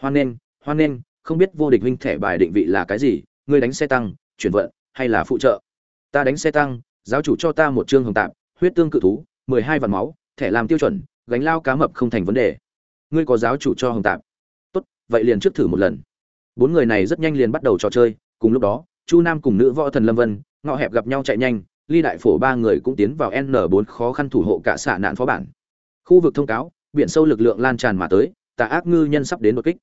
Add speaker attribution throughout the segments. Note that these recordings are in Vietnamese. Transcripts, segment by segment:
Speaker 1: hoan nghênh hoan nghênh, không biết vô địch huynh thẻ bài định vị là cái gì, ngươi đánh xe tăng, chuyển vận, hay là phụ trợ? Ta đánh xe tăng, giáo chủ cho ta một chương hồng tạp, huyết tương cự thú, mười hai vạn máu, thẻ làm tiêu chuẩn, gánh lao cá mập không thành vấn đề. Ngươi có giáo chủ cho hồng tạp. Tốt, vậy liền trước thử một lần. Bốn người này rất nhanh liền bắt đầu trò chơi, cùng lúc đó, chu nam cùng nữ võ thần lâm vân, ngọ hẹp gặp nhau chạy nhanh, ly đại phổ ba người cũng tiến vào n 4 khó khăn thủ hộ cả xạ nạn phó bản. Khu vực thông cáo, biển sâu lực lượng lan tràn mà tới, tà ác ngư nhân sắp đến đột kích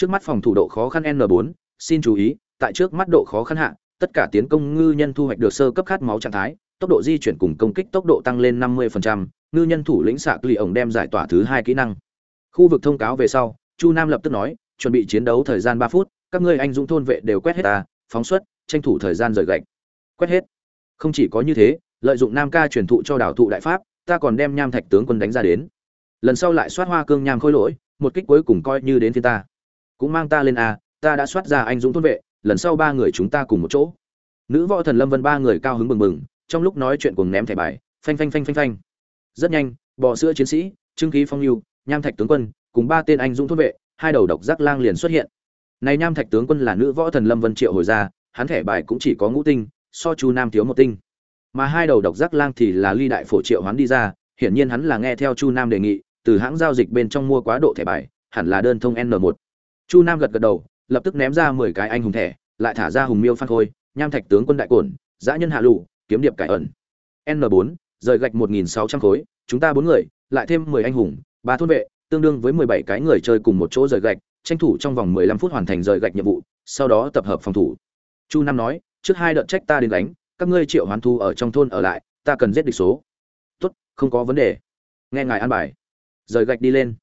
Speaker 1: trước mắt phòng thủ độ khó khăn n 4 xin chú ý tại trước mắt độ khó khăn hạ tất cả tiến công ngư nhân thu hoạch được sơ cấp khát máu trạng thái tốc độ di chuyển cùng công kích tốc độ tăng lên 50%, ngư nhân thủ lĩnh xạ lì ổng đem giải tỏa thứ hai kỹ năng. Khu vực thông cáo về sau chu nam lập tức nói chuẩn bị chiến đấu thời gian ba phút các ngươi anh dũng thôn vệ đều quét hết ta phóng xuất tranh thủ thời gian rời gạch. Quét hết. Không chỉ có như thế lợi dụng nam ca truyền thụ cho đảo thụ đại pháp ta còn đem nham thạch tướng quân đánh ra đến. Lần sau lại soát hoa cương nham khôi lỗi một kích cuối cùng coi như đến phía ta cũng mang ta lên a, ta đã soát ra anh dũng thôn vệ, lần sau ba người chúng ta cùng một chỗ. Nữ võ thần lâm vân ba người cao hứng bừng bừng, trong lúc nói chuyện cùng ném thẻ bài, phanh phanh phanh phanh phanh. Rất nhanh, bò sữa chiến sĩ trưng khí phong lưu nham thạch tướng quân, cùng ba tên anh dũng thôn vệ, hai đầu độc giác lang liền xuất hiện. Này nham thạch tướng quân là nữ võ thần lâm vân triệu hồi ra, hắn thẻ bài cũng chỉ có ngũ tinh, so chu nam thiếu một tinh. Mà hai đầu độc giác lang thì là ly đại phổ triệu hắn đi ra, hiển nhiên hắn là nghe theo chu nam đề nghị, từ hãng giao dịch bên trong mua quá độ thẻ bài, hẳn là đơn thông n 1 chu nam gật gật đầu, lập tức ném ra mười cái anh hùng thẻ, lại thả ra hùng miêu phan khôi, nham thạch tướng quân đại cổn, dã nhân hạ lụ kiếm điệp cải ẩn. N 4 rời gạch một nghìn sáu trăm khối, chúng ta bốn người, lại thêm mười anh hùng, ba thôn vệ, tương đương với mười bảy cái người chơi cùng một chỗ rời gạch, tranh thủ trong vòng mười lăm phút hoàn thành rời gạch nhiệm vụ, sau đó tập hợp phòng thủ. Chu nam nói, trước hai đợt trách ta đến đánh, các ngươi triệu hoàn thu ở trong thôn ở lại, ta cần giết địch số. Tốt, không có vấn đề. Nghe ngài an bài. Rời gạch đi lên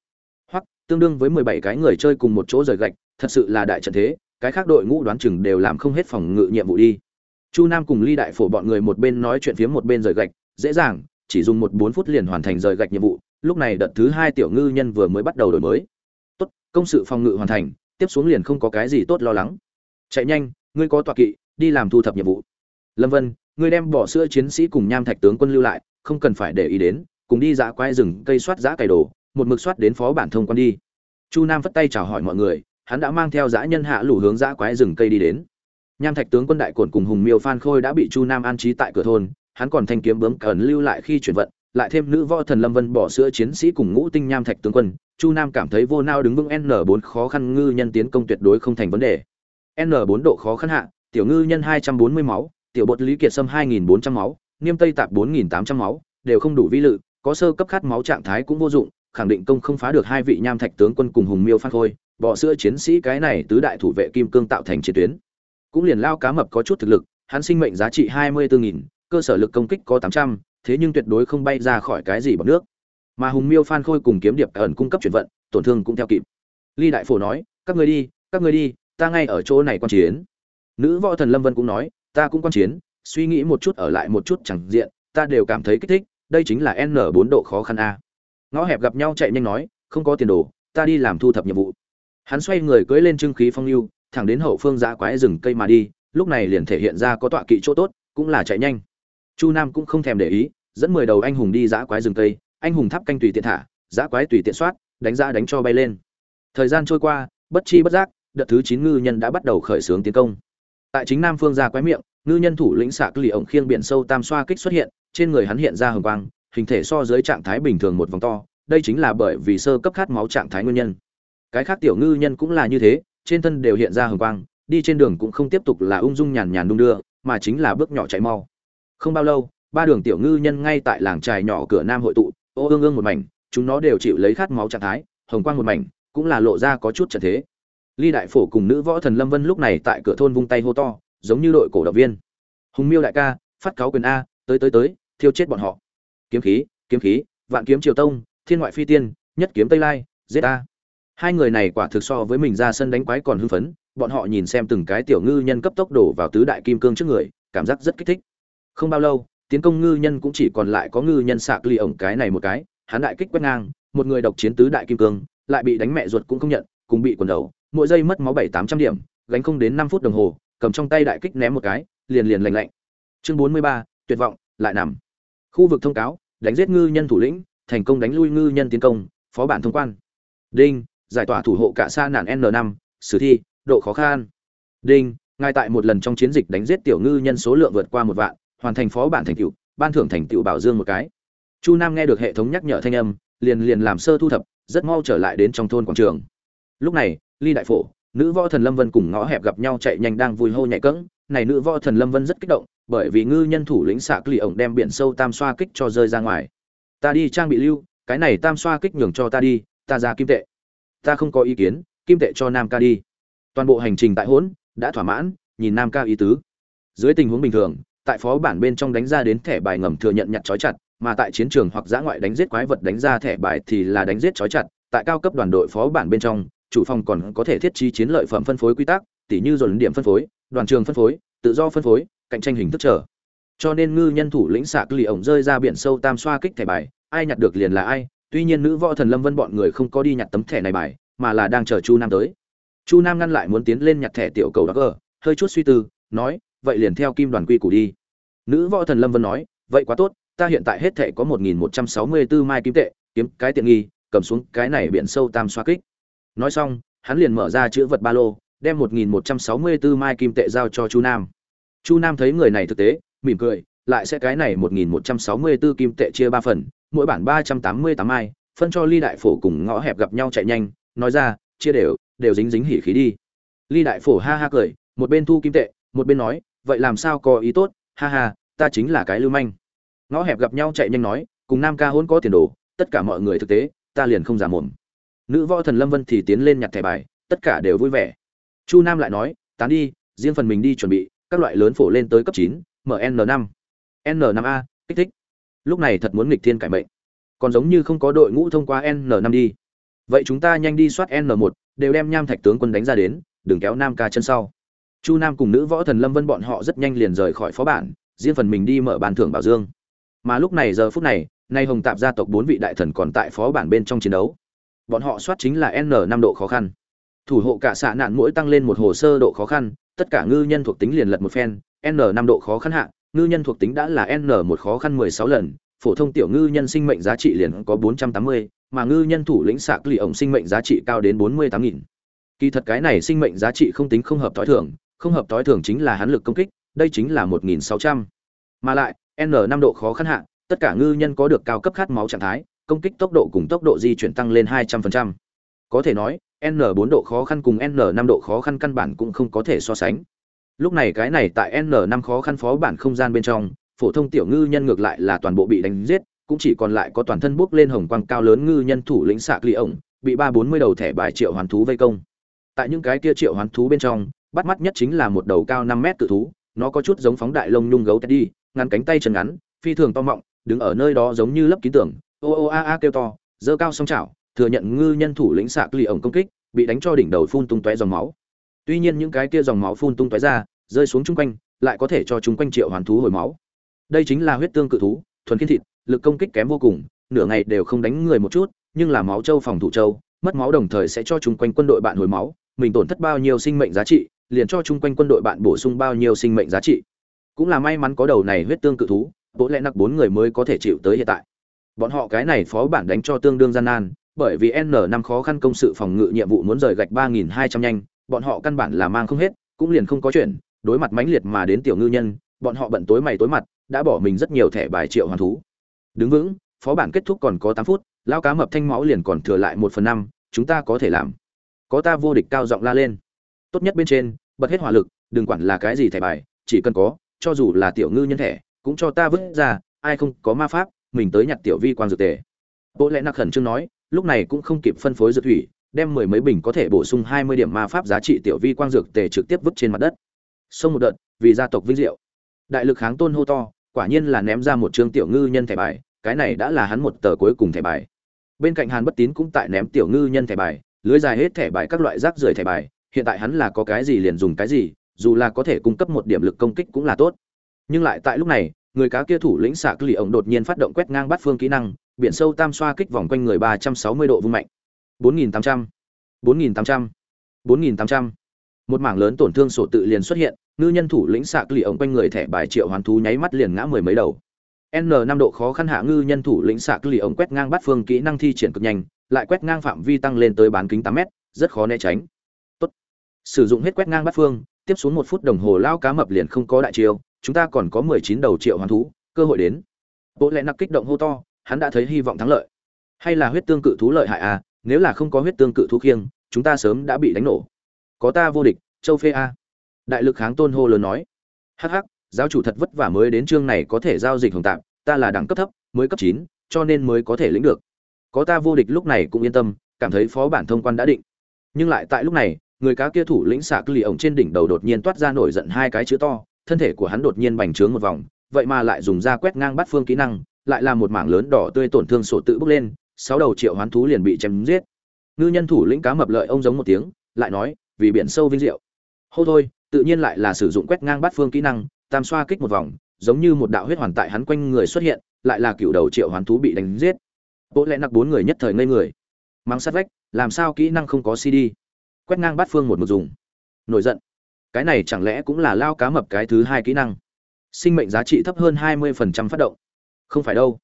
Speaker 1: tương đương với mười bảy cái người chơi cùng một chỗ rời gạch, thật sự là đại trận thế, cái khác đội ngũ đoán chừng đều làm không hết phòng ngự nhiệm vụ đi. Chu nam cùng ly đại phổ bọn người một bên nói chuyện phía một bên rời gạch, dễ dàng, chỉ dùng một bốn phút liền hoàn thành rời gạch nhiệm vụ, lúc này đợt thứ hai tiểu ngư nhân vừa mới bắt đầu đổi mới. Tốt, công sự phòng ngự hoàn thành, tiếp xuống liền không có cái gì tốt lo lắng. Chạy nhanh, ngươi có tọa kỵ, đi làm thu thập nhiệm vụ. Lâm vân, ngươi đem bỏ sữa chiến sĩ cùng nham thạch tướng quân lưu lại, không cần phải để ý đến, cùng đi dã quay rừng, cây soát dã cày đồ một mực soát đến phó bản thông quan đi. Chu nam phất tay chào hỏi mọi người, hắn đã mang theo dã nhân hạ lủ hướng dã quái rừng cây đi đến. Nham thạch tướng quân đại cổn cùng hùng miêu phan khôi đã bị chu nam an trí tại cửa thôn, hắn còn thanh kiếm bướm cẩn lưu lại khi chuyển vận, lại thêm nữ võ thần lâm vân bỏ sữa chiến sĩ cùng ngũ tinh nham thạch tướng quân, chu nam cảm thấy vô nao đứng vững n 4 khó khăn ngư nhân tiến công tuyệt đối không thành vấn đề. N 4 độ khó khăn hạ, tiểu ngư nhân 240 máu, tiểu bột lý kiệt sâm 2.400 máu, niêm tây tạp 4.800 máu, đều không đủ vi lự, có sơ cấp khát máu trạng thái cũng vô dụng khẳng định công không phá được hai vị nham thạch tướng quân cùng hùng miêu phan khôi bỏ sữa chiến sĩ cái này tứ đại thủ vệ kim cương tạo thành chiến tuyến. Cũng liền lao cá mập có chút thực lực hắn sinh mệnh giá trị 24.000, cơ sở lực công kích có 800, thế nhưng tuyệt đối không bay ra khỏi cái gì bằng nước. Mà hùng miêu phan khôi cùng kiếm điệp ẩn cung cấp chuyển vận tổn thương cũng theo kịp. Ly đại phổ nói các người đi các người đi ta ngay ở chỗ này quan chiến. Nữ võ thần lâm vân cũng nói ta cũng quan chiến suy nghĩ một chút ở lại một chút chẳng diện ta đều cảm thấy kích thích đây chính là n bốn độ khó khăn a ngõ hẹp gặp nhau chạy nhanh nói, không có tiền đồ, ta đi làm thu thập nhiệm vụ. Hắn xoay người cưỡi lên trưng khí phong lưu, thẳng đến hậu phương giã quái rừng cây mà đi, lúc này liền thể hiện ra có tọa kỵ chỗ tốt, cũng là chạy nhanh. Chu nam cũng không thèm để ý, dẫn mười đầu anh hùng đi giã quái rừng cây, anh hùng tháp canh tùy tiện thả, giã quái tùy tiện soát, đánh ra đánh cho bay lên. Thời gian trôi qua, bất chi bất giác, đợt thứ chín ngư nhân đã bắt đầu khởi xướng tiến công. Tại chính nam phương ra quái miệng, ngư nhân thủ lĩnh sạc lì ổng khiêng biển sâu tam xoa kích xuất hiện, trên người hắn hiện ra hồng quang hình thể so dưới trạng thái bình thường một vòng to, đây chính là bởi vì sơ cấp khát máu trạng thái nguyên nhân. Cái khác tiểu ngư nhân cũng là như thế, trên thân đều hiện ra hồng quang, đi trên đường cũng không tiếp tục là ung dung nhàn nhàn đung đưa, mà chính là bước nhỏ chạy mau. Không bao lâu, ba đường tiểu ngư nhân ngay tại làng trài nhỏ cửa nam hội tụ, ô ương ương một mảnh, chúng nó đều chịu lấy khát máu trạng thái, hồng quang một mảnh, cũng là lộ ra có chút trận thế. Ly đại phổ cùng nữ võ thần lâm vân lúc này tại cửa thôn vung tay hô to, giống như đội cổ động viên. Hùng miêu đại ca, phát cáo quyền a, tới tới tới, thiêu chết bọn họ kiếm khí kiếm khí, vạn kiếm triều tông, thiên ngoại phi tiên, nhất kiếm tây lai, giết ta. hai người này quả thực so với mình ra sân đánh quái còn hưng phấn, bọn họ nhìn xem từng cái tiểu ngư nhân cấp tốc đổ vào tứ đại kim cương trước người, cảm giác rất kích thích. Không bao lâu, tiến công ngư nhân cũng chỉ còn lại có ngư nhân sạc ly ổng cái này một cái, hắn đại kích quét ngang, một người độc chiến tứ đại kim cương, lại bị đánh mẹ ruột cũng không nhận, cùng bị quần đầu, mỗi giây mất máu bảy tám trăm điểm, gánh không đến năm phút đồng hồ, cầm trong tay đại kích ném một cái, liền liền lành lạnh. Chương bốn mươi ba, tuyệt vọng, lại nằm khu vực thông cáo, đánh giết ngư nhân thủ lĩnh, thành công đánh lui ngư nhân tiến công, phó bản thông quan. Đinh, giải tỏa thủ hộ cả xa nạn n 5 sử thi, độ khó khăn đinh, ngay tại một lần trong chiến dịch đánh giết tiểu ngư nhân số lượng vượt qua một vạn, hoàn thành phó bản thành tựu, ban thưởng thành tựu bảo dương một cái. Chu nam nghe được hệ thống nhắc nhở thanh âm, liền liền làm sơ thu thập, rất mau trở lại đến trong thôn quảng trường. Lúc này, ly đại phổ, nữ võ thần lâm vân cùng ngõ hẹp gặp nhau chạy nhanh đang vui hô nhảy cẫng. Này nữ võ thần lâm vân rất kích động bởi vì ngư nhân thủ lĩnh xạ lì ổng đem biển sâu tam xoa kích cho rơi ra ngoài. Ta đi trang bị lưu, cái này tam xoa kích nhường cho ta đi, ta ra kim tệ. Ta không có ý kiến, kim tệ cho nam ca đi. Toàn bộ hành trình tại hỗn, đã thỏa mãn, nhìn nam ca ý tứ. Dưới tình huống bình thường, tại phó bản bên trong đánh ra đến thẻ bài ngầm thừa nhận nhặt trói chặt, mà tại chiến trường hoặc giã ngoại đánh giết quái vật đánh ra thẻ bài thì là đánh giết trói chặt, tại cao cấp đoàn đội phó bản bên trong, chủ phòng còn có thể thiết trí chiến lợi phẩm phân phối quy tắc, tỉ như dồn điểm phân phối, đoàn trường phân phối, tự do phân phối cạnh tranh hình thức trở cho nên ngư nhân thủ lĩnh xạ lì ổng rơi ra biển sâu tam xoa kích thẻ bài, ai nhặt được liền là ai. Tuy nhiên nữ võ thần lâm vân bọn người không có đi nhặt tấm thẻ này bài, mà là đang chờ chu nam tới. Chu nam ngăn lại muốn tiến lên nhặt thẻ tiểu cầu đó gờ hơi chút suy tư, nói, vậy liền theo kim đoàn quy củ đi. Nữ võ thần lâm vân nói, vậy quá tốt, ta hiện tại hết thẻ có một nghìn một trăm sáu mươi bốn mai kim tệ, kiếm cái tiện nghi, cầm xuống cái này biển sâu tam xoa kích. Nói xong, hắn liền mở ra chữ vật ba lô, đem một nghìn một trăm sáu mươi bốn mai kim tệ giao cho chu nam chu nam thấy người này thực tế, mỉm cười, lại sẽ cái này một nghìn một trăm sáu mươi bốn kim tệ chia ba phần, mỗi bản ba trăm tám mươi tám mai phân cho ly đại phổ cùng ngõ hẹp gặp nhau chạy nhanh, nói ra, chia đều đều dính dính hỉ khí đi. Ly đại phổ ha ha cười, một bên thu kim tệ, một bên nói, vậy làm sao có ý tốt, ha ha, ta chính là cái lưu manh. Ngõ hẹp gặp nhau chạy nhanh nói, cùng nam ca hôn có tiền đồ, tất cả mọi người thực tế, ta liền không giả mồm. Nữ võ thần lâm vân thì tiến lên nhặt thẻ bài, tất cả đều vui vẻ. Chu nam lại nói, tán đi, riêng phần mình đi chuẩn bị các loại lớn phổ lên tới cấp chín mn năm. N năm a, kích thích. Lúc này thật muốn nghịch thiên cải mệnh. Còn giống như không có đội ngũ thông qua n năm đi. Vậy chúng ta nhanh đi soát n một, đều đem nham thạch tướng quân đánh ra đến, đừng kéo nam ca chân sau. Chu nam cùng nữ võ thần lâm vân bọn họ rất nhanh liền rời khỏi phó bản, riêng phần mình đi mở bàn thưởng bảo dương. Mà lúc này giờ phút này, nay hồng tạp gia tộc bốn vị đại thần còn tại phó bản bên trong chiến đấu. Bọn họ soát chính là n năm độ khó khăn. Thủ hộ cả xạ nạn mỗi tăng lên một hồ sơ độ khó khăn tất cả ngư nhân thuộc tính liền lật một phen n năm độ khó khăn hạ ngư nhân thuộc tính đã là n một khó khăn mười sáu lần phổ thông tiểu ngư nhân sinh mệnh giá trị liền có bốn trăm tám mươi mà ngư nhân thủ lĩnh sạc lì ổng sinh mệnh giá trị cao đến bốn mươi tám nghìn kỳ thật cái này sinh mệnh giá trị không tính không hợp tối thượng, thường không hợp tối thượng thường chính là hắn lực công kích đây chính là một nghìn sáu trăm mà lại n năm độ khó khăn hạ tất cả ngư nhân có được cao cấp khát máu trạng thái công kích tốc độ cùng tốc độ di chuyển tăng lên 200%. Có thể nói, N4 độ khó khăn cùng N5 độ khó khăn căn bản cũng không có thể so sánh. Lúc này cái này tại N5 khó khăn phó bản không gian bên trong, phổ thông tiểu ngư nhân ngược lại là toàn bộ bị đánh giết, cũng chỉ còn lại có toàn thân bốc lên hồng quang cao lớn ngư nhân thủ lĩnh sạc ly ổng, bị 340 đầu thẻ bài triệu hoàn thú vây công. Tại những cái kia triệu hoàn thú bên trong, bắt mắt nhất chính là một đầu cao 5 mét tự thú, nó có chút giống phóng đại lông nhung gấu teddy, ngắn cánh tay chân ngắn, phi thường to mọng, đứng ở nơi đó giống như lấp ký tưởng, ô ô a a kêu to dơ cao song chảo thừa nhận ngư nhân thủ lĩnh xạ lì ổng công kích bị đánh cho đỉnh đầu phun tung tóe dòng máu. Tuy nhiên những cái kia dòng máu phun tung tóe ra rơi xuống chung quanh lại có thể cho chúng quanh triệu hoàn thú hồi máu. Đây chính là huyết tương cự thú thuần khiên thịt lực công kích kém vô cùng nửa ngày đều không đánh người một chút nhưng là máu châu phòng thủ châu mất máu đồng thời sẽ cho chung quanh quân đội bạn hồi máu mình tổn thất bao nhiêu sinh mệnh giá trị liền cho chung quanh quân đội bạn bổ sung bao nhiêu sinh mệnh giá trị. Cũng là may mắn có đầu này huyết tương cự thú bố lẽ nặc bốn người mới có thể chịu tới hiện tại. Bọn họ cái này phó bản đánh cho tương đương gian nan, bởi vì n năm khó khăn công sự phòng ngự nhiệm vụ muốn rời gạch ba nghìn hai trăm nhanh, bọn họ căn bản là mang không hết, cũng liền không có chuyện, đối mặt mãnh liệt mà đến tiểu ngư nhân, bọn họ bận tối mày tối mặt, đã bỏ mình rất nhiều thẻ bài triệu hoàn thú. Đứng vững, phó bản kết thúc còn có tám phút, lao cá mập thanh máu liền còn thừa lại một phần năm, chúng ta có thể làm. Có ta vô địch cao giọng la lên. Tốt nhất bên trên, bật hết hỏa lực, đừng quản là cái gì thẻ bài, chỉ cần có, cho dù là tiểu ngư nhân thẻ, cũng cho ta vứt ra, ai không có ma pháp, mình tới nhặt tiểu vi quan dược tề bộ lẽ nặc khẩn trương nói lúc này cũng không kịp phân phối dược thủy, đem mười mấy bình có thể bổ sung hai mươi điểm ma pháp giá trị tiểu vi quang dược tề trực tiếp vứt trên mặt đất. Xông một đợt, vì gia tộc vinh diệu. Đại lực kháng tôn hô to, quả nhiên là ném ra một trương tiểu ngư nhân thẻ bài, cái này đã là hắn một tờ cuối cùng thẻ bài. Bên cạnh hàn bất tín cũng tại ném tiểu ngư nhân thẻ bài, lưới dài hết thẻ bài các loại rác rưởi thẻ bài, hiện tại hắn là có cái gì liền dùng cái gì, dù là có thể cung cấp một điểm lực công kích cũng là tốt. Nhưng lại tại lúc này, người cá kia thủ lĩnh xạ lì ổng đột nhiên phát động quét ngang bắt phương kỹ năng biển sâu tam xoa kích vòng quanh người ba trăm sáu mươi độ vung mạnh. bốn nghìn tám trăm, bốn nghìn tám trăm, bốn nghìn tám trăm. Một mảng lớn tổn thương sổ tự liền xuất hiện, ngư nhân thủ lĩnh xạ lì ổng quanh người thẻ bài triệu hoán thú nháy mắt liền ngã mười mấy đầu. N năm độ khó khăn hạ ngư nhân thủ lĩnh xạ lì ổng quét ngang bắt phương kỹ năng thi triển cực nhanh, lại quét ngang phạm vi tăng lên tới bán kính tám mét, rất khó né tránh. Tốt. sử dụng hết quét ngang bắt phương, tiếp xuống một phút đồng hồ lao cá mập liền không có đại chiêu, chúng ta còn có mười chín đầu triệu hoán thú, cơ hội đến. Bộ lệ nặc kích động hô to hắn đã thấy hy vọng thắng lợi. Hay là huyết tương cự thú lợi hại à nếu là không có huyết tương cự thú khiêng, chúng ta sớm đã bị đánh nổ. Có ta vô địch, châu phê a. Đại lực kháng tôn hô lớn nói. Hắc hắc, giáo chủ thật vất vả mới đến chương này có thể giao dịch hồng tạm ta là đẳng cấp thấp, mới cấp chín, cho nên mới có thể lĩnh được. Có ta vô địch lúc này cũng yên tâm, cảm thấy phó bản thông quan đã định. Nhưng lại tại lúc này, người cá kia thủ lĩnh xạ lì ổng trên đỉnh đầu đột nhiên toát ra nổi giận hai cái chữ to, thân thể của hắn đột nhiên bành trướng một vòng, vậy mà lại dùng ra quét ngang bắt phương kỹ năng lại là một mảng lớn đỏ tươi tổn thương sổ tự bốc lên, sáu đầu triệu hoán thú liền bị chém giết. Ngư nhân thủ lĩnh cá mập lợi ông giống một tiếng, lại nói, vì biển sâu vinh diệu. Hô thôi, tự nhiên lại là sử dụng quét ngang bát phương kỹ năng, tam xoa kích một vòng, giống như một đạo huyết hoàn tại hắn quanh người xuất hiện, lại là cựu đầu triệu hoán thú bị đánh giết. Bộ lẽ nặc bốn người nhất thời ngây người. Mang sát vách, làm sao kỹ năng không có cd quét ngang bát phương một mực dùng. Nổi giận. Cái này chẳng lẽ cũng là lao cá mập cái thứ hai kỹ năng? Sinh mệnh giá trị thấp hơn hai mươi phần trăm phát động không phải đâu.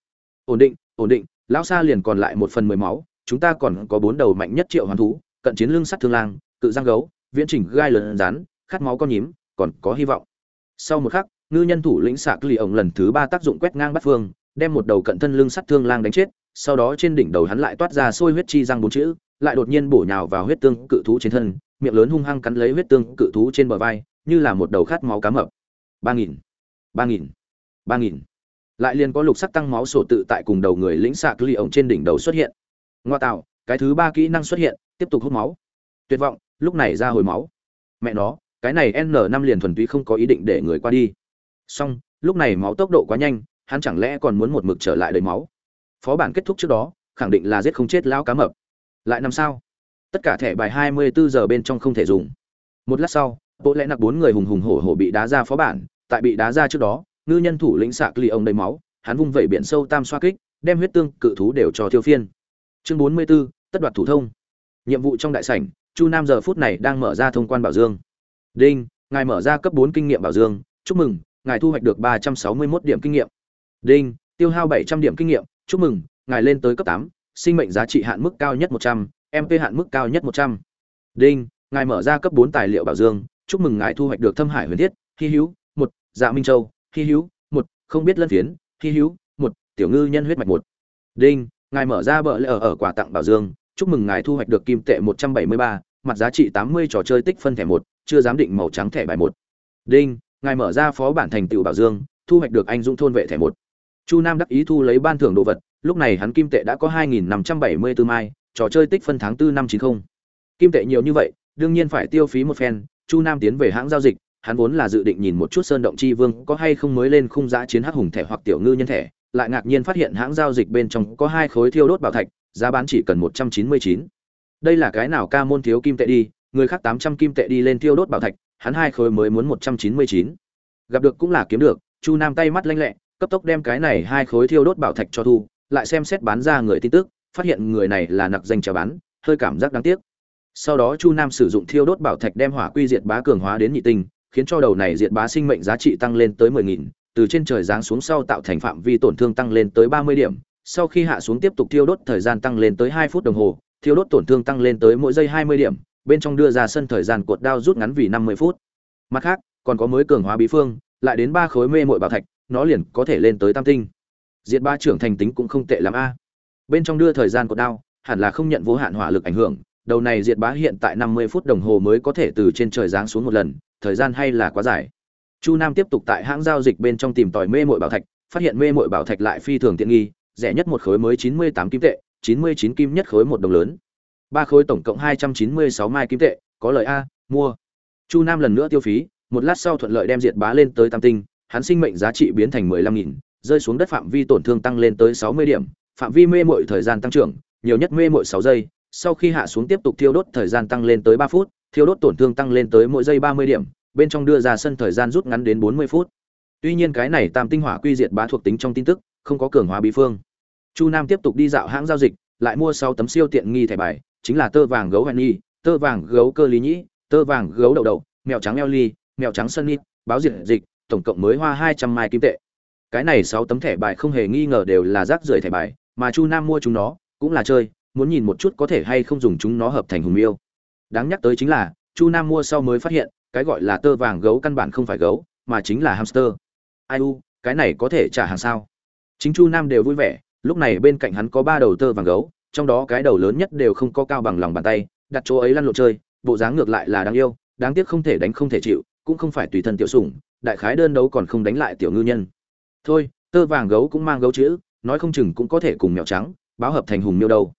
Speaker 1: Ổn định ổn định, lão Sa liền còn lại một phần mười máu, chúng ta còn có bốn đầu mạnh nhất triệu hoàn thú, cận chiến lưng sắt thương lang, cự giang gấu, viễn trình gai lớn rán khát máu con nhím, còn có hy vọng. Sau một khắc, ngư nhân thủ lĩnh sạc lì ổng lần thứ ba tác dụng quét ngang bắt phương, đem một đầu cận thân lưng sắt thương lang đánh chết, sau đó trên đỉnh đầu hắn lại toát ra sôi huyết chi răng bốn chữ, lại đột nhiên bổ nhào vào huyết tương cự thú trên thân, miệng lớn hung hăng cắn lấy huyết tương cự thú trên bờ vai, như là một đầu khát máu cá mập. Ba nghìn ba nghìn ba nghìn lại liền có lục sắc tăng máu sổ tự tại cùng đầu người lĩnh xạ cli ổng trên đỉnh đầu xuất hiện. Ngoa tạo, cái thứ ba kỹ năng xuất hiện, tiếp tục hút máu. Tuyệt vọng, lúc này ra hồi máu. Mẹ nó, cái này n năm liền thuần túy không có ý định để người qua đi. Song lúc này máu tốc độ quá nhanh, hắn chẳng lẽ còn muốn một mực trở lại đầy máu? Phó bản kết thúc trước đó, khẳng định là giết không chết lão cá mập. Lại năm sao? Tất cả thẻ bài hai mươi bốn giờ bên trong không thể dùng. Một lát sau, bộ lẽ nặc bốn người hùng hùng hổ hổ bị đá ra phó bản, tại bị đá ra trước đó ngư nhân thủ lĩnh xạ ly ông đầy máu hắn vung vẩy biển sâu tam xoa kích đem huyết tương cự thú đều cho thiêu phiên. Chương bốn mươi 44, tất đoạt thủ thông. Nhiệm vụ trong đại sảnh chu nam giờ phút này đang mở ra thông quan bảo dương. Đinh ngài mở ra cấp bốn kinh nghiệm bảo dương. Chúc mừng ngài thu hoạch được ba trăm sáu mươi 361 điểm kinh nghiệm. Đinh tiêu hao bảy trăm điểm kinh nghiệm. Chúc mừng ngài lên tới cấp tám sinh mệnh giá trị hạn mức cao nhất một trăm mp hạn mức cao nhất một trăm. Đinh ngài mở ra cấp bốn tài liệu bảo dương. Chúc mừng ngài thu hoạch được thâm hải huyền thiết hy hữu một dạ minh châu hy hữu một không biết lân phiến. Hy hữu một tiểu ngư nhân huyết mạch một. Đinh ngài mở ra bờ lệ ở ở quà tặng bảo dương. Chúc mừng ngài thu hoạch được kim tệ một trăm bảy mươi ba mặt giá trị tám mươi trò chơi tích phân thẻ một chưa giám định màu trắng thẻ bài một. Đinh ngài mở ra phó bản thành tựu bảo dương thu hoạch được anh dũng thôn vệ thẻ một. Chu nam đắc ý thu lấy ban thưởng đồ vật lúc này hắn kim tệ đã có hai nghìn năm trăm bảy mươi tư mai trò chơi tích phân tháng 4 năm 90. Kim tệ nhiều như vậy, đương nhiên phải tiêu phí một phen, Chu Nam tiến về hãng giao dịch, hắn vốn là dự định nhìn một chút Sơn động chi vương có hay không mới lên khung giá chiến hắc hùng thẻ hoặc tiểu ngư nhân thẻ, lại ngạc nhiên phát hiện hãng giao dịch bên trong có hai khối thiêu đốt bảo thạch, giá bán chỉ cần 199. Đây là cái nào ca môn thiếu kim tệ đi, người khác 800 kim tệ đi lên thiêu đốt bảo thạch, hắn hai khối mới muốn 199. Gặp được cũng là kiếm được, Chu Nam tay mắt lanh lẹ, cấp tốc đem cái này hai khối thiêu đốt bảo thạch cho thu, lại xem xét bán ra người tin tức, phát hiện người này là nặc danh chào bán hơi cảm giác đáng tiếc sau đó chu nam sử dụng thiêu đốt bảo thạch đem hỏa quy diệt bá cường hóa đến nhị tinh khiến cho đầu này diện bá sinh mệnh giá trị tăng lên tới 10.000, từ trên trời giáng xuống sau tạo thành phạm vi tổn thương tăng lên tới ba mươi điểm sau khi hạ xuống tiếp tục thiêu đốt thời gian tăng lên tới 2 phút đồng hồ thiêu đốt tổn thương tăng lên tới mỗi giây hai mươi điểm bên trong đưa ra sân thời gian cuột đao rút ngắn vì năm mươi phút. Mặt khác còn có mới cường hóa bí phương lại đến ba khối mê muội bảo thạch nó liền có thể lên tới tam tinh. Diệt ba trưởng thành tính cũng không tệ lắm a. Bên trong đưa thời gian cuột đao hẳn là không nhận vô hạn hỏa lực ảnh hưởng đầu này diệt bá hiện tại năm mươi phút đồng hồ mới có thể từ trên trời giáng xuống một lần, thời gian hay là quá dài. Chu nam tiếp tục tại hãng giao dịch bên trong tìm tòi mê muội bảo thạch, phát hiện mê muội bảo thạch lại phi thường tiện nghi, rẻ nhất một khối mới chín mươi tám kim tệ, chín mươi chín kim nhất khối một đồng lớn. Ba khối tổng cộng hai trăm chín mươi sáu mai kim tệ, có lợi a, mua. Chu nam lần nữa tiêu phí, một lát sau thuận lợi đem diệt bá lên tới tam tinh, hắn sinh mệnh giá trị biến thành mười lăm nghìn, rơi xuống đất phạm vi tổn thương tăng lên tới sáu mươi điểm, phạm vi mê muội thời gian tăng trưởng, nhiều nhất mê muội sáu giây sau khi hạ xuống tiếp tục thiêu đốt, thời gian tăng lên tới ba phút, thiêu đốt tổn thương tăng lên tới mỗi giây ba mươi điểm, bên trong đưa ra sân thời gian rút ngắn đến bốn mươi phút. Tuy nhiên cái này tam tinh hỏa quy diệt bá thuộc tính trong tin tức, không có cường hóa bí phương. Chu nam tiếp tục đi dạo hãng giao dịch, lại mua sáu tấm siêu tiện nghi thẻ bài, chính là tơ vàng gấu hoài nhi tơ vàng gấu cơ lý nhĩ, tơ vàng gấu đậu đậu, mèo trắng eo ly mèo trắng sân nít, báo diệt dịch, tổng cộng mới hoa hai trăm mai kim tệ. Cái này sáu tấm thẻ bài không hề nghi ngờ đều là rác rưởi thẻ bài, mà chu nam mua chúng nó, cũng là chơi muốn nhìn một chút có thể hay không dùng chúng nó hợp thành hùng miêu. Đáng nhắc tới chính là, chu nam mua sau mới phát hiện, cái gọi là tơ vàng gấu căn bản không phải gấu, mà chính là hamster. Ai u, cái này có thể trả hàng sao? Chính chu nam đều vui vẻ, lúc này bên cạnh hắn có ba đầu tơ vàng gấu, trong đó cái đầu lớn nhất đều không có cao bằng lòng bàn tay, đặt chỗ ấy lăn lộn chơi, bộ dáng ngược lại là đáng yêu, đáng tiếc không thể đánh không thể chịu, cũng không phải tùy thân tiểu sủng, đại khái đơn đấu còn không đánh lại tiểu ngư nhân. Thôi, tơ vàng gấu cũng mang gấu chữ, nói không chừng cũng có thể cùng mèo trắng, báo hợp thành hùng miêu đâu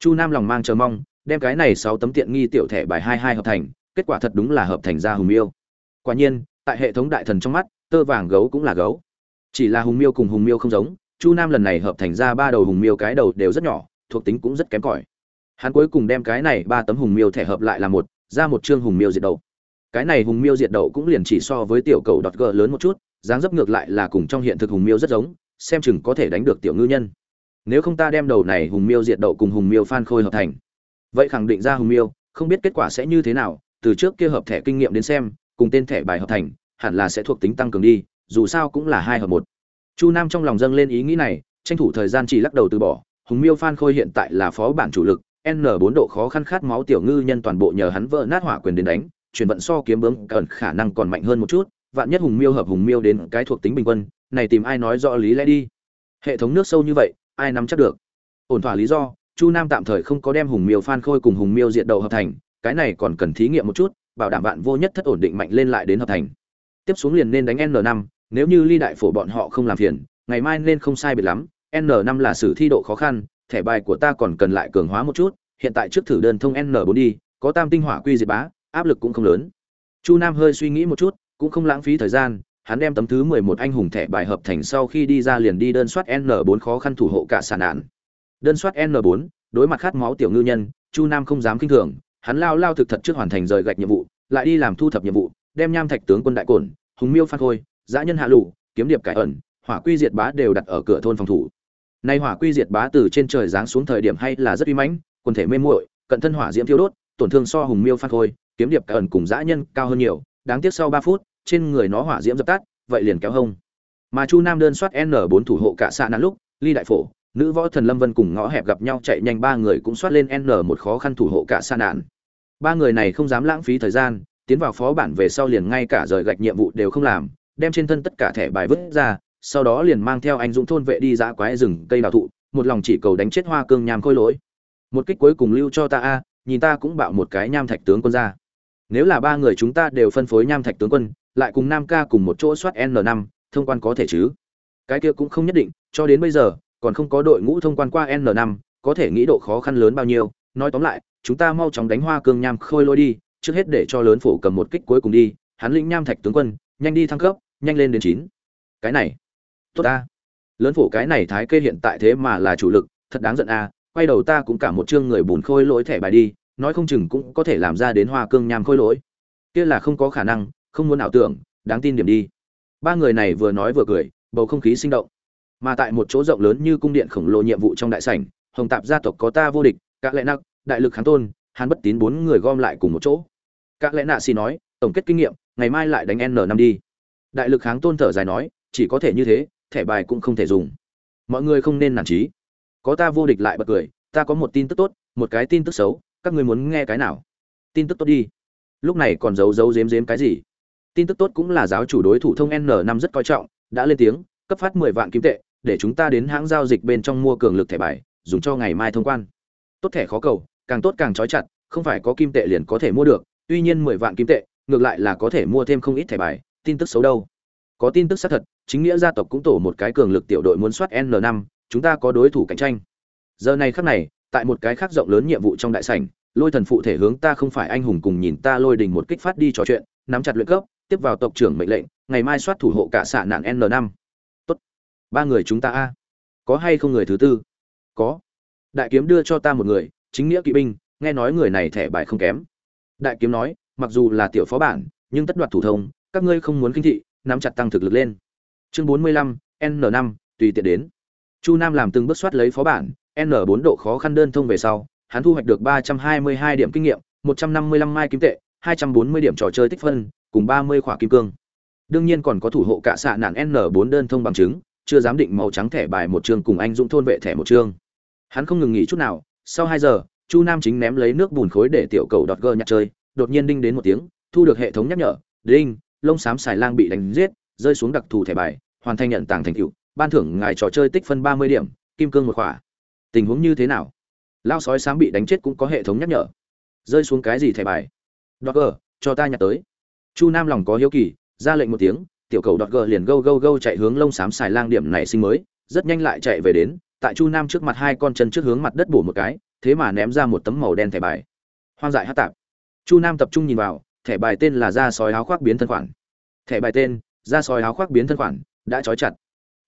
Speaker 1: chu nam lòng mang chờ mong, đem cái này sáu tấm tiện nghi tiểu thẻ bài hai hai hợp thành, kết quả thật đúng là hợp thành ra hùng miêu. Quả nhiên, tại hệ thống đại thần trong mắt, tơ vàng gấu cũng là gấu. Chỉ là hùng miêu cùng hùng miêu không giống, chu nam lần này hợp thành ra ba đầu hùng miêu cái đầu đều rất nhỏ, thuộc tính cũng rất kém cỏi. Hắn cuối cùng đem cái này ba tấm hùng miêu thẻ hợp lại là một, ra một chương hùng miêu diệt đậu cái này hùng miêu diệt đậu cũng liền chỉ so với tiểu cầu đọt g lớn một chút, dáng dấp ngược lại là cùng trong hiện thực hùng miêu rất giống, xem chừng có thể đánh được tiểu ngư nhân nếu không ta đem đầu này hùng miêu diệt đậu cùng hùng miêu phan khôi hợp thành. Vậy khẳng định ra hùng miêu, không biết kết quả sẽ như thế nào, từ trước kia hợp thẻ kinh nghiệm đến xem, cùng tên thẻ bài hợp thành, hẳn là sẽ thuộc tính tăng cường đi, dù sao cũng là hai hợp một. Chu nam trong lòng dâng lên ý nghĩ này, tranh thủ thời gian chỉ lắc đầu từ bỏ, hùng miêu phan khôi hiện tại là phó bản chủ lực, n bốn độ khó khăn khát máu tiểu ngư nhân toàn bộ nhờ hắn vỡ nát hỏa quyền đến đánh, chuyển vận so kiếm bướm cần khả năng còn mạnh hơn một chút, vạn nhất hùng miêu hợp hùng miêu đến cái thuộc tính bình quân, này tìm ai nói rõ lý lẽ đi. Hệ thống nước sâu như vậy ai nắm chắc được? Ổn thỏa lý do, chu nam tạm thời không có đem hùng miêu phan khôi cùng hùng miêu diện đầu hợp thành, cái này còn cần thí nghiệm một chút, bảo đảm bạn vô nhất thất ổn định mạnh lên lại đến hợp thành. Tiếp xuống liền nên đánh n 5 nếu như ly đại phổ bọn họ không làm phiền, ngày mai nên không sai biệt lắm, n 5 là sử thi độ khó khăn, thẻ bài của ta còn cần lại cường hóa một chút, hiện tại trước thử đơn thông n 4 đi, có tam tinh hỏa quy diệt bá, áp lực cũng không lớn. Chu nam hơi suy nghĩ một chút, cũng không lãng phí thời gian hắn đem tấm thứ mười một anh hùng thẻ bài hợp thành sau khi đi ra liền đi đơn soát n 4 khó khăn thủ hộ cả sản nạn đơn soát n 4 đối mặt khát máu tiểu ngư nhân, chu nam không dám kinh thường, hắn lao lao thực thật trước hoàn thành rời gạch nhiệm vụ, lại đi làm thu thập nhiệm vụ, đem nham thạch tướng quân đại cổn, hùng miêu phan khôi dã nhân hạ lụ, kiếm điệp cải ẩn, hỏa quy diệt bá đều đặt ở cửa thôn phòng thủ. Nay hỏa quy diệt bá từ trên trời giáng xuống thời điểm hay là rất uy mãnh, quần thể mê muội, cận thân hỏa diễm thiêu đốt, tổn thương so hùng miêu phan khôi, kiếm điệp cải ẩn cùng dã nhân cao hơn nhiều, đáng tiếc sau ba phút trên người nó hỏa diễm dập tắt, vậy liền kéo hông. Mà chu nam đơn soát n 4 thủ hộ cả xạ nắn lúc, ly đại phổ, nữ võ thần lâm vân cùng ngõ hẹp gặp nhau chạy nhanh ba người cũng soát lên n một khó khăn thủ hộ cả xạ nạn. Ba người này không dám lãng phí thời gian, tiến vào phó bản về sau liền ngay cả rời gạch nhiệm vụ đều không làm, đem trên thân tất cả thẻ bài vứt ra, sau đó liền mang theo anh dũng thôn vệ đi dã quái rừng cây đào thụ, một lòng chỉ cầu đánh chết hoa cương nham khôi lỗi. Một kích cuối cùng lưu cho ta a, nhìn ta cũng bạo một cái nham thạch tướng quân ra. Nếu là ba người chúng ta đều phân phối nham thạch tướng quân lại cùng nam ca cùng một chỗ soát n 5 thông quan có thể chứ? Cái kia cũng không nhất định, cho đến bây giờ, còn không có đội ngũ thông quan qua n 5 có thể nghĩ độ khó khăn lớn bao nhiêu. Nói tóm lại, chúng ta mau chóng đánh hoa cương nham khôi lôi đi, trước hết để cho lớn phủ cầm một kích cuối cùng đi. Hắn lĩnh nham thạch tướng quân, nhanh đi thăng cấp, nhanh lên đến chín. Cái này, tốt ta. Lớn phủ cái này thái kê hiện tại thế mà là chủ lực, thật đáng giận a. Quay đầu ta cũng cả một chương người bùn khôi lỗi thẻ bài đi, nói không chừng cũng có thể làm ra đến hoa cương nham khôi lỗi. Kia là không có khả năng không muốn ảo tưởng, đáng tin điểm đi. Ba người này vừa nói vừa cười, bầu không khí sinh động. Mà tại một chỗ rộng lớn như cung điện khổng lồ nhiệm vụ trong đại sảnh, hồng tạp gia tộc có ta vô địch các lẽ nặc, đại lực kháng tôn hắn bất tín bốn người gom lại cùng một chỗ. Các lẽ nạ xì nói, tổng kết kinh nghiệm, ngày mai lại đánh n năm đi. Đại lực kháng tôn thở dài nói, chỉ có thể như thế, thẻ bài cũng không thể dùng. Mọi người không nên nản trí có ta vô địch lại bật cười, ta có một tin tức tốt, một cái tin tức xấu, các người muốn nghe cái nào? Tin tức tốt đi. Lúc này còn giấu giấu giếm giếm cái gì? Tin tức tốt cũng là giáo chủ đối thủ thông n năm rất coi trọng, đã lên tiếng, cấp phát mười vạn kim tệ, để chúng ta đến hãng giao dịch bên trong mua cường lực thẻ bài, dùng cho ngày mai thông quan. Tốt thẻ khó cầu, càng tốt càng trói chặt, không phải có kim tệ liền có thể mua được, tuy nhiên mười vạn kim tệ, ngược lại là có thể mua thêm không ít thẻ bài, tin tức xấu đâu. Có tin tức xác thật, chính nghĩa gia tộc cũng tổ một cái cường lực tiểu đội muốn soát n năm, chúng ta có đối thủ cạnh tranh. Giờ này khắc này, tại một cái khác rộng lớn nhiệm vụ trong đại sảnh, lôi thần phụ thể hướng ta không phải anh hùng cùng nhìn ta lôi đình một kích phát đi trò chuyện, nắm chặt luyện cấp tiếp vào tộc trưởng mệnh lệnh, ngày mai soát thủ hộ cả xạ nạn n năm. Tốt. Ba người chúng ta a. Có hay không người thứ tư? Có. Đại kiếm đưa cho ta một người, chính nghĩa kỵ binh, nghe nói người này thẻ bài không kém. Đại kiếm nói, mặc dù là tiểu phó bản, nhưng tất đoạt thủ thông, các ngươi không muốn kinh thị, nắm chặt tăng thực lực lên. Chương bốn mươi lăm, n năm, tùy tiện đến. Chu nam làm từng bước soát lấy phó bản, n bốn độ khó khăn đơn thông về sau, hắn thu hoạch được ba trăm hai mươi hai điểm kinh nghiệm, một trăm năm mươi lăm mai kim tệ, hai trăm bốn mươi điểm trò chơi tích phân cùng ba mươi khỏa kim cương. Đương nhiên còn có thủ hộ cả xạ nạn n bốn đơn thông bằng chứng, chưa dám định màu trắng thẻ bài một chương cùng anh dũng thôn vệ thẻ một chương. Hắn không ngừng nghỉ chút nào, sau hai giờ, chu nam chính ném lấy nước bùn khối để tiểu cầu đọt gơ nhặt chơi, đột nhiên đinh đến một tiếng, thu được hệ thống nhắc nhở, đinh, lông xám xài lang bị đánh giết, rơi xuống đặc thù thẻ bài, hoàn thành nhận tàng thành tựu, ban thưởng ngài trò chơi tích phân ba mươi điểm, kim cương một khỏa. Tình huống như thế nào? Lao sói xám bị đánh chết cũng có hệ thống nhắc nhở. Rơi xuống cái gì thẻ bài? Đọt gơ, cho ta nhặt tới chu nam lòng có hiếu kỳ, ra lệnh một tiếng, tiểu cầu đọt gờ liền gâu gâu gâu chạy hướng lông xám xài lang điểm này sinh mới, rất nhanh lại chạy về đến, tại chu nam trước mặt hai con chân trước hướng mặt đất bổ một cái, thế mà ném ra một tấm màu đen thẻ bài. Hoang dại hát tạp. Chu nam tập trung nhìn vào, thẻ bài tên là da sói áo khoác biến thân khoản. Thẻ bài tên da sói áo khoác biến thân khoản, đã trói chặt.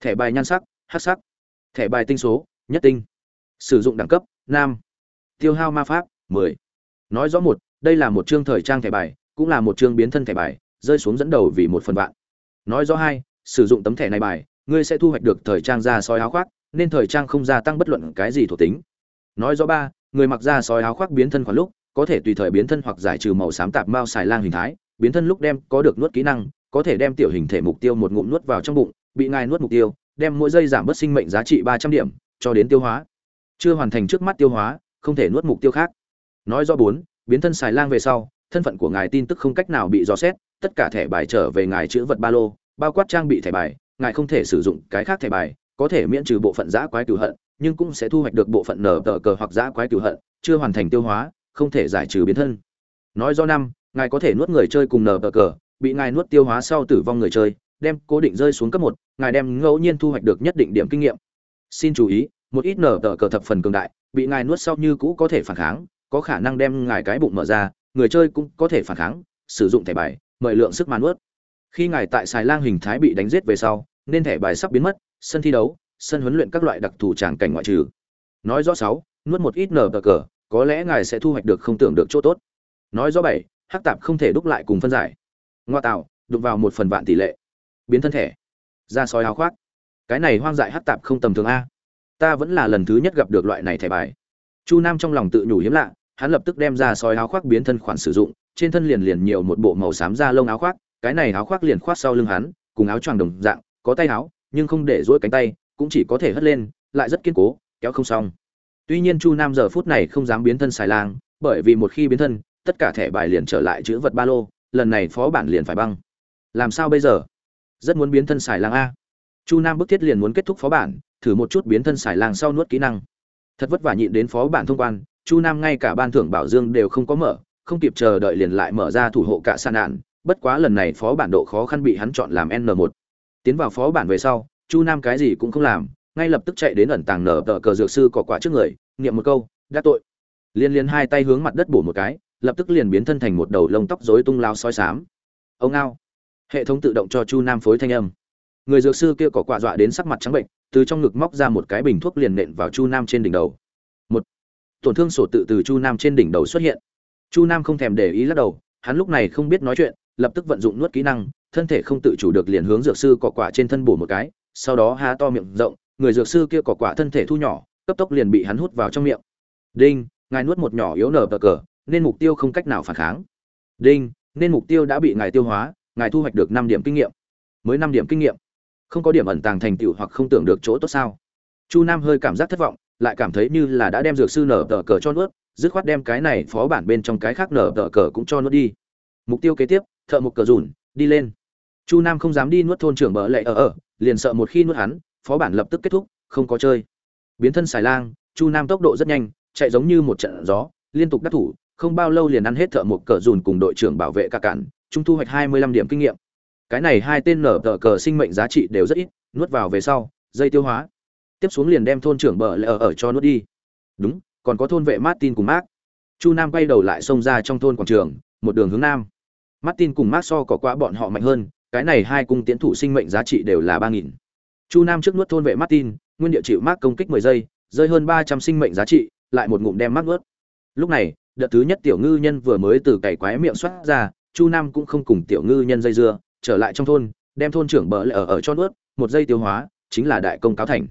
Speaker 1: Thẻ bài nhan sắc hát sắc. Thẻ bài tinh số, nhất tinh. Sử dụng đẳng cấp, nam. Tiêu hao ma pháp 10. nói rõ một, đây là một chương thời trang thẻ bài cũng là một chương biến thân thẻ bài, rơi xuống dẫn đầu vì một phần vạn. Nói rõ hai, sử dụng tấm thẻ này bài, ngươi sẽ thu hoạch được thời trang da sói áo khoác, nên thời trang không gia tăng bất luận cái gì thuộc tính. Nói rõ ba, người mặc da sói áo khoác biến thân khoảng lúc, có thể tùy thời biến thân hoặc giải trừ màu xám tạp mao xài lang hình thái, biến thân lúc đem có được nuốt kỹ năng, có thể đem tiểu hình thể mục tiêu một ngụm nuốt vào trong bụng, bị ngài nuốt mục tiêu, đem mỗi giây giảm bớt sinh mệnh giá trị ba trăm điểm, cho đến tiêu hóa. Chưa hoàn thành trước mắt tiêu hóa, không thể nuốt mục tiêu khác. Nói rõ bốn, biến thân xài lang về sau thân phận của ngài tin tức không cách nào bị dò xét, tất cả thẻ bài trở về ngài chữ vật ba lô, bao quát trang bị thẻ bài, ngài không thể sử dụng cái khác thẻ bài, có thể miễn trừ bộ phận giã quái cửu hận, nhưng cũng sẽ thu hoạch được bộ phận nở tờ cờ hoặc giã quái cửu hận, chưa hoàn thành tiêu hóa, không thể giải trừ biến thân. Nói do năm, ngài có thể nuốt người chơi cùng nở tờ cờ, bị ngài nuốt tiêu hóa sau tử vong người chơi, đem cố định rơi xuống cấp một, ngài đem ngẫu nhiên thu hoạch được nhất định điểm kinh nghiệm. Xin chú ý, một ít nở tờ cờ thập phần cường đại, bị ngài nuốt sau như cũ có thể phản kháng, có khả năng đem ngài cái bụng mở ra người chơi cũng có thể phản kháng, sử dụng thẻ bài, mời lượng sức màn ướt khi ngài tại xài lang hình thái bị đánh giết về sau, nên thẻ bài sắp biến mất, sân thi đấu, sân huấn luyện các loại đặc thù tràng cảnh ngoại trừ. Nói rõ sáu, nuốt một ít nở cờ, có lẽ ngài sẽ thu hoạch được không tưởng được chỗ tốt. Nói rõ bảy, hắc tạp không thể đúc lại cùng phân giải. Ngoa tạo đục vào một phần vạn tỷ lệ. Biến thân thể ra sói áo khoác. Cái này hoang dại hắc tạp không tầm thường a. Ta vẫn là lần thứ nhất gặp được loại này thẻ bài. Chu nam trong lòng tự nhủ hiếm lạ hắn lập tức đem ra sói áo khoác biến thân khoản sử dụng, trên thân liền liền nhiều một bộ màu xám da lông áo khoác, cái này áo khoác liền khoác sau lưng hắn, cùng áo choàng đồng dạng, có tay áo, nhưng không để duỗi cánh tay, cũng chỉ có thể hất lên, lại rất kiên cố, kéo không xong. Tuy nhiên chu nam giờ phút này không dám biến thân xài lang, bởi vì một khi biến thân, tất cả thẻ bài liền trở lại chữ vật ba lô, lần này phó bản liền phải băng. Làm sao bây giờ? Rất muốn biến thân xài lang a. Chu nam bức thiết liền muốn kết thúc phó bản, thử một chút biến thân xài lang sau nuốt kỹ năng. Thật vất vả nhịn đến phó bản thông quan chu nam ngay cả ban thưởng bảo dương đều không có mở, không kịp chờ đợi liền lại mở ra thủ hộ cả sàn nạn. Bất quá lần này phó bản độ khó khăn bị hắn chọn làm n 1 tiến vào phó bản về sau, chu nam cái gì cũng không làm, ngay lập tức chạy đến ẩn tàng nở tờ cờ dược sư cỏ quả trước người, niệm một câu, đã tội. Liên liên hai tay hướng mặt đất bổ một cái, lập tức liền biến thân thành một đầu lông tóc rối tung lao soi sám. Ông ao hệ thống tự động cho chu nam phối thanh âm. Người dược sư kia cỏ quạ dọa đến sắc mặt trắng bệnh, từ trong ngực móc ra một cái bình thuốc liền nện vào chu nam trên đỉnh đầu tổn thương sổ tự từ chu nam trên đỉnh đầu xuất hiện. Chu nam không thèm để ý lắc đầu, hắn lúc này không biết nói chuyện, lập tức vận dụng nuốt kỹ năng, thân thể không tự chủ được liền hướng dược sư cỏ quả trên thân bổ một cái, sau đó há to miệng rộng, người dược sư kia cỏ quả thân thể thu nhỏ, cấp tốc liền bị hắn hút vào trong miệng. Đinh, ngài nuốt một nhỏ yếu nở bờ cờ, nên mục tiêu không cách nào phản kháng. Đinh, nên mục tiêu đã bị ngài tiêu hóa, ngài thu hoạch được năm điểm kinh nghiệm. Mới năm điểm kinh nghiệm. Không có điểm ẩn tàng thành tựu hoặc không tưởng được chỗ tốt sao? Chu nam hơi cảm giác thất vọng lại cảm thấy như là đã đem dược sư nở tờ cờ cho nuốt, dứt khoát đem cái này phó bản bên trong cái khác nở tờ cờ cũng cho nuốt đi. Mục tiêu kế tiếp, thợ mục cờ rủn, đi lên. Chu nam không dám đi nuốt thôn trưởng bờ lệ ở ở liền sợ một khi nuốt hắn, phó bản lập tức kết thúc, không có chơi. Biến thân xài lang, chu nam tốc độ rất nhanh, chạy giống như một trận gió, liên tục đắc thủ, không bao lâu liền ăn hết thợ mục cờ dùn cùng đội trưởng bảo vệ cả cản, trung thu hoạch hai mươi lăm điểm kinh nghiệm. Cái này hai tên nở tờ cờ sinh mệnh giá trị đều rất ít, nuốt vào về sau, dây tiêu hóa tiếp xuống liền đem thôn trưởng bờ lỡ ở ở cho nuốt đi. Đúng, còn có thôn vệ martin cùng mark. Chu nam quay đầu lại xông ra trong thôn quảng trường, một đường hướng nam. Martin cùng mark so có quá bọn họ mạnh hơn, cái này hai cung tiến thủ sinh mệnh giá trị đều là ba nghìn. Chu nam trước nuốt thôn vệ martin, nguyên địa chịu mark công kích mười giây, rơi hơn ba trăm sinh mệnh giá trị, lại một ngụm đem mark nuốt. Lúc này, đợt thứ nhất tiểu ngư nhân vừa mới từ cày quái miệng xoát ra, chu nam cũng không cùng tiểu ngư nhân dây dưa, trở lại trong thôn, đem thôn trưởng bờ lỡ ở ở cho nuốt, một giây tiêu hóa, chính là đại công cáo thành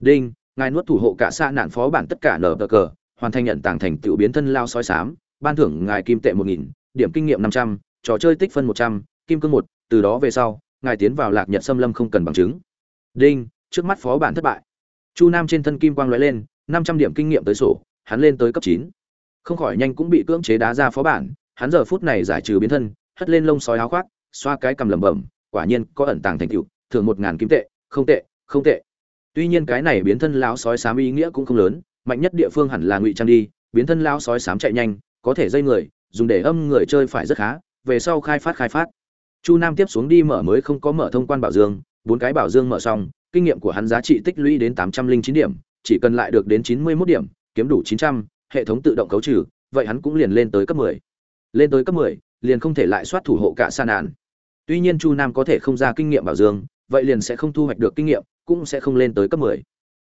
Speaker 1: đinh, ngài nuốt thủ hộ cả xa nạn phó bản tất cả nở cờ, hoàn thành nhận tàng thành tựu biến thân lao sói sám ban thưởng ngài kim tệ một nghìn, điểm kinh nghiệm năm trăm, trò chơi tích phân một trăm, kim cương một, từ đó về sau, ngài tiến vào lạc nhật xâm lâm không cần bằng chứng. Đinh, trước mắt phó bản thất bại. Chu nam trên thân kim quang lóe lên, năm trăm điểm kinh nghiệm tới sổ, hắn lên tới cấp chín. Không khỏi nhanh cũng bị cưỡng chế đá ra phó bản, hắn giờ phút này giải trừ biến thân, hất lên lông sói áo khoác, xoa cái cầm lẩm bẩm, quả nhiên có ẩn tàng thành tựu thường một ngàn kim tệ, không tệ không tệ tuy nhiên cái này biến thân lão sói sám ý nghĩa cũng không lớn, mạnh nhất địa phương hẳn là ngụy trang đi, biến thân lão sói sám chạy nhanh, có thể dây người, dùng để âm người chơi phải rất khá, về sau khai phát khai phát. Chu nam tiếp xuống đi mở mới không có mở thông quan bảo dương, bốn cái bảo dương mở xong, kinh nghiệm của hắn giá trị tích lũy đến tám trăm linh chín điểm, chỉ cần lại được đến chín mươi mốt điểm, kiếm đủ chín trăm, hệ thống tự động cấu trừ, vậy hắn cũng liền lên tới cấp mười. Lên tới cấp mười, liền không thể lại soát thủ hộ cả sa nạn. Tuy nhiên chu nam có thể không ra kinh nghiệm bảo dương, vậy liền sẽ không thu hoạch được kinh nghiệm cũng sẽ không lên tới cấp mười.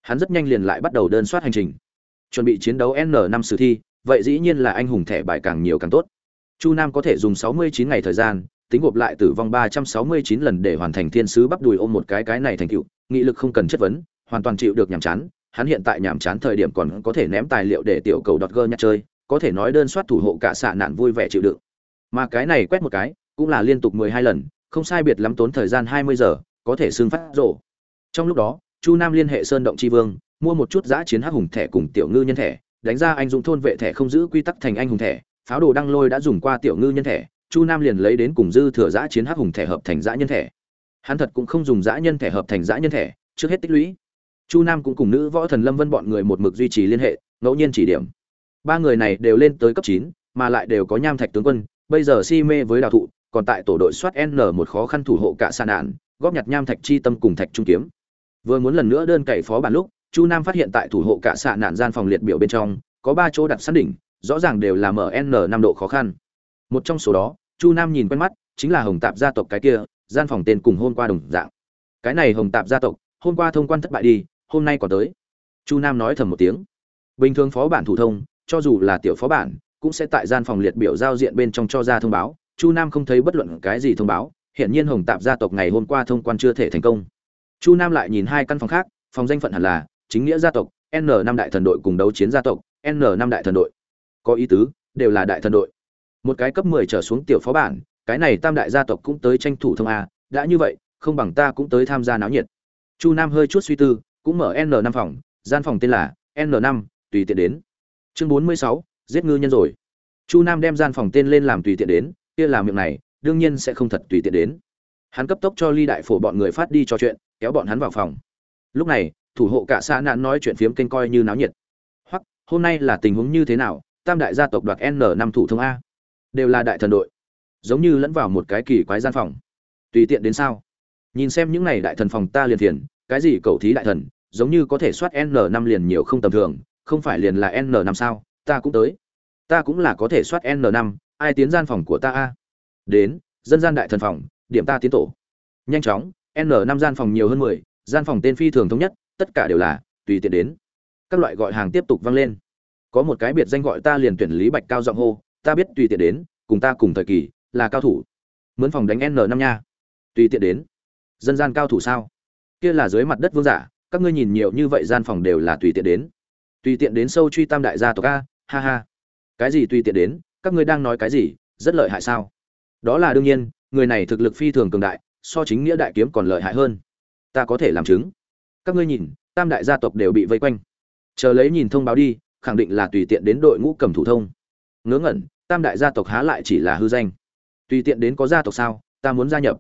Speaker 1: Hắn rất nhanh liền lại bắt đầu đơn soát hành trình. Chuẩn bị chiến đấu n năm sử thi, vậy dĩ nhiên là anh hùng thẻ bài càng nhiều càng tốt. Chu nam có thể dùng sáu mươi chín ngày thời gian, tính gộp lại tử vong ba trăm sáu mươi chín lần để hoàn thành thiên sứ bắp đùi ôm một cái cái này thành tựu, nghị lực không cần chất vấn, hoàn toàn chịu được nhàm chán. Hắn hiện tại nhàm chán thời điểm còn có thể ném tài liệu để tiểu cầu đọt gơ nhặt chơi, có thể nói đơn soát thủ hộ cả xạ nạn vui vẻ chịu đựng. Mà cái này quét một cái, cũng là liên tục mười hai lần, không sai biệt lắm tốn thời gian hai mươi giờ, có thể xương phát rộ trong lúc đó, chu nam liên hệ sơn động tri vương, mua một chút giã chiến hắc hùng thẻ cùng tiểu ngư nhân thẻ, đánh ra anh dũng thôn vệ thẻ không giữ quy tắc thành anh hùng thẻ, pháo đồ đăng lôi đã dùng qua tiểu ngư nhân thẻ, chu nam liền lấy đến cùng dư thừa giã chiến hắc hùng thẻ hợp thành giã nhân thẻ. Hắn thật cũng không dùng giã nhân thẻ hợp thành giã nhân thẻ, trước hết tích lũy. Chu nam cũng cùng nữ võ thần lâm vân bọn người một mực duy trì liên hệ, ngẫu nhiên chỉ điểm. Ba người này đều lên tới cấp chín, mà lại đều có nham thạch tướng quân, bây giờ si mê với đào thụ, còn tại tổ đội soát n một khó khăn thủ hộ cả sàn nạn, góp nhặt nham thạch chi tâm cùng thạch trung kiếm vừa muốn lần nữa đơn cậy phó bản lúc, chu nam phát hiện tại thủ hộ cả xạ nạn gian phòng liệt biểu bên trong, có ba chỗ đặt sát đỉnh, rõ ràng đều là mn năm độ khó khăn. Một trong số đó, chu nam nhìn quen mắt, chính là hồng tạp gia tộc cái kia, gian phòng tên cùng hôm qua đồng dạng. Cái này hồng tạp gia tộc, hôm qua thông quan thất bại đi, hôm nay còn tới. Chu nam nói thầm một tiếng. Bình thường phó bản thủ thông, cho dù là tiểu phó bản, cũng sẽ tại gian phòng liệt biểu giao diện bên trong cho ra thông báo. Chu nam không thấy bất luận cái gì thông báo hiện nhiên hồng tạp gia tộc ngày hôm qua thông quan chưa thể thành công chu nam lại nhìn hai căn phòng khác, phòng danh phận hẳn là chính nghĩa gia tộc, n năm đại thần đội cùng đấu chiến gia tộc, n năm đại thần đội. Có ý tứ, đều là đại thần đội. Một cái cấp mười trở xuống tiểu phó bản, cái này tam đại gia tộc cũng tới tranh thủ thông a, đã như vậy, không bằng ta cũng tới tham gia náo nhiệt. Chu nam hơi chút suy tư, cũng mở n năm phòng, gian phòng tên là n năm, tùy tiện đến. Chương bốn mươi sáu, giết ngư nhân rồi. Chu nam đem gian phòng tên lên làm tùy tiện đến, kia làm miệng này, đương nhiên sẽ không thật tùy tiện đến. Hắn cấp tốc cho ly đại phổ bọn người phát đi trò chuyện kéo bọn hắn vào phòng. Lúc này, thủ hộ cả xã nạn nói chuyện phiếm kênh coi như náo nhiệt. Hoặc hôm nay là tình huống như thế nào? Tam đại gia tộc đoạt n năm thủ thông a. Đều là đại thần đội. Giống như lẫn vào một cái kỳ quái gian phòng. Tùy tiện đến sao? Nhìn xem những n à y đại thần phòng ta liền thiền cái gì cầu thí đại thần, giống như có thể soát n năm liền nhiều không tầm thường, không phải liền là n năm sao? Ta cũng tới. Ta cũng là có thể soát n năm, ai tiến gian phòng của ta a? Đến, dân gian đại thần phòng, điểm ta tiến tổ. Nhanh chóng n năm gian phòng nhiều hơn mười, gian phòng tên phi thường thống nhất, tất cả đều là tùy tiện đến. Các loại gọi hàng tiếp tục vang lên. Có một cái biệt danh gọi ta liền tuyển lý bạch cao giọng hô, ta biết tùy tiện đến, cùng ta cùng thời kỳ, là cao thủ. Mướn phòng đánh n năm nha. Tùy tiện đến. Dân gian cao thủ sao? Kia là dưới mặt đất vương giả, các ngươi nhìn nhiều như vậy gian phòng đều là tùy tiện đến. Tùy tiện đến sâu truy tam đại gia tộc a, ha ha. Cái gì tùy tiện đến, các ngươi đang nói cái gì, rất lợi hại sao? Đó là đương nhiên, người này thực lực phi thường cường đại so chính nghĩa đại kiếm còn lợi hại hơn. Ta có thể làm chứng. Các ngươi nhìn, tam đại gia tộc đều bị vây quanh. Chờ lấy nhìn thông báo đi, khẳng định là tùy tiện đến đội ngũ cầm thủ thông. Ngớ ngẩn, tam đại gia tộc há lại chỉ là hư danh. Tùy tiện đến có gia tộc sao, ta muốn gia nhập.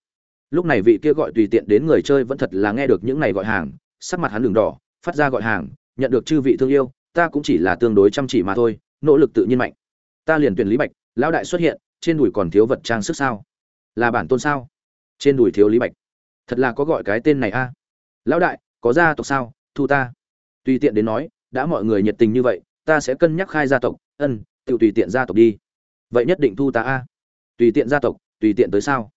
Speaker 1: Lúc này vị kia gọi tùy tiện đến người chơi vẫn thật là nghe được những này gọi hàng, sắc mặt hắn đường đỏ, phát ra gọi hàng, nhận được chư vị thương yêu, ta cũng chỉ là tương đối chăm chỉ mà thôi, nỗ lực tự nhiên mạnh. Ta liền tuyển lý bạch, lão đại xuất hiện, trên đùi còn thiếu vật trang sức sao? Là bản tôn sao? Trên đùi thiếu lý bạch. Thật là có gọi cái tên này a. À? Lão đại, có gia tộc sao? Thu ta. Tùy tiện đến nói, đã mọi người nhiệt tình như vậy, ta sẽ cân nhắc khai gia tộc. Ân tự tùy tiện gia tộc đi. Vậy nhất định thu ta a. À? Tùy tiện gia tộc, tùy tiện tới sao?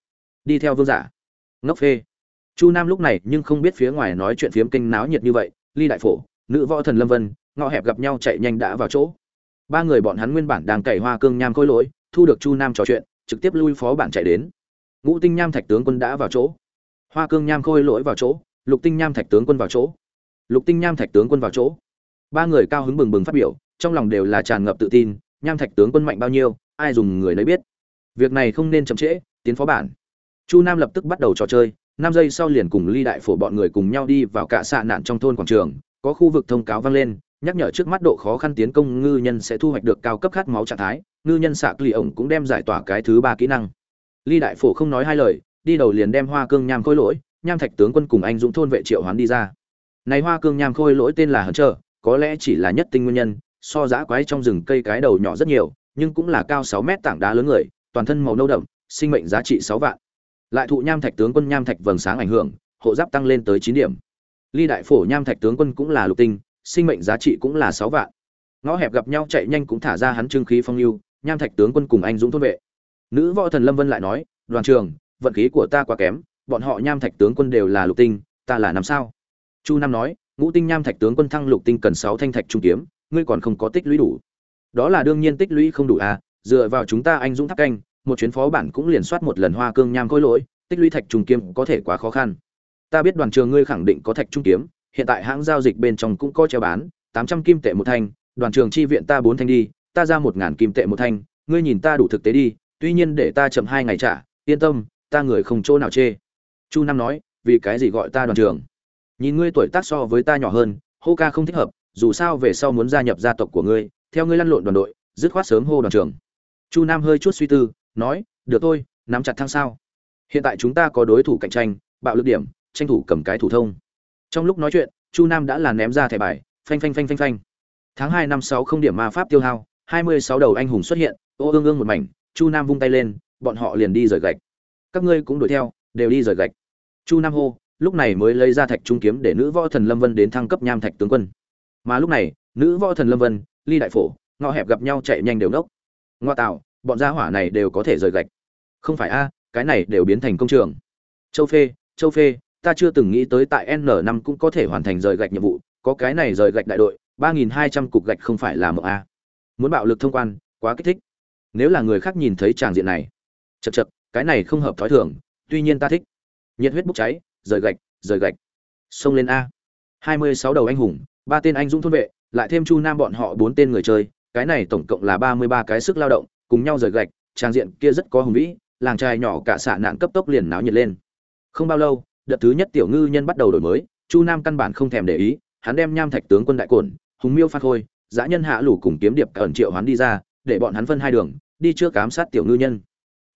Speaker 1: Đi theo vương giả. Ngốc phê. Chu nam lúc này nhưng không biết phía ngoài nói chuyện phiếm kinh náo nhiệt như vậy, ly đại phổ, nữ võ thần lâm vân, ngõ hẹp gặp nhau chạy nhanh đã vào chỗ. Ba người bọn hắn nguyên bản đang cày hoa cương nham khôi lỗi, thu được chu nam trò chuyện, trực tiếp lui phó bản chạy đến ngũ tinh nham thạch tướng quân đã vào chỗ. Hoa cương nham khôi lỗi vào chỗ. Lục tinh nham thạch tướng quân vào chỗ. Lục tinh nham thạch tướng quân vào chỗ. Ba người cao hứng bừng bừng phát biểu, trong lòng đều là tràn ngập tự tin, nham thạch tướng quân mạnh bao nhiêu, ai dùng người lấy biết. Việc này không nên chậm trễ, tiến phó bản. Chu nam lập tức bắt đầu trò chơi, năm giây sau liền cùng ly đại phổ bọn người cùng nhau đi vào cả xạ nạn trong thôn quảng trường, có khu vực thông cáo vang lên, nhắc nhở trước mắt độ khó khăn tiến công ngư nhân sẽ thu hoạch được cao cấp khát máu trạng thái, ngư nhân xạ lì ổng cũng đem giải tỏa cái thứ ba kỹ năng ly đại phổ không nói hai lời, đi đầu liền đem hoa cương nham khôi lỗi, nham thạch tướng quân cùng anh dũng thôn vệ triệu hoán đi ra. Này hoa cương nham khôi lỗi tên là hờn trơ có lẽ chỉ là nhất tinh nguyên nhân, so giã quái trong rừng cây cái đầu nhỏ rất nhiều, nhưng cũng là cao sáu mét tảng đá lớn người, toàn thân màu nâu đậm, sinh mệnh giá trị sáu vạn. Lại thụ nham thạch tướng quân nham thạch vầng sáng ảnh hưởng, hộ giáp tăng lên tới chín điểm. Ly đại phổ nham thạch tướng quân cũng là lục tinh, sinh mệnh giá trị cũng là sáu vạn. Ngõ hẹp gặp nhau chạy nhanh cũng thả ra hắn trương khí phong lưu, nham thạch tướng quân cùng anh dũng thôn vệ nữ võ thần lâm vân lại nói, đoàn trường, vận khí của ta quá kém, bọn họ nham thạch tướng quân đều là lục tinh, ta là năm sao? Chu nam nói, ngũ tinh nham thạch tướng quân thăng lục tinh cần sáu thanh thạch trung kiếm, ngươi còn không có tích lũy đủ. Đó là đương nhiên tích lũy không đủ à dựa vào chúng ta anh dũng tháp canh, một chuyến phó bản cũng liền soát một lần hoa cương nham khôi lỗi, tích lũy thạch trung kiếm có thể quá khó khăn. Ta biết đoàn trường ngươi khẳng định có thạch trung kiếm, hiện tại hãng giao dịch bên trong cũng có treo bán, tám trăm kim tệ một thanh, đoàn trường chi viện ta bốn thanh đi, ta ra một ngàn kim tệ một thanh, ngươi nhìn ta đủ thực tế đi tuy nhiên để ta chậm hai ngày trả, yên tâm, ta người không chỗ nào chê. Chu nam nói, vì cái gì gọi ta đoàn trường nhìn ngươi tuổi tác so với ta nhỏ hơn, hô ca không thích hợp, dù sao về sau muốn gia nhập gia tộc của ngươi, theo ngươi lăn lộn đoàn đội, dứt khoát sớm hô đoàn trường chu nam hơi chút suy tư, nói, được thôi, nắm chặt thăng sao? Hiện tại chúng ta có đối thủ cạnh tranh, bạo lực điểm, tranh thủ cầm cái thủ thông. Trong lúc nói chuyện, chu nam đã là ném ra thẻ bài, phanh phanh phanh phanh phanh. Tháng hai năm sáu không điểm ma pháp tiêu hao, hai mươi sáu đầu anh hùng xuất hiện, ô ương ương một mảnh chu nam vung tay lên, bọn họ liền đi rời gạch. Các ngươi cũng đuổi theo, đều đi rời gạch. Chu nam hô, lúc này mới lấy ra thạch trung kiếm để nữ võ thần lâm vân đến thăng cấp nham thạch tướng quân. Mà lúc này, nữ võ thần lâm vân, ly đại phổ ngõ hẹp gặp nhau chạy nhanh đều nốc. Ngoa tạo, bọn gia hỏa này đều có thể rời gạch. Không phải a, cái này đều biến thành công trường. Châu phê châu phê, ta chưa từng nghĩ tới tại n năm cũng có thể hoàn thành rời gạch nhiệm vụ, có cái này rời gạch đại đội, ba nghìn hai trăm cục gạch không phải là mộng a. Muốn bạo lực thông quan, quá kích thích nếu là người khác nhìn thấy tràng diện này. Chật chật cái này không hợp thói thường, tuy nhiên ta thích. Nhiệt huyết bốc cháy, rời gạch rời gạch. Xông lên a. Hai mươi sáu đầu anh hùng, ba tên anh dũng thôn vệ, lại thêm chu nam bọn họ bốn tên người chơi, cái này tổng cộng là ba mươi ba cái sức lao động, cùng nhau rời gạch trang diện kia rất có hùng vĩ, làng trai nhỏ cả xạ nạn cấp tốc liền náo nhiệt lên. Không bao lâu, đợt thứ nhất tiểu ngư nhân bắt đầu đổi mới, chu nam căn bản không thèm để ý, hắn đem nham thạch tướng quân đại cổn, hùng miêu phát khôi dã nhân hạ lũ cùng kiếm điệp ẩn triệu hoán đi ra, để bọn hắn phân hai đường đi trước cám sát tiểu ngư nhân.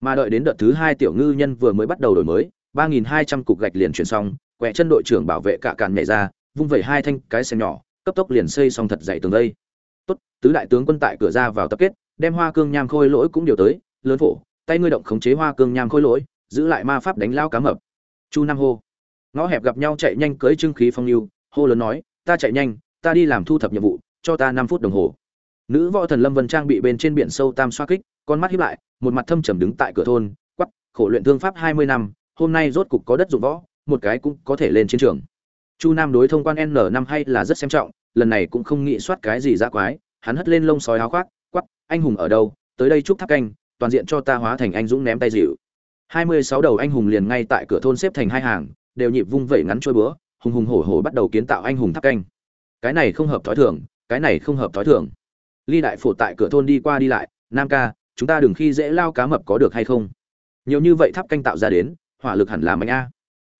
Speaker 1: Mà đợi đến đợt thứ hai tiểu ngư nhân vừa mới bắt đầu đổi mới, ba nghìn hai trăm cục gạch liền chuyển xong, quẹ chân đội trưởng bảo vệ cả càn nhảy ra, vung vẩy hai thanh cái xe nhỏ, cấp tốc liền xây xong thật dày tường đây. Tốt, tứ đại tướng quân tại cửa ra vào tập kết, đem hoa cương nham khôi lỗi cũng điều tới, lớn phổ, tay ngươi động khống chế hoa cương nham khôi lỗi, giữ lại ma pháp đánh lao cá mập. Chu nam hô. Ngõ hẹp gặp nhau chạy nhanh cưới trưng khí phong lưu, hô lớn nói, ta chạy nhanh, ta đi làm thu thập nhiệm vụ, cho ta năm phút đồng hồ nữ võ thần lâm vân trang bị bên trên biển sâu tam xoa kích, con mắt hiếp lại, một mặt thâm trầm đứng tại cửa thôn quắp khổ luyện thương pháp hai mươi năm, hôm nay rốt cục có đất dụng võ, một cái cũng có thể lên chiến trường. Chu nam đối thông quan n năm hay là rất xem trọng, lần này cũng không nghĩ soát cái gì ra quái, hắn hất lên lông sói áo khoác quắp anh hùng ở đâu, tới đây chúc tháp canh, toàn diện cho ta hóa thành anh dũng ném tay dịu. Hai mươi sáu đầu anh hùng liền ngay tại cửa thôn xếp thành hai hàng, đều nhịp vung vẩy ngắn trôi bữa hùng hùng hổ hổ bắt đầu kiến tạo anh hùng tháp canh. Cái này không hợp thói thường, cái này không hợp thói thường ly đại phổ tại cửa thôn đi qua đi lại, nam ca, chúng ta đừng khi dễ lao cá mập có được hay không? Nhiều như vậy tháp canh tạo ra đến, hỏa lực hẳn là mạnh a.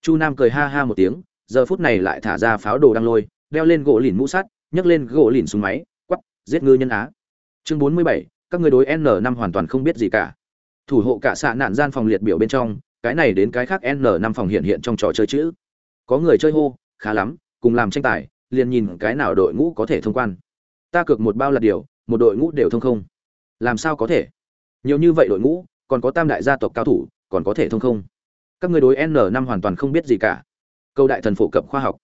Speaker 1: Chu nam cười ha ha một tiếng, giờ phút này lại thả ra pháo đồ đang lôi, đeo lên gỗ lìn mũ sắt, nhấc lên gỗ lìn súng máy quắp giết ngư nhân á. Chương bốn mươi bảy, các người đối n năm hoàn toàn không biết gì cả. Thủ hộ cả xạ nạn gian phòng liệt biểu bên trong, cái này đến cái khác n năm phòng hiện hiện trong trò chơi chữ. Có người chơi hô, khá lắm, cùng làm tranh tài, liền nhìn cái nào đội ngũ có thể thông quan ta cược một bao là điều, một đội ngũ đều thông không. Làm sao có thể? Nhiều như vậy đội ngũ, còn có tam đại gia tộc cao thủ, còn có thể thông không? Các người đối n năm hoàn toàn không biết gì cả. Câu đại thần phổ cập khoa học.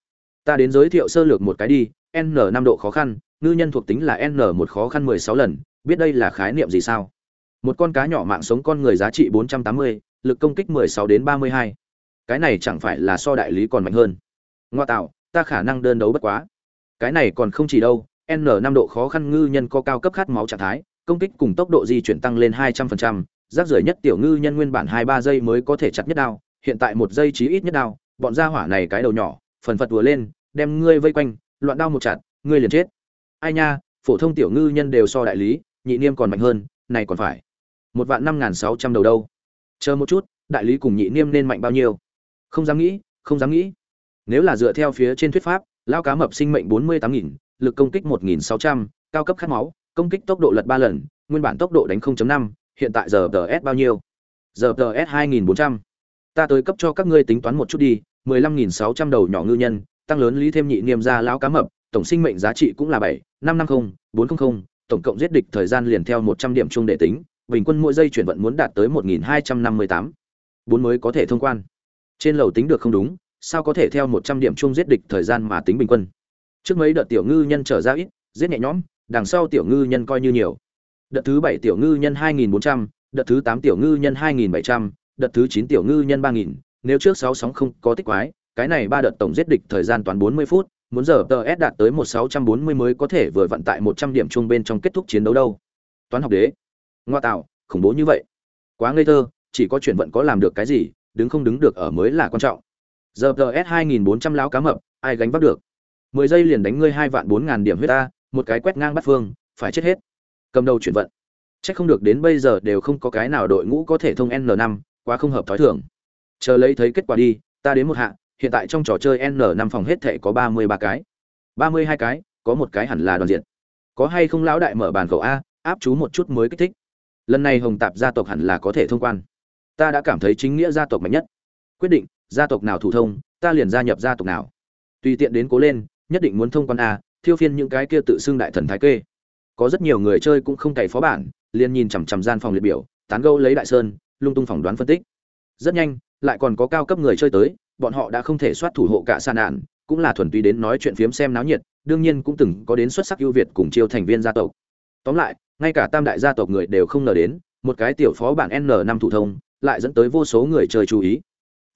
Speaker 1: Ta đến giới thiệu sơ lược một cái đi, n năm độ khó khăn, ngư nhân thuộc tính là n một khó khăn mười sáu lần, biết đây là khái niệm gì sao? Một con cá nhỏ mạng sống con người giá trị bốn trăm tám mươi, lực công kích mười sáu đến ba mươi hai. Cái này chẳng phải là so đại lý còn mạnh hơn. Ngoa tạo, ta khả năng đơn đấu bất quá. Cái này còn không chỉ đâu n năm độ khó khăn ngư nhân có cao cấp khát máu trạng thái, công kích cùng tốc độ di chuyển tăng lên hai trăm phần trăm, rác rưởi nhất tiểu ngư nhân nguyên bản hai ba giây mới có thể chặt nhất đao, hiện tại một giây chí ít nhất đao, bọn gia hỏa này cái đầu nhỏ, phần phật vừa lên, đem ngươi vây quanh, loạn đao một chặt, ngươi liền chết. Ai nha, phổ thông tiểu ngư nhân đều so đại lý, nhị niêm còn mạnh hơn, này còn phải. Một vạn năm n sáu trăm đầu đâu. Chờ một chút, đại lý cùng nhị niêm nên mạnh bao nhiêu? Không dám nghĩ, không dám nghĩ. Nếu là dựa theo phía trên thuyết pháp lao cá mập sinh mệnh bốn mươi tám nghìn lực công kích 1600, cao cấp khát máu, công kích tốc độ lật 3 lần, nguyên bản tốc độ đánh 0.5, hiện tại giờ DS bao nhiêu? Giờ DS 2400. Ta tới cấp cho các ngươi tính toán một chút đi, 15600 đầu nhỏ ngư nhân, tăng lớn lý thêm nhị niêm ra lão cá mập, tổng sinh mệnh giá trị cũng là 7, 550, 400, tổng cộng giết địch thời gian liền theo 100 điểm chung để tính, bình quân mỗi giây chuyển vận muốn đạt tới 1258. Bốn mới có thể thông quan. Trên lầu tính được không đúng, sao có thể theo 100 điểm chung giết địch thời gian mà tính bình quân? Trước mấy đợt tiểu ngư nhân trở ra ít, giết nhẹ nhõm, đằng sau tiểu ngư nhân coi như nhiều. Đợt thứ bảy tiểu ngư nhân 2400, đợt thứ tám tiểu ngư nhân 2700, đợt thứ chín tiểu ngư nhân ba nghìn nếu trước sáu sóng không có tích quái, cái này ba đợt tổng giết địch thời gian toàn 40 phút, muốn giờ TS đạt tới 1640 mới có thể vừa vận tại 100 điểm chung bên trong kết thúc chiến đấu đâu. Toán học đế. Ngoa tạo, khủng bố như vậy. Quá ngây thơ, chỉ có chuyển vận có làm được cái gì, đứng không đứng được ở mới là quan trọng. Giờ TS 2400 láo cá mập, ai gánh vác được. 10 giây liền đánh ngươi 2 vạn 4000 điểm huyết ta, một cái quét ngang bắt phương, phải chết hết. Cầm đầu chuyển vận. Chắc không được đến bây giờ đều không có cái nào đội ngũ có thể thông N5, quá không hợp thói thường. Chờ lấy thấy kết quả đi, ta đến một hạ, hiện tại trong trò chơi N5 phòng hết thể có 33 cái. 32 cái, có một cái hẳn là đoàn diện. Có hay không lão đại mở bàn cậu a, áp chú một chút mới kích thích. Lần này Hồng Tạp gia tộc hẳn là có thể thông quan. Ta đã cảm thấy chính nghĩa gia tộc mạnh nhất. Quyết định, gia tộc nào thủ thông, ta liền gia nhập gia tộc nào. Tùy tiện đến cố lên, nhất định muốn thông quan a, thiêu phiên những cái kia tự xưng đại thần thái kê. Có rất nhiều người chơi cũng không cày phó bản, liền nhìn chằm chằm gian phòng liệt biểu, tán gẫu lấy đại sơn, lung tung phỏng đoán phân tích. Rất nhanh, lại còn có cao cấp người chơi tới, bọn họ đã không thể soát thủ hộ cả san nạn cũng là thuần túy đến nói chuyện phiếm xem náo nhiệt đương nhiên cũng từng có đến xuất sắc ưu việt cùng chiêu thành viên gia tộc tóm lại ngay cả tam đại gia tộc người đều không ngờ đến một cái tiểu phó bản n năm thủ thông lại dẫn tới vô số người chơi chú ý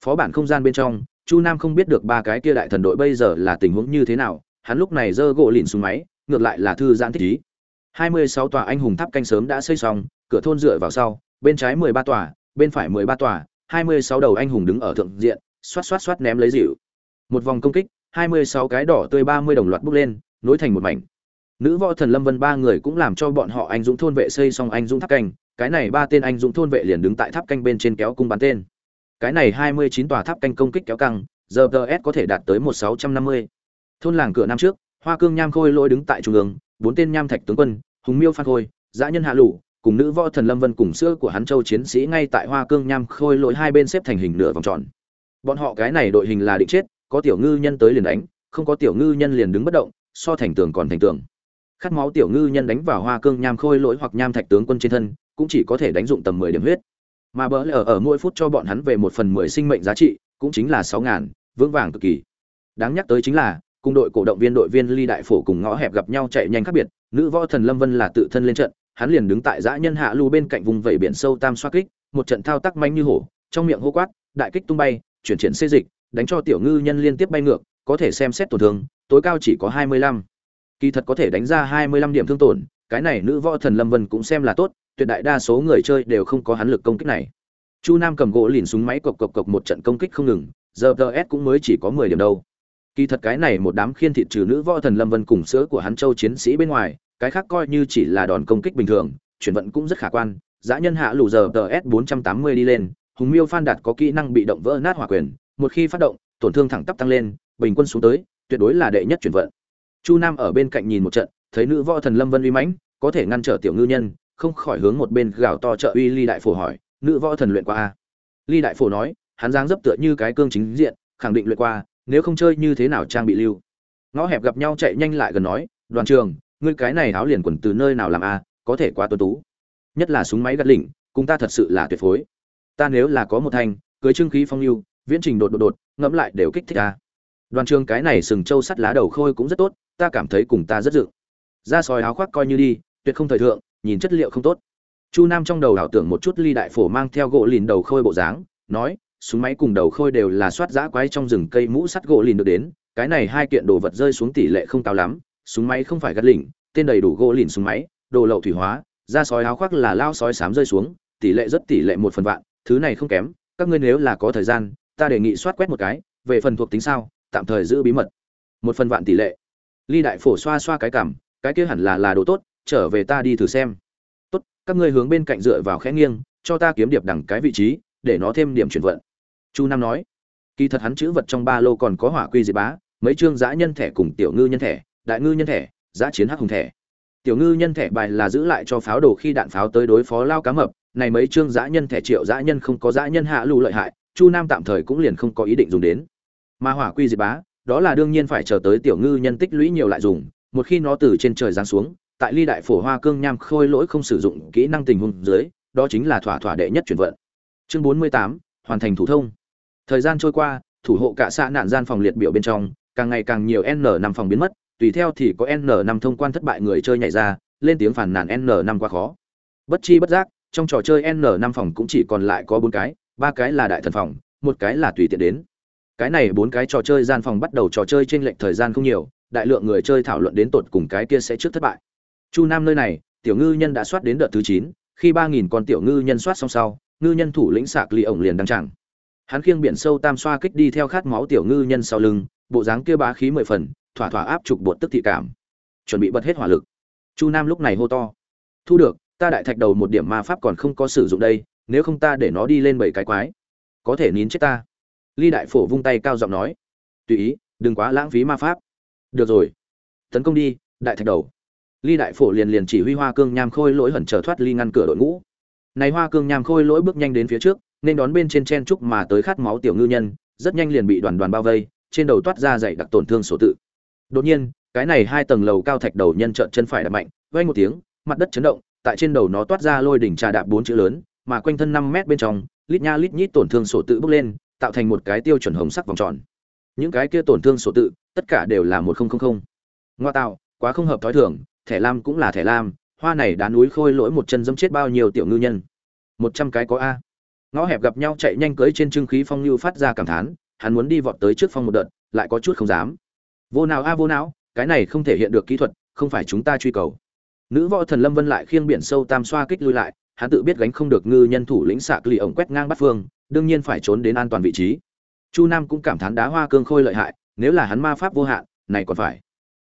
Speaker 1: phó bản không gian bên trong chu nam không biết được ba cái kia đại thần đội bây giờ là tình huống như thế nào, hắn lúc này giơ gỗ lìn xuống máy, ngược lại là thư giãn thích ý. Hai mươi sáu tòa anh hùng tháp canh sớm đã xây xong, cửa thôn dựa vào sau, bên trái mười ba tòa, bên phải mười ba tòa, hai mươi sáu đầu anh hùng đứng ở thượng diện, xoát xoát xoát ném lấy dịu một vòng công kích, hai mươi sáu cái đỏ tươi ba mươi đồng loạt bốc lên, nối thành một mảnh. Nữ võ thần lâm vân ba người cũng làm cho bọn họ anh dũng thôn vệ xây xong anh dũng tháp canh, cái này ba tên anh dũng thôn vệ liền đứng tại tháp canh bên trên kéo cung bắn tên cái này hai mươi chín tòa tháp canh công kích kéo căng, giờ ts có thể đạt tới một sáu trăm năm mươi. Thôn làng cửa năm trước, hoa cương nham khôi lôi đứng tại trung ương, bốn tên nham thạch tướng quân, hùng miêu phan khôi, dã nhân hạ lũ, cùng nữ võ thần lâm vân cùng sữa của hắn châu chiến sĩ ngay tại hoa cương nham khôi lỗi hai bên xếp thành hình nửa vòng tròn. Bọn họ cái này đội hình là định chết, có tiểu ngư nhân tới liền đánh, không có tiểu ngư nhân liền đứng bất động, so thành tường còn thành tường. Khát máu tiểu ngư nhân đánh vào hoa cương nham khôi lỗi hoặc nham thạch tướng quân trên thân, cũng chỉ có thể đánh dụng tầm mười điểm huyết mà bỡ lỡ ở mỗi phút cho bọn hắn về một phần mười sinh mệnh giá trị cũng chính là sáu ngàn vững vàng cực kỳ đáng nhắc tới chính là cùng đội cổ động viên đội viên ly đại phổ cùng ngõ hẹp gặp nhau chạy nhanh khác biệt nữ võ thần lâm vân là tự thân lên trận hắn liền đứng tại dã nhân hạ lưu bên cạnh vùng vẩy biển sâu tam xoa kích một trận thao tác manh như hổ trong miệng hô quát đại kích tung bay chuyển triển xê dịch, đánh cho tiểu ngư nhân liên tiếp bay ngược, có thể xem xét tổn thương, tối cao chỉ có 25. Kỳ thật có thể đánh ra 25 điểm thương tổn, cái này nữ võ thần Lâm Vân cũng xem là tốt, tuyệt đại đa số người chơi đều không có hắn lực công kích này. Chu Nam cầm gỗ lìn súng máy cộc cộc cộc một trận công kích không ngừng, giờ DS cũng mới chỉ có 10 điểm đâu. Kỳ thật cái này một đám khiên thịt trừ nữ võ thần Lâm Vân cùng sữa của hắn châu chiến sĩ bên ngoài, cái khác coi như chỉ là đòn công kích bình thường, chuyển vận cũng rất khả quan, dã nhân hạ lù giờ DS 480 đi lên, hùng miêu phan đạt có kỹ năng bị động vỡ nát hỏa quyền một khi phát động tổn thương thẳng tắp tăng lên bình quân xuống tới tuyệt đối là đệ nhất chuyển vận chu nam ở bên cạnh nhìn một trận thấy nữ võ thần lâm vân uy mãnh có thể ngăn trở tiểu ngư nhân không khỏi hướng một bên gào to trợ uy ly đại phổ hỏi, nữ võ thần luyện qua a ly đại phổ nói, hắn dáng dấp tựa như cái cương chính diện, khẳng định luyện qua, nếu không chơi như thế nào trang bị lưu? Ngõ hẹp gặp nhau chạy nhanh lại gần nói, đoàn trường, ngươi cái này áo liền quần từ nơi nào làm a có thể quá tuân tú. Nhất là súng máy gắt lỉnh, cùng ta thật sự là tuyệt phối. Ta nếu là có một thanh cưới trưng khí phong lưu, viễn trình đột đột đột, ngẫm lại đều kích thích ta đoàn trường cái này sừng trâu sắt lá đầu khôi cũng rất tốt, ta cảm thấy cùng ta rất dự. Ra sòi áo khoác coi như đi, tuyệt không thời thượng nhìn chất liệu không tốt. Chu nam trong đầu ảo tưởng một chút ly đại phổ mang theo gỗ lìn đầu khôi bộ dáng, nói, súng máy cùng đầu khôi đều là soát giã quái trong rừng cây mũ sắt gỗ lìn được đến, cái này hai kiện đồ vật rơi xuống tỷ lệ không cao lắm, súng máy không phải gắt lỉnh, tên đầy đủ gỗ lìn súng máy, đồ lậu thủy hóa ra sói áo khoác là lao sói sám rơi xuống, tỷ lệ rất tỷ lệ một phần vạn, thứ này không kém, các ngươi nếu là có thời gian, ta đề nghị soát quét một cái, về phần thuộc tính sao, tạm thời giữ bí mật. Một phần vạn tỷ lệ. Ly đại phổ xoa xoa cái cảm, cái kia hẳn là là đồ tốt trở về ta đi thử xem. Tốt, các ngươi hướng bên cạnh dựa vào khẽ nghiêng, cho ta kiếm điệp đẳng cái vị trí, để nó thêm điểm chuyển vận. Chu nam nói. Kỳ thật hắn chữ vật trong ba lô còn có hỏa quy diệt bá, mấy chương giã nhân thẻ cùng tiểu ngư nhân thẻ, đại ngư nhân thẻ, giã chiến hắc hùng thẻ. Tiểu ngư nhân thẻ bài là giữ lại cho pháo đồ khi đạn pháo tới đối phó lao cá mập, này mấy chương giã nhân thẻ triệu giã nhân không có giã nhân hạ lưu lợi hại, chu nam tạm thời cũng liền không có ý định dùng đến. Mà hỏa quy diệt bá, đó là đương nhiên phải chờ tới tiểu ngư nhân tích lũy nhiều lại dùng, một khi nó từ trên trời giáng xuống tại ly đại phổ hoa cương nham khôi lỗi không sử dụng kỹ năng tình huống dưới, đó chính là thỏa thỏa đệ nhất chuyển vận. Chương bốn mươi tám, hoàn thành thủ thông. Thời gian trôi qua, thủ hộ cả xã nạn gian phòng liệt biểu bên trong, càng ngày càng nhiều n năm phòng biến mất, tùy theo thì có n năm thông quan thất bại người chơi nhảy ra, lên tiếng phản nàn n năm quá khó. Bất chi bất giác, trong trò chơi n năm phòng cũng chỉ còn lại có bốn cái, ba cái là đại thần phòng, một cái là tùy tiện đến. Cái này bốn cái trò chơi gian phòng bắt đầu trò chơi trên lệnh thời gian không nhiều, đại lượng người chơi thảo luận đến tột cùng cái kia sẽ trước thất bại chu nam nơi này, tiểu ngư nhân đã soát đến đợt thứ chín, khi ba nghìn con tiểu ngư nhân soát xong sau, ngư nhân thủ lĩnh sạc ly ổng liền đăng chẳng hắn khiêng biển sâu tam xoa kích đi theo khát máu tiểu ngư nhân sau lưng, bộ dáng kia bá khí mười phần, thỏa thỏa áp trục bột tức thị cảm. Chuẩn bị bật hết hỏa lực. Chu nam lúc này hô to. Thu được, ta đại thạch đầu một điểm ma pháp còn không có sử dụng đây, nếu không ta để nó đi lên bảy cái quái. Có thể nín chết ta. Ly đại phổ vung tay cao giọng nói. Tùy ý, đừng quá lãng phí ma pháp. Được rồi. Tấn công đi, đại thạch đầu ly đại phổ liền liền chỉ huy hoa cương nham khôi lỗi hẩn trở thoát ly ngăn cửa đội ngũ. Này hoa cương nham khôi lỗi bước nhanh đến phía trước, nên đón bên trên chen trúc mà tới khát máu tiểu ngư nhân, rất nhanh liền bị đoàn đoàn bao vây, trên đầu toát ra dày đặc tổn thương sổ tự. Đột nhiên, cái này hai tầng lầu cao thạch đầu nhân trợn chân phải đập mạnh vay một tiếng, mặt đất chấn động, tại trên đầu nó toát ra lôi đỉnh trà đạp bốn chữ lớn, mà quanh thân năm mét bên trong, lít nha lít nhít tổn thương sổ tự bước lên, tạo thành một cái tiêu chuẩn hồng sắc vòng tròn. Những cái kia tổn thương sổ tự, tất cả đều là một không không không. Ngoa tạo, quá không hợp thói thường thẻ lam cũng là thẻ lam, hoa này đá núi khôi lỗi một chân dẫm chết bao nhiêu tiểu ngư nhân. Một trăm cái có a. Ngõ hẹp gặp nhau chạy nhanh cưới trên trưng khí phong lưu phát ra cảm thán, hắn muốn đi vọt tới trước phong một đợt, lại có chút không dám. Vô nào a, vô não cái này không thể hiện được kỹ thuật, không phải chúng ta truy cầu. Nữ võ thần lâm vân lại khiêng biển sâu tam xoa kích lui lại, hắn tự biết gánh không được ngư nhân thủ lĩnh xạ lì ổng quét ngang bắt phương, đương nhiên phải trốn đến an toàn vị trí. Chu nam cũng cảm thán đá hoa cương khôi lợi hại, nếu là hắn ma pháp vô hạn, này còn phải.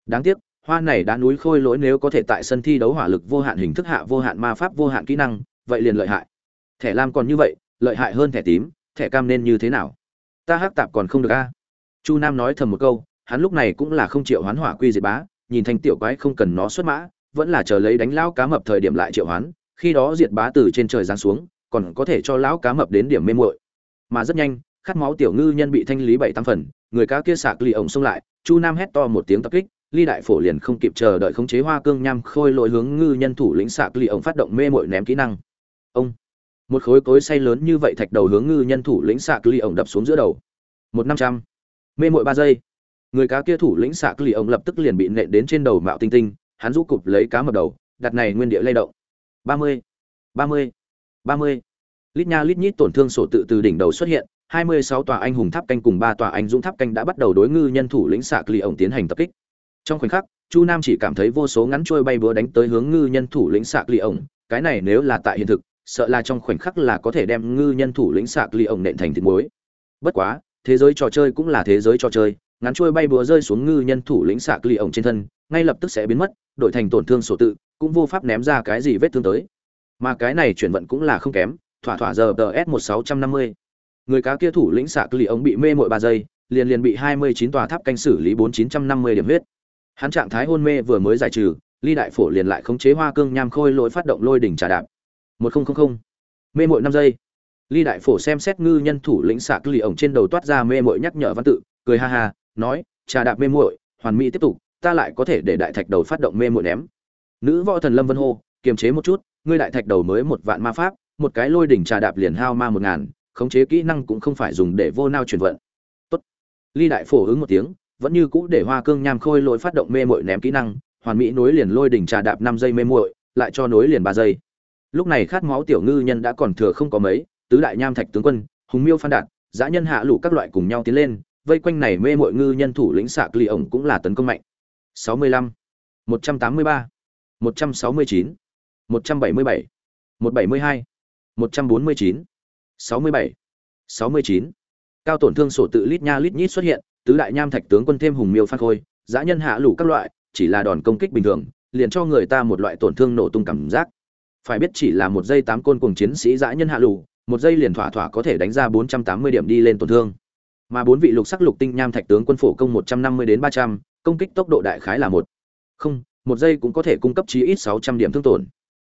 Speaker 1: Đáng tiếc hoa này đã núi khôi lỗi nếu có thể tại sân thi đấu hỏa lực vô hạn hình thức hạ vô hạn ma pháp vô hạn kỹ năng, vậy liền lợi hại. Thẻ lam còn như vậy, lợi hại hơn thẻ tím, thẻ cam nên như thế nào? Ta hắc tạp còn không được a. Chu nam nói thầm một câu, hắn lúc này cũng là không chịu hoán hỏa quy diệt bá, nhìn thanh tiểu quái không cần nó xuất mã, vẫn là chờ lấy đánh lão cá mập thời điểm lại triệu hoán, khi đó diệt bá từ trên trời giáng xuống, còn có thể cho lão cá mập đến điểm mê muội. Mà rất nhanh, khát máu tiểu ngư nhân bị thanh lý bảy tam phần, người cá kia sạc lì ổng xông lại, chu nam hét to một tiếng tập kích ly đại phổ liền không kịp chờ đợi khống chế hoa cương nham khôi lội hướng ngư nhân thủ lĩnh sạc ly ổng phát động mê muội ném kỹ năng. Ông. Một khối cối say lớn như vậy thạch đầu hướng ngư nhân thủ lĩnh sạc ly ổng đập xuống giữa đầu. Một năm trăm. Mê muội ba giây. Người cá kia thủ lĩnh sạc ly ổng lập tức liền bị nện đến trên đầu mạo tinh tinh, hắn rũ cụp lấy cá mập đầu, đặt này nguyên địa lay động. Ba mươi. Ba mươi. Ba mươi. Lít nha lít nhít tổn thương sổ tự từ đỉnh đầu xuất hiện, hai mươi sáu tòa anh hùng tháp canh cùng ba tòa anh dũng tháp canh đã bắt đầu đối ngư nhân thủ lĩnh xạ cli ổng tiến hành tập kích trong khoảnh khắc, chu nam chỉ cảm thấy vô số ngắn trôi bay búa đánh tới hướng ngư nhân thủ lĩnh Sạc Lì ổng. Cái này nếu là tại hiện thực, sợ là trong khoảnh khắc là có thể đem ngư nhân thủ lĩnh Sạc Lì ổng nện thành thịt muối. Bất quá, thế giới trò chơi cũng là thế giới trò chơi, ngắn trôi bay búa rơi xuống ngư nhân thủ lĩnh Sạc Lì ổng trên thân, ngay lập tức sẽ biến mất, đổi thành tổn thương sổ tự, cũng vô pháp ném ra cái gì vết thương tới. Mà cái này chuyển vận cũng là không kém, thỏa thỏa giờ tờ s một sáu trăm năm mươi. Người cá kia thủ lĩnh Sạc lì ống bị mê mội ba giây, liền liền bị hai mươi chín tòa tháp canh xử lý bốn chín trăm năm mươi điểm huyết hắn trạng thái hôn mê vừa mới giải trừ, ly đại phổ liền lại khống chế hoa cương nham khôi lỗi phát động lôi đỉnh trà đạp. Một nghìn mê mội năm giây. Ly đại phổ xem xét ngư nhân thủ lĩnh xạ lì ổng trên đầu toát ra mê mội nhắc nhở văn tự, cười ha ha, nói, trà đạp mê mội hoàn mỹ tiếp tục, ta lại có thể để đại thạch đầu phát động mê mội ném. Nữ võ thần lâm vân hô, kiềm chế một chút, ngươi đại thạch đầu mới một vạn ma pháp, một cái lôi đỉnh trà đạp liền hao ma một ngàn, khống chế kỹ năng cũng không phải dùng để vô nao chuyển vận. Tốt. Ly đại phổ ứng một tiếng vẫn như cũ để hoa cương nham khôi lỗi phát động mê mội ném kỹ năng hoàn mỹ nối liền lôi đỉnh trà đạp năm giây mê muội lại cho nối liền ba giây lúc này khát máu tiểu ngư nhân đã còn thừa không có mấy tứ đại nham thạch tướng quân hùng miêu phan đạt dã nhân hạ lũ các loại cùng nhau tiến lên vây quanh này mê mội ngư nhân thủ lĩnh xạ lì ổng cũng là tấn công mạnh 65, 183, 169, 177, 172, 149, 67, 69. Cao tổn thương sổ tự lít nha lít nhít xuất hiện, tứ đại nham thạch tướng quân thêm hùng miêu phan khôi, dã nhân hạ lũ các loại, chỉ là đòn công kích bình thường, liền cho người ta một loại tổn thương nổ tung cảm giác. Phải biết chỉ là một giây tám côn cùng chiến sĩ dã nhân hạ lũ, một giây liền thỏa thỏa có thể đánh ra 480 điểm đi lên tổn thương. Mà bốn vị lục sắc lục tinh nham thạch tướng quân phổ công 150 đến 300, công kích tốc độ đại khái là một không một giây cũng có thể cung cấp chí ít sáu trăm điểm thương tổn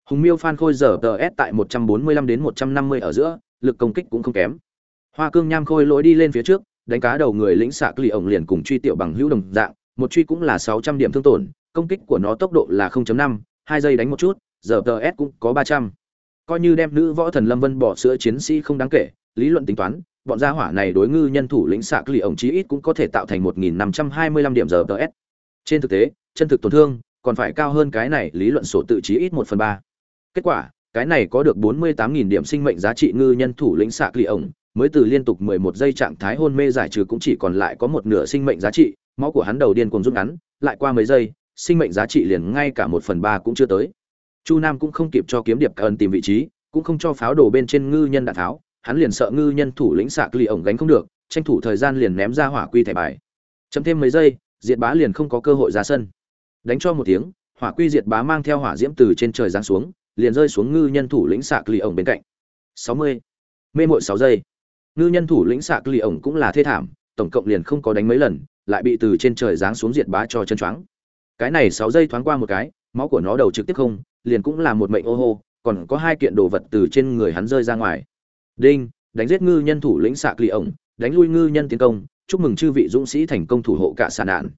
Speaker 1: hùng miêu phan khôi giờ tờ s tại một trăm bốn mươi lăm đến một trăm năm mươi ở giữa lực công kích cũng không kém hoa cương nham khôi lỗi đi lên phía trước đánh cá đầu người lĩnh xạ lì ổng liền cùng truy tiểu bằng hữu đồng dạng một truy cũng là sáu trăm điểm thương tổn công kích của nó tốc độ là 0.5, hai giây đánh một chút giờ tờ s cũng có ba trăm. Coi như đem nữ võ thần lâm vân bỏ sữa chiến sĩ không đáng kể lý luận tính toán bọn gia hỏa này đối ngư nhân thủ lĩnh xạ lì ổng chí ít cũng có thể tạo thành một nghìn năm trăm hai mươi lăm điểm giờ tờ s. Trên thực tế chân thực tổn thương còn phải cao hơn cái này lý luận sổ tự chí ít một phần ba. Kết quả cái này có được bốn mươi tám nghìn điểm sinh mệnh giá trị ngư nhân thủ lĩnh xạ lì ổng mới từ liên tục mười một giây trạng thái hôn mê giải trừ cũng chỉ còn lại có một nửa sinh mệnh giá trị, máu của hắn đầu điên cuồng rút ngắn, lại qua mấy giây, sinh mệnh giá trị liền ngay cả một phần ba cũng chưa tới. Chu nam cũng không kịp cho kiếm điệp cần tìm vị trí, cũng không cho pháo đổ bên trên ngư nhân đạn tháo, hắn liền sợ ngư nhân thủ lĩnh sạc ly ổng gánh không được, tranh thủ thời gian liền ném ra hỏa quy thẻ bài. Chấm thêm mấy giây, diệt bá liền không có cơ hội ra sân. Đánh cho một tiếng, hỏa quy diệt bá mang theo hỏa diễm từ trên trời giáng xuống, liền rơi xuống ngư nhân thủ lĩnh sạc ly ổng bên cạnh. Sáu mươi. Mê muội sáu giây ngư nhân thủ lĩnh xạ lì ổng cũng là thê thảm, tổng cộng liền không có đánh mấy lần, lại bị từ trên trời giáng xuống diệt bá cho chân choáng. Cái này sáu giây thoáng qua một cái, máu của nó đầu trực tiếp không, liền cũng là một mệnh ô hô, còn có hai kiện đồ vật từ trên người hắn rơi ra ngoài. Đinh, đánh giết ngư nhân thủ lĩnh xạ lì ổng, đánh lui ngư nhân tiến công, chúc mừng chư vị dũng sĩ thành công thủ hộ cả xạ nạn.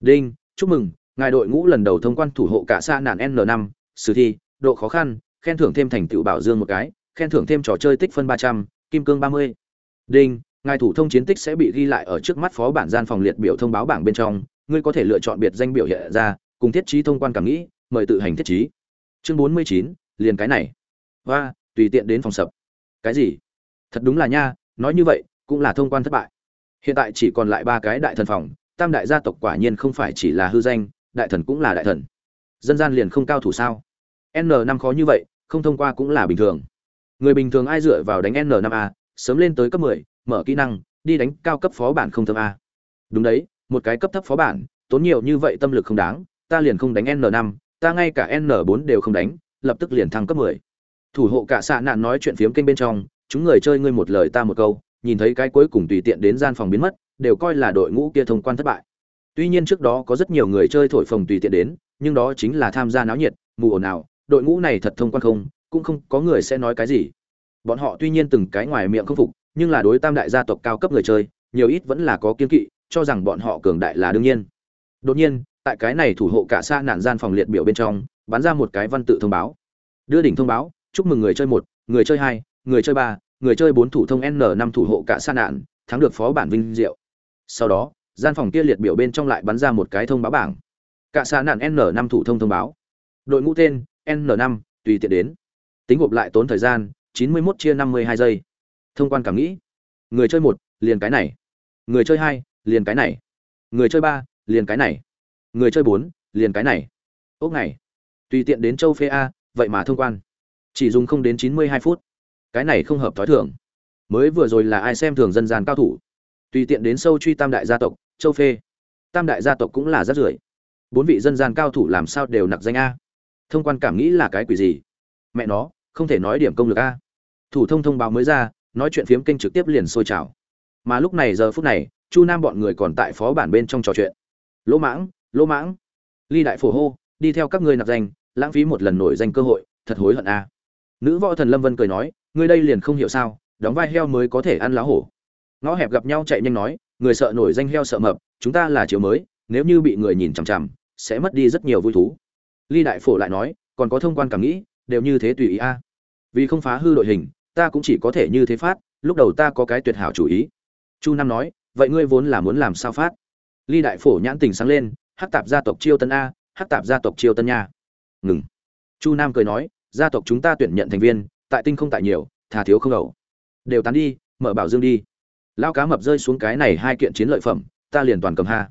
Speaker 1: Đinh, chúc mừng, ngài đội ngũ lần đầu thông quan thủ hộ cả xạ nạn n 5 sử thi, độ khó khăn, khen thưởng thêm thành tựu bảo dương một cái, khen thưởng thêm trò chơi tích phân ba trăm, kim cương ba mươi đinh, ngài thủ thông chiến tích sẽ bị ghi lại ở trước mắt phó bản gian phòng liệt biểu thông báo bảng bên trong, ngươi có thể lựa chọn biệt danh biểu hiện ra, cùng thiết trí thông quan cảm nghĩ, mời tự hành thiết trí. Chương bốn mươi chín, liền cái này. Và tùy tiện đến phòng sập. Cái gì? Thật đúng là nha, nói như vậy, cũng là thông quan thất bại. Hiện tại chỉ còn lại ba cái đại thần phòng, tam đại gia tộc quả nhiên không phải chỉ là hư danh, đại thần cũng là đại thần. Dân gian liền không cao thủ sao? N năm khó như vậy, không thông qua cũng là bình thường. Người bình thường ai dựa vào đánh n năm a sớm lên tới cấp mười, mở kỹ năng, đi đánh cao cấp phó bản không thâm a. Đúng đấy, một cái cấp thấp phó bản, tốn nhiều như vậy tâm lực không đáng, ta liền không đánh n 5 ta ngay cả n 4 đều không đánh, lập tức liền thăng cấp 10. thủ hộ cả xạ nạn nói chuyện phiếm kênh bên trong, chúng người chơi ngươi một lời ta một câu, nhìn thấy cái cuối cùng tùy tiện đến gian phòng biến mất, đều coi là đội ngũ kia thông quan thất bại. Tuy nhiên trước đó có rất nhiều người chơi thổi phồng tùy tiện đến, nhưng đó chính là tham gia náo nhiệt, mù ồn nào đội ngũ này thật thông quan không, cũng không có người sẽ nói cái gì bọn họ tuy nhiên từng cái ngoài miệng không phục, nhưng là đối tam đại gia tộc cao cấp người chơi, nhiều ít vẫn là có kiên kỵ, cho rằng bọn họ cường đại là đương nhiên. Đột nhiên, tại cái này thủ hộ cả xa nạn gian phòng liệt biểu bên trong, bắn ra một cái văn tự thông báo. Đưa đỉnh thông báo, chúc mừng người chơi một, người chơi hai, người chơi ba, người chơi bốn thủ thông n năm thủ hộ cả xa nạn, thắng được phó bản vinh diệu. Sau đó, gian phòng kia liệt biểu bên trong lại bắn ra một cái thông báo bảng. Cả xa nạn n năm thủ thông thông báo. Đội ngũ tên, n năm, tùy tiện đến. Tính gộp lại tốn thời gian 91 chia năm mươi hai giây. Thông quan cảm nghĩ. Người chơi một, liền cái này. Người chơi hai, liền cái này. Người chơi ba, liền cái này. Người chơi bốn, liền cái này. Ốc này. Tùy tiện đến châu phê a, vậy mà thông quan. Chỉ dùng không đến chín mươi hai phút. Cái này không hợp thói thường. Mới vừa rồi là ai xem thường dân gian cao thủ. Tùy tiện đến sâu truy tam đại gia tộc, châu phê. Tam đại gia tộc cũng là rất rưởi. Bốn vị dân gian cao thủ làm sao đều nặc danh a. Thông quan cảm nghĩ là cái quỷ gì? Mẹ nó, không thể nói điểm công lực a thủ thông thông báo mới ra, nói chuyện phiếm kênh trực tiếp liền sôi trào. Mà lúc này giờ phút này, chu nam bọn người còn tại phó bản bên trong trò chuyện. Lỗ mãng lỗ mãng. Ly đại phổ hô, đi theo các ngươi nạp danh, lãng phí một lần nổi danh cơ hội, thật hối hận a. Nữ võ thần lâm vân cười nói, ngươi đây liền không hiểu sao, đóng vai heo mới có thể ăn lá hổ. Ngõ hẹp gặp nhau chạy nhanh nói, người sợ nổi danh heo sợ mập, chúng ta là chiều mới, nếu như bị người nhìn chằm chằm, sẽ mất đi rất nhiều vui thú. Ly đại phổ lại nói, còn có thông quan cảm nghĩ, đều như thế tùy ý a. Vì không phá hư đội hình ta cũng chỉ có thể như thế phát, lúc đầu ta có cái tuyệt hảo chủ ý. Chu nam nói, vậy ngươi vốn là muốn làm sao phát? Ly đại phổ nhãn tình sáng lên, hát tạp gia tộc chiêu tân a, hát tạp gia tộc chiêu tân nha. Ngừng. Chu nam cười nói, gia tộc chúng ta tuyển nhận thành viên, tại tinh không tại nhiều, thà thiếu không đầu. Đều tán đi, mở bảo dương đi. Lao cá mập rơi xuống cái này hai kiện chiến lợi phẩm, ta liền toàn cầm ha.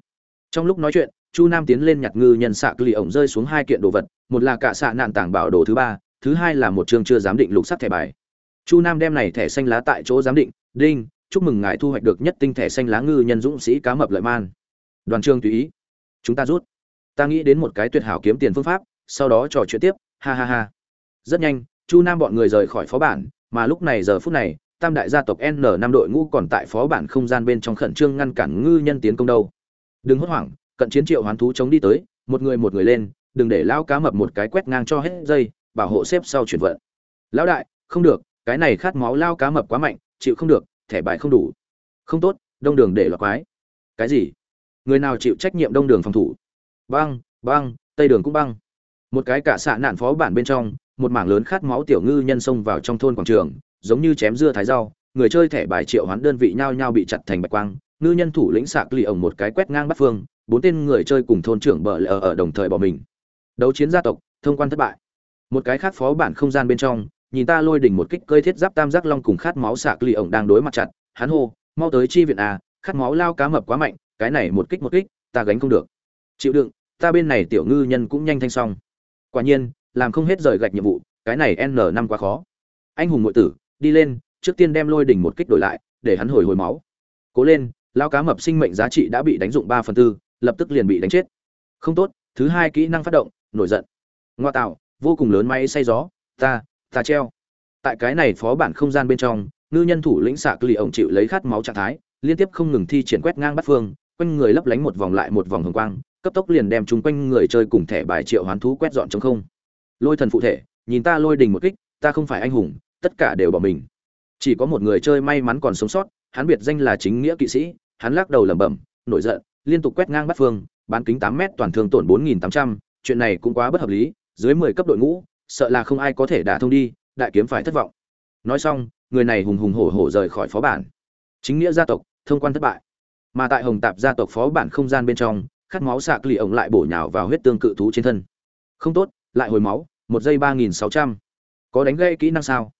Speaker 1: Trong lúc nói chuyện, chu nam tiến lên nhặt ngư nhân xạ lì ổng rơi xuống hai kiện đồ vật, một là cả xạ nạn tảng bảo đồ thứ ba, thứ hai là một chương chưa giám định lục sắt thẻ bài chu nam đem này thẻ xanh lá tại chỗ giám định, đinh, chúc mừng ngài thu hoạch được nhất tinh thẻ xanh lá ngư nhân dũng sĩ cá mập lợi man. Đoàn trương tùy ý, chúng ta rút. Ta nghĩ đến một cái tuyệt hảo kiếm tiền phương pháp, sau đó trò chuyện tiếp. Ha ha ha. Rất nhanh, chu nam bọn người rời khỏi phó bản, mà lúc này giờ phút này, tam đại gia tộc n năm đội ngũ còn tại phó bản không gian bên trong khẩn trương ngăn cản ngư nhân tiến công đâu. Đừng hốt hoảng, cận chiến triệu hoán thú chống đi tới, một người một người lên, đừng để lão cá mập một cái quét ngang cho hết dây, bảo hộ xếp sau chuyển vận. Lão đại, không được cái này khát máu lao cá mập quá mạnh, chịu không được, thẻ bài không đủ. Không tốt, đông đường để lọt quái. Cái gì? Người nào chịu trách nhiệm đông đường phòng thủ? Băng băng, tây đường cũng băng. Một cái cả xạ nạn phó bản bên trong, một mảng lớn khát máu tiểu ngư nhân xông vào trong thôn quảng trường, giống như chém dưa thái rau, người chơi thẻ bài triệu hoán đơn vị nhao nhao bị chặt thành bạch quang, ngư nhân thủ lĩnh sạc lì ổng một cái quét ngang bắt phương, bốn tên người chơi cùng thôn trưởng bờ lờ ở đồng thời bỏ mình. Đấu chiến gia tộc, thông quan thất bại. Một cái khác phó bản không gian bên trong nhìn ta lôi đỉnh một kích cơi thiết giáp tam giác long cùng khát máu sạc lì ổng đang đối mặt chặt, hắn hô, mau tới chi viện à khát máu lao cá mập quá mạnh, cái này một kích một kích, ta gánh không được. Chịu đựng, ta bên này tiểu ngư nhân cũng nhanh thanh xong. Quả nhiên, làm không hết rời gạch nhiệm vụ, cái này n năm quá khó. Anh hùng nội tử, đi lên, trước tiên đem lôi đỉnh một kích đổi lại, để hắn hồi hồi máu. Cố lên, lao cá mập sinh mệnh giá trị đã bị đánh dụng ba phần tư, lập tức liền bị đánh chết. Không tốt, thứ hai kỹ năng phát động, nổi giận. Ngoa tạo, vô cùng lớn máy say gió, ta ta treo. Tại cái này phó bản không gian bên trong, ngư nhân thủ lĩnh xạ cli ổng chịu lấy khát máu trạng thái, liên tiếp không ngừng thi triển quét ngang bắt phương, quanh người lấp lánh một vòng lại một vòng hồng quang, cấp tốc liền đem chúng quanh người chơi cùng thẻ bài triệu hoán thú quét dọn trong không. Lôi thần phụ thể, nhìn ta lôi đình một kích, ta không phải anh hùng, tất cả đều bỏ mình. Chỉ có một người chơi may mắn còn sống sót, hắn biệt danh là chính nghĩa kỵ sĩ, hắn lắc đầu lẩm bẩm, nổi giận, liên tục quét ngang bắt phương, bán kính tám mét toàn thương tổn bốn nghìn tám trăm, chuyện này cũng quá bất hợp lý, dưới mười cấp đội ngũ sợ là không ai có thể đả thông đi, đại kiếm phải thất vọng. Nói xong, người này hùng hùng hổ hổ rời khỏi phó bản. Chính nghĩa gia tộc, thông quan thất bại. Mà tại hồng tạp gia tộc phó bản không gian bên trong, khát máu sạc lì ổng lại bổ nhào vào huyết tương cự thú trên thân. Không tốt, lại hồi máu, một giây ba nghìn sáu trăm. Có đánh gây kỹ năng sao?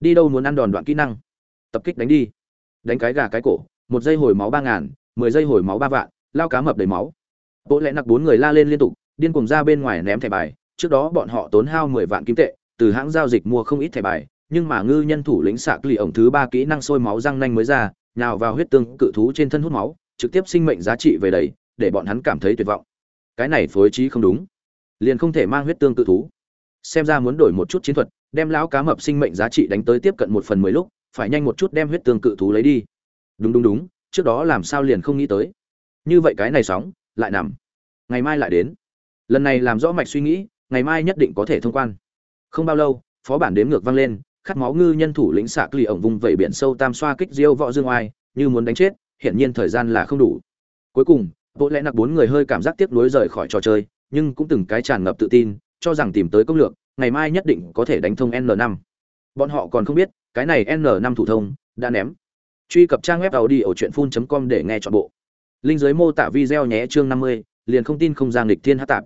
Speaker 1: Đi đâu muốn ăn đòn đoạn kỹ năng? Tập kích đánh đi. Đánh cái gà cái cổ, một giây hồi máu ba ngàn, mười giây hồi máu ba vạn, lao cá mập đầy máu. Bộ lẽ nặc bốn người la lên liên tục, điên cùng ra bên ngoài ném thẻ bài trước đó bọn họ tốn hao mười vạn kim tệ, từ hãng giao dịch mua không ít thẻ bài, nhưng mà ngư nhân thủ lĩnh sạc lì ổng thứ ba kỹ năng sôi máu răng nanh mới ra, nhào vào huyết tương cự thú trên thân hút máu, trực tiếp sinh mệnh giá trị về đầy, để bọn hắn cảm thấy tuyệt vọng. Cái này phối trí không đúng. Liền không thể mang huyết tương cự thú. Xem ra muốn đổi một chút chiến thuật, đem lão cá mập sinh mệnh giá trị đánh tới tiếp cận một phần mười lúc, phải nhanh một chút đem huyết tương cự thú lấy đi. Đúng đúng đúng, trước đó làm sao liền không nghĩ tới. Như vậy cái này sóng, lại nằm. Ngày mai lại đến. Lần này làm rõ mạch suy nghĩ ngày mai nhất định có thể thông quan. Không bao lâu phó bản đếm ngược vang lên khát máu ngư nhân thủ lĩnh xạ lì ổng vùng vẩy biển sâu tam xoa kích diêu võ dương oai như muốn đánh chết hiển nhiên thời gian là không đủ. Cuối cùng bộ lẽ nặc bốn người hơi cảm giác tiếc nuối rời khỏi trò chơi nhưng cũng từng cái tràn ngập tự tin cho rằng tìm tới công lược ngày mai nhất định có thể đánh thông n 5 bọn họ còn không biết cái này n 5 thủ thông đã ném. Truy cập trang web tàu đi ở truyện phun com để nghe chọn bộ. Linh giới mô tả video nhé chương 50, liền không tin không giang lịch thiên hát tạp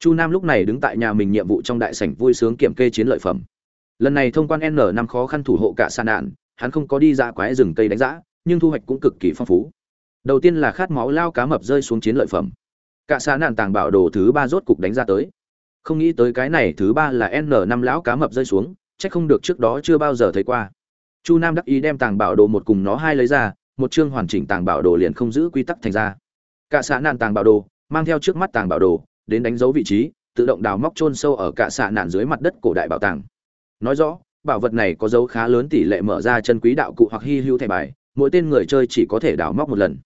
Speaker 1: chu nam lúc này đứng tại nhà mình nhiệm vụ trong đại sảnh vui sướng kiểm kê chiến lợi phẩm. Lần này thông quan n năm khó khăn thủ hộ cả sàn nạn hắn không có đi ra quái rừng cây đánh giã nhưng thu hoạch cũng cực kỳ phong phú. Đầu tiên là khát máu lao cá mập rơi xuống chiến lợi phẩm. Cả sa nạn tàng bảo đồ thứ ba rốt cục đánh ra tới. Không nghĩ tới cái này thứ ba là n năm lão cá mập rơi xuống, chắc không được trước đó chưa bao giờ thấy qua. Chu nam đắc ý đem tàng bảo đồ một cùng nó hai lấy ra, một chương hoàn chỉnh tàng bảo đồ liền không giữ quy tắc thành ra. Cả xã nạn tàng bảo đồ, mang theo trước mắt tàng bảo đồ đến đánh dấu vị trí, tự động đào móc chôn sâu ở cả xạ nạn dưới mặt đất cổ đại bảo tàng. Nói rõ, bảo vật này có dấu khá lớn tỷ lệ mở ra chân quý đạo cụ hoặc hy hữu thẻ bài, mỗi tên người chơi chỉ có thể đào móc một lần.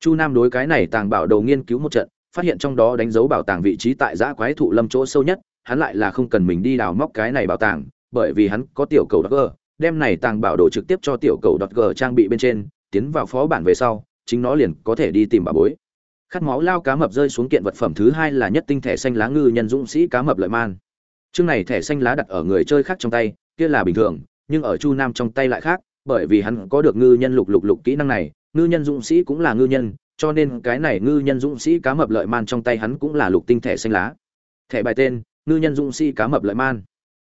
Speaker 1: Chu nam đối cái này tàng bảo đầu nghiên cứu một trận, phát hiện trong đó đánh dấu bảo tàng vị trí tại giã quái thụ lâm chỗ sâu nhất, hắn lại là không cần mình đi đào móc cái này bảo tàng, bởi vì hắn có tiểu cầu đọc đem này tàng bảo đồ trực tiếp cho tiểu cầu đọc trang bị bên trên, tiến vào phó bản về sau, chính nó liền có thể đi tìm bà bối khát máu lao cá mập rơi xuống kiện vật phẩm thứ hai là nhất tinh thẻ xanh lá ngư nhân dũng sĩ cá mập lợi man. Chương này thẻ xanh lá đặt ở người chơi khác trong tay, kia là bình thường, nhưng ở chu nam trong tay lại khác, bởi vì hắn có được ngư nhân lục lục lục kỹ năng này, ngư nhân dũng sĩ cũng là ngư nhân, cho nên cái này ngư nhân dũng sĩ cá mập lợi man trong tay hắn cũng là lục tinh thẻ xanh lá. Thẻ bài tên, ngư nhân dũng sĩ cá mập lợi man.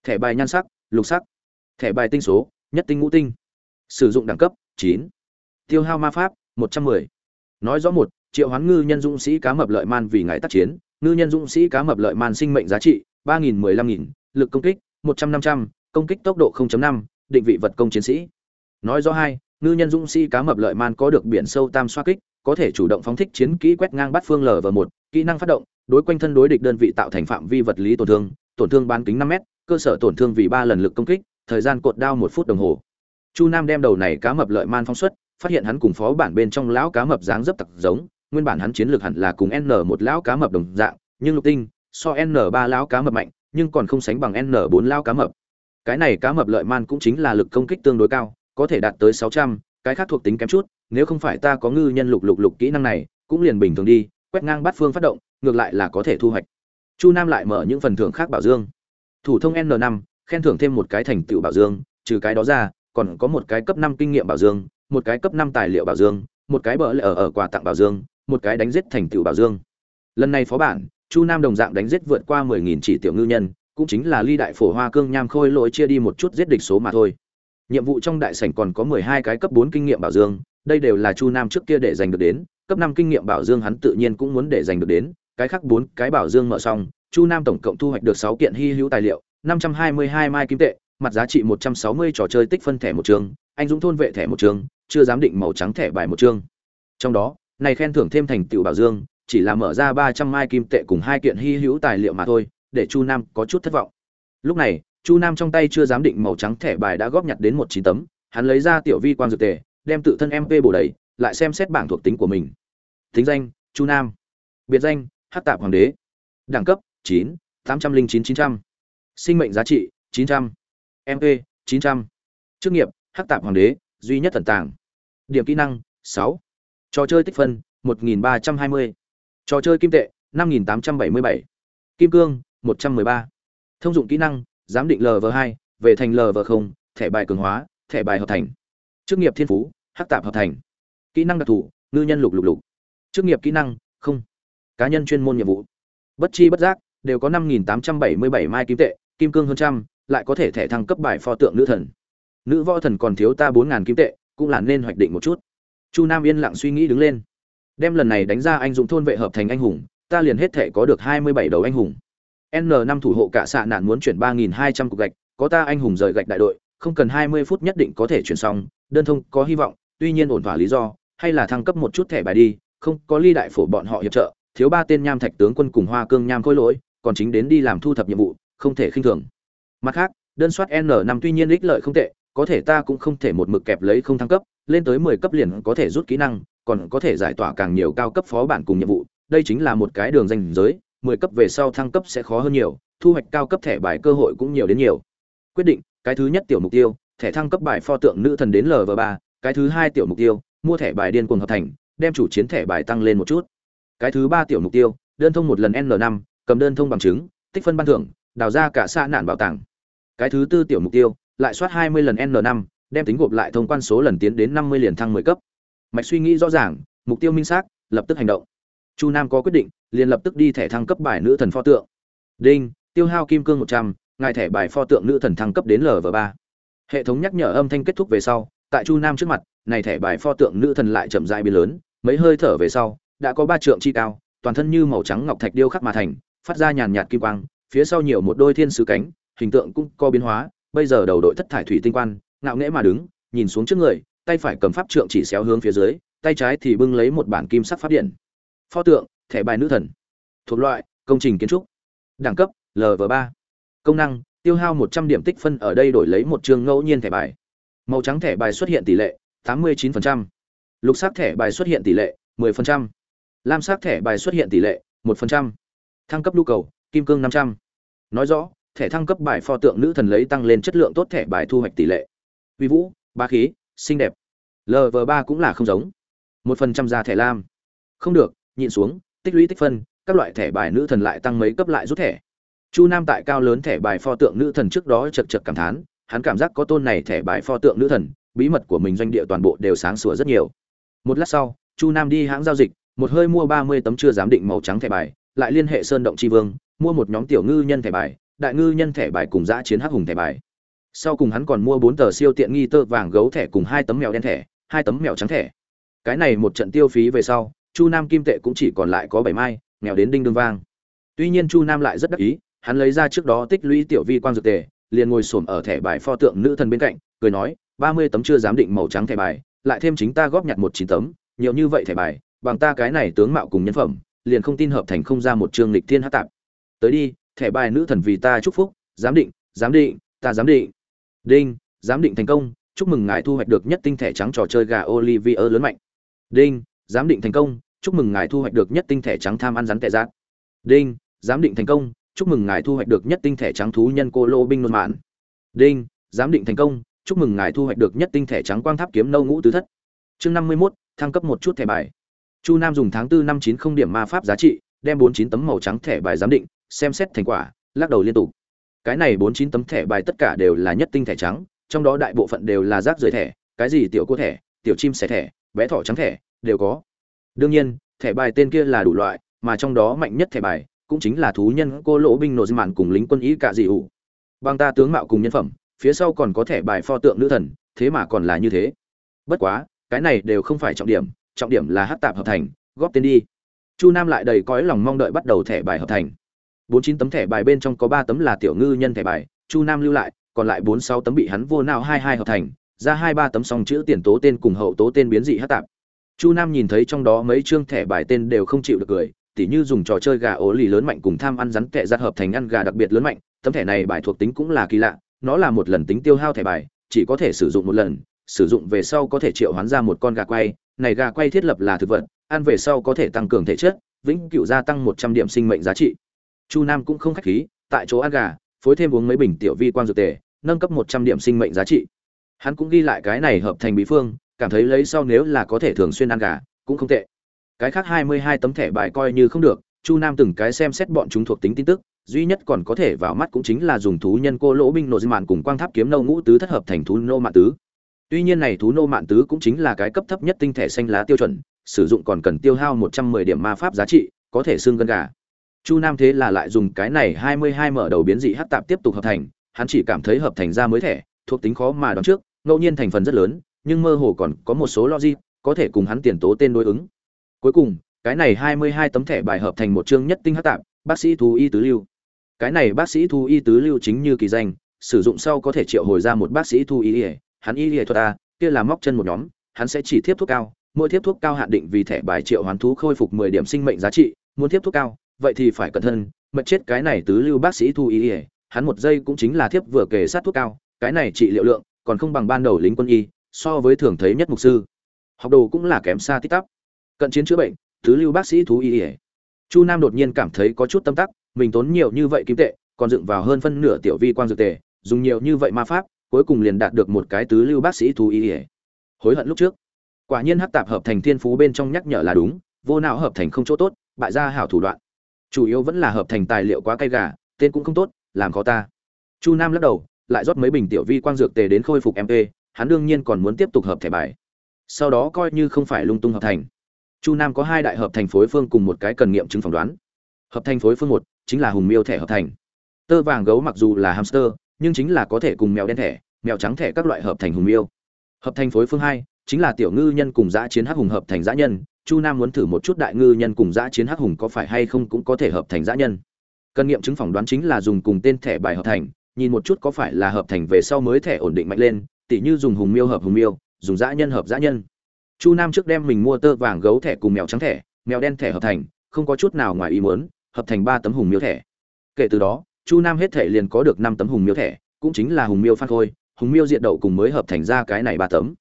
Speaker 1: Thẻ bài nhan sắc, lục sắc. Thẻ bài tinh số, nhất tinh ngũ tinh. Sử dụng đẳng cấp, chín. Tiêu hao ma pháp, một trăm mười. Nói rõ một triệu hoán ngư nhân dũng sĩ cá mập lợi man vì ngài tác chiến ngư nhân dũng sĩ cá mập lợi man sinh mệnh giá trị ba nghìn mười lăm nghìn lực công kích một trăm năm trăm công kích tốc độ 0.5, định vị vật công chiến sĩ. Nói rõ hai ngư nhân dũng sĩ cá mập lợi man có được biển sâu tam xoa kích có thể chủ động phóng thích chiến kỹ quét ngang bắt phương lở và một kỹ năng phát động đối quanh thân đối địch đơn vị tạo thành phạm vi vật lý tổn thương tổn thương bán kính năm m cơ sở tổn thương vì ba lần lực công kích thời gian cột đao một phút đồng hồ. Chu nam đem đầu này cá mập lợi man phóng xuất phát hiện hắn cùng phó bản bên trong lão cá mập dáng dấp tặc giống nguyên bản hắn chiến lược hẳn là cùng n một lão cá mập đồng dạng, nhưng lục tinh, so n ba lão cá mập mạnh, nhưng còn không sánh bằng n bốn lão cá mập. Cái này cá mập lợi man cũng chính là lực công kích tương đối cao, có thể đạt tới sáu trăm, cái khác thuộc tính kém chút, nếu không phải ta có ngư nhân lục lục lục kỹ năng này, cũng liền bình thường đi, quét ngang bắt phương phát động, ngược lại là có thể thu hoạch. Chu nam lại mở những phần thưởng khác bảo dương. Thủ thông n năm, khen thưởng thêm một cái thành tựu bảo dương, trừ cái đó ra, còn có một cái cấp năm kinh nghiệm bảo dương, một cái cấp năm tài liệu bảo dương, một cái bỡ lệ ở ở quà tặng bảo dương một cái đánh giết thành tựu bảo dương lần này phó bản, chu nam đồng dạng đánh giết vượt qua mười nghìn chỉ tiểu ngư nhân, cũng chính là ly đại phổ hoa cương nham khôi lỗi chia đi một chút giết địch số mà thôi nhiệm vụ trong đại sảnh còn có mười hai cái cấp bốn kinh nghiệm bảo dương, đây đều là chu nam trước kia để giành được đến, cấp năm kinh nghiệm bảo dương hắn tự nhiên cũng muốn để giành được đến, cái khác bốn cái bảo dương mở xong, chu nam tổng cộng thu hoạch được sáu kiện hy hữu tài liệu, năm trăm hai mươi hai mai kim tệ, mặt giá trị một trăm sáu mươi trò chơi tích phân thẻ một trường anh dũng thôn vệ thẻ một trường chưa giám định màu trắng thẻ bài một trường. trong đó này khen thưởng thêm thành tựu bảo dương, chỉ là mở ra ba trăm mai kim tệ cùng hai kiện hy hữu tài liệu mà thôi, để chu nam có chút thất vọng. Lúc này, chu nam trong tay chưa dám định màu trắng thẻ bài đã góp nhặt đến một chín tấm, hắn lấy ra tiểu vi quan dược tề, đem tự thân mp bổ đầy, lại xem xét bảng thuộc tính của mình. Tính danh, chu nam. Biệt danh hát tạp hoàng đế. Đẳng cấp, chín, tám trăm linh chín chín trăm. Sinh mệnh giá trị, chín trăm. Mp chín trăm. Chức nghiệp hát tạp hoàng đế, duy nhất thần tàng. Điểm kỹ năng, sáu trò chơi tích phân, một nghìn ba trăm hai mươi. Trò chơi kim tệ, năm nghìn tám trăm bảy mươi bảy. Kim cương, một trăm mười ba. Thông dụng kỹ năng, giám định lv hai, về thành lv không, thẻ bài cường hóa, thẻ bài hợp thành. Chức nghiệp thiên phú, hắc tạp hợp thành. Kỹ năng đặc thù, ngư nhân lục lục lục. Chức nghiệp kỹ năng, không. Cá nhân chuyên môn nhiệm vụ. Bất chi bất giác, đều có năm nghìn tám trăm bảy mươi bảy mai kim tệ, kim cương hơn trăm, lại có thể thẻ thăng cấp bài pho tượng nữ thần. Nữ võ thần còn thiếu ta 4.000 kim tệ, cũng là nên hoạch định một chút chu nam yên lặng suy nghĩ đứng lên. Đem lần này đánh ra anh dũng thôn vệ hợp thành anh hùng, ta liền hết thể có được hai mươi bảy đầu anh hùng. N năm thủ hộ cả xạ nạn muốn chuyển ba nghìn hai trăm cục gạch, có ta anh hùng rời gạch đại đội, không cần hai mươi phút nhất định có thể chuyển xong, đơn thông có hy vọng, tuy nhiên ổn thỏa lý do, hay là thăng cấp một chút thẻ bài đi, không có ly đại phổ bọn họ hiệp trợ, thiếu ba tên nham thạch tướng quân cùng hoa cương nham khôi lỗi, còn chính đến đi làm thu thập nhiệm vụ, không thể khinh thường. Mặt khác, đơn soát n năm tuy nhiên ích lợi không tệ, có thể ta cũng không thể một mực kẹp lấy không thăng cấp lên tới mười cấp liền có thể rút kỹ năng còn có thể giải tỏa càng nhiều cao cấp phó bản cùng nhiệm vụ. Đây chính là một cái đường danh giới mười cấp về sau thăng cấp sẽ khó hơn nhiều thu hoạch cao cấp thẻ bài cơ hội cũng nhiều đến nhiều. Quyết định cái thứ nhất tiểu mục tiêu thẻ thăng cấp bài pho tượng nữ thần đến lv ba cái thứ hai tiểu mục tiêu mua thẻ bài điên cuồng hợp thành đem chủ chiến thẻ bài tăng lên một chút. Cái thứ ba tiểu mục tiêu đơn thông một lần N5, cầm đơn thông bằng chứng tích phân ban thưởng đào ra cả xa nạn bảo tàng. Cái thứ tư tiểu mục tiêu lại soát 20 lần N5, đem tính gộp lại thông quan số lần tiến đến 50 liền thăng 10 cấp. Mạch suy nghĩ rõ ràng, mục tiêu minh xác, lập tức hành động. Chu Nam có quyết định, liền lập tức đi thẻ thăng cấp bài nữ thần pho tượng. Đinh, tiêu hao kim cương 100, ngài thẻ bài pho tượng nữ thần thăng cấp đến LV3. Hệ thống nhắc nhở âm thanh kết thúc về sau, tại Chu Nam trước mặt, này thẻ bài pho tượng nữ thần lại chậm rãi biến lớn, mấy hơi thở về sau, đã có ba trượng chi cao, toàn thân như màu trắng ngọc thạch điêu khắc mà thành, phát ra nhàn nhạt kim quang, phía sau nhiều một đôi thiên sứ cánh, hình tượng cũng có biến hóa, bây giờ đầu đội thất thải thủy tinh quan ngạo nghễ mà đứng, nhìn xuống trước người, tay phải cầm pháp trượng chỉ xéo hướng phía dưới, tay trái thì bưng lấy một bản kim sắc pháp điện pho tượng, thẻ bài nữ thần thuộc loại, công trình kiến trúc đẳng cấp lv ba công năng, tiêu hao một trăm điểm tích phân ở đây đổi lấy một trường ngẫu nhiên thẻ bài màu trắng thẻ bài xuất hiện tỷ lệ tám mươi 89%. lục sắc thẻ bài xuất hiện tỷ lệ 10%. lam sắc thẻ bài xuất hiện tỷ lệ 1%. thăng cấp nhu cầu, kim cương năm trăm nói rõ, thẻ thăng cấp bài pho tượng nữ thần lấy tăng lên chất lượng tốt thẻ bài thu hoạch tỷ lệ uy vũ, ba khí, xinh đẹp. Lv ba cũng là không giống. Một phần trăm ra thẻ lam. Không được, nhịn xuống, tích lũy tích phân, các loại thẻ bài nữ thần lại tăng mấy cấp lại rút thẻ. Chu nam tại cao lớn thẻ bài pho tượng nữ thần trước đó chật chật cảm thán, hắn cảm giác có tôn này thẻ bài pho tượng nữ thần, bí mật của mình doanh địa toàn bộ đều sáng sủa rất nhiều. Một lát sau, chu nam đi hãng giao dịch, một hơi mua ba mươi tấm chưa giám định màu trắng thẻ bài, lại liên hệ sơn động tri vương, mua một nhóm tiểu ngư nhân thẻ bài, đại ngư nhân thẻ bài cùng giã chiến hắc hùng thẻ bài sau cùng hắn còn mua bốn tờ siêu tiện nghi tơ vàng gấu thẻ cùng hai tấm mèo đen thẻ, hai tấm mèo trắng thẻ. Cái này một trận tiêu phí về sau, chu nam kim tệ cũng chỉ còn lại có bảy mai nghèo đến đinh đương vang. Tuy nhiên chu nam lại rất đắc ý, hắn lấy ra trước đó tích lũy tiểu vi quang dược tề, liền ngồi xổm ở thẻ bài pho tượng nữ thần bên cạnh, cười nói, ba mươi tấm chưa dám định màu trắng thẻ bài, lại thêm chính ta góp nhặt một chín tấm, nhiều như vậy thẻ bài, bằng ta cái này tướng mạo cùng nhân phẩm, liền không tin hợp thành không ra một chương lịch thiên hát tạp. Tới đi, thẻ bài nữ thần vì ta chúc phúc, giám định giám định, ta giám định đinh, giám định thành công, chúc mừng ngài thu hoạch được nhất tinh thẻ trắng trò chơi gà olivier lớn mạnh. Đinh, giám định thành công, chúc mừng ngài thu hoạch được nhất tinh thể trắng tham ăn rắn tệ giác đinh, giám định thành công, chúc mừng ngài thu hoạch được nhất tinh thể trắng thú nhân cô lô binh nôn mãn đinh, giám định thành công, chúc mừng ngài thu hoạch được nhất tinh thể trắng quang tháp kiếm nâu ngũ tứ thất. Chương năm mươi mốt, thăng cấp một chút thẻ bài. Chu nam dùng tháng tư năm chín không điểm ma pháp giá trị, đem bốn chín tấm màu trắng thẻ bài giám định, xem xét thành quả, lắc đầu liên tục cái này bốn chín tấm thẻ bài tất cả đều là nhất tinh thẻ trắng, trong đó đại bộ phận đều là rác rưởi thẻ, cái gì tiểu cô thẻ, tiểu chim sẻ thẻ, bé thỏ trắng thẻ, đều có. Đương nhiên, thẻ bài tên kia là đủ loại, mà trong đó mạnh nhất thẻ bài cũng chính là thú nhân cô lỗ binh nội mạn cùng lính quân ý cả dị ủ. Bằng ta tướng mạo cùng nhân phẩm, phía sau còn có thẻ bài pho tượng nữ thần, thế mà còn là như thế. Bất quá, cái này đều không phải trọng điểm trọng điểm là hát tạp hợp thành, góp tên đi. Chu nam lại đầy cõi lòng mong đợi bắt đầu thẻ bài hợp thành bốn chín tấm thẻ bài bên trong có ba tấm là tiểu ngư nhân thẻ bài, chu nam lưu lại, còn lại bốn sáu tấm bị hắn vô nao hai hai hợp thành, ra hai ba tấm song chữ tiền tố tên cùng hậu tố tên biến dị hát tạp. Chu nam nhìn thấy trong đó mấy chương thẻ bài tên đều không chịu được cười, tỉ như dùng trò chơi gà ố lì lớn mạnh cùng tham ăn rắn kẹ ra hợp thành ăn gà đặc biệt lớn mạnh, tấm thẻ này bài thuộc tính cũng là kỳ lạ, nó là một lần tính tiêu hao thẻ bài, chỉ có thể sử dụng một lần, sử dụng về sau có thể triệu hoán ra một con gà quay, này gà quay thiết lập là thực vật, ăn về sau có thể tăng cường thể chất, vĩnh cửu gia tăng một trăm điểm sinh mệnh giá trị chu nam cũng không khách khí, tại chỗ ăn gà, phối thêm uống mấy bình tiểu vi quang dược tề, nâng cấp một trăm điểm sinh mệnh giá trị. Hắn cũng ghi lại cái này hợp thành bí phương, cảm thấy lấy sau nếu là có thể thường xuyên ăn gà, cũng không tệ. Cái khác hai mươi hai tấm thẻ bài coi như không được, chu nam từng cái xem xét bọn chúng thuộc tính tin tức, duy nhất còn có thể vào mắt cũng chính là dùng thú nhân cô lỗ binh nội mạn cùng quang tháp kiếm nâu ngũ tứ thất hợp thành thú nô mạn tứ. Tuy nhiên này thú nô mạn tứ cũng chính là cái cấp thấp nhất tinh thể xanh lá tiêu chuẩn, sử dụng còn cần tiêu hao một trăm mười điểm ma pháp giá trị, có thể xương gân gà chu nam thế là lại dùng cái này hai mươi hai mở đầu biến dị hát tạp tiếp tục hợp thành, hắn chỉ cảm thấy hợp thành ra mới thẻ, thuộc tính khó mà đoán trước, ngẫu nhiên thành phần rất lớn, nhưng mơ hồ còn có một số logic, có thể cùng hắn tiền tố tên đối ứng. Cuối cùng, cái này hai mươi hai tấm thẻ bài hợp thành một chương nhất tinh hát tạp, bác sĩ thú y tứ lưu. Cái này bác sĩ thú y tứ lưu chính như kỳ danh, sử dụng sau có thể triệu hồi ra một bác sĩ thú y ỉa hắn y ỉa thuật a, kia là móc chân một nhóm, hắn sẽ chỉ tiếp thuốc cao, mỗi tiếp thuốc cao hạn định vì thẻ bài triệu hoán thú khôi phục mười điểm sinh mệnh giá trị, muốn tiếp thuốc cao vậy thì phải cẩn thận, mật chết cái này tứ lưu bác sĩ thu ý ỉa hắn một giây cũng chính là thiếp vừa kề sát thuốc cao, cái này trị liệu lượng còn không bằng ban đầu lính quân y, so với thường thấy nhất mục sư. Học đồ cũng là kém xa tít tắp. Cận chiến chữa bệnh, tứ lưu bác sĩ thú y ỉa chu nam đột nhiên cảm thấy có chút tâm tắc, mình tốn nhiều như vậy kim tệ, còn dựng vào hơn phân nửa tiểu vi quan dược tề, dùng nhiều như vậy ma pháp, cuối cùng liền đạt được một cái tứ lưu bác sĩ thú y ỉa hối hận lúc trước. Quả nhiên hắc tạp hợp thành thiên phú bên trong nhắc nhở là đúng, vô não hợp thành không chỗ tốt, bại ra hảo thủ đoạn chủ yếu vẫn là hợp thành tài liệu quá cay gà, tên cũng không tốt, làm khó ta. Chu nam lắc đầu, lại rót mấy bình tiểu vi quang dược tề đến khôi phục mp hắn đương nhiên còn muốn tiếp tục hợp thẻ bài. Sau đó coi như không phải lung tung hợp thành. Chu nam có hai đại hợp thành phối phương cùng một cái cần nghiệm chứng phỏng đoán. Hợp thành phối phương một, chính là hùng miêu thẻ hợp thành. Tơ vàng gấu mặc dù là hamster, nhưng chính là có thể cùng mèo đen thẻ, mèo trắng thẻ các loại hợp thành hùng miêu. Hợp thành phối phương hai, chính là tiểu ngư nhân cùng giã chiến hắc hùng hợp thành giã nhân chu nam muốn thử một chút đại ngư nhân cùng giã chiến hắc hùng có phải hay không cũng có thể hợp thành giã nhân. Cần nghiệm chứng phỏng đoán chính là dùng cùng tên thẻ bài hợp thành, nhìn một chút có phải là hợp thành về sau mới thẻ ổn định mạnh lên, tỉ như dùng hùng miêu hợp hùng miêu, dùng dã nhân hợp dã nhân. Chu nam trước đem mình mua tơ vàng gấu thẻ cùng mèo trắng thẻ, mèo đen thẻ hợp thành, không có chút nào ngoài ý muốn, hợp thành ba tấm hùng miêu thẻ. Kể từ đó, chu nam hết thẻ liền có được năm tấm hùng miêu thẻ, cũng chính là hùng miêu phan khôi, hùng miêu diện đậu cùng mới hợp thành ra cái này ba tấm.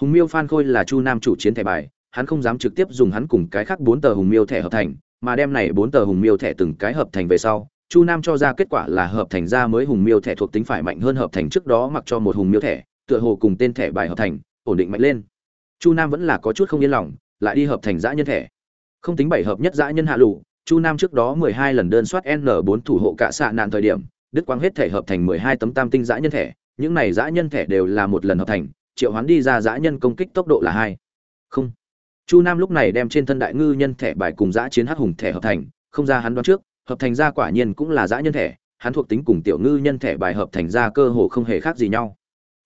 Speaker 1: Hùng miêu phan khôi là chu nam chủ chiến thẻ bài hắn không dám trực tiếp dùng hắn cùng cái khác bốn tờ hùng miêu thẻ hợp thành, mà đem này bốn tờ hùng miêu thẻ từng cái hợp thành về sau, chu nam cho ra kết quả là hợp thành ra mới hùng miêu thẻ thuộc tính phải mạnh hơn hợp thành trước đó mặc cho một hùng miêu thẻ, tựa hồ cùng tên thẻ bài hợp thành, ổn định mạnh lên. Chu nam vẫn là có chút không yên lòng, lại đi hợp thành giã nhân thẻ. Không tính bảy hợp nhất giã nhân hạ lụ chu nam trước đó mười hai lần đơn soát n bốn thủ hộ cả xạ nạn thời điểm đức quang hết thể hợp thành mười hai tấm tam tinh giã nhân thẻ, những này giã nhân thẻ đều là một lần hợp thành, triệu hoán đi ra giã nhân công kích tốc độ là hai. Không chu nam lúc này đem trên thân đại ngư nhân thẻ bài cùng giã chiến hắc hùng thẻ hợp thành, không ra hắn đoán trước, hợp thành ra quả nhiên cũng là giã nhân thẻ, hắn thuộc tính cùng tiểu ngư nhân thẻ bài hợp thành ra cơ hồ không hề khác gì nhau.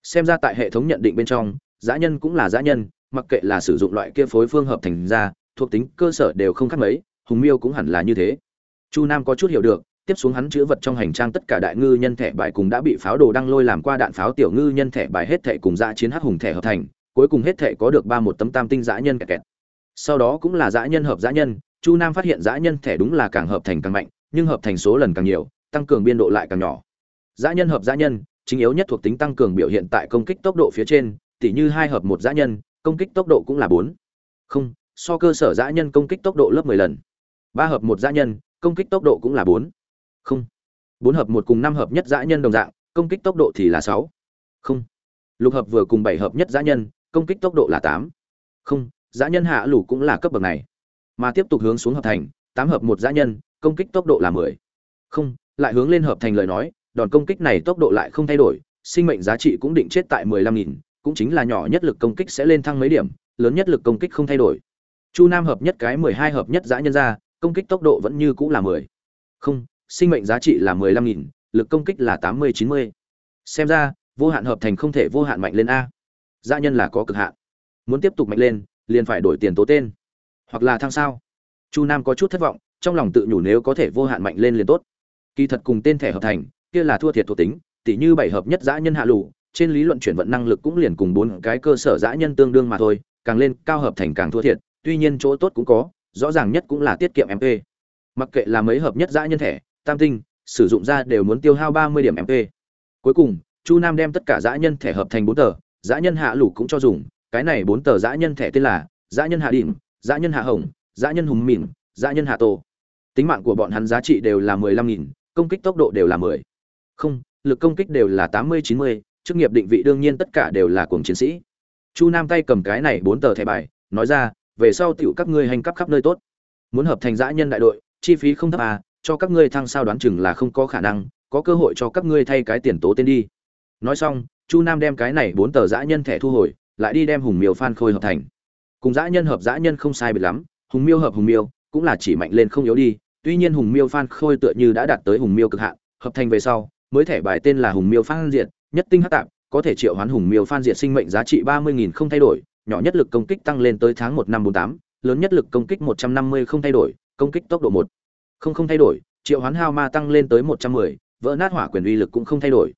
Speaker 1: Xem ra tại hệ thống nhận định bên trong giã nhân cũng là giã nhân, mặc kệ là sử dụng loại kia phối phương hợp thành ra, thuộc tính cơ sở đều không khác mấy, hùng miêu cũng hẳn là như thế. Chu nam có chút hiểu được, tiếp xuống hắn chứa vật trong hành trang tất cả đại ngư nhân thẻ bài cùng đã bị pháo đồ đăng lôi làm qua đạn pháo tiểu ngư nhân thẻ bài hết thẻ cùng dã chiến hắc hùng thẻ hợp thành cuối cùng hết thể có được ba một tấm tam tinh dã nhân kẹt kẹt. Sau đó cũng là dã nhân hợp dã nhân, chu nam phát hiện dã nhân thẻ đúng là càng hợp thành càng mạnh, nhưng hợp thành số lần càng nhiều, tăng cường biên độ lại càng nhỏ. Dã nhân hợp dã nhân, chính yếu nhất thuộc tính tăng cường biểu hiện tại công kích tốc độ phía trên, tỉ như hai hợp một dã nhân, công kích tốc độ cũng là bốn. Không, so cơ sở dã nhân công kích tốc độ lớp 10 lần. Ba hợp một dã nhân, công kích tốc độ cũng là bốn. Không, bốn hợp một cùng năm hợp nhất dã nhân đồng dạng, công kích tốc độ thì là sáu. Không, lục hợp vừa cùng bảy hợp nhất dã nhân công kích tốc độ là tám. Không, dã nhân hạ lũ cũng là cấp bậc này. Mà tiếp tục hướng xuống hợp thành, tám hợp một dã nhân, công kích tốc độ là mười. Không, lại hướng lên hợp thành lời nói, đòn công kích này tốc độ lại không thay đổi, sinh mệnh giá trị cũng định chết tại mười lăm nghìn, cũng chính là nhỏ nhất lực công kích sẽ lên thăng mấy điểm, lớn nhất lực công kích không thay đổi. Chu nam hợp nhất cái mười hai hợp nhất dã nhân ra, công kích tốc độ vẫn như cũ là mười. Không, sinh mệnh giá trị là mười lăm nghìn, lực công kích là tám mươi chín mươi. Xem ra, vô hạn hợp thành không thể vô hạn mạnh lên a dã nhân là có cực hạn. Muốn tiếp tục mạnh lên, liền phải đổi tiền tố tên. Hoặc là thăng sao? Chu nam có chút thất vọng, trong lòng tự nhủ nếu có thể vô hạn mạnh lên liền tốt. Kỳ thật cùng tên thẻ hợp thành, kia là thua thiệt thuộc tính, tỉ như bảy hợp nhất dã nhân hạ lụ trên lý luận chuyển vận năng lực cũng liền cùng bốn cái cơ sở dã nhân tương đương mà thôi, càng lên cao hợp thành càng thua thiệt, tuy nhiên chỗ tốt cũng có, rõ ràng nhất cũng là tiết kiệm mp mặc kệ là mấy hợp nhất dã nhân thẻ, tam tinh, sử dụng ra đều muốn tiêu hao ba mươi điểm mp cuối cùng, chu nam đem tất cả dã nhân thẻ hợp thành bốn tờ dã nhân hạ lục cũng cho dùng, cái này bốn tờ dã nhân thẻ tên là dã nhân hạ đỉnh, dã nhân hạ hồng, dã nhân hùng mìn dã nhân hạ tổ tính mạng của bọn hắn giá trị đều là mười lăm nghìn, công kích tốc độ đều là mười. Không, lực công kích đều là tám mươi, chín mươi, chức nghiệp định vị đương nhiên tất cả đều là cuồng chiến sĩ. Chu nam tay cầm cái này bốn tờ thẻ bài, nói ra, về sau tiểu các ngươi hành cấp khắp nơi tốt. Muốn hợp thành dã nhân đại đội, chi phí không thấp à cho các ngươi thăng sao đoán chừng là không có khả năng, có cơ hội cho các ngươi thay cái tiền tố tên đi. Nói xong chu nam đem cái này bốn tờ dã nhân thẻ thu hồi, lại đi đem hùng miêu phan khôi hợp thành. Cùng dã nhân hợp dã nhân không sai biệt lắm, hùng miêu hợp hùng miêu, cũng là chỉ mạnh lên không yếu đi. Tuy nhiên hùng miêu phan khôi tựa như đã đạt tới hùng miêu cực hạn, hợp thành về sau, mới thẻ bài tên là hùng miêu phan diệt, nhất tinh hắc tạp, có thể triệu hoán hùng miêu phan diệt sinh mệnh giá trị ba mươi nghìn không thay đổi, nhỏ nhất lực công kích tăng lên tới tháng một năm bốn tám, lớn nhất lực công kích một trăm năm mươi không thay đổi, công kích tốc độ một không không thay đổi, triệu hoán hao ma tăng lên tới một trăm mười, vỡ nát hỏa quyền uy lực cũng không thay đổi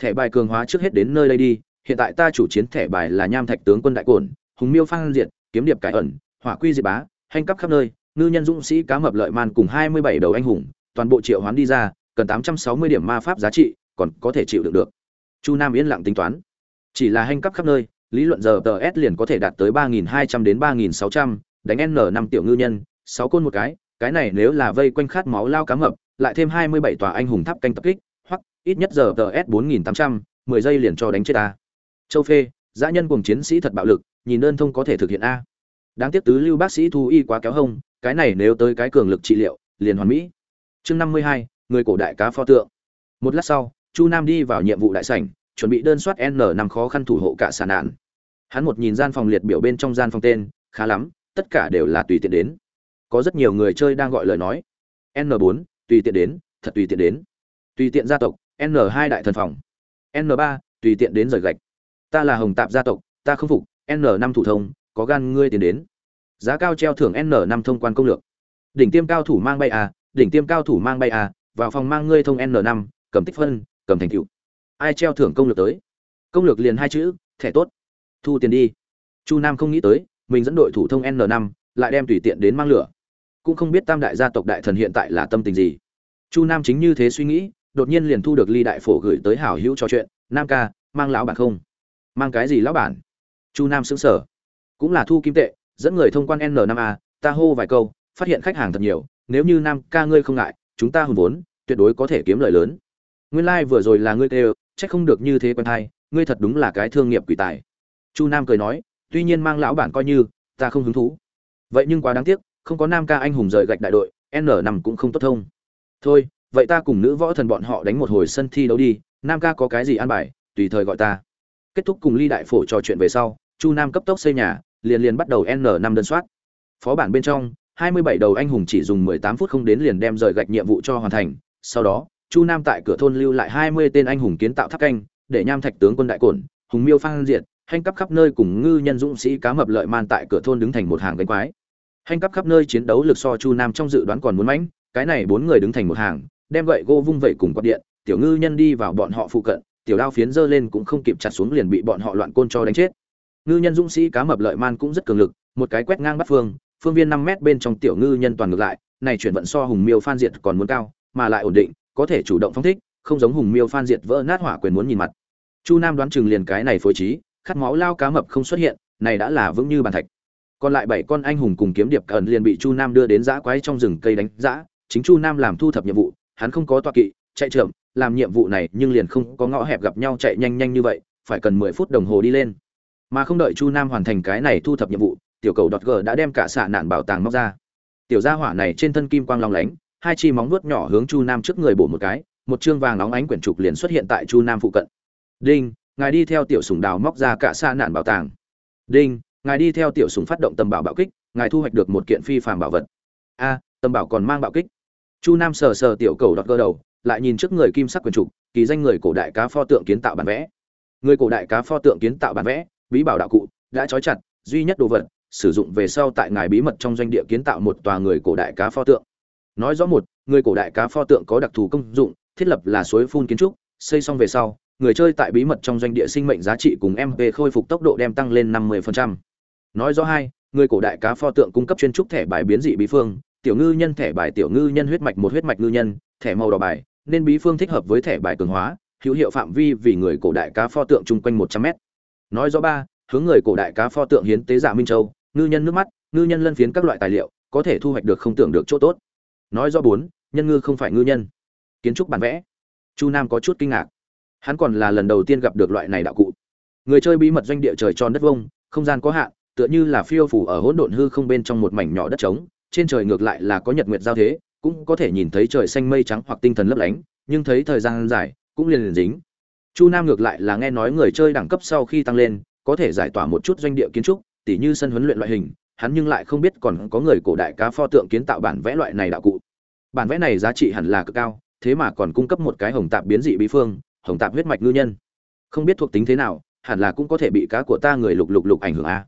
Speaker 1: thẻ bài cường hóa trước hết đến nơi đây đi, hiện tại ta chủ chiến thẻ bài là nham thạch tướng quân đại cổn, hùng miêu phan diệt, kiếm điệp cải ẩn, hỏa quy diệt bá, hành cấp khắp nơi, ngư nhân dũng sĩ cá mập lợi man cùng hai mươi bảy đầu anh hùng, toàn bộ triệu hoán đi ra, cần tám trăm sáu mươi điểm ma pháp giá trị, còn có thể chịu đựng được. Chu nam yên lặng tính toán. Chỉ là hành cấp khắp nơi, lý luận giờ tờ s liền có thể đạt tới ba nghìn hai trăm đến ba nghìn sáu trăm, đánh n năm tiểu ngư nhân, sáu côn một cái cái này nếu là vây quanh khát máu lao cá mập, lại thêm hai mươi bảy tòa anh hùng tháp canh tập kích ít nhất giờ tờ s bốn nghìn tám trăm, mười giây liền cho đánh chết ta. Châu phê, dã nhân cùng chiến sĩ thật bạo lực, nhìn đơn thông có thể thực hiện a. Đáng tiếc tứ lưu bác sĩ thu y quá kéo hông, cái này nếu tới cái cường lực trị liệu, liền hoàn mỹ. Chương năm mươi hai, người cổ đại cá pho tượng. Một lát sau, chu nam đi vào nhiệm vụ đại sảnh, chuẩn bị đơn soát n năm khó khăn thủ hộ cả sàn nạn. Hắn một nhìn gian phòng liệt biểu bên trong gian phòng tên, khá lắm, tất cả đều là tùy tiện đến. Có rất nhiều người chơi đang gọi lời nói. N 4 tùy tiện đến, thật tùy tiện đến. Tùy tiện gia tộc n 2 đại thần phòng. N 3 tùy tiện đến rời gạch. Ta là hồng tạp gia tộc, ta không phục, n 5 thủ thông, có gan ngươi tiến đến. Giá cao treo thưởng n 5 thông quan công lược. Đỉnh tiêm cao thủ mang bay à đỉnh tiêm cao thủ mang bay à vào phòng mang ngươi thông n 5 cầm tích phân, cầm thành tựu. Ai treo thưởng công lược tới? Công lược liền hai chữ, thẻ tốt. Thu tiền đi. Chu nam không nghĩ tới, mình dẫn đội thủ thông n 5 lại đem tùy tiện đến mang lửa. Cũng không biết tam đại gia tộc đại thần hiện tại là tâm tình gì. Chu nam chính như thế suy nghĩ đột nhiên liền thu được ly đại phổ gửi tới hảo hữu trò chuyện, nam ca, mang lão bản không? Mang cái gì lão bản? Chu nam xứng sở cũng là thu kim tệ, dẫn người thông quan n năm a, ta hô vài câu, phát hiện khách hàng thật nhiều, nếu như nam ca ngươi không ngại, chúng ta hùn vốn, tuyệt đối có thể kiếm lợi lớn. Nguyên lai、like、vừa rồi là ngươi kêu c h ắ c không được như thế quen thai, ngươi thật đúng là cái thương nghiệp quỷ tài. Chu nam cười nói, tuy nhiên mang lão bản coi như, ta không hứng thú. Vậy nhưng quá đáng tiếc, không có nam ca anh hùng rời gạch đại đội, n năm cũng không tốt thông. Thôi vậy ta cùng nữ võ thần bọn họ đánh một hồi sân thi đấu đi, nam ca có cái gì an bài, tùy thời gọi ta. Kết thúc cùng ly đại phổ trò chuyện về sau, chu nam cấp tốc xây nhà, liền liền bắt đầu n năm đơn soát. Phó bản bên trong, hai mươi bảy đầu anh hùng chỉ dùng mười tám phút không đến liền đem rời gạch nhiệm vụ cho hoàn thành. Sau đó, chu nam tại cửa thôn lưu lại hai mươi tên anh hùng kiến tạo tháp canh, để nham thạch tướng quân đại cổn, hùng miêu phan diệt, hành cấp khắp nơi cùng ngư nhân dũng sĩ cá mập lợi man tại cửa thôn đứng thành một hàng đánh quái. Hành cấp khắp nơi chiến đấu lực so chu nam trong dự đoán còn muốn mãnh, cái này bốn người đứng thành một hàng đem gậy gỗ vung vẩy cùng quạt điện, tiểu ngư nhân đi vào bọn họ phụ cận, tiểu đao phiến giơ lên cũng không kịp chặt xuống liền bị bọn họ loạn côn cho đánh chết. Ngư nhân dũng sĩ cá mập lợi man cũng rất cường lực, một cái quét ngang bắt phương phương viên năm mét bên trong tiểu ngư nhân toàn ngược lại, này chuyển vận so hùng miêu phan diệt còn muốn cao, mà lại ổn định, có thể chủ động phóng thích, không giống hùng miêu phan diệt vỡ nát hỏa quyền muốn nhìn mặt. Chu nam đoán chừng liền cái này phối trí, khát máu lao cá mập không xuất hiện, này đã là vững như bàn thạch. Còn lại bảy con anh hùng cùng kiếm điệp cẩn liền bị chu nam đưa đến dã quái trong rừng cây đánh dã chính chu nam làm thu thập nhiệm vụ hắn không có tọa kỵ, chạy chậm, làm nhiệm vụ này nhưng liền không có ngõ hẹp gặp nhau chạy nhanh nhanh như vậy, phải cần mười phút đồng hồ đi lên. Mà không đợi chu nam hoàn thành cái này thu thập nhiệm vụ, tiểu cầu đọt g đã đem cả xạ nạn bảo tàng móc ra. Tiểu gia hỏa này trên thân kim quang long lánh, hai chi móng vuốt nhỏ hướng chu nam trước người bổ một cái, một chương vàng nóng ánh quyển trục liền xuất hiện tại chu nam phụ cận. Đinh, ngài đi theo tiểu sùng đào móc ra cả xạ nạn bảo tàng. Đinh, ngài đi theo tiểu sùng phát động tầm bảo bạo kích, ngài thu hoạch được một kiện phi phàm bảo vật. A, tầm bảo còn mang bạo kích chu nam sờ sờ tiểu cầu đọt gơ đầu, lại nhìn trước người kim sắc quyền trục, kỳ danh người cổ đại cá pho tượng kiến tạo bản vẽ người cổ đại cá pho tượng kiến tạo bản vẽ, bí bảo đạo cụ, đã trói chặt, duy nhất đồ vật, sử dụng về sau tại ngài bí mật trong doanh địa kiến tạo một tòa người cổ đại cá pho tượng nói rõ một, người cổ đại cá pho tượng có đặc thù công dụng, thiết lập là suối phun kiến trúc, xây xong về sau, người chơi tại bí mật trong doanh địa sinh mệnh giá trị cùng mp khôi phục tốc độ đem tăng lên 50%. nói rõ hai, người cổ đại cá pho tượng cung cấp chuyên trúc thẻ bài biến dị bí phương tiểu ngư nhân thẻ bài tiểu ngư nhân huyết mạch một huyết mạch ngư nhân, thẻ màu đỏ bài, nên bí phương thích hợp với thẻ bài cường hóa, hữu hiệu phạm vi vì người cổ đại cá pho tượng chung quanh một trăm mét. Nói rõ ba, hướng người cổ đại cá pho tượng hiến tế giả minh châu, ngư nhân nước mắt, ngư nhân lân phiến các loại tài liệu, có thể thu hoạch được không tưởng được chỗ tốt. Nói rõ bốn, nhân ngư không phải ngư nhân. Kiến trúc bản vẽ. Chu nam có chút kinh ngạc. Hắn còn là lần đầu tiên gặp được loại này đạo cụ. Người chơi bí mật doanh địa trời tròn đất vông, không gian có hạn, tựa như là phiêu phủ ở hỗn độn hư không bên trong một mảnh nhỏ đất trống trên trời ngược lại là có nhật nguyệt giao thế, cũng có thể nhìn thấy trời xanh mây trắng hoặc tinh thần lấp lánh, nhưng thấy thời gian dài, cũng liền liền dính. Chu nam ngược lại là nghe nói người chơi đẳng cấp sau khi tăng lên, có thể giải tỏa một chút doanh địa kiến trúc, tỉ như sân huấn luyện loại hình, hắn nhưng lại không biết còn có người cổ đại cá pho tượng kiến tạo bản vẽ loại này đạo cụ. Bản vẽ này giá trị hẳn là cực cao, thế mà còn cung cấp một cái hồng tạp biến dị bí phương, hồng tạp huyết mạch ngư nhân. Không biết thuộc tính thế nào, hẳn là cũng có thể bị cá của ta người lục lục lục ảnh hưởng a.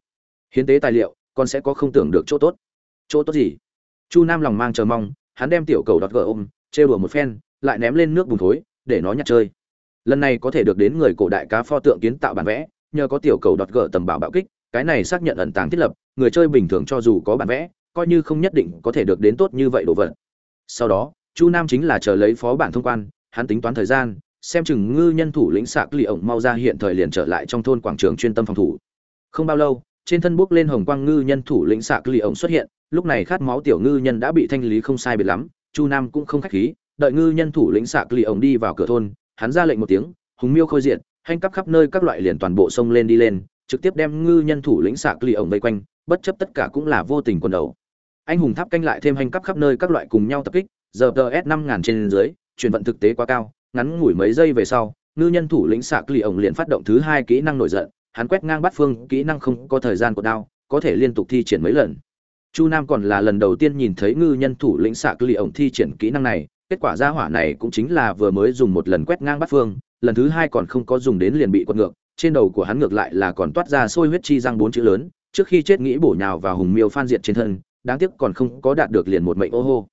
Speaker 1: Hiến tế tài liệu, con sẽ có không tưởng được chỗ tốt chỗ tốt gì? Chu nam lòng mang chờ mong, hắn đem tiểu cầu đọt gờ ôm, trêu đùa một phen, lại ném lên nước bùn thối, để nó nhặt chơi. Lần này có thể được đến người cổ đại cá pho tượng kiến tạo bản vẽ, nhờ có tiểu cầu đọt gờ tầm bảo bạo kích, cái này xác nhận ẩn tàng thiết lập, người chơi bình thường cho dù có bản vẽ, coi như không nhất định có thể được đến tốt như vậy đồ vật. Sau đó, chu nam chính là chờ lấy phó bản thông quan, hắn tính toán thời gian, xem chừng ngư nhân thủ lĩnh sạc lì ổng mau ra hiện thời liền trở lại trong thôn quảng trường chuyên tâm phòng thủ. Không bao lâu trên thân bước lên hồng quang ngư nhân thủ lĩnh xạ cli ổng xuất hiện, lúc này khát máu tiểu ngư nhân đã bị thanh lý không sai biệt lắm, chu nam cũng không khách khí, đợi ngư nhân thủ lĩnh xạ cli ổng đi vào cửa thôn, hắn ra lệnh một tiếng, hùng miêu khôi diện hành cắp khắp nơi các loại liền toàn bộ sông lên đi lên, trực tiếp đem ngư nhân thủ lĩnh xạ cli ổng vây quanh, bất chấp tất cả cũng là vô tình quần đầu. Anh hùng tháp canh lại thêm hành cắp khắp nơi các loại cùng nhau tập kích, giờ ts năm ngàn trên dưới, chuyển vận thực tế quá cao, ngắn ngủi mấy giây về sau, ngư nhân thủ lĩnh sạc lì ổng liền phát động thứ hai kỹ năng nổi giận hắn quét ngang bắt phương, kỹ năng không có thời gian của đao, có thể liên tục thi triển mấy lần. Chu nam còn là lần đầu tiên nhìn thấy ngư nhân thủ lĩnh sạc lì ổng thi triển kỹ năng này, kết quả ra hỏa này cũng chính là vừa mới dùng một lần quét ngang bắt phương, lần thứ hai còn không có dùng đến liền bị quật ngược, trên đầu của hắn ngược lại là còn toát ra sôi huyết chi răng bốn chữ lớn, trước khi chết nghĩ bổ nhào vào hùng miêu phan diệt trên thân, đáng tiếc còn không có đạt được liền một mệnh ô hô.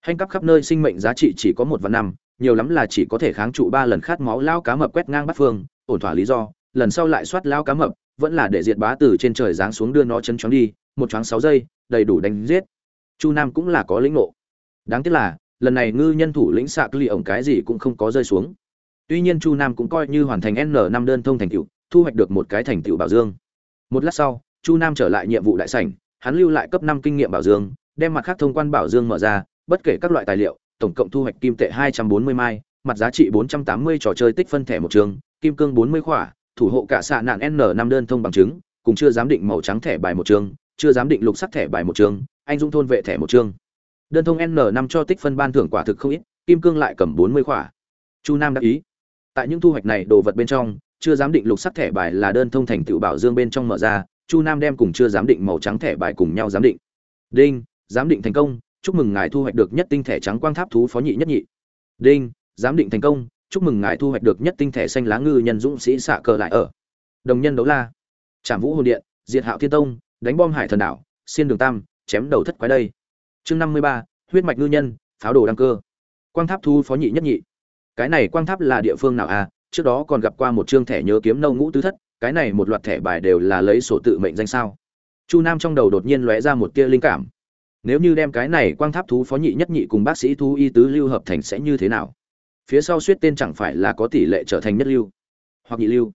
Speaker 1: Hành cấp khắp nơi sinh mệnh giá trị chỉ có một và năm, nhiều lắm là chỉ có thể kháng trụ ba lần khát máu lao cá mập quét ngang bắt phương, ổn thỏa lý do lần sau lại soát lao cá mập, vẫn là để diệt bá từ trên trời giáng xuống đưa nó chân choáng đi, một choáng sáu giây, đầy đủ đánh giết. Chu nam cũng là có lĩnh ngộ. Đáng tiếc là, lần này ngư nhân thủ lĩnh xạ ly ổng cái gì cũng không có rơi xuống. Tuy nhiên chu nam cũng coi như hoàn thành n năm đơn thông thành tựu, thu hoạch được một cái thành tựu bảo dương. Một lát sau, chu nam trở lại nhiệm vụ đại sảnh, hắn lưu lại cấp năm kinh nghiệm bảo dương, đem mặt khác thông quan bảo dương mở ra, bất kể các loại tài liệu, tổng cộng thu hoạch kim tệ hai trăm bốn mươi mai, mặt giá trị bốn trăm tám mươi trò chơi tích phân thẻ một trường, kim cương bốn mươi khỏa thủ hộ cả xạ nạn n năm đơn thông bằng chứng, cùng chưa giám định màu trắng thẻ bài một trường chưa giám định lục sắc thẻ bài một trường anh dũng thôn vệ thẻ một trường đơn thông n năm cho tích phân ban thưởng quả thực không ít, kim cương lại cầm bốn mươi khỏa. Chu nam đã ý. Tại những thu hoạch này đồ vật bên trong, chưa giám định lục sắc thẻ bài là đơn thông thành tựu bảo dương bên trong mở ra, chu nam đem cùng chưa giám định màu trắng thẻ bài cùng nhau giám định. Đinh, giám định thành công, chúc mừng ngài thu hoạch được nhất tinh thẻ trắng quang tháp thú phó nhị nhất nhị. Đinh, giám định thành công chúc mừng ngài thu hoạch được nhất tinh thể xanh lá ngư nhân dũng sĩ xạ cờ lại ở. Đồng nhân đấu la. Trảm vũ hồn điện, diệt hạo thiên tông, đánh bom hải thần đảo, xiên đường tam, chém đầu thất quái đây. Chương năm mươi ba, huyết mạch ngư nhân, pháo đồ đăng cơ. Quang tháp thu phó nhị nhất nhị. Cái này quang tháp là địa phương nào à? Trước đó còn gặp qua một chương thẻ nhớ kiếm nâu ngũ tứ thất, cái này một loạt thẻ bài đều là lấy sổ tự mệnh danh sao? Chu nam trong đầu đột nhiên lóe ra một tia linh cảm. Nếu như đem cái này quang tháp thú phó nhị nhất nhị cùng bác sĩ thú y tứ lưu hợp thành sẽ như thế nào? Phía sau suýt tên chẳng phải là có tỷ lệ trở thành nhất lưu, hoặc nhị lưu.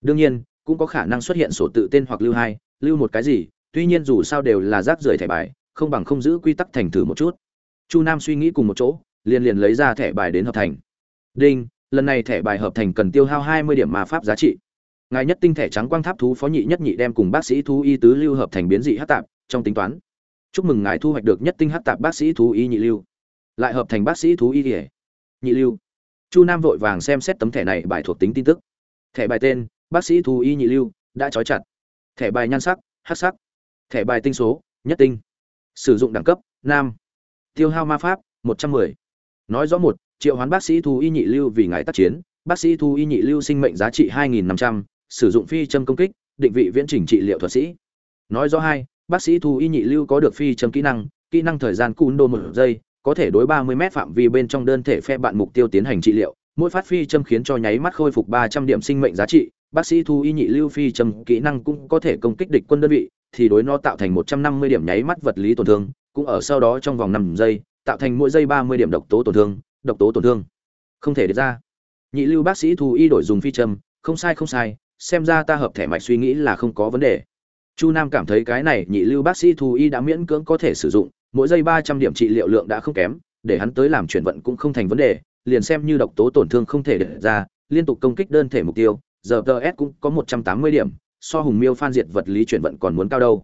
Speaker 1: Đương nhiên, cũng có khả năng xuất hiện sổ tự tên hoặc lưu hai, lưu một cái gì, tuy nhiên dù sao đều là rác rưởi thẻ bài, không bằng không giữ quy tắc thành thử một chút. Chu nam suy nghĩ cùng một chỗ, liền liền lấy ra thẻ bài đến hợp thành. Đinh, lần này thẻ bài hợp thành cần tiêu hao hai mươi điểm ma pháp giá trị. Ngài nhất tinh thẻ trắng quang tháp thú phó nhị nhất nhị đem cùng bác sĩ thú y tứ lưu hợp thành biến dị hát tạp, trong tính toán. Chúc mừng ngài thu hoạch được nhất tinh hát tạp bác sĩ thú y nhị lưu. Lại hợp thành bác sĩ thú y kể nhị lưu chu nam vội vàng xem xét tấm thẻ này bài thuộc tính tin tức. Thẻ bài tên, bác sĩ thú y nhị lưu, đã trói chặt. Thẻ bài nhan sắc hát sắc. Thẻ bài tinh số, nhất tinh. Sử dụng đẳng cấp, nam. Tiêu hao ma pháp, một trăm mười. Nói rõ một, triệu hoán bác sĩ thú y nhị lưu vì ngài tác chiến, bác sĩ thú y nhị lưu sinh mệnh giá trị hai nghìn năm trăm, sử dụng phi châm công kích, định vị viễn trình trị liệu thuật sĩ. Nói rõ hai, bác sĩ thú y nhị lưu có được phi châm kỹ năng kỹ năng thời gian cun đô một giây có thể đối 30 mét phạm vi bên trong đơn thể phe bạn mục tiêu tiến hành trị liệu, mỗi phát phi châm khiến cho nháy mắt khôi phục 300 điểm sinh mệnh giá trị, bác sĩ thu y nhị lưu phi châm kỹ năng cũng có thể công kích địch quân đơn vị, thì đối nó tạo thành 150 điểm nháy mắt vật lý tổn thương, cũng ở sau đó trong vòng 5 giây, tạo thành mỗi giây 30 điểm độc tố tổn thương, độc tố tổn thương. Không thể được ra. Nhị lưu bác sĩ thu y đổi dùng phi châm, không sai không sai, xem ra ta hợp thể mạch suy nghĩ là không có vấn đề. Chu Nam cảm thấy cái này nhị lưu bác sĩ thu y đã miễn cưỡng có thể sử dụng, mỗi giây ba trăm điểm trị liệu lượng đã không kém, để hắn tới làm chuyển vận cũng không thành vấn đề, liền xem như độc tố tổn thương không thể để ra, liên tục công kích đơn thể mục tiêu, giờ ts cũng có một trăm tám mươi điểm, so hùng miêu phan diệt vật lý chuyển vận còn muốn cao đâu.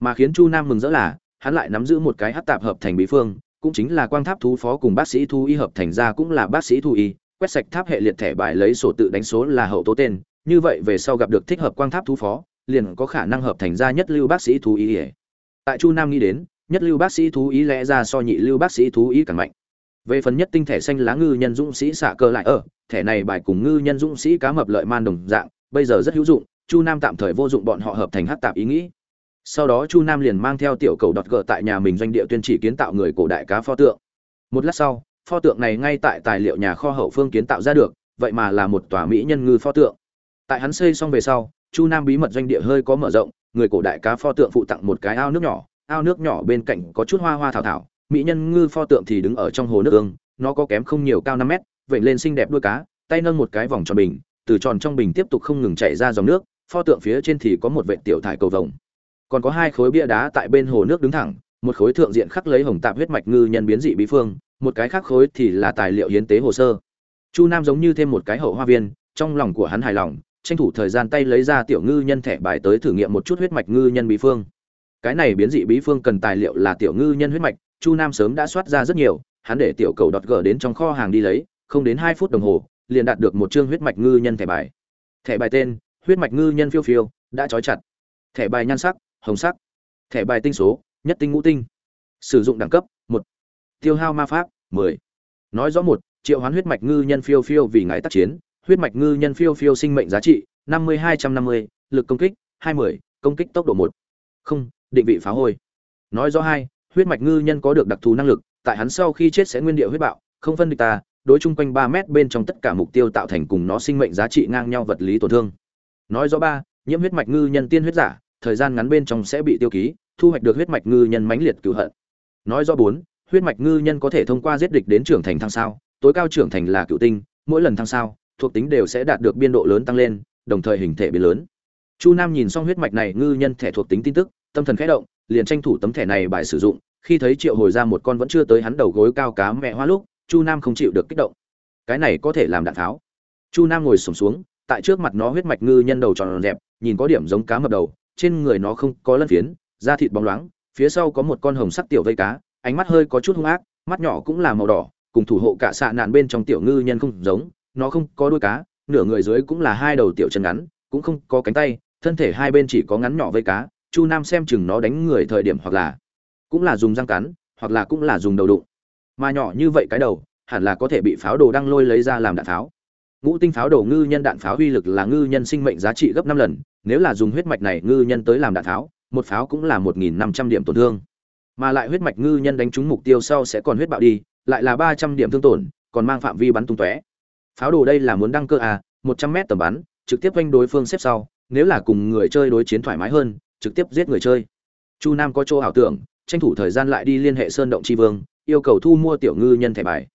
Speaker 1: Mà khiến chu nam mừng rỡ là, hắn lại nắm giữ một cái hát tạp hợp thành bí phương, cũng chính là quang tháp thú phó cùng bác sĩ thu y hợp thành ra cũng là bác sĩ thu y, quét sạch tháp hệ liệt thẻ bài lấy sổ tự đánh số là hậu tố tên, như vậy về sau gặp được thích hợp quang tháp thú phó, liền có khả năng hợp thành ra nhất lưu bác sĩ thu y tại chu nam nghĩ đến nhất lưu bác sĩ thú ý lẽ ra so nhị lưu bác sĩ thú ý càng mạnh. Về phần nhất tinh thẻ xanh lá ngư nhân dũng sĩ xạ cơ lại ở, thẻ này bài cùng ngư nhân dũng sĩ cá mập lợi man đồng dạng, bây giờ rất hữu dụng, chu nam tạm thời vô dụng bọn họ hợp thành hát tạp ý nghĩ. Sau đó chu nam liền mang theo tiểu cầu đọt gờ tại nhà mình doanh địa tuyên chỉ kiến tạo người cổ đại cá pho tượng. Một lát sau, pho tượng này ngay tại tài liệu nhà kho hậu phương kiến tạo ra được, vậy mà là một tòa mỹ nhân ngư pho tượng. Tại hắn xây xong về sau, chu nam bí mật doanh địa hơi có mở rộng, người cổ đại cá pho tượng phụ tặng một cái ao nước nhỏ ao nước nhỏ bên cạnh có chút hoa hoa thảo thảo, mỹ nhân ngư pho tượng thì đứng ở trong hồ nước ương, nó có kém không nhiều cao năm mét vậy lên xinh đẹp đuôi cá, tay nâng một cái vòng tròn bình, từ tròn trong bình tiếp tục không ngừng chảy ra dòng nước, pho tượng phía trên thì có một vệ tiểu thải cầu vồng. Còn có hai khối bia đá tại bên hồ nước đứng thẳng, một khối thượng diện khắc lấy hồng tạp huyết mạch ngư nhân biến dị bí phương, một cái khác khối thì là tài liệu hiến tế hồ sơ. Chu nam giống như thêm một cái hậu hoa viên, trong lòng của hắn hài lòng, tranh thủ thời gian tay lấy ra tiểu ngư nhân thẻ bài tới thử nghiệm một chút huyết mạch ngư nhân bí phương cái này biến dị bí phương cần tài liệu là tiểu ngư nhân huyết mạch, chu nam sớm đã soát ra rất nhiều, hắn để tiểu cầu đọt gờ đến trong kho hàng đi lấy, không đến hai phút đồng hồ, liền đạt được một chương huyết mạch ngư nhân thẻ bài. Thẻ bài tên, huyết mạch ngư nhân phiêu phiêu, đã trói chặt. Thẻ bài nhan sắc, hồng sắc. Thẻ bài tinh số, nhất tinh ngũ tinh. Sử dụng đẳng cấp, một. Tiêu hao ma pháp, mười. Nói rõ một, triệu hoán huyết mạch ngư nhân phiêu phiêu vì ngài tác chiến, huyết mạch ngư nhân phiêu phiêu sinh mệnh giá trị, năm mươi hai trăm năm mươi, lực công kích, hai mươi, công kích tốc độ một. Không định vị phá hôi. Nói rõ hai, huyết mạch ngư nhân có được đặc thù năng lực, tại hắn sau khi chết sẽ nguyên địa huyết bạo, không phân địch ta, đối chung quanh ba mét bên trong tất cả mục tiêu tạo thành cùng nó sinh mệnh giá trị ngang nhau vật lý tổn thương. Nói rõ ba, nhiễm huyết mạch ngư nhân tiên huyết giả, thời gian ngắn bên trong sẽ bị tiêu ký, thu hoạch được huyết mạch ngư nhân mãnh liệt cứu hận. Nói rõ bốn, huyết mạch ngư nhân có thể thông qua giết địch đến trưởng thành thăng sao, tối cao trưởng thành là cựu tinh, mỗi lần thăng sao, thuộc tính đều sẽ đạt được biên độ lớn tăng lên, đồng thời hình thể biến lớn. Chu nam nhìn xong huyết mạch này, ngư nhân thẻ thuộc tính tin tức tâm thần khẽ động, liền tranh thủ tấm thẻ này bài sử dụng, khi thấy Triệu hồi ra một con vẫn chưa tới hắn đầu gối cao cá mẹ hoa lúc, Chu Nam không chịu được kích động. Cái này có thể làm đạn tháo. Chu Nam ngồi xổm xuống, tại trước mặt nó huyết mạch ngư nhân đầu tròn đẹp, nhìn có điểm giống cá mập đầu, trên người nó không có lân phiến, da thịt bóng loáng, phía sau có một con hồng sắc tiểu vây cá, ánh mắt hơi có chút hung ác, mắt nhỏ cũng là màu đỏ, cùng thủ hộ cả xạ nạn bên trong tiểu ngư nhân không giống, nó không có đuôi cá, nửa người dưới cũng là hai đầu tiểu chân ngắn, cũng không có cánh tay, thân thể hai bên chỉ có ngắn nhỏ vây cá, chu nam xem chừng nó đánh người thời điểm hoặc là cũng là dùng răng cắn, hoặc là cũng là dùng đầu đụng. Mà nhỏ như vậy cái đầu, hẳn là có thể bị pháo đồ đăng lôi lấy ra làm đạn pháo. Ngũ tinh pháo đồ ngư nhân đạn pháo uy lực là ngư nhân sinh mệnh giá trị gấp năm lần, nếu là dùng huyết mạch này ngư nhân tới làm đạn pháo, một pháo cũng là một nghìn năm trăm điểm tổn thương. Mà lại huyết mạch ngư nhân đánh trúng mục tiêu sau sẽ còn huyết bạo đi, lại là ba trăm điểm thương tổn, còn mang phạm vi bắn tung tóe. Pháo đồ đây là muốn đăng cơ à một trăm mét tầm bắn, trực tiếp quanh đối phương xếp sau, nếu là cùng người chơi đối chiến thoải mái hơn trực tiếp giết người chơi. Chu nam có chỗ ảo tưởng, tranh thủ thời gian lại đi liên hệ sơn động tri vương, yêu cầu thu mua tiểu ngư nhân thẻ bài.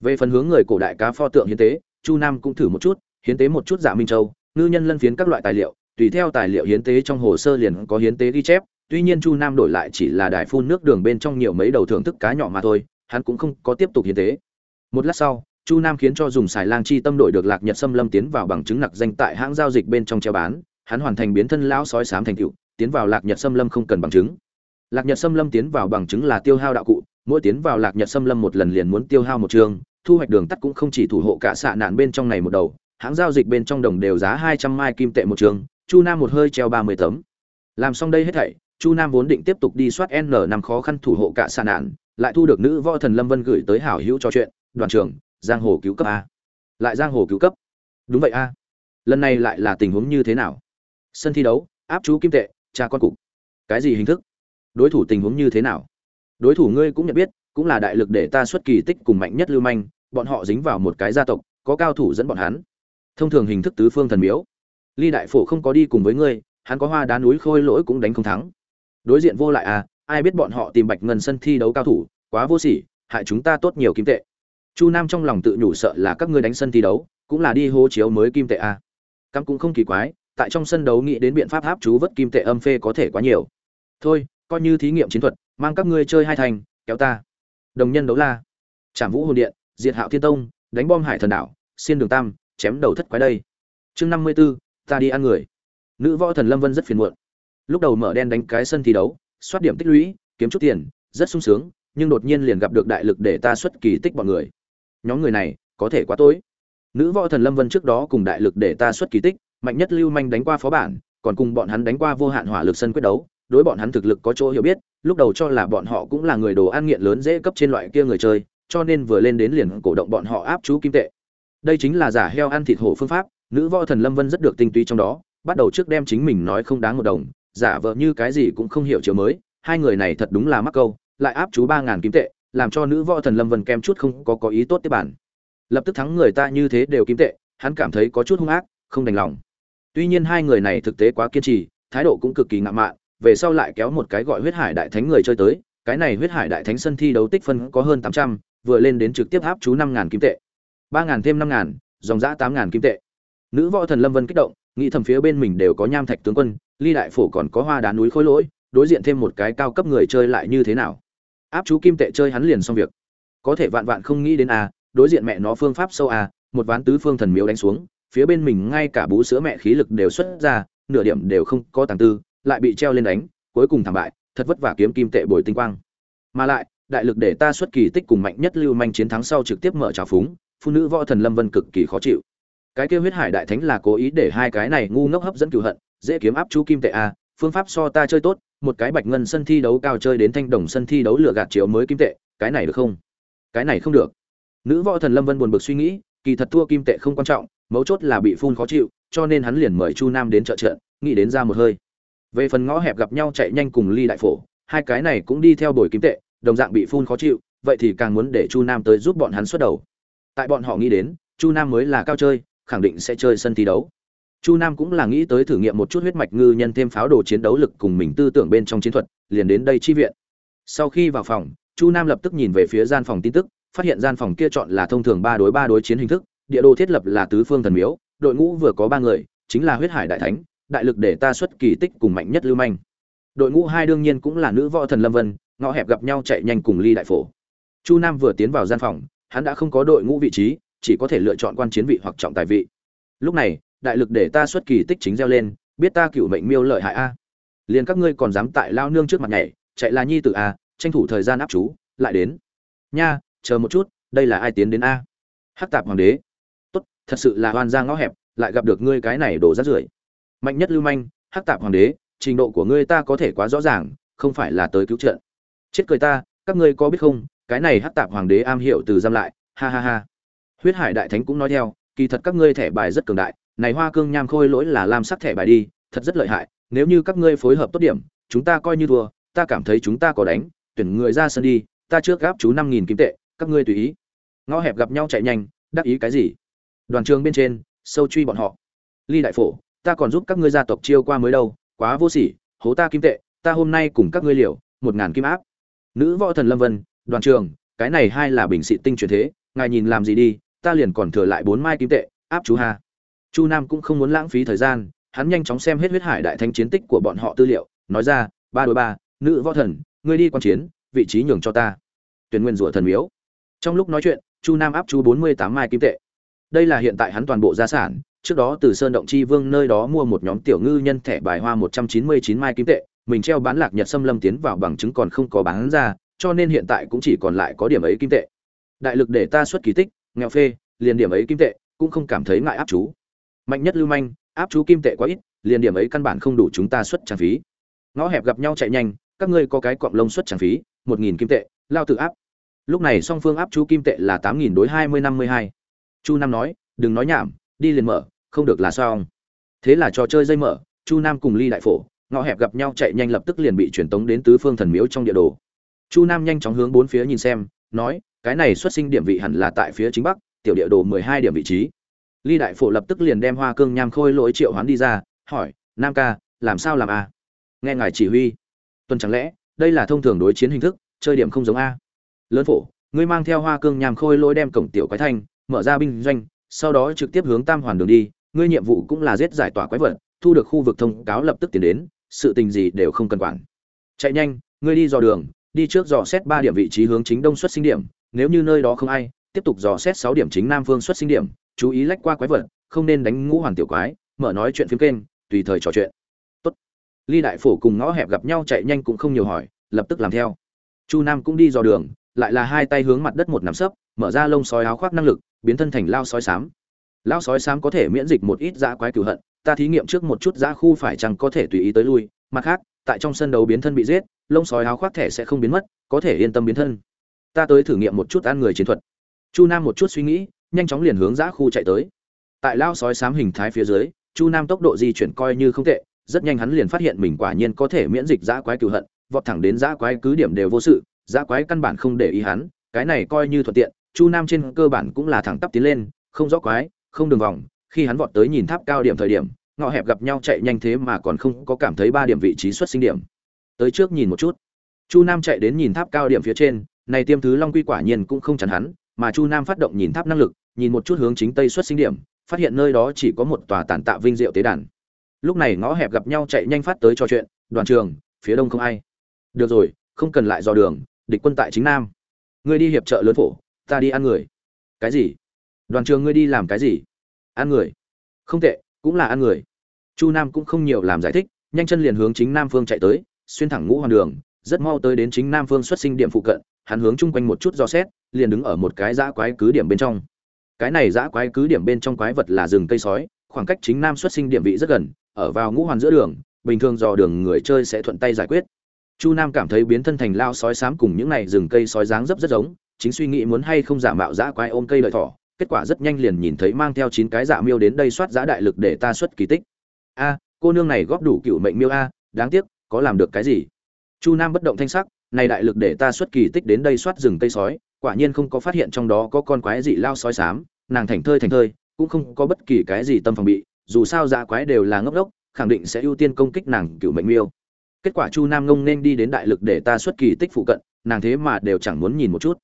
Speaker 1: Về phần hướng người cổ đại cá pho tượng hiến tế, chu nam cũng thử một chút, hiến tế một chút giả minh châu, ngư nhân lân phiến các loại tài liệu, tùy theo tài liệu hiến tế trong hồ sơ liền có hiến tế ghi chép, tuy nhiên chu nam đổi lại chỉ là đài phun nước đường bên trong nhiều mấy đầu thưởng thức cá nhỏ mà thôi, hắn cũng không có tiếp tục hiến tế. Một lát sau, chu nam khiến cho dùng xài lang chi tâm đổi được lạc nhật xâm lâm tiến vào bằng chứng nặc danh tại hãng giao dịch bên trong treo bán, hắn hoàn thành biến thân lão sói sám thành cựu tiến vào lạc nhật xâm lâm không cần bằng chứng. Lạc nhật xâm lâm tiến vào bằng chứng là tiêu hao đạo cụ, mỗi tiến vào lạc nhật xâm lâm một lần liền muốn tiêu hao một trường, thu hoạch đường tắt cũng không chỉ thủ hộ cả xạ nạn bên trong này một đầu, hãng giao dịch bên trong đồng đều giá hai trăm mai kim tệ một trường, chu nam một hơi treo ba mươi tấm. Làm xong đây hết thảy, chu nam vốn định tiếp tục đi soát n năm khó khăn thủ hộ cả xạ nạn, lại thu được nữ võ thần lâm vân gửi tới hảo hữu cho chuyện, đoàn trưởng, giang hồ cứu cấp a. Lại giang hồ cứu cấp. Đúng vậy a. Lần này lại là tình huống như thế nào? Sân thi đấu, áp chú kim tệ cha con cục. Cái gì hình thức? Đối thủ tình huống như thế nào? Đối thủ ngươi cũng nhận biết, cũng là đại lực để ta xuất kỳ tích cùng mạnh nhất lưu manh, bọn họ dính vào một cái gia tộc, có cao thủ dẫn bọn hắn. Thông thường hình thức tứ phương thần miếu. Ly đại phổ không có đi cùng với ngươi, hắn có hoa đá núi khôi lỗi cũng đánh không thắng. Đối diện vô lại à ai biết bọn họ tìm bạch ngân sân thi đấu cao thủ, quá vô sỉ, hại chúng ta tốt nhiều kim tệ. Chu nam trong lòng tự nhủ sợ là các ngươi đánh sân thi đấu, cũng là đi hô chiếu mới kim tệ à. cắm cũng không kỳ quái tại trong sân đấu nghĩ đến biện pháp áp chú vất kim tệ âm phê có thể quá nhiều. Thôi, coi như thí nghiệm chiến thuật, mang các ngươi chơi hai thành, kéo ta. Đồng nhân đấu la. Trảm vũ hồn điện, diệt hạo thiên tông, đánh bom hải thần đảo, xiên đường tam, chém đầu thất quái đây. Chương năm mươi b ố ta đi ăn người. Nữ võ thần lâm vân rất phiền muộn. Lúc đầu mở đen đánh cái sân thi đấu, soát điểm tích lũy, kiếm chút tiền, rất sung sướng, nhưng đột nhiên liền gặp được đại lực để ta xuất kỳ tích bọn người. Nhóm người này, có thể quá tối. Nữ võ thần lâm vân trước đó cùng đại lực để ta xuất kỳ tích mạnh nhất lưu manh đánh qua phó bản, còn cùng bọn hắn đánh qua vô hạn hỏa lực sân quyết đấu, đối bọn hắn thực lực có chỗ hiểu biết, lúc đầu cho là bọn họ cũng là người đồ ăn nghiện lớn dễ cấp trên loại kia người chơi, cho nên vừa lên đến liền cổ động bọn họ áp chú kim tệ. Đây chính là giả heo ăn thịt hổ phương pháp, nữ võ thần lâm vân rất được tinh túy trong đó, bắt đầu trước đem chính mình nói không đáng một đồng, giả vợ như cái gì cũng không hiểu chiều mới, hai người này thật đúng là mắc câu, lại áp chú ba ngàn kim tệ, làm cho nữ võ thần lâm vân kem chút không có có ý tốt tiếp bản. Lập tức thắng người ta như thế đều kim tệ, hắn cảm thấy có chút hung ác, không đành lòng tuy nhiên hai người này thực tế quá kiên trì, thái độ cũng cực kỳ ngạo mạn, về sau lại kéo một cái gọi huyết hải đại thánh người chơi tới, cái này huyết hải đại thánh sân thi đấu tích phân có hơn tám trăm, vừa lên đến trực tiếp áp chú năm ngàn kim tệ ba ngàn thêm năm ngàn, dòng giá tám ngàn kim tệ nữ võ thần lâm vân kích động, nghĩ thầm phía bên mình đều có nham thạch tướng quân, ly đại phổ còn có hoa đá núi khối lỗi, đối diện thêm một cái cao cấp người chơi lại như thế nào áp chú kim tệ chơi hắn liền xong việc có thể vạn vạn không nghĩ đến à? đối diện mẹ nó phương pháp sâu à? một ván tứ phương thần miếu đánh xuống phía bên mình ngay cả bú sữa mẹ khí lực đều xuất ra, nửa điểm đều không có tàng tư, lại bị treo lên đánh, cuối cùng thảm bại, thật vất vả kiếm kim tệ bồi tinh quang. Mà lại, đại lực để ta xuất kỳ tích cùng mạnh nhất lưu manh chiến thắng sau trực tiếp mở trào phúng, phụ nữ võ thần lâm vân cực kỳ khó chịu. Cái kêu huyết hải đại thánh là cố ý để hai cái này ngu ngốc hấp dẫn cửu hận, dễ kiếm áp chú kim tệ a, phương pháp so ta chơi tốt, một cái bạch ngân sân thi đấu cao chơi đến thanh đồng sân thi đấu lựa gạt chiếu mới kim tệ, cái này được không? Cái này không được. Nữ võ thần lâm vân buồn bực suy nghĩ, kỳ thật thua kim tệ không quan trọng mấu chốt là bị phun khó chịu, cho nên hắn liền mời chu nam đến trợ trận, nghĩ đến ra một hơi. Về phần ngõ hẹp gặp nhau chạy nhanh cùng ly đại phổ, hai cái này cũng đi theo bồi kiếm tệ, đồng dạng bị phun khó chịu, vậy thì càng muốn để chu nam tới giúp bọn hắn xuất đầu. Tại bọn họ nghĩ đến, chu nam mới là cao chơi, khẳng định sẽ chơi sân thi đấu. Chu nam cũng là nghĩ tới thử nghiệm một chút huyết mạch ngư nhân thêm pháo đồ chiến đấu lực cùng mình tư tưởng bên trong chiến thuật, liền đến đây chi viện. Sau khi vào phòng, chu nam lập tức nhìn về phía gian phòng tin tức, phát hiện gian phòng kia chọn là thông thường ba đối ba đối chiến hình thức địa đồ thiết lập là tứ phương thần miếu, đội ngũ vừa có ba người, chính là huyết hải đại thánh, đại lực để ta xuất kỳ tích cùng mạnh nhất lưu manh. Đội ngũ hai đương nhiên cũng là nữ võ thần lâm vân, ngõ hẹp gặp nhau chạy nhanh cùng ly đại phổ. Chu nam vừa tiến vào gian phòng, hắn đã không có đội ngũ vị trí, chỉ có thể lựa chọn quan chiến vị hoặc trọng tài vị. Lúc này, đại lực để ta xuất kỳ tích chính gieo lên, biết ta cựu mệnh miêu lợi hại a. Liền các ngươi còn dám tại lao nương trước mặt nhảy, chạy là nhi tự a, tranh thủ thời gian áp chú, lại đến. Nha, chờ một chút, đây là ai tiến đến a? Hắc tạp hoàng đế thật sự là hoan ra ngõ hẹp, lại gặp được ngươi cái này đổ rác rưởi. Mạnh nhất lưu manh, hắc tạp hoàng đế, trình độ của ngươi ta có thể quá rõ ràng, không phải là tới cứu trận chết cười ta, các ngươi có biết không, cái này hắc tạp hoàng đế am hiểu từ giam lại, ha ha ha. Huyết hải đại thánh cũng nói theo, kỳ thật các ngươi thẻ bài rất cường đại, này hoa cương nham khôi lỗi là làm sắc thẻ bài đi, thật rất lợi hại, nếu như các ngươi phối hợp tốt điểm, chúng ta coi như thua, ta cảm thấy chúng ta có đánh, tuyển người ra sân đi, ta trước gáp chú năm nghìn kim tệ, các ngươi tùy ý. Ngõ hẹp gặp nhau chạy nhanh, đắc ý cái gì? Đoàn trường bên trên, sâu truy bọn họ. Ly đại phổ, ta còn giúp các ngươi gia tộc chiêu qua mới đâu, quá vô sỉ, hố ta kim tệ, ta hôm nay cùng các ngươi liều, một ngàn kim áp. Nữ võ thần lâm vân, đoàn trường, cái này hai là bình xị tinh truyền thế, ngài nhìn làm gì đi, ta liền còn thừa lại bốn mai kim tệ, áp chú hà chu nam cũng không muốn lãng phí thời gian, hắn nhanh chóng xem hết huyết hải đại thanh chiến tích của bọn họ tư liệu, nói ra, ba đối ba, nữ võ thần, ngươi đi quan chiến, vị trí nhường cho ta. Tuyển nguyên rủa thần miếu. Trong lúc nói chuyện, chu nam áp chú bốn mươi tám mai kim tệ đây là hiện tại hắn toàn bộ gia sản, trước đó từ sơn động chi vương nơi đó mua một nhóm tiểu ngư nhân thẻ bài hoa một trăm chín mươi chín mai kim tệ, mình treo bán lạc nhật xâm lâm tiến vào bằng chứng còn không có bán ra, cho nên hiện tại cũng chỉ còn lại có điểm ấy kim tệ. Đại lực để ta xuất kỳ tích, nghèo phê, liền điểm ấy kim tệ, cũng không cảm thấy ngại áp chú. Mạnh nhất lưu manh, áp chú kim tệ quá ít, liền điểm ấy căn bản không đủ chúng ta xuất trang phí. Ngõ hẹp gặp nhau chạy nhanh, các ngươi có cái cọng lông xuất trang phí, một nghìn kim tệ, lao tự áp. Lúc này song phương áp chú kim tệ là tám nghìn đối hai mươi năm mươi hai chu nam nói, đừng nói nhảm, đi liền mở, không được là sao thế là trò chơi dây mở, chu nam cùng ly đại phổ, ngõ hẹp gặp nhau chạy nhanh lập tức liền bị truyền tống đến tứ phương thần miếu trong địa đồ. Chu nam nhanh chóng hướng bốn phía nhìn xem, nói, cái này xuất sinh điểm vị hẳn là tại phía chính bắc, tiểu địa đồ mười hai điểm vị trí. Ly đại phổ lập tức liền đem hoa cương nham khôi lỗi triệu hoán đi ra, hỏi, nam ca, làm sao làm a? Nghe ngài chỉ huy. Tuần chẳng lẽ, đây là thông thường đối chiến hình thức, chơi điểm không giống a? Lớn phổ, ngươi mang theo hoa cương nham khôi lỗi đem cổng tiểu quái thanh mở ra binh doanh, sau đó trực tiếp hướng tam hoàn đường đi, ngươi nhiệm vụ cũng là giết giải tỏa quái vật, thu được khu vực thông cáo lập tức tiến đến, sự tình gì đều không cần quản. Chạy nhanh, ngươi đi dò đường, đi trước dò xét ba điểm vị trí hướng chính đông xuất sinh điểm, nếu như nơi đó không ai, tiếp tục dò xét sáu điểm chính nam phương xuất sinh điểm, chú ý lách qua quái vật, không nên đánh ngũ hoàn tiểu quái, mở nói chuyện phim kênh, tùy thời trò chuyện. Tốt. ly đại phổ cùng ngõ hẹp gặp nhau chạy nhanh cũng không nhiều hỏi, lập tức làm theo. Chu nam cũng đi dò đường, lại là hai tay hướng mặt đất một nắm sấp, mở ra lông sói áo khoác năng lực biến thân thành lao sói xám. Lao sói xám có thể miễn dịch một ít dã quái cửu hận, ta thí nghiệm trước một chút dã khu phải chăng có thể tùy ý tới lui. Mặt khác, tại trong sân đấu biến thân bị giết, lông sói áo khoác thẻ sẽ không biến mất, có thể yên tâm biến thân. Ta tới thử nghiệm một chút ăn người chiến thuật. Chu nam một chút suy nghĩ, nhanh chóng liền hướng dã khu chạy tới. Tại lao sói xám hình thái phía dưới, chu nam tốc độ di chuyển coi như không tệ, rất nhanh hắn liền phát hiện mình quả nhiên có thể miễn dịch dã quái cửu hận, vọt thẳng đến dã quái cứ điểm đều vô sự, dã quái căn bản không để ý hắn, cái này coi như thuận tiện chu nam trên cơ bản cũng là thẳng tắp tiến lên, không rõ quái, không đường vòng, khi hắn vọt tới nhìn tháp cao điểm thời điểm, ngõ hẹp gặp nhau chạy nhanh thế mà còn không có cảm thấy ba điểm vị trí xuất sinh điểm. Tới trước nhìn một chút. Chu nam chạy đến nhìn tháp cao điểm phía trên, này tiêm thứ long quy quả nhiên cũng không chắn hắn, mà chu nam phát động nhìn tháp năng lực, nhìn một chút hướng chính tây xuất sinh điểm, phát hiện nơi đó chỉ có một tòa tàn tạ vinh diệu tế đàn. Lúc này ngõ hẹp gặp nhau chạy nhanh phát tới trò chuyện, đoàn trường, phía đông không ai. Được rồi, không cần lại dò đường, địch quân tại chính nam. Ngươi đi hiệp trợ lớn phổ ta đi ăn người. Cái gì? Đoàn trường ngươi đi làm cái gì? Ăn người. Không tệ, cũng là ăn người. Chu nam cũng không nhiều làm giải thích, nhanh chân liền hướng chính nam phương chạy tới, xuyên thẳng ngũ hoàn đường, rất mau tới đến chính nam phương xuất sinh điểm phụ cận, hắn hướng chung quanh một chút do xét, liền đứng ở một cái dã quái cứ điểm bên trong. Cái này dã quái cứ điểm bên trong quái vật là rừng cây sói, khoảng cách chính nam xuất sinh điểm vị rất gần, ở vào ngũ hoàn giữa đường, bình thường dò đường người chơi sẽ thuận tay giải quyết. Chu nam cảm thấy biến thân thành lao sói xám cùng những này rừng cây sói dáng dấp rất giống chính suy nghĩ muốn hay không giả mạo dã quái ôm cây lợi thỏ, kết quả rất nhanh liền nhìn thấy mang theo chín cái dạ miêu đến đây soát giá đại lực để ta xuất kỳ tích. A, cô nương này góp đủ cựu mệnh miêu a, đáng tiếc, có làm được cái gì? Chu nam bất động thanh sắc, này đại lực để ta xuất kỳ tích đến đây soát rừng cây sói, quả nhiên không có phát hiện trong đó có con quái dị lao sói xám, nàng thành thơi thành thơi, cũng không có bất kỳ cái gì tâm phòng bị, dù sao dạ quái đều là ngốc đốc, khẳng định sẽ ưu tiên công kích nàng cựu mệnh miêu. Kết quả chu nam ngông nên đi đến đại lực để ta xuất kỳ tích phụ cận, nàng thế mà đều chẳng muốn nhìn một chút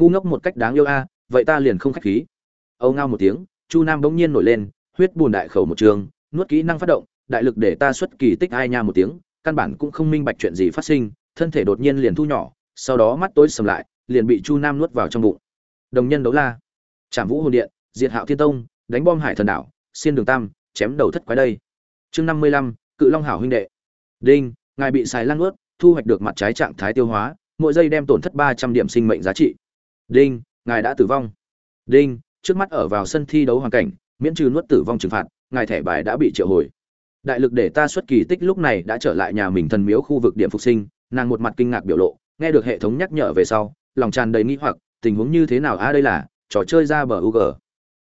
Speaker 1: ngu ngốc một cách đáng yêu a, vậy ta liền không khách khí. Âu ngao một tiếng, chu nam bỗng nhiên nổi lên, huyết bùn đại khẩu một trường, nuốt kỹ năng phát động, đại lực để ta xuất kỳ tích ai nha một tiếng, căn bản cũng không minh bạch chuyện gì phát sinh, thân thể đột nhiên liền thu nhỏ, sau đó mắt tối sầm lại, liền bị chu nam nuốt vào trong bụng. Đồng nhân đấu la. Trảm vũ hồn điện, diệt hạo thiên tông, đánh bom hải thần đảo, xiên đường tam, chém đầu thất quái đây. Chương năm mươi lăm, cự long hảo huynh đệ. Đinh, ngài bị xài lan ướt thu hoạch được mặt trái trạng thái tiêu hóa, mỗi giây đem tổn thất ba trăm điểm sinh mệnh giá trị đinh, ngài đã tử vong. Đinh, trước mắt ở vào sân thi đấu hoàn cảnh, miễn trừ nuốt tử vong trừng phạt, ngài thẻ bài đã bị triệu hồi. Đại lực để ta xuất kỳ tích lúc này đã trở lại nhà mình thần miếu khu vực điểm phục sinh, nàng một mặt kinh ngạc biểu lộ, nghe được hệ thống nhắc nhở về sau, lòng tràn đầy nghĩ hoặc, tình huống như thế nào? A, đây là trò chơi ra bờ u g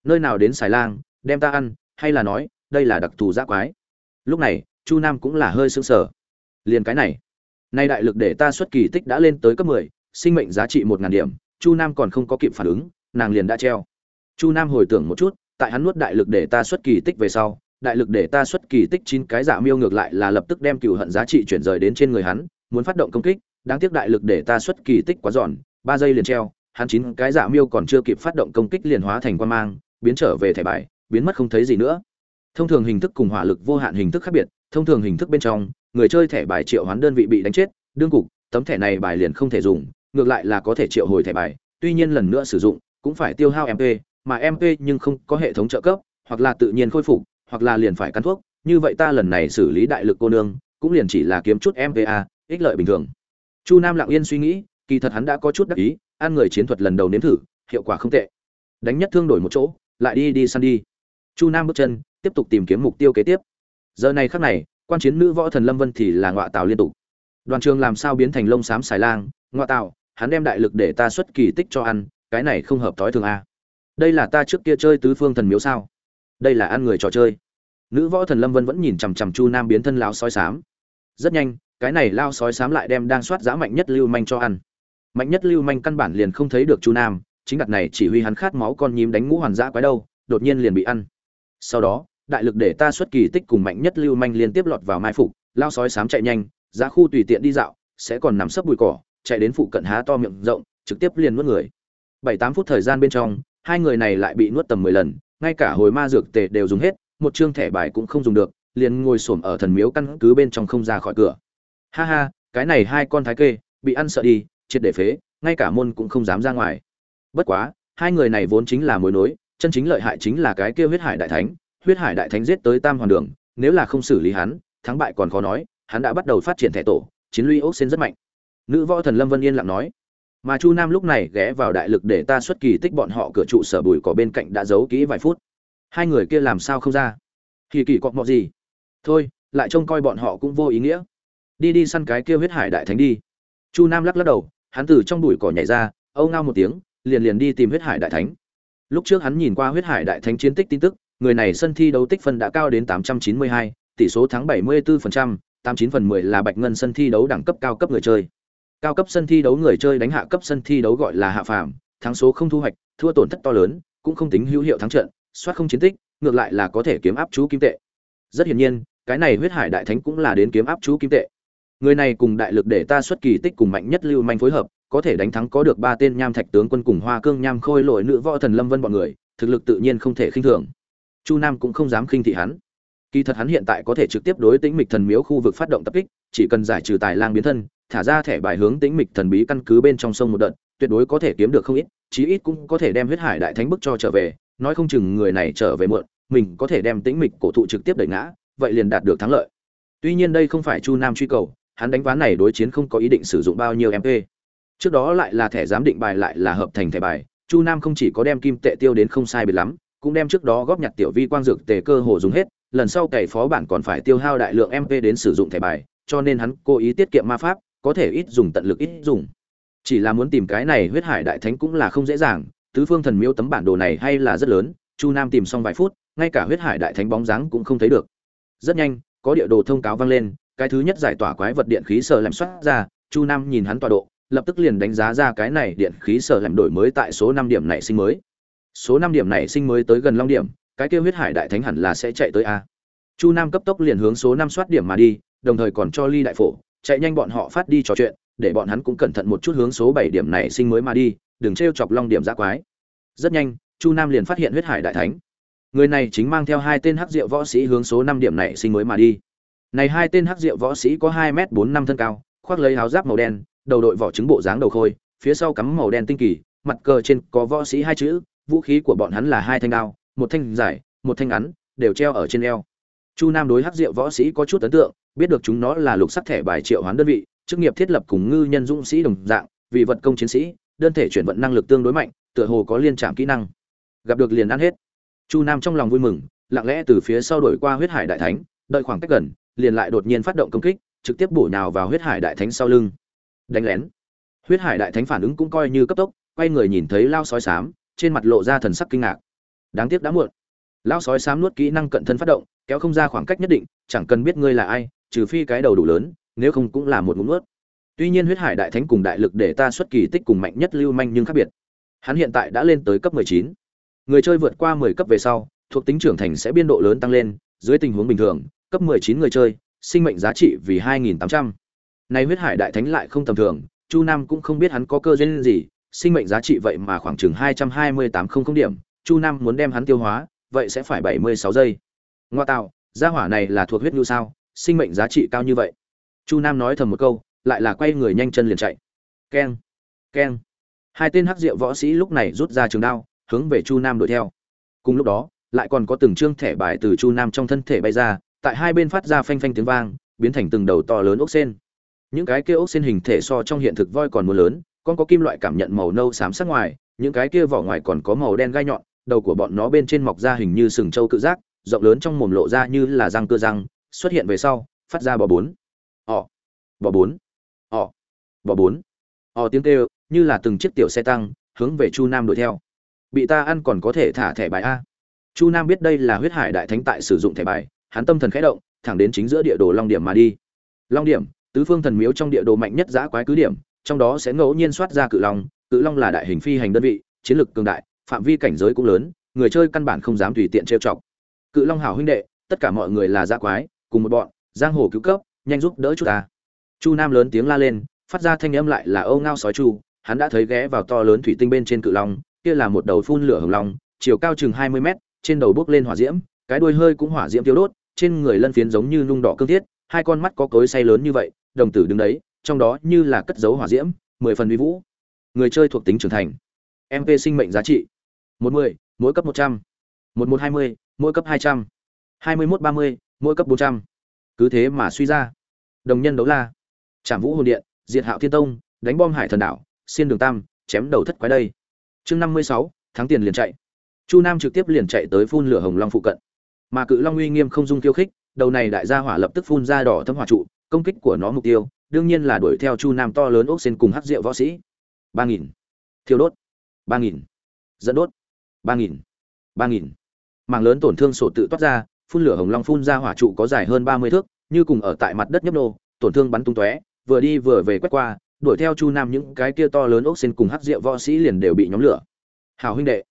Speaker 1: nơi nào đến xài lang, đem ta ăn, hay là nói, đây là đặc thù giác quái. Lúc này, chu nam cũng là hơi sững sờ. Liền cái này. Nay đại lực để ta xuất kỳ tích đã lên tới cấp mười, sinh mệnh giá trị một ngàn điểm chu nam còn không có kịp phản ứng, nàng liền đã treo. Chu nam hồi tưởng một chút, tại hắn nuốt đại lực để ta xuất kỳ tích về sau, đại lực để ta xuất kỳ tích chín cái dạ miêu ngược lại là lập tức đem cựu hận giá trị chuyển rời đến trên người hắn, muốn phát động công kích, đáng tiếc đại lực để ta xuất kỳ tích quá giòn, ba giây liền treo, hắn chín cái dạ miêu còn chưa kịp phát động công kích liền hóa thành quan mang, biến trở về thẻ bài, biến mất không thấy gì nữa. Thông thường hình thức cùng hỏa lực vô hạn hình thức khác biệt, thông thường hình thức bên trong, người chơi thẻ bài triệu hoán đơn vị bị đánh chết, đương cục, tấm thẻ này bài liền không thể dùng ngược lại là có thể triệu hồi thẻ bài, tuy nhiên lần nữa sử dụng cũng phải tiêu hao mp mà mp nhưng không có hệ thống trợ cấp, hoặc là tự nhiên khôi phục, hoặc là liền phải cắn thuốc. Như vậy ta lần này xử lý đại lực cô nương, cũng liền chỉ là kiếm chút mpa ích lợi bình thường. Chu nam lặng yên suy nghĩ, kỳ thật hắn đã có chút đắc ý, ăn người chiến thuật lần đầu nếm thử, hiệu quả không tệ. Đánh nhất thương đổi một chỗ, lại đi đi săn đi. Chu nam bước chân, tiếp tục tìm kiếm mục tiêu kế tiếp. Giờ này khắc này, quan chiến nữ võ thần lâm vân thì là ngọa tào liên tục. Đoàn trường làm sao biến thành lông xám xài lang, ngọa tào hắn đem đại lực để ta xuất kỳ tích cho ăn, cái này không hợp thói thường a. Đây là ta trước kia chơi tứ phương thần miếu sao? Đây là ăn người trò chơi. Nữ võ thần lâm vân vẫn nhìn chằm chằm chu nam biến thân lao sói sám rất nhanh, cái này lao sói sám lại đem đang soát giá mạnh nhất lưu manh cho ăn. Mạnh nhất lưu manh căn bản liền không thấy được chu nam, chính đặt này chỉ huy hắn khát máu con nhím đánh ngũ hoàn dã quái đâu, đột nhiên liền bị ăn. Sau đó, đại lực để ta xuất kỳ tích cùng mạnh nhất lưu manh liên tiếp lọt vào mai phục lao sói sám chạy nhanh, giá khu tùy tiện đi dạo, sẽ còn nằm sấp bụi cỏ chạy đến phụ cận há to miệng rộng, trực tiếp liền nuốt người. Bảy tám phút thời gian bên trong, hai người này lại bị nuốt tầm mười lần, ngay cả hồi ma dược tề đều dùng hết, một chương thẻ bài cũng không dùng được, liền ngồi xổm ở thần miếu căn cứ bên trong không ra khỏi cửa. Ha ha, cái này hai con thái kê, bị ăn sợ đi, triệt để phế, ngay cả môn cũng không dám ra ngoài. Bất quá, hai người này vốn chính là mối nối, chân chính lợi hại chính là cái kia huyết hải đại thánh, huyết hải đại thánh giết tới tam hoàn đường, nếu là không xử lý hắn, thắng bại còn khó nói, hắn đã bắt đầu phát triển thẻ tổ, chiến lũy ốc sen rất mạnh nữ võ thần lâm vân yên lặng nói mà chu nam lúc này ghé vào đại lực để ta xuất kỳ tích bọn họ cửa trụ sở bùi cỏ bên cạnh đã giấu kỹ vài phút. Hai người kia làm sao không ra? Kỳ kỳ cọp mọ gì? Thôi lại trông coi bọn họ cũng vô ý nghĩa. Đi đi săn cái kia huyết hải đại thánh đi. Chu nam lắc lắc đầu hắn từ trong bụi cỏ nhảy ra âu ngao một tiếng liền liền đi tìm huyết hải đại thánh. Lúc trước hắn nhìn qua huyết hải đại thánh chiến tích tin tức người này sân thi đấu tích phân đã cao đến 892, tỷ số thắng 74%, 89 phần 10 là bạch ngân sân thi đấu đẳng cấp cao cấp người chơi cao cấp sân thi đấu người chơi đánh hạ cấp sân thi đấu gọi là hạ phàm, thắng số không thu hoạch, thua tổn thất to lớn, cũng không tính hữu hiệu thắng trận, soát không chiến tích, ngược lại là có thể kiếm áp chú kim tệ. Rất hiển nhiên, cái này huyết hải đại thánh cũng là đến kiếm áp chú kim tệ. Người này cùng đại lực để ta xuất kỳ tích cùng mạnh nhất lưu manh phối hợp, có thể đánh thắng có được ba tên nham thạch tướng quân cùng hoa cương nham khôi lội nữ võ thần lâm vân bọn người, thực lực tự nhiên không thể khinh thường. Chu nam cũng không dám khinh thị hắn. Kỳ thật hắn hiện tại có thể trực tiếp đối tĩnh mịch thần miếu khu vực phát động tập kích, chỉ cần giải trừ tài lang biến thân thả ra thẻ bài hướng tĩnh mịch thần bí căn cứ bên trong sông một đợt, tuyệt đối có thể kiếm được không ít, chí ít cũng có thể đem huyết hải đại thánh bức cho trở về. Nói không chừng người này trở về muộn, mình có thể đem tĩnh mịch cổ thụ trực tiếp đẩy ngã, vậy liền đạt được thắng lợi. Tuy nhiên đây không phải chu nam truy cầu, hắn đánh ván này đối chiến không có ý định sử dụng bao nhiêu mp trước đó lại là thẻ giám định bài lại là hợp thành thẻ bài, chu nam không chỉ có đem kim tệ tiêu đến không sai biệt lắm, cũng đem trước đó góp nhặt tiểu vi quang dược tề cơ hồ dùng hết, lần sau cày phó bản còn phải tiêu hao đại lượng mp đến sử dụng thẻ bài, cho nên hắn cố ý tiết kiệm ma pháp có thể ít dùng tận lực ít dùng. Chỉ là muốn tìm cái này huyết hải đại thánh cũng là không dễ dàng, tứ phương thần miếu tấm bản đồ này hay là rất lớn, chu nam tìm xong vài phút, ngay cả huyết hải đại thánh bóng dáng cũng không thấy được. Rất nhanh, có địa đồ thông cáo vang lên, cái thứ nhất giải tỏa quái vật điện khí sở làm soát ra, chu nam nhìn hắn tọa độ, lập tức liền đánh giá ra cái này điện khí sở làm đổi mới tại số năm điểm này sinh mới. Số năm điểm này sinh mới tới gần long điểm, cái kêu huyết hải đại thánh hẳn là sẽ chạy tới a. Chu nam cấp tốc liền hướng số năm soát điểm mà đi, đồng thời còn cho ly đại phổ chạy nhanh bọn họ phát đi trò chuyện, để bọn hắn cũng cẩn thận một chút hướng số bảy điểm này sinh mới mà đi, đừng t chọc long điểm giã quái. Rất nhanh, chu nam liền phát hiện huyết hải đại thánh. Người này chính mang theo hai tên hắc diệu võ sĩ hướng số năm điểm này sinh mới mà đi. Này hai tên hắc diệu võ sĩ có hai m bốn năm thân cao, khoác lấy áo giáp màu đen, đầu đội vỏ trứng bộ dáng đầu khôi, phía sau cắm màu đen tinh kỳ, mặt cờ trên có võ sĩ hai chữ, vũ khí của bọn hắn là hai thanh đao, một thanh dài, một thanh ngắn, đều treo ở trên eo chu nam đối hắc diệu võ sĩ có chút ấn tượng, biết được chúng nó là lục sắc thẻ bài triệu hoán đơn vị, chức nghiệp thiết lập cùng ngư nhân dũng sĩ đồng dạng, vì vật công chiến sĩ, đơn thể chuyển vận năng lực tương đối mạnh, tựa hồ có liên trạm kỹ năng. Gặp được liền ăn hết. Chu nam trong lòng vui mừng, lặng lẽ từ phía sau đổi qua huyết hải đại thánh, đợi khoảng cách gần, liền lại đột nhiên phát động công kích, trực tiếp bổ nhào vào huyết hải đại thánh sau lưng. Đánh lén. Huyết hải đại thánh phản ứng cũng coi như cấp tốc, quay người nhìn thấy lao sói sám trên mặt lộ ra thần sắc kinh ngạc. Đáng tiếc đã muộn. Lão sói xám nuốt kỹ năng cận thân phát động kéo không ra khoảng cách nhất định chẳng cần biết ngươi là ai trừ phi cái đầu đủ lớn nếu không cũng là một ngụm nuốt tuy nhiên huyết hải đại thánh cùng đại lực để ta xuất kỳ tích cùng mạnh nhất lưu manh nhưng khác biệt hắn hiện tại đã lên tới cấp 19. người chơi vượt qua 10 cấp về sau thuộc tính trưởng thành sẽ biên độ lớn tăng lên dưới tình huống bình thường cấp 19 người chơi sinh mệnh giá trị vì 2.800. Nay huyết hải đại thánh lại không tầm thường, Chu Nam cũng không biết hắn có cơ duyên gì, sinh mệnh giá trị vậy mà khoảng chừng 228 không không điểm, Chu Nam muốn đem hắn tiêu hóa, vậy sẽ phải 76 giây. Ngoa tạo, gia hỏa này là thuộc huyết nhu sao, sinh mệnh giá trị cao như vậy. chu nam nói thầm một câu lại là quay người nhanh chân liền chạy. Keng keng. Hai tên hắc diệu võ sĩ lúc này rút ra trường đao hướng về chu nam đuổi theo. Cùng lúc đó lại còn có từng chương thẻ bài từ chu nam trong thân thể bay ra tại hai bên phát ra phanh phanh tiếng vang biến thành từng đầu to lớn ốc sen. Những cái kia ốc sen hình thể so trong hiện thực voi còn muốn lớn còn có kim loại cảm nhận màu nâu xám sắc ngoài những cái kia vỏ ngoài còn có màu đen gai nhọn đầu của bọn nó bên trên mọc ra hình như sừng trâu cự giác rộng lớn trong mồm lộ ra như là răng cơ răng xuất hiện về sau phát ra bò bốn. Ò, bò bốn. Ò, bò bốn. Ò tiếng kêu như là từng chiếc tiểu xe tăng hướng về chu nam đuổi theo. Bị ta ăn còn có thể thả thẻ bài a. Chu nam biết đây là huyết hải đại thánh tại sử dụng thẻ bài hắn tâm thần khẽ động thẳng đến chính giữa địa đồ long điểm mà đi. Long điểm tứ phương thần miếu trong địa đồ mạnh nhất giã quái cứ điểm trong đó sẽ ngẫu nhiên soát ra cự long cự long là đại hình phi hành đơn vị chiến lược cường đại phạm vi cảnh giới cũng lớn, người chơi căn bản không dám tùy tiện trêu chọc. Cự long hảo huynh đệ, tất cả mọi người là gia quái, cùng một bọn, giang hồ cứu cấp, nhanh giúp đỡ chút ta. Chu nam lớn tiếng la lên, phát ra thanh âm lại là âu ngao sói chu, hắn đã thấy ghé vào to lớn thủy tinh bên trên cự long, kia là một đầu phun lửa hồng long, chiều cao chừng hai mươi mét, trên đầu bốc lên hỏa diễm, cái đuôi hơi cũng hỏa diễm tiêu đốt, trên người lân phiến giống như nung đỏ cương thiết, hai con mắt có cối say lớn như vậy, đồng tử đứng đấy, trong đó như là cất dấu hỏa diễm, mười phần uy vũ. Người chơi thuộc tính trưởng thành. Mp sinh mệnh giá trị một mươi mỗi cấp một trăm. Một một hai mươi, mỗi cấp hai trăm. Hai mươi mốt ba mươi, mỗi cấp bốn trăm. Cứ thế mà suy ra. Đồng nhân đấu la. Trảm vũ hồn điện, diệt hạo thiên tông, đánh bom hải thần đảo, xiên đường tam, chém đầu thất quái đây. Chương năm mươi sáu tháng tiền liền chạy. Chu nam trực tiếp liền chạy tới phun lửa hồng long phụ cận. Mà cự long uy nghiêm không dung khiêu khích, đầu này đại gia hỏa lập tức phun ra đỏ thâm hỏa trụ, công kích của nó mục tiêu, đương nhiên là đuổi theo chu nam to lớn ốc xên cùng hắc rượu võ sĩ. Ba nghìn. Thiêu đốt. Ba nghìn. Dẫn đốt ba nghìn ba nghìn. Mảng lớn tổn thương sổ tự toát ra, phun lửa hồng long phun ra hỏa trụ có dài hơn ba mươi thước, như cùng ở tại mặt đất nhấp nô, tổn thương bắn tung tóe, vừa đi vừa về quét qua, đuổi theo chu nam những cái kia to lớn ốc xin cùng hắc rượu võ sĩ liền đều bị nhóm lửa. Hào huynh đệ.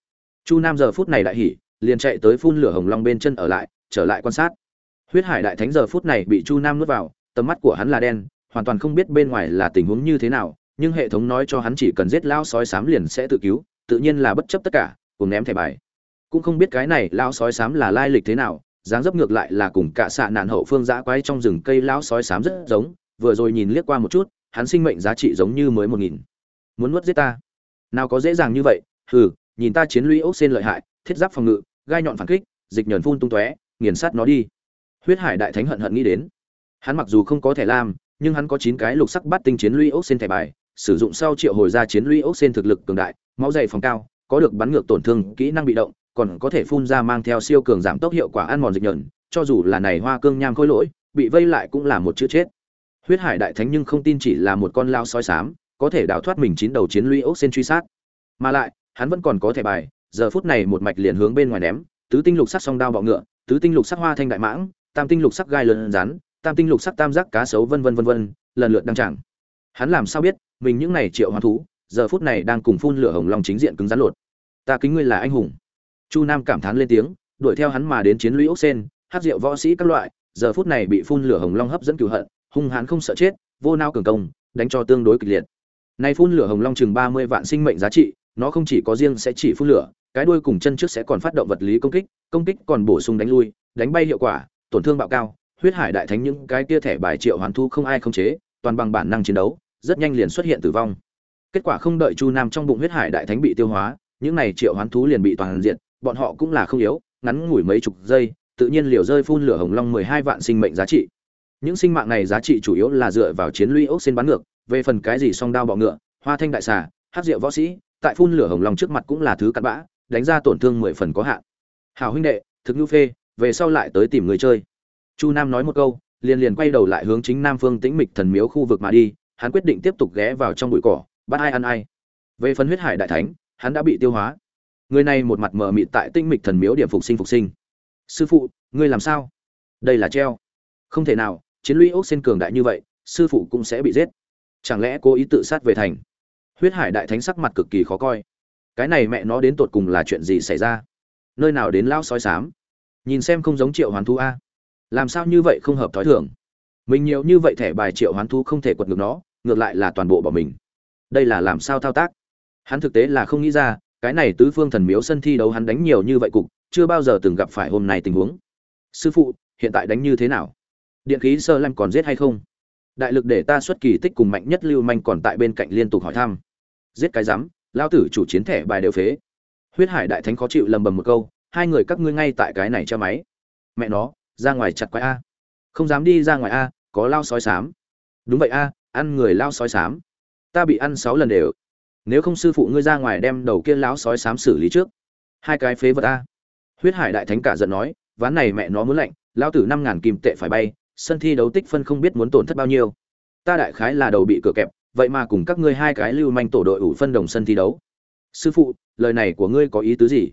Speaker 1: Chu nam giờ phút này đại hỉ, liền chạy tới phun lửa hồng long bên chân ở lại, trở lại quan sát. Huyết hải đại thánh giờ phút này bị chu nam nuốt vào, tầm mắt của hắn là đen, hoàn toàn không biết bên ngoài là tình huống như thế nào, nhưng hệ thống nói cho hắn chỉ cần giết lao sói sám liền sẽ tự cứu, tự nhiên là bất chấp tất cả cùng ném thẻ bài. Cũng không biết cái này lao sói sám là lai lịch thế nào, dáng dấp ngược lại là cùng cả xạ nạn hậu phương giã quái trong rừng cây lao sói sám rất giống, vừa rồi nhìn liếc qua một chút, hắn sinh mệnh giá trị giống như mới một nghìn. Muốn nuốt giết ta? Nào có dễ dàng như vậy, hừ, nhìn ta chiến lũy ốc xên lợi hại, thiết giáp phòng ngự, gai nhọn phản kích, dịch nhờn phun tung tóe, nghiền sát nó đi. Huyết hải đại thánh hận hận nghĩ đến. Hắn mặc dù không có thẻ lam, nhưng hắn có chín cái lục sắc bát tinh chiến lũy ốc xên thẻ bài, sử dụng sau triệu hồi ra chiến lũy ốc xên thực lực cường đại, máu dày phòng cao có được bắn ngược tổn thương, kỹ năng bị động, còn có thể phun ra mang theo siêu cường giảm tốc hiệu quả ăn mòn dịch nhờn, cho dù là này hoa cương nham khôi lỗi, bị vây lại cũng là một chữ chết. Huyết hải đại thánh nhưng không tin chỉ là một con lao sói sám có thể đào thoát mình chín đầu chiến lũy ốc xen truy sát. Mà lại, hắn vẫn còn có thể bài, giờ phút này một mạch liền hướng bên ngoài ném, tứ tinh lục sắc song đao bọ ngựa, tứ tinh lục sắc hoa thanh đại mãng, tam tinh lục sắc gai lớn rắn, tam tinh lục sắc tam giác cá sấu vân vân vân vân, lần lượt đăng chẳng hắn làm sao biết, mình những này triệu hoán thú giờ phút này đang cùng phun lửa hồng long chính diện cứng rắn lột. Ta kính ngươi là anh hùng. Chu nam cảm thán lên tiếng, đuổi theo hắn mà đến chiến lũy ốc sen, hát rượu võ sĩ các loại, giờ phút này bị phun lửa hồng long hấp dẫn cửu hận, hung hãn không sợ chết, vô nao cường công, đánh cho tương đối kịch liệt. Nay phun lửa hồng long chừng ba mươi vạn sinh mệnh giá trị, nó không chỉ có riêng sẽ chỉ phun lửa, cái đuôi cùng chân trước sẽ còn phát động vật lý công kích công kích còn bổ sung đánh lui, đánh bay hiệu quả, tổn thương bạo cao, huyết hải đại thánh những cái kia thẻ bài triệu hoàn thu không ai không chế, toàn bằng bản năng chiến đấu, rất nhanh liền xuất hiện tử vong kết quả không đợi chu nam trong bụng huyết hải đại thánh bị tiêu hóa, những này triệu hoán thú liền bị toàn diện bọn họ cũng là không yếu, ngắn ngủi mấy chục giây, tự nhiên liều rơi phun lửa hồng long mười hai vạn sinh mệnh giá trị. Những sinh mạng này giá trị chủ yếu là dựa vào chiến lũy ốc xin bắn ngược, về phần cái gì song đao bọ ngựa, hoa thanh đại xà, hát rượu võ sĩ, tại phun lửa hồng long trước mặt cũng là thứ cặn bã, đánh ra tổn thương mười phần có hạn. Hảo huynh đệ, thực nhu phê, về sau lại tới tìm người chơi. Chu nam nói một câu, liền liền quay đầu lại hướng chính nam phương tĩnh mịch thần miếu khu vực mà đi, hắn quyết định tiếp tục ghé vào trong bụi cỏ bắt ai ăn ai. Về phần huyết hải đại thánh, hắn đã bị tiêu hóa. Người này một mặt mờ mịt tại tinh mịch thần miếu điểm phục sinh phục sinh. Sư phụ, ngươi làm sao? Đây là treo. Không thể nào, chiến lũy ốc sen cường đại như vậy, sư phụ cũng sẽ bị giết. Chẳng lẽ cố ý tự sát về thành? Huyết hải đại thánh sắc mặt cực kỳ khó coi. Cái này mẹ nó đến tột cùng là chuyện gì xảy ra? Nơi nào đến lao sói sám nhìn xem không giống triệu hoán thu a. Làm sao như vậy không hợp thói thường? Mình nhiều như vậy thẻ bài triệu hoán thu không thể quật ngược nó, ngược lại là toàn bộ bỏ mình đây là làm sao thao tác? Hắn thực tế là không nghĩ ra, cái này tứ phương thần miếu sân thi đấu hắn đánh nhiều như vậy cục, chưa bao giờ từng gặp phải hôm nay tình huống. Sư phụ, hiện tại đánh như thế nào? Điện khí sơ lanh còn giết hay không? Đại lực để ta xuất kỳ tích cùng mạnh nhất lưu manh còn tại bên cạnh liên tục hỏi thăm. Giết cái rắm, lao tử chủ chiến thẻ bài đều phế. Huyết hải đại thánh khó chịu lầm bầm một câu, hai người các ngươi ngay tại cái này cho máy. Mẹ nó, ra ngoài chặt quái a. Không dám đi ra ngoài a, có lao sói sám đúng vậy a, ăn người lao sói sám ta bị ăn sáu lần đều. Nếu không sư phụ ngươi ra ngoài đem đầu kia lão sói sám xử lý trước. Hai cái phế vật a. Huyết hải đại thánh cả giận nói, ván này mẹ nó muốn lạnh lao tử năm ngàn kim tệ phải bay, sân thi đấu tích phân không biết muốn tổn thất bao nhiêu. Ta đại khái là đầu bị cửa kẹp, vậy mà cùng các ngươi hai cái lưu manh tổ đội ủ phân đồng sân thi đấu. Sư phụ, lời này của ngươi có ý tứ gì?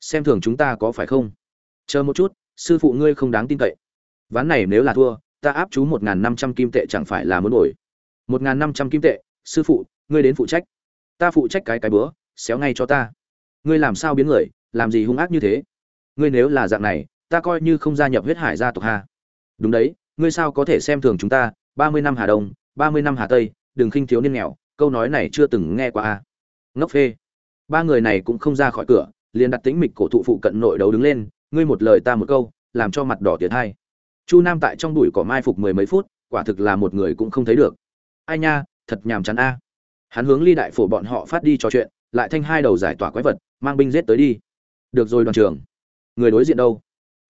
Speaker 1: Xem thường chúng ta có phải không? Chờ một chút, sư phụ ngươi không đáng tin cậy. Ván này nếu là thua, ta áp chú một n g h n năm trăm kim tệ chẳng phải là muốn nổi? một n g h n năm trăm kim tệ sư phụ, ngươi đến phụ trách. Ta phụ trách cái cái bữa, xéo ngay cho ta. Ngươi làm sao biến người, làm gì hung ác như thế? Ngươi nếu là dạng này, ta coi như không gia nhập huyết hải gia tộc ha. Đúng đấy, ngươi sao có thể xem thường chúng ta? Ba mươi năm hà đông, ba mươi năm hà tây, đừng khinh thiếu niên nghèo, câu nói này chưa từng nghe qua a. Ngốc phê. Ba người này cũng không ra khỏi cửa, liền đặt tính mịch cổ thụ phụ cận nội đấu đứng lên, ngươi một lời ta một câu, làm cho mặt đỏ tiệt hai chu nam tại trong bụi cỏ mai phục mười mấy phút, quả thực là một người cũng không thấy được. Ai nha thật nhàm chán a. Hắn hướng ly đại phổ bọn họ phát đi trò chuyện, lại thanh hai đầu giải tỏa quái vật, mang binh giết tới đi. Được rồi đoàn trưởng. Người đối diện đâu?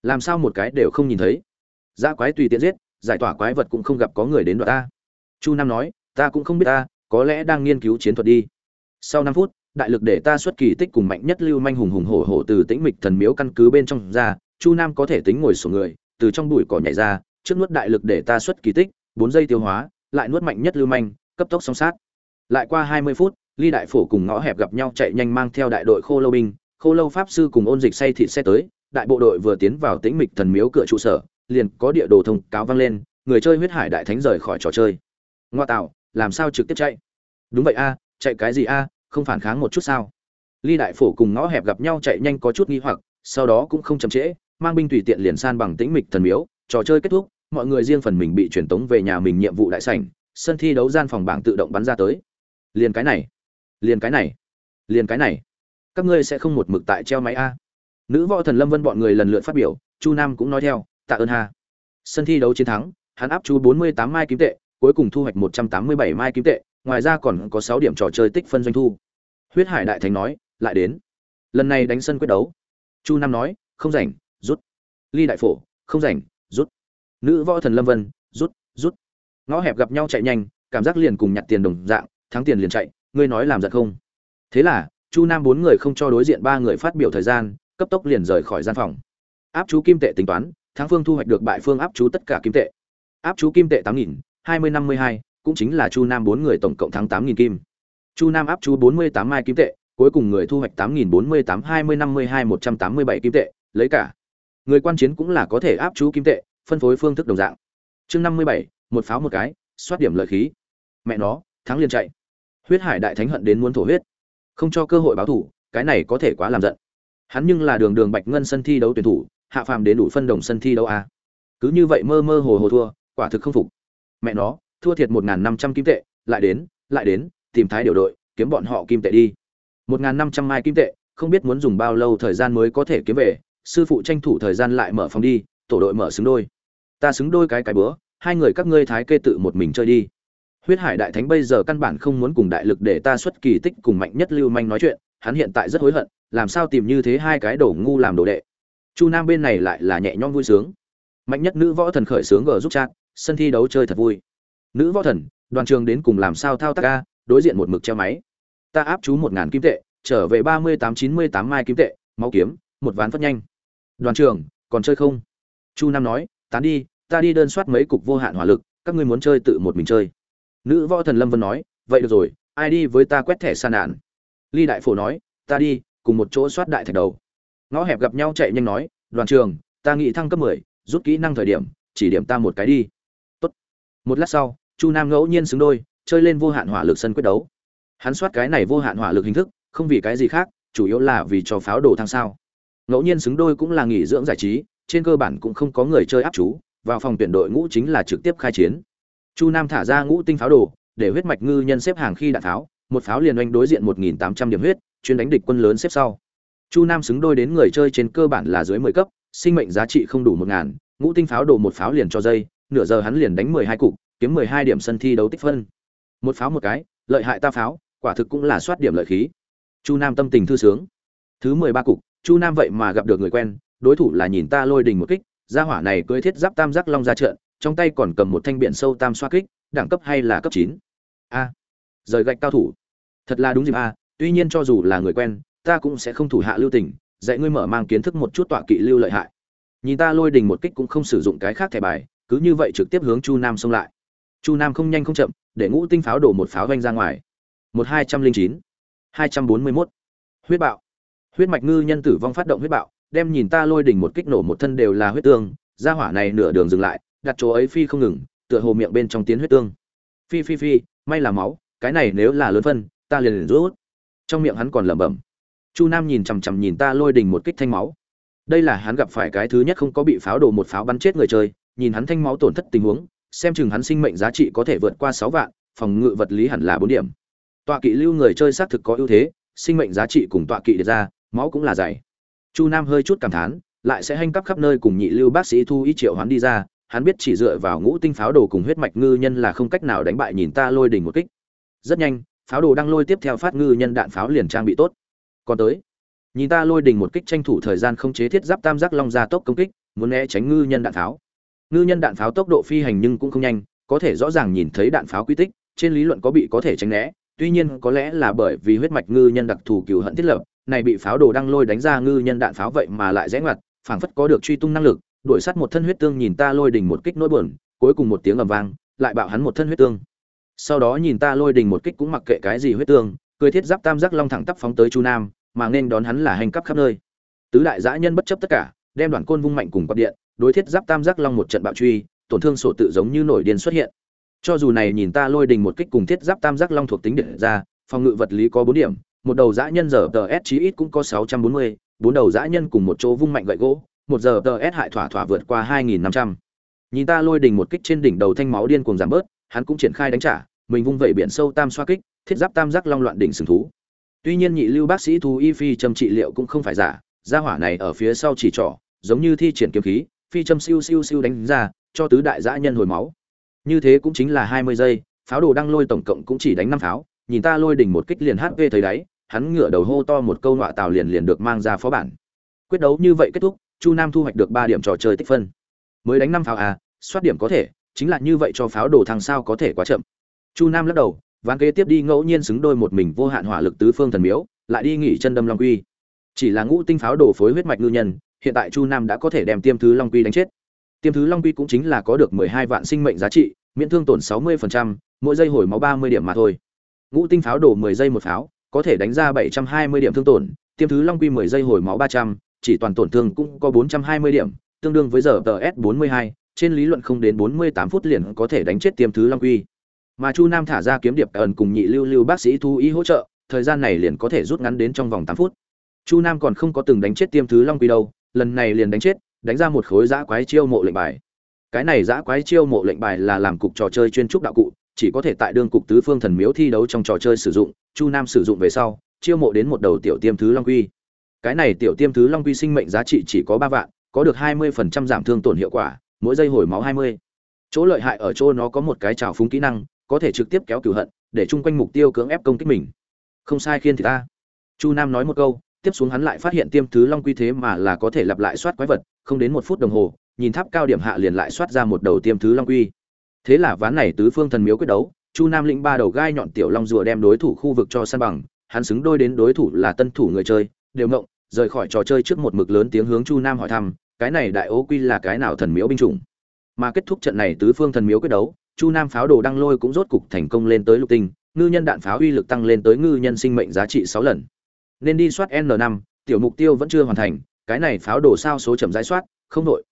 Speaker 1: Làm sao một cái đều không nhìn thấy? Dã quái tùy tiện giết, giải tỏa quái vật cũng không gặp có người đến đoạn ta. Chu nam nói, ta cũng không biết ta, có lẽ đang nghiên cứu chiến thuật đi. Sau năm phút, đại lực để ta xuất kỳ tích cùng mạnh nhất lưu manh hùng hùng hổ hổ từ tĩnh mịch thần miếu căn cứ bên trong ra, chu nam có thể tính ngồi sổ người, từ trong bụi cỏ nhảy ra, trước nuốt đại lực để ta xuất kỳ tích, bốn giây tiêu hóa, lại nuốt mạnh nhất lưu manh cấp tốc song sát. Lại qua hai mươi phút, ly đại phổ cùng ngõ hẹp gặp nhau chạy nhanh mang theo đại đội khô lâu binh. Khô lâu pháp sư cùng ôn dịch say thịt xe tới, đại bộ đội vừa tiến vào tĩnh mịch thần miếu cửa trụ sở, liền có địa đồ thông cáo vang lên, người chơi huyết hải đại thánh rời khỏi trò chơi. Ngoa tạo, làm sao trực tiếp chạy? Đúng vậy a, chạy cái gì a, không phản kháng một chút sao? Ly đại phổ cùng ngõ hẹp gặp nhau chạy nhanh có chút nghi hoặc, sau đó cũng không chậm trễ, mang binh tùy tiện liền san bằng tĩnh mịch thần miếu, trò chơi kết thúc, mọi người riêng phần mình bị truyền tống về nhà mình nhiệm vụ đại sảnh sân thi đấu gian phòng bảng tự động bắn ra tới. Liền cái này, liền cái này, liền cái này. Các ngươi sẽ không một mực tại treo máy a. Nữ võ thần lâm vân bọn người lần lượt phát biểu, chu nam cũng nói theo, tạ ơn ha. Sân thi đấu chiến thắng, hắn áp chú 48 mai kim tệ, cuối cùng thu hoạch 187 mai kim tệ, ngoài ra còn có 6 điểm trò chơi tích phân doanh thu. Huyết hải đại thánh nói, lại đến. Lần này đánh sân quyết đấu. Chu nam nói, không rảnh, rút. Ly đại phổ, không rảnh, rút. Nữ võ thần lâm vân, rút rút ngõ hẹp gặp nhau chạy nhanh, cảm giác liền cùng nhặt tiền đồng dạng, thắng tiền liền chạy, ngươi nói làm giận không? Thế là, chu nam bốn người không cho đối diện ba người phát biểu thời gian, cấp tốc liền rời khỏi gian phòng. Áp chú kim tệ tính toán, thắng phương thu hoạch được bại phương áp chú tất cả kim tệ. Áp chú kim tệ tám nghìn, hai mươi năm mươi hai, cũng chính là chu nam bốn người tổng cộng thắng tám nghìn kim. Chu nam áp chú bốn mươi tám mai kim tệ, cuối cùng người thu hoạch tám nghìn bốn mươi tám, hai mươi năm mươi hai, một trăm tám mươi bảy kim tệ, lấy cả. Người quan chiến cũng là có thể áp chú kim tệ, phân phối phương thức đồng dạng. Chương năm mươi bảy một pháo một cái, xoát điểm lợi khí. Mẹ nó, thắng liền chạy. Huyết hải đại thánh hận đến muốn thổ huyết. Không cho cơ hội báo thủ, cái này có thể quá làm giận. Hắn nhưng là đường đường bạch ngân sân thi đấu tuyển thủ, hạ phàm đến đủ phân đồng sân thi đấu à? cứ như vậy mơ mơ hồ hồ thua, quả thực không phục. Mẹ nó, thua thiệt một n g h n năm trăm kim tệ, lại đến lại đến, tìm thái điều đội, kiếm bọn họ kim tệ đi. một n g h n năm trăm mai kim tệ, không biết muốn dùng bao lâu thời gian mới có thể kiếm về, sư phụ tranh thủ thời gian lại mở phòng đi, tổ đội mở xứng đôi. Ta xứng đôi cái cái bữa hai người các ngươi thái kê tự một mình chơi đi. Huyết hải đại thánh bây giờ căn bản không muốn cùng đại lực để ta xuất kỳ tích cùng mạnh nhất lưu manh nói chuyện, hắn hiện tại rất hối hận, làm sao tìm như thế hai cái đổ ngu làm đồ đệ. Chu nam bên này lại là nhẹ nhõm vui sướng. Mạnh nhất nữ võ thần khởi sướng gờ giúp chat, sân thi đấu chơi thật vui. Nữ võ thần, đoàn trường đến cùng làm sao thao tác ca, đối diện một mực treo máy. Ta áp chú một ngàn kim tệ, trở về ba mươi tám chín mươi tám mai kim tệ, máu kiếm, một ván phất nhanh. Đoàn trường, còn chơi không? Chu nam nói, tán đi ta đi đơn soát mấy cục vô hạn hỏa lực, các ngươi muốn chơi tự một mình chơi. Nữ võ thần lâm vân nói, vậy được rồi, ai đi với ta quét thẻ san nạn? Ly đại phổ nói, ta đi, cùng một chỗ soát đại thạch đầu. Ngõ hẹp gặp nhau chạy nhanh nói, đoàn trường, ta nghĩ thăng cấp mười, rút kỹ năng thời điểm, chỉ điểm ta một cái đi. Tốt. một lát sau, chu nam ngẫu nhiên xứng đôi, chơi lên vô hạn hỏa lực sân quyết đấu. Hắn soát cái này vô hạn hỏa lực hình thức, không vì cái gì khác, chủ yếu là vì cho pháo đồ thăng sao. Ngẫu nhiên xứng đôi cũng là nghỉ dưỡng giải trí, trên cơ bản cũng không có người chơi áp chú vào phòng tuyển đội ngũ chính là trực tiếp khai chiến. Chu nam thả ra ngũ tinh pháo đồ, để huyết mạch ngư nhân xếp hàng khi đạn tháo, một pháo liền oanh đối diện một nghìn tám trăm điểm huyết, chuyên đánh địch quân lớn xếp sau. Chu nam xứng đôi đến người chơi trên cơ bản là dưới mười cấp, sinh mệnh giá trị không đủ một ngàn, ngũ tinh pháo đồ một pháo liền cho dây, nửa giờ hắn liền đánh mười hai cục, kiếm mười hai điểm sân thi đấu tích phân. Một pháo một cái, lợi hại ta pháo, quả thực cũng là soát điểm lợi khí. Chu nam tâm tình thư sướng. Thứ mười ba cục, chu nam vậy mà gặp được người quen, đối thủ là nhìn ta lôi đình một kích gia hỏa này cưới thiết giáp tam giác long ra trận, trong tay còn cầm một thanh biển sâu tam xoa kích, đẳng cấp hay là cấp chín? A. Rời gạch cao thủ. Thật là đúng dịp a, tuy nhiên cho dù là người quen, ta cũng sẽ không thủ hạ lưu tình, dạy ngươi mở mang kiến thức một chút tọa kỵ lưu lợi hại. Nhìn ta lôi đình một kích cũng không sử dụng cái khác thẻ bài, cứ như vậy trực tiếp hướng chu nam xông lại. Chu nam không nhanh không chậm, để ngũ tinh pháo đổ một pháo vanh ra ngoài. Một hai trăm linh chín, hai trăm bốn mươi mốt. Huyết bạo. Huyết mạch ngư nhân tử vong phát động huyết bạo đem nhìn ta lôi đỉnh một kích nổ một thân đều là huyết tương gia hỏa này nửa đường dừng lại, đặt chỗ ấy phi không ngừng, tựa hồ miệng bên trong tiến huyết tương. Phi phi phi, may là máu, cái này nếu là lớn phân, ta liền liền rút. Trong miệng hắn còn lẩm bẩm. Chu nam nhìn chằm chằm nhìn ta lôi đỉnh một kích thanh máu. Đây là hắn gặp phải cái thứ nhất không có bị pháo đổ một pháo bắn chết người chơi, nhìn hắn thanh máu tổn thất tình huống, xem chừng hắn sinh mệnh giá trị có thể vượt qua sáu vạn, phòng ngự vật lý hẳn là bốn điểm. Tọa kỵ lưu người chơi xác thực có ưu thế, sinh mệnh giá trị cùng tọa kỵ được ra, máu cũng là dày chu nam hơi chút cảm thán, lại sẽ hành cấp khắp nơi cùng nhị lưu bác sĩ thu ý triệu hoán đi ra, hắn biết chỉ dựa vào ngũ tinh pháo đồ cùng huyết mạch ngư nhân là không cách nào đánh bại nhìn ta lôi đỉnh một kích. Rất nhanh, pháo đồ đang lôi tiếp theo phát ngư nhân đạn pháo liền trang bị tốt. Còn tới, nhìn ta lôi đỉnh một kích tranh thủ thời gian không chế thiết giáp tam giác long ra tốc công kích, muốn né tránh ngư nhân đạn pháo. Ngư nhân đạn pháo tốc độ phi hành nhưng cũng không nhanh, có thể rõ ràng nhìn thấy đạn pháo quy tích, trên lý luận có bị có thể tránh né, tuy nhiên có lẽ là bởi vì huyết mạch ngư nhân đặc thù cừu hận thiết lập này bị pháo đồ đăng lôi đánh ra ngư nhân đạn pháo vậy mà lại rẽ ngoặt, phảng phất có được truy tung năng lực, đuổi sát một thân huyết tương nhìn ta lôi đình một kích nỗi buồn, cuối cùng một tiếng ầm vang, lại bạo hắn một thân huyết tương. Sau đó nhìn ta lôi đình một kích cũng mặc kệ cái gì huyết tương, cười thiết giáp tam giác long thẳng tắp phóng tới chu nam, mà nên đón hắn là hành cấp khắp nơi. Tứ đại dã nhân bất chấp tất cả, đem đoàn côn vung mạnh cùng quạt điện, đối thiết giáp tam giác long một trận bạo truy, tổn thương sổ tự giống như nổi điên xuất hiện. Cho dù này nhìn ta lôi đình một kích cùng thiết giáp tam giác long thuộc tính điện ra, phòng ngự vật lý có bốn điểm một đầu dã nhân giờ tờ s chí ít cũng có sáu trăm bốn mươi, bốn đầu dã nhân cùng một chỗ vung mạnh gậy gỗ, một giờ tờ s hại thỏa thỏa vượt qua hai nghìn năm trăm. Nhìn ta lôi đình một kích trên đỉnh đầu thanh máu điên cuồng giảm bớt, hắn cũng triển khai đánh trả, mình vung vẩy biển sâu tam xoa kích, thiết giáp tam giác long loạn đỉnh sừng thú. Tuy nhiên nhị lưu bác sĩ thú y phi châm trị liệu cũng không phải giả, gia hỏa này ở phía sau chỉ trỏ, giống như thi triển kiếm khí, phi châm siêu siêu siêu đánh ra, cho tứ đại dã nhân hồi máu. Như thế cũng chính là hai mươi giây, pháo đồ đang lôi tổng cộng cũng chỉ đánh năm pháo, nhìn ta lôi đỉnh một kích liền hp thấy đáy hắn ngửa đầu hô to một câu nọa tào liền liền được mang ra phó bản. Quyết đấu như vậy kết thúc chu nam thu hoạch được ba điểm trò chơi tích phân. Mới đánh năm pháo à soát điểm có thể chính là như vậy cho pháo đồ thằng sao có thể quá chậm. Chu nam lắc đầu ván kế tiếp đi ngẫu nhiên xứng đôi một mình vô hạn hỏa lực tứ phương thần miếu lại đi nghỉ chân đâm long quy. Chỉ là ngũ tinh pháo đồ phối huyết mạch ngư nhân hiện tại chu nam đã có thể đem tiêm thứ long quy đánh chết. Tiêm thứ long quy cũng chính là có được mười hai vạn sinh mệnh giá trị miễn thương tổn sáu mươi phần trăm, mỗi giây hồi máu ba mươi điểm mà thôi. Ngũ tinh pháo đồ mười giây một pháo có thể đánh ra bảy trăm hai mươi điểm thương tổn, tiêm thứ long quy mười giây hồi máu ba trăm, chỉ toàn tổn thương cũng có bốn trăm hai mươi điểm, tương đương với giờ tờ s bốn mươi hai, trên lý luận không đến bốn mươi tám phút liền có thể đánh chết tiêm thứ long quy. Mà chu nam thả ra kiếm điệp ẩn cùng nhị lưu lưu bác sĩ thu ý hỗ trợ, thời gian này liền có thể rút ngắn đến trong vòng 8 phút. Chu nam còn không có từng đánh chết tiêm thứ long quy đâu, lần này liền đánh chết, đánh ra một khối dã quái chiêu mộ lệnh bài. Cái này dã quái chiêu mộ lệnh bài là làm cục trò chơi chuyên trúc đạo cụ chỉ có thể tại đương cục tứ phương thần miếu thi đấu trong trò chơi sử dụng, chu nam sử dụng về sau, chiêu mộ đến một đầu tiểu tiêm thứ long quy. Cái này tiểu tiêm thứ long quy sinh mệnh giá trị chỉ có ba vạn, có được hai mươi phần trăm giảm thương tổn hiệu quả, mỗi giây hồi máu hai mươi. Chỗ lợi hại ở chỗ nó có một cái trào phúng kỹ năng, có thể trực tiếp kéo cửu hận, để chung quanh mục tiêu cưỡng ép công kích mình. Không sai khiên thì ta. Chu nam nói một câu, tiếp xuống hắn lại phát hiện tiêm thứ long quy thế mà là có thể lặp lại soát quái vật, không đến một phút đồng hồ, nhìn tháp cao điểm hạ liền lại soát ra một đầu tiêm thứ long quy thế là ván này tứ phương thần miếu quyết đấu, chu nam lĩnh ba đầu gai nhọn tiểu long rùa đem đối thủ khu vực cho săn bằng, hắn xứng đôi đến đối thủ là tân thủ người chơi, đều ngộng, rời khỏi trò chơi trước một mực lớn tiếng hướng chu nam hỏi thăm, cái này đại ô quy là cái nào thần miếu binh chủng? Mà kết thúc trận này tứ phương thần miếu quyết đấu, chu nam pháo đồ đăng lôi cũng rốt cục thành công lên tới lục tinh, ngư nhân đạn pháo uy lực tăng lên tới ngư nhân sinh mệnh giá trị sáu lần. Nên đi soát n năm, tiểu mục tiêu vẫn chưa hoàn thành, cái này pháo đồ sao số chậm giải soát, không đội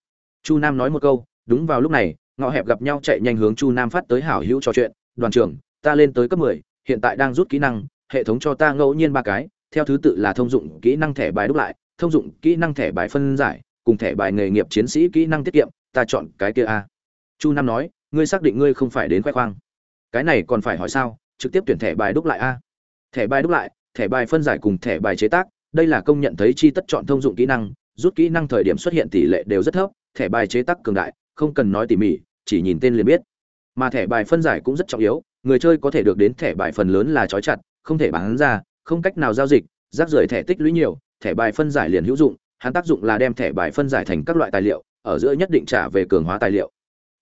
Speaker 1: chu nam nói một câu, đúng vào lúc này ngõ hẹp gặp nhau chạy nhanh hướng chu nam phát tới hảo hữu trò chuyện, đoàn trưởng, ta lên tới cấp mười, hiện tại đang rút kỹ năng, hệ thống cho ta ngẫu nhiên ba cái, theo thứ tự là thông dụng kỹ năng thẻ bài đúc lại, thông dụng kỹ năng thẻ bài phân giải, cùng thẻ bài nghề nghiệp chiến sĩ kỹ năng tiết kiệm, ta chọn cái kia a. Chu nam nói, ngươi xác định ngươi không phải đến khoe khoang. Cái này còn phải hỏi sao, trực tiếp tuyển thẻ bài đúc lại a? Thẻ bài đúc lại, thẻ bài phân giải cùng thẻ bài chế tác, đây là công nhận thấy chi tất chọn thông dụng kỹ năng, rút kỹ năng thời điểm xuất hiện tỷ lệ đều rất thấp, thẻ bài chế tác cường đại không cần nói tỉ mỉ, chỉ nhìn tên liền biết. Mà thẻ bài phân giải cũng rất trọng yếu, người chơi có thể được đến thẻ bài phần lớn là trói chặt, không thể bán ra, không cách nào giao dịch, rác rưởi thẻ tích lũy nhiều, thẻ bài phân giải liền hữu dụng, hắn tác dụng là đem thẻ bài phân giải thành các loại tài liệu, ở giữa nhất định trả về cường hóa tài liệu.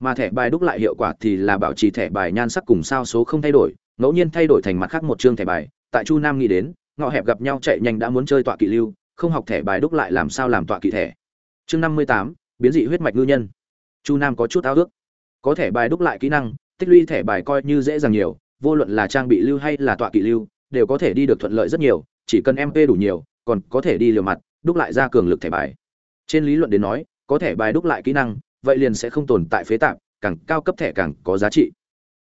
Speaker 1: Mà thẻ bài đúc lại hiệu quả thì là bảo trì thẻ bài nhan sắc cùng sao số không thay đổi, ngẫu nhiên thay đổi thành mặt khác một chương thẻ bài. Tại chu nam nghĩ đến ngọ hẹp gặp nhau chạy nhanh đã muốn chơi tọa kỵ lưu, không học thẻ bài đúc lại làm sao làm tọa kỵ thẻ. Chương năm mươi tám, biến dị huyết mạch ngư nhân chu nam có chút ao ước. Có thẻ bài đúc lại kỹ năng, tích lũy thẻ bài coi như dễ dàng nhiều, vô luận là trang bị lưu hay là tọa kỵ lưu, đều có thể đi được thuận lợi rất nhiều, chỉ cần mp đủ nhiều, còn có thể đi liều mặt, đúc lại ra cường lực thẻ bài. Trên lý luận đến nói, có thẻ bài đúc lại kỹ năng, vậy liền sẽ không tồn tại phế tạp, càng cao cấp thẻ càng có giá trị.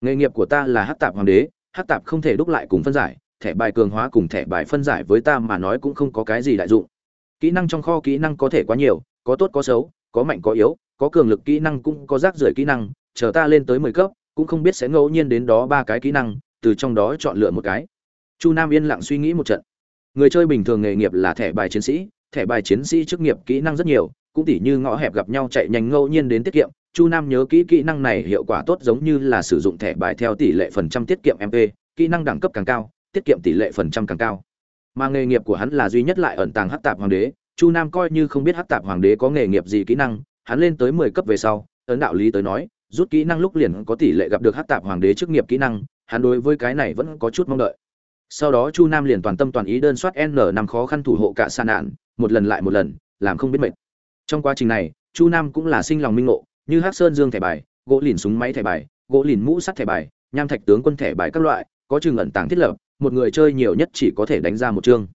Speaker 1: Nghề nghiệp của ta là hát tạp hoàng đế, hát tạp không thể đúc lại cùng phân giải, thẻ bài cường hóa cùng thẻ bài phân giải với ta mà nói cũng không có cái gì đại dụng. Kỹ năng trong kho kỹ năng có thể quá nhiều, có tốt có xấu có mạnh có yếu, có cường lực kỹ năng cũng có rác rưởi kỹ năng, chờ ta lên tới mười cấp, cũng không biết sẽ ngẫu nhiên đến đó ba cái kỹ năng, từ trong đó chọn lựa một cái. Chu nam yên lặng suy nghĩ một trận. Người chơi bình thường nghề nghiệp là thẻ bài chiến sĩ, thẻ bài chiến sĩ chức nghiệp kỹ năng rất nhiều, cũng tỉ như ngõ hẹp gặp nhau chạy nhanh ngẫu nhiên đến tiết kiệm. Chu nam nhớ kỹ kỹ năng này hiệu quả tốt giống như là sử dụng thẻ bài theo tỷ lệ phần trăm tiết kiệm mp kỹ năng đẳng cấp càng cao, tiết kiệm tỷ lệ phần trăm càng cao. Mà nghề nghiệp của hắn là duy nhất lại ẩn tàng hắc tạp hoàng đế chu nam coi như không biết hắc tạp hoàng đế có nghề nghiệp gì kỹ năng, hắn lên tới mười cấp về sau, ấn đạo lý tới nói, rút kỹ năng lúc liền có tỷ lệ gặp được hắc tạp hoàng đế chức nghiệp kỹ năng, hắn đối với cái này vẫn có chút mong đợi. Sau đó chu nam liền toàn tâm toàn ý đơn soát n năm khó khăn thủ hộ cả sa nạn, một lần lại một lần, làm không biết mệt. Trong quá trình này, chu nam cũng là sinh lòng minh ngộ, như hắc sơn dương thẻ bài, gỗ lìn súng máy thẻ bài, gỗ lìn mũ sắt thẻ bài, nham thạch tướng quân thẻ bài các loại, có chừng ẩn tàng thiết lập, một người chơi nhiều nhất chỉ có thể đánh ra một chương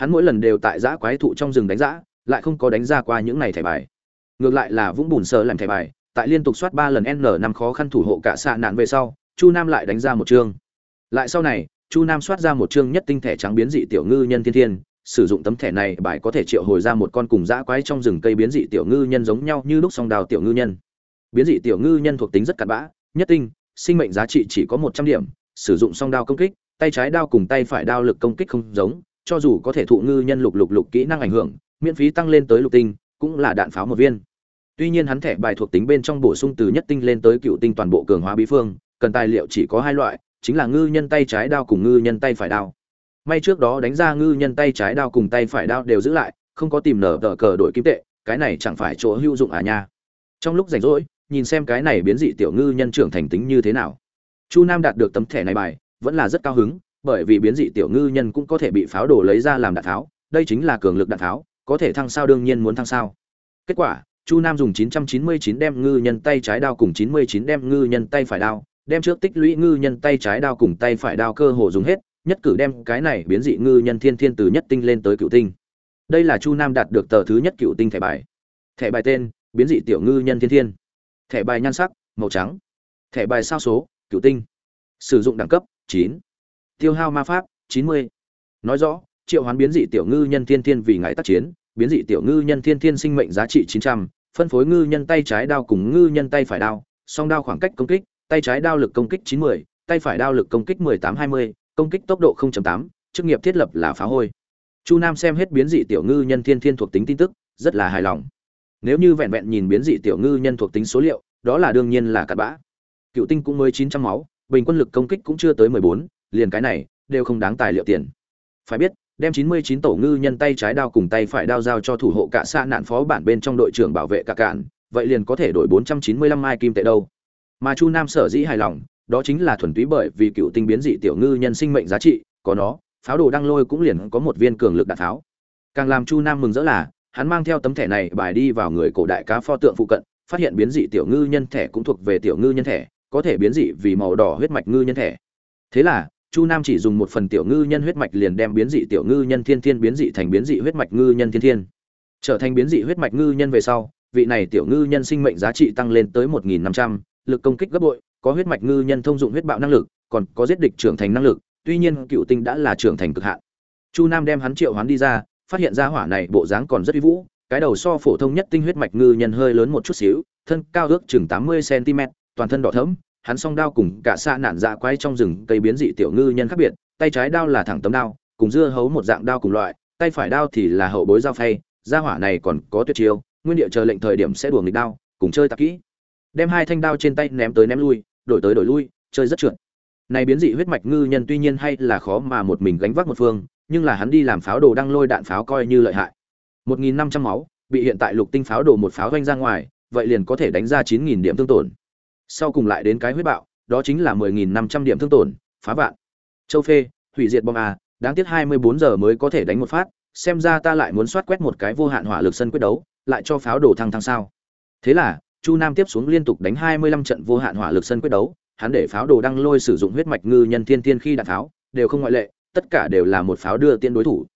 Speaker 1: hắn mỗi lần đều tại giã quái thụ trong rừng đánh giã, lại không có đánh ra qua những này thẻ bài. Ngược lại là vũng bùn sơ làm thẻ bài, tại liên tục soát ba lần n năm khó khăn thủ hộ cả xạ nạn về sau, chu nam lại đánh ra một chương. Lại sau này, chu nam soát ra một chương nhất tinh thẻ trắng biến dị tiểu ngư nhân thiên thiên, sử dụng tấm thẻ này bài có thể triệu hồi ra một con cùng dã quái trong rừng cây biến dị tiểu ngư nhân giống nhau như lúc song đào tiểu ngư nhân. Biến dị tiểu ngư nhân thuộc tính rất cặn bã, nhất tinh, sinh mệnh giá trị chỉ có một trăm điểm, sử dụng song đao công kích, tay trái đao cùng tay phải đao lực công kích không giống cho dù có thể thụ ngư nhân lục lục lục kỹ năng ảnh hưởng, miễn phí tăng lên tới lục tinh, cũng là đạn pháo một viên. Tuy nhiên hắn thẻ bài thuộc tính bên trong bổ sung từ nhất tinh lên tới cựu tinh toàn bộ cường hóa bí phương, cần tài liệu chỉ có hai loại, chính là ngư nhân tay trái đao cùng ngư nhân tay phải đao. May trước đó đánh ra ngư nhân tay trái đao cùng tay phải đao đều giữ lại, không có tìm nở tờ cờ đổi kim tệ, cái này chẳng phải chỗ hữu dụng à nha. Trong lúc rảnh rỗi, nhìn xem cái này biến dị tiểu ngư nhân trưởng thành tính như thế nào. Chu nam đạt được tấm thẻ này bài, vẫn là rất cao hứng bởi vì biến dị tiểu ngư nhân cũng có thể bị pháo đổ lấy ra làm đạn tháo, đây chính là cường lực đạn tháo, có thể thăng sao đương nhiên muốn thăng sao. Kết quả, chu nam dùng 999 đem ngư nhân tay trái đao cùng 99 đem ngư nhân tay phải đao, đem trước tích lũy ngư nhân tay trái đao cùng tay phải đao cơ hồ dùng hết, nhất cử đem cái này biến dị ngư nhân thiên thiên từ nhất tinh lên tới cựu tinh. Đây là chu nam đạt được tờ thứ nhất cựu tinh thẻ bài. Thẻ bài tên, biến dị tiểu ngư nhân thiên thiên. Thẻ bài nhan sắc, màu trắng. Thẻ bài sao số, cựu tinh. Sử dụng đẳng cấp, chín tiêu hao ma pháp chín mươi nói rõ triệu hoán biến dị tiểu ngư nhân thiên thiên vì ngài tác chiến biến dị tiểu ngư nhân thiên thiên sinh mệnh giá trị chín trăm phân phối ngư nhân tay trái đao cùng ngư nhân tay phải đao song đao khoảng cách công kích tay trái đao lực công kích chín mươi tay phải đao lực công kích mười tám hai mươi công kích tốc độ 0.8, chức nghiệp thiết lập là phá hôi. Chu Nam xem hết biến dị tiểu ngư nhân thiên thiên thuộc tính tin tức, rất là hài lòng. Nếu như vẹn vẹn nhìn biến dị tiểu ngư nhân thuộc tính số liệu, đó là đương nhiên là cặn bã. Cựu tinh cũng mới 900 máu, bình quân lực công kích cũng chưa tới 14, liền cái này đều không đáng tài liệu tiền. Phải biết, đem 99 tổ ngư nhân tay trái đao cùng tay phải đao giao cho thủ hộ cả xa nạn phó bản bên trong đội trưởng bảo vệ cả cạn, vậy liền có thể đổi 495 mai kim tệ đâu. Mà Chu Nam sở dĩ hài lòng, đó chính là thuần túy bởi vì cựu tinh biến dị tiểu ngư nhân sinh mệnh giá trị có nó pháo đồ đăng lôi cũng liền có một viên cường lực đạn tháo. càng làm chu nam mừng rỡ là hắn mang theo tấm thẻ này bài đi vào người cổ đại cá pho tượng phụ cận phát hiện biến dị tiểu ngư nhân thẻ cũng thuộc về tiểu ngư nhân thẻ có thể biến dị vì màu đỏ huyết mạch ngư nhân thẻ thế là chu nam chỉ dùng một phần tiểu ngư nhân huyết mạch liền đem biến dị tiểu ngư nhân thiên thiên biến dị thành biến dị huyết mạch ngư nhân thiên thiên trở thành biến dị huyết mạch ngư nhân về sau vị này tiểu ngư nhân sinh mệnh giá trị tăng lên tới một nghìn năm trăm lực công kích gấp bội có huyết mạch ngư nhân thông dụng huyết bạo năng lực, còn có giết địch trưởng thành năng lực, tuy nhiên cựu tinh đã là trưởng thành cực hạn. Chu Nam đem hắn triệu hoán đi ra, phát hiện ra hỏa này bộ dáng còn rất uy vũ, cái đầu so phổ thông nhất tinh huyết mạch ngư nhân hơi lớn một chút xíu, thân cao ước chừng 80 cm, toàn thân đỏ thẫm, hắn song đao cùng cả xa nạn dạ quay trong rừng cây biến dị tiểu ngư nhân khác biệt, tay trái đao là thẳng tấm đao, cùng dưa hấu một dạng đao cùng loại, tay phải đao thì là hậu bối dao phay, gia hỏa này còn có tuyệt chiêu, nguyên địa chờ lệnh thời điểm sẽ đùa nghịch đao, cùng chơi tạp kỹ. Đem hai thanh đao trên tay ném tới ném lui, đổi tới đổi lui chơi rất trượt. Này biến dị huyết mạch ngư nhân tuy nhiên hay là khó mà một mình gánh vác một phương nhưng là hắn đi làm pháo đồ đang lôi đạn pháo coi như lợi hại. 1.500 máu bị hiện tại lục tinh pháo đồ một pháo vanh ra ngoài vậy liền có thể đánh ra 9.000 điểm thương tổn sau cùng lại đến cái huyết bạo đó chính là 10.500 điểm thương tổn phá vạn. Châu phê hủy diệt bom à, đáng tiếc 24 giờ mới có thể đánh một phát xem ra ta lại muốn soát quét một cái vô hạn hỏa lực sân quyết đấu lại cho pháo đổ thăng thăng sao. Thế là chu nam tiếp xuống liên tục đánh 25 trận vô hạn hỏa lực sân quyết đấu hắn để pháo đồ đăng lôi sử dụng huyết mạch ngư nhân thiên tiên khi đạn pháo đều không ngoại lệ tất cả đều là một pháo đưa tiên đối thủ.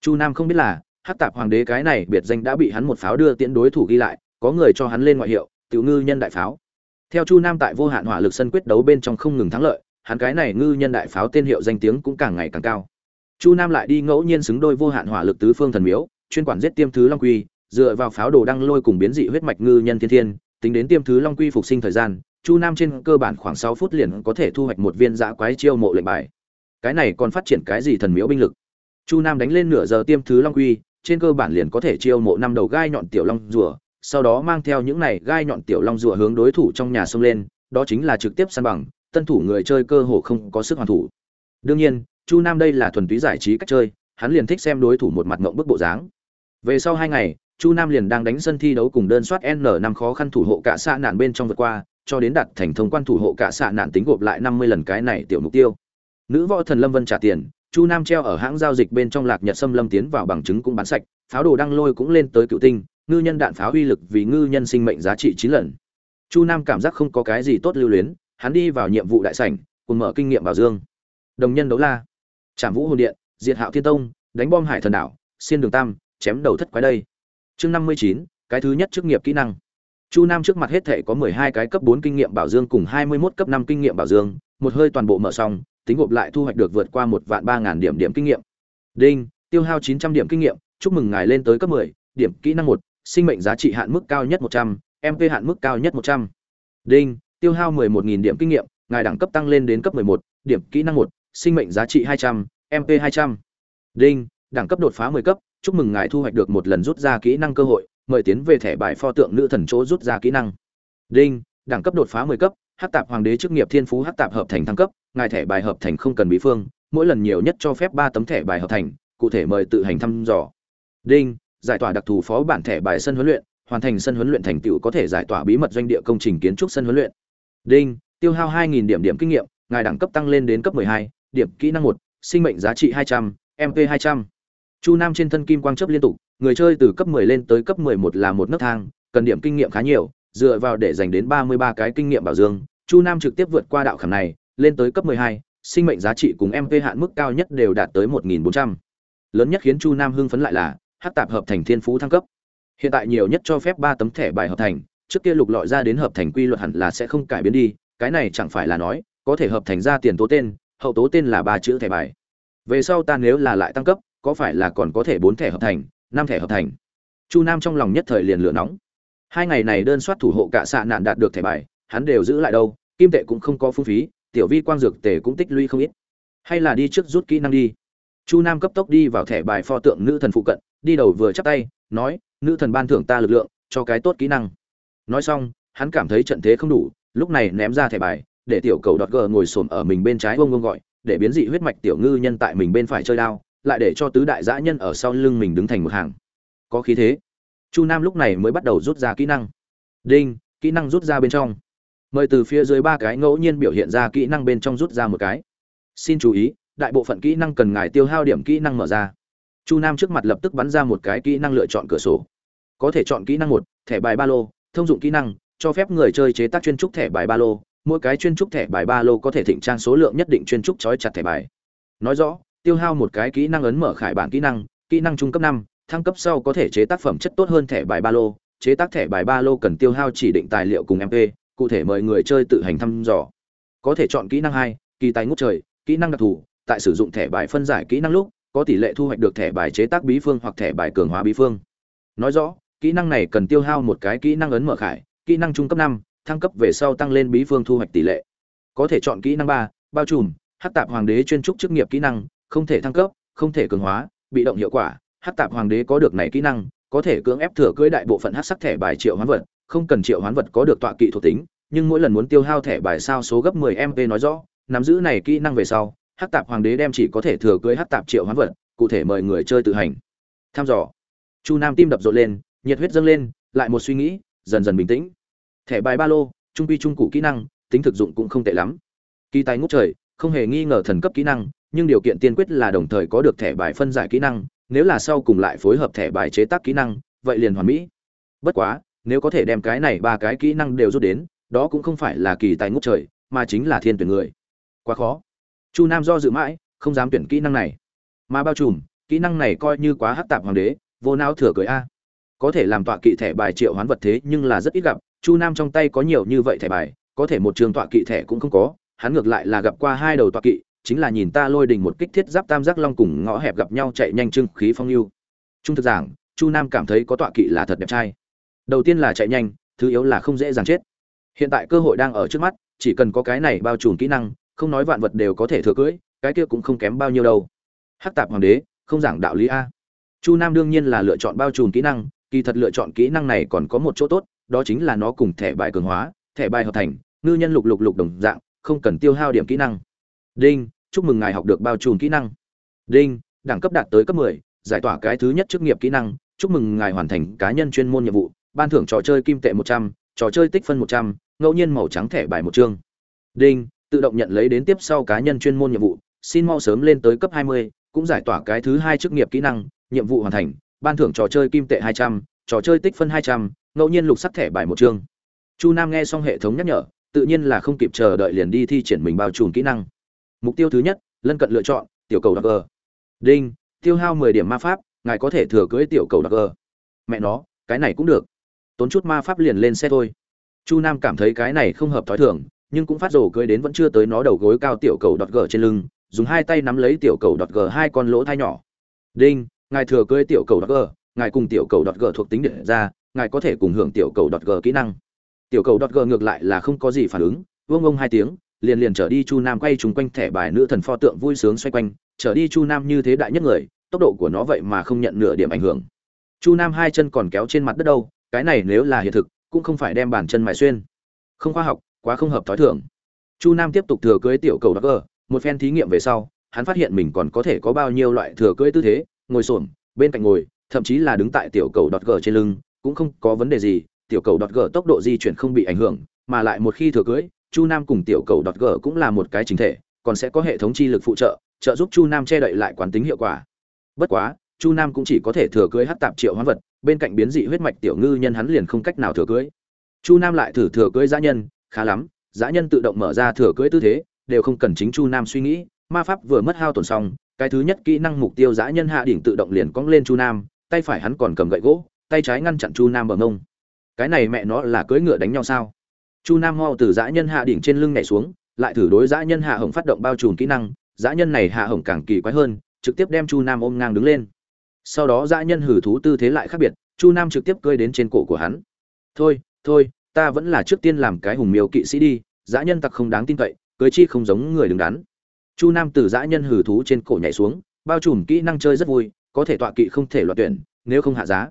Speaker 1: Chu nam không biết là hắc tạp hoàng đế cái này biệt danh đã bị hắn một pháo đưa tiên đối thủ ghi lại có người cho hắn lên ngoại hiệu tiểu ngư nhân đại pháo theo chu nam tại vô hạn hỏa lực sân quyết đấu bên trong không ngừng thắng lợi, hắn cái này ngư nhân đại pháo tên hiệu danh tiếng cũng càng ngày càng cao. Chu nam lại đi ngẫu nhiên xứng đôi vô hạn hỏa lực tứ phương thần miếu, chuyên quản giết tiêm thứ long quy, dựa vào pháo đồ đăng lôi cùng biến dị huyết mạch ngư nhân thiên thiên, tính đến tiêm thứ long quy phục sinh thời gian, chu nam trên cơ bản khoảng sáu phút liền có thể thu hoạch một viên dã quái chiêu mộ lệnh bài. Cái này còn phát triển cái gì thần miếu binh lực? Chu nam đánh lên nửa giờ tiêm thứ long quy, trên cơ bản liền có thể chiêu mộ năm đầu gai nhọn tiểu long rùa sau đó mang theo những này gai nhọn tiểu long rùa hướng đối thủ trong nhà xông lên, đó chính là trực tiếp săn bằng, tân thủ người chơi cơ hồ không có sức hoàn thủ. Đương nhiên, chu nam đây là thuần túy giải trí cách chơi, hắn liền thích xem đối thủ một mặt ngộng bức bộ dáng. Về sau hai ngày, chu nam liền đang đánh sân thi đấu cùng đơn soát n năm khó khăn thủ hộ cả xạ nạn bên trong vượt qua, cho đến đạt thành thông quan thủ hộ cả xạ nạn tính gộp lại năm mươi lần cái này tiểu mục tiêu. Nữ võ thần lâm vân trả tiền, chu nam treo ở hãng giao dịch bên trong lạc nhật sâm lâm tiến vào bằng chứng cũng bán sạch, pháo đồ đăng lôi cũng lên tới cựu tinh ngư nhân đạn pháo uy lực vì ngư nhân sinh mệnh giá trị chín lần. Chu nam cảm giác không có cái gì tốt lưu luyến, hắn đi vào nhiệm vụ đại sảnh, cùng mở kinh nghiệm bảo dương. Đồng nhân đấu la. Trảm vũ hồn điện, diệt hạo thiên tông, đánh bom hải thần đảo, xiên đường tam, chém đầu thất quái đây. Chương năm mươi chín, cái thứ nhất chức nghiệp kỹ năng. Chu nam trước mặt hết thể có mười hai cái cấp bốn kinh nghiệm bảo dương cùng hai mươi mốt cấp năm kinh nghiệm bảo dương, một hơi toàn bộ mở xong, tính gộp lại thu hoạch được vượt qua một vạn ba ngàn điểm điểm kinh nghiệm. Đinh, tiêu hao chín trăm điểm kinh nghiệm, chúc mừng ngài lên tới cấp mười, điểm kỹ năng một sinh mệnh giá trị hạn mức cao nhất một trăm mp hạn mức cao nhất một trăm. Đinh, tiêu hao mười một nghìn điểm kinh nghiệm, ngài đẳng cấp tăng lên đến cấp mười một, điểm kỹ năng một, sinh mệnh giá trị hai trăm mp hai trăm. Đinh, đẳng cấp đột phá mười cấp, chúc mừng ngài thu hoạch được một lần rút ra kỹ năng cơ hội, mời tiến về thẻ bài pho tượng nữ thần chỗ rút ra kỹ năng. Đinh, đẳng cấp đột phá mười cấp hắc tạp hoàng đế chức nghiệp thiên phú hắc tạp hợp thành thăng cấp, ngài thẻ bài hợp thành không cần bí phương, mỗi lần nhiều nhất cho phép ba tấm thẻ bài hợp thành, cụ thể mời tự hành thăm dò. Đinh giải tỏa đặc thù phó bản thẻ bài sân huấn luyện hoàn thành sân huấn luyện thành tựu có thể giải tỏa bí mật doanh địa công trình kiến trúc sân huấn luyện đinh tiêu hao 2.000 điểm điểm kinh nghiệm ngài đẳng cấp tăng lên đến cấp 12, điểm kỹ năng 1, sinh mệnh giá trị 200, mp 200. chu nam trên thân kim quang chớp liên tục người chơi từ cấp 10 lên tới cấp 11 là một nấc thang cần điểm kinh nghiệm khá nhiều dựa vào để dành đến 33 cái kinh nghiệm bảo dương chu nam trực tiếp vượt qua đạo khảm này lên tới cấp 12, sinh mệnh giá trị cùng mp hạn mức cao nhất đều đạt tới 1.400. lớn nhất khiến chu nam hưng phấn lại là hát tạp hợp thành thiên phú thăng cấp. Hiện tại nhiều nhất cho phép ba tấm thẻ bài hợp thành, trước kia lục lọi ra đến hợp thành quy luật hẳn là sẽ không cải biến đi, cái này chẳng phải là nói, có thể hợp thành ra tiền tố tên, hậu tố tên là ba chữ thẻ bài. Về sau ta nếu là lại tăng cấp, có phải là còn có thể bốn thẻ hợp thành, năm thẻ hợp thành? Chu nam trong lòng nhất thời liền lửa nóng. Hai ngày này đơn soát thủ hộ cả xạ nạn đạt được thẻ bài, hắn đều giữ lại đâu, kim tệ cũng không có phung phí, tiểu vi quang dược tề cũng tích lũy không ít. Hay là đi trước rút kỹ năng đi. Chu nam cấp tốc đi vào thẻ bài pho tượng nữ thần phụ cận đi đầu vừa chắp tay, nói, nữ thần ban thưởng ta lực lượng, cho cái tốt kỹ năng. Nói xong, hắn cảm thấy trận thế không đủ, lúc này ném ra thẻ bài, để tiểu cầu đọt gờ ngồi xổm ở mình bên trái vông vông gọi, để biến dị huyết mạch tiểu ngư nhân tại mình bên phải chơi đao, lại để cho tứ đại dã nhân ở sau lưng mình đứng thành một hàng. Có khí thế. Chu nam lúc này mới bắt đầu rút ra kỹ năng. Đinh, kỹ năng rút ra bên trong. Mời từ phía dưới ba cái ngẫu nhiên biểu hiện ra kỹ năng bên trong rút ra một cái. Xin chú ý, đại bộ phận kỹ năng cần ngài tiêu hao điểm kỹ năng mở ra chu nam trước mặt lập tức bắn ra một cái kỹ năng lựa chọn cửa sổ. Có thể chọn kỹ năng một, thẻ bài ba lô, thông dụng kỹ năng, cho phép người chơi chế tác chuyên trúc thẻ bài ba lô. Mỗi cái chuyên trúc thẻ bài ba lô có thể thịnh trang số lượng nhất định chuyên trúc trói chặt thẻ bài. Nói rõ, tiêu hao một cái kỹ năng ấn mở khải bản kỹ năng kỹ năng trung cấp năm, thăng cấp sau có thể chế tác phẩm chất tốt hơn thẻ bài ba lô. Chế tác thẻ bài ba lô cần tiêu hao chỉ định tài liệu cùng mp cụ thể mời người chơi tự hành thăm dò. Có thể chọn kỹ năng hai, kỳ tài ngút trời, kỹ năng đặc thù, tại sử dụng thẻ bài phân giải kỹ năng lúc có tỷ lệ thu hoạch được thẻ bài chế tác bí phương hoặc thẻ bài cường hóa bí phương. Nói rõ, kỹ năng này cần tiêu hao một cái kỹ năng ấn mở khải, kỹ năng trung cấp năm, thăng cấp về sau tăng lên bí phương thu hoạch tỷ lệ. Có thể chọn kỹ năng ba, bao trùm, hát tạp hoàng đế chuyên trúc chức nghiệp kỹ năng, không thể thăng cấp, không thể cường hóa, bị động hiệu quả, hát tạp hoàng đế có được này kỹ năng, có thể cưỡng ép thừa cưỡi đại bộ phận hát sắc thẻ bài triệu hoán vật, không cần triệu hoán vật có được tọa kỵ thuộc tính, nhưng mỗi lần muốn tiêu hao thẻ bài sao số gấp 10 mp nói rõ, nắm giữ này kỹ năng về sau hắc tạp hoàng đế đem chỉ có thể thừa cưới hắc tạp triệu hoán vật, cụ thể mời người chơi tự hành. Tham dò. Chu nam tim đập rộn lên, nhiệt huyết dâng lên, lại một suy nghĩ, dần dần bình tĩnh. Thẻ bài ba lô, trung quy trung cụ kỹ năng, tính thực dụng cũng không tệ lắm. Kỳ tài ngút trời, không hề nghi ngờ thần cấp kỹ năng, nhưng điều kiện tiên quyết là đồng thời có được thẻ bài phân giải kỹ năng, nếu là sau cùng lại phối hợp thẻ bài chế tác kỹ năng, vậy liền hoàn mỹ. Bất quá, nếu có thể đem cái này ba cái kỹ năng đều rút đến, đó cũng không phải là kỳ tài ngút trời, mà chính là thiên tuyển người. Quá khó chu nam do dự mãi, không dám tuyển kỹ năng này. Mà bao trùm, kỹ năng này coi như quá hắc tạp hoàng đế, vô não thừa cười a. Có thể làm tọa kỵ thẻ bài triệu hoán vật thế nhưng là rất ít gặp, chu nam trong tay có nhiều như vậy thẻ bài, có thể một trường tọa kỵ thẻ cũng không có, hắn ngược lại là gặp qua hai đầu tọa kỵ, chính là nhìn ta lôi đình một kích thiết giáp tam giác long cùng ngõ hẹp gặp nhau chạy nhanh trưng khí phong lưu trung thực giảng, chu nam cảm thấy có tọa kỵ là thật đẹp trai. Đầu tiên là chạy nhanh, thứ yếu là không dễ dàng chết. Hiện tại cơ hội đang ở trước mắt, chỉ cần có cái này bao trùm kỹ năng không nói vạn vật đều có thể thừa cưỡi cái kia cũng không kém bao nhiêu đâu. Hắc tạp hoàng đế không giảng đạo lý a. Chu nam đương nhiên là lựa chọn bao trùm kỹ năng kỳ thật lựa chọn kỹ năng này còn có một chỗ tốt đó chính là nó cùng thẻ bài cường hóa thẻ bài hợp thành ngư nhân lục lục lục đồng dạng không cần tiêu hao điểm kỹ năng. Đinh chúc mừng ngài học được bao trùm kỹ năng. Đinh đẳng cấp đạt tới cấp 10, giải tỏa cái thứ nhất chức nghiệp kỹ năng chúc mừng ngài hoàn thành cá nhân chuyên môn nhiệm vụ ban thưởng trò chơi kim tệ 100, trò chơi tích phân 100, ngẫu nhiên màu trắng thẻ bài một chương. Đinh tự động nhận lấy đến tiếp sau cá nhân chuyên môn nhiệm vụ xin mau sớm lên tới cấp 20, cũng giải tỏa cái thứ hai chức nghiệp kỹ năng nhiệm vụ hoàn thành ban thưởng trò chơi kim tệ 200, trò chơi tích phân 200, ngẫu nhiên lục sắc thẻ bài một chương. Chu nam nghe xong hệ thống nhắc nhở tự nhiên là không kịp chờ đợi liền đi thi triển mình bao trùm kỹ năng. Mục tiêu thứ nhất lân cận lựa chọn tiểu cầu đặc g đinh tiêu hao mười điểm ma pháp ngài có thể thừa cưới tiểu cầu đặc g mẹ nó cái này cũng được. Tốn chút ma pháp liền lên xe thôi. Chu nam cảm thấy cái này không hợp thói thường nhưng cũng phát rồ cưới đến vẫn chưa tới nó đầu gối cao tiểu cầu đọt g trên lưng, dùng hai tay nắm lấy tiểu cầu đọt g hai con lỗ thai nhỏ. Đinh, ngài thừa cưới tiểu cầu đọt g ngài cùng tiểu cầu đọt g thuộc tính điện ra, ngài có thể cùng hưởng tiểu cầu đọt g kỹ năng. Tiểu cầu đọt g ngược lại là không có gì phản ứng, vương ông hai tiếng, liền liền trở đi chu nam quay trúng quanh thẻ bài nữ thần pho tượng vui sướng xoay quanh, trở đi chu nam như thế đại nhất người, tốc độ của nó vậy mà không nhận nửa điểm ảnh hưởng. Chu nam hai chân còn kéo trên mặt đất đâu, cái này nếu là hiện thực, cũng không phải đem bàn chân mài xuyên. Không khoa học quá không hợp thói thường. Chu nam tiếp tục thừa cưới tiểu cầu đắc gờ một phen thí nghiệm về sau, hắn phát hiện mình còn có thể có bao nhiêu loại thừa cưới tư thế, ngồi xổm, bên cạnh ngồi, thậm chí là đứng tại tiểu cầu đọt gờ trên lưng, cũng không có vấn đề gì, tiểu cầu đọt gờ tốc độ di chuyển không bị ảnh hưởng, mà lại một khi thừa cưới, chu nam cùng tiểu cầu đọt gờ cũng là một cái chính thể, còn sẽ có hệ thống chi lực phụ trợ trợ giúp chu nam che đậy lại quán tính hiệu quả. Bất quá, chu nam cũng chỉ có thể thừa cưới hát tạp triệu hoán vật, bên cạnh biến dị huyết mạch tiểu ngư nhân hắn liền không cách nào thừa cưới. Chu nam lại thử thừa cưới giã nhân khá lắm giã nhân tự động mở ra thừa cưỡi tư thế, đều không cần chính chu nam suy nghĩ, ma pháp vừa mất hao tổn xong, cái thứ nhất kỹ năng mục tiêu giã nhân hạ đỉnh tự động liền cong lên chu nam, tay phải hắn còn cầm gậy gỗ, tay trái ngăn chặn chu nam bờ ngông. Cái này mẹ nó là cưỡi ngựa đánh nhau sao? Chu nam mau từ dã nhân hạ đỉnh trên lưng nhảy xuống, lại thử đối dã nhân hạ hồng phát động bao trùm kỹ năng, dã nhân này hạ hồng càng kỳ quái hơn, trực tiếp đem chu nam ôm ngang đứng lên. Sau đó dã nhân hử thú tư thế lại khác biệt, chu nam trực tiếp cơi đến trên cổ của hắn. Thôi thôi ta vẫn là trước tiên làm cái hùng miêu kỵ sĩ đi, dã nhân tặc không đáng tin cậy, cưới chi không giống người đứng đắn. Chu nam từ dã nhân hử thú trên cổ nhảy xuống, bao trùm kỹ năng chơi rất vui, có thể tọa kỵ không thể loạt tuyển, nếu không hạ giá.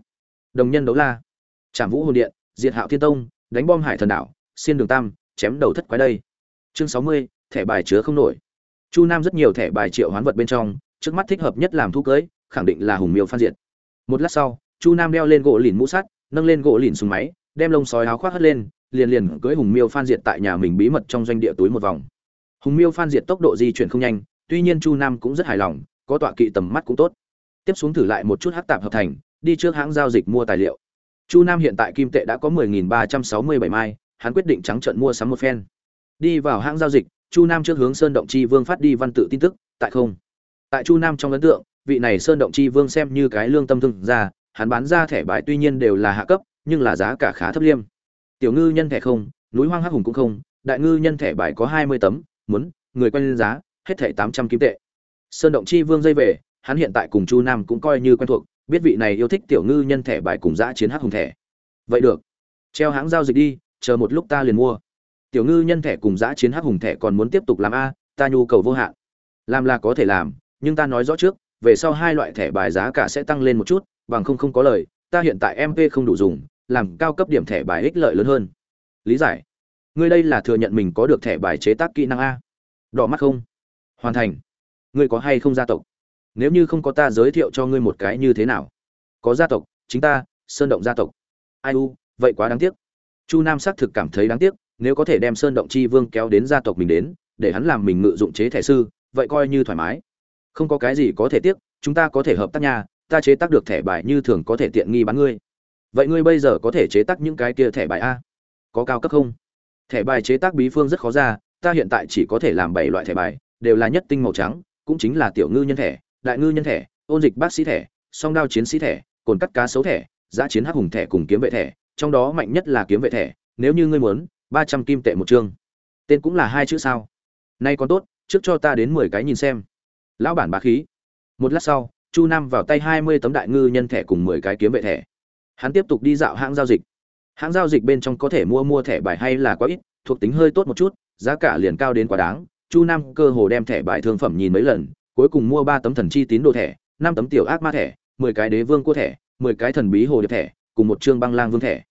Speaker 1: Đồng nhân đấu la. Trảm vũ hồn điện, diệt hạo thiên tông, đánh bom hải thần đảo, xiên đường tam, chém đầu thất quái đây. Chương sáu mươi, thẻ bài chứa không nổi. Chu nam rất nhiều thẻ bài triệu hoán vật bên trong, trước mắt thích hợp nhất làm thu cưới, khẳng định là hùng miêu phan diệt. Một lát sau, chu nam đeo lên gỗ lìn mũ sắt, nâng lên gỗ lìn súng máy đem lông sói áo khoác hất lên liền liền cưới hùng miêu phan diệt tại nhà mình bí mật trong doanh địa túi một vòng hùng miêu phan diệt tốc độ di chuyển không nhanh tuy nhiên chu nam cũng rất hài lòng có tọa kỵ tầm mắt cũng tốt tiếp xuống thử lại một chút hắc tạp hợp thành đi trước hãng giao dịch mua tài liệu chu nam hiện tại kim tệ đã có 10.367 mai hắn quyết định trắng trợn mua sắm một phen. Đi vào hãng giao dịch, Chu Nam trước hướng Sơn Động Chi Vương phát đi văn tự tin tức, tại không. Tại Chu Nam trong ấn tượng, vị này Sơn Động Chi Vương xem như cái lương tâm thương ra, hắn bán ra thẻ bài tuy nhiên đều là hạ cấp, nhưng là giá cả khá thấp liêm. Tiểu ngư nhân thẻ không, núi hoang hắc hùng cũng không, đại ngư nhân thẻ bài có 20 tấm, muốn, người quen giá, hết thẻ 800 kim tệ. Sơn Động Chi Vương dây về, hắn hiện tại cùng Chu Nam cũng coi như quen thuộc, biết vị này yêu thích tiểu ngư nhân thẻ bài cùng dã chiến hắc hùng thẻ. Vậy được, treo hãng giao dịch đi, chờ một lúc ta liền mua tiểu ngư nhân thẻ cùng giã chiến hắc hùng thẻ còn muốn tiếp tục làm a ta nhu cầu vô hạn làm là có thể làm nhưng ta nói rõ trước về sau hai loại thẻ bài giá cả sẽ tăng lên một chút bằng không không có lời ta hiện tại mp không đủ dùng làm cao cấp điểm thẻ bài ích lợi lớn hơn. Lý giải. Ngươi đây là thừa nhận mình có được thẻ bài chế tác kỹ năng a. Đỏ mắt không? Hoàn thành. Ngươi có hay không gia tộc? Nếu như không có ta giới thiệu cho ngươi một cái như thế nào? Có gia tộc, chính ta, sơn động gia tộc. Ai u, vậy quá đáng tiếc. Chu nam xác thực cảm thấy đáng tiếc, nếu có thể đem sơn động chi vương kéo đến gia tộc mình đến, để hắn làm mình ngự dụng chế thẻ sư, vậy coi như thoải mái. Không có cái gì có thể tiếc, chúng ta có thể hợp tác nhà ta chế tác được thẻ bài như thường có thể tiện nghi bán ngươi vậy ngươi bây giờ có thể chế tác những cái kia thẻ bài a? Có cao cấp không? Thẻ bài chế tác bí phương rất khó ra, ta hiện tại chỉ có thể làm bảy loại thẻ bài, đều là nhất tinh màu trắng, cũng chính là tiểu ngư nhân thẻ, đại ngư nhân thẻ, ôn dịch bác sĩ thẻ, song đao chiến sĩ thẻ, cồn cắt cá sấu thẻ, giã chiến hắc hùng thẻ cùng kiếm vệ thẻ, trong đó mạnh nhất là kiếm vệ thẻ, nếu như ngươi muốn, ba trăm kim tệ một chương. Tên cũng là hai chữ sao? Nay còn tốt, trước cho ta đến mười cái nhìn xem. Lão bản bá khí. Một lát sau, chu nam vào tay hai mươi tấm đại ngư nhân thẻ cùng mười cái kiếm vệ thẻ hắn tiếp tục đi dạo hãng giao dịch. Hãng giao dịch bên trong có thể mua mua thẻ bài hay là quá ít, thuộc tính hơi tốt một chút, giá cả liền cao đến quá đáng. Chu nam cơ hồ đem thẻ bài thương phẩm nhìn mấy lần, cuối cùng mua ba tấm thần chi tín đồ thẻ, năm tấm tiểu ác ma thẻ, mười cái đế vương cua thẻ, mười cái thần bí hồ điệp thẻ, cùng một chương băng lang vương thẻ.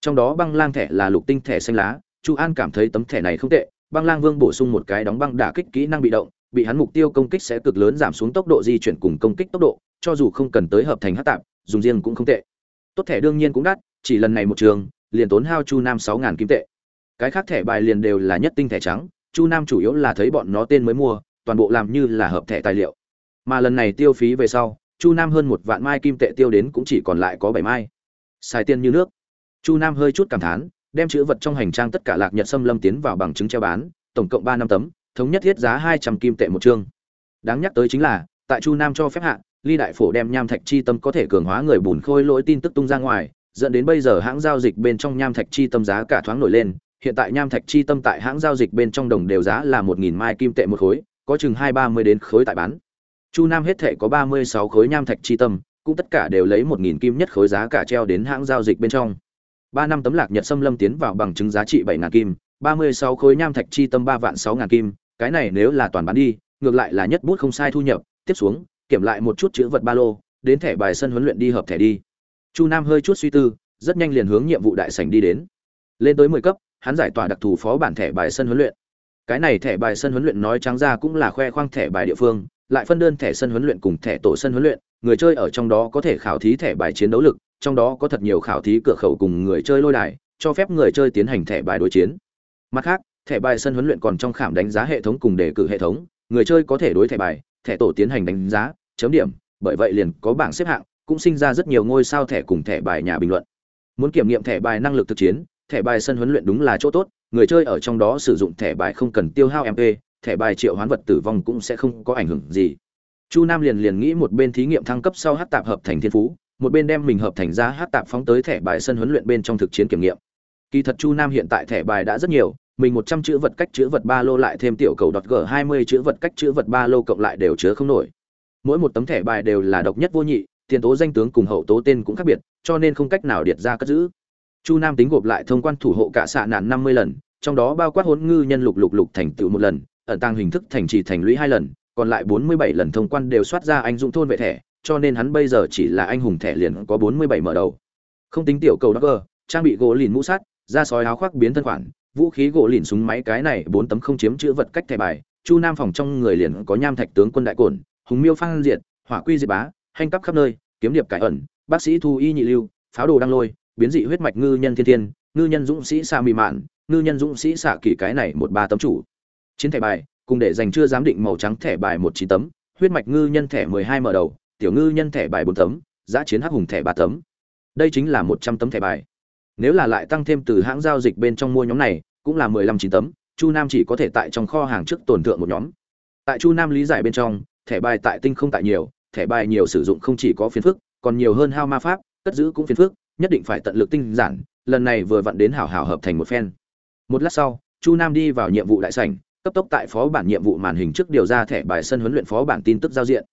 Speaker 1: Trong đó băng lang thẻ là lục tinh thẻ xanh lá. Chu an cảm thấy tấm thẻ này không tệ, băng lang vương bổ sung một cái đóng băng đả kích kỹ năng bị động, bị hắn mục tiêu công kích sẽ cực lớn giảm xuống tốc độ di chuyển cùng công kích tốc độ, cho dù không cần tới hợp thành hát tạp, dùng riêng cũng không tệ tốt thẻ đương nhiên cũng đắt, chỉ lần này một trường, liền tốn hao chu nam sáu ngàn kim tệ. Cái khác thẻ bài liền đều là nhất tinh thẻ trắng, chu nam chủ yếu là thấy bọn nó tên mới mua, toàn bộ làm như là hợp thẻ tài liệu. Mà lần này tiêu phí về sau, chu nam hơn một vạn mai kim tệ tiêu đến cũng chỉ còn lại có bảy mai. Xài tiền như nước. Chu nam hơi chút cảm thán, đem chữ vật trong hành trang tất cả lạc nhật xâm lâm tiến vào bằng chứng treo bán, tổng cộng ba năm tấm, thống nhất thiết giá hai trăm kim tệ một chương. Đáng nhắc tới chính là, tại chu nam cho phép hạ ly đại phổ đem nham thạch chi tâm có thể cường hóa người bùn khôi lỗi tin tức tung ra ngoài, dẫn đến bây giờ hãng giao dịch bên trong nham thạch chi tâm giá cả thoáng nổi lên. Hiện tại nham thạch chi tâm tại hãng giao dịch bên trong đồng đều giá là một nghìn mai kim tệ một khối, có chừng hai ba mươi đến khối tại bán. Chu nam hết thể có ba mươi sáu khối nham thạch chi tâm, cũng tất cả đều lấy một nghìn kim nhất khối giá cả treo đến hãng giao dịch bên trong. Ba năm tấm lạc nhật xâm lâm tiến vào bằng chứng giá trị bảy ngàn kim, ba mươi sáu khối nham thạch chi tâm ba vạn sáu ngàn kim, cái này nếu là toàn bán đi, ngược lại là nhất bút không sai thu nhập. Tiếp xuống kiểm lại một chút chữ vật ba lô, đến thẻ bài sân huấn luyện đi hợp thẻ đi. Chu nam hơi chút suy tư, rất nhanh liền hướng nhiệm vụ đại sảnh đi đến. Lên tới mười cấp, hắn giải tỏa đặc thù phó bản thẻ bài sân huấn luyện. Cái này thẻ bài sân huấn luyện nói trắng ra cũng là khoe khoang thẻ bài địa phương, lại phân đơn thẻ sân huấn luyện cùng thẻ tổ sân huấn luyện, người chơi ở trong đó có thể khảo thí thẻ bài chiến đấu lực, trong đó có thật nhiều khảo thí cửa khẩu cùng người chơi lôi đài, cho phép người chơi tiến hành thẻ bài đối chiến. Mặt khác, thẻ bài sân huấn luyện còn trong khảm đánh giá hệ thống cùng đề cử hệ thống, người chơi có thể đối thẻ bài thẻ tổ tiến hành đánh giá, chấm điểm, bởi vậy liền có bảng xếp hạng, cũng sinh ra rất nhiều ngôi sao thẻ cùng thẻ bài nhà bình luận. Muốn kiểm nghiệm thẻ bài năng lực thực chiến, thẻ bài sân huấn luyện đúng là chỗ tốt, người chơi ở trong đó sử dụng thẻ bài không cần tiêu hao mp thẻ bài triệu hoán vật tử vong cũng sẽ không có ảnh hưởng gì. Chu nam liền liền nghĩ một bên thí nghiệm thăng cấp sau hát tạp hợp thành thiên phú, một bên đem mình hợp thành ra hát tạp phóng tới thẻ bài sân huấn luyện bên trong thực chiến kiểm nghiệm. Kỳ thật chu nam hiện tại thẻ bài đã rất nhiều mình một trăm chữ vật cách chữ vật ba lô lại thêm tiểu cầu đọt g hai mươi chữ vật cách chữ vật ba lô cộng lại đều chứa không nổi. Mỗi một tấm thẻ bài đều là độc nhất vô nhị, tiền tố danh tướng cùng hậu tố tên cũng khác biệt, cho nên không cách nào điệt ra cất giữ. Chu nam tính gộp lại thông quan thủ hộ cả xạ nạn năm mươi lần, trong đó bao quát hỗn ngư nhân lục lục lục thành tựu một lần, ẩn tăng hình thức thành trì thành lũy hai lần, còn lại bốn mươi bảy lần thông quan đều soát ra anh dũng thôn vệ thẻ, cho nên hắn bây giờ chỉ là anh hùng thẻ liền có bốn mươi bảy mở đầu. Không tính tiểu cầu đắc cơ trang bị gỗ lìn mũ sắt, da sói áo khoác biến thân khoản vũ khí gỗ lìn súng máy cái này bốn tấm không chiếm chữ vật cách thẻ bài, chu nam phòng trong người liền có nham thạch tướng quân đại cổn, hùng miêu phan diệt, hỏa quy diệt bá, hành cấp khắp nơi, kiếm điệp cải ẩn, bác sĩ thu y nhị lưu, pháo đồ đăng lôi, biến dị huyết mạch ngư nhân thiên thiên, ngư nhân dũng sĩ xạ mị mạn, ngư nhân dũng sĩ xạ kỳ cái này một ba tấm chủ. Chiến thẻ bài, cùng để dành chưa giám định màu trắng thẻ bài một chín tấm, huyết mạch ngư nhân thẻ mười hai mở đầu, tiểu ngư nhân thẻ bài bốn tấm, giã chiến hắc hùng thẻ ba tấm. Đây chính là một trăm tấm thẻ bài nếu là lại tăng thêm từ hãng giao dịch bên trong mua nhóm này, cũng là mười lăm chín tấm, chu nam chỉ có thể tại trong kho hàng trước tổn thượng một nhóm. Tại chu nam lý giải bên trong, thẻ bài tại tinh không tại nhiều, thẻ bài nhiều sử dụng không chỉ có phiền phức, còn nhiều hơn hao ma pháp, cất giữ cũng phiền phức, nhất định phải tận lực tinh giản, lần này vừa vặn đến hảo hảo hợp thành một phen. Một lát sau, chu nam đi vào nhiệm vụ đại sảnh, cấp tốc tại phó bản nhiệm vụ màn hình trước điều ra thẻ bài sân huấn luyện phó bản tin tức giao diện.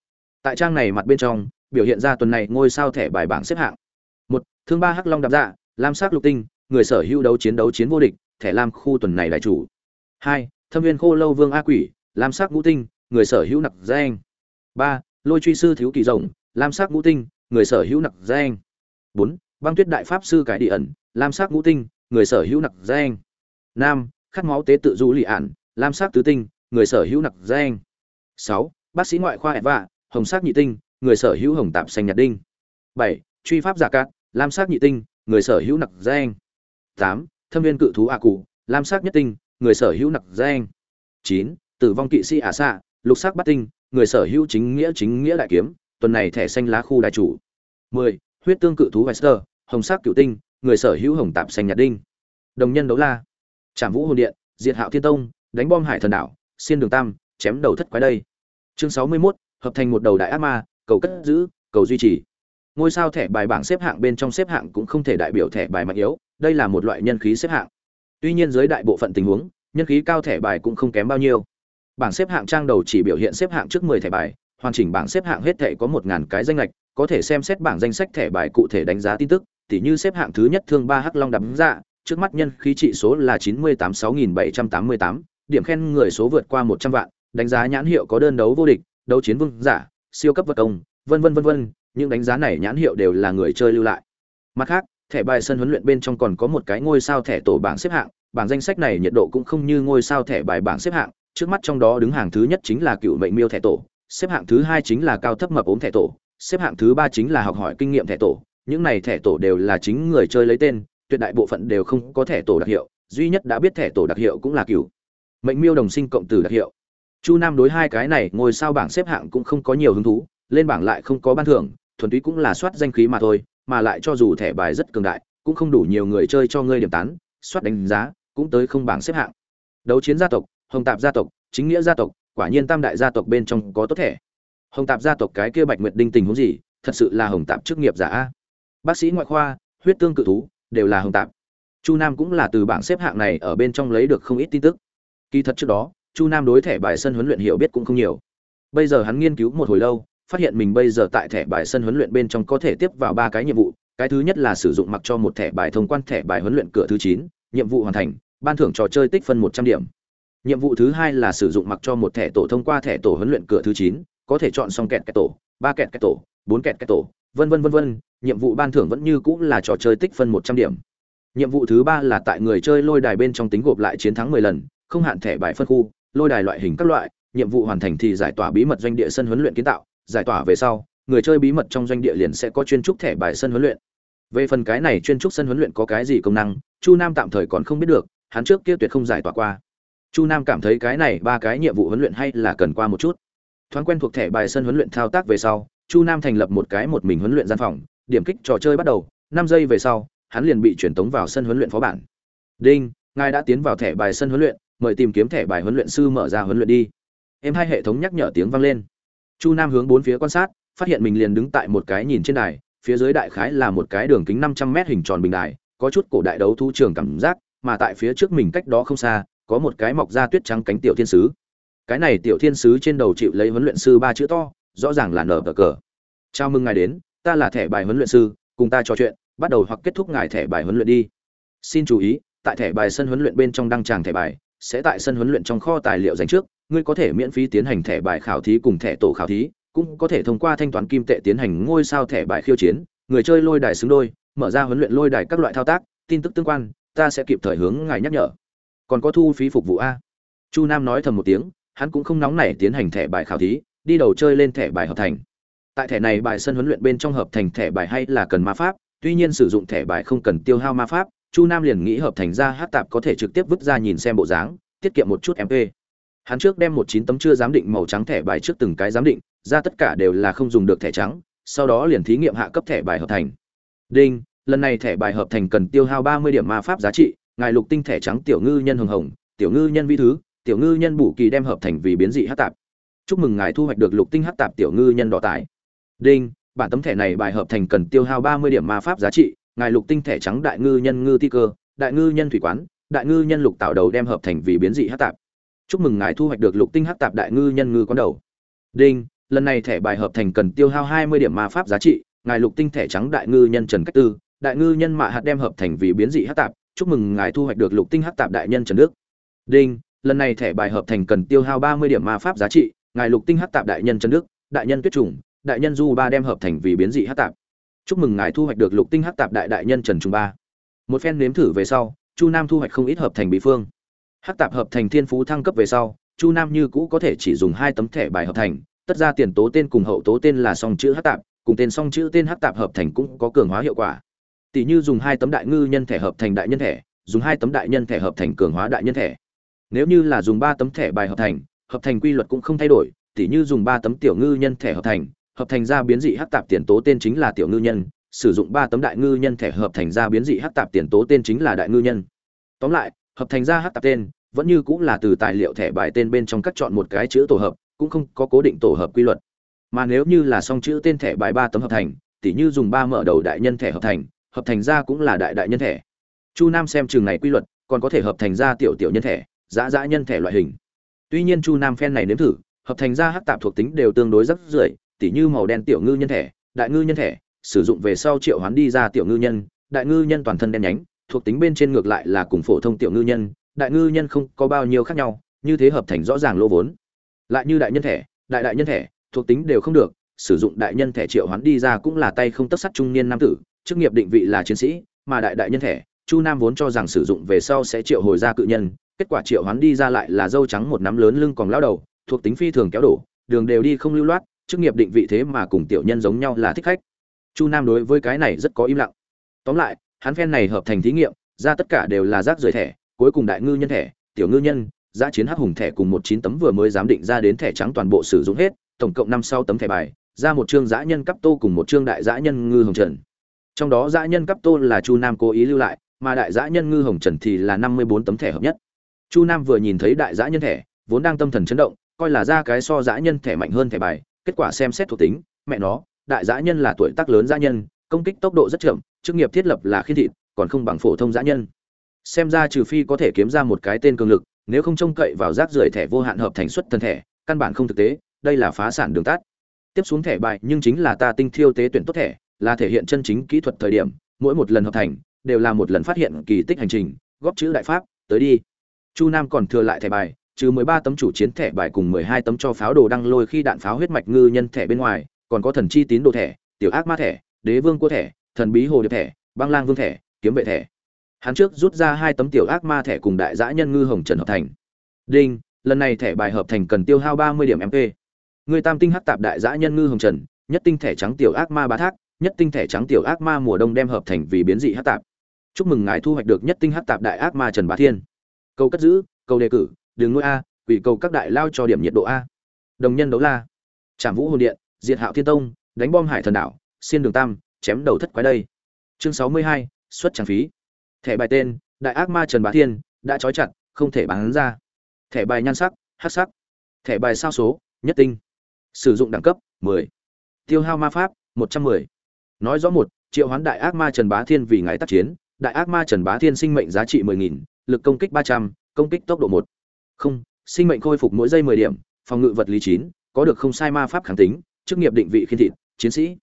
Speaker 1: Tại trang này mặt bên trong, biểu hiện ra tuần này ngôi sao thẻ bài bảng xếp hạng. Một, thương ba hắc long đạp dạ lam sắc lục tinh người sở hữu đấu chiến đấu chiến vô địch thẻ lam khu tuần này đại chủ. Hai thâm viên khô lâu vương a quỷ lam sắc ngũ tinh người sở hữu nặc danh ba lôi truy sư thiếu kỳ rồng lam sắc ngũ tinh người sở hữu nặc danh bốn băng tuyết đại pháp sư cải địa ẩn lam sắc ngũ tinh người sở hữu nặc danh Năm, khát máu tế tự du lị ản lam sắc tứ tinh người sở hữu nặc danh sáu bác sĩ ngoại khoa vạ hồng sắc nhị tinh người sở hữu hồng tạp xanh nhạt đinh. Bảy truy pháp giả cát lam sắc nhị tinh người sở hữu nặc danh. Tám thâm viên cự thú a cụ lam sắc nhất tinh người sở hữu nặc danh. Chín tử vong kỵ sĩ ả xạ lục sắc bát tinh người sở hữu chính nghĩa chính nghĩa đại kiếm tuần này thẻ xanh lá khu đại chủ. Mười huyết tương cự thú Wester, hồng sắc cựu tinh người sở hữu hồng tạp xanh nhạt đinh. Đồng nhân đấu la. Trảm vũ hồn điện diệt hạo thiên tông đánh bom hải thần đảo xiên đường tam chém đầu thất quái đây. Chương sáu mươi 61, hợp thành một đầu đại ác ma cầu cất giữ cầu duy trì ngôi sao thẻ bài bảng xếp hạng bên trong xếp hạng cũng không thể đại biểu thẻ bài mạnh yếu đây là một loại nhân khí xếp hạng. Tuy nhiên dưới đại bộ phận tình huống nhân khí cao thẻ bài cũng không kém bao nhiêu. Bảng xếp hạng trang đầu chỉ biểu hiện xếp hạng trước 10 thẻ bài hoàn chỉnh bảng xếp hạng hết thẻ có một ngàn cái danh lệch có thể xem xét bảng danh sách thẻ bài cụ thể đánh giá tin tức tỉ như xếp hạng thứ nhất thương ba hắc long đắm dạ trước mắt nhân khí trị số là 986788, điểm khen người số vượt qua 100 vạn đánh giá nhãn hiệu có đơn đấu vô địch đấu chiến vương giả siêu cấp vật công vân vân vân vân những đánh giá này nhãn hiệu đều là người chơi lưu lại. Mặt khác, thẻ bài sân huấn luyện bên trong còn có một cái ngôi sao thẻ tổ bảng xếp hạng, bảng danh sách này nhiệt độ cũng không như ngôi sao thẻ bài bảng xếp hạng, trước mắt trong đó đứng hàng thứ nhất chính là cựu mệnh miêu thẻ tổ, xếp hạng thứ hai chính là cao thấp mập ốm thẻ tổ, xếp hạng thứ ba chính là học hỏi kinh nghiệm thẻ tổ. Những này thẻ tổ đều là chính người chơi lấy tên, tuyệt đại bộ phận đều không có thẻ tổ đặc hiệu, duy nhất đã biết thẻ tổ đặc hiệu cũng là cựu mệnh miêu đồng sinh cộng tử đặc hiệu. Chu nam đối hai cái này ngôi sao bảng xếp hạng cũng không có nhiều hứng thú, lên bảng lại không có ban thưởng thuần túy cũng là soát danh khí mà thôi, mà lại cho dù thẻ bài rất cường đại, cũng không đủ nhiều người chơi cho ngươi điểm tán, soát đánh giá, cũng tới không bảng xếp hạng. Đấu chiến gia tộc, hồng tạp gia tộc, chính nghĩa gia tộc, quả nhiên tam đại gia tộc bên trong có tốt thẻ. Hồng tạp gia tộc cái kia bạch nguyệt đinh tình huống gì, thật sự là hồng tạp chức nghiệp giả a. Bác sĩ ngoại khoa, huyết tương cự thú, đều là hồng tạp. Chu nam cũng là từ bảng xếp hạng này ở bên trong lấy được không ít tin tức. Kỳ thật trước đó, chu nam đối thẻ bài sân huấn luyện hiểu biết cũng không nhiều. Bây giờ hắn nghiên cứu một hồi lâu phát hiện mình bây giờ tại thẻ bài sân huấn luyện bên trong có thể tiếp vào ba cái nhiệm vụ, cái thứ nhất là sử dụng mặc cho một thẻ bài thông quan thẻ bài huấn luyện cửa thứ chín, nhiệm vụ hoàn thành, ban thưởng trò chơi tích phân một trăm điểm. Nhiệm vụ thứ hai là sử dụng mặc cho một thẻ tổ thông qua thẻ tổ huấn luyện cửa thứ chín, có thể chọn xong kẹt cái tổ, ba kẹt cái tổ, bốn kẹt cái tổ, vân vân vân vân, nhiệm vụ ban thưởng vẫn như cũng là trò chơi tích phân một trăm điểm. Nhiệm vụ thứ ba là tại người chơi lôi đài bên trong tính gộp lại chiến thắng mười lần, không hạn thẻ bài phân khu, lôi đài loại hình các loại, nhiệm vụ hoàn thành thì giải tỏa bí mật doanh địa sân huấn luyện kiến tạo giải tỏa về sau, người chơi bí mật trong doanh địa liền sẽ có chuyên trúc thẻ bài sân huấn luyện. Về phần cái này chuyên trúc sân huấn luyện có cái gì công năng, chu nam tạm thời còn không biết được, hắn trước kia tuyệt không giải tỏa qua. Chu nam cảm thấy cái này ba cái nhiệm vụ huấn luyện hay là cần qua một chút. Thoáng quen thuộc thẻ bài sân huấn luyện thao tác về sau, chu nam thành lập một cái một mình huấn luyện gian phòng, điểm kích trò chơi bắt đầu, năm giây về sau, hắn liền bị chuyển tống vào sân huấn luyện phó bản. Đinh, ngài đã tiến vào thẻ bài sân huấn luyện, mời tìm kiếm thẻ bài huấn luyện sư mở ra huấn luyện đi. Em hai hệ thống nhắc nhở tiếng vang lên chu nam hướng bốn phía quan sát, phát hiện mình liền đứng tại một cái nhìn trên đài, phía dưới đại khái là một cái đường kính năm trăm mét hình tròn bình đài, có chút cổ đại đấu thu trường cảm giác, mà tại phía trước mình cách đó không xa, có một cái mọc ra tuyết trắng cánh tiểu thiên sứ. Cái này tiểu thiên sứ trên đầu chịu lấy huấn luyện sư ba chữ to, rõ ràng là nở cờ cờ. Chào mừng ngài đến, ta là thẻ bài huấn luyện sư, cùng ta trò chuyện, bắt đầu hoặc kết thúc ngài thẻ bài huấn luyện đi. Xin chú ý, tại thẻ bài sân huấn luyện bên trong đăng tràng thẻ bài, sẽ tại sân huấn luyện trong kho tài liệu dành trước ngươi có thể miễn phí tiến hành thẻ bài khảo thí cùng thẻ tổ khảo thí, cũng có thể thông qua thanh toán kim tệ tiến hành ngôi sao thẻ bài khiêu chiến, người chơi lôi đài xứng đôi, mở ra huấn luyện lôi đài các loại thao tác, tin tức tương quan, ta sẽ kịp thời hướng ngài nhắc nhở. Còn có thu phí phục vụ a. Chu nam nói thầm một tiếng, hắn cũng không nóng nảy tiến hành thẻ bài khảo thí, đi đầu chơi lên thẻ bài hợp thành. Tại thẻ này bài sân huấn luyện bên trong hợp thành thẻ bài hay là cần ma pháp, tuy nhiên sử dụng thẻ bài không cần tiêu hao ma pháp, chu nam liền nghĩ hợp thành ra hát tạp có thể trực tiếp vứt ra nhìn xem bộ dáng, tiết kiệm một chút mp hắn trước đem một chín tấm chưa giám định màu trắng thẻ bài trước từng cái giám định, ra tất cả đều là không dùng được thẻ trắng, sau đó liền thí nghiệm hạ cấp thẻ bài hợp thành. Đinh, lần này thẻ bài hợp thành cần tiêu hao ba mươi điểm ma pháp giá trị, ngài lục tinh thẻ trắng tiểu ngư nhân hồng hồng, tiểu ngư nhân vi thứ, tiểu ngư nhân bù kỳ đem hợp thành vì biến dị hát tạp. Chúc mừng ngài thu hoạch được lục tinh hát tạp tiểu ngư nhân đỏ tải đinh, bản tấm thẻ này bài hợp thành cần tiêu hao ba mươi điểm ma pháp giá trị, ngài lục tinh thẻ trắng đại ngư nhân ngư ti cơ, đại ngư nhân thủy quán, đại ngư nhân lục tạo đầu đem hợp thành vì biến dị hát tạp chúc mừng ngài thu hoạch được lục tinh hắc tạp đại ngư nhân ngư con đầu. Đinh, lần này thẻ bài hợp thành cần tiêu hao hai mươi điểm ma pháp giá trị, ngài lục tinh thẻ trắng đại ngư nhân trần cách tư, đại ngư nhân mạ hạt đem hợp thành vì biến dị hắc tạp. Chúc mừng ngài thu hoạch được lục tinh hắc tạp đại nhân trần đức. Đinh, lần này thẻ bài hợp thành cần tiêu hao ba mươi điểm ma pháp giá trị, ngài lục tinh hắc tạp đại nhân trần đức, đại nhân tuyết trùng, đại nhân du ba đem hợp thành vì biến dị hắc tạp. Chúc mừng ngài thu hoạch được lục tinh hắc tạp đại đại nhân trần trung ba. Một phen nếm thử về sau, chu nam thu hoạch không ít hợp thành bí phương hắc tạp hợp thành thiên phú thăng cấp về sau, chu nam như cũ có thể chỉ dùng hai tấm thẻ bài hợp thành, tất ra tiền tố tên cùng hậu tố tên là song chữ hắc tạp, cùng tên song chữ tên hắc tạp hợp thành cũng có cường hóa hiệu quả. Tỷ như dùng hai tấm đại ngư nhân thẻ hợp thành đại nhân thẻ, dùng hai tấm đại nhân thẻ hợp thành cường hóa đại nhân thẻ. Nếu như là dùng ba tấm thẻ bài hợp thành hợp thành quy luật cũng không thay đổi, tỷ như dùng ba tấm tiểu ngư nhân thẻ hợp thành hợp thành ra biến dị hắc tạp tiền tố tên chính là tiểu ngư nhân, sử dụng ba tấm đại ngư nhân thẻ hợp thành ra biến dị hắc tạp tiền tố tên chính là đại ngư nhân. Tóm lại hợp thành ra hát tạp tên, vẫn như cũng là từ tài liệu thẻ bài tên bên trong các chọn một cái chữ tổ hợp, cũng không có cố định tổ hợp quy luật. Mà nếu như là song chữ tên thẻ bài ba tấm hợp thành, tỉ như dùng ba mở đầu đại nhân thẻ hợp thành hợp thành ra cũng là đại đại nhân thẻ. Chu nam xem trường này quy luật, còn có thể hợp thành ra tiểu tiểu nhân thẻ giã giã nhân thẻ loại hình. Tuy nhiên chu nam phen này nếm thử, hợp thành ra hát tạp thuộc tính đều tương đối rất rưỡi, tỉ như màu đen tiểu ngư nhân thẻ, đại ngư nhân thẻ, sử dụng về sau triệu hoán đi ra tiểu ngư nhân, đại ngư nhân toàn thân đen nhánh thuộc tính bên trên ngược lại là cùng phổ thông tiểu ngư nhân, đại ngư nhân không có bao nhiêu khác nhau, như thế hợp thành rõ ràng lô vốn. Lại như đại nhân thẻ, đại đại nhân thẻ, thuộc tính đều không được, sử dụng đại nhân thẻ triệu hoán đi ra cũng là tay không tất sắt trung niên nam tử, chức nghiệp định vị là chiến sĩ, mà đại đại nhân thẻ, chu nam vốn cho rằng sử dụng về sau sẽ triệu hồi ra cự nhân, kết quả triệu hoán đi ra lại là dâu trắng một nắm lớn lưng còn lao đầu, thuộc tính phi thường kéo đổ, đường đều đi không lưu loát, chức nghiệp định vị thế mà cùng tiểu nhân giống nhau là thích khách. Chu nam đối với cái này rất có im lặng. Tóm lại hắn phen này hợp thành thí nghiệm, ra tất cả đều là rác rưởi thẻ, cuối cùng đại ngư nhân thẻ, tiểu ngư nhân giá chiến hắc hùng thẻ cùng một chín tấm vừa mới giám định ra đến thẻ trắng toàn bộ sử dụng hết, tổng cộng năm sau tấm thẻ bài, ra một chương giã nhân cấp tô cùng một chương đại giã nhân ngư hồng trần. Trong đó giã nhân cấp tô là chu nam cố ý lưu lại, mà đại giã nhân ngư hồng trần thì là năm mươi bốn tấm thẻ hợp nhất. Chu nam vừa nhìn thấy đại giã nhân thẻ, vốn đang tâm thần chấn động, coi là ra cái so giã nhân thẻ mạnh hơn thẻ bài, kết quả xem xét thuộc tính, mẹ nó, đại giã nhân là tuổi tác lớn giã nhân, công kích tốc độ rất chậm chức nghiệp thiết lập là khiên thịt, còn không bằng phổ thông giã nhân. Xem ra trừ phi có thể kiếm ra một cái tên cường lực, nếu không trông cậy vào rác rưởi thẻ vô hạn hợp thành xuất thân thẻ, căn bản không thực tế, đây là phá sản đường tắt. Tiếp xuống thẻ bài nhưng chính là ta tinh thiêu tế tuyển tốt thẻ, là thể hiện chân chính kỹ thuật thời điểm, mỗi một lần hợp thành, đều là một lần phát hiện kỳ tích hành trình, góp chữ đại pháp, tới đi. Chu nam còn thừa lại thẻ bài, trừ mười ba tấm chủ chiến thẻ bài cùng mười hai tấm cho pháo đồ đăng lôi khi đạn pháo huyết mạch ngư nhân thẻ bên ngoài, còn có thần chi tín đồ thẻ, tiểu ác ma thẻ, đế vương cua thẻ thần bí hồ điệp thẻ, băng lang vương thẻ, kiếm vệ thẻ. Hắn trước rút ra hai tấm tiểu ác ma thẻ cùng đại dã nhân ngư hồng trần hợp thành. Đinh, lần này thẻ bài hợp thành cần tiêu hao ba mươi điểm mp người tam tinh hắc tạp đại dã nhân ngư hồng trần, nhất tinh thẻ trắng tiểu ác ma bá thác, nhất tinh thẻ trắng tiểu ác ma mùa đông đem hợp thành vì biến dị hắc tạp. Chúc mừng ngài thu hoạch được nhất tinh hắc tạp đại ác ma trần bá thiên. Câu cất giữ, câu đề cử, đường nuôi a, quỷ cầu các đại lao cho điểm nhiệt độ a. Đồng nhân đấu la. Trảm vũ hồn điện, diệt hạo thiên tông, đánh bom hải thần đảo, xiên đường tam chém đầu thất quái đây. Chương sáu mươi hai xuất trang phí. Thẻ bài tên đại ác ma trần bá thiên đã trói chặt không thể bán ra. Thẻ bài nhan sắc hát sắc. Thẻ bài sao số nhất tinh. Sử dụng đẳng cấp 10. tiêu hao ma pháp 110. nói rõ một triệu hoán đại ác ma trần bá thiên vì ngài tác chiến đại ác ma trần bá thiên sinh mệnh giá trị 10.000, lực công kích 300, công kích tốc độ một. Không sinh mệnh khôi phục mỗi giây 10 điểm phòng ngự vật lý 9, có được không sai ma pháp kháng tính chức nghiệp định vị khiên thịt chiến sĩ.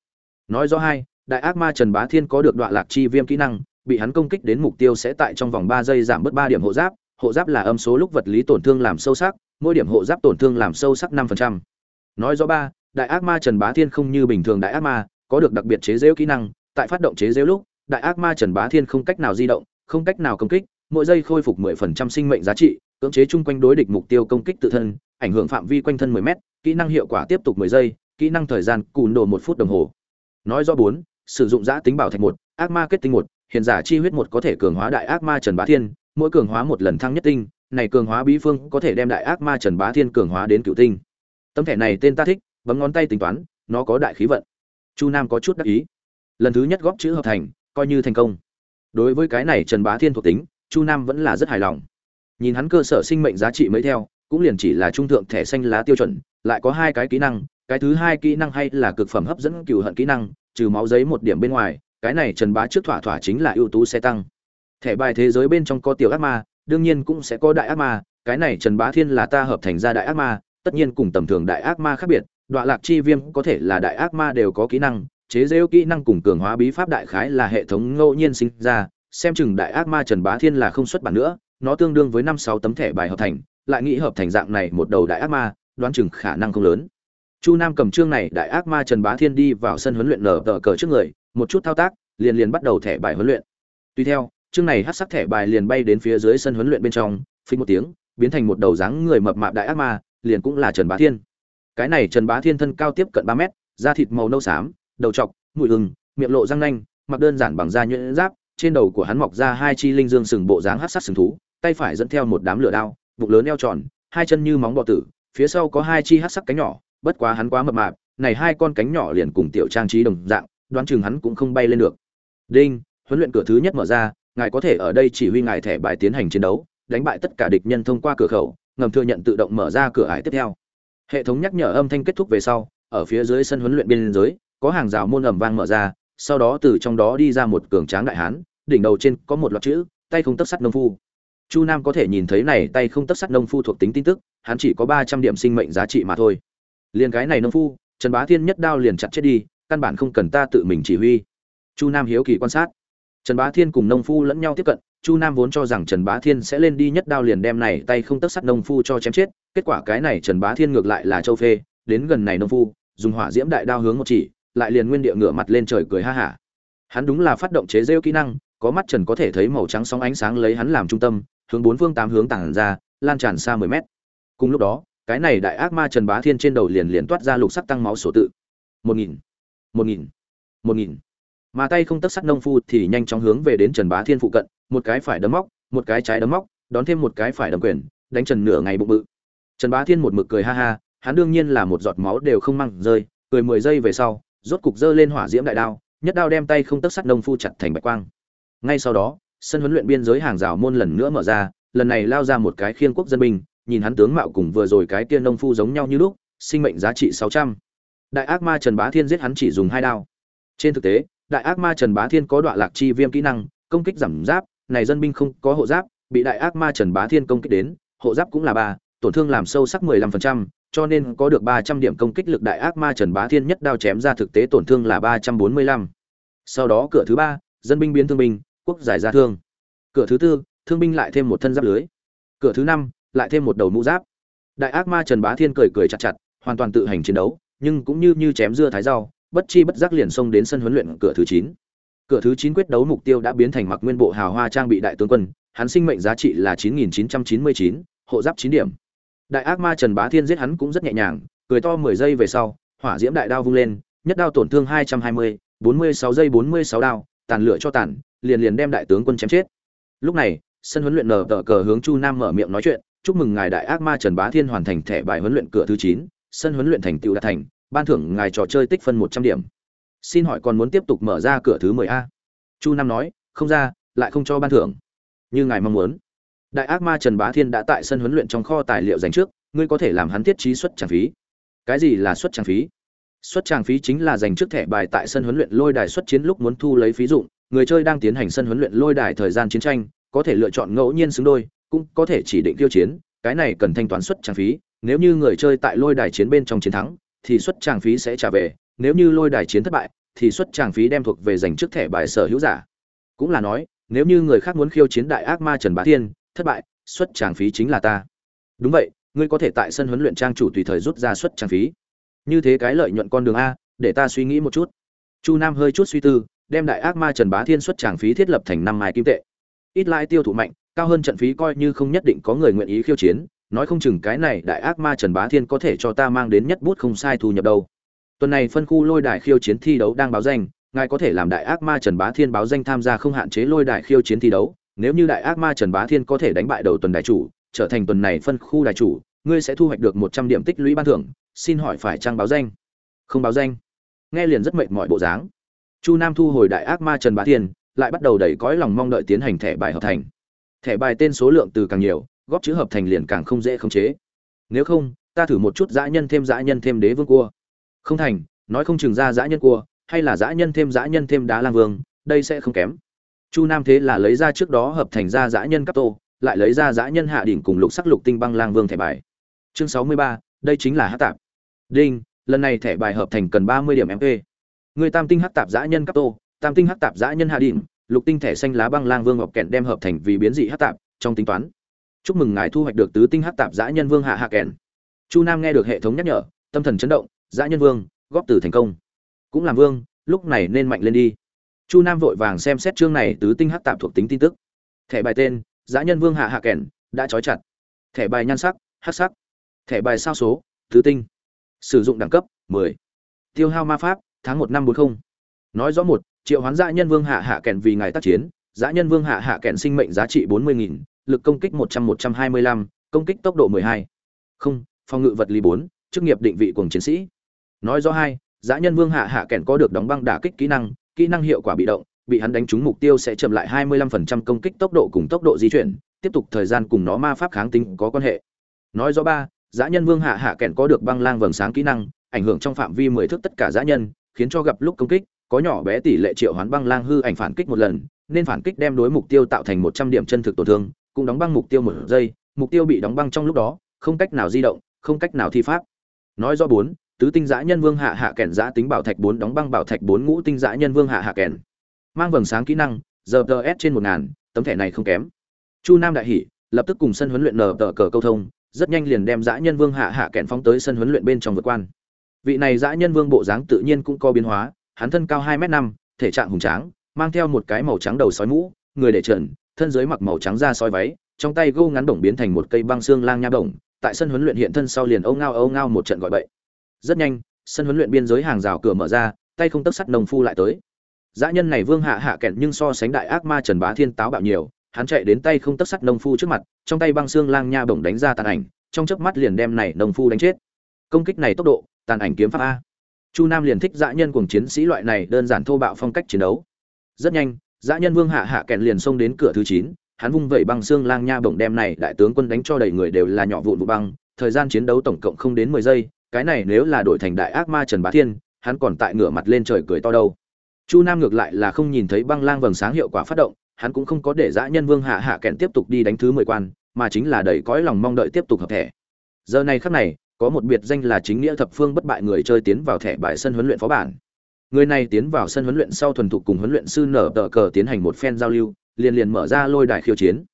Speaker 1: Nói rõ hai đại ác ma trần bá thiên có được đoạn lạc chi viêm kỹ năng, bị hắn công kích đến mục tiêu sẽ tại trong vòng ba giây giảm bớt ba điểm hộ giáp hộ giáp là âm số lúc vật lý tổn thương làm sâu sắc, mỗi điểm hộ giáp tổn thương làm sâu sắc năm phần trăm. Nói rõ ba, đại ác ma trần bá thiên không như bình thường đại ác ma, có được đặc biệt chế giễu kỹ năng, tại phát động chế giễu lúc, đại ác ma trần bá thiên không cách nào di động, không cách nào công kích, mỗi giây khôi phục mười phần trăm sinh mệnh giá trị, cưỡng chế chung quanh đối địch mục tiêu công kích tự thân, ảnh hưởng phạm vi quanh thân mười m kỹ năng hiệu quả tiếp tục mười giây, kỹ năng thời gian cùn đồ một phút đồng hồ. Nói rõ bốn sử dụng giã tính bảo thạch một, ác ma kết tinh một hiện giả chi huyết một có thể cường hóa đại ác ma trần bá thiên, mỗi cường hóa một lần thăng nhất tinh, này cường hóa bí phương có thể đem đại ác ma trần bá thiên cường hóa đến cựu tinh. Tấm thẻ này tên ta thích, bấm ngón tay tính toán, nó có đại khí vận. Chu nam có chút đắc ý. Lần thứ nhất góp chữ hợp thành, coi như thành công. Đối với cái này trần bá thiên thuộc tính, chu nam vẫn là rất hài lòng. Nhìn hắn cơ sở sinh mệnh giá trị mới theo, cũng liền chỉ là trung thượng thẻ xanh lá tiêu chuẩn, lại có hai cái kỹ năng, cái thứ hai kỹ năng hay là cực phẩm hấp dẫn cựu hận kỹ năng trừ máu giấy một điểm bên ngoài, cái này trần bá trước thỏa thỏa chính là ưu tú xe tăng. Thẻ bài thế giới bên trong có tiểu ác ma, đương nhiên cũng sẽ có đại ác ma, cái này trần bá thiên là ta hợp thành ra đại ác ma, tất nhiên cùng tầm thường đại ác ma khác biệt, đoạn lạc chi viêm có thể là đại ác ma đều có kỹ năng, chế rêu kỹ năng cùng cường hóa bí pháp đại khái là hệ thống ngẫu nhiên sinh ra, xem chừng đại ác ma trần bá thiên là không xuất bản nữa, nó tương đương với năm sáu tấm thẻ bài hợp thành, lại nghĩ hợp thành dạng này một đầu đại ác ma, đoán chừng khả năng không lớn chu nam cầm trương này đại ác ma trần bá thiên đi vào sân huấn luyện nở tờ cờ trước người, một chút thao tác, liền liền bắt đầu thẻ bài huấn luyện. Tuy theo, chương này hát sắc thẻ bài liền bay đến phía dưới sân huấn luyện bên trong phí một tiếng, biến thành một đầu dáng người mập mạp đại ác ma, liền cũng là trần bá thiên. Cái này trần bá thiên thân cao tiếp cận ba mét, da thịt màu nâu xám, đầu trọc, mũi hừng miệng lộ răng nanh, mặc đơn giản bằng da nhuyễn giáp, trên đầu của hắn mọc ra hai chi linh dương sừng bộ dáng hát sắc sừng thú, tay phải dẫn theo một đám lửa đao, bụng lớn eo tròn, hai chân như móng bọ tử, phía sau có hai chi hát sắc cánh nhỏ bất quá hắn quá mập mạp, này hai con cánh nhỏ liền cùng tiểu trang trí đồng dạng, đoán chừng hắn cũng không bay lên được. Đinh, huấn luyện cửa thứ nhất mở ra, ngài có thể ở đây chỉ huy ngài thẻ bài tiến hành chiến đấu, đánh bại tất cả địch nhân thông qua cửa khẩu, ngầm thừa nhận tự động mở ra cửa ải tiếp theo. Hệ thống nhắc nhở âm thanh kết thúc về sau, ở phía dưới sân huấn luyện biên giới, có hàng rào môn ẩm vang mở ra, sau đó từ trong đó đi ra một cường tráng đại hán, đỉnh đầu trên có một loạt chữ, tay không tấc sắt nông phu. Chu nam có thể nhìn thấy này tay không tấc sắt nông phu thuộc tính tin tức, hắn chỉ có ba trăm điểm sinh mệnh giá trị mà thôi liền cái này nông phu, trần bá thiên nhất đao liền chặt chết đi, căn bản không cần ta tự mình chỉ huy. Chu nam hiếu kỳ quan sát. Trần bá thiên cùng nông phu lẫn nhau tiếp cận, chu nam vốn cho rằng trần bá thiên sẽ lên đi nhất đao liền đem này tay không tất sắt nông phu cho chém chết, kết quả cái này trần bá thiên ngược lại là châu phê, đến gần này nông phu, dùng hỏa diễm đại đao hướng một chỉ, lại liền nguyên địa ngửa mặt lên trời cười ha hả. Hắn đúng là phát động chế rêu kỹ năng, có mắt trần có thể thấy màu trắng sóng ánh sáng lấy hắn làm trung tâm, hướng bốn phương tám hướng tản ra, lan tràn xa mười mét. Cùng lúc đó cái này đại ác ma trần bá thiên trên đầu liền liền toát ra lục sắc tăng máu sổ tự. Một nghìn một nghìn một nghìn. Mà tay không tất sắc nông phu thì nhanh chóng hướng về đến trần bá thiên phụ cận, một cái phải đấm móc, một cái trái đấm móc, đón thêm một cái phải đấm quyền, đánh trần nửa ngày bụng bự. Trần bá thiên một mực cười ha ha, hắn đương nhiên là một giọt máu đều không mang rơi, cười mười giây về sau, rốt cục dơ lên hỏa diễm đại đao, nhất đao đem tay không tất sắc nông phu chặt thành bạch quang. Ngay sau đó, sân huấn luyện biên giới hàng rào môn lần nữa mở ra, lần này lao ra một cái khiên quốc dân binh nhìn hắn tướng mạo cùng vừa rồi cái kia nông phu giống nhau như lúc, sinh mệnh giá trị sáu trăm. Đại ác ma trần bá thiên giết hắn chỉ dùng hai đao. Trên thực tế, đại ác ma trần bá thiên có đoạn lạc chi viêm kỹ năng, công kích giảm giáp, này dân binh không có hộ giáp, bị đại ác ma trần bá thiên công kích đến, hộ giáp cũng là ba, tổn thương làm sâu sắc mười lăm phần trăm, cho nên có được ba trăm điểm công kích lực đại ác ma trần bá thiên nhất đao chém ra thực tế tổn thương là ba trăm bốn mươi lăm. Sau đó cửa thứ ba, dân binh biến thương binh, quốc giải ra thương. Cửa thứ tư, thương binh lại thêm một thân giáp lưới. Cửa thứ năm lại thêm một đầu mũ giáp. Đại ác ma trần bá thiên cười cười chặt chặt, hoàn toàn tự hành chiến đấu, nhưng cũng như như chém dưa thái rau, bất chi bất giác liền xông đến sân huấn luyện cửa thứ chín. Cửa thứ chín quyết đấu mục tiêu đã biến thành mặc nguyên bộ hào hoa trang bị đại tướng quân, hắn sinh mệnh giá trị là chín nghìn chín trăm chín mươi chín, hộ giáp chín điểm. Đại ác ma trần bá thiên giết hắn cũng rất nhẹ nhàng, cười to mười giây về sau, hỏa diễm đại đao vung lên, nhất đao tổn thương hai trăm hai mươi, bốn mươi sáu giây bốn mươi sáu đao, tàn lửa cho tàn, liền liền đem đại tướng quân chém chết. Lúc này, sân huấn luyện nở tờ cờ hướng chu nam mở miệng nói chuyện chúc mừng ngài đại ác ma trần bá thiên hoàn thành thẻ bài huấn luyện cửa thứ chín, sân huấn luyện thành tựu đạt thành, ban thưởng ngài trò chơi tích phân một trăm điểm. Xin hỏi còn muốn tiếp tục mở ra cửa thứ mười a? Chu nam nói, không ra, lại không cho ban thưởng. Như ngài mong muốn. Đại ác ma trần bá thiên đã tại sân huấn luyện trong kho tài liệu dành trước, ngươi có thể làm hắn thiết trí xuất trang phí. Cái gì là xuất trang phí? Xuất trang phí chính là dành trước thẻ bài tại sân huấn luyện lôi đài xuất chiến lúc muốn thu lấy phí dụng, người chơi đang tiến hành sân huấn luyện lôi đài thời gian chiến tranh, có thể lựa chọn ngẫu nhiên xứng đôi cũng có thể chỉ định tiêu chiến, cái này cần thanh toán xuất trang phí, nếu như người chơi tại lôi đài chiến bên trong chiến thắng, thì xuất trang phí sẽ trả về, nếu như lôi đài chiến thất bại, thì xuất trang phí đem thuộc về dành trước thẻ bài sở hữu giả. Cũng là nói, nếu như người khác muốn khiêu chiến đại ác ma trần bá thiên, thất bại xuất trang phí chính là ta. Đúng vậy, ngươi có thể tại sân huấn luyện trang chủ tùy thời rút ra xuất trang phí. Như thế cái lợi nhuận con đường a, để ta suy nghĩ một chút. Chu nam hơi chút suy tư, đem đại ác ma trần bá thiên xuất tràng phí thiết lập thành năm mai kim tệ. Ít lãi tiêu thụ mạnh cao hơn trận phí coi như không nhất định có người nguyện ý khiêu chiến, nói không chừng cái này đại ác ma trần bá thiên có thể cho ta mang đến nhất bút không sai thu nhập đâu. Tuần này phân khu lôi đài khiêu chiến thi đấu đang báo danh, ngài có thể làm đại ác ma trần bá thiên báo danh tham gia không hạn chế lôi đài khiêu chiến thi đấu, nếu như đại ác ma trần bá thiên có thể đánh bại đầu tuần đại chủ, trở thành tuần này phân khu đại chủ, ngươi sẽ thu hoạch được một trăm điểm tích lũy ban thưởng, xin hỏi phải trang báo danh? Không báo danh. Nghe liền rất mệt mỏi bộ dáng. Chu nam thu hồi đại ác ma trần bá thiên, lại bắt đầu đẩy cõi lòng mong đợi tiến hành thẻ bài hợp thành thẻ bài tên số lượng từ càng nhiều, góp chữ hợp thành liền càng không dễ khống chế. Nếu không, ta thử một chút dã nhân thêm dã nhân thêm đế vương cua. Không thành, nói không chừng ra dã nhân cua, hay là dã nhân thêm dã nhân thêm đá lang vương, đây sẽ không kém. Chu nam thế là lấy ra trước đó hợp thành ra dã nhân cấp tô, lại lấy ra dã nhân hạ đỉnh cùng lục sắc lục tinh băng lang vương thẻ bài. Chương sáu mươi ba, đây chính là hát tạp. Đinh, lần này thẻ bài hợp thành cần ba mươi điểm mp người tam tinh hát tạp dã nhân cấp tô, tam tinh hát tạp dã nhân hạ đỉnh lục tinh thẻ xanh lá băng lang vương ngọc kẹn đem hợp thành vì biến dị hát tạp, trong tính toán. Chúc mừng ngài thu hoạch được tứ tinh hát tạp giã nhân vương hạ hạ kẹn. Chu nam nghe được hệ thống nhắc nhở, tâm thần chấn động giã nhân vương, góp từ thành công. Cũng làm vương, lúc này nên mạnh lên đi. Chu nam vội vàng xem xét chương này tứ tinh hắc tạp thuộc tính tin tức. Thẻ bài tên giã nhân vương hạ hạ kèn đã trói chặt. Thẻ bài nhan sắc hắc sắc. Thẻ bài sao số, tứ tinh. Sử dụng đẳng cấp 10. tiêu hao ma pháp, tháng một năm bốn không. Nói rõ một triệu hoán dã nhân vương hạ hạ kèn vì ngài tác chiến, dã nhân vương hạ hạ kèn sinh mệnh giá trị bốn mươi nghìn, lực công kích một trăm một trăm hai mươi lăm, công kích tốc độ mười hai. Không, phòng ngự vật lý bốn, chức nghiệp định vị cùng chiến sĩ. Nói rõ hai, dã nhân vương hạ hạ kèn có được đóng băng đả kích kỹ năng kỹ năng hiệu quả bị động, bị hắn đánh trúng mục tiêu sẽ chậm lại hai mươi lăm phần trăm công kích tốc độ cùng tốc độ di chuyển, tiếp tục thời gian cùng nó ma pháp kháng tính có quan hệ. Nói rõ ba, dã nhân vương hạ hạ kèn có được băng lang vầng sáng kỹ năng, ảnh hưởng trong phạm vi mười thước tất cả dã nhân, khiến cho gặp lúc công kích có nhỏ bé tỷ lệ triệu hoán băng lang hư ảnh phản kích một lần, nên phản kích đem đối mục tiêu tạo thành một trăm điểm chân thực tổn thương, cũng đóng băng mục tiêu một giây, mục tiêu bị đóng băng trong lúc đó, không cách nào di động, không cách nào thi pháp. Nói do bốn, tứ tinh giã nhân vương hạ hạ kèn giã tính bảo thạch bốn đóng băng bảo thạch bốn ngũ tinh giã nhân vương hạ hạ kèn. Mang vầng sáng kỹ năng giờ ts trên một ngàn, tấm thẻ này không kém. Chu nam đại hỷ lập tức cùng sân huấn luyện nờ tờ cờ câu thông, rất nhanh liền đem giã nhân vương hạ hạ kèn phóng tới sân huấn luyện bên trong vượt quan. Vị này giã nhân vương bộ dáng tự nhiên cũng có biến hóa hắn thân cao hai m năm, thể trạng hùng tráng, mang theo một cái màu trắng đầu sói mũ, người để trần, thân dưới mặc màu trắng da sói váy, trong tay gô ngắn đồng biến thành một cây băng xương lang nha đồng tại sân huấn luyện hiện thân sau liền âu ngao âu ngao một trận gọi bậy. Rất nhanh, sân huấn luyện biên giới hàng rào cửa mở ra, tay không tấc sắt nồng phu lại tới. Dã nhân này vương hạ hạ kẹn nhưng so sánh đại ác ma trần bá thiên táo bạo nhiều, hắn chạy đến tay không tấc sắt nông phu trước mặt, trong tay băng xương lang nha bổng đánh ra tàn ảnh, trong chớp mắt liền đem này nông phu đánh chết. Công kích này tốc độ, tàn ảnh kiếm pháp a chu nam liền thích dã nhân cùng chiến sĩ loại này đơn giản thô bạo phong cách chiến đấu rất nhanh, dã nhân vương hạ hạ kèn liền xông đến cửa thứ chín, hắn vung vẩy băng xương lang nha bổng đem này đại tướng quân đánh cho đầy người đều là nhỏ vụn vụ băng, thời gian chiến đấu tổng cộng không đến mười giây, cái này nếu là đổi thành đại ác ma trần bá thiên, hắn còn tại ngửa mặt lên trời cười to đâu chu nam ngược lại là không nhìn thấy băng lang vầng sáng hiệu quả phát động, hắn cũng không có để dã nhân vương hạ hạ kèn tiếp tục đi đánh thứ mười quan, mà chính là đầy cõi lòng mong đợi tiếp tục hợp thể. giờ này khắc này có một biệt danh là chính nghĩa thập phương bất bại người chơi tiến vào thẻ bài sân huấn luyện phó bản. Người này tiến vào sân huấn luyện sau thuần thục cùng huấn luyện sư nở tờ cờ tiến hành một phen giao lưu, liền liền mở ra lôi đài khiêu chiến.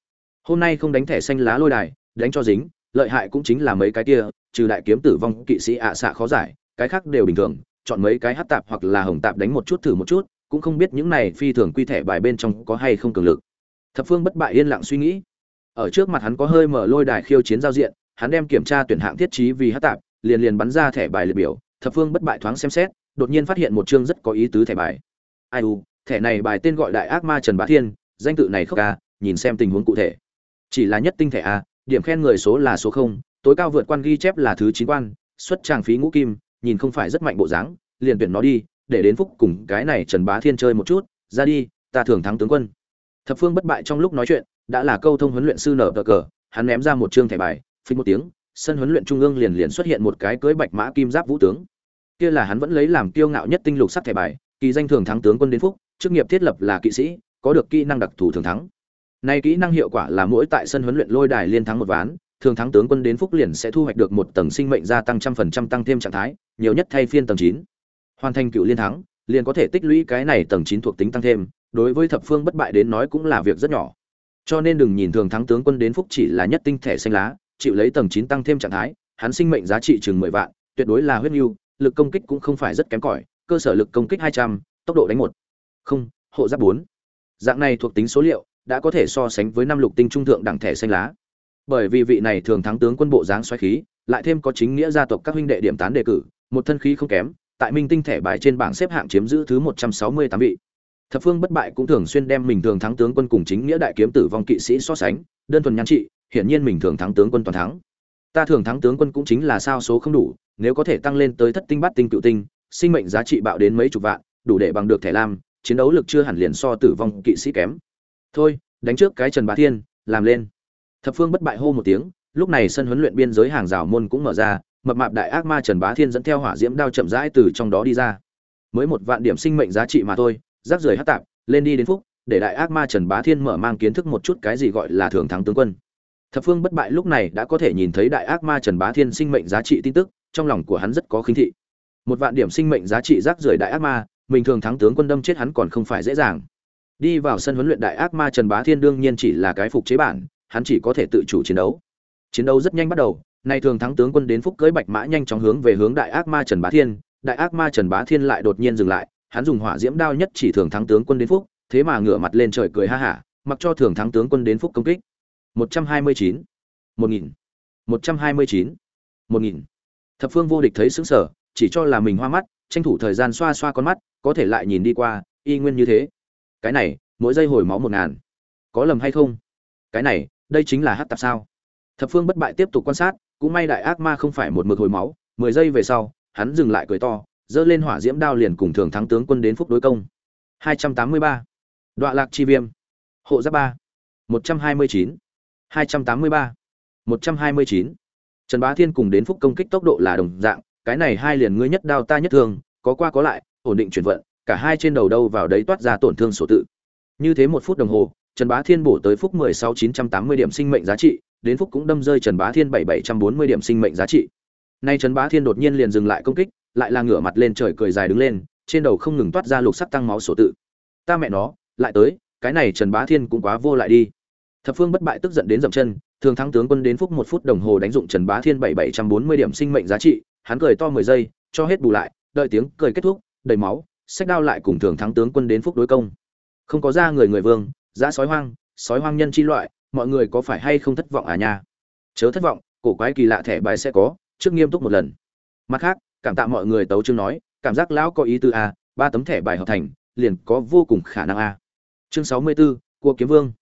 Speaker 1: Hôm nay không đánh thẻ xanh lá lôi đài, đánh cho dính, lợi hại cũng chính là mấy cái kia, trừ đại kiếm tử vong kỵ sĩ ạ xạ khó giải, cái khác đều bình thường, chọn mấy cái hát tạp hoặc là hồng tạp đánh một chút thử một chút, cũng không biết những này phi thường quy thẻ bài bên trong có hay không cường lực. Thập phương bất bại yên lặng suy nghĩ. Ở trước mặt hắn có hơi mở lôi đài khiêu chiến giao diện hắn đem kiểm tra tuyển hạng thiết trí vì hát tạp, liền liền bắn ra thẻ bài liệt biểu, thập phương bất bại thoáng xem xét, đột nhiên phát hiện một chương rất có ý tứ thẻ bài. Ai u, thẻ này bài tên gọi đại ác ma trần bá thiên, danh tự này khốc ca, nhìn xem tình huống cụ thể. Chỉ là nhất tinh thẻ a, điểm khen người số là số không, tối cao vượt quan ghi chép là thứ chín quan, xuất trang phí ngũ kim, nhìn không phải rất mạnh bộ dáng, liền tuyển nó đi, để đến phúc cùng cái này trần bá thiên chơi một chút, ra đi, ta thường thắng tướng quân. Thập phương bất bại trong lúc nói chuyện, đã là câu thông huấn luyện sư nở cờ cờ, hắn ném ra một chương thẻ bài phí một tiếng, sân huấn luyện trung ương liền liền xuất hiện một cái cưới bạch mã kim giáp vũ tướng. Kia là hắn vẫn lấy làm kiêu ngạo nhất tinh lục sắc thẻ bài, kỳ danh thường thắng tướng quân đến phúc, chức nghiệp thiết lập là kỵ sĩ, có được kỹ năng đặc thù thường thắng. Nay kỹ năng hiệu quả là mỗi tại sân huấn luyện lôi đài liên thắng một ván, thường thắng tướng quân đến phúc liền sẽ thu hoạch được một tầng sinh mệnh gia tăng trăm phần trăm tăng thêm trạng thái, nhiều nhất thay phiên tầng chín. Hoàn thành cựu liên thắng, liền có thể tích lũy cái này tầng chín thuộc tính tăng thêm, đối với thập phương bất bại đến nói cũng là việc rất nhỏ. Cho nên đừng nhìn thường thắng tướng quân đến phúc chỉ là nhất tinh thể xanh lá chịu lấy tầng chín tăng thêm trạng thái, hắn sinh mệnh giá trị chừng mười vạn, tuyệt đối là huyết nhu lực công kích cũng không phải rất kém cỏi, cơ sở lực công kích hai trăm, tốc độ đánh một. Không, hộ giáp bốn. Dạng này thuộc tính số liệu đã có thể so sánh với năm lục tinh trung thượng đẳng thẻ xanh lá. Bởi vì vị này thường thắng tướng quân bộ dáng xoáy khí, lại thêm có chính nghĩa gia tộc các huynh đệ điểm tán đề cử, một thân khí không kém, tại minh tinh thẻ bài trên bảng xếp hạng chiếm giữ thứ một trăm sáu mươi tám vị. Thập phương bất bại cũng thường xuyên đem mình thường thắng tướng quân cùng chính nghĩa đại kiếm tử vong kỵ sĩ so sánh, đơn thuần nhan trị hiển nhiên mình thường thắng tướng quân toàn thắng. Ta thường thắng tướng quân cũng chính là sao số không đủ, nếu có thể tăng lên tới thất tinh bát tinh cựu tinh, sinh mệnh giá trị bạo đến mấy chục vạn, đủ để bằng được thẻ lam, chiến đấu lực chưa hẳn liền so tử vong kỵ sĩ kém. Thôi, đánh trước cái trần bá thiên, làm lên. Thập phương bất bại hô một tiếng, lúc này sân huấn luyện biên giới hàng rào môn cũng mở ra, mập mạp đại ác ma trần bá thiên dẫn theo hỏa diễm đao chậm rãi từ trong đó đi ra. Mới một vạn điểm sinh mệnh giá trị mà thôi, rác rưởi hát tạp, lên đi đến phúc, để đại ác ma trần bá thiên mở mang kiến thức một chút cái gì gọi là thường thắng tướng quân thập phương bất bại lúc này đã có thể nhìn thấy đại ác ma trần bá thiên sinh mệnh giá trị tin tức, trong lòng của hắn rất có khinh thị. Một vạn điểm sinh mệnh giá trị rác rưởi đại ác ma, mình thường thắng tướng quân đâm chết hắn còn không phải dễ dàng. Đi vào sân huấn luyện đại ác ma trần bá thiên đương nhiên chỉ là cái phục chế bản, hắn chỉ có thể tự chủ chiến đấu. Chiến đấu rất nhanh bắt đầu, nay thường thắng tướng quân đến phúc cưới bạch mã nhanh chóng hướng về hướng đại ác ma trần bá thiên, đại ác ma trần bá thiên lại đột nhiên dừng lại, hắn dùng hỏa diễm đao nhất chỉ thường thắng tướng quân đến phúc, thế mà ngửa mặt lên trời cười ha hả, mặc cho thường thắng tướng quân đến phúc công kích. 129, 1000, 129, 1000. thập phương vô địch thấy sững sờ chỉ cho là mình hoa mắt tranh thủ thời gian xoa xoa con mắt có thể lại nhìn đi qua y nguyên như thế. Cái này mỗi giây hồi máu một ngàn. Có lầm hay không? Cái này đây chính là hát tạp sao? Thập phương bất bại tiếp tục quan sát cũng may đại ác ma không phải một mực hồi máu mười giây về sau hắn dừng lại cười to giơ lên hỏa diễm đao liền cùng thường thắng tướng quân đến phúc đối công. Hai trăm tám mươi ba. Đoạn lạc chi viêm. Hộ giáp ba. Một trăm hai mươi chín hai trăm tám mươi ba. Một trăm hai mươi chín. Trần bá thiên cùng đến phúc công kích tốc độ là đồng dạng, cái này hai liền ngươi nhất đao ta nhất thương, có qua có lại, ổn định chuyển vận, cả hai trên đầu đâu vào đấy toát ra tổn thương sổ tự. Như thế một phút đồng hồ, trần bá thiên bổ tới phúc mười sáu chín trăm tám mươi điểm sinh mệnh giá trị, đến phúc cũng đâm rơi trần bá thiên bảy bảy trăm bốn mươi điểm sinh mệnh giá trị. Nay trần bá thiên đột nhiên liền dừng lại công kích, lại là ngửa mặt lên trời cười dài đứng lên, trên đầu không ngừng toát ra lục sắc tăng máu sổ tự. Ta mẹ nó, lại tới, cái này trần bá thiên cũng quá vô lại đi thập phương bất bại tức giận đến dậm chân thường thắng tướng quân đến phúc một phút đồng hồ đánh dụng trần bá thiên bảy bảy trăm bốn mươi điểm sinh mệnh giá trị hắn cười to mười giây cho hết bù lại đợi tiếng cười kết thúc đầy máu sách đao lại cùng thường thắng tướng quân đến phúc đối công. Không có ra người người vương giã sói hoang sói hoang nhân chi loại mọi người có phải hay không thất vọng à nha? Chớ thất vọng cổ quái kỳ lạ thẻ bài sẽ có trước nghiêm túc một lần. Mặt khác cảm tạ mọi người tấu chương nói cảm giác lão có ý tư a ba tấm thẻ bài hợp thành liền có vô cùng khả năng a chương sáu mươi 64, cua kiếm vương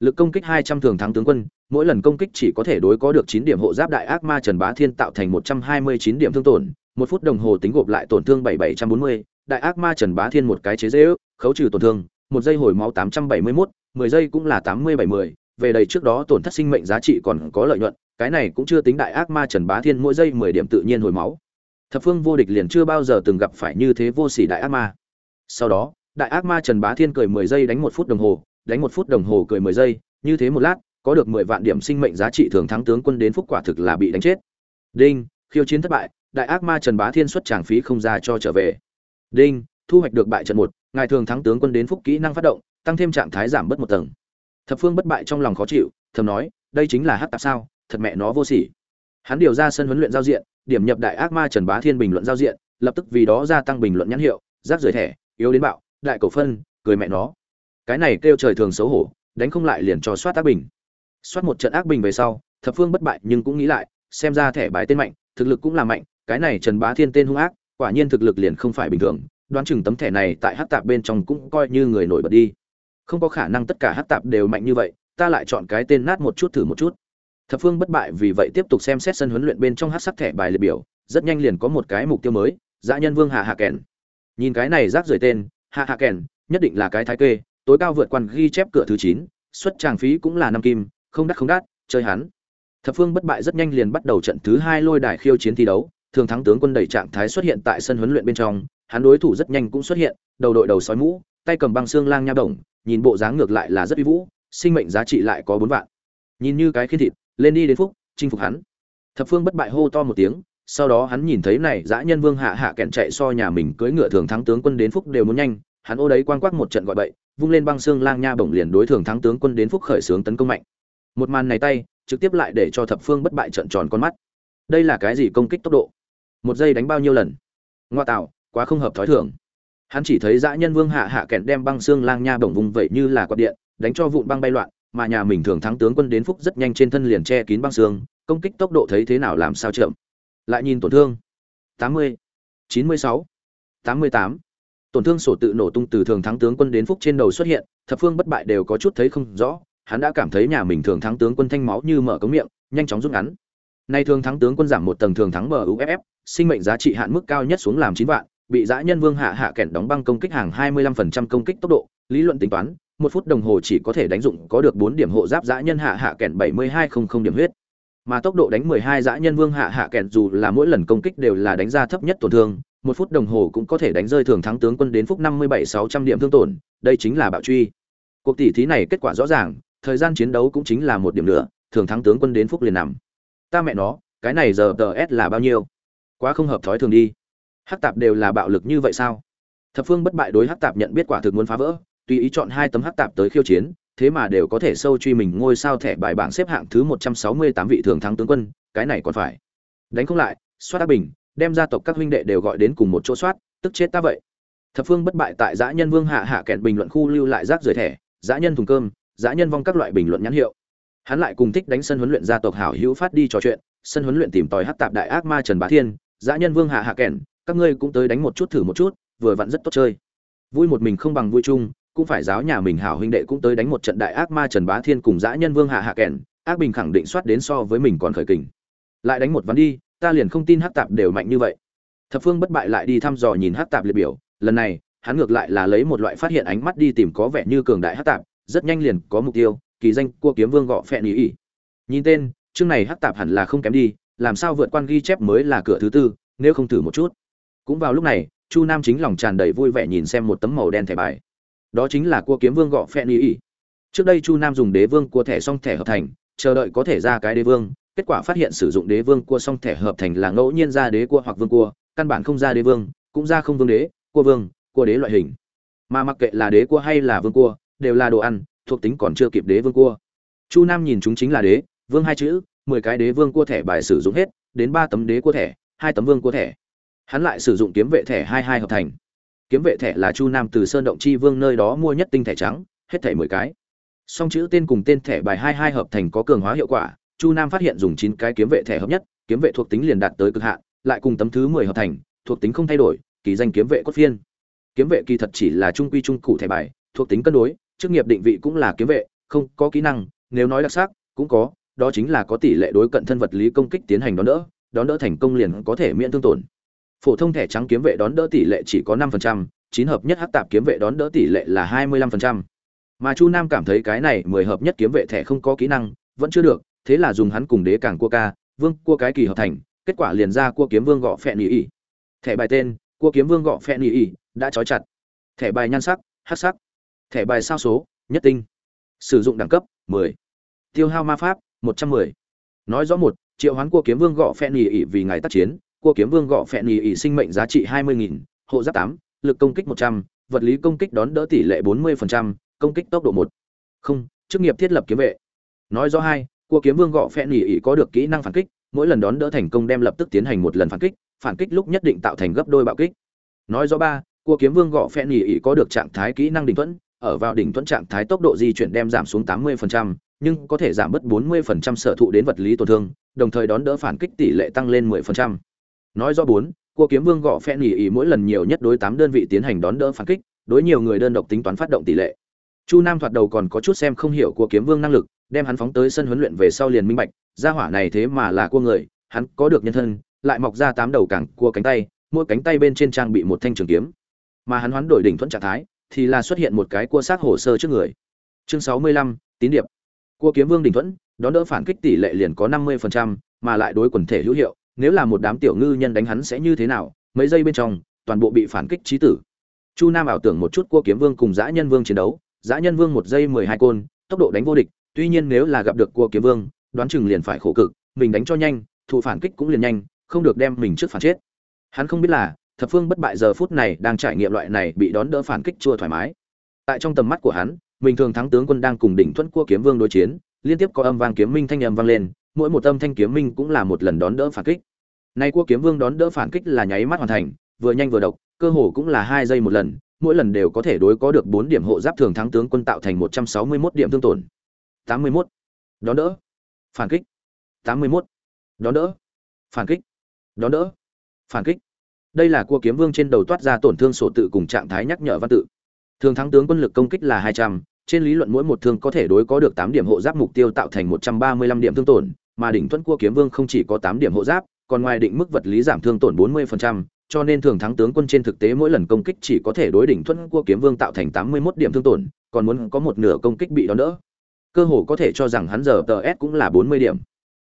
Speaker 1: lực công kích hai trăm thường thắng tướng quân, mỗi lần công kích chỉ có thể đối có được chín điểm hộ giáp đại ác ma trần bá thiên tạo thành một trăm hai mươi chín điểm thương tổn, một phút đồng hồ tính gộp lại tổn thương bảy bảy trăm bốn mươi, đại ác ma trần bá thiên một cái chế dễ ước, khấu trừ tổn thương, một giây hồi máu tám trăm bảy mươi mốt, mười giây cũng là tám mươi bảy mươi về đầy trước đó tổn thất sinh mệnh giá trị còn có lợi nhuận, cái này cũng chưa tính đại ác ma trần bá thiên mỗi giây mười điểm tự nhiên hồi máu. Thập phương vô địch liền chưa bao giờ từng gặp phải như thế vô sỉ đại ác ma. Sau đó, đại ác ma trần bá thiên cười mười giây đánh một phút đồng hồ đánh một phút đồng hồ cười mười giây, như thế một lát, có được mười vạn điểm sinh mệnh giá trị thường thắng tướng quân đến phúc quả thực là bị đánh chết. Đinh, khiêu chiến thất bại, đại ác ma trần bá thiên xuất tràng phí không ra cho trở về. Đinh, thu hoạch được bại trận một, ngài thường thắng tướng quân đến phúc kỹ năng phát động, tăng thêm trạng thái giảm bớt một tầng. Thập phương bất bại trong lòng khó chịu, thầm nói, đây chính là hát tạp sao, thật mẹ nó vô sỉ. Hắn điều ra sân huấn luyện giao diện, điểm nhập đại ác ma trần bá thiên bình luận giao diện, lập tức vì đó gia tăng bình luận nhãn hiệu, rác rưởi thẻ, yếu đến bạo, đại cổ phân, cười mẹ nó cái này kêu trời thường xấu hổ, đánh không lại liền cho soát ác bình. Soát một trận ác bình về sau, thập phương bất bại nhưng cũng nghĩ lại, xem ra thẻ bài tên mạnh, thực lực cũng là mạnh, cái này trần bá thiên tên hung ác, quả nhiên thực lực liền không phải bình thường, đoán chừng tấm thẻ này tại hát tạp bên trong cũng coi như người nổi bật đi. Không có khả năng tất cả hát tạp đều mạnh như vậy, ta lại chọn cái tên nát một chút thử một chút. Thập phương bất bại vì vậy tiếp tục xem xét sân huấn luyện bên trong hát sắc thẻ bài liệt biểu, rất nhanh liền có một cái mục tiêu mới, dã nhân vương hạ hạ kèn. Nhìn cái này rác rời tên, hạ hạ kèn, nhất định là cái thái kê tối cao vượt quan ghi chép cửa thứ chín, xuất tràng phí cũng là năm kim, không đắt không đắt, chơi hắn. Thập phương bất bại rất nhanh liền bắt đầu trận thứ hai lôi đài khiêu chiến thi đấu, thường thắng tướng quân đầy trạng thái xuất hiện tại sân huấn luyện bên trong, hắn đối thủ rất nhanh cũng xuất hiện, đầu đội đầu sói mũ, tay cầm băng xương lang nha đồng, nhìn bộ dáng ngược lại là rất uy vũ, sinh mệnh giá trị lại có bốn vạn. Nhìn như cái khiên thịt, lên đi đến phúc, chinh phục hắn. Thập phương bất bại hô to một tiếng, sau đó hắn nhìn thấy này, dã nhân vương hạ hạ kẹn chạy so nhà mình cưỡi ngựa thường thắng tướng quân đến phúc đều muốn nhanh hắn ô đấy quang quắc một trận gọi bậy vung lên băng xương lang nha bổng liền đối thường thắng tướng quân đến phúc khởi xướng tấn công mạnh. Một màn này tay trực tiếp lại để cho thập phương bất bại trận tròn con mắt. Đây là cái gì công kích tốc độ? Một giây đánh bao nhiêu lần? Ngoa tạo quá không hợp thói thường. Hắn chỉ thấy dã nhân vương hạ hạ kẹn đem băng xương lang nha bổng vùng vậy như là quạt điện đánh cho vụn băng bay loạn mà nhà mình thường thắng tướng quân đến phúc rất nhanh trên thân liền che kín băng xương công kích tốc độ thấy thế nào làm sao chậm. Lại nhìn tổn thương. 80, 96, 88 tổn thương sổ tự nổ tung từ thường thắng tướng quân đến phúc trên đầu xuất hiện, thập phương bất bại đều có chút thấy không rõ, hắn đã cảm thấy nhà mình thường thắng tướng quân thanh máu như mở cống miệng, nhanh chóng rút ngắn. Nay thường thắng tướng quân giảm một tầng thường thắng muff sinh mệnh giá trị hạn mức cao nhất xuống làm chín vạn, bị dã nhân vương hạ hạ kẹn đóng băng công kích hàng 25% công kích tốc độ, lý luận tính toán, một phút đồng hồ chỉ có thể đánh dụng có được bốn điểm hộ giáp dã nhân hạ hạ kẹn bảy mươi hai không không điểm huyết. Mà tốc độ đánh mười hai dã nhân vương hạ hạ kẹn dù là mỗi lần công kích đều là đánh ra thấp nhất tổn thương một phút đồng hồ cũng có thể đánh rơi thường thắng tướng quân đến phút năm mươi bảy sáu trăm điểm thương tổn, đây chính là bạo truy. Cuộc tỷ thí này kết quả rõ ràng, thời gian chiến đấu cũng chính là một điểm nữa, thường thắng tướng quân đến phút liền nằm. Ta mẹ nó, cái này giờ tờ s là bao nhiêu? Quá không hợp thói thường đi. Hắc tạp đều là bạo lực như vậy sao? Thập phương bất bại đối hắc tạp nhận biết quả thực muốn phá vỡ, tùy ý chọn hai tấm hắc tạp tới khiêu chiến, thế mà đều có thể sâu truy mình ngôi sao thẻ bài bảng xếp hạng thứ một trăm sáu mươi tám vị thường thắng tướng quân, cái này còn phải. Đánh không lại, soát ác bình đem gia tộc các huynh đệ đều gọi đến cùng một chỗ soát, tức chết ta vậy. Thập phương bất bại tại giã nhân vương hạ hạ kẹn bình luận khu lưu lại rác rưởi thẻ giã nhân thùng cơm giã nhân vong các loại bình luận nhãn hiệu. Hắn lại cùng thích đánh sân huấn luyện gia tộc hảo hữu phát đi trò chuyện, sân huấn luyện tìm tòi hát tạp đại ác ma trần bá thiên giã nhân vương hạ hạ kẹn, các ngươi cũng tới đánh một chút thử một chút, vừa vặn rất tốt chơi. Vui một mình không bằng vui chung, cũng phải giáo nhà mình hảo huynh đệ cũng tới đánh một trận đại ác ma trần bá thiên cùng dã nhân vương hạ hạ kèn ác bình khẳng định soát đến so với mình còn khởi kình. Lại đánh một ván đi ta liền không tin hắc tạp đều mạnh như vậy. Thập phương bất bại lại đi thăm dò nhìn hắc tạp liệt biểu, lần này, hắn ngược lại là lấy một loại phát hiện ánh mắt đi tìm có vẻ như cường đại hắc tạp, rất nhanh liền có mục tiêu, kỳ danh cua kiếm vương gọ phẹn ý ý. Nhìn tên, chương này hắc tạp hẳn là không kém đi, làm sao vượt quan ghi chép mới là cửa thứ tư, nếu không thử một chút. Cũng vào lúc này, chu nam chính lòng tràn đầy vui vẻ nhìn xem một tấm màu đen thẻ bài. Đó chính là cua kiếm vương gọ phẹn ý ý. Trước đây chu nam dùng đế vương cua thẻ xong thẻ hợp thành, chờ đợi có thể ra cái đế vương kết quả phát hiện sử dụng đế vương cua song thẻ hợp thành là ngẫu nhiên ra đế cua hoặc vương cua, căn bản không ra đế vương, cũng ra không vương đế, cua vương, cua đế loại hình. Mà mặc kệ là đế cua hay là vương cua, đều là đồ ăn, thuộc tính còn chưa kịp đế vương cua. Chu nam nhìn chúng chính là đế, vương hai chữ, mười cái đế vương cua thẻ bài sử dụng hết, đến ba tấm đế cua thẻ, hai tấm vương cua thẻ. Hắn lại sử dụng kiếm vệ thẻ hai hai hợp thành. Kiếm vệ thẻ là chu nam từ sơn động chi vương nơi đó mua nhất tinh thẻ trắng, hết thẻ mười cái. Song chữ tên cùng tên thẻ bài hai hai hợp thành có cường hóa hiệu quả chu nam phát hiện dùng chín cái kiếm vệ thẻ hợp nhất kiếm vệ thuộc tính liền đạt tới cực hạn lại cùng tấm thứ mười hợp thành thuộc tính không thay đổi kỳ danh kiếm vệ cốt phiên kiếm vệ kỳ thật chỉ là trung quy trung cụ thẻ bài thuộc tính cân đối chức nghiệp định vị cũng là kiếm vệ không có kỹ năng nếu nói đặc sắc cũng có đó chính là có tỷ lệ đối cận thân vật lý công kích tiến hành đón đỡ đón đỡ thành công liền có thể miễn thương tổn phổ thông thẻ trắng kiếm vệ đón đỡ tỷ lệ chỉ có 5%, chín hợp nhất hắc tạp kiếm vệ đón đỡ tỷ lệ là 25%. Mà Chu Nam cảm thấy cái này 10 hợp nhất kiếm vệ thẻ không có kỹ năng, vẫn chưa được, thế là dùng hắn cùng đế càng cua ca, vương cua cái kỳ hợp thành, kết quả liền ra cua kiếm vương gọ phẹn nhị ỉ. Thẻ bài tên, cua kiếm vương gọ phẹn nhị ỉ, đã trói chặt. Thẻ bài nhan sắc, hắc sắc. Thẻ bài sao số, nhất tinh. Sử dụng đẳng cấp, 10. Tiêu hao ma pháp, 110. Nói rõ một, triệu hoán cua kiếm vương gọ phẹn nhị ỉ vì ngài tác chiến, cua kiếm vương gọ phẹn nhị ỉ sinh mệnh giá trị hai mươi nghìn hộ giáp tám lực công kích một trăm vật lý công kích đón đỡ tỷ lệ bốn mươi phần trăm công kích tốc độ một không chức nghiệp thiết lập kiếm vệ nói rõ hai cua kiếm vương gọ phẹn nhì ỉ có được kỹ năng phản kích, mỗi lần đón đỡ thành công đem lập tức tiến hành một lần phản kích phản kích lúc nhất định tạo thành gấp đôi bạo kích. Nói rõ ba cua kiếm vương gọ phẹn nhì ỉ có được trạng thái kỹ năng đỉnh thuẫn, ở vào đỉnh thuẫn trạng thái tốc độ di chuyển đem giảm xuống tám mươi phần trăm, nhưng có thể giảm bớt bốn mươi phần trăm sở thụ đến vật lý tổn thương, đồng thời đón đỡ phản kích tỷ lệ tăng lên mười phần trăm. Nói rõ bốn cua kiếm vương gõ phe nỉ ý mỗi lần nhiều nhất đối tám đơn vị tiến hành đón đỡ phản kích, đối nhiều người đơn độc tính toán phát động tỷ lệ. Chu nam thoạt đầu còn có chút xem không hiểu của kiếm vương năng lực đem hắn phóng tới sân huấn luyện về sau liền minh bạch gia hỏa này thế mà là cua người hắn có được nhân thân lại mọc ra tám đầu cẳng cua cánh tay mỗi cánh tay bên trên trang bị một thanh trường kiếm. Mà hắn hoán đổi đỉnh thuẫn trạng thái thì là xuất hiện một cái cua xác hồ sơ trước người. Chương sáu mươi lăm tín điệp. Cua kiếm vương đỉnh thuẫn đón đỡ phản kích tỷ lệ liền có năm mươi phần trăm, mà lại đối quần thể hữu hiệu nếu là một đám tiểu ngư nhân đánh hắn sẽ như thế nào mấy giây bên trong toàn bộ bị phản kích chí tử. Chu nam ảo tưởng một chút cua kiếm vương cùng dã nhân vương chiến đấu dã nhân vương một giây mười hai côn tốc độ đánh vô địch tuy nhiên nếu là gặp được cua kiếm vương đoán chừng liền phải khổ cực mình đánh cho nhanh thụ phản kích cũng liền nhanh không được đem mình trước phản chết. Hắn không biết là thập phương bất bại giờ phút này đang trải nghiệm loại này bị đón đỡ phản kích chua thoải mái. Tại trong tầm mắt của hắn bình thường thắng tướng quân đang cùng đỉnh thuẫn cua kiếm vương đối chiến liên tiếp có âm vang kiếm minh thanh âm vang lên mỗi một âm thanh kiếm minh cũng là một lần đón đỡ phản kích. Nay cua kiếm vương đón đỡ phản kích là nháy mắt hoàn thành, vừa nhanh vừa độc, cơ hồ cũng là hai giây một lần, mỗi lần đều có thể đối có được bốn điểm hộ giáp thường thắng tướng quân tạo thành một trăm sáu mươi 161 điểm thương tổn tám mươi 81. Đón đỡ. Phản kích. tám mươi 81. Đón đỡ. Phản kích. Đón đỡ. Phản kích. Đây là cua kiếm vương trên đầu toát ra tổn thương sổ tự cùng trạng thái nhắc nhở văn tự. Thường thắng tướng quân lực công kích là hai trăm, trên lý luận mỗi một thương có thể đối có được tám điểm hộ giáp mục tiêu tạo thành một trăm ba mươi lăm điểm thương tổn, mà đỉnh thuẫn cua kiếm vương không chỉ có tám điểm hộ giáp, còn ngoài định mức vật lý giảm thương tổn 40%, cho nên thường thắng tướng quân trên thực tế mỗi lần công kích chỉ có thể đối đỉnh thuẫn cua kiếm vương tạo thành 81 điểm thương tổn, còn muốn có một nửa công kích bị đón đỡ. Cơ hồ có thể cho rằng hắn giờ TS cũng là 40 điểm.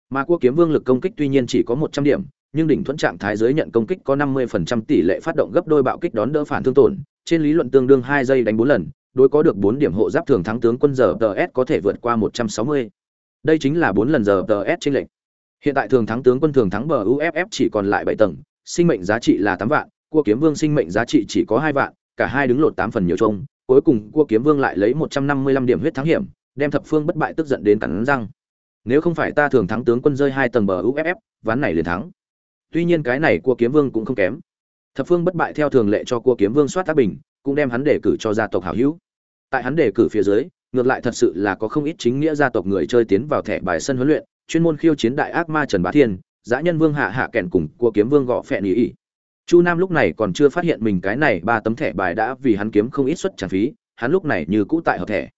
Speaker 1: Mà quốc kiếm vương lực công kích tuy nhiên chỉ có 100 điểm, nhưng đỉnh thuẫn trạng thái dưới nhận công kích có 50% tỷ lệ phát động gấp đôi bạo kích đón đỡ phản thương tổn, trên lý luận tương đương 2 giây đánh 4 lần, đối có được 4 điểm hộ giáp thường thắng tướng quân giờ TS có thể vượt qua 160. Đây chính là 4 lần giờ TS chênh lệnh. Hiện tại thường thắng tướng quân thường thắng bờ UFF chỉ còn lại bảy tầng, sinh mệnh giá trị là tám vạn, cua kiếm vương sinh mệnh giá trị chỉ có hai vạn, cả hai đứng lột tám phần nhiều chung, cuối cùng cua kiếm vương lại lấy một trăm năm mươi lăm điểm huyết thắng hiểm, đem thập phương bất bại tức giận đến cắn răng. Nếu không phải ta thường thắng tướng quân rơi hai tầng bờ UFF, ván này liền thắng. Tuy nhiên cái này cua kiếm vương cũng không kém. thập phương bất bại theo thường lệ cho cua kiếm vương soát tác bình cũng đem hắn đề cử cho gia tộc hảo hữu tại hắn đề cử phía dưới ngược lại thật sự là có không ít chính nghĩa gia tộc người chơi tiến vào thẻ bài sân huấn luyện chuyên môn khiêu chiến đại ác ma trần bá thiên giã nhân vương hạ hạ kèn cùng cua kiếm vương gọ phẹn ý ý chu nam lúc này còn chưa phát hiện mình cái này ba tấm thẻ bài đã vì hắn kiếm không ít suất trả phí hắn lúc này như cũ tại hợp thẻ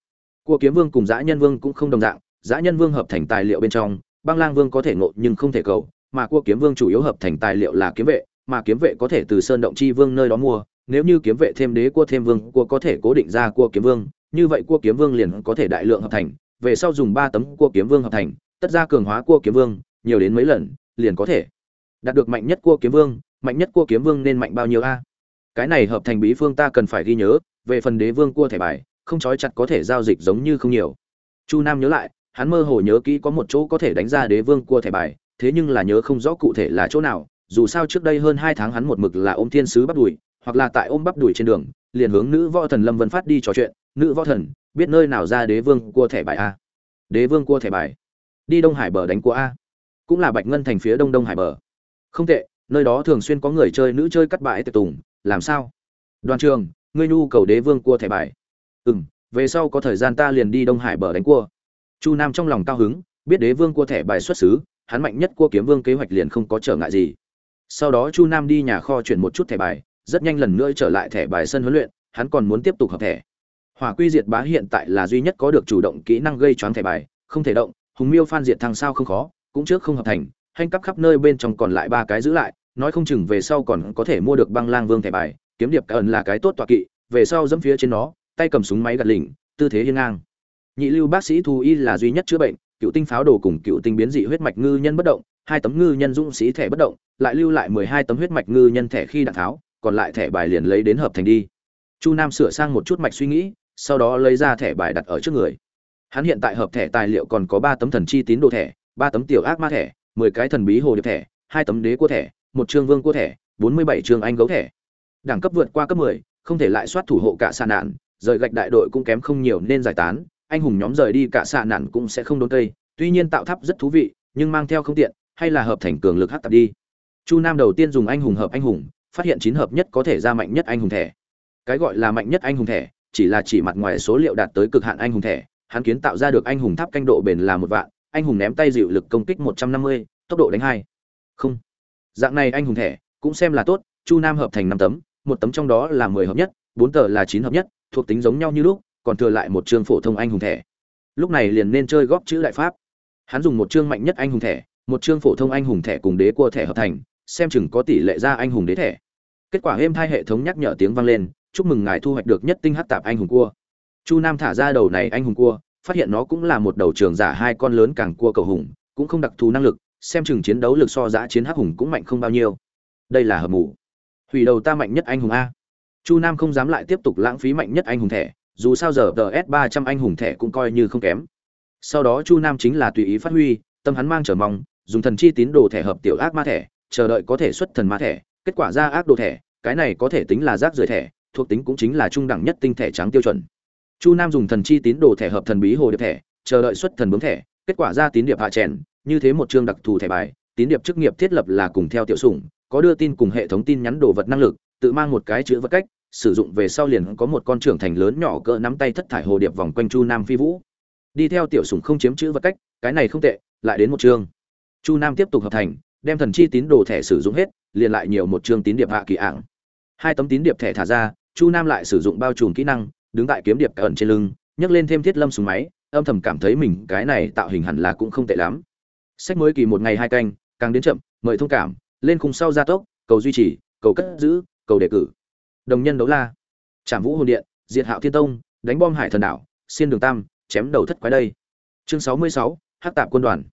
Speaker 1: của kiếm vương cùng dã nhân vương cũng không đồng dạng, dã nhân vương hợp thành tài liệu bên trong, băng lang vương có thể ngộ nhưng không thể cầu, mà cua kiếm vương chủ yếu hợp thành tài liệu là kiếm vệ, mà kiếm vệ có thể từ sơn động chi vương nơi đó mua, nếu như kiếm vệ thêm đế cua thêm vương cua có thể cố định ra cua kiếm vương, như vậy cua kiếm vương liền có thể đại lượng hợp thành, về sau dùng ba tấm cua kiếm vương hợp thành, tất ra cường hóa cua kiếm vương, nhiều đến mấy lần, liền có thể đạt được mạnh nhất cua kiếm vương, mạnh nhất cua kiếm vương nên mạnh bao nhiêu a? Cái này hợp thành bí phương ta cần phải ghi nhớ, về phần đế vương cua thẻ bài không trói chặt có thể giao dịch giống như không nhiều. Chu nam nhớ lại, hắn mơ hồ nhớ kỹ có một chỗ có thể đánh ra đế vương cua thẻ bài, thế nhưng là nhớ không rõ cụ thể là chỗ nào, dù sao trước đây hơn hai tháng hắn một mực là ôm thiên sứ bắp đùi, hoặc là tại ôm bắp đùi trên đường, liền hướng nữ võ thần lâm vân phát đi trò chuyện, nữ võ thần, biết nơi nào ra đế vương cua thẻ bài a? Đế vương cua thẻ bài? Đi đông hải bờ đánh cua a. Cũng là bạch ngân thành phía đông đông hải bờ. Không tệ, nơi đó thường xuyên có người chơi nữ chơi cắt bãi tiệc tùng, làm sao? Đoàn trường, ngươi nhu cầu đế vương cua thẻ bài ừ m về sau có thời gian ta liền đi đông hải bờ đánh cua. Chu nam trong lòng cao hứng, biết đế vương cua thẻ bài xuất xứ, hắn mạnh nhất cua kiếm vương kế hoạch liền không có trở ngại gì. Sau đó chu nam đi nhà kho chuyển một chút thẻ bài, rất nhanh lần nữa trở lại thẻ bài sân huấn luyện, hắn còn muốn tiếp tục hợp thẻ. Hỏa quy diệt bá hiện tại là duy nhất có được chủ động kỹ năng gây choáng thẻ bài, không thể động, hùng miêu phan diệt thằng sao không khó, cũng trước không hợp thành hành cấp khắp nơi bên trong còn lại ba cái giữ lại, nói không chừng về sau còn có thể mua được băng lang vương thẻ bài, kiếm điệp cả ẩn là cái tốt tọa kỵ, về sau dẫm phía trên nó tay cầm súng máy gạt lỉnh, tư thế hiên ngang. Nhị lưu bác sĩ thú y là duy nhất chữa bệnh, cựu tinh pháo đồ cùng cựu tinh biến dị huyết mạch ngư nhân bất động, hai tấm ngư nhân dũng sĩ thẻ bất động, lại lưu lại mười hai tấm huyết mạch ngư nhân thẻ khi đạn tháo, còn lại thẻ bài liền lấy đến hợp thành đi. Chu nam sửa sang một chút mạch suy nghĩ, sau đó lấy ra thẻ bài đặt ở trước người. Hắn hiện tại hợp thẻ tài liệu còn có ba tấm thần chi tín đồ thẻ, ba tấm tiểu ác ma thẻ, mười cái thần bí hồ điệp thẻ, hai tấm đế cua thẻ, một trương vương cua thẻ, bốn mươi bảy trương anh gấu thẻ. Đẳng cấp vượt qua cấp mười, không thể lại soát thủ hộ cả sàn nạn rời gạch đại đội cũng kém không nhiều nên giải tán, anh hùng nhóm rời đi cả xạ nạn cũng sẽ không đốn cây, tuy nhiên tạo tháp rất thú vị, nhưng mang theo không tiện, hay là hợp thành cường lực hát tập đi. Chu nam đầu tiên dùng anh hùng hợp anh hùng, phát hiện chín hợp nhất có thể ra mạnh nhất anh hùng thẻ. Cái gọi là mạnh nhất anh hùng thẻ, chỉ là chỉ mặt ngoài số liệu đạt tới cực hạn anh hùng thẻ, hắn kiến tạo ra được anh hùng tháp canh độ bền là một vạn, anh hùng ném tay dịu lực công kích một trăm năm mươi, tốc độ đánh hai. Không. Dạng này anh hùng thẻ cũng xem là tốt, chu nam hợp thành năm tấm, một tấm trong đó là mười hợp nhất, bốn tờ là chín hợp nhất thuộc tính giống nhau như lúc, còn thừa lại một chương phổ thông anh hùng thẻ. Lúc này liền nên chơi góp chữ đại pháp. Hắn dùng một chương mạnh nhất anh hùng thẻ, một chương phổ thông anh hùng thẻ cùng đế cua thẻ hợp thành, xem chừng có tỷ lệ ra anh hùng đế thẻ. Kết quả êm thai hệ thống nhắc nhở tiếng vang lên, chúc mừng ngài thu hoạch được nhất tinh hát tạp anh hùng cua. Chu nam thả ra đầu này anh hùng cua, phát hiện nó cũng là một đầu trường giả hai con lớn càng cua cầu hùng, cũng không đặc thù năng lực, xem chừng chiến đấu lực so giã chiến hắc hùng cũng mạnh không bao nhiêu. Đây là hợp mù. Hủy đầu ta mạnh nhất anh hùng a chu nam không dám lại tiếp tục lãng phí mạnh nhất anh hùng thẻ, dù sao giờ ts ba trăm anh hùng thẻ cũng coi như không kém. Sau đó chu nam chính là tùy ý phát huy, tâm hắn mang trở mong, dùng thần chi tín đồ thẻ hợp tiểu ác ma thẻ, chờ đợi có thể xuất thần ma thẻ, kết quả ra ác đồ thẻ, cái này có thể tính là rác rưởi thẻ, thuộc tính cũng chính là trung đẳng nhất tinh thẻ trắng tiêu chuẩn. Chu nam dùng thần chi tín đồ thẻ hợp thần bí hồ điệp thẻ, chờ đợi xuất thần bướm thẻ, kết quả ra tín điệp hạ chèn, như thế một chương đặc thù thẻ bài, tín điệp chức nghiệp thiết lập là cùng theo tiểu sủng, có đưa tin cùng hệ thống tin nhắn đồ vật năng lực tự mang một cái chữ vật cách, sử dụng về sau liền có một con trưởng thành lớn nhỏ cỡ nắm tay thất thải hồ điệp vòng quanh chu nam phi vũ. Đi theo tiểu sùng không chiếm chữ vật cách, cái này không tệ, lại đến một chương. Chu nam tiếp tục hợp thành, đem thần chi tín đồ thẻ sử dụng hết, liền lại nhiều một chương tín điệp hạ kỳ ảng. Hai tấm tín điệp thẻ thả ra, chu nam lại sử dụng bao trùm kỹ năng, đứng tại kiếm điệp ẩn trên lưng, nhấc lên thêm thiết lâm súng máy, âm thầm cảm thấy mình cái này tạo hình hẳn là cũng không tệ lắm. Sách mới kỳ một ngày hai canh, càng đến chậm, mời thông cảm, lên khung sau gia tốc, cầu duy trì, cầu cất giữ cầu đề cử. Đồng nhân đấu la. Trảm vũ hồn điện, diệt hạo thiên tông, đánh bom hải thần đảo, xiên đường tam, chém đầu thất quái đây. Chương sáu mươi sáu hát tạp quân đoàn.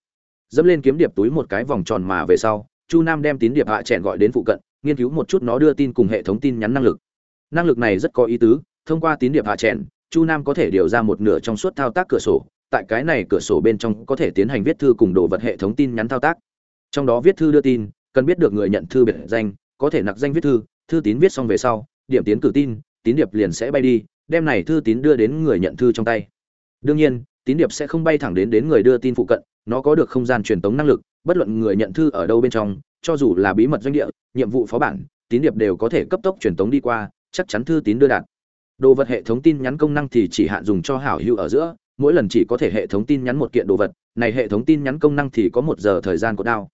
Speaker 1: Dẫm lên kiếm điệp túi một cái vòng tròn mà về sau, chu nam đem tín điệp hạ trẻn gọi đến phụ cận, nghiên cứu một chút nó đưa tin cùng hệ thống tin nhắn năng lực. Năng lực này rất có ý tứ, thông qua tín điệp hạ trẻn chu nam có thể điều ra một nửa trong suốt thao tác cửa sổ, tại cái này cửa sổ bên trong có thể tiến hành viết thư cùng đồ vật hệ thống tin nhắn thao tác. Trong đó viết thư đưa tin, cần biết được người nhận thư biệt danh, có thể nặc danh viết thư thư tín viết xong về sau, điểm tiến cử tin, tín điệp liền sẽ bay đi, đem này thư tín đưa đến người nhận thư trong tay. Đương nhiên, tín điệp sẽ không bay thẳng đến đến người đưa tin phụ cận, nó có được không gian truyền tống năng lực, bất luận người nhận thư ở đâu bên trong, cho dù là bí mật doanh địa, nhiệm vụ phó bản, tín điệp đều có thể cấp tốc truyền tống đi qua, chắc chắn thư tín đưa đạt. Đồ vật hệ thống tin nhắn công năng thì chỉ hạn dùng cho hảo hữu ở giữa, mỗi lần chỉ có thể hệ thống tin nhắn một kiện đồ vật, này hệ thống tin nhắn công năng thì có một giờ thời gian của đao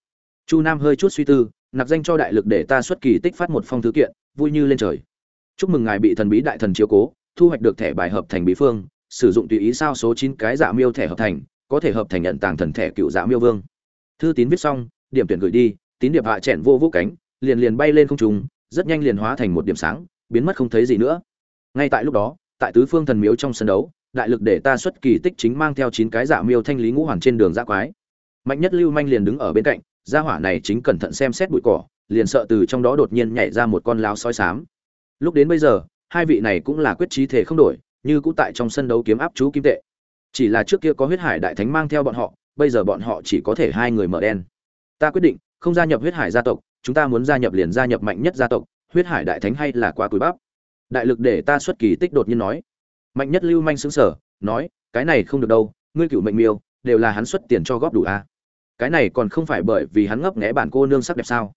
Speaker 1: chu nam hơi chút suy tư nạp danh cho đại lực để ta xuất kỳ tích phát một phong thư kiện, vui như lên trời. Chúc mừng ngài bị thần bí đại thần chiếu cố, thu hoạch được thẻ bài hợp thành bí phương, sử dụng tùy ý sao số chín cái dạ miêu thẻ hợp thành, có thể hợp thành nhận tàng thần thẻ cựu dạ miêu vương. Thư tín viết xong, điểm tuyển gửi đi, tín điệp hạ chẹn vô vũ cánh, liền liền bay lên không trung, rất nhanh liền hóa thành một điểm sáng, biến mất không thấy gì nữa. Ngay tại lúc đó, tại tứ phương thần miếu trong sân đấu, đại lực để ta xuất kỳ tích chính mang theo chín cái dạ miêu thanh lý ngũ hoàn trên đường dã quái. Mạnh nhất lưu manh liền đứng ở bên cạnh gia hỏa này chính cẩn thận xem xét bụi cỏ, liền sợ từ trong đó đột nhiên nhảy ra một con lao sói xám. Lúc đến bây giờ, hai vị này cũng là quyết trí thể không đổi, như cũ tại trong sân đấu kiếm áp chú kim tệ. Chỉ là trước kia có huyết hải đại thánh mang theo bọn họ, bây giờ bọn họ chỉ có thể hai người mở đen. Ta quyết định, không gia nhập huyết hải gia tộc, chúng ta muốn gia nhập liền gia nhập mạnh nhất gia tộc, huyết hải đại thánh hay là quá cúi bắp? Đại lực để ta xuất kỳ tích đột nhiên nói. Mạnh nhất lưu manh xứng sở nói, cái này không được đâu, ngươi cựu mệnh miêu, đều là hắn xuất tiền cho góp đủ a. à? Cái này còn không phải bởi vì hắn ngấp nghé bản cô nương sắc đẹp sao?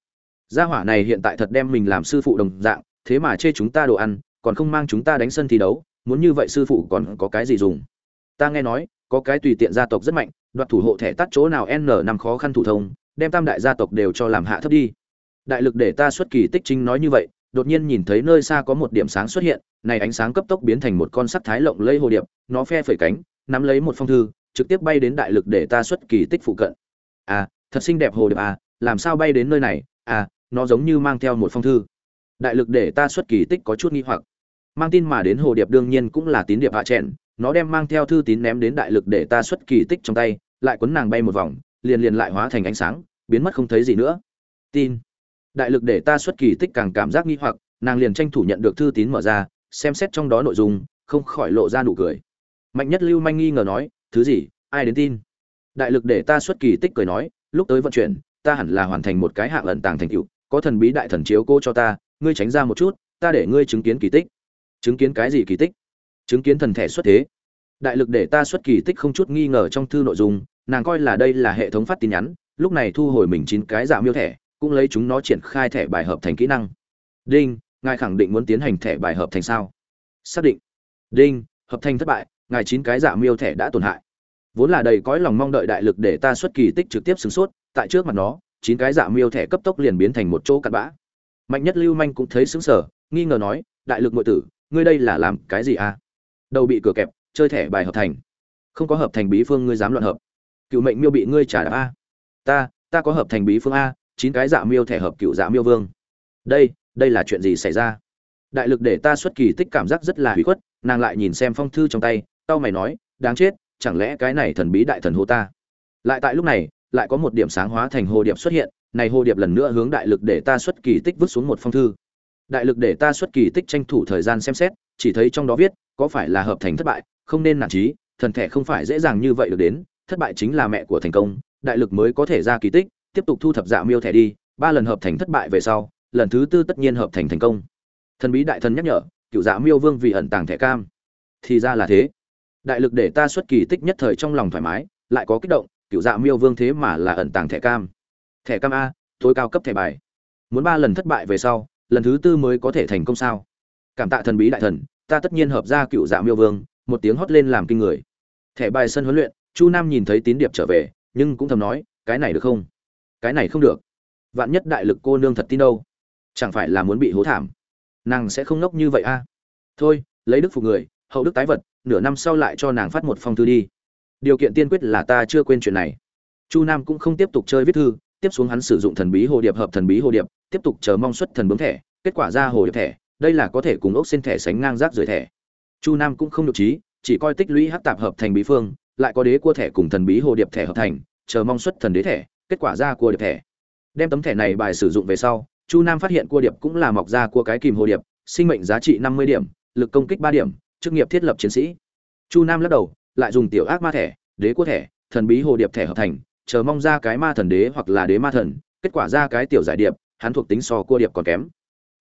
Speaker 1: Gia hỏa này hiện tại thật đem mình làm sư phụ đồng dạng, thế mà chê chúng ta đồ ăn, còn không mang chúng ta đánh sân thi đấu, muốn như vậy sư phụ còn có cái gì dùng? Ta nghe nói, có cái tùy tiện gia tộc rất mạnh, đoạt thủ hộ thẻ tắt chỗ nào n năm khó khăn thủ thông, đem tam đại gia tộc đều cho làm hạ thấp đi. Đại lực để ta xuất kỳ tích chính nói như vậy, đột nhiên nhìn thấy nơi xa có một điểm sáng xuất hiện, này ánh sáng cấp tốc biến thành một con sắc thái lộng lây hồ điệp, nó phe phẩy cánh, nắm lấy một phong thư, trực tiếp bay đến đại lực để ta xuất kỳ tích phụ cận à thật xinh đẹp hồ điệp à làm sao bay đến nơi này? À nó giống như mang theo một phong thư. Đại lực để ta xuất kỳ tích có chút nghi hoặc. Mang tin mà đến hồ điệp đương nhiên cũng là tín điệp hạ trẻn nó đem mang theo thư tín ném đến đại lực để ta xuất kỳ tích trong tay, lại quấn nàng bay một vòng, liền liền lại hóa thành ánh sáng, biến mất không thấy gì nữa. Tin. Đại lực để ta xuất kỳ tích càng cảm giác nghi hoặc, nàng liền tranh thủ nhận được thư tín mở ra, xem xét trong đó nội dung, không khỏi lộ ra nụ cười. Mạnh nhất lưu manh nghi ngờ nói, thứ gì? Ai đến tin? Đại lực để ta xuất kỳ tích cười nói, lúc tới vận chuyển, ta hẳn là hoàn thành một cái hạng ẩn tàng thành tựu, có thần bí đại thần chiếu cô cho ta, ngươi tránh ra một chút, ta để ngươi chứng kiến kỳ tích. Chứng kiến cái gì kỳ tích? Chứng kiến thần thể xuất thế. Đại lực để ta xuất kỳ tích không chút nghi ngờ trong thư nội dung, nàng coi là đây là hệ thống phát tin nhắn, lúc này thu hồi mình chín cái giả miêu thẻ, cũng lấy chúng nó triển khai thẻ bài hợp thành kỹ năng. Đinh, ngài khẳng định muốn tiến hành thẻ bài hợp thành sao? Xác định. Đinh, hợp thành thất bại, ngài chín cái giả miêu thẻ đã tổn hại vốn là đầy cõi lòng mong đợi đại lực để ta xuất kỳ tích trực tiếp sửng sốt, tại trước mặt nó, chín cái dạ miêu thẻ cấp tốc liền biến thành một chỗ cặn bã. Mạnh nhất lưu manh cũng thấy sững sờ, nghi ngờ nói, đại lực ngụy tử, ngươi đây là làm cái gì à? Đầu bị cửa kẹp, chơi thẻ bài hợp thành. Không có hợp thành bí phương ngươi dám loạn hợp. Cựu mệnh miêu bị ngươi trả đạp a. Ta ta có hợp thành bí phương a, chín cái dạ miêu thẻ hợp cựu dạ miêu vương. Đây đây là chuyện gì xảy ra? Đại lực để ta xuất kỳ tích cảm giác rất là hủy khuất, nàng lại nhìn xem phong thư trong tay tao mày nói, đáng chết chẳng lẽ cái này thần bí đại thần hô ta? Lại tại lúc này, lại có một điểm sáng hóa thành hồ điệp xuất hiện, này hồ điệp lần nữa hướng đại lực để ta xuất kỳ tích vứt xuống một phong thư. Đại lực để ta xuất kỳ tích tranh thủ thời gian xem xét, chỉ thấy trong đó viết, có phải là hợp thành thất bại, không nên nản trí, thần thẻ không phải dễ dàng như vậy được đến, thất bại chính là mẹ của thành công, đại lực mới có thể ra kỳ tích, tiếp tục thu thập dạ miêu thẻ đi, ba lần hợp thành thất bại về sau, lần thứ tư tất nhiên hợp thành thành công. Thần bí đại thần nhắc nhở, cựu dạ miêu vương vì ẩn tàng thẻ cam. Thì ra là thế đại lực để ta xuất kỳ tích nhất thời trong lòng thoải mái, lại có kích động cựu dạ miêu vương thế mà là ẩn tàng thẻ cam. Thẻ cam a, tối cao cấp thẻ bài. Muốn ba lần thất bại về sau, lần thứ tư mới có thể thành công sao? Cảm tạ thần bí đại thần, ta tất nhiên hợp ra cựu dạ miêu vương, một tiếng hót lên làm kinh người. Thẻ bài sân huấn luyện, chu nam nhìn thấy tín điệp trở về, nhưng cũng thầm nói, cái này được không? Cái này không được. Vạn nhất đại lực cô nương thật tin đâu? Chẳng phải là muốn bị hố thảm? Nàng sẽ không ngốc như vậy a. Thôi, lấy đức phục người hậu đức tái vật, nửa năm sau lại cho nàng phát một phong thư đi. Điều kiện tiên quyết là ta chưa quên chuyện này. Chu nam cũng không tiếp tục chơi viết thư, tiếp xuống hắn sử dụng thần bí hồ điệp hợp thần bí hồ điệp, tiếp tục chờ mong xuất thần bướm thẻ, kết quả ra hồ điệp thẻ, đây là có thể cùng ốc xin thẻ sánh ngang rác rời thẻ. Chu nam cũng không được trí, chỉ coi tích lũy hát tạp hợp thành bí phương, lại có đế cua thẻ cùng thần bí hồ điệp thẻ hợp thành, chờ mong xuất thần đế thẻ, kết quả ra cua điệp thẻ. Đem tấm thẻ này bài sử dụng về sau, chu nam phát hiện cua điệp cũng là mọc ra cua cái kìm hồ điệp, sinh mệnh giá trị năm mươi điểm, lực công kích ba điểm chức nghiệp thiết lập chiến sĩ. Chu nam lắc đầu, lại dùng tiểu ác ma thẻ, đế cua thẻ, thần bí hồ điệp thẻ hợp thành, chờ mong ra cái ma thần đế hoặc là đế ma thần, kết quả ra cái tiểu giải điệp, hắn thuộc tính so cua điệp còn kém.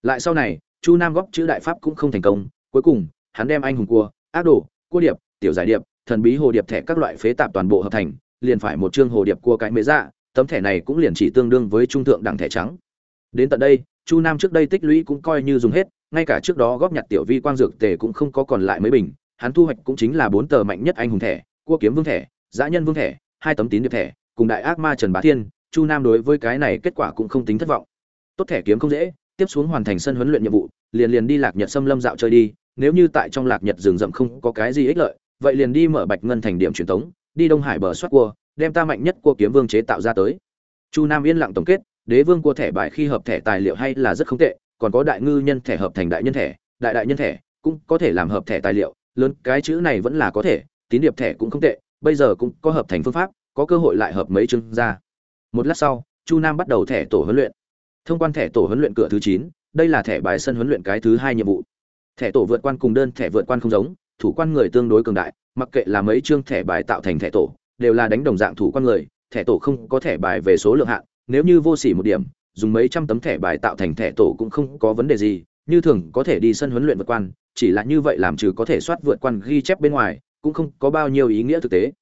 Speaker 1: Lại sau này, chu nam góp chữ đại pháp cũng không thành công, cuối cùng, hắn đem anh hùng cua, ác đồ, cua điệp, tiểu giải điệp, thần bí hồ điệp thẻ các loại phế tạp toàn bộ hợp thành, liền phải một chương hồ điệp cua cái mễ dạ tấm thẻ này cũng liền chỉ tương đương với trung thượng đẳng thẻ trắng. Đến tận đây, chu nam trước đây tích lũy cũng coi như dùng hết ngay cả trước đó góp nhặt tiểu vi quang dược tề cũng không có còn lại mấy bình, hắn thu hoạch cũng chính là bốn tờ mạnh nhất anh hùng thẻ, cua kiếm vương thẻ, dã nhân vương thẻ, hai tấm tín điệp thẻ, cùng đại ác ma trần bá thiên, chu nam đối với cái này kết quả cũng không tính thất vọng. Tốt thẻ kiếm không dễ, tiếp xuống hoàn thành sân huấn luyện nhiệm vụ, liền liền đi lạc nhật xâm lâm dạo chơi đi, nếu như tại trong lạc nhật rừng rậm không có cái gì ích lợi, vậy liền đi mở bạch ngân thành điểm truyền thống, đi đông hải bờ soát cua, đem ta mạnh nhất cua kiếm vương chế tạo ra tới. Chu nam yên lặng tổng kết, đế vương cua thẻ bài khi hợp thẻ tài liệu hay là rất không tệ còn có đại ngư nhân thẻ hợp thành đại nhân thẻ, đại đại nhân thẻ, cũng có thể làm hợp thẻ tài liệu, lớn, cái chữ này vẫn là có thể, tín điệp thẻ cũng không tệ, bây giờ cũng có hợp thành phương pháp, có cơ hội lại hợp mấy chương ra. Một lát sau, chu nam bắt đầu thẻ tổ huấn luyện. Thông quan thẻ tổ huấn luyện cửa thứ chín, đây là thẻ bài sân huấn luyện cái thứ hai nhiệm vụ. Thẻ tổ vượt quan cùng đơn thẻ vượt quan không giống, thủ quan người tương đối cường đại, mặc kệ là mấy chương thẻ bài tạo thành thẻ tổ, đều là đánh đồng dạng thủ quan người, thẻ tổ không có thẻ bài về số lượng hạn, nếu như vô sỉ một điểm dùng mấy trăm tấm thẻ bài tạo thành thẻ tổ cũng không có vấn đề gì, như thường có thể đi sân huấn luyện vượt quan, chỉ là như vậy làm trừ có thể soát vượt quan ghi chép bên ngoài, cũng không có bao nhiêu ý nghĩa thực tế.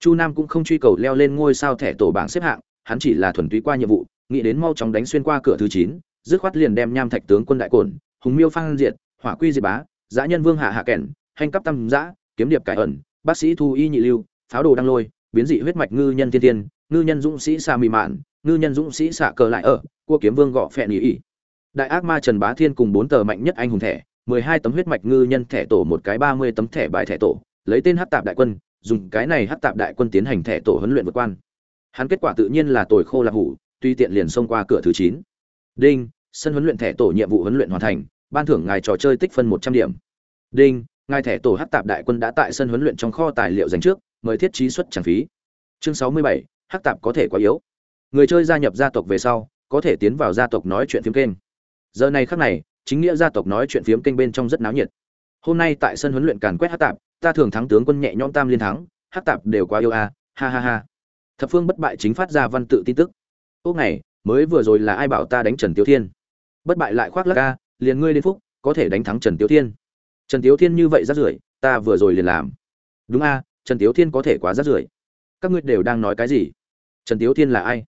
Speaker 1: Chu nam cũng không truy cầu leo lên ngôi sao thẻ tổ bảng xếp hạng, hắn chỉ là thuần túy qua nhiệm vụ, nghĩ đến mau chóng đánh xuyên qua cửa thứ chín, dứt khoát liền đem nham thạch tướng quân đại cồn hùng miêu phan diệt, hỏa quy diệt bá, giã nhân vương hạ hạ kẻn hành cấp tam giã, kiếm điệp cải ẩn, bác sĩ thu y nhị lưu, pháo đồ đăng lôi, biến dị huyết mạch ngư nhân thiên tiên ngư nhân dũng sĩ xà mì mạn, ngư nhân dũng sĩ xạ cờ lại ở cua kiếm vương gọ phẹn ý ý. Đại ác ma trần bá thiên cùng bốn tờ mạnh nhất anh hùng thẻ, mười hai tấm huyết mạch ngư nhân thẻ tổ, một cái ba mươi tấm thẻ bài thẻ tổ, lấy tên hát tạp đại quân, dùng cái này hát tạp đại quân tiến hành thẻ tổ huấn luyện vượt quan. Hắn kết quả tự nhiên là tồi khô lạc hủ, tuy tiện liền xông qua cửa thứ chín. Đinh, sân huấn luyện thẻ tổ nhiệm vụ huấn luyện hoàn thành, ban thưởng ngài trò chơi tích phân một trăm điểm. Đinh, ngài thẻ tổ hát tạp đại quân đã tại sân huấn luyện trong kho tài liệu dành trước, mời thiết trí xuất trả phí. Chương sáu mươi bảy hát tạp có thể quá yếu. Người chơi gia nhập gia tộc về sau có thể tiến vào gia tộc nói chuyện phiếm kênh. Giờ này khắc này, chính nghĩa gia tộc nói chuyện phiếm kênh bên trong rất náo nhiệt. Hôm nay tại sân huấn luyện càn quét hát tạp, ta thường thắng tướng quân nhẹ nhõm tam liên thắng, hát tạp đều quá yêu a, ha ha ha. Thập phương bất bại chính phát ra văn tự tin tức. Ốc này mới vừa rồi là ai bảo ta đánh trần tiếu thiên? Bất bại lại khoác lắc a, liền ngươi đến phúc, có thể đánh thắng trần tiếu thiên. Trần tiếu thiên như vậy rát rưởi, ta vừa rồi liền làm. Đúng a, trần tiếu thiên có thể quá rát rưởi. Các ngươi đều đang nói cái gì? Trần tiếu thiên là ai?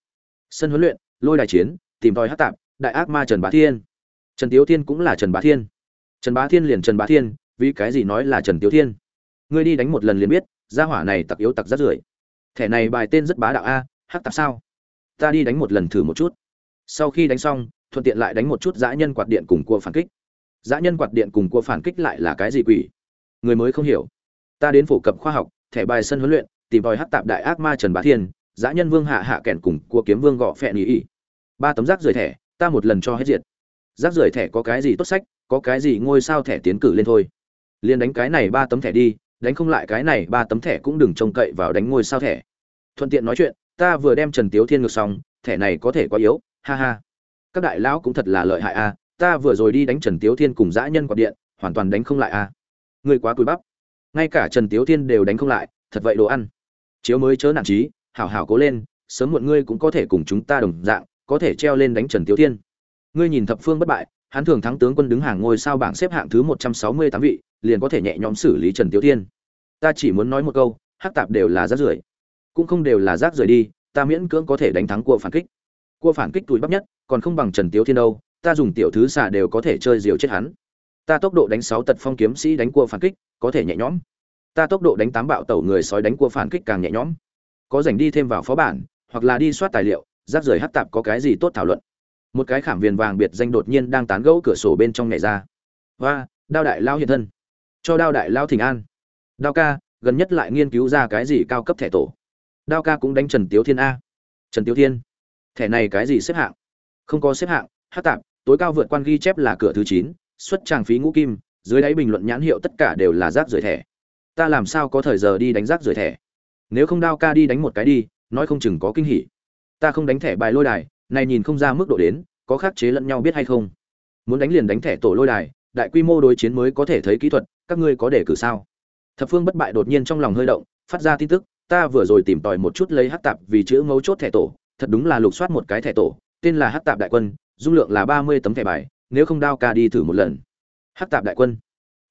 Speaker 1: Sân huấn luyện lôi đài chiến, tìm tòi hát tạp, đại ác ma trần bá thiên. Trần tiếu thiên cũng là trần bá thiên. Trần bá thiên liền trần bá thiên, vì cái gì nói là trần tiếu thiên? Ngươi đi đánh một lần liền biết, gia hỏa này tặc yếu tặc rất rưởi. Thẻ này bài tên rất bá đạo a, hát tạp sao? Ta đi đánh một lần thử một chút. Sau khi đánh xong, thuận tiện lại đánh một chút dã nhân quạt điện cùng cua phản kích. Dã nhân quạt điện cùng cua phản kích lại là cái gì quỷ? Người mới không hiểu. Ta đến phổ cập khoa học, thẻ bài sân huấn luyện, tìm tòi hát tạp đại ác ma trần bá thiên, dã nhân vương hạ hạ kèn cùng cua kiếm vương gọ phẹn ý ý ba tấm rác rưởi thẻ, ta một lần cho hết diệt. Rác rưởi thẻ có cái gì tốt sách, có cái gì ngôi sao thẻ tiến cử lên thôi. Liền đánh cái này ba tấm thẻ đi, đánh không lại cái này ba tấm thẻ cũng đừng trông cậy vào đánh ngôi sao thẻ. Thuận tiện nói chuyện, ta vừa đem trần tiếu thiên ngược xong, thẻ này có thể quá yếu, ha ha. Các đại lão cũng thật là lợi hại a, ta vừa rồi đi đánh trần tiếu thiên cùng dã nhân quạt điện, hoàn toàn đánh không lại a. Người quá cùi bắp. Ngay cả trần tiếu thiên đều đánh không lại, thật vậy đồ ăn. Chiếu mới chớ nản trí, hảo hảo cố lên, sớm muộn ngươi cũng có thể cùng chúng ta đồng dạng có thể treo lên đánh trần tiếu thiên. Ngươi nhìn thập phương bất bại, hắn thường thắng tướng quân đứng hàng ngôi sao bảng xếp hạng thứ một trăm sáu mươi tám vị, liền có thể nhẹ nhõm xử lý trần tiếu thiên. Ta chỉ muốn nói một câu, hắc tạp đều là rác rưởi. Cũng không đều là rác rưởi đi, ta miễn cưỡng có thể đánh thắng cua phản kích. Cua phản kích túi bắp nhất, còn không bằng trần tiếu thiên đâu, ta dùng tiểu thứ xả đều có thể chơi diều chết hắn. Ta tốc độ đánh sáu tật phong kiếm sĩ đánh cua phản kích, có thể nhẹ nhõm. Ta tốc độ đánh tám bạo tẩu người sói đánh cua phản kích càng nhẹ nhõm. Có dành đi thêm vào phó bản, hoặc là đi soát tài liệu rác rưởi hắc tạp có cái gì tốt thảo luận. Một cái khảm viền vàng biệt danh đột nhiên đang tán gẫu cửa sổ bên trong nhảy ra. Hoa, đao đại lao hiện thân. Cho đao đại lao thỉnh an. Đao ca, gần nhất lại nghiên cứu ra cái gì cao cấp thẻ tổ? Đao ca cũng đánh trần tiếu thiên a. Trần tiếu thiên, thẻ này cái gì xếp hạng? Không có xếp hạng, hát tạp, tối cao vượt quan ghi chép là cửa thứ chín, xuất trang phí ngũ kim, dưới đáy bình luận nhãn hiệu tất cả đều là rác rưởi thẻ. Ta làm sao có thời giờ đi đánh rác rưởi thẻ? Nếu không đao ca đi đánh một cái đi, nói không chừng có kinh hỉ ta không đánh thẻ bài lôi đài, này nhìn không ra mức độ đến, có khắc chế lẫn nhau biết hay không? Muốn đánh liền đánh thẻ tổ lôi đài, đại quy mô đối chiến mới có thể thấy kỹ thuật, các ngươi có để cử sao? Thập phương bất bại đột nhiên trong lòng hơi động, phát ra tin tức, ta vừa rồi tìm tòi một chút lấy hát tạp vì chữ mấu chốt thẻ tổ, thật đúng là lục soát một cái thẻ tổ, tên là hát tạp đại quân, dung lượng là ba mươi tấm thẻ bài, nếu không đao ca đi thử một lần. Hát tạp đại quân,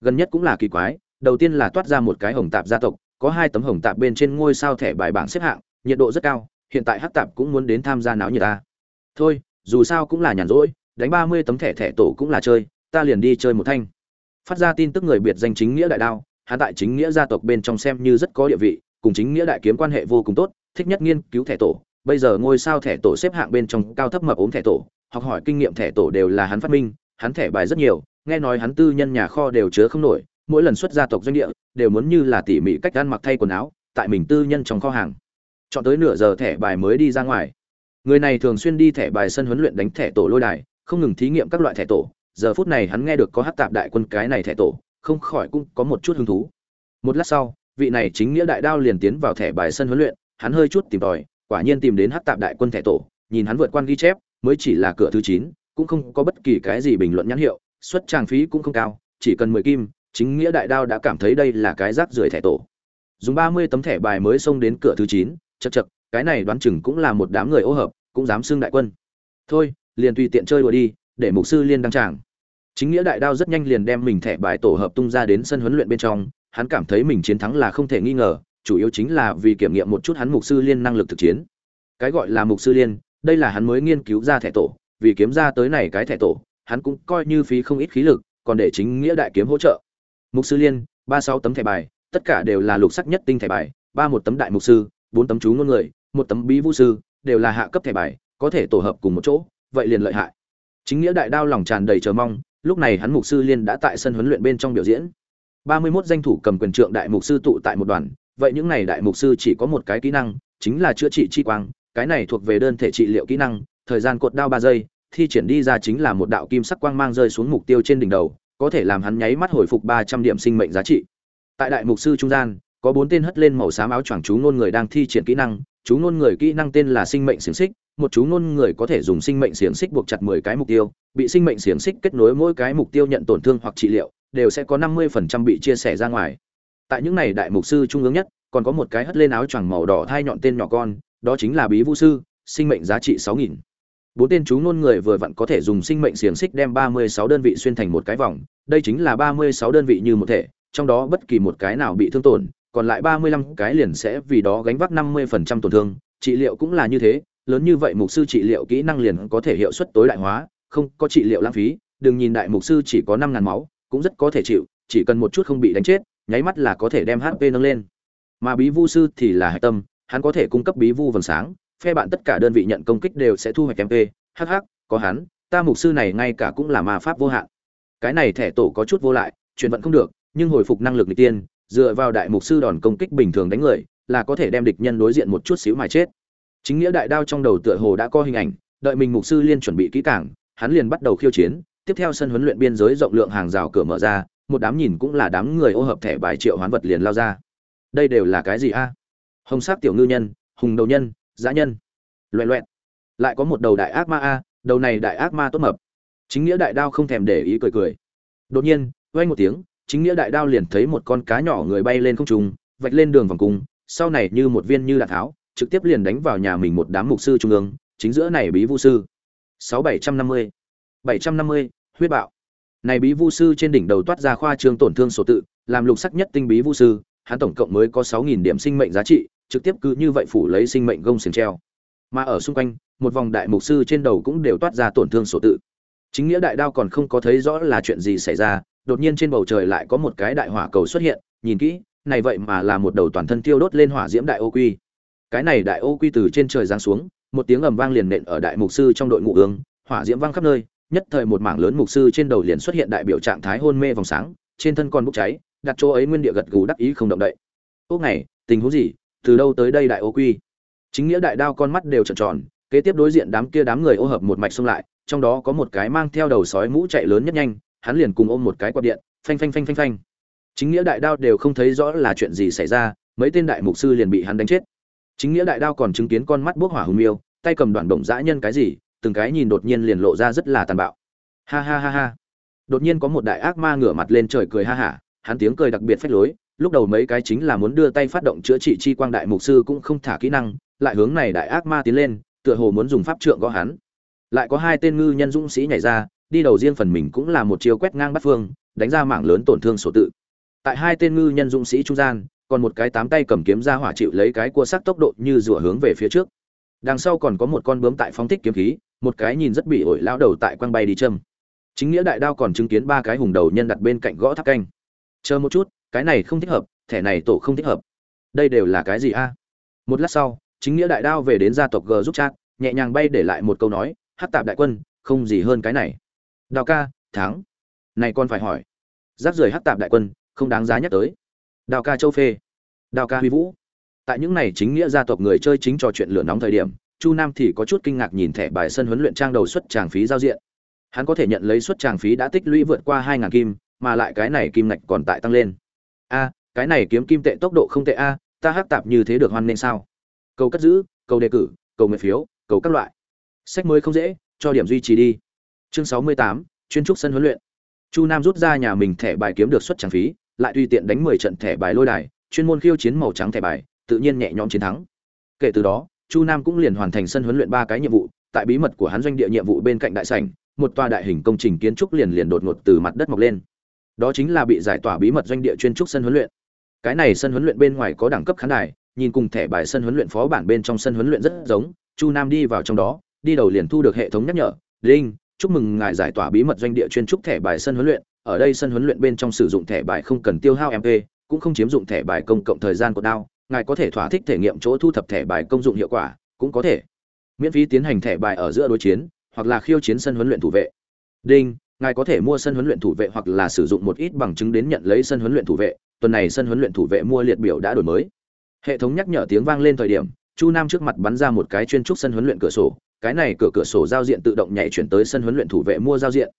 Speaker 1: gần nhất cũng là kỳ quái, đầu tiên là toát ra một cái hồng tạp gia tộc, có hai tấm hồng tạp bên trên ngôi sao thẻ bài bảng xếp hạng, nhiệt độ rất cao hiện tại Hắc tạp cũng muốn đến tham gia náo nhiệt ta. Thôi, dù sao cũng là nhàn rỗi, đánh ba mươi tấm thẻ thẻ tổ cũng là chơi, ta liền đi chơi một thanh. Phát ra tin tức người biệt danh chính nghĩa đại đao, hắn tại chính nghĩa gia tộc bên trong xem như rất có địa vị, cùng chính nghĩa đại kiếm quan hệ vô cùng tốt, thích nhất nghiên cứu thẻ tổ. Bây giờ ngôi sao thẻ tổ xếp hạng bên trong cao thấp mập ốm thẻ tổ, học hỏi kinh nghiệm thẻ tổ đều là hắn phát minh, hắn thẻ bài rất nhiều, nghe nói hắn tư nhân nhà kho đều chứa không nổi, mỗi lần xuất gia tộc doanh địa, đều muốn như là tỉ mỉ cách ăn mặc thay quần áo, tại mình tư nhân trong kho hàng chọn tới nửa giờ thẻ bài mới đi ra ngoài. Người này thường xuyên đi thẻ bài sân huấn luyện đánh thẻ tổ lôi đài, không ngừng thí nghiệm các loại thẻ tổ. Giờ phút này hắn nghe được có hắc tạp đại quân cái này thẻ tổ, không khỏi cũng có một chút hứng thú. Một lát sau, vị này chính nghĩa đại đao liền tiến vào thẻ bài sân huấn luyện, hắn hơi chút tìm tòi, quả nhiên tìm đến hắc tạp đại quân thẻ tổ, nhìn hắn vượt quan ghi chép, mới chỉ là cửa thứ chín, cũng không có bất kỳ cái gì bình luận nhãn hiệu, xuất trang phí cũng không cao, chỉ cần mười kim, chính nghĩa đại đao đã cảm thấy đây là cái rác rưởi thẻ tổ. Dùng ba mươi tấm thẻ bài mới xông đến cửa thứ chín chật chật, cái này đoán chừng cũng là một đám người ô hợp, cũng dám xưng đại quân. Thôi, liền tùy tiện chơi đùa đi, để mục sư liên đăng tràng. Chính nghĩa đại đao rất nhanh liền đem mình thẻ bài tổ hợp tung ra đến sân huấn luyện bên trong, hắn cảm thấy mình chiến thắng là không thể nghi ngờ, chủ yếu chính là vì kiểm nghiệm một chút hắn mục sư liên năng lực thực chiến. Cái gọi là mục sư liên, đây là hắn mới nghiên cứu ra thẻ tổ, vì kiếm ra tới này cái thẻ tổ, hắn cũng coi như phí không ít khí lực, còn để chính nghĩa đại kiếm hỗ trợ. Mục sư liên, ba sáu tấm thẻ bài, tất cả đều là lục sắc nhất tinh thẻ bài, ba một tấm đại mục sư bốn tấm chú ngôn người, một tấm bí vũ sư, đều là hạ cấp thẻ bài, có thể tổ hợp cùng một chỗ, vậy liền lợi hại. Chính nghĩa đại đao lòng tràn đầy chờ mong, lúc này hắn mục sư liên đã tại sân huấn luyện bên trong biểu diễn. Ba mươi 31 danh thủ cầm quyền trượng đại mục sư tụ tại một đoàn, vậy những này đại mục sư chỉ có một cái kỹ năng, chính là chữa trị chi quang, cái này thuộc về đơn thể trị liệu kỹ năng, thời gian cột đao ba giây, thi triển đi ra chính là một đạo kim sắc quang mang rơi xuống mục tiêu trên đỉnh đầu, có thể làm hắn nháy mắt hồi phục ba trăm điểm sinh mệnh giá trị. Tại đại mục sư trung gian có bốn tên hất lên màu xám áo choàng chú ngôn người đang thi triển kỹ năng, chú ngôn người kỹ năng tên là sinh mệnh xiềng xích, một chú ngôn người có thể dùng sinh mệnh xiềng xích buộc chặt mười cái mục tiêu, bị sinh mệnh xiềng xích kết nối mỗi cái mục tiêu nhận tổn thương hoặc trị liệu, đều sẽ có năm mươi phần trăm bị chia sẻ ra ngoài. Tại những này đại mục sư trung ương nhất, còn có một cái hất lên áo choàng màu đỏ thai nhọn tên nhỏ con, đó chính là bí vũ sư, sinh mệnh giá trị sáu nghìn. Bốn tên chú ngôn người vừa vặn có thể dùng sinh mệnh xiềng xích đem ba mươi sáu đơn vị xuyên thành một cái vòng, đây chính là ba mươi sáu đơn vị như một thể, trong đó bất kỳ một cái nào bị thương tổn còn lại ba mươi lăm cái liền sẽ vì đó gánh vác năm mươi phần trăm tổn thương. Trị liệu cũng là như thế lớn như vậy mục sư trị liệu kỹ năng liền có thể hiệu suất tối đại hóa không có trị liệu lãng phí. Đừng nhìn đại mục sư chỉ có năm ngàn máu cũng rất có thể chịu chỉ cần một chút không bị đánh chết nháy mắt là có thể đem hp nâng lên. Mà bí vu sư thì là hệ tâm hắn có thể cung cấp bí vu vầng sáng phe bạn tất cả đơn vị nhận công kích đều sẽ thu hoạch mp. Hắc, có hắn ta mục sư này ngay cả cũng là ma pháp vô hạn. Cái này thẻ tổ có chút vô lại chuyển vận không được nhưng hồi phục năng lực n tiên dựa vào đại mục sư đòn công kích bình thường đánh người, là có thể đem địch nhân đối diện một chút xíu mà chết. Chính nghĩa đại đao trong đầu tựa hồ đã có hình ảnh, đợi mình mục sư liên chuẩn bị kỹ càng, hắn liền bắt đầu khiêu chiến, tiếp theo sân huấn luyện biên giới rộng lượng hàng rào cửa mở ra, một đám nhìn cũng là đám người ô hợp thẻ bài triệu hoán vật liền lao ra. Đây đều là cái gì a? Hồng sắc tiểu ngư nhân, hùng đầu nhân, dã nhân. Loẹ loẹn. Lại có một đầu đại ác ma a, đầu này đại ác ma tốt mập. Chính nghĩa đại đao không thèm để ý cười cười. Đột nhiên vay một tiếng chính nghĩa đại đao liền thấy một con cá nhỏ người bay lên không trung, vạch lên đường vòng cung, sau này như một viên như đạn tháo, trực tiếp liền đánh vào nhà mình một đám mục sư trung ương, chính giữa này bí vu sư. Sáu bảy trăm năm mươi, bảy trăm năm mươi, huyết bạo. Này bí vu sư trên đỉnh đầu toát ra khoa trương tổn thương số tự, làm lục sắc nhất tinh bí vu sư, hắn tổng cộng mới có sáu nghìn điểm sinh mệnh giá trị, trực tiếp cứ như vậy phủ lấy sinh mệnh gông xiềng treo. Mà ở xung quanh, một vòng đại mục sư trên đầu cũng đều toát ra tổn thương số tự. Chính nghĩa đại đao còn không có thấy rõ là chuyện gì xảy ra đột nhiên trên bầu trời lại có một cái đại hỏa cầu xuất hiện, nhìn kỹ, này vậy mà là một đầu toàn thân tiêu đốt lên hỏa diễm đại ô quy. Cái này đại ô quy từ trên trời giáng xuống, một tiếng ầm vang liền nện ở đại mục sư trong đội ngũ ương, hỏa diễm vang khắp nơi, nhất thời một mảng lớn mục sư trên đầu liền xuất hiện đại biểu trạng thái hôn mê vòng sáng, trên thân còn bốc cháy, đặt chỗ ấy nguyên địa gật gù đắc ý không động đậy. Ốc này, tình huống gì? Từ đâu tới đây đại ô quy? Chính nghĩa đại đao con mắt đều trợn tròn, kế tiếp đối diện đám kia đám người ô hợp một mạch xông lại, trong đó có một cái mang theo đầu sói mũ chạy lớn nhất nhanh hắn liền cùng ôm một cái quạt điện, phanh phanh phanh phanh phanh. Chính nghĩa đại đao đều không thấy rõ là chuyện gì xảy ra, mấy tên đại mục sư liền bị hắn đánh chết. Chính nghĩa đại đao còn chứng kiến con mắt bốc hỏa hùng miêu, tay cầm đoạn động dã nhân cái gì, từng cái nhìn đột nhiên liền lộ ra rất là tàn bạo. Ha ha ha ha. Đột nhiên có một đại ác ma ngửa mặt lên trời cười ha hả, hắn tiếng cười đặc biệt phách lối, lúc đầu mấy cái chính là muốn đưa tay phát động chữa trị chi quang đại mục sư cũng không thả kỹ năng, lại hướng này đại ác ma tiến lên, tựa hồ muốn dùng pháp trượng gõ hắn. Lại có hai tên ngư nhân dũng sĩ nhảy ra đi đầu riêng phần mình cũng là một chiều quét ngang bắt phương, đánh ra mảng lớn tổn thương sổ tự. Tại hai tên ngư nhân dũng sĩ trung gian, còn một cái tám tay cầm kiếm ra hỏa chịu lấy cái cua sắc tốc độ như rủa hướng về phía trước. Đằng sau còn có một con bướm tại phóng thích kiếm khí, một cái nhìn rất bị ổi lao đầu tại quang bay đi châm. Chính nghĩa đại đao còn chứng kiến ba cái hùng đầu nhân đặt bên cạnh gõ tháp canh. Chờ một chút, cái này không thích hợp, thẻ này tổ không thích hợp. Đây đều là cái gì a? Một lát sau, chính nghĩa đại đao về đến gia tộc g giúp chat, nhẹ nhàng bay để lại một câu nói hát tạp đại quân, không gì hơn cái này đào ca, thắng. Này con phải hỏi. Giáp rời hát tạp đại quân, không đáng giá nhắc tới. Đào ca châu phê. Đào ca huy vũ. Tại những này chính nghĩa gia tộc người chơi chính trò chuyện lửa nóng thời điểm, chu nam thì có chút kinh ngạc nhìn thẻ bài sân huấn luyện trang đầu xuất tràng phí giao diện. Hắn có thể nhận lấy suất tràng phí đã tích lũy vượt qua hai ngàn kim, mà lại cái này kim ngạch còn tại tăng lên. A, cái này kiếm kim tệ tốc độ không tệ a, ta hắc tạp như thế được hoan nên sao? Cầu cất giữ, cầu đề cử, cầu nguyện phiếu, cầu các loại. Sách mới không dễ, cho điểm duy trì đi chương sáu mươi tám, chuyên trúc sân huấn luyện. Chu nam rút ra nhà mình thẻ bài kiếm được suất tràng phí, lại tùy tiện đánh mười trận thẻ bài lôi đài, chuyên môn khiêu chiến màu trắng thẻ bài, tự nhiên nhẹ nhõm chiến thắng. Kể từ đó, chu nam cũng liền hoàn thành sân huấn luyện ba cái nhiệm vụ, tại bí mật của hắn doanh địa nhiệm vụ bên cạnh đại sảnh, một tòa đại hình công trình kiến trúc liền liền đột ngột từ mặt đất mọc lên. Đó chính là bị giải tỏa bí mật doanh địa chuyên trúc sân huấn luyện. Cái này sân huấn luyện bên ngoài có đẳng cấp khán đài, nhìn cùng thẻ bài sân huấn luyện phó bản bên trong sân huấn luyện rất giống, chu nam đi vào trong đó, đi đầu liền thu được hệ thống nhắc nhở linh chúc mừng ngài giải tỏa bí mật doanh địa chuyên trúc thẻ bài sân huấn luyện. Ở đây sân huấn luyện bên trong sử dụng thẻ bài không cần tiêu hao mp cũng không chiếm dụng thẻ bài công cộng thời gian của đao. Ngài có thể thỏa thích thể nghiệm chỗ thu thập thẻ bài công dụng hiệu quả, cũng có thể miễn phí tiến hành thẻ bài ở giữa đối chiến, hoặc là khiêu chiến sân huấn luyện thủ vệ. Đinh, ngài có thể mua sân huấn luyện thủ vệ hoặc là sử dụng một ít bằng chứng đến nhận lấy sân huấn luyện thủ vệ. Tuần này sân huấn luyện thủ vệ mua liệt biểu đã đổi mới. Hệ thống nhắc nhở tiếng vang lên thời điểm, chu nam trước mặt bắn ra một cái chuyên trúc sân huấn luyện cửa sổ cái này cửa cửa sổ giao diện tự động nhảy chuyển tới sân huấn luyện thủ vệ mua giao diện.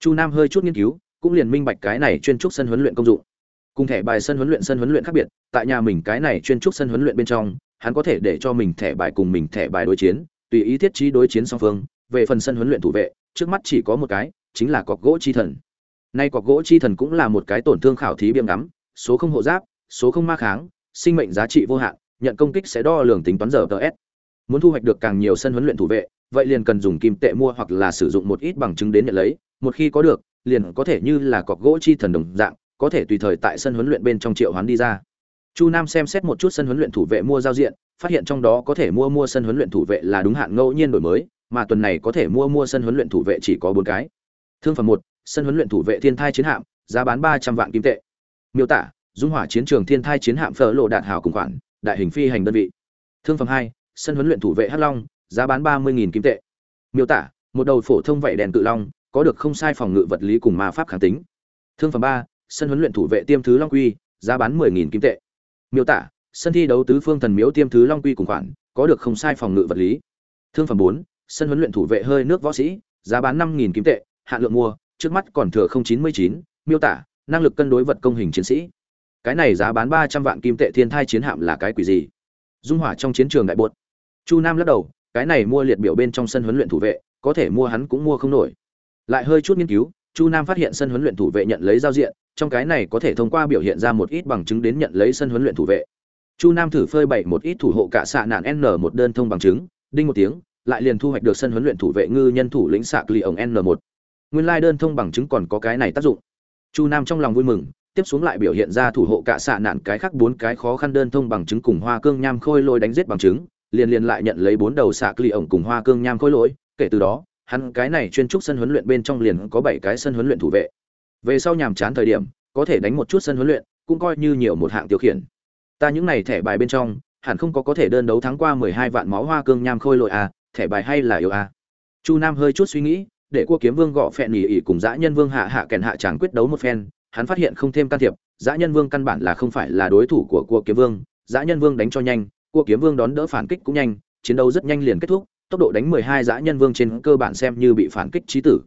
Speaker 1: Chu nam hơi chút nghiên cứu, cũng liền minh bạch cái này chuyên trúc sân huấn luyện công dụng. Cùng thẻ bài sân huấn luyện sân huấn luyện khác biệt, tại nhà mình cái này chuyên trúc sân huấn luyện bên trong, hắn có thể để cho mình thẻ bài cùng mình thẻ bài đối chiến, tùy ý thiết trí đối chiến song phương. Về phần sân huấn luyện thủ vệ, trước mắt chỉ có một cái, chính là cọc gỗ chi thần. Nay cọc gỗ chi thần cũng là một cái tổn thương khảo thí biêm ngắm, số không hộ giáp, số không ma kháng, sinh mệnh giá trị vô hạn, nhận công kích sẽ đo lường tính toán giờ ts muốn thu hoạch được càng nhiều sân huấn luyện thủ vệ, vậy liền cần dùng kim tệ mua hoặc là sử dụng một ít bằng chứng đến nhận lấy, một khi có được, liền có thể như là cọc gỗ chi thần đồng dạng, có thể tùy thời tại sân huấn luyện bên trong triệu hoán đi ra. Chu nam xem xét một chút sân huấn luyện thủ vệ mua giao diện, phát hiện trong đó có thể mua mua sân huấn luyện thủ vệ là đúng hạn ngẫu nhiên đổi mới, mà tuần này có thể mua mua sân huấn luyện thủ vệ chỉ có bốn cái. Thương phẩm một, sân huấn luyện thủ vệ thiên thai chiến hạm, giá bán ba trăm vạn kim tệ. Miêu tả, dung hỏa chiến trường thiên thai chiến hạm phở lộ đạt hào cùng khoản, đại hình phi hành đơn vị. Thương phẩm hai sân huấn luyện thủ vệ hắc long, giá bán ba mươi kim tệ. Miêu tả, một đầu phổ thông vảy đèn tự long, có được không sai phòng ngự vật lý cùng ma pháp kháng tính. Thương phẩm ba, sân huấn luyện thủ vệ tiêm thứ long quy, giá bán mười nghìn kim tệ. Miêu tả, sân thi đấu tứ phương thần miếu tiêm thứ long quy cùng khoản, có được không sai phòng ngự vật lý. Thương phẩm bốn, sân huấn luyện thủ vệ hơi nước võ sĩ, giá bán năm nghìn kim tệ, hạn lượng mua, trước mắt còn thừa không chín mươi chín. Miêu tả, năng lực cân đối vật công hình chiến sĩ. Cái này giá bán ba trăm vạn kim tệ thiên thai chiến hạm là cái quỷ gì? Dung hỏa trong chiến trường đại bột chu nam lắc đầu, cái này mua liệt biểu bên trong sân huấn luyện thủ vệ, có thể mua hắn cũng mua không nổi. Lại hơi chút nghiên cứu, chu nam phát hiện sân huấn luyện thủ vệ nhận lấy giao diện, trong cái này có thể thông qua biểu hiện ra một ít bằng chứng đến nhận lấy sân huấn luyện thủ vệ. Chu nam thử phơi bày một ít thủ hộ cả xạ nạn n một đơn thông bằng chứng, đinh một tiếng, lại liền thu hoạch được sân huấn luyện thủ vệ ngư nhân thủ lĩnh xạ lì ổng n một. Nguyên lai đơn thông bằng chứng còn có cái này tác dụng. Chu nam trong lòng vui mừng, tiếp xuống lại biểu hiện ra thủ hộ cả xạ nạn cái khác bốn cái khó khăn đơn thông bằng chứng cùng hoa cương nham khôi lôi đánh giết bằng chứng liền liền lại nhận lấy bốn đầu xạ cli ổng cùng hoa cương nham khôi lỗi kể từ đó hắn cái này chuyên trúc sân huấn luyện bên trong liền có bảy cái sân huấn luyện thủ vệ về sau nhàm chán thời điểm có thể đánh một chút sân huấn luyện cũng coi như nhiều một hạng tiêu khiển ta những này thẻ bài bên trong hẳn không có có thể đơn đấu thắng qua mười hai vạn máu hoa cương nham khôi lội à, thẻ bài hay là yêu à. chu nam hơi chút suy nghĩ để cua kiếm vương gõ phẹn nhỉ ỉ cùng dã nhân vương hạ hạ kèn hạ chàng quyết đấu một phen hắn phát hiện không thêm can thiệp dã nhân vương căn bản là không phải là đối thủ của cua kiếm vương dã nhân vương đánh cho nhanh cua kiếm vương đón đỡ phản kích cũng nhanh, chiến đấu rất nhanh liền kết thúc, tốc độ đánh mười hai dã nhân vương trên cơ bản xem như bị phản kích trí tử.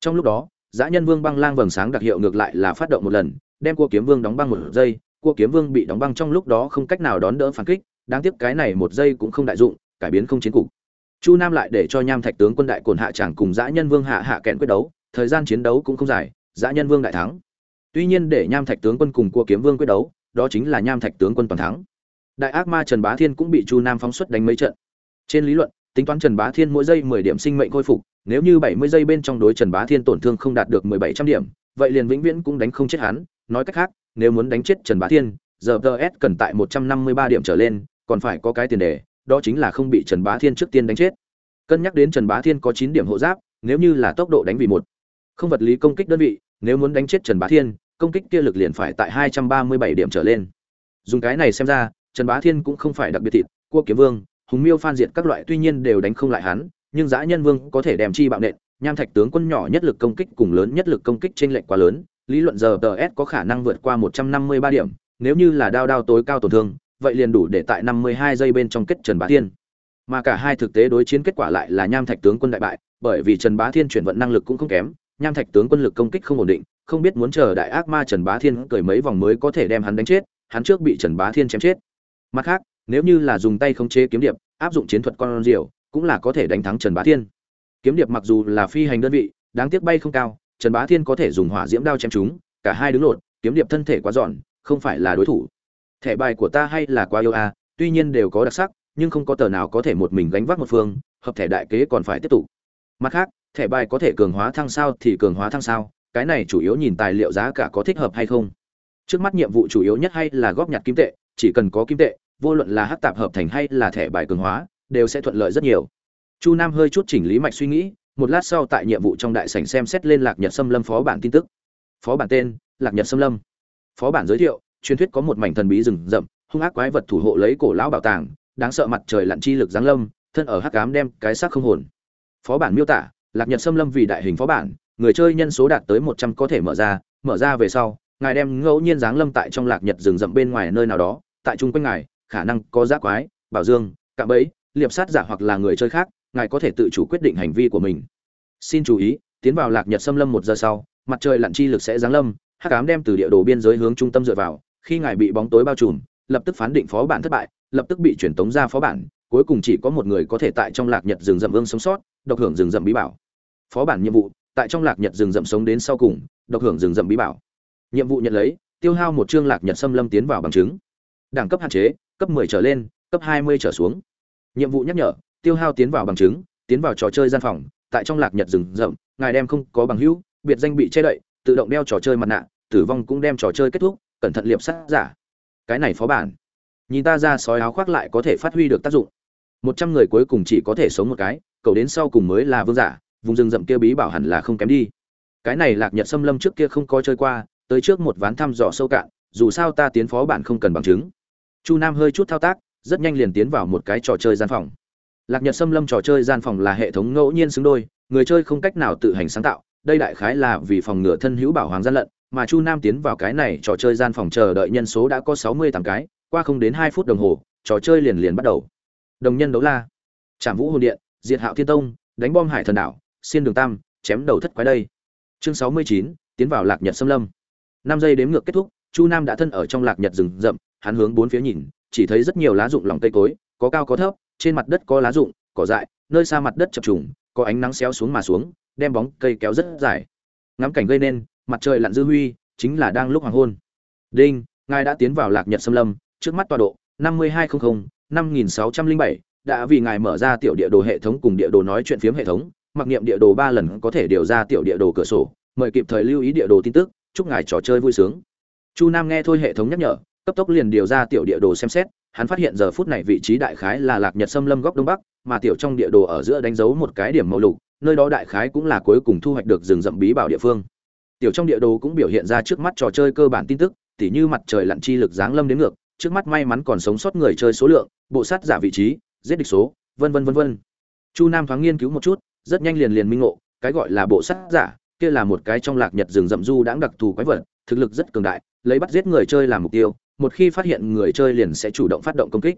Speaker 1: Trong lúc đó, dã nhân vương băng lang vầng sáng đặc hiệu ngược lại là phát động một lần, đem cua kiếm vương đóng băng một giây. Cua kiếm vương bị đóng băng trong lúc đó không cách nào đón đỡ phản kích, đáng tiếc cái này một giây cũng không đại dụng, cải biến không chiến cục. Chu nam lại để cho nham thạch tướng quân đại cồn hạ tràng cùng dã nhân vương hạ hạ kẹn quyết đấu, thời gian chiến đấu cũng không dài, dã nhân vương đại thắng. Tuy nhiên để nham thạch tướng quân cùng cua kiếm vương quyết đấu, đó chính là nham thạch tướng quân toàn thắng đại ác ma trần bá thiên cũng bị chu nam phóng xuất đánh mấy trận trên lý luận tính toán trần bá thiên mỗi giây mười điểm sinh mệnh khôi phục nếu như bảy mươi giây bên trong đối trần bá thiên tổn thương không đạt được mười bảy trăm điểm vậy liền vĩnh viễn cũng đánh không chết hắn nói cách khác nếu muốn đánh chết trần bá thiên giờ ts cần tại một trăm năm mươi ba điểm trở lên còn phải có cái tiền đề đó chính là không bị Trần Bá Thiên trước tiên đánh chết. Cân nhắc đến Trần Bá Thiên có chín điểm hộ giáp, nếu như là tốc độ đánh vì một, không vật lý công kích đơn vị, nếu muốn đánh chết Trần Bá Thiên, công kích kia lực liền phải tại 237 điểm trở lên. Dùng cái này xem ra, Trần Bá Thiên cũng không phải đặc biệt thịt, cua kiếm vương, hùng miêu phan diệt các loại tuy nhiên đều đánh không lại hắn, nhưng dã nhân vương có thể đem chi bạo nện, nham thạch tướng quân nhỏ nhất lực công kích cùng lớn nhất lực công kích trên lệnh quá lớn, lý luận giờ TS có khả năng vượt qua 153 điểm, nếu như là đao đao tối cao tổn thương, vậy liền đủ để tại 52 giây bên trong kết Trần Bá Thiên. Mà cả hai thực tế đối chiến kết quả lại là nham thạch tướng quân đại bại, bởi vì Trần Bá Thiên chuyển vận năng lực cũng không kém, nham thạch tướng quân lực công kích không ổn định, không biết muốn chờ đại ác ma Trần Bá Thiên cởi mấy vòng mới có thể đem hắn đánh chết, hắn trước bị Trần Bá Thiên chém chết. Mặt khác, nếu như là dùng tay khống chế kiếm điệp, áp dụng chiến thuật con diều, cũng là có thể đánh thắng Trần Bá Thiên. Kiếm điệp mặc dù là phi hành đơn vị, đáng tiếc bay không cao, Trần Bá Thiên có thể dùng hỏa diễm đao chém chúng, cả hai đứng lột, kiếm điệp thân thể quá giòn, không phải là đối thủ. Thẻ bài của ta hay là quá yêu a, à, tuy nhiên đều có đặc sắc, nhưng không có tờ nào có thể một mình gánh vác một phương, hợp thẻ đại kế còn phải tiếp tục. Mặt khác, thẻ bài có thể cường hóa thăng sao thì cường hóa thăng sao, cái này chủ yếu nhìn tài liệu giá cả có thích hợp hay không. Trước mắt nhiệm vụ chủ yếu nhất hay là góp nhặt kim tệ, chỉ cần có kim tệ, vô luận là hắc tạp hợp thành hay là thẻ bài cường hóa, đều sẽ thuận lợi rất nhiều. Chu Nam hơi chút chỉnh lý mạch suy nghĩ, một lát sau tại nhiệm vụ trong đại sảnh xem xét lên Lạc Nhật Sâm Lâm phó bản tin tức. Phó bản tên: Lạc Nhật Sâm Lâm. Phó bản giới thiệu: truyền thuyết có một mảnh thần bí rừng rậm, hung ác quái vật thủ hộ lấy cổ lão bảo tàng, đáng sợ mặt trời lặn chi lực giáng lâm, thân ở hắc ám đem cái xác không hồn. Phó bản miêu tả: Lạc Nhật Sâm Lâm vì đại hình phó bản, người chơi nhân số đạt tới 100 có thể mở ra, mở ra về sau, ngài đem ngẫu nhiên giáng lâm tại trong Lạc Nhật rừng rậm bên ngoài nơi nào đó, tại trung quanh ngài, khả năng có giác quái, bảo dương, cạm bẫy, liệp sát giả hoặc là người chơi khác, ngài có thể tự chủ quyết định hành vi của mình. Xin chú ý, tiến vào Lạc Nhật xâm Lâm một giờ sau, mặt trời lặn chi lực sẽ giáng lâm, hắc ám đem từ địa đồ biên giới hướng trung tâm dựa vào, khi ngài bị bóng tối bao trùm, lập tức phán định phó bản thất bại, lập tức bị chuyển tống ra phó bản, cuối cùng chỉ có một người có thể tại trong Lạc Nhật rừng rậm ương sống sót, độc hưởng rừng rậm bí bảo. Phó bản nhiệm vụ, tại trong Lạc Nhật rừng rậm sống đến sau cùng, độc hưởng rừng rậm bí bảo. Nhiệm vụ nhận lấy, tiêu hao một chương Lạc Nhật xâm Lâm tiến vào bằng chứng. Đẳng cấp hạn chế, cấp 10 trở lên, cấp 20 trở xuống. Nhiệm vụ nhắc nhở, tiêu hao tiến vào bằng chứng, tiến vào trò chơi gian phòng, tại trong Lạc Nhật rừng rậm, ngài đem không có bằng hữu, biệt danh bị che đậy, tự động đeo trò chơi mặt nạ, tử vong cũng đem trò chơi kết thúc, cẩn thận liệp sát giả. Cái này phó bản. Nhìn ta ra sói áo khoác lại có thể phát huy được tác dụng. 100 người cuối cùng chỉ có thể sống một cái, cầu đến sau cùng mới là vương giả, vùng rừng rậm kia bí bảo hẳn là không kém đi. Cái này Lạc Nhật xâm Lâm trước kia không có chơi qua, tới trước một ván thăm dò sâu cạn, dù sao ta tiến phó bạn không cần bằng chứng. Chu Nam hơi chút thao tác, rất nhanh liền tiến vào một cái trò chơi gian phòng. Lạc Nhật xâm Lâm trò chơi gian phòng là hệ thống ngẫu nhiên xứng đôi, người chơi không cách nào tự hành sáng tạo, đây đại khái là vì phòng ngừa thân hữu bảo hoàng gian lận, mà Chu Nam tiến vào cái này trò chơi gian phòng chờ đợi nhân số đã có 68 cái, qua không đến hai phút đồng hồ, trò chơi liền liền bắt đầu. Đồng nhân đấu la, Trảm Vũ Hồn Điện, Diệt Hạo Thiên Tông, đánh bom Hải Thần Đảo, xiên đường tam, chém đầu thất quái đây. Chương 69, tiến vào Lạc Nhật xâm Lâm năm giây đếm ngược kết thúc, Chu Nam đã thân ở trong Lạc Nhật rừng rậm, hắn hướng bốn phía nhìn, chỉ thấy rất nhiều lá rụng lỏng cây cối, có cao có thấp, trên mặt đất có lá rụng, cỏ dại, nơi xa mặt đất chập trùng, có ánh nắng xéo xuống mà xuống, đem bóng cây kéo rất dài. Ngắm cảnh gây nên, mặt trời lặn dư huy, chính là đang lúc hoàng hôn. Đinh, ngài đã tiến vào Lạc Nhật xâm Lâm, trước mắt tọa độ 5200, 5607, đã vì ngài mở ra tiểu địa đồ hệ thống cùng địa đồ nói chuyện phiếm hệ thống, mặc niệm địa đồ ba lần có thể điều ra tiểu địa đồ cửa sổ, mời kịp thời lưu ý địa đồ tin tức, chúc ngài trò chơi vui sướng. Chu Nam nghe thôi hệ thống nhắc nhở, cấp tốc liền điều ra tiểu địa đồ xem xét, hắn phát hiện giờ phút này vị trí đại khái là Lạc Nhật Sâm Lâm góc đông bắc, mà tiểu trong địa đồ ở giữa đánh dấu một cái điểm màu lục, nơi đó đại khái cũng là cuối cùng thu hoạch được rừng rậm bí bảo địa phương. Tiểu trong địa đồ cũng biểu hiện ra trước mắt trò chơi cơ bản tin tức, tỉ như mặt trời lặn chi lực giáng lâm đến ngược, trước mắt may mắn còn sống sót người chơi số lượng, bộ sát giả vị trí, giết địch số, vân vân vân vân. Chu Nam thoáng nghiên cứu một chút, rất nhanh liền liền minh ngộ, cái gọi là bộ sát giả, kia là một cái trong lạc nhật rừng rậm du đãng đặc thù quái vật, thực lực rất cường đại, lấy bắt giết người chơi làm mục tiêu, một khi phát hiện người chơi liền sẽ chủ động phát động công kích.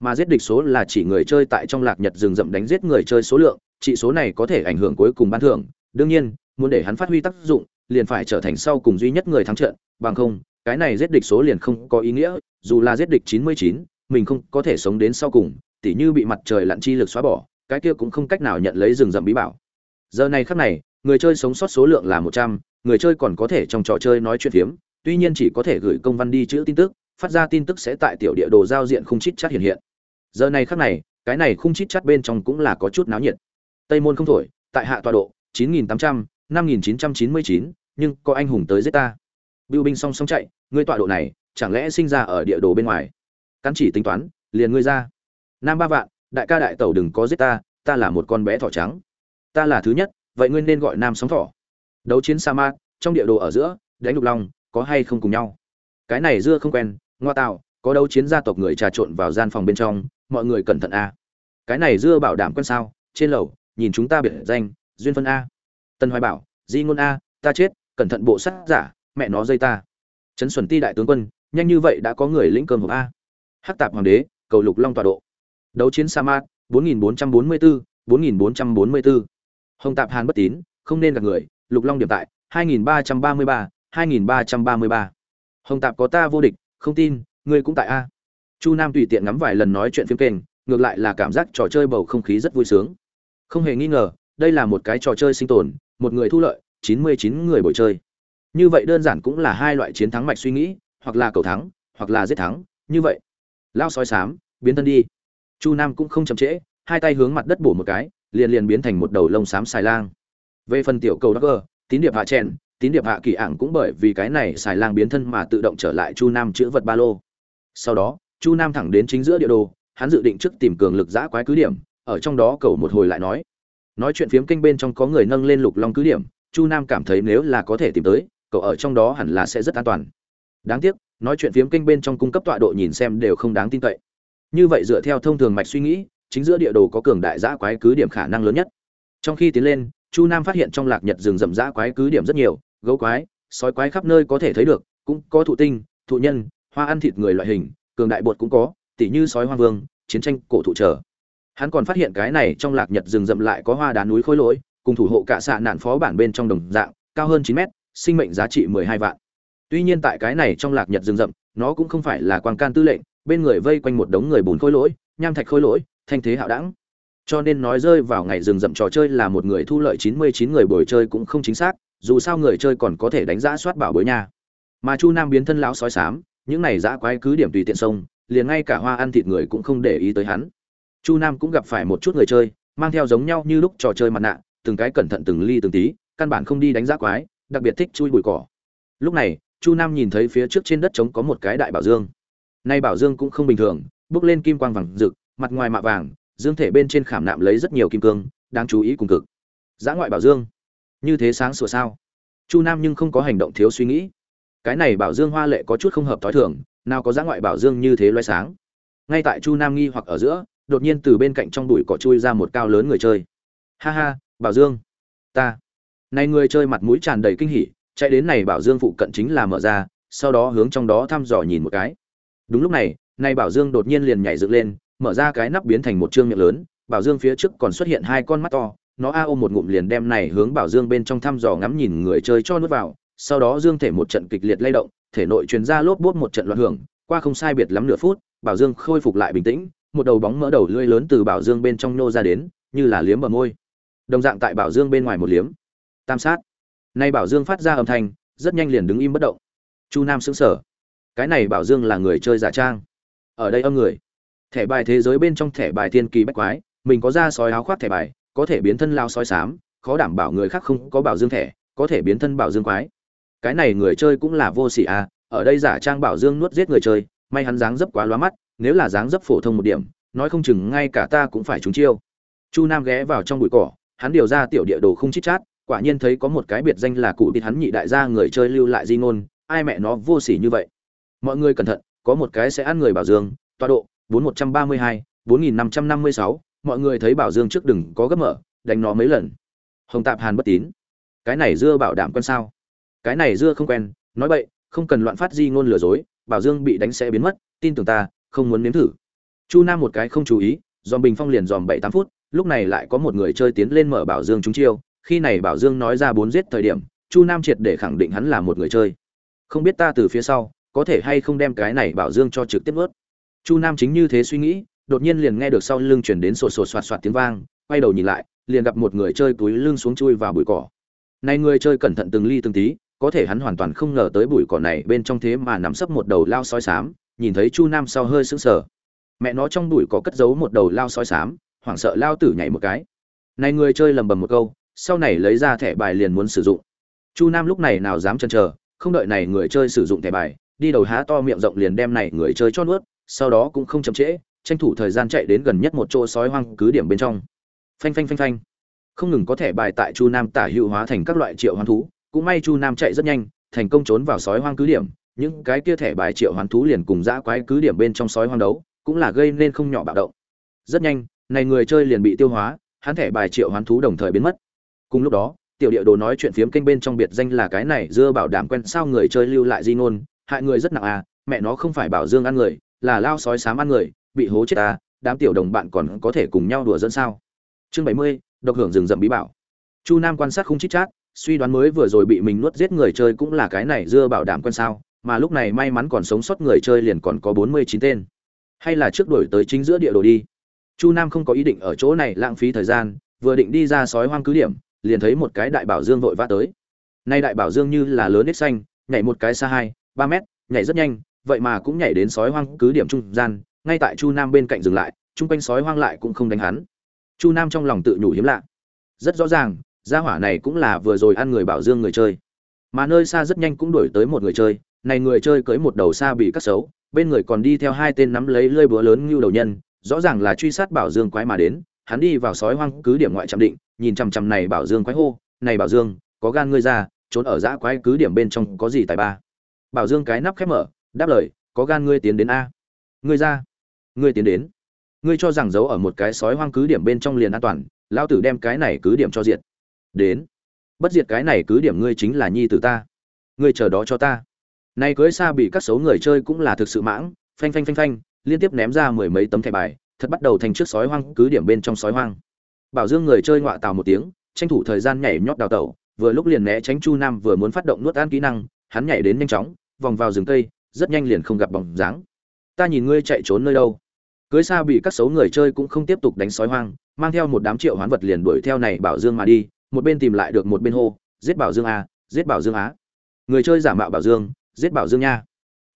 Speaker 1: Mà giết địch số là chỉ người chơi tại trong lạc nhật rừng rậm đánh giết người chơi số lượng, chỉ số này có thể ảnh hưởng cuối cùng ban thưởng. Đương nhiên, muốn để hắn phát huy tác dụng, liền phải trở thành sau cùng duy nhất người thắng trận, bằng không, cái này giết địch số liền không có ý nghĩa, dù là giết địch 99, mình không có thể sống đến sau cùng, tỉ như bị mặt trời lặn chi lực xóa bỏ, cái kia cũng không cách nào nhận lấy rừng rậm bí bảo. Giờ này khắc này, người chơi sống sót số lượng là 100, người chơi còn có thể trong trò chơi nói chuyện phiếm, tuy nhiên chỉ có thể gửi công văn đi chữ tin tức, phát ra tin tức sẽ tại tiểu địa đồ giao diện khung chít chát hiện hiện. Giờ này khắc này, cái này khung chít chát bên trong cũng là có chút náo nhiệt. Tây môn không thổi, tại hạ tọa độ 9800, 5999, nhưng có anh hùng tới giết ta. Bưu binh song song chạy, ngươi tọa độ này, chẳng lẽ sinh ra ở địa đồ bên ngoài? Cắn chỉ tính toán, liền ngươi ra. nam ba vạn đại ca đại tẩu đừng có giết ta ta là một con bé thỏ trắng ta là thứ nhất vậy ngươi nên gọi nam sóng thỏ. Đấu chiến sa mạc trong địa đồ ở giữa, đánh lục long, có hay không cùng nhau? Cái này dưa không quen, ngoa tạo, có đấu chiến gia tộc người trà trộn vào gian phòng bên trong, mọi người cẩn thận a. Cái này dưa bảo đảm quen sao, trên lầu, nhìn chúng ta biệt danh, duyên phân a. Tân hoài bảo, di ngôn a, ta chết, cẩn thận bộ sát giả, mẹ nó dây ta. Trấn xuẩn ti đại tướng quân, nhanh như vậy đã có người lĩnh cơm hộp a. Hắc tạp hoàng đế, cầu lục long tọa độ. Đấu chiến sa mạc 4444 4444 hồng tạp hàn bất tín, không nên gặp người. Lục long điểm tại 2333 2333 hồng tạp có ta vô địch, không tin, ngươi cũng tại a. Chu nam tùy tiện ngắm vài lần nói chuyện phim kênh, ngược lại là cảm giác trò chơi bầu không khí rất vui sướng. Không hề nghi ngờ, đây là một cái trò chơi sinh tồn, một người thu lợi 99 người bồi chơi. Như vậy đơn giản cũng là hai loại chiến thắng mạch suy nghĩ, hoặc là cầu thắng, hoặc là giết thắng, như vậy. Lao sói sám biến thân đi. Chu nam cũng không chậm trễ, hai tay hướng mặt đất bổ một cái liền liền biến thành một đầu lông xám xài lang. Về phần tiểu cầu đắc tín điệp hạ chèn, tín điệp hạ kỳ ảng cũng bởi vì cái này xài lang biến thân mà tự động trở lại chu nam chữ vật ba lô. Sau đó, chu nam thẳng đến chính giữa địa đồ, hắn dự định trước tìm cường lực giã quái cứ điểm, ở trong đó cầu một hồi lại nói. Nói chuyện phiếm kênh bên trong có người nâng lên lục long cứ điểm, chu nam cảm thấy nếu là có thể tìm tới, cậu ở trong đó hẳn là sẽ rất an toàn. Đáng tiếc, nói chuyện phiếm kênh bên trong cung cấp tọa độ nhìn xem đều không đáng tin cậy. Như vậy dựa theo thông thường mạch suy nghĩ chính giữa địa đồ có cường đại giã quái cứ điểm khả năng lớn nhất. Trong khi tiến lên, chu nam phát hiện trong lạc nhật rừng rậm giã quái cứ điểm rất nhiều, gấu quái, sói quái khắp nơi có thể thấy được, cũng có thụ tinh, thụ nhân, hoa ăn thịt người loại hình, cường đại bột cũng có, tỉ như sói hoa vương, chiến tranh cổ thụ trở. Hắn còn phát hiện cái này trong lạc nhật rừng rậm lại có hoa đá núi khối lỗi, cùng thủ hộ cả xạ nạn phó bản bên trong đồng dạng, cao hơn chín mét, sinh mệnh giá trị mười hai vạn. Tuy nhiên tại cái này trong lạc nhật rừng rậm, nó cũng không phải là quang can tư lệnh, bên người vây quanh một đống người bùn khối lỗi, nham thạch khối lỗi thanh thế hạo đẳng. Cho nên nói rơi vào ngày rừng rậm trò chơi là một người thu lợi chín mươi chín người bồi chơi cũng không chính xác, dù sao người chơi còn có thể đánh giá soát bảo bối nha. Mà chu nam biến thân lão sói sám những này dã quái cứ điểm tùy tiện sông liền ngay cả hoa ăn thịt người cũng không để ý tới hắn. Chu nam cũng gặp phải một chút người chơi, mang theo giống nhau như lúc trò chơi mặt nạ, từng cái cẩn thận từng ly từng tí, căn bản không đi đánh giá quái, đặc biệt thích chui bụi cỏ. Lúc này, chu nam nhìn thấy phía trước trên đất trống có một cái đại bảo dương. Nay bảo dương cũng không bình thường, bước lên kim quang vàng rực mặt ngoài mạ vàng, dương thể bên trên khảm nạm lấy rất nhiều kim cương, đáng chú ý cùng cực. Giã ngoại bảo dương, như thế sáng sủa sao? Chu nam nhưng không có hành động thiếu suy nghĩ. Cái này bảo dương hoa lệ có chút không hợp t h ó i thường, nào có giã ngoại bảo dương như thế loay sáng. Ngay tại chu nam nghi hoặc ở giữa, đột nhiên từ bên cạnh trong bụi cỏ chui ra một cao lớn người chơi. Ha ha, bảo dương, ta. Này người chơi mặt mũi tràn đầy kinh hỉ, chạy đến này bảo dương phụ cận chính là mở ra, sau đó hướng trong đó thăm dò nhìn một cái. Đúng lúc này nay bảo dương đột nhiên liền nhảy dựng lên mở ra cái nắp biến thành một trương miệng lớn bảo dương phía trước còn xuất hiện hai con mắt to nó a ôm một ngụm liền đem này hướng bảo dương bên trong thăm dò ngắm nhìn người chơi cho nuốt vào sau đó dương thể một trận kịch liệt lay động thể nội truyền ra lốp bốt một trận loạn hưởng qua không sai biệt lắm nửa phút bảo dương khôi phục lại bình tĩnh một đầu bóng mỡ đầu lưỡi lớn từ bảo dương bên trong nô ra đến như là liếm bờ môi. Đồng dạng tại bảo dương bên ngoài một liếm. Tam sát. Nay bảo dương phát ra âm thanh rất nhanh liền đứng im bất động. Chu nam sững sờ, cái này bảo dương là người chơi giả trang. Ở đây âm người thẻ bài thế giới bên trong thẻ bài thiên kỳ bách quái, mình có ra sói áo khoác thẻ bài, có thể biến thân lao sói sám khó đảm bảo người khác không có bảo dương thẻ, có thể biến thân bảo dương quái. Cái này người chơi cũng là vô sỉ à ở đây giả trang bảo dương nuốt giết người chơi, may hắn dáng dấp quá lóa mắt, nếu là dáng dấp phổ thông một điểm, nói không chừng ngay cả ta cũng phải trúng chiêu. Chu nam ghé vào trong bụi cỏ, hắn điều ra tiểu địa đồ không chít chát, quả nhiên thấy có một cái biệt danh là cụ tịt hắn nhị đại gia người chơi lưu lại di ngôn, ai mẹ nó vô sỉ như vậy. Mọi người cẩn thận, có một cái sẽ ăn người bảo dương, tọa độ bốn một trăm ba mươi hai, bốn nghìn năm trăm năm mươi sáu, mọi người thấy bảo dương trước đừng có gấp mở, đánh nó mấy lần. Hồng tạp hàn bất tín. Cái này dưa bảo đảm quen sao? Cái này dưa không quen, nói vậy không cần loạn phát di ngôn lừa dối, bảo dương bị đánh sẽ biến mất, tin tưởng ta, không muốn nếm thử. Chu nam một cái không chú ý, dòm bình phong liền dòm bảy tám phút, lúc này lại có một người chơi tiến lên mở bảo dương chúng chiêu, khi này bảo dương nói ra bốn giết thời điểm, chu nam triệt để khẳng định hắn là một người chơi. Không biết ta từ phía sau, có thể hay không đem cái này bảo dương cho trực tiếp ướt chu nam chính như thế suy nghĩ, đột nhiên liền nghe được sau lưng chuyển đến sột sột soạt soạt tiếng vang, quay đầu nhìn lại, liền gặp một người chơi túi lưng xuống chui vào bụi cỏ. Này người chơi cẩn thận từng ly từng tí, có thể hắn hoàn toàn không ngờ tới bụi cỏ này bên trong thế mà nằm sấp một đầu lao sói sám nhìn thấy chu nam sau hơi sững sờ. Mẹ nó trong bụi cỏ cất giấu một đầu lao sói sám hoảng sợ lao tử nhảy một cái. Này người chơi lầm bầm một câu, sau này lấy ra thẻ bài liền muốn sử dụng. Chu nam lúc này nào dám chần chờ, không đợi này người chơi sử dụng thẻ bài, đi đầu há to miệng rộng liền đem này người chơi cho nuốt sau đó cũng không chậm trễ, tranh thủ thời gian chạy đến gần nhất một chỗ sói hoang cứ điểm bên trong. Phanh phanh phanh phanh. Không ngừng có thể bài tại chu nam tả hữu hóa thành các loại triệu hoán thú, cũng may chu nam chạy rất nhanh, thành công trốn vào sói hoang cứ điểm, những cái kia thẻ bài triệu hoán thú liền cùng dã quái cứ điểm bên trong sói hoang đấu, cũng là gây nên không nhỏ bạo động. Rất nhanh, này người chơi liền bị tiêu hóa, hắn thẻ bài triệu hoán thú đồng thời biến mất. Cùng lúc đó, tiểu địa đồ nói chuyện phiếm kênh bên trong biệt danh là cái này dưa bảo đảm quen sao người chơi lưu lại di ngôn, hại người rất nặng à mẹ nó không phải bảo dương ăn người là lao sói sám ăn người, bị hố chết à đám tiểu đồng bạn còn có thể cùng nhau đùa dẫn sao? Chương bảy mươi, độc hưởng rừng rậm bí bảo. Chu nam quan sát không chích chát, suy đoán mới vừa rồi bị mình nuốt giết người chơi cũng là cái này dưa bảo đảm quen sao, mà lúc này may mắn còn sống sót người chơi liền còn có bốn mươi chín tên. Hay là trước đổi tới chính giữa địa đồ đi. Chu nam không có ý định ở chỗ này lãng phí thời gian, vừa định đi ra sói hoang cứ điểm, liền thấy một cái đại bảo dương vội vã tới. Nay đại bảo dương như là lớn nết xanh, nhảy một cái xa hai, ba mét, nhảy rất nhanh vậy mà cũng nhảy đến sói hoang cứ điểm trung gian, ngay tại chu nam bên cạnh dừng lại, chung quanh sói hoang lại cũng không đánh hắn. Chu nam trong lòng tự nhủ hiếm lạ. Rất rõ ràng, gia hỏa này cũng là vừa rồi ăn người bảo dương người chơi. Mà nơi xa rất nhanh cũng đuổi tới một người chơi, này người chơi cưới một đầu xa bị cắt xấu, bên người còn đi theo hai tên nắm lấy lơi búa lớn như đầu nhân, rõ ràng là truy sát bảo dương quái mà đến, hắn đi vào sói hoang cứ điểm ngoại trạm định, nhìn chằm chằm này bảo dương quái hô, này bảo dương, có gan ngươi ra, trốn ở dã quái cứ điểm bên trong có gì tài ba? Bảo dương cái nắp khép mở đáp lời, có gan ngươi tiến đến a. Ngươi ra. Ngươi tiến đến. Ngươi cho rằng giấu ở một cái sói hoang cứ điểm bên trong liền an toàn lao tử đem cái này cứ điểm cho diệt. Đến. Bất diệt cái này cứ điểm ngươi chính là nhi tử ta. Ngươi chờ đó cho ta. Nay cưới xa bị các xấu người chơi cũng là thực sự mãng, phanh phanh phanh phanh, liên tiếp ném ra mười mấy tấm thẻ bài, thật bắt đầu thành trước sói hoang cứ điểm bên trong sói hoang. Bảo dương người chơi ngọa tào một tiếng, tranh thủ thời gian nhảy nhót đào tẩu, vừa lúc liền né tránh chu nam vừa muốn phát động nuốt ăn kỹ năng, hắn nhảy đến nhanh chóng, vòng vào rừng cây rất nhanh liền không gặp bóng dáng. Ta nhìn ngươi chạy trốn nơi đâu. Cưới xa bị các xấu người chơi cũng không tiếp tục đánh sói hoang, mang theo một đám triệu hoán vật liền đuổi theo này bảo dương mà đi, một bên tìm lại được một bên hô, giết bảo dương a giết bảo dương á người chơi giả mạo bảo dương, giết bảo dương nha.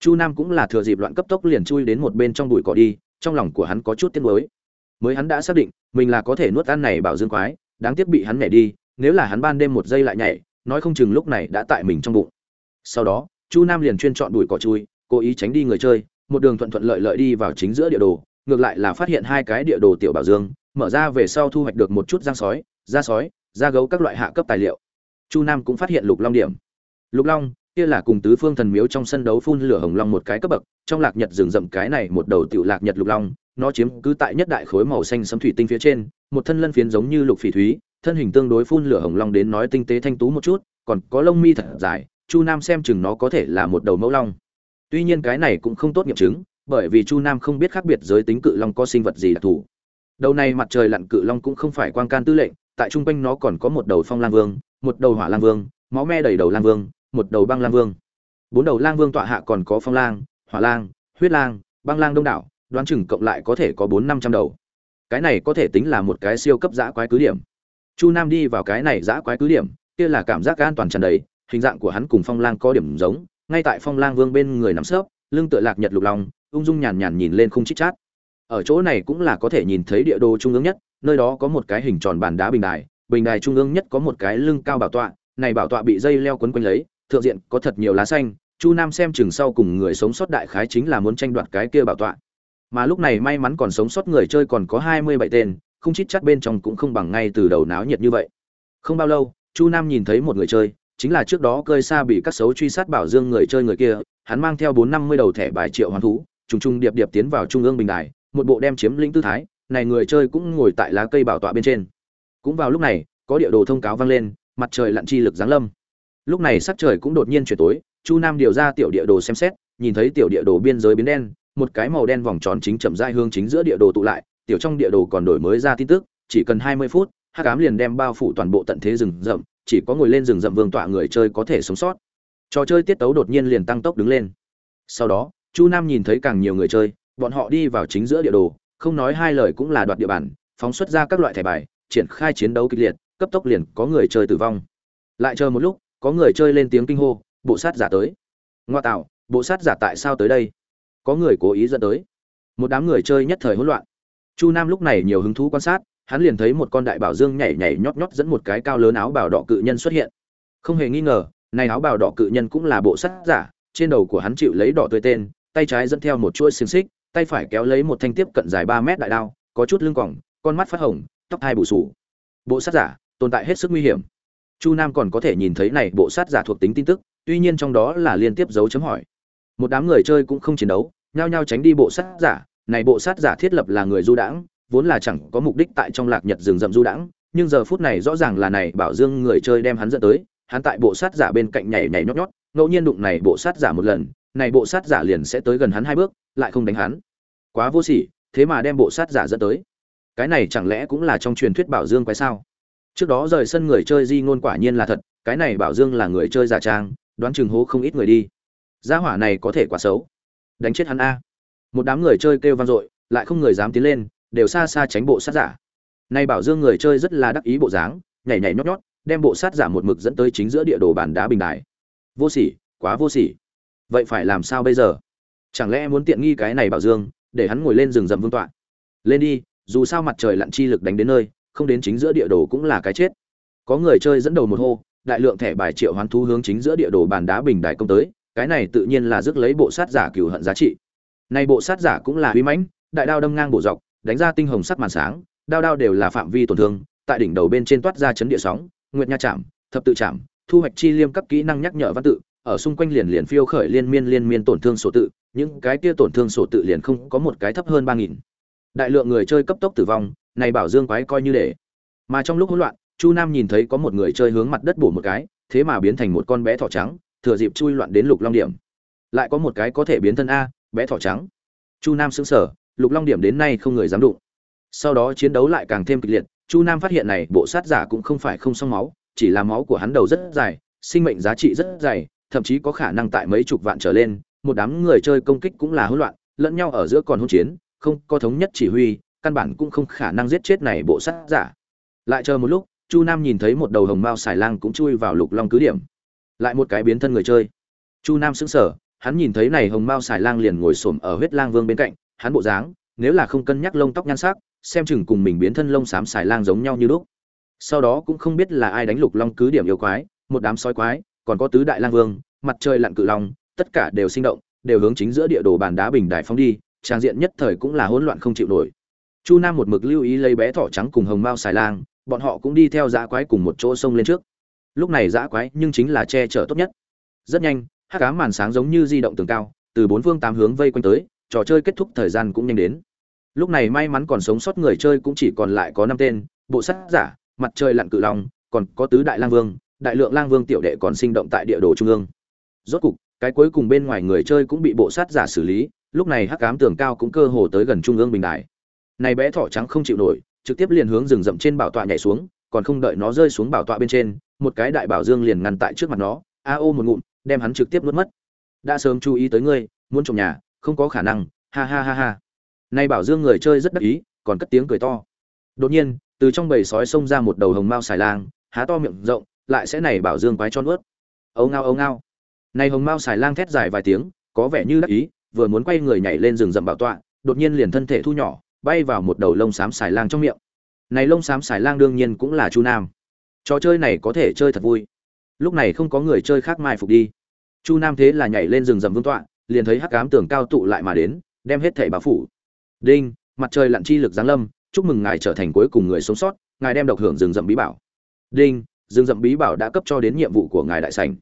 Speaker 1: Chu nam cũng là thừa dịp loạn cấp tốc liền chui đến một bên trong bụi cỏ đi, trong lòng của hắn có chút tiếc nuối. Mới hắn đã xác định, mình là có thể nuốt ăn này bảo dương quái, đáng tiếc bị hắn nhảy đi, nếu là hắn ban đêm một giây lại nhảy, nói không chừng lúc này đã tại mình trong bụng. Sau đó chu nam liền chuyên chọn đuổi cỏ chui, cố ý tránh đi người chơi, một đường thuận thuận lợi lợi đi vào chính giữa địa đồ, ngược lại là phát hiện hai cái địa đồ tiểu bảo dương, mở ra về sau thu hoạch được một chút giang sói, da sói, da gấu các loại hạ cấp tài liệu. Chu nam cũng phát hiện lục long điểm. Lục long, kia là cùng tứ phương thần miếu trong sân đấu phun lửa hồng long một cái cấp bậc, trong lạc nhật rừng rậm cái này một đầu tiểu lạc nhật lục long, nó chiếm cứ tại nhất đại khối màu xanh sấm thủy tinh phía trên, một thân lân phiến giống như lục phỉ thúy, thân hình tương đối phun lửa hồng long đến nói tinh tế thanh tú một chút, còn có lông mi thật dài chu nam xem chừng nó có thể là một đầu mẫu long. Tuy nhiên cái này cũng không tốt nghiệm chứng, bởi vì chu nam không biết khác biệt giới tính cự long có sinh vật gì đặc thù. Đầu này mặt trời lặn cự long cũng không phải quan can tư lệnh, tại trung quanh nó còn có một đầu phong lang vương, một đầu hỏa lang vương, máu me đầy đầu lang vương, một đầu băng lang vương. Bốn đầu lang vương tọa hạ còn có phong lang, hỏa lang, huyết lang, băng lang đông đảo, đoán chừng cộng lại có thể có bốn năm trăm đầu. Cái này có thể tính là một cái siêu cấp giã quái cứ điểm. Chu nam đi vào cái này giã quái cứ điểm, kia là cảm giác an toàn tràn đầy hình dạng của hắn cùng phong lang có điểm giống ngay tại phong lang vương bên người nắm sấp, lưng tựa lạc nhật lục long ung dung nhàn nhàn nhìn lên khung chít chát. Ở chỗ này cũng là có thể nhìn thấy địa đồ trung ương nhất nơi đó có một cái hình tròn bàn đá bình đài bình đài trung ương nhất có một cái lưng cao bảo tọa này bảo tọa bị dây leo quấn quanh lấy thượng diện có thật nhiều lá xanh chu nam xem chừng sau cùng người sống sót đại khái chính là muốn tranh đoạt cái kia bảo tọa. Mà lúc này may mắn còn sống sót người chơi còn có hai mươi bảy tên không chít chát bên trong cũng không bằng ngay từ đầu náo nhiệt như vậy. Không bao lâu chu nam nhìn thấy một người chơi chính là trước đó cơi xa bị các xấu truy sát bảo dương người chơi người kia, hắn mang theo bốn năm mươi đầu thẻ bài triệu hoàn thú, trùng trùng điệp điệp tiến vào trung ương bình đài, một bộ đem chiếm lĩnh tư thái, này người chơi cũng ngồi tại lá cây bảo tọa bên trên. Cũng vào lúc này, có địa đồ thông cáo vang lên, mặt trời lặn chi lực giáng lâm. Lúc này sắc trời cũng đột nhiên chuyển tối, chu nam điều ra tiểu địa đồ xem xét, nhìn thấy tiểu địa đồ biên giới biến đen, một cái màu đen vòng tròn chính chậm dai hương chính giữa địa đồ tụ lại, tiểu trong địa đồ còn đổi mới ra tin tức, chỉ cần hai mươi phút, hắc ám liền đem bao phủ toàn bộ tận thế rừng rậm chỉ có ngồi lên rừng rậm vương tọa người chơi có thể sống sót. Trò chơi tiết tấu đột nhiên liền tăng tốc đứng lên. Sau đó, chu nam nhìn thấy càng nhiều người chơi, bọn họ đi vào chính giữa địa đồ, không nói hai lời cũng là đoạt địa bàn, phóng xuất ra các loại thẻ bài, triển khai chiến đấu kịch liệt, cấp tốc liền có người chơi tử vong. Lại chờ một lúc, có người chơi lên tiếng kinh hô, bộ sát giả tới. Ngoa tạo, bộ sát giả tại sao tới đây? Có người cố ý dẫn tới. Một đám người chơi nhất thời hỗn loạn. Chu nam lúc này nhiều hứng thú quan sát hắn liền thấy một con đại bảo dương nhảy nhảy nhót nhót dẫn một cái cao lớn áo bào đỏ cự nhân xuất hiện. Không hề nghi ngờ, này áo bào đỏ cự nhân cũng là bộ sát giả, trên đầu của hắn chịu lấy đỏ tươi tên, tay trái dẫn theo một chuỗi xiềng xích, tay phải kéo lấy một thanh tiếp cận dài ba mét đại đao, có chút lưng còng, con mắt phát hồng, tóc hai bù sù bộ sát giả, tồn tại hết sức nguy hiểm. Chu nam còn có thể nhìn thấy này bộ sát giả thuộc tính tin tức, tuy nhiên trong đó là liên tiếp dấu chấm hỏi. Một đám người chơi cũng không chiến đấu, nhao nhao tránh đi bộ sát giả, này bộ sát giả thiết lập là người du đãng vốn là chẳng có mục đích tại trong lạc nhật rừng rậm du đãng, nhưng giờ phút này rõ ràng là này bảo dương người chơi đem hắn dẫn tới, hắn tại bộ sát giả bên cạnh nhảy nhảy nhót nhót, ngẫu nhiên đụng này bộ sát giả một lần, này bộ sát giả liền sẽ tới gần hắn hai bước, lại không đánh hắn. Quá vô sỉ, thế mà đem bộ sát giả dẫn tới. Cái này chẳng lẽ cũng là trong truyền thuyết bảo dương quái sao? Trước đó rời sân người chơi di ngôn quả nhiên là thật, cái này bảo dương là người chơi giả trang, đoán chừng hố không ít người đi. Gia hỏa này có thể quá xấu. Đánh chết hắn a. Một đám người chơi kêu vang dội, lại không người dám tiến lên đều xa xa tránh bộ sát giả. Nay bảo dương người chơi rất là đắc ý bộ dáng, nhảy nhảy nhót nhót, đem bộ sát giả một mực dẫn tới chính giữa địa đồ bàn đá bình đài. Vô sỉ, quá vô sỉ. Vậy phải làm sao bây giờ? Chẳng lẽ muốn tiện nghi cái này bảo dương, để hắn ngồi lên rừng rậm vương tọa? Lên đi, dù sao mặt trời lặn chi lực đánh đến nơi, không đến chính giữa địa đồ cũng là cái chết. Có người chơi dẫn đầu một hô, đại lượng thẻ bài triệu hoán thú hướng chính giữa địa đồ bàn đá bình đài công tới, cái này tự nhiên là rước lấy bộ sát giả cửu hận giá trị. Này bộ sát giả cũng là uy mãnh, đại đao đâm ngang bộ dọc đánh ra tinh hồng sắc màn sáng, đao đao đều là phạm vi tổn thương, tại đỉnh đầu bên trên toát ra chấn địa sóng, nguyệt nha chạm, thập tự chạm, thu hoạch chi liêm các kỹ năng nhắc nhở văn tự, ở xung quanh liền liền phiêu khởi liên miên liên miên tổn thương sổ tự, những cái kia tổn thương sổ tự liền không có một cái thấp hơn ba nghìn. Đại lượng người chơi cấp tốc tử vong, này bảo dương quái coi như để. Mà trong lúc hỗn loạn, chu nam nhìn thấy có một người chơi hướng mặt đất bổ một cái, thế mà biến thành một con bé thỏ trắng, thừa dịp chui loạn đến lục long điểm. Lại có một cái có thể biến thân a, bé thỏ trắng. Chu nam sững sờ lục long điểm đến nay không người dám đụng. Sau đó chiến đấu lại càng thêm kịch liệt, chu nam phát hiện này, bộ sát giả cũng không phải không xong máu, chỉ là máu của hắn đầu rất dài, sinh mệnh giá trị rất dày thậm chí có khả năng tại mấy chục vạn trở lên, một đám người chơi công kích cũng là hỗn loạn, lẫn nhau ở giữa còn hỗn chiến, không có thống nhất chỉ huy, căn bản cũng không khả năng giết chết này bộ sát giả. Lại chờ một lúc, chu nam nhìn thấy một đầu hồng mao xài lang cũng chui vào lục long cứ điểm. Lại một cái biến thân người chơi. Chu nam sững sờ, hắn nhìn thấy này hồng mao xài lang liền ngồi xổm ở huyết lang vương bên cạnh hắn bộ dáng, nếu là không cân nhắc lông tóc nhan sắc, xem chừng cùng mình biến thân lông xám xài lang giống nhau như lúc. Sau đó cũng không biết là ai đánh lục long cứ điểm yêu quái, một đám sói quái, còn có tứ đại lang vương, mặt trời lặn cự long, tất cả đều sinh động, đều hướng chính giữa địa đồ bàn đá bình đài phóng đi, trang diện nhất thời cũng là hỗn loạn không chịu nổi. Chu nam một mực lưu ý lấy bé thỏ trắng cùng hồng mao xài lang, bọn họ cũng đi theo dã quái cùng một chỗ sông lên trước. Lúc này dã quái nhưng chính là che chở tốt nhất. Rất nhanh, hắc ám màn sáng giống như di động tường cao, từ bốn phương tám hướng vây quanh tới trò chơi kết thúc thời gian cũng nhanh đến. Lúc này may mắn còn sống sót người chơi cũng chỉ còn lại có năm tên, bộ sắt giả, mặt trời lặn cự long, còn có tứ đại lang vương, đại lượng lang vương tiểu đệ còn sinh động tại địa đồ trung ương. Rốt cục, cái cuối cùng bên ngoài người chơi cũng bị bộ sát giả xử lý, lúc này hắc cám tường cao cũng cơ hồ tới gần trung ương bình đài này bé thỏ trắng không chịu nổi, trực tiếp liền hướng rừng rậm trên bảo tọa nhảy xuống, còn không đợi nó rơi xuống bảo tọa bên trên, một cái đại bảo dương liền ngăn tại trước mặt nó, a ô một ngụm, đem hắn trực tiếp nuốt mất. Đã sớm chú ý tới ngươi, muốn trồng nhà không có khả năng, ha ha ha ha. Nay bảo dương người chơi rất đắc ý, còn cất tiếng cười to. Đột nhiên, từ trong bầy sói xông ra một đầu hồng mao xài lang, há to miệng rộng, lại sẽ này bảo dương quái cho nuốt âu ngao âu ngao. Này hồng mao xài lang thét dài vài tiếng, có vẻ như đắc ý, vừa muốn quay người nhảy lên rừng rậm bảo tọa, đột nhiên liền thân thể thu nhỏ, bay vào một đầu lông xám xài lang trong miệng. Này lông xám xài lang đương nhiên cũng là chu nam. Trò chơi này có thể chơi thật vui. Lúc này không có người chơi khác mai phục đi. Chu nam thế là nhảy lên rừng rậm vương tọa liền thấy hắc ám tường cao tụ lại mà đến, đem hết thảy bao phủ. Đinh, mặt trời lặn chi lực giáng lâm, chúc mừng ngài trở thành cuối cùng người sống sót, ngài đem độc hưởng rừng rậm bí bảo. Đinh, rừng rậm bí bảo đã cấp cho đến nhiệm vụ của ngài đại sảnh.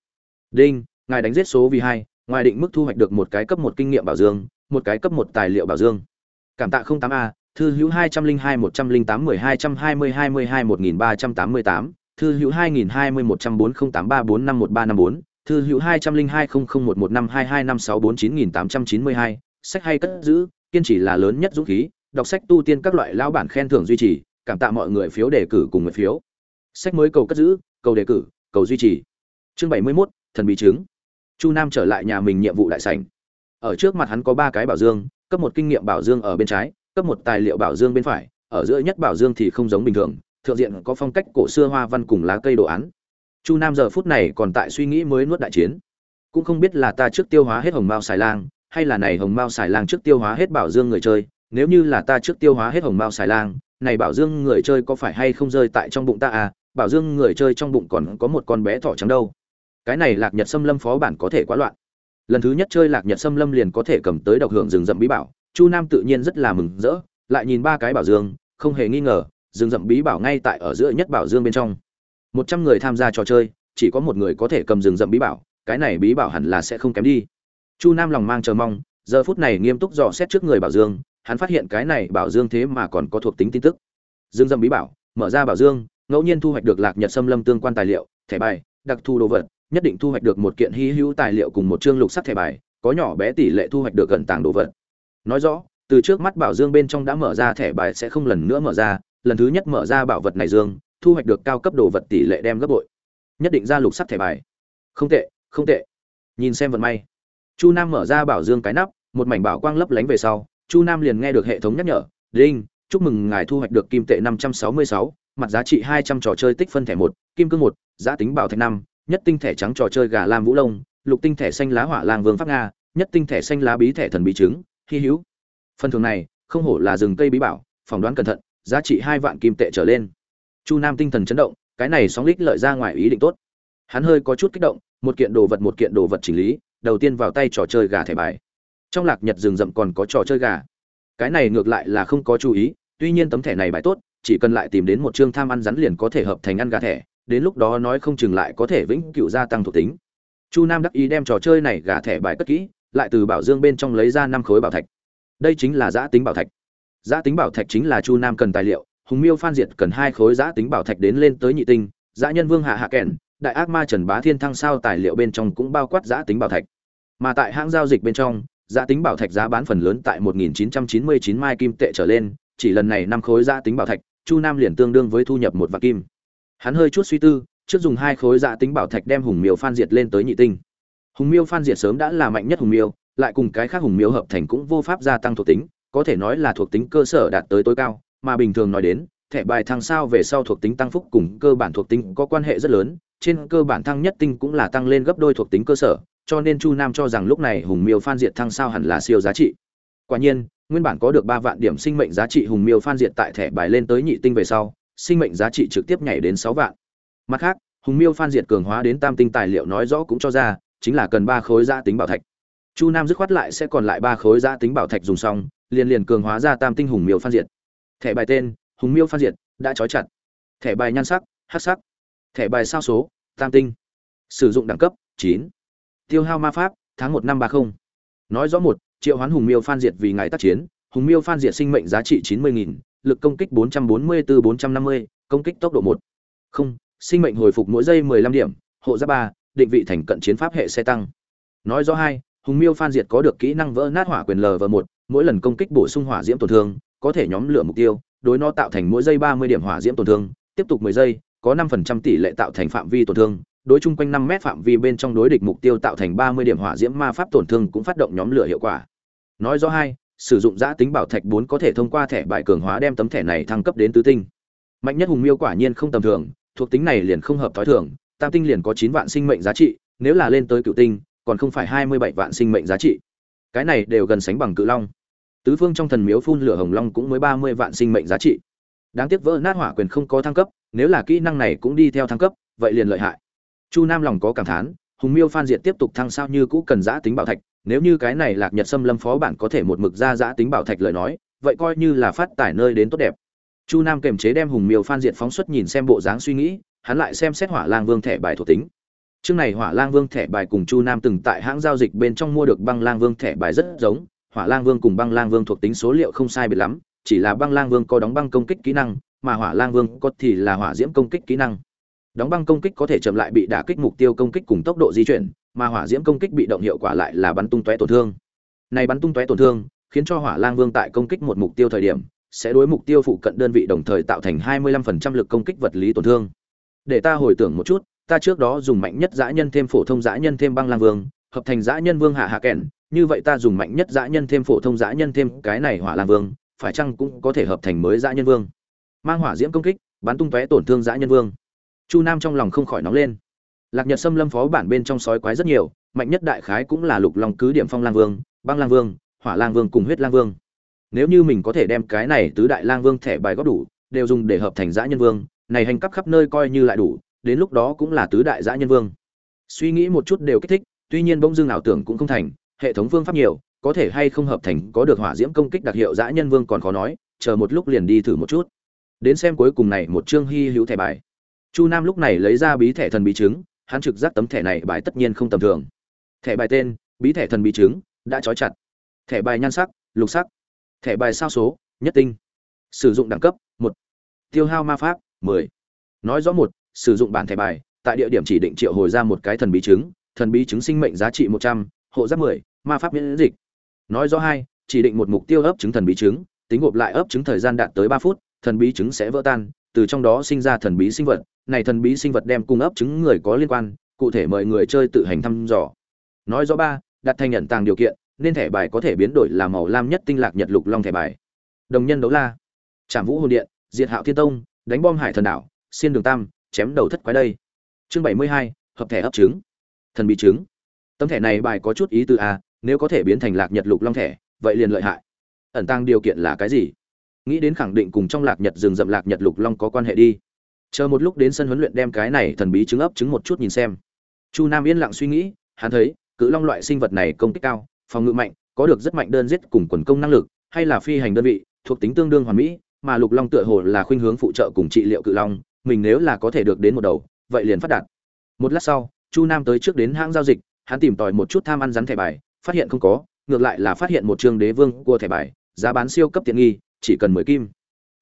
Speaker 1: Đinh, ngài đánh giết số vì hai, ngoài định mức thu hoạch được một cái cấp một kinh nghiệm bảo dương, một cái cấp một tài liệu bảo dương. Cảm tạ 08A, thư hữu 202 108 1220 22 1388, thư hữu 2020 14083451354, thư hữu hai trăm linh hai không không một một năm hai hai năm sáu bốn chín nghìn tám trăm chín mươi hai sách hay cất giữ kiên trì là lớn nhất dũng khí đọc sách tu tiên các loại lao bản khen thưởng duy trì cảm tạ mọi người phiếu đề cử cùng người phiếu. Sách mới cầu cất giữ cầu đề cử cầu duy trì. Chương bảy mươi 71, thần bí chứng. Chu nam trở lại nhà mình nhiệm vụ đại sảnh. Ở trước mặt hắn có ba cái bảo dương cấp một kinh nghiệm bảo dương ở bên trái cấp một tài liệu bảo dương bên phải ở giữa nhất bảo dương thì không giống bình thường thượng diện có phong cách cổ xưa hoa văn cùng lá cây đồ án chu nam giờ phút này còn tại suy nghĩ mới nuốt đại chiến. Cũng không biết là ta trước tiêu hóa hết hồng mao xài lang, hay là này hồng mao xài lang trước tiêu hóa hết bảo dương người chơi. Nếu như là ta trước tiêu hóa hết hồng mao xài lang, này bảo dương người chơi có phải hay không rơi tại trong bụng ta à? Bảo dương người chơi trong bụng còn có một con bé thỏ trắng đâu. Cái này lạc nhật xâm lâm phó bản có thể quá loạn. Lần thứ nhất chơi lạc nhật xâm lâm liền có thể cầm tới độc hưởng rừng rậm bí bảo. Chu nam tự nhiên rất là mừng rỡ, lại nhìn ba cái bảo dương, không hề nghi ngờ, rừng rậm bí bảo ngay tại ở giữa nhất bảo dương bên trong một trăm người tham gia trò chơi, chỉ có một người có thể cầm rừng rậm bí bảo, cái này bí bảo hẳn là sẽ không kém đi. Chu nam lòng mang chờ mong, giờ phút này nghiêm túc dò xét trước người bảo dương, hắn phát hiện cái này bảo dương thế mà còn có thuộc tính tin tức. Dương dâm bí bảo, mở ra bảo dương, ngẫu nhiên thu hoạch được lạc nhật xâm lâm tương quan tài liệu, thẻ bài, đặc thù đồ vật, nhất định thu hoạch được một kiện hy hữu tài liệu cùng một chương lục sắc thẻ bài, có nhỏ bé tỷ lệ thu hoạch được gần tàng đồ vật. Nói rõ, từ trước mắt bảo dương bên trong đã mở ra thẻ bài sẽ không lần nữa mở ra, lần thứ nhất mở ra bảo vật này dương thu hoạch được cao cấp đồ vật tỷ lệ đem gấp bội. Nhất định ra lục sắc thẻ bài. Không tệ không tệ. Nhìn xem vận may. Chu nam mở ra bảo dương cái nắp, một mảnh bảo quang lấp lánh về sau, chu nam liền nghe được hệ thống nhắc nhở, đinh, chúc mừng ngài thu hoạch được kim tệ năm trăm sáu mươi sáu, mặt giá trị hai trăm trò chơi tích phân thẻ một, kim cương một, giá tính bảo thạch năm, nhất tinh thẻ trắng trò chơi gà lam vũ lông, lục tinh thẻ xanh lá hỏa lang vương pháp nga, nhất tinh thẻ xanh lá bí thẻ thần bí trứng hy hữu. Phần thưởng này, không hổ là rừng cây bí bảo, phỏng đoán cẩn thận, giá trị hai vạn kim tệ trở lên chu nam tinh thần chấn động, cái này sóng lích lợi ra ngoài ý định tốt. Hắn hơi có chút kích động, một kiện đồ vật một kiện đồ vật chỉnh lý, đầu tiên vào tay trò chơi gà thẻ bài. Trong lạc nhật rừng rậm còn có trò chơi gà. Cái này ngược lại là không có chú ý, tuy nhiên tấm thẻ này bài tốt, chỉ cần lại tìm đến một chương tham ăn rắn liền có thể hợp thành ăn gà thẻ, đến lúc đó nói không chừng lại có thể vĩnh cửu gia tăng thuộc tính. Chu nam đắc ý đem trò chơi này gà thẻ bài cất kỹ, lại từ bảo dương bên trong lấy ra năm khối bảo thạch. Đây chính là giã tính bảo thạch. Giã tính bảo thạch chính là chu nam cần tài liệu hùng miêu phan diệt cần hai khối giã tính bảo thạch đến lên tới nhị tinh giã nhân vương hạ hạ kèn đại ác ma trần bá thiên thăng sao tài liệu bên trong cũng bao quát giã tính bảo thạch mà tại hãng giao dịch bên trong giá tính bảo thạch giá bán phần lớn tại 1999 mai kim tệ trở lên, chỉ lần này năm khối giá tính bảo thạch, Chu Nam liền tương đương với thu nhập một vạn kim. Hắn hơi chút suy tư, trước dùng hai khối giá tính bảo thạch đem hùng miêu phan diệt lên tới nhị tinh. Hùng miêu phan diệt sớm đã là mạnh nhất hùng miêu, lại cùng cái khác hùng miêu hợp thành cũng vô pháp gia tăng thuộc tính, có thể nói là thuộc tính cơ sở đạt tới tối cao, mà bình thường nói đến, thẻ bài thăng sao về sau thuộc tính tăng phúc cùng cơ bản thuộc tính có quan hệ rất lớn, trên cơ bản thăng nhất tinh cũng là tăng lên gấp đôi thuộc tính cơ sở, cho nên Chu Nam cho rằng lúc này Hùng Miêu Phan Diệt thăng sao hẳn là siêu giá trị. Quả nhiên, nguyên bản có được ba vạn điểm sinh mệnh giá trị Hùng Miêu Phan Diệt tại thẻ bài lên tới nhị tinh về sau, sinh mệnh giá trị trực tiếp nhảy đến sáu vạn. Mặt khác, Hùng Miêu Phan Diệt cường hóa đến tam tinh tài liệu nói rõ cũng cho ra, chính là cần ba khối giá tính bảo thạch. Chu Nam dứt khoát lại sẽ còn lại ba khối giá tính bảo thạch dùng xong, liền liền cường hóa ra tam tinh Hùng Miêu Phan Diệt. Thẻ bài tên: Hùng Miêu Phan Diệt, đã trói chặt. Thẻ bài nhan sắc: hắc sắc. Thẻ bài sao số: tam tinh. Sử dụng đẳng cấp: chín tiêu hao ma pháp tháng một năm ba không nói rõ một triệu hoán hùng miêu phan diệt vì ngài tác chiến hùng miêu phan diệt sinh mệnh giá trị chín mươi nghìn lực công kích bốn trăm bốn mươi bốn bốn trăm năm mươi công kích tốc độ một không sinh mệnh hồi phục mỗi giây mười lăm điểm hộ giáp ba định vị thành cận chiến pháp hệ xe tăng nói rõ hai hùng miêu phan diệt có được kỹ năng vỡ nát hỏa quyền l và một mỗi lần công kích bổ sung hỏa diễm tổn thương có thể nhóm lửa mục tiêu đối nó tạo thành mỗi giây ba mươi điểm hỏa diễm tổn thương tiếp tục mười giây có năm phần trăm tỷ lệ tạo thành phạm vi tổn thương đối chung quanh 5 mét phạm vi bên trong đối địch mục tiêu tạo thành 30 điểm hỏa diễm ma pháp tổn thương cũng phát động nhóm lửa hiệu quả. Nói rõ hai, sử dụng giá tính bảo thạch 4 có thể thông qua thẻ bài cường hóa đem tấm thẻ này thăng cấp đến tứ tinh. Mạnh nhất hùng miêu quả nhiên không tầm thường, thuộc tính này liền không hợp tối thường, tam tinh liền có 9 vạn sinh mệnh giá trị, nếu là lên tới cửu tinh, còn không phải 27 vạn sinh mệnh giá trị. Cái này đều gần sánh bằng cự long. Tứ phương trong thần miếu phun lửa hồng long cũng mới 30 vạn sinh mệnh giá trị. Đáng tiếc vỡ nát hỏa quyền không có thăng cấp, nếu là kỹ năng này cũng đi theo thăng cấp, vậy liền lợi hại. Chu nam lòng có cảm thán hùng miêu phan diện tiếp tục thăng sao như cũ cần giã tính bảo thạch nếu như cái này lạc nhật xâm lâm phó bản có thể một mực ra giã tính bảo thạch lời nói vậy coi như là phát tải nơi đến tốt đẹp. Chu nam kềm chế đem hùng miêu phan diện phóng xuất nhìn xem bộ dáng suy nghĩ hắn lại xem xét hỏa lang vương thẻ bài thuộc tính. Trước này hỏa lang vương thẻ bài cùng chu nam từng tại hãng giao dịch bên trong mua được băng lang vương thẻ bài rất giống hỏa lang vương cùng băng lang vương thuộc tính số liệu không sai biệt lắm, chỉ là băng lang vương có đóng băng công kích kỹ năng, mà hỏa lang vương có thì là hỏa diễm công kích kỹ năng. Đóng băng công kích có thể chậm lại bị đả kích mục tiêu công kích cùng tốc độ di chuyển, mà hỏa diễm công kích bị động hiệu quả lại là bắn tung tóe tổn thương. Này bắn tung tóe tổn thương, khiến cho hỏa lang vương tại công kích một mục tiêu thời điểm, sẽ đối mục tiêu phụ cận đơn vị đồng thời tạo thành 25% lực công kích vật lý tổn thương. Để ta hồi tưởng một chút, ta trước đó dùng mạnh nhất dã nhân thêm phổ thông dã nhân thêm băng lang vương, hợp thành dã nhân vương hạ hạ kèn như vậy ta dùng mạnh nhất dã nhân thêm phổ thông dã nhân thêm cái này hỏa lang vương, phải chăng cũng có thể hợp thành mới dã nhân vương? Mang hỏa diễm công kích, bắn tung tóe tổn thương dã nhân vương. Chu nam trong lòng không khỏi nóng lên. Lạc nhật xâm lâm phó bản bên trong sói quái rất nhiều, mạnh nhất đại khái cũng là lục long cứ điểm phong lang vương, băng lang vương, hỏa lang vương cùng huyết lang vương. Nếu như mình có thể đem cái này tứ đại lang vương thẻ bài góp đủ, đều dùng để hợp thành dã nhân vương, này hành cấp khắp nơi coi như lại đủ, đến lúc đó cũng là tứ đại dã nhân vương. Suy nghĩ một chút đều kích thích, tuy nhiên bỗng dưng ảo tưởng cũng không thành hệ thống vương pháp nhiều, có thể hay không hợp thành, có được hỏa diễm công kích đặc hiệu dã nhân vương còn khó nói, chờ một lúc liền đi thử một chút. Đến xem cuối cùng này một chương hy hữu thẻ bài. Chu nam lúc này lấy ra bí thẻ thần bí chứng, hắn trực giác tấm thẻ này bài tất nhiên không tầm thường. Thẻ bài tên, bí thẻ thần bí chứng, đã trói chặt. Thẻ bài nhan sắc, lục sắc. Thẻ bài sao số, nhất tinh. Sử dụng đẳng cấp, một. Tiêu hao ma pháp, mười. Nói rõ một, sử dụng bản thẻ bài, tại địa điểm chỉ định triệu hồi ra một cái thần bí chứng, thần bí chứng sinh mệnh giá trị một trăm, hộ giáp mười ma pháp miễn dịch. Nói rõ hai, chỉ định một mục tiêu ấp trứng thần bí trứng, tính gộp lại ấp trứng thời gian đạt tới ba phút, thần bí trứng sẽ vỡ tan, từ trong đó sinh ra thần bí sinh vật. Này thần bí sinh vật đem cung ấp trứng người có liên quan, cụ thể mời người chơi tự hành thăm dò. Nói rõ ba, đặt thành nhận tàng điều kiện, nên thẻ bài có thể biến đổi là màu lam nhất tinh lạc nhật lục long thẻ bài. Đồng nhân đấu la. Trảm vũ hồn điện, diệt hạo thiên tông, đánh bom hải thần đảo, xiên đường tam, chém đầu thất quái đây. Chương bảy mươi hai, hợp thẻ ấp trứng. Thần bí trứng. Tấm thẻ này bài có chút ý từ a nếu có thể biến thành lạc nhật lục long thẻ, vậy liền lợi hại. Ẩn tăng điều kiện là cái gì? Nghĩ đến khẳng định cùng trong lạc nhật rừng rậm lạc nhật lục long có quan hệ đi. Chờ một lúc đến sân huấn luyện đem cái này thần bí chứng ấp chứng một chút nhìn xem. Chu nam yên lặng suy nghĩ, hắn thấy, cự long loại sinh vật này công kích cao, phòng ngự mạnh, có được rất mạnh đơn giết cùng quần công năng lực, hay là phi hành đơn vị, thuộc tính tương đương hoàn mỹ, mà lục long tựa hồ là khuynh hướng phụ trợ cùng trị liệu cự long, mình nếu là có thể được đến một đầu, vậy liền phát đạt. Một lát sau, chu nam tới trước đến hãng giao dịch, hắn tìm tòi một chút tham ăn rắn thẻ bài phát hiện không có, ngược lại là phát hiện một trường đế vương của thẻ bài, giá bán siêu cấp tiện nghi, chỉ cần mười kim.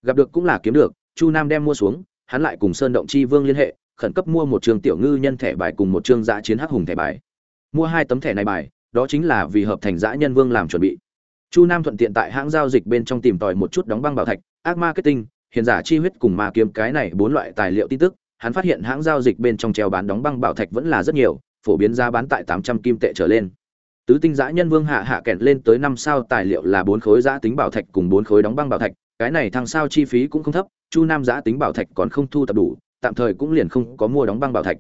Speaker 1: Gặp được cũng là kiếm được, chu nam đem mua xuống, hắn lại cùng sơn động chi vương liên hệ, khẩn cấp mua một trường tiểu ngư nhân thẻ bài cùng một trường giã chiến hắc hùng thẻ bài. Mua hai tấm thẻ này bài, đó chính là vì hợp thành giã nhân vương làm chuẩn bị. Chu nam thuận tiện tại hãng giao dịch bên trong tìm tòi một chút đóng băng bảo thạch, ác marketing hiện giả chi huyết cùng ma kiếm, cái này bốn loại tài liệu tin tức, hắn phát hiện hãng giao dịch bên trong treo bán đóng băng bảo thạch vẫn là rất nhiều, phổ biến giá bán tại tám trăm kim tệ trở lên tứ tinh giã nhân vương hạ hạ kẹn lên tới năm sao tài liệu là bốn khối giã tính bảo thạch cùng bốn khối đóng băng bảo thạch, cái này thằng sao chi phí cũng không thấp, chu nam giã tính bảo thạch còn không thu tập đủ, tạm thời cũng liền không có mua đóng băng bảo thạch.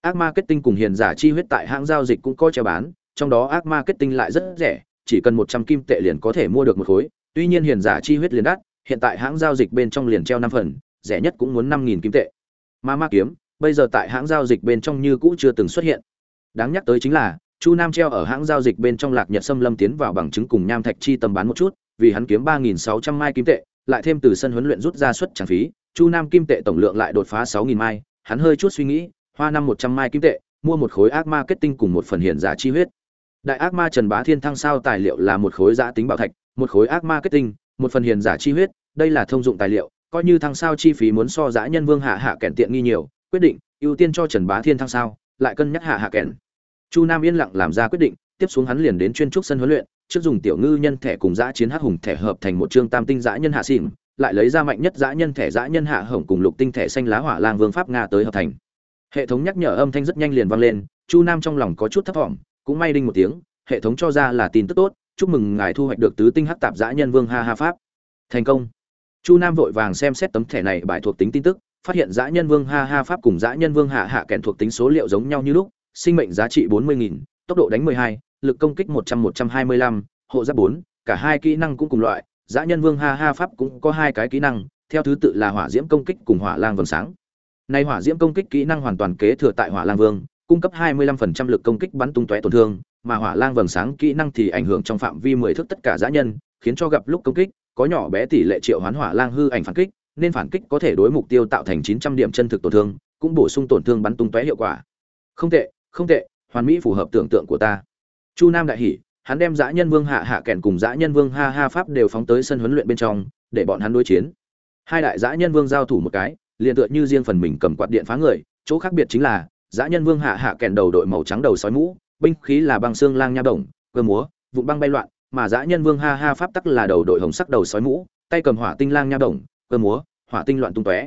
Speaker 1: Ác ma kết tinh cùng hiền giả chi huyết tại hãng giao dịch cũng có treo bán, trong đó ác ma kết tinh lại rất rẻ, chỉ cần một trăm kim tệ liền có thể mua được một khối, tuy nhiên hiền giả chi huyết liền đắt, hiện tại hãng giao dịch bên trong liền treo năm phần, rẻ nhất cũng muốn năm nghìn kim tệ. Ma ma kiếm, bây giờ tại hãng giao dịch bên trong như cũ chưa từng xuất hiện. Đáng nhắc tới chính là chu nam treo ở hãng giao dịch bên trong lạc nhật xâm lâm tiến vào bằng chứng cùng nham thạch chi tầm bán một chút, vì hắn kiếm ba nghìn sáu trăm mai kim tệ, lại thêm từ sân huấn luyện rút ra suất trang phí, chu nam kim tệ tổng lượng lại đột phá sáu nghìn mai, hắn hơi chút suy nghĩ, hoa năm một trăm mai kim tệ, mua một khối ác ma kết tinh cùng một phần hiện giả chi huyết. Đại ác ma trần bá thiên thăng sao tài liệu là một khối giã tính bảo thạch, một khối ác ma kết tinh một phần hiền giả chi huyết, đây là thông dụng tài liệu, coi như thăng sao chi phí muốn so giã nhân vương hạ hạ kèn tiện nghi nhiều, quyết định ưu tiên cho trần bá thiên thăng sao, lại cân nhắc hạ hạ kèn chu nam yên lặng làm ra quyết định tiếp xuống hắn liền đến chuyên trúc sân huấn luyện trước dùng tiểu ngư nhân thẻ cùng dã chiến hắc hùng thẻ hợp thành một chương tam tinh dã nhân hạ xỉn lại lấy ra mạnh nhất dã nhân thẻ dã nhân hạ hồng cùng lục tinh thẻ xanh lá hỏa lang vương pháp nga tới hợp thành. Hệ thống nhắc nhở âm thanh rất nhanh liền vang lên chu nam trong lòng có chút thấp vọng, cũng may đinh một tiếng hệ thống cho ra là tin tức tốt chúc mừng ngài thu hoạch được tứ tinh hắc tạp dã nhân vương ha ha pháp. Thành công. Chu nam vội vàng xem xét tấm thẻ này bài thuộc tính tin tức phát hiện dã nhân vương ha ha pháp cùng dã nhân vương hạ hạ kèn thuộc tính số liệu giống nhau như lúc sinh mệnh giá trị bốn mươi nghìn tốc độ đánh mười hai lực công kích một trăm một trăm hai mươi lăm hộ giáp bốn cả hai kỹ năng cũng cùng loại dã nhân vương ha ha pháp cũng có hai cái kỹ năng theo thứ tự là hỏa diễm công kích cùng hỏa lang vầng sáng nay hỏa diễm công kích kỹ năng hoàn toàn kế thừa tại hỏa lang vương cung cấp 25% lực công kích bắn tung tóe tổn thương, mà hỏa lang vầng sáng kỹ năng thì ảnh hưởng trong phạm vi 10 thước tất cả dã nhân, khiến cho gặp lúc công kích, có nhỏ bé tỷ lệ triệu hoán hỏa lang hư ảnh phản kích, nên phản kích có thể đối mục tiêu tạo thành 900 điểm chân thực tổn thương, cũng bổ sung tổn thương bắn tung tóe hiệu quả. Không tệ, không tệ, hoàn mỹ phù hợp tưởng tượng của ta. Chu Nam đại hỉ, hắn đem dã nhân vương hạ hạ kèn cùng dã nhân vương ha ha pháp đều phóng tới sân huấn luyện bên trong, để bọn hắn đối chiến. Hai đại dã nhân vương giao thủ một cái, liền tựa như riêng phần mình cầm quạt điện phá người, chỗ khác biệt chính là dã nhân vương hạ hạ kèn đầu đội màu trắng đầu sói mũ binh khí là băng xương lang nha đồng cơ múa vụ băng bay loạn mà dã nhân vương ha ha pháp tắc là đầu đội hồng sắc đầu sói mũ tay cầm hỏa tinh lang nha đồng cơ múa hỏa tinh loạn tung tóe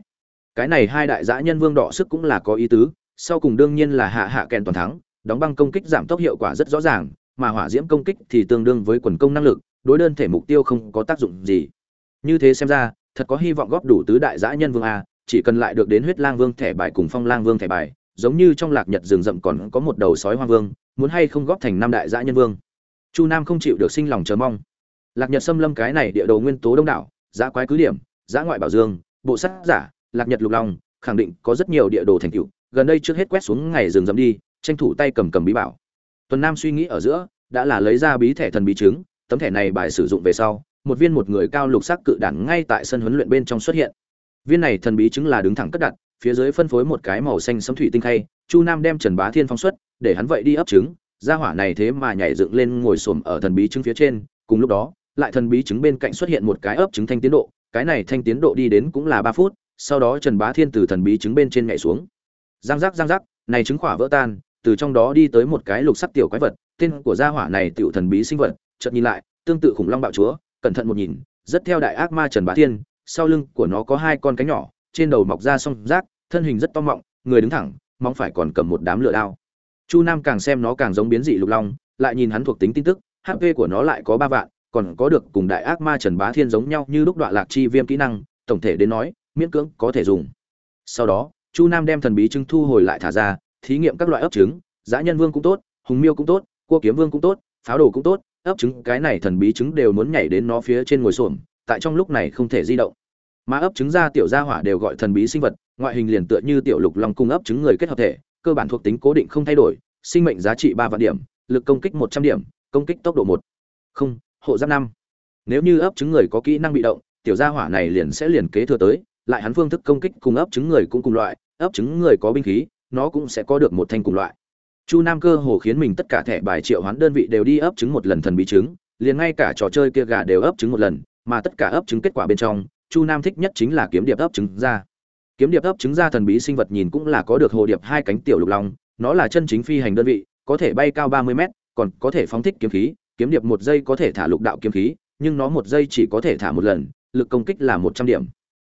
Speaker 1: cái này hai đại dã nhân vương đỏ sức cũng là có ý tứ sau cùng đương nhiên là hạ hạ kèn toàn thắng, đóng băng công kích giảm tốc hiệu quả rất rõ ràng, mà hỏa diễm công kích thì tương đương với quần công năng lực, đối đơn thể mục tiêu không có tác dụng gì. Như thế xem ra, thật có hy vọng góp đủ tứ đại giã nhân vương a, chỉ cần lại được đến huyết lang vương thẻ bài cùng phong lang vương thẻ bài, giống như trong lạc nhật rừng rậm còn có một đầu sói hoang vương, muốn hay không góp thành năm đại giã nhân vương. Chu nam không chịu được sinh lòng chờ mong. Lạc nhật xâm lâm cái này địa đồ nguyên tố đông đảo, giã quái cứ điểm, giã ngoại bảo dương, bộ sắt giả, lạc nhật lục long, khẳng định có rất nhiều địa đồ thành tựu gần đây trước hết quét xuống ngày rừng rậm đi, tranh thủ tay cầm cầm bí bảo. Tuần nam suy nghĩ ở giữa, đã là lấy ra bí thẻ thần bí trứng tấm thẻ này bài sử dụng về sau, một viên một người cao lục sắc cự đản ngay tại sân huấn luyện bên trong xuất hiện. Viên này thần bí chứng là đứng thẳng cất đặt, phía dưới phân phối một cái màu xanh sấm thủy tinh khay, chu nam đem trần bá thiên phong xuất, để hắn vậy đi ấp trứng. Gia hỏa này thế mà nhảy dựng lên ngồi xổm ở thần bí trứng phía trên, cùng lúc đó, lại thần bí trứng bên cạnh xuất hiện một cái ấp trứng thanh tiến độ, cái này thanh tiến độ đi đến cũng là ba phút, sau đó trần bá thiên từ thần bí trứng bên trên nhảy xuống giang giác giang giác này trứng khỏa vỡ tan, từ trong đó đi tới một cái lục sắc tiểu quái vật, tên của gia hỏa này tiểu thần bí sinh vật, chợt nhìn lại, tương tự khủng long bạo chúa, cẩn thận một nhìn, rất theo đại ác ma trần bá thiên, sau lưng của nó có hai con cánh nhỏ, trên đầu mọc ra song rác, thân hình rất to mọng, người đứng thẳng mong phải còn cầm một đám lửa đao. Chu nam càng xem nó càng giống biến dị lục long, lại nhìn hắn thuộc tính tin tức hp của nó lại có ba vạn, còn có được cùng đại ác ma trần bá thiên giống nhau như lúc đoạn lạc chi viêm kỹ năng, tổng thể đến nói, miễn cưỡng có thể dùng. Sau đó chu nam đem thần bí trứng thu hồi lại thả ra, thí nghiệm các loại ấp trứng, dã nhân vương cũng tốt, hùng miêu cũng tốt, cua kiếm vương cũng tốt, pháo đồ cũng tốt, ấp trứng, cái này thần bí trứng đều muốn nhảy đến nó phía trên ngồi xổm, tại trong lúc này không thể di động. Mà ấp trứng ra tiểu gia hỏa đều gọi thần bí sinh vật, ngoại hình liền tựa như tiểu lục long cung ấp trứng người kết hợp thể, cơ bản thuộc tính cố định không thay đổi, sinh mệnh giá trị ba vạn điểm, lực công kích một trăm điểm, công kích tốc độ một. Không, hộ giáp năm. Nếu như ấp trứng người có kỹ năng bị động, tiểu gia hỏa này liền sẽ liền kế thừa tới, lại hắn phương thức công kích cùng ấp trứng người cũng cùng loại ấp trứng người có binh khí, nó cũng sẽ có được một thanh cùng loại. Chu nam cơ hồ khiến mình tất cả thẻ bài triệu hoán đơn vị đều đi ấp trứng một lần thần bí trứng, liền ngay cả trò chơi kia gà đều ấp trứng một lần, mà tất cả ấp trứng kết quả bên trong, chu nam thích nhất chính là kiếm điệp ấp trứng ra. Kiếm điệp ấp trứng ra thần bí sinh vật nhìn cũng là có được hồ điệp hai cánh tiểu lục long, nó là chân chính phi hành đơn vị, có thể bay cao ba mươi mét, còn có thể phóng thích kiếm khí, kiếm điệp một giây có thể thả lục đạo kiếm khí, nhưng nó một giây chỉ có thể thả một lần, lực công kích là một trăm điểm.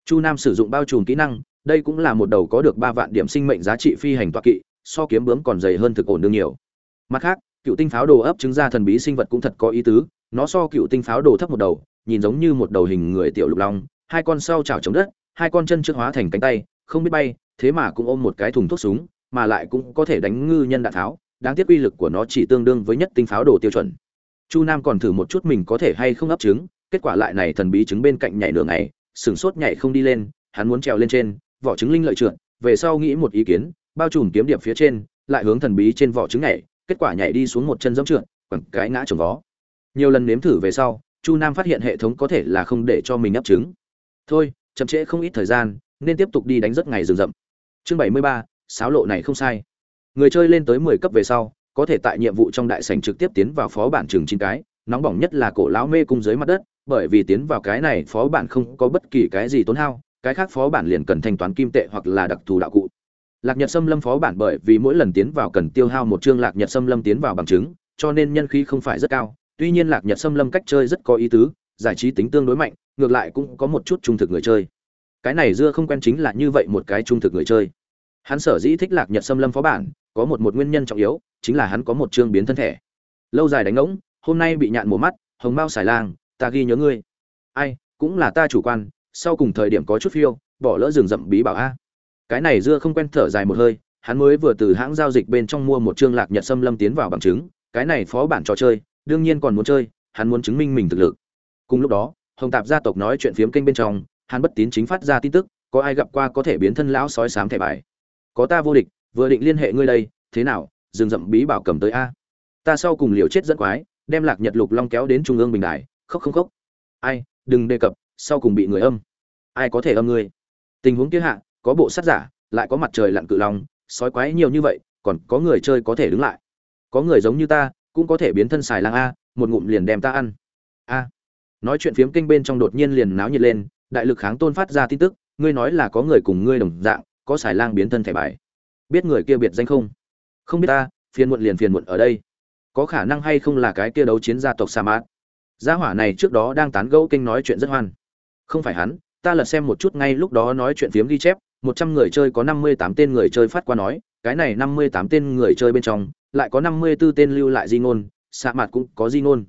Speaker 1: Chu nam sử dụng bao trùm kỹ năng đây cũng là một đầu có được ba vạn điểm sinh mệnh giá trị phi hành toa kỵ, so kiếm bướm còn dày hơn thực ổn đương nhiều. Mặt khác, cựu tinh pháo đồ ấp trứng ra thần bí sinh vật cũng thật có ý tứ, nó so cựu tinh pháo đồ thấp một đầu, nhìn giống như một đầu hình người tiểu lục long, hai con sau chảo chống đất, hai con chân trước hóa thành cánh tay, không biết bay, thế mà cũng ôm một cái thùng thuốc súng, mà lại cũng có thể đánh ngư nhân đạn tháo, đáng tiếc uy lực của nó chỉ tương đương với nhất tinh pháo đồ tiêu chuẩn. Chu nam còn thử một chút mình có thể hay không ấp trứng, kết quả lại này thần bí trứng bên cạnh nhảy nửa ngày, sừng sốt nhảy không đi lên, hắn muốn trèo lên trên vỏ trứng linh lợi trượt, về sau nghĩ một ý kiến, bao trùm kiếm điệp phía trên, lại hướng thần bí trên vỏ trứng nhảy, kết quả nhảy đi xuống một chân dẫm trượt, quẳng cái ngã trồng vó. Nhiều lần nếm thử về sau, chu nam phát hiện hệ thống có thể là không để cho mình ấp trứng. Thôi, chậm trễ không ít thời gian, nên tiếp tục đi đánh rất ngày rừng rậm. Chương bảy mươi ba sáo lộ này không sai. Người chơi lên tới mười cấp về sau, có thể tại nhiệm vụ trong đại sảnh trực tiếp tiến vào phó bản trường chín cái, nóng bỏng nhất là cổ lão mê cung dưới mặt đất, bởi vì tiến vào cái này phó bản không có bất kỳ cái gì tốn hao cái khác phó bản liền cần thanh toán kim tệ hoặc là đặc thù đạo cụ. Lạc nhật xâm lâm phó bản bởi vì mỗi lần tiến vào cần tiêu hao một chương lạc nhật xâm lâm tiến vào bằng chứng, cho nên nhân khí không phải rất cao. Tuy nhiên lạc nhật xâm lâm cách chơi rất có ý tứ, giải trí tính tương đối mạnh, ngược lại cũng có một chút trung thực người chơi. Cái này dưa không quen chính là như vậy một cái trung thực người chơi. Hắn sở dĩ thích lạc nhật xâm lâm phó bản, có một một nguyên nhân trọng yếu, chính là hắn có một chương biến thân thể. Lâu dài đánh ngỗng hôm nay bị nhạn mổ mắt, hồng bao xài lang, ta ghi nhớ ngươi. Ai, cũng là ta chủ quan sau cùng thời điểm có chút phiêu, bỏ lỡ rừng rậm bí bảo a. Cái này dưa không quen thở dài một hơi, hắn mới vừa từ hãng giao dịch bên trong mua một chương lạc nhật xâm lâm tiến vào bằng chứng, cái này phó bản trò chơi, đương nhiên còn muốn chơi, hắn muốn chứng minh mình thực lực. Cùng lúc đó, hồng tạp gia tộc nói chuyện phiếm kênh bên trong, hắn bất tín chính phát ra tin tức, có ai gặp qua có thể biến thân lão sói sám thẻ bài? Có ta vô địch, vừa định liên hệ ngươi đây, thế nào, rừng rậm bí bảo cầm tới a? Ta sau cùng liều chết dẫn quái, đem lạc nhật lục long kéo đến trung ương bình đài, khóc không khóc. Ai, đừng đề cập sau cùng bị người âm. Ai có thể âm ngươi? Tình huống kia hạ, có bộ sát giả, lại có mặt trời lặn cự long, sói quái nhiều như vậy, còn có người chơi có thể đứng lại. Có người giống như ta, cũng có thể biến thân xài lang a, một ngụm liền đem ta ăn. A. Nói chuyện phiếm kinh bên trong đột nhiên liền náo nhiệt lên, đại lực kháng tôn phát ra tin tức, ngươi nói là có người cùng ngươi đồng dạng, có xài lang biến thân thẻ bài. Biết người kia biệt danh không? Không biết ta, phiền muộn liền phiền muộn ở đây. Có khả năng hay không là cái kia đấu chiến gia tộc sa mát? Gia hỏa này trước đó đang tán gẫu kinh nói chuyện rất hoan không phải hắn, ta lật xem một chút ngay lúc đó nói chuyện phiếm ghi chép, một trăm người chơi có năm mươi tám tên người chơi phát qua nói, cái này năm mươi tám tên người chơi bên trong, lại có năm mươi 54 tên lưu lại di ngôn xạ mặt cũng có di ngôn.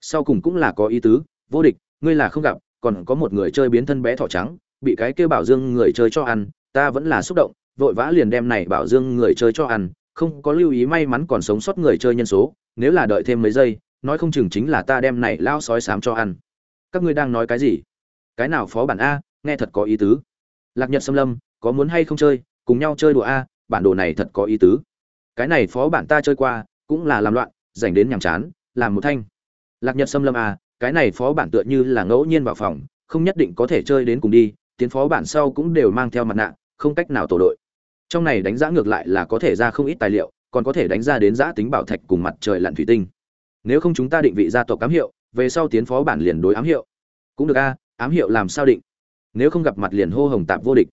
Speaker 1: Sau cùng cũng là có ý tứ, vô địch, ngươi là không gặp, còn có một người chơi biến thân bé thỏ trắng, bị cái kêu bảo dương người chơi cho ăn, ta vẫn là xúc động, vội vã liền đem này bảo dương người chơi cho ăn, không có lưu ý may mắn còn sống sót người chơi nhân số, nếu là đợi thêm mấy giây, nói không chừng chính là ta đem này lao sói sám cho ăn. Các ngươi đang nói cái gì? Cái nào phó bản a nghe thật có ý tứ. Lạc nhật xâm lâm có muốn hay không chơi cùng nhau chơi đùa a bản đồ này thật có ý tứ. Cái này phó bản ta chơi qua cũng là làm loạn dành đến nhàm chán làm một thanh. Lạc nhật xâm lâm a, cái này phó bản tựa như là ngẫu nhiên vào phòng không nhất định có thể chơi đến cùng đi tiến phó bản sau cũng đều mang theo mặt nạ không cách nào tổ đội. Trong này đánh giá ngược lại là có thể ra không ít tài liệu còn có thể đánh ra đến giã tính bảo thạch cùng mặt trời lặn thủy tinh. Nếu không chúng ta định vị ra tộc ám hiệu về sau tiến phó bản liền đối ám hiệu. Cũng được a ám hiệu làm sao định? Nếu không gặp mặt liền hô hồng tạp vô địch.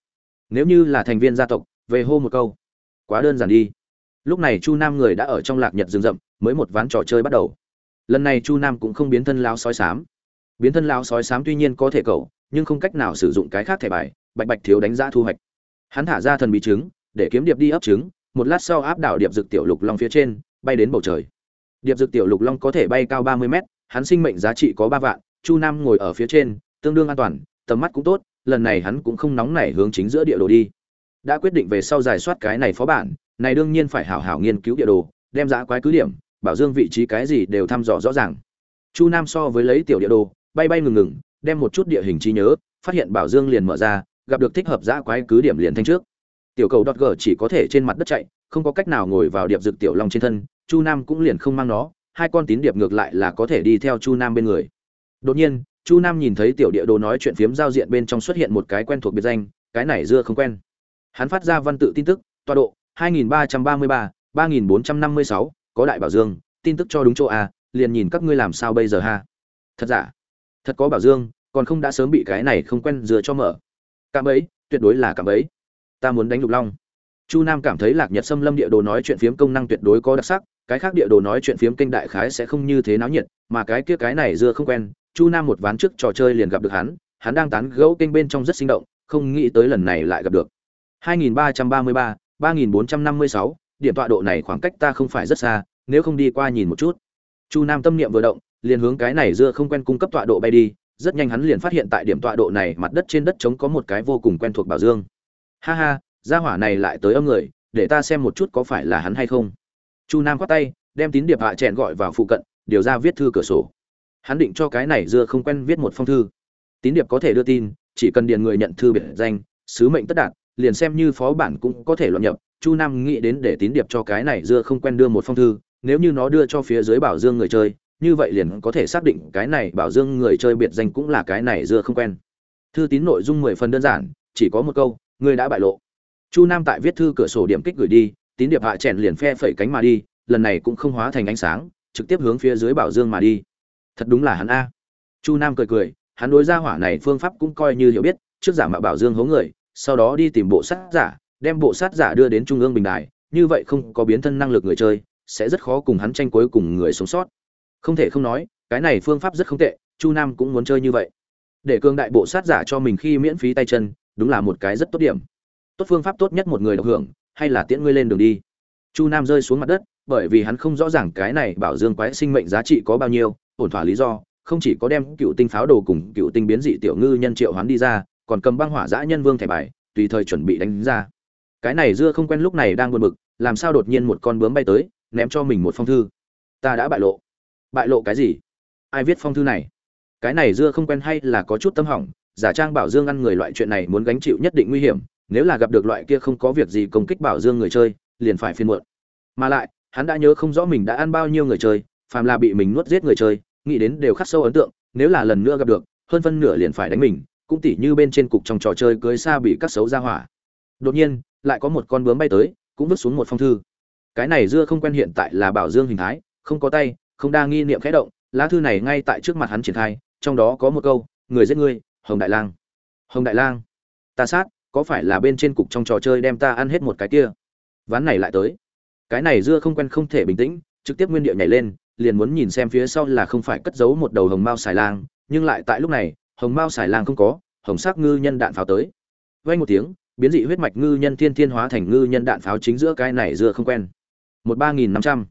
Speaker 1: Nếu như là thành viên gia tộc, về hô một câu. Quá đơn giản đi. Lúc này chu nam người đã ở trong lạc nhật rừng rậm, mới một ván trò chơi bắt đầu. Lần này chu nam cũng không biến thân lao sói sám biến thân lao sói sám tuy nhiên có thể cầu, nhưng không cách nào sử dụng cái khác thẻ bài, bạch bạch thiếu đánh giá thu hoạch. Hắn thả ra thần bí trứng, để kiếm điệp đi ấp trứng, một lát sau áp đảo điệp dực tiểu lục long phía trên, bay đến bầu trời. Điệp dực tiểu lục long có thể bay cao ba mươi mét, hắn sinh mệnh giá trị có ba vạn, chu nam ngồi ở phía trên tương đương an toàn, tầm mắt cũng tốt, lần này hắn cũng không nóng nảy hướng chính giữa địa đồ đi. Đã quyết định về sau giải soát cái này phó bản, này đương nhiên phải hảo hảo nghiên cứu địa đồ, đem giã quái cứ điểm, bảo dương vị trí cái gì đều thăm dò rõ ràng. Chu nam so với lấy tiểu địa đồ, bay bay ngừng ngừng, đem một chút địa hình trí nhớ, phát hiện bảo dương liền mở ra, gặp được thích hợp giã quái cứ điểm liền thanh trước. Tiểu cầu đọt gờ chỉ có thể trên mặt đất chạy, không có cách nào ngồi vào điệp dực tiểu long trên thân, chu nam cũng liền không mang nó, hai con tín điệp ngược lại là có thể đi theo chu nam bên người. Đột nhiên chu nam nhìn thấy tiểu địa đồ nói chuyện phiếm giao diện bên trong xuất hiện một cái quen thuộc biệt danh cái này dưa không quen. Hắn phát ra văn tự tin tức tọa độ 2333, 3456, có đại bảo dương tin tức cho đúng chỗ a liền nhìn các ngươi làm sao bây giờ ha. Thật giả? Thật có bảo dương còn không đã sớm bị cái này không quen dừa cho mở. Cạm ấy tuyệt đối là cạm ấy. Ta muốn đánh lục long. Chu nam cảm thấy lạc nhật xâm lâm địa đồ nói chuyện phiếm công năng tuyệt đối có đặc sắc cái khác địa đồ nói chuyện phiếm kênh đại khái sẽ không như thế náo nhiệt mà cái kia cái này dưa không quen chu nam một ván trước trò chơi liền gặp được hắn hắn đang tán gẫu kênh bên trong rất sinh động không nghĩ tới lần này lại gặp được. 2333, 3456, điểm tọa độ này khoảng cách ta không phải rất xa nếu không đi qua nhìn một chút. Chu nam tâm niệm vừa động liền hướng cái này dưa không quen cung cấp tọa độ bay đi rất nhanh hắn liền phát hiện tại điểm tọa độ này mặt đất trên đất trống có một cái vô cùng quen thuộc bảo dương. Ha ha gia hỏa này lại tới âm người để ta xem một chút có phải là hắn hay không. Chu nam khoát tay đem tín điệp hạ chèn gọi vào phụ cận điều ra viết thư cửa sổ hắn định cho cái này dưa không quen viết một phong thư. Tín điệp có thể đưa tin, chỉ cần điền người nhận thư biệt danh, sứ mệnh tất đạt, liền xem như phó bản cũng có thể loạn nhập. Chu nam nghĩ đến để tín điệp cho cái này dưa không quen đưa một phong thư, nếu như nó đưa cho phía dưới bảo dương người chơi, như vậy liền có thể xác định cái này bảo dương người chơi biệt danh cũng là cái này dưa không quen. Thư tín nội dung mười phần đơn giản, chỉ có một câu người đã bại lộ. Chu nam tại viết thư cửa sổ điểm kích gửi đi, tín điệp hạ chèn liền phe phẩy cánh mà đi, lần này cũng không hóa thành ánh sáng, trực tiếp hướng phía dưới bảo dương mà đi thật đúng là hắn a. Chu nam cười cười, hắn đối ra hỏa này phương pháp cũng coi như hiểu biết, trước giả mạo bảo dương hố người, sau đó đi tìm bộ sát giả, đem bộ sát giả đưa đến trung ương bình đài, như vậy không có biến thân năng lực người chơi, sẽ rất khó cùng hắn tranh cuối cùng người sống sót. Không thể không nói, cái này phương pháp rất không tệ, chu nam cũng muốn chơi như vậy. Để cương đại bộ sát giả cho mình khi miễn phí tay chân, đúng là một cái rất tốt điểm. Tốt phương pháp tốt nhất một người độc hưởng, hay là tiễn ngươi lên đường đi. Chu nam rơi xuống mặt đất, bởi vì hắn không rõ ràng cái này bảo dương quái sinh mệnh giá trị có bao nhiêu ổn thỏa lý do, không chỉ có đem cựu tinh pháo đồ cùng cựu tinh biến dị tiểu ngư nhân triệu hoán đi ra, còn cầm băng hỏa dã nhân vương thẻ bài, tùy thời chuẩn bị đánh ra. Cái này dưa không quen lúc này đang buồn bực, làm sao đột nhiên một con bướm bay tới, ném cho mình một phong thư. Ta đã bại lộ. Bại lộ cái gì? Ai viết phong thư này? Cái này dưa không quen hay là có chút tâm hỏng, giả trang bảo dương ăn người loại chuyện này muốn gánh chịu nhất định nguy hiểm, nếu là gặp được loại kia không có việc gì công kích bảo dương người chơi, liền phải phiên muộn. Mà lại, hắn đã nhớ không rõ mình đã ăn bao nhiêu người chơi, phàm là bị mình nuốt giết người chơi nghĩ đến đều khắc sâu ấn tượng, nếu là lần nữa gặp được, hơn phân nửa liền phải đánh mình, cũng tỉ như bên trên cục trong trò chơi cưới xa bị các xấu ra hỏa. Đột nhiên, lại có một con bướm bay tới, cũng vứt xuống một phong thư. Cái này dưa không quen hiện tại là bảo dương hình thái, không có tay, không đa nghi niệm khẽ động, lá thư này ngay tại trước mặt hắn triển khai, trong đó có một câu, người giết ngươi, hồng đại lang. Hồng đại lang, ta sát, có phải là bên trên cục trong trò chơi đem ta ăn hết một cái kia? Ván này lại tới. Cái này dưa không quen không thể bình tĩnh, trực tiếp nguyên địa nhảy lên liền muốn nhìn xem phía sau là không phải cất giấu một đầu hồng mao xài lang, nhưng lại tại lúc này, hồng mao xài lang không có, hồng sắc ngư nhân đạn pháo tới. Vây một tiếng, biến dị huyết mạch ngư nhân thiên thiên hóa thành ngư nhân đạn pháo chính giữa cái này dưa không quen. Một ba nghìn năm trăm,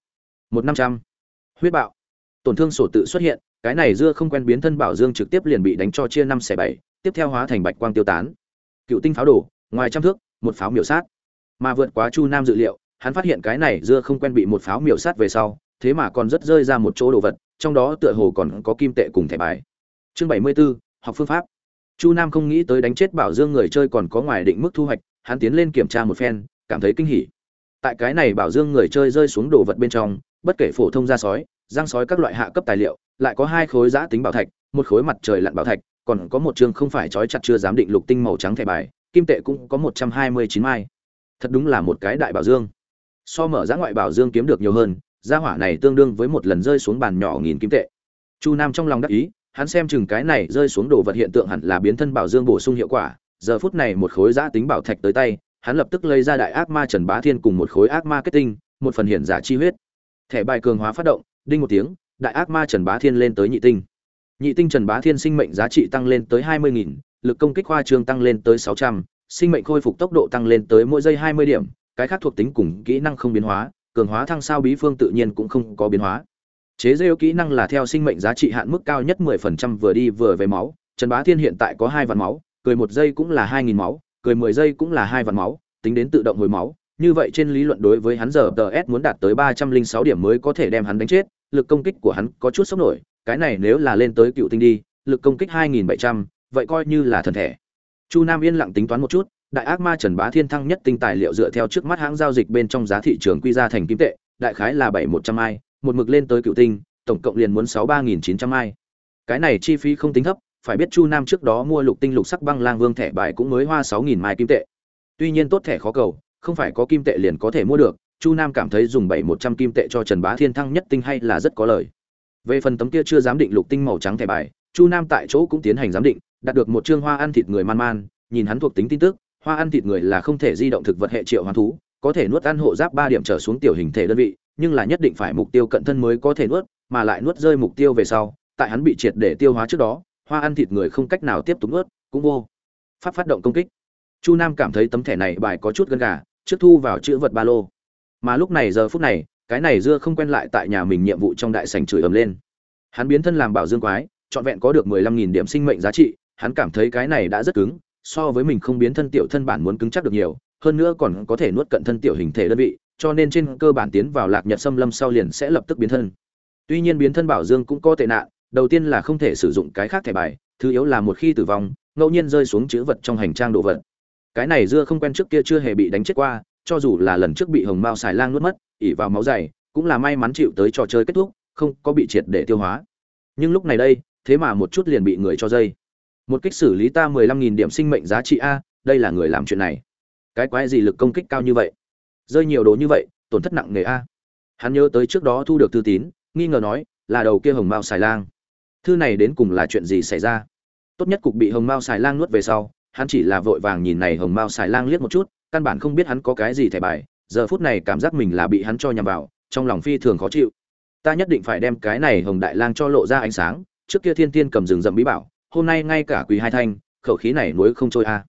Speaker 1: một năm trăm. Huyết bạo. Tổn thương sổ tự xuất hiện, cái này dưa không quen biến thân bảo dương trực tiếp liền bị đánh cho chia năm xẻ bảy, tiếp theo hóa thành bạch quang tiêu tán. Cựu tinh pháo đổ, ngoài trăm thước, một pháo miểu sát. Mà vượt quá chu nam dự liệu, hắn phát hiện cái này dưa không quen bị một pháo miểu sát về sau thế mà còn rất rơi ra một chỗ đồ vật trong đó tựa hồ còn có kim tệ cùng thẻ bài. Chương bảy mươi 74, học phương pháp. Chu nam không nghĩ tới đánh chết bảo dương người chơi còn có ngoài định mức thu hoạch hắn tiến lên kiểm tra một phen cảm thấy kinh hỉ. Tại cái này bảo dương người chơi rơi xuống đồ vật bên trong bất kể phổ thông gia sói giang sói các loại hạ cấp tài liệu lại có hai khối giã tính bảo thạch một khối mặt trời lặn bảo thạch còn có một chương không phải trói chặt chưa dám định lục tinh màu trắng thẻ bài kim tệ cũng có một trăm hai mươi chín mai. Thật đúng là một cái đại bảo dương. So mở ra ngoại bảo dương kiếm được nhiều hơn gia hỏa này tương đương với một lần rơi xuống bàn nhỏ nghìn kim tệ. Chu nam trong lòng đắc ý, hắn xem chừng cái này rơi xuống đồ vật hiện tượng hẳn là biến thân bảo dương bổ sung hiệu quả. Giờ phút này một khối giã tính bảo thạch tới tay, hắn lập tức lấy ra đại ác ma trần bá thiên cùng một khối ác ma kết tinh, một phần hiển giả chi huyết. Thẻ bài cường hóa phát động, đinh một tiếng, đại ác ma trần bá thiên lên tới nhị tinh. Nhị tinh trần bá thiên sinh mệnh giá trị tăng lên tới hai mươi nghìn, lực công kích khoa trương tăng lên tới sáu trăm, sinh mệnh khôi phục tốc độ tăng lên tới mỗi giây hai mươi điểm, cái khác thuộc tính cùng kỹ năng không biến hóa cường hóa thăng sao bí phương tự nhiên cũng không có biến hóa. Chế rêu kỹ năng là theo sinh mệnh giá trị hạn mức cao nhất mười phần trăm vừa đi vừa về máu. Trần bá thiên hiện tại có hai vạn máu, cười một giây cũng là hai nghìn máu, cười mười giây cũng là hai vạn máu, tính đến tự động hồi máu. Như vậy trên lý luận đối với hắn giờ ts muốn đạt tới ba trăm linh sáu điểm mới có thể đem hắn đánh chết, lực công kích của hắn có chút sốc nổi, cái này nếu là lên tới cựu tinh đi, lực công kích hai nghìn bảy trăm, vậy coi như là thần thể. Chu nam yên lặng tính toán một chút đại ác ma trần bá thiên thăng nhất tinh tài liệu dựa theo trước mắt hãng giao dịch bên trong giá thị trường quy ra thành kim tệ, đại khái là bảy một trăm ai, một mực lên tới cựu tinh, tổng cộng liền muốn sáu ba nghìn chín trăm ai. Cái này chi phí không tính thấp, phải biết chu nam trước đó mua lục tinh lục sắc băng lang vương thẻ bài cũng mới hoa sáu nghìn mai kim tệ. Tuy nhiên tốt thẻ khó cầu, không phải có kim tệ liền có thể mua được, chu nam cảm thấy dùng bảy một trăm kim tệ cho trần bá thiên thăng nhất tinh hay là rất có lời về phần tấm kia chưa giám định lục tinh màu trắng thẻ bài, chu nam tại chỗ cũng tiến hành giám định, đạt được một chương hoa ăn thịt người man man, nhìn hắn thuộc tính tin tức hoa ăn thịt người là không thể di động thực vật hệ triệu hoán thú, có thể nuốt ăn hộ giáp ba điểm trở xuống tiểu hình thể đơn vị, nhưng là nhất định phải mục tiêu cận thân mới có thể nuốt, mà lại nuốt rơi mục tiêu về sau, tại hắn bị triệt để tiêu hóa trước đó, hoa ăn thịt người không cách nào tiếp tục nuốt, cũng vô pháp phát động công kích. Chu nam cảm thấy tấm thẻ này bài có chút gân gà, trước thu vào chữ vật ba lô. Mà lúc này giờ phút này, cái này dưa không quen lại tại nhà mình nhiệm vụ trong đại sành chửi ầm lên. Hắn biến thân làm bảo dương quái, trọn vẹn có được mười lăm nghìn điểm sinh mệnh giá trị, hắn cảm thấy cái này đã rất cứng so với mình không biến thân tiểu thân bản muốn cứng chắc được nhiều, hơn nữa còn có thể nuốt cận thân tiểu hình thể đơn vị, cho nên trên cơ bản tiến vào lạc nhật xâm lâm sau liền sẽ lập tức biến thân. Tuy nhiên biến thân bảo dương cũng có tệ nạn, đầu tiên là không thể sử dụng cái khác thẻ bài, thứ yếu là một khi tử vong, ngẫu nhiên rơi xuống chữ vật trong hành trang đồ vật. Cái này dưa không quen trước kia chưa hề bị đánh chết qua, cho dù là lần trước bị hồng mao xài lang nuốt mất, ỉ vào máu dày, cũng là may mắn chịu tới trò chơi kết thúc, không có bị triệt để tiêu hóa. Nhưng lúc này đây, thế mà một chút liền bị người cho dây một kích xử lý ta mười lăm nghìn điểm sinh mệnh giá trị a, đây là người làm chuyện này. Cái quái gì lực công kích cao như vậy? Rơi nhiều đồ như vậy, tổn thất nặng nề a. Hắn nhớ tới trước đó thu được thư tín, nghi ngờ nói, là đầu kia hồng mao xài lang. Thư này đến cùng là chuyện gì xảy ra? Tốt nhất cục bị hồng mao xài lang nuốt về sau, hắn chỉ là vội vàng nhìn này hồng mao xài lang liếc một chút, căn bản không biết hắn có cái gì thẻ bài. Giờ phút này cảm giác mình là bị hắn cho nhầm vào, trong lòng phi thường khó chịu. Ta nhất định phải đem cái này hồng đại lang cho lộ ra ánh sáng, trước kia thiên tiên cầm rừng rậm bí bảo hôm nay ngay cả quỳ hai thanh, khẩu khí này nuối không trôi a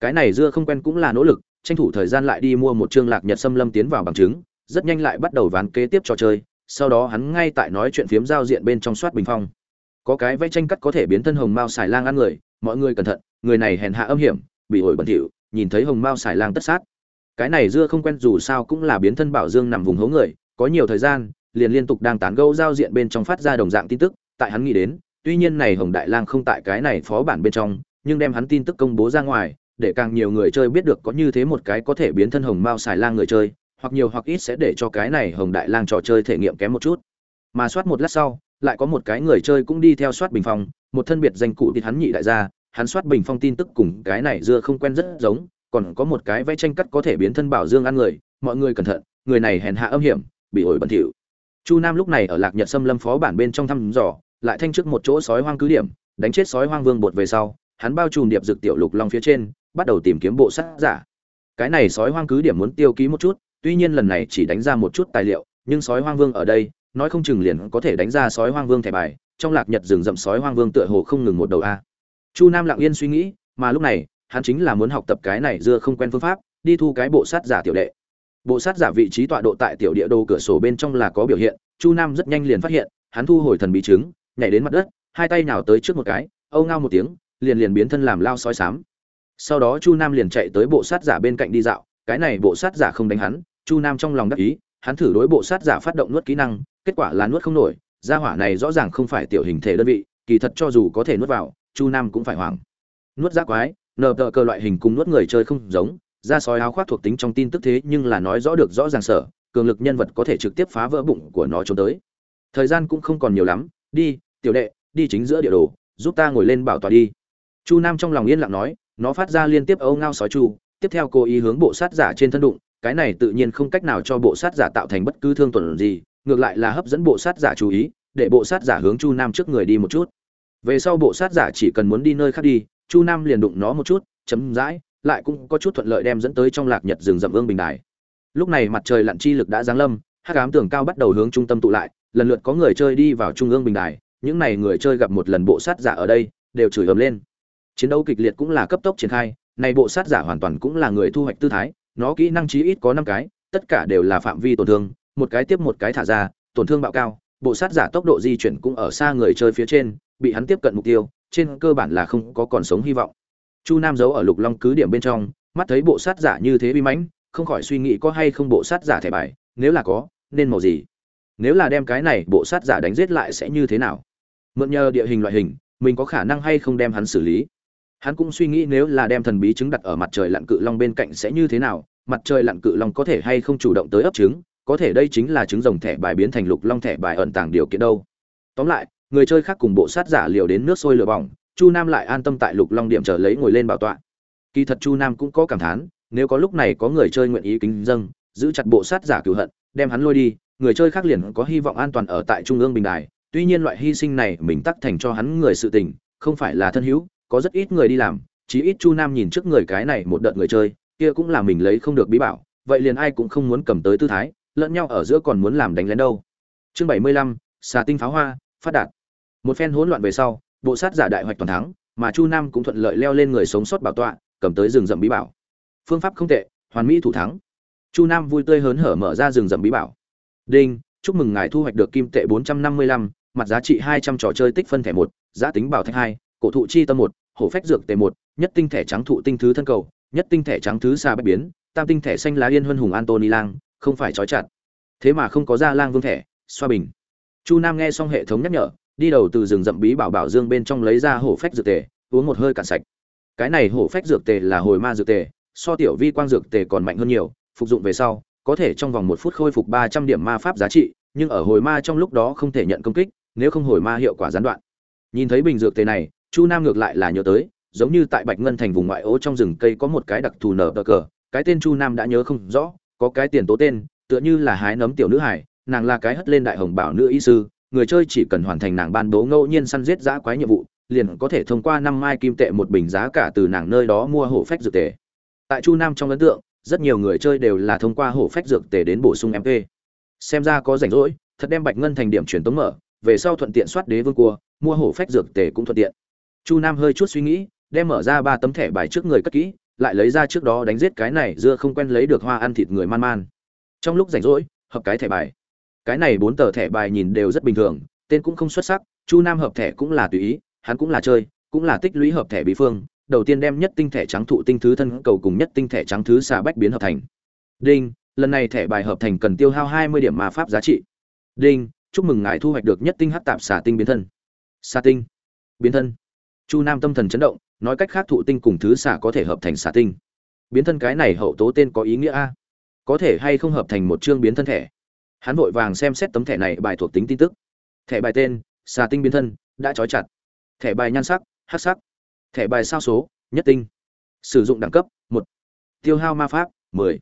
Speaker 1: cái này dưa không quen cũng là nỗ lực, tranh thủ thời gian lại đi mua một chương lạc nhật xâm lâm tiến vào bằng chứng, rất nhanh lại bắt đầu ván kế tiếp trò chơi, sau đó hắn ngay tại nói chuyện phiếm giao diện bên trong soát bình phong. Có cái vẽ tranh cắt có thể biến thân hồng mao xài lang ăn người, mọi người cẩn thận, người này hèn hạ âm hiểm, bị ổi bẩn thỉu, nhìn thấy hồng mao xài lang tất sát. Cái này dưa không quen dù sao cũng là biến thân bảo dương nằm vùng hố người, có nhiều thời gian, liền liên tục đang tán gẫu giao diện bên trong phát ra đồng dạng tin tức, tại hắn nghĩ đến tuy nhiên này hồng đại lang không tại cái này phó bản bên trong, nhưng đem hắn tin tức công bố ra ngoài, để càng nhiều người chơi biết được có như thế một cái có thể biến thân hồng mao xài lang người chơi, hoặc nhiều hoặc ít sẽ để cho cái này hồng đại lang trò chơi thể nghiệm kém một chút. Mà soát một lát sau, lại có một cái người chơi cũng đi theo soát bình phong, một thân biệt danh cụ thì hắn nhị đại gia, hắn soát bình phong tin tức cùng cái này dưa không quen rất giống, còn có một cái vẽ tranh cắt có thể biến thân bảo dương ăn người, mọi người cẩn thận, người này hèn hạ âm hiểm, bị ổi bẩn thỉu. Chu nam lúc này ở lạc nhật xâm lâm phó bản bên trong thăm dò lại thanh trước một chỗ sói hoang cứ điểm, đánh chết sói hoang vương bột về sau, hắn bao trùm điệp dược tiểu lục long phía trên, bắt đầu tìm kiếm bộ sát giả. Cái này sói hoang cứ điểm muốn tiêu ký một chút, tuy nhiên lần này chỉ đánh ra một chút tài liệu, nhưng sói hoang vương ở đây, nói không chừng liền có thể đánh ra sói hoang vương thẻ bài, trong lạc nhật rừng rậm sói hoang vương tựa hồ không ngừng một đầu a. Chu nam lặng yên suy nghĩ, mà lúc này, hắn chính là muốn học tập cái này dưa không quen phương pháp, đi thu cái bộ sát giả tiểu đệ. Bộ sát giả vị trí tọa độ tại tiểu địa đồ cửa sổ bên trong là có biểu hiện, chu nam rất nhanh liền phát hiện, hắn thu hồi thần bí chứng nhảy đến mặt đất, hai tay nào tới trước một cái, âu ngao một tiếng, liền liền biến thân làm lao sói sám. Sau đó chu nam liền chạy tới bộ sát giả bên cạnh đi dạo, cái này bộ sát giả không đánh hắn, chu nam trong lòng đắc ý, hắn thử đối bộ sát giả phát động nuốt kỹ năng, kết quả là nuốt không nổi, gia hỏa này rõ ràng không phải tiểu hình thể đơn vị, kỳ thật cho dù có thể nuốt vào, chu nam cũng phải hoảng. Nuốt giác quái, nờ tờ cơ loại hình cùng nuốt người chơi không giống, da sói áo khoác thuộc tính trong tin tức thế nhưng là nói rõ được rõ ràng sở, cường lực nhân vật có thể trực tiếp phá vỡ bụng của nó trốn tới. Thời gian cũng không còn nhiều lắm, đi tiểu đệ, đi chính giữa địa đồ, giúp ta ngồi lên bảo tòa đi. Chu nam trong lòng yên lặng nói, nó phát ra liên tiếp âu ngao sói chu, tiếp theo cố ý hướng bộ sát giả trên thân đụng, cái này tự nhiên không cách nào cho bộ sát giả tạo thành bất cứ thương tổn gì, ngược lại là hấp dẫn bộ sát giả chú ý, để bộ sát giả hướng chu nam trước người đi một chút. Về sau bộ sát giả chỉ cần muốn đi nơi khác đi, chu nam liền đụng nó một chút, chấm dãi, lại cũng có chút thuận lợi đem dẫn tới trong lạc nhật rừng rậm ương bình đài. Lúc này mặt trời lặn chi lực đã giáng lâm, hắc ám tường cao bắt đầu hướng trung tâm tụ lại, lần lượt có người chơi đi vào trung ương bình đài những này người chơi gặp một lần bộ sát giả ở đây, đều chửi ầm lên. Chiến đấu kịch liệt cũng là cấp tốc triển khai, này bộ sát giả hoàn toàn cũng là người thu hoạch tư thái, nó kỹ năng chí ít có năm cái, tất cả đều là phạm vi tổn thương, một cái tiếp một cái thả ra, tổn thương bạo cao, bộ sát giả tốc độ di chuyển cũng ở xa người chơi phía trên, bị hắn tiếp cận mục tiêu, trên cơ bản là không có còn sống hy vọng. Chu nam giấu ở lục long cứ điểm bên trong, mắt thấy bộ sát giả như thế bi mãnh, không khỏi suy nghĩ có hay không bộ sát giả thẻ bài, nếu là có, nên màu gì? Nếu là đem cái này bộ sát giả đánh giết lại sẽ như thế nào? Mượn nhờ địa hình loại hình, mình có khả năng hay không đem hắn xử lý. Hắn cũng suy nghĩ nếu là đem thần bí trứng đặt ở mặt trời lặn cự long bên cạnh sẽ như thế nào, mặt trời lặn cự long có thể hay không chủ động tới ấp trứng, có thể đây chính là trứng rồng thẻ bài biến thành lục long thẻ bài ẩn tàng điều kiện đâu. Tóm lại, người chơi khác cùng bộ sát giả liều đến nước sôi lửa bỏng, chu nam lại an tâm tại lục long điểm trở lấy ngồi lên bảo tọa. Kỳ thật chu nam cũng có cảm thán, nếu có lúc này có người chơi nguyện ý kính dâng, giữ chặt bộ sát giả cửu hận, đem hắn lôi đi, người chơi khác liền có hy vọng an toàn ở tại trung ương bình đài tuy nhiên loại hy sinh này mình tắc thành cho hắn người sự tình, không phải là thân hữu, có rất ít người đi làm, chí ít chu nam nhìn trước người cái này một đợt người chơi, kia cũng là mình lấy không được bí bảo, vậy liền ai cũng không muốn cầm tới tư thái, lẫn nhau ở giữa còn muốn làm đánh lén đâu. Chương bảy mươi lăm, xà tinh pháo hoa, phát đạt. Một phen hỗn loạn về sau, bộ sát giả đại hoạch toàn thắng, mà chu nam cũng thuận lợi leo lên người sống sót bảo tọa, cầm tới rừng rậm bí bảo. Phương pháp không tệ, hoàn mỹ thủ thắng. Chu nam vui tươi hớn hở mở ra rừng rậm bí bảo. Đinh, chúc mừng ngài thu hoạch được kim tệ bốn trăm năm mươi lăm mặt giá trị hai trăm trò chơi tích phân thẻ một, giá tính bảo thạch hai, cổ thụ chi tâm một, hổ phách dược tề một, nhất tinh thẻ trắng thụ tinh thứ thân cầu, nhất tinh thẻ trắng thứ xa bách biến, tam tinh thẻ xanh lá yên huân hùng antony lang, không phải trói chặt. Thế mà không có ra lang vương thẻ, xoa bình. Chu nam nghe xong hệ thống nhắc nhở, đi đầu từ rừng rậm bí bảo bảo dương bên trong lấy ra hổ phách dược tề, uống một hơi cạn sạch. Cái này hổ phách dược tề là hồi ma dược tề, so tiểu vi quang dược tề còn mạnh hơn nhiều, phục dụng về sau, có thể trong vòng một phút khôi phục ba trăm điểm ma pháp giá trị, nhưng ở hồi ma trong lúc đó không thể nhận công kích nếu không hồi ma hiệu quả gián đoạn. Nhìn thấy bình dược tề này, chu nam ngược lại là nhớ tới, giống như tại bạch ngân thành vùng ngoại ô trong rừng cây có một cái đặc thù nở bờ cờ, cái tên chu nam đã nhớ không rõ, có cái tiền tố tên, tựa như là hái nấm tiểu nữ hải, nàng là cái hất lên đại hồng bảo nữ y sư, người chơi chỉ cần hoàn thành nàng ban bố ngẫu nhiên săn giết giã quái nhiệm vụ, liền có thể thông qua năm mai kim tệ một bình giá cả từ nàng nơi đó mua hổ phách dược tề. Tại chu nam trong ấn tượng, rất nhiều người chơi đều là thông qua hổ phách dược tề đến bổ sung mp xem ra có rảnh rỗi, thật đem bạch ngân thành điểm truyền tống mở về sau thuận tiện soát đế vương cua, mua hổ phách dược tề cũng thuận tiện. Chu nam hơi chút suy nghĩ, đem mở ra ba tấm thẻ bài trước người cất kỹ, lại lấy ra trước đó đánh giết cái này dưa không quen lấy được hoa ăn thịt người man man. Trong lúc rảnh rỗi, hợp cái thẻ bài. Cái này bốn tờ thẻ bài nhìn đều rất bình thường, tên cũng không xuất sắc, chu nam hợp thẻ cũng là tùy ý, hắn cũng là chơi, cũng là tích lũy hợp thẻ bí phương, đầu tiên đem nhất tinh thẻ trắng thụ tinh thứ thân cầu cùng nhất tinh thẻ trắng thứ xà bách biến hợp thành. Đinh, lần này thẻ bài hợp thành cần tiêu hao hai mươi điểm ma pháp giá trị. Đinh chúc mừng ngài thu hoạch được nhất tinh hắc tạp xà tinh biến thân. Xà tinh. Biến thân. Chu nam tâm thần chấn động, nói cách khác thụ tinh cùng thứ xà có thể hợp thành xà tinh. Biến thân cái này hậu tố tên có ý nghĩa a? Có thể hay không hợp thành một chương biến thân thẻ? Hắn vội vàng xem xét tấm thẻ này bài thuộc tính tin tức. Thẻ bài tên, xà tinh biến thân, đã trói chặt. Thẻ bài nhan sắc hát sắc. Thẻ bài sao số, nhất tinh. Sử dụng đẳng cấp, một. Tiêu hao ma pháp, mười.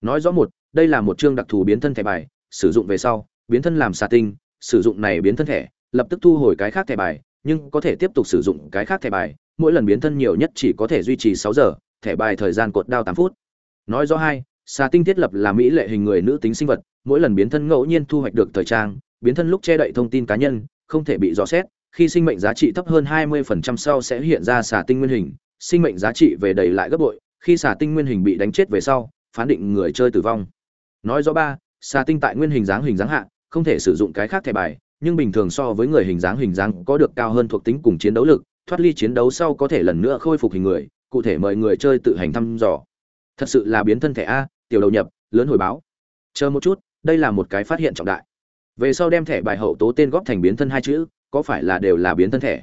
Speaker 1: Nói rõ một, đây là một chương đặc thù biến thân thẻ bài, sử dụng về sau biến thân làm xà tinh, sử dụng này biến thân thẻ, lập tức thu hồi cái khác thẻ bài, nhưng có thể tiếp tục sử dụng cái khác thẻ bài, mỗi lần biến thân nhiều nhất chỉ có thể duy trì sáu giờ, thẻ bài thời gian cột đao tám phút. Nói rõ hai, xà tinh thiết lập là mỹ lệ hình người nữ tính sinh vật, mỗi lần biến thân ngẫu nhiên thu hoạch được thời trang, biến thân lúc che đậy thông tin cá nhân, không thể bị dò xét, khi sinh mệnh giá trị thấp hơn 20% sau sẽ hiện ra xà tinh nguyên hình, sinh mệnh giá trị về đầy lại gấp bội, khi xà tinh nguyên hình bị đánh chết về sau, phán định người chơi tử vong. Nói rõ ba, xà tinh tại nguyên hình dáng hình dáng hạ không thể sử dụng cái khác thẻ bài, nhưng bình thường so với người hình dáng hình dáng có được cao hơn thuộc tính cùng chiến đấu lực, thoát ly chiến đấu sau có thể lần nữa khôi phục hình người, cụ thể mời người chơi tự hành thăm dò. Thật sự là biến thân thẻ a, tiểu đầu nhập, lớn hồi báo. Chờ một chút, đây là một cái phát hiện trọng đại. Về sau đem thẻ bài hậu tố tên góp thành biến thân hai chữ, có phải là đều là biến thân thẻ?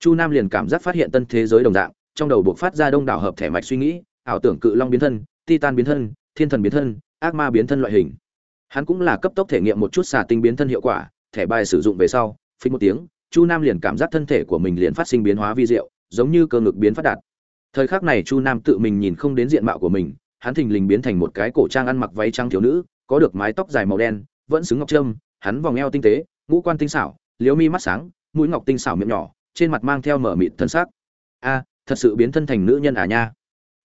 Speaker 1: Chu nam liền cảm giác phát hiện tân thế giới đồng dạng, trong đầu buộc phát ra đông đảo hợp thẻ mạch suy nghĩ, ảo tưởng cự long biến thân, titan biến thân, thiên thần biến thân, ác ma biến thân loại hình hắn cũng là cấp tốc thể nghiệm một chút xà tinh biến thân hiệu quả, thẻ bài sử dụng về sau phí một tiếng, chu nam liền cảm giác thân thể của mình liền phát sinh biến hóa vi diệu, giống như cơ ngực biến phát đạt. Thời khắc này chu nam tự mình nhìn không đến diện mạo của mình, hắn thình lình biến thành một cái cổ trang ăn mặc váy trang thiếu nữ, có được mái tóc dài màu đen, vẫn xứng ngọc trâm, hắn vòng eo tinh tế, ngũ quan tinh xảo liếu mi mắt sáng, mũi ngọc tinh xảo miệng nhỏ, trên mặt mang theo mở mịt thân xác a, thật sự biến thân thành nữ nhân à nha?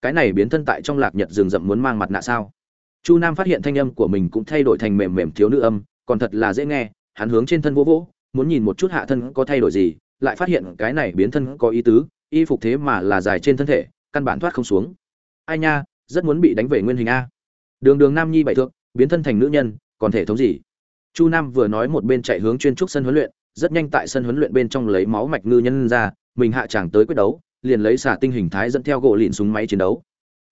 Speaker 1: Cái này biến thân tại trong lạc nhật rừng rậm muốn mang mặt nạ sao? Chu nam phát hiện thanh âm của mình cũng thay đổi thành mềm mềm thiếu nữ âm, còn thật là dễ nghe, hắn hướng trên thân vỗ vỗ, muốn nhìn một chút hạ thân có thay đổi gì, lại phát hiện cái này biến thân có ý tứ, y phục thế mà là dài trên thân thể, căn bản thoát không xuống. Ai nha, rất muốn bị đánh về nguyên hình a. Đường đường nam nhi bảy thượng biến thân thành nữ nhân, còn thể thống gì? Chu nam vừa nói một bên chạy hướng chuyên trúc sân huấn luyện, rất nhanh tại sân huấn luyện bên trong lấy máu mạch ngư nhân ra, mình hạ tràng tới quyết đấu, liền lấy xả tinh hình thái dẫn theo gỗ lìn súng máy chiến đấu.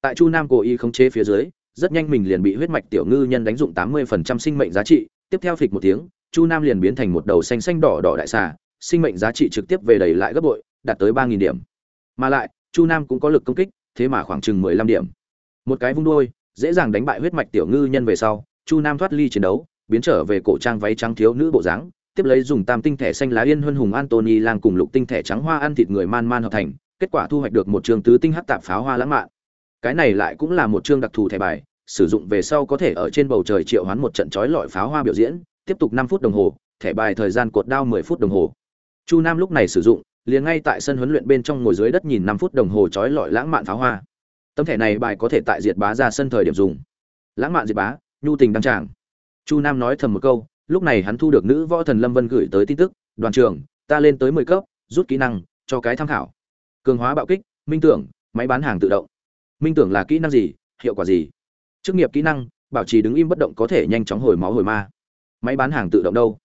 Speaker 1: Tại chu nam cố ý khống chế phía dưới rất nhanh mình liền bị huyết mạch tiểu ngư nhân đánh dụng tám mươi phần trăm sinh mệnh giá trị tiếp theo phịch một tiếng chu nam liền biến thành một đầu xanh xanh đỏ đỏ đại xà sinh mệnh giá trị trực tiếp về đầy lại gấp bội đạt tới ba nghìn điểm. Mà lại chu nam cũng có lực công kích thế mà khoảng chừng mười lăm điểm. Một cái vung đuôi, dễ dàng đánh bại huyết mạch tiểu ngư nhân về sau chu nam thoát ly chiến đấu biến trở về cổ trang váy trắng thiếu nữ bộ dáng tiếp lấy dùng tam tinh thẻ xanh lá yên huân hùng Anthony lang cùng lục tinh thẻ trắng hoa ăn thịt người man man hợp thành kết quả thu hoạch được một trường tứ tinh hắc tạp pháo hoa lãng mạn cái này lại cũng là một chương đặc thù thẻ bài, sử dụng về sau có thể ở trên bầu trời triệu hoán một trận chói lọi pháo hoa biểu diễn, tiếp tục năm phút đồng hồ, thẻ bài thời gian cột đao mười phút đồng hồ. Chu nam lúc này sử dụng, liền ngay tại sân huấn luyện bên trong ngồi dưới đất nhìn năm phút đồng hồ chói lọi lãng mạn pháo hoa. Tấm thẻ này bài có thể tại diệt bá ra sân thời điểm dùng. Lãng mạn diệt bá, nhu tình đăng tràng. Chu nam nói thầm một câu, lúc này hắn thu được nữ võ thần lâm vân gửi tới tin tức, đoàn trường ta lên tới mười cấp, rút kỹ năng, cho cái tham khảo. Cường hóa bạo kích, minh tưởng, máy bán hàng tự động minh tưởng là kỹ năng gì, hiệu quả gì? Chức nghiệp kỹ năng, bảo trì đứng im bất động có thể nhanh chóng hồi máu hồi ma. Máy bán hàng tự động đâu?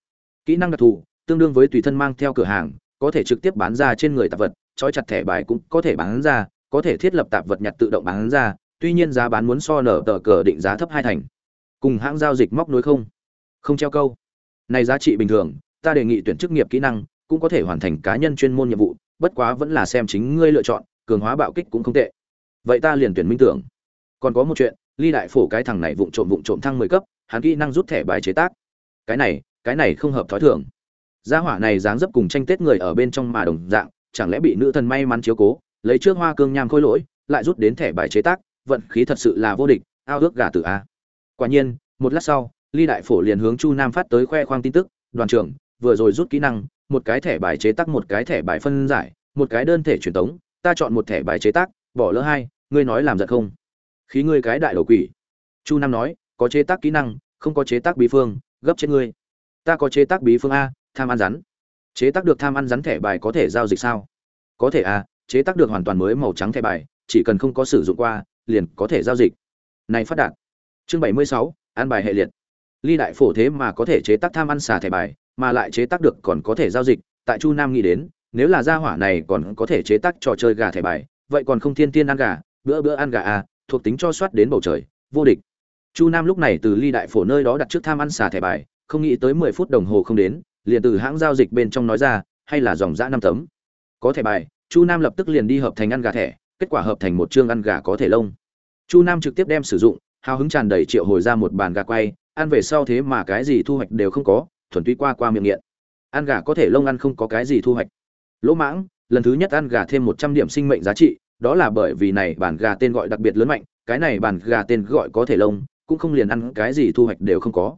Speaker 1: Kỹ năng đặc thù, tương đương với tùy thân mang theo cửa hàng, có thể trực tiếp bán ra trên người tạp vật, trói chặt thẻ bài cũng có thể bán ra, có thể thiết lập tạp vật nhặt tự động bán ra, tuy nhiên giá bán muốn so nở tờ cờ định giá thấp hai thành. Cùng hãng giao dịch móc nối không? Không treo câu. Này giá trị bình thường, ta đề nghị tuyển chức nghiệp kỹ năng cũng có thể hoàn thành cá nhân chuyên môn nhiệm vụ, bất quá vẫn là xem chính ngươi lựa chọn, cường hóa bạo kích cũng không tệ vậy ta liền tuyển minh tưởng. Còn có một chuyện, ly đại phổ cái thằng này vụng trộm vụng trộm thăng mười cấp, hắn kỹ năng rút thẻ bài chế tác. Cái này cái này không hợp thói thường. Gia hỏa này dáng dấp cùng tranh tết người ở bên trong mà đồng dạng, chẳng lẽ bị nữ thần may mắn chiếu cố, lấy trước hoa cương nham khôi lỗi, lại rút đến thẻ bài chế tác, vận khí thật sự là vô địch, ao ước gà tử a. Quả nhiên, một lát sau, ly đại phổ liền hướng chu nam phát tới khoe khoang tin tức, đoàn trưởng, vừa rồi rút kỹ năng, một cái thẻ bài chế tác, một cái thẻ bài phân giải, một cái đơn thể truyền tống, ta chọn một thẻ bài chế tác bỏ lỡ hai, ngươi nói làm giận không? Khí ngươi cái đại đầu quỷ. Chu nam nói, có chế tác kỹ năng, không có chế tác bí phương, gấp trên ngươi. Ta có chế tác bí phương a, tham ăn rắn. Chế tác được tham ăn rắn thẻ bài có thể giao dịch sao? Có thể a, chế tác được hoàn toàn mới màu trắng thẻ bài, chỉ cần không có sử dụng qua, liền có thể giao dịch. Này phát đạt. Chương bảy mươi sáu, ăn bài hệ liệt. Ly đại phổ thế mà có thể chế tác tham ăn xà thẻ bài, mà lại chế tác được còn có thể giao dịch. Tại chu nam nghĩ đến, nếu là gia hỏa này còn có thể chế tác trò chơi gà thẻ bài vậy còn không thiên tiên ăn gà, bữa bữa ăn gà à thuộc tính cho soát đến bầu trời, vô địch. Chu nam lúc này từ ly đại phổ nơi đó đặt trước tham ăn xà thẻ bài, không nghĩ tới mười phút đồng hồ không đến, liền từ hãng giao dịch bên trong nói ra, hay là dòng dã năm tấm. Có thẻ bài. Chu nam lập tức liền đi hợp thành ăn gà thẻ, kết quả hợp thành một chương ăn gà có thể lông. Chu nam trực tiếp đem sử dụng, hào hứng tràn đầy triệu hồi ra một bàn gà quay, ăn về sau thế mà cái gì thu hoạch đều không có, thuần túy qua qua miệng nghiện. Ăn gà có thể lông ăn không có cái gì thu hoạch. Lỗ mãng lần thứ nhất ăn gà thêm một trăm điểm sinh mệnh giá trị, đó là bởi vì này bản gà tên gọi đặc biệt lớn mạnh, cái này bản gà tên gọi có thể lông, cũng không liền ăn cái gì thu hoạch đều không có.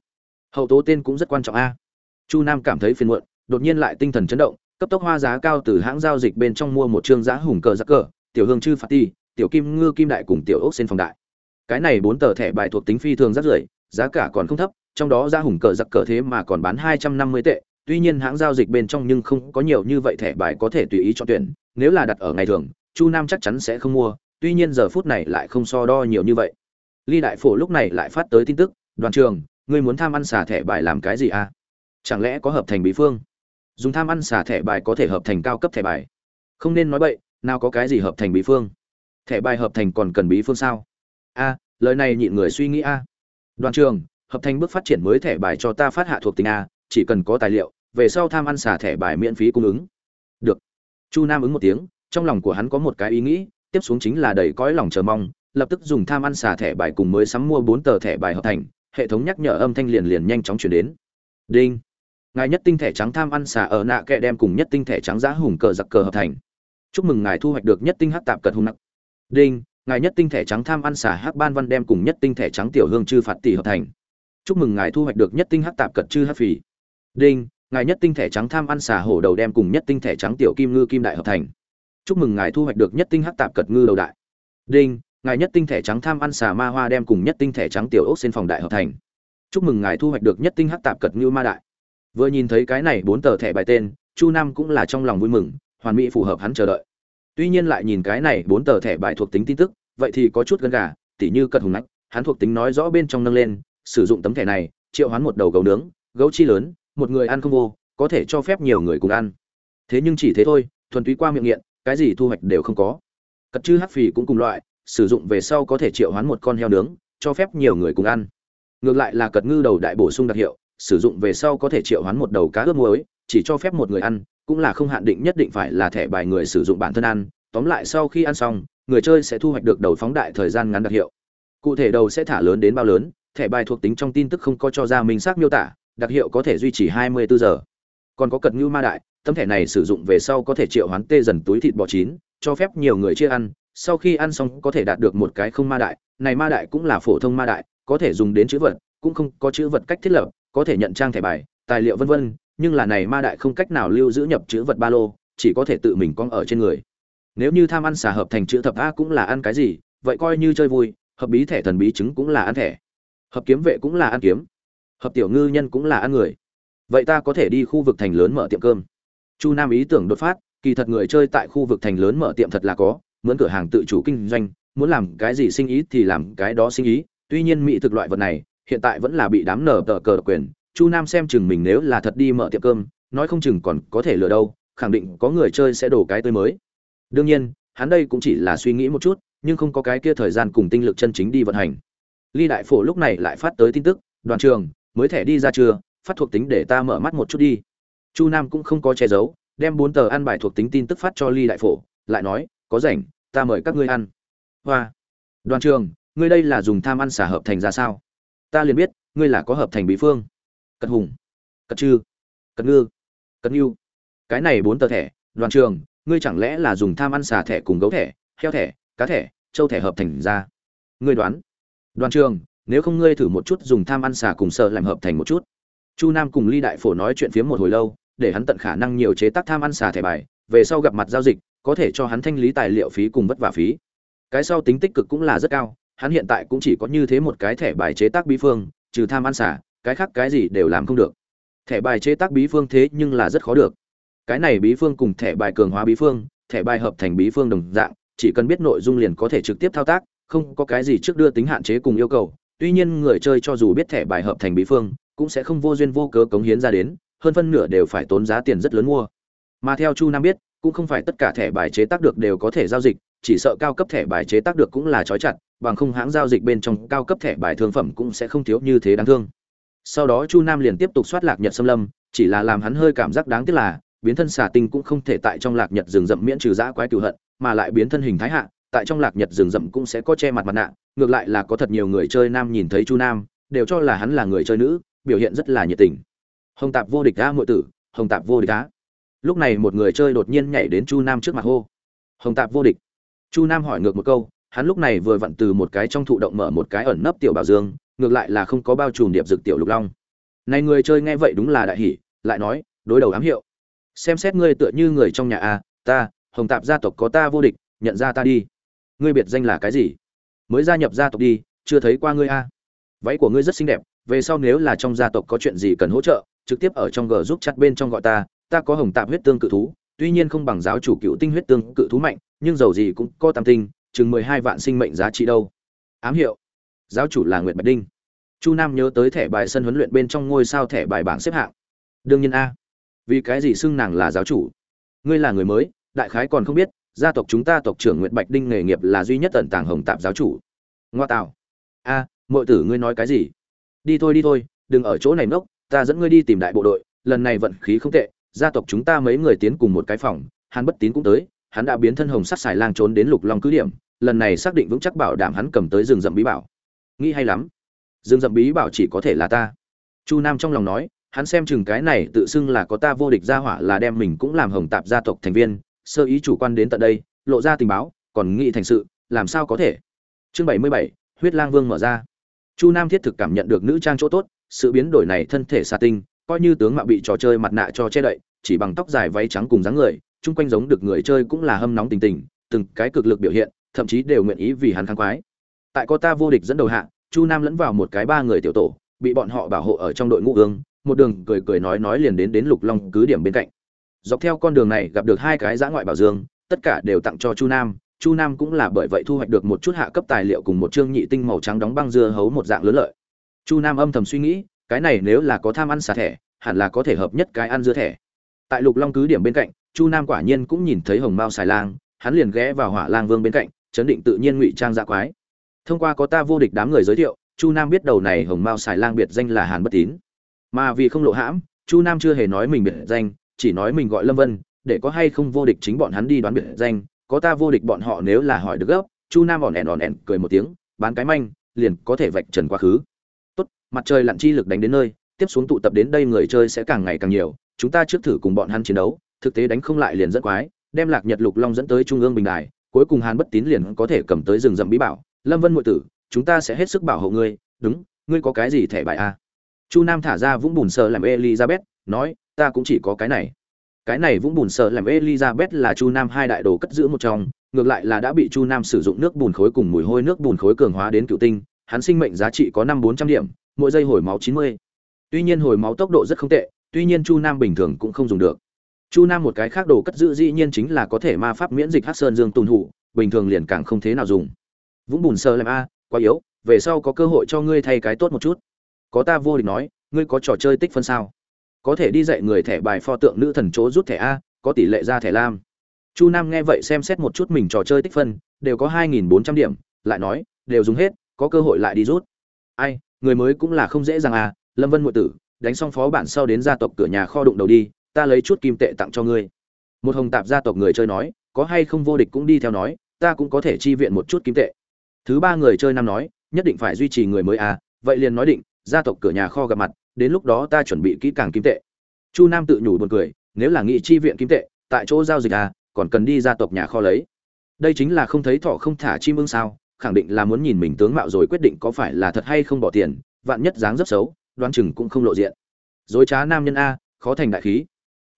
Speaker 1: Hậu tố tên cũng rất quan trọng a. Chu nam cảm thấy phiền muộn, đột nhiên lại tinh thần chấn động, cấp tốc hoa giá cao từ hãng giao dịch bên trong mua một trương giá hùng cờ giặc cờ, tiểu hương chư phạt ti, tiểu kim ngư kim đại cùng tiểu ốc sen phòng đại. Cái này bốn tờ thẻ bài thuộc tính phi thường rất rưởi, giá cả còn không thấp, trong đó giá hùng cờ giặc cờ thế mà còn bán hai trăm năm mươi tệ tuy nhiên hãng giao dịch bên trong nhưng không có nhiều như vậy thẻ bài có thể tùy ý chọn tuyển, nếu là đặt ở ngày thường, chu nam chắc chắn sẽ không mua, tuy nhiên giờ phút này lại không so đo nhiều như vậy. Ly đại phổ lúc này lại phát tới tin tức, đoàn trường, ngươi muốn tham ăn xả thẻ bài làm cái gì à? Chẳng lẽ có hợp thành bí phương? Dùng tham ăn xả thẻ bài có thể hợp thành cao cấp thẻ bài. Không nên nói bậy, nào có cái gì hợp thành bí phương? Thẻ bài hợp thành còn cần bí phương sao? A, lời này nhịn người suy nghĩ a. Đoàn trường, hợp thành bước phát triển mới thẻ bài cho ta phát hạ thuộc tính a chỉ cần có tài liệu, về sau tham ăn xả thẻ bài miễn phí cung ứng. Được. Chu nam ứng một tiếng, trong lòng của hắn có một cái ý nghĩ, tiếp xuống chính là đầy cõi lòng chờ mong, lập tức dùng tham ăn xả thẻ bài cùng mới sắm mua bốn tờ thẻ bài hợp thành, hệ thống nhắc nhở âm thanh liền liền nhanh chóng chuyển đến. Đinh. Ngài nhất tinh thẻ trắng tham ăn xả ở nạ kệ đem cùng nhất tinh thẻ trắng giá hùng cờ giặc cờ hợp thành. Chúc mừng ngài thu hoạch được nhất tinh hắc tạp cật hung nặng. Đinh. Ngài nhất tinh thẻ trắng tham ăn xả hắc ban văn đem cùng nhất tinh thẻ trắng tiểu hương chư phạt tỷ hợp thành. Chúc mừng ngài thu hoạch được nhất tinh hắc tạp cật chư hắc phì đinh, ngài nhất tinh Thể trắng tham ăn xà hổ đầu đem cùng nhất tinh Thể trắng tiểu kim ngư kim đại hợp thành. Chúc mừng ngài thu hoạch được nhất tinh hắc tạp cật ngư đầu đại. Đinh, ngài nhất tinh Thể trắng tham ăn xà ma hoa đem cùng nhất tinh Thể trắng tiểu ốc xin phòng đại hợp thành. Chúc mừng ngài thu hoạch được nhất tinh hắc tạp cật ngư ma đại. Vừa nhìn thấy cái này bốn tờ thẻ bài tên, chu nam cũng là trong lòng vui mừng, hoàn mỹ phù hợp hắn chờ đợi. Tuy nhiên lại nhìn cái này bốn tờ thẻ bài thuộc tính tin tức, vậy thì có chút gần gà, tỉ như cật hùng nách hắn thuộc tính nói rõ bên trong nâng lên, sử dụng tấm thẻ này, triệu hoán một đầu gấu nướng, gấu chi lớn một người ăn không vô, có thể cho phép nhiều người cùng ăn. Thế nhưng chỉ thế thôi, thuần túy qua miệng nghiện, cái gì thu hoạch đều không có. Cật chư hắc phì cũng cùng loại, sử dụng về sau có thể triệu hoán một con heo nướng, cho phép nhiều người cùng ăn. Ngược lại là cật ngư đầu đại bổ sung đặc hiệu, sử dụng về sau có thể triệu hoán một đầu cá ướp muối, chỉ cho phép một người ăn, cũng là không hạn định nhất định phải là thẻ bài người sử dụng bản thân ăn. Tóm lại sau khi ăn xong, người chơi sẽ thu hoạch được đầu phóng đại thời gian ngắn đặc hiệu. Cụ thể đầu sẽ thả lớn đến bao lớn, thẻ bài thuộc tính trong tin tức không có cho ra minh xác miêu tả đặc hiệu có thể duy trì 24 giờ. Còn có cật ngưu ma đại, tấm thẻ này sử dụng về sau có thể triệu hoán tê dần túi thịt bò chín, cho phép nhiều người chia ăn. Sau khi ăn xong có thể đạt được một cái không ma đại. Này ma đại cũng là phổ thông ma đại, có thể dùng đến chữ vật, cũng không có chữ vật cách thiết lập, có thể nhận trang thẻ bài, tài liệu vân vân, nhưng là này ma đại không cách nào lưu giữ nhập chữ vật ba lô, chỉ có thể tự mình con ở trên người. Nếu như tham ăn xà hợp thành chữ thập a cũng là ăn cái gì, vậy coi như chơi vui, hợp bí thẻ thần bí chứng cũng là ăn thẻ. Hợp kiếm vệ cũng là ăn kiếm hợp tiểu ngư nhân cũng là ăn người. Vậy ta có thể đi khu vực thành lớn mở tiệm cơm. Chu nam ý tưởng đột phát, kỳ thật người chơi tại khu vực thành lớn mở tiệm thật là có mướn cửa hàng tự chủ kinh doanh, muốn làm cái gì sinh ý thì làm cái đó sinh ý. Tuy nhiên mỹ thực loại vật này, hiện tại vẫn là bị đám nở tờ cờ quyền. Chu nam xem chừng mình nếu là thật đi mở tiệm cơm, nói không chừng còn có thể lừa đâu, khẳng định có người chơi sẽ đổ cái tươi mới. Đương nhiên, hắn đây cũng chỉ là suy nghĩ một chút, nhưng không có cái kia thời gian cùng tinh lực chân chính đi vận hành. Ly đại phổ lúc này lại phát tới tin tức, đoàn trường mới thẻ đi ra chưa? Phát thuộc tính để ta mở mắt một chút đi. Chu nam cũng không có che giấu, đem bốn tờ ăn bài thuộc tính tin tức phát cho ly đại phổ, lại nói, có rảnh, ta mời các ngươi ăn. Hoa. Đoàn trường, ngươi đây là dùng tham ăn xả hợp thành ra sao? Ta liền biết, ngươi là có hợp thành bí phương. Cật hùng. Cật chư. Cật ngư. Cật ngưu cái này bốn tờ thẻ, đoàn trường, ngươi chẳng lẽ là dùng tham ăn xả thẻ cùng gấu thẻ, heo thẻ, cá thẻ châu thẻ hợp thành ra? Ngươi đoán. Đoàn trường nếu không ngươi thử một chút dùng tham ăn xà cùng sợ làm hợp thành một chút. Chu nam cùng ly đại phổ nói chuyện phía một hồi lâu, để hắn tận khả năng nhiều chế tác tham ăn xà thẻ bài, về sau gặp mặt giao dịch, có thể cho hắn thanh lý tài liệu phí cùng vất vả phí. Cái sau tính tích cực cũng là rất cao, hắn hiện tại cũng chỉ có như thế một cái thẻ bài chế tác bí phương, trừ tham ăn xà, cái khác cái gì đều làm không được. Thẻ bài chế tác bí phương thế nhưng là rất khó được. Cái này bí phương cùng thẻ bài cường hóa bí phương, thẻ bài hợp thành bí phương đồng dạng, chỉ cần biết nội dung liền có thể trực tiếp thao tác, không có cái gì trước đưa tính hạn chế cùng yêu cầu tuy nhiên người chơi cho dù biết thẻ bài hợp thành bí phương, cũng sẽ không vô duyên vô cớ cống hiến ra đến, hơn phân nửa đều phải tốn giá tiền rất lớn mua. Mà theo chu nam biết, cũng không phải tất cả thẻ bài chế tác được đều có thể giao dịch, chỉ sợ cao cấp thẻ bài chế tác được cũng là trói chặt, bằng không hãng giao dịch bên trong cao cấp thẻ bài thương phẩm cũng sẽ không thiếu như thế đáng thương. Sau đó chu nam liền tiếp tục soát lạc nhật xâm lâm, chỉ là làm hắn hơi cảm giác đáng tiếc là, biến thân xà tinh cũng không thể tại trong lạc nhật rừng rậm miễn trừ giã quái cựu hận, mà lại biến thân hình thái hạ tại trong lạc nhật rừng rậm cũng sẽ có che mặt mặt nạ, ngược lại là có thật nhiều người chơi nam nhìn thấy chu nam, đều cho là hắn là người chơi nữ, biểu hiện rất là nhiệt tình. Hồng tạp vô địch đá ngội tử, hồng tạp vô địch đá lúc này một người chơi đột nhiên nhảy đến chu nam trước mặt hô. Hồng tạp vô địch. Chu nam hỏi ngược một câu, hắn lúc này vừa vặn từ một cái trong thụ động mở một cái ẩn nấp tiểu bảo dương, ngược lại là không có bao trùm điệp dực tiểu lục long. Này người chơi nghe vậy đúng là đại hỉ, lại nói, đối đầu ám hiệu. Xem xét ngươi tựa như người trong nhà a, ta, hồng tạp gia tộc có ta vô địch, nhận ra ta đi ngươi biệt danh là cái gì? Mới gia nhập gia tộc đi, chưa thấy qua ngươi a. Váy của ngươi rất xinh đẹp, về sau nếu là trong gia tộc có chuyện gì cần hỗ trợ, trực tiếp ở trong g giúp chặt bên trong gọi ta ta có hồng tạp huyết tương cự thú, tuy nhiên không bằng giáo chủ cựu tinh huyết tương cự thú mạnh, nhưng dầu gì cũng có tam tinh, chừng mười hai vạn sinh mệnh giá trị đâu. Ám hiệu. Giáo chủ là nguyệt bạch đinh. Chu nam nhớ tới thẻ bài sân huấn luyện bên trong ngôi sao thẻ bài bảng xếp hạng. Đương nhiên a. Vì cái gì xưng nàng là giáo chủ? Ngươi là người mới, đại khái còn không biết gia tộc chúng ta tộc trưởng nguyệt bạch đinh nghề nghiệp là duy nhất tận tàng hồng tạp giáo chủ. Ngoa tạo a à, tử ngươi nói cái gì? Đi thôi đi thôi đừng ở chỗ này nốc ta dẫn ngươi đi tìm đại bộ đội lần này vận khí không tệ gia tộc chúng ta mấy người tiến cùng một cái phòng hắn bất tín cũng tới hắn đã biến thân hồng sắc xài lang trốn đến lục long cứ điểm lần này xác định vững chắc bảo đảm hắn cầm tới rừng rậm bí bảo. Nghĩ hay lắm. Rừng rậm bí bảo chỉ có thể là ta. Chu nam trong lòng nói hắn xem chừng cái này tự xưng là có ta vô địch gia hỏa là đem mình cũng làm hồng tạp gia tộc thành viên sơ ý chủ quan đến tận đây, lộ ra tình báo, còn nghĩ thành sự, làm sao có thể? Chương bảy mươi bảy, huyết lang vương mở ra. Chu nam thiết thực cảm nhận được nữ trang chỗ tốt, sự biến đổi này thân thể xa tinh, coi như tướng mạo bị trò chơi mặt nạ cho che đậy, chỉ bằng tóc dài váy trắng cùng dáng người, chung quanh giống được người chơi cũng là hâm nóng tình tình, từng cái cực lực biểu hiện, thậm chí đều nguyện ý vì hắn kháng quái tại có ta vô địch dẫn đầu hạ, chu nam lẫn vào một cái ba người tiểu tổ, bị bọn họ bảo hộ ở trong đội ngũ ương một đường cười cười nói nói liền đến đến lục long cứ điểm bên cạnh dọc theo con đường này gặp được hai cái giã ngoại bảo dương, tất cả đều tặng cho chu nam. Chu nam cũng là bởi vậy thu hoạch được một chút hạ cấp tài liệu cùng một chương nhị tinh màu trắng đóng băng dưa hấu một dạng lớn lợi. Chu nam âm thầm suy nghĩ, cái này nếu là có tham ăn xà thẻ, hẳn là có thể hợp nhất cái ăn dưa thẻ. Tại lục long cứ điểm bên cạnh, chu nam quả nhiên cũng nhìn thấy hồng mao xài lang, hắn liền ghé vào hỏa lang vương bên cạnh, chấn định tự nhiên ngụy trang dạ quái. Thông qua có ta vô địch đám người giới thiệu, chu nam biết đầu này hồng mao xài lang biệt danh là hàn bất tín. Mà vì không lộ hãm, chu nam chưa hề nói mình biệt danh chỉ nói mình gọi lâm vân, để có hay không vô địch chính bọn hắn đi đoán biệt danh, có ta vô địch bọn họ nếu là hỏi được gấp, chu nam ỏn ẻn ỏn ẻn cười một tiếng, bán cái manh, liền có thể vạch trần quá khứ tốt, mặt trời lặn chi lực đánh đến nơi, tiếp xuống tụ tập đến đây người chơi sẽ càng ngày càng nhiều, chúng ta trước thử cùng bọn hắn chiến đấu, thực tế đánh không lại liền rất quái, đem lạc nhật lục long dẫn tới trung ương bình đài, cuối cùng hàn bất tín liền có thể cầm tới rừng rậm bí bảo, lâm vân ngụy tử, chúng ta sẽ hết sức bảo hộ ngươi, đúng, ngươi có cái gì thẻ bài a à? chu nam thả ra vũng bùn sờ làm elizabeth, nói ta cũng chỉ có cái này. Cái này vũng bùn sờ làm elizabeth là chu nam hai đại đồ cất giữ một trong, ngược lại là đã bị chu nam sử dụng nước bùn khối cùng mùi hôi nước bùn khối cường hóa đến cựu tinh, hắn sinh mệnh giá trị có năm bốn trăm điểm, mỗi giây hồi máu chín mươi. Tuy nhiên hồi máu tốc độ rất không tệ, tuy nhiên chu nam bình thường cũng không dùng được. Chu nam một cái khác đồ cất giữ dĩ nhiên chính là có thể ma pháp miễn dịch hát sơn dương tùn hụ bình thường liền càng không thế nào dùng. Vũng bùn sờ làm a, quá yếu, về sau có cơ hội cho ngươi thay cái tốt một chút. Có ta vô địch nói, ngươi có trò chơi tích phân sao? Có thể đi dạy người thẻ bài pho tượng nữ thần chỗ rút thẻ a, có tỷ lệ ra thẻ lam. Chu nam nghe vậy xem xét một chút mình trò chơi tích phân, đều có hai nghìn bốn trăm điểm, lại nói, đều dùng hết, có cơ hội lại đi rút. Ai, người mới cũng là không dễ dàng à lâm vân ngụy tử, đánh xong phó bản sau đến gia tộc cửa nhà kho đụng đầu đi, ta lấy chút kim tệ tặng cho ngươi. Một hồng tạp gia tộc người chơi nói, có hay không vô địch cũng đi theo nói, ta cũng có thể chi viện một chút kim tệ. Thứ ba người chơi năm nói, nhất định phải duy trì người mới à vậy liền nói định, gia tộc cửa nhà kho gặp mặt đến lúc đó ta chuẩn bị kỹ càng kim tệ. Chu nam tự nhủ buồn cười, nếu là nghị chi viện kim tệ, tại chỗ giao dịch à còn cần đi gia tộc nhà kho lấy. Đây chính là không thấy thỏ không thả chim ưng sao, khẳng định là muốn nhìn mình tướng mạo rồi quyết định có phải là thật hay không bỏ tiền, vạn nhất dáng rất xấu, đoán chừng cũng không lộ diện. Dối trá nam nhân a, khó thành đại khí.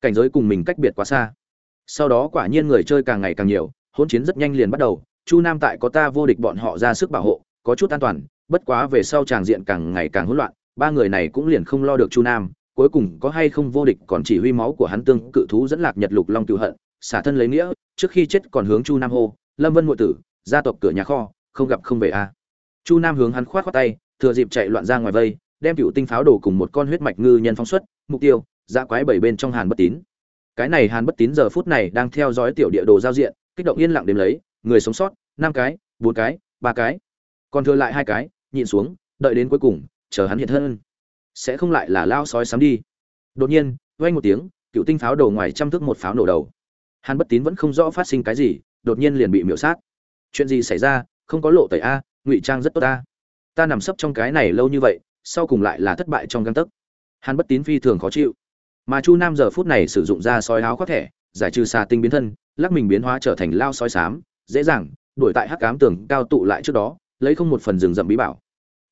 Speaker 1: Cảnh giới cùng mình cách biệt quá xa. Sau đó quả nhiên người chơi càng ngày càng nhiều, hỗn chiến rất nhanh liền bắt đầu, chu nam tại có ta vô địch bọn họ ra sức bảo hộ, có chút an toàn, bất quá về sau tràng diện càng ngày càng hỗn loạn ba người này cũng liền không lo được chu nam, cuối cùng có hay không vô địch còn chỉ huy máu của hắn tương cự thú dẫn lạc nhật lục long cựu hận, xả thân lấy nghĩa, trước khi chết còn hướng chu nam hô, lâm vân ngụy tử, gia tộc cửa nhà kho, không gặp không về a. Chu nam hướng hắn khoát khoát tay, thừa dịp chạy loạn ra ngoài vây, đem cựu tinh pháo đổ cùng một con huyết mạch ngư nhân phóng xuất, mục tiêu, dã quái bảy bên trong hàn bất tín. Cái này hàn bất tín giờ phút này đang theo dõi tiểu địa đồ giao diện, kích động yên lặng đếm lấy, người sống sót, năm cái, bốn cái, ba cái. Còn thừa lại hai cái, nhịn xuống, đợi đến cuối cùng chờ hắn hiện thân. Sẽ không lại là lao sói sắm đi. Đột nhiên, vang một tiếng, cựu tinh pháo đầu ngoài trăm thước một pháo nổ đầu. Hàn bất tín vẫn không rõ phát sinh cái gì, đột nhiên liền bị miễu sát. Chuyện gì xảy ra? Không có lộ tẩy a, ngụy trang rất tốt ta. Ta nằm sấp trong cái này lâu như vậy, sau cùng lại là thất bại trong găng tấc. Hàn bất tín phi thường khó chịu. Mà chu nam giờ phút này sử dụng ra sói áo khoác thẻ, giải trừ xà tinh biến thân, lắc mình biến hóa trở thành lao sói xám dễ dàng, đuổi tại hắc cám tường cao tụ lại trước đó, lấy không một phần rừng rậm bí bảo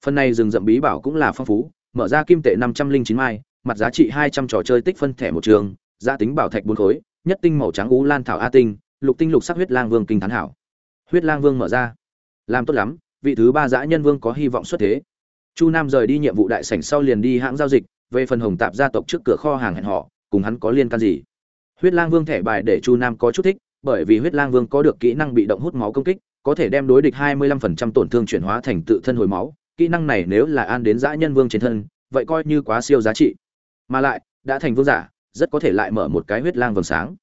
Speaker 1: phần này rừng rậm bí bảo cũng là phong phú, mở ra kim tệ năm trăm linh chín mai, mặt giá trị hai trăm trò chơi tích phân thẻ một trường gia tính bảo thạch bốn khối, nhất tinh màu trắng ú lan thảo a tinh, lục tinh lục sắc huyết lang vương kinh thán hảo. Huyết lang vương mở ra. Làm tốt lắm, vị thứ ba dã nhân vương có hy vọng xuất thế. Chu nam rời đi nhiệm vụ đại sảnh sau liền đi hãng giao dịch, về phần hồng tạp gia tộc trước cửa kho hàng hẹn họ, cùng hắn có liên can gì. Huyết lang vương thẻ bài để chu nam có chút thích, bởi vì huyết lang vương có được kỹ năng bị động hút máu công kích, có thể đem đối địch 25% tổn thương chuyển hóa thành tự thân hồi máu kỹ năng này nếu là an đến dã nhân vương trên thân vậy coi như quá siêu giá trị mà lại đã thành vương giả rất có thể lại mở một cái huyết lang vầng sáng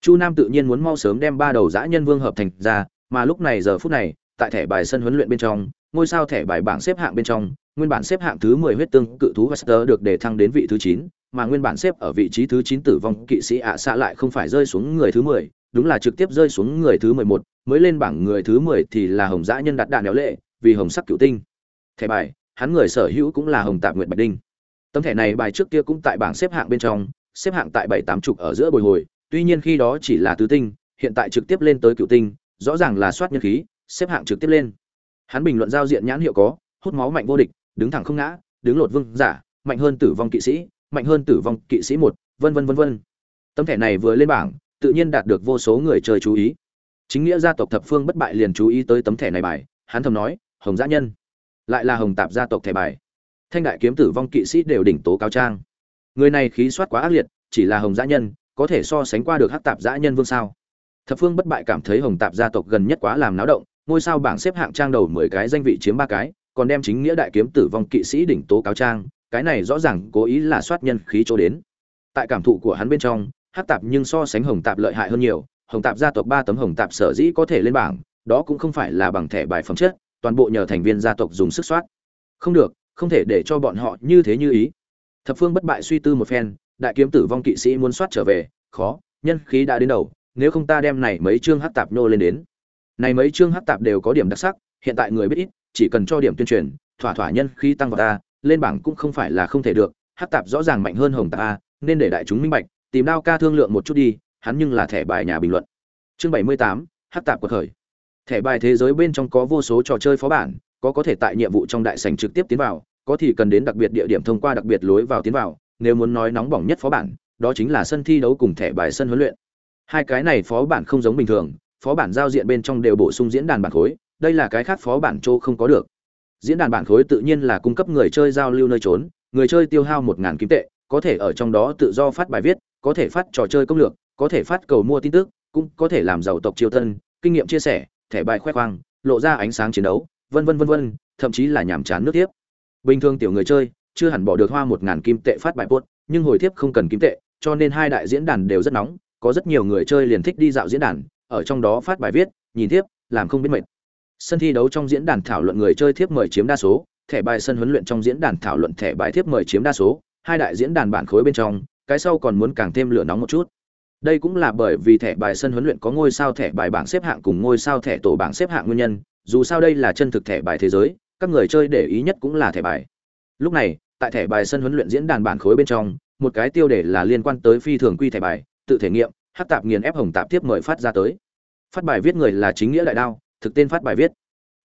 Speaker 1: chu nam tự nhiên muốn mau sớm đem ba đầu dã nhân vương hợp thành ra mà lúc này giờ phút này tại thẻ bài sân huấn luyện bên trong ngôi sao thẻ bài bảng xếp hạng bên trong nguyên bản xếp hạng thứ 10 huyết tương cự thú Wester được đề thăng đến vị thứ 9, mà nguyên bản xếp ở vị trí thứ 9 tử vong kỵ sĩ ạ xạ lại không phải rơi xuống người thứ 10, đúng là trực tiếp rơi xuống người thứ 11, mới lên bảng người thứ 10 thì là Hồng Dã nhân đặt đạn néo lệ, vì hồng sắc cửu tinh. Thẻ bài, hắn người sở hữu cũng là Hồng Tạp Nguyệt Bạch Đinh. tấm thẻ này bài trước kia cũng tại bảng xếp hạng bên trong xếp hạng tại bảy tám chục ở giữa bồi hồi tuy nhiên khi đó chỉ là tứ tinh hiện tại trực tiếp lên tới cựu tinh rõ ràng là soát nhân khí xếp hạng trực tiếp lên. Hắn bình luận giao diện nhãn hiệu có hút máu mạnh vô địch đứng thẳng không ngã đứng lột vương giả mạnh hơn tử vong kỵ sĩ mạnh hơn tử vong kỵ sĩ một vân vân vân vân. Tấm thẻ này vừa lên bảng tự nhiên đạt được vô số người chơi chú ý. Chính nghĩa gia tộc thập phương bất bại liền chú ý tới tấm thẻ này bài hắn thầm nói hồng giã nhân lại là hồng tạp gia tộc thẻ bài. Thanh đại kiếm tử vong kỵ sĩ đều đỉnh tố cao trang. Người này khí soát quá ác liệt, chỉ là hồng giã nhân, có thể so sánh qua được hắc tạp giã nhân vương sao? Thập phương bất bại cảm thấy hồng tạp gia tộc gần nhất quá làm náo động, ngôi sao bảng xếp hạng trang đầu mười cái danh vị chiếm ba cái, còn đem chính nghĩa đại kiếm tử vong kỵ sĩ đỉnh tố cáo trang, cái này rõ ràng cố ý là soát nhân khí chỗ đến. Tại cảm thụ của hắn bên trong, hắc tạp nhưng so sánh hồng tạp lợi hại hơn nhiều, hồng tạp gia tộc ba tấm hồng tạp sở dĩ có thể lên bảng, đó cũng không phải là bằng thẻ bài phẩm chất toàn bộ nhờ thành viên gia tộc dùng sức soát. Không được, không thể để cho bọn họ như thế như ý. Thập phương bất bại suy tư một phen, đại kiếm tử vong kỵ sĩ muốn soát trở về, khó, nhân khí đã đến đầu, nếu không ta đem này mấy chương hắc tạp nô lên đến. Này mấy chương hắc tạp đều có điểm đặc sắc, hiện tại người biết ít, chỉ cần cho điểm tuyên truyền, thỏa thỏa nhân khí tăng vào ta, lên bảng cũng không phải là không thể được, hắc tạp rõ ràng mạnh hơn hồng tạp a, nên để đại chúng minh bạch, tìm đao ca thương lượng một chút đi, hắn nhưng là thẻ bài nhà bình luận. Chương bảy mươi tám, hắc tạp của thời thẻ bài thế giới bên trong có vô số trò chơi phó bản, có có thể tại nhiệm vụ trong đại sảnh trực tiếp tiến vào, có thì cần đến đặc biệt địa điểm thông qua đặc biệt lối vào tiến vào, nếu muốn nói nóng bỏng nhất phó bản, đó chính là sân thi đấu cùng thẻ bài sân huấn luyện. Hai cái này phó bản không giống bình thường, phó bản giao diện bên trong đều bổ sung diễn đàn bản khối, đây là cái khác phó bản châu không có được. Diễn đàn bản khối tự nhiên là cung cấp người chơi giao lưu nơi trốn, người chơi tiêu hao một ngàn kim tệ, có thể ở trong đó tự do phát bài viết, có thể phát trò chơi công lược, có thể phát cầu mua tin tức, cũng có thể làm giàu tộc triều thân, kinh nghiệm chia sẻ thẻ bài khoe khoang lộ ra ánh sáng chiến đấu vân vân vân vân thậm chí là nhàm chán nước tiếp. Bình thường tiểu người chơi chưa hẳn bỏ được hoa một ngàn kim tệ phát bài buốt, nhưng hồi tiếp không cần kim tệ cho nên hai đại diễn đàn đều rất nóng có rất nhiều người chơi liền thích đi dạo diễn đàn ở trong đó phát bài viết nhìn tiếp làm không biết mệt. Sân thi đấu trong diễn đàn thảo luận người chơi thiếp mời chiếm đa số thẻ bài sân huấn luyện trong diễn đàn thảo luận thẻ bài thiếp mời chiếm đa số hai đại diễn đàn bản khối bên trong cái sau còn muốn càng thêm lửa nóng một chút đây cũng là bởi vì thẻ bài sân huấn luyện có ngôi sao thẻ bài bảng xếp hạng cùng ngôi sao thẻ tổ bảng xếp hạng nguyên nhân. Dù sao đây là chân thực thẻ bài thế giới, các người chơi để ý nhất cũng là thẻ bài. Lúc này, tại thẻ bài sân huấn luyện diễn đàn bản khối bên trong, một cái tiêu đề là liên quan tới phi thường quy thẻ bài, tự thể nghiệm, hát tạp nghiền ép hồng tạp tiếp mời phát ra tới. Phát bài viết người là chính nghĩa đại đao, thực tên phát bài viết.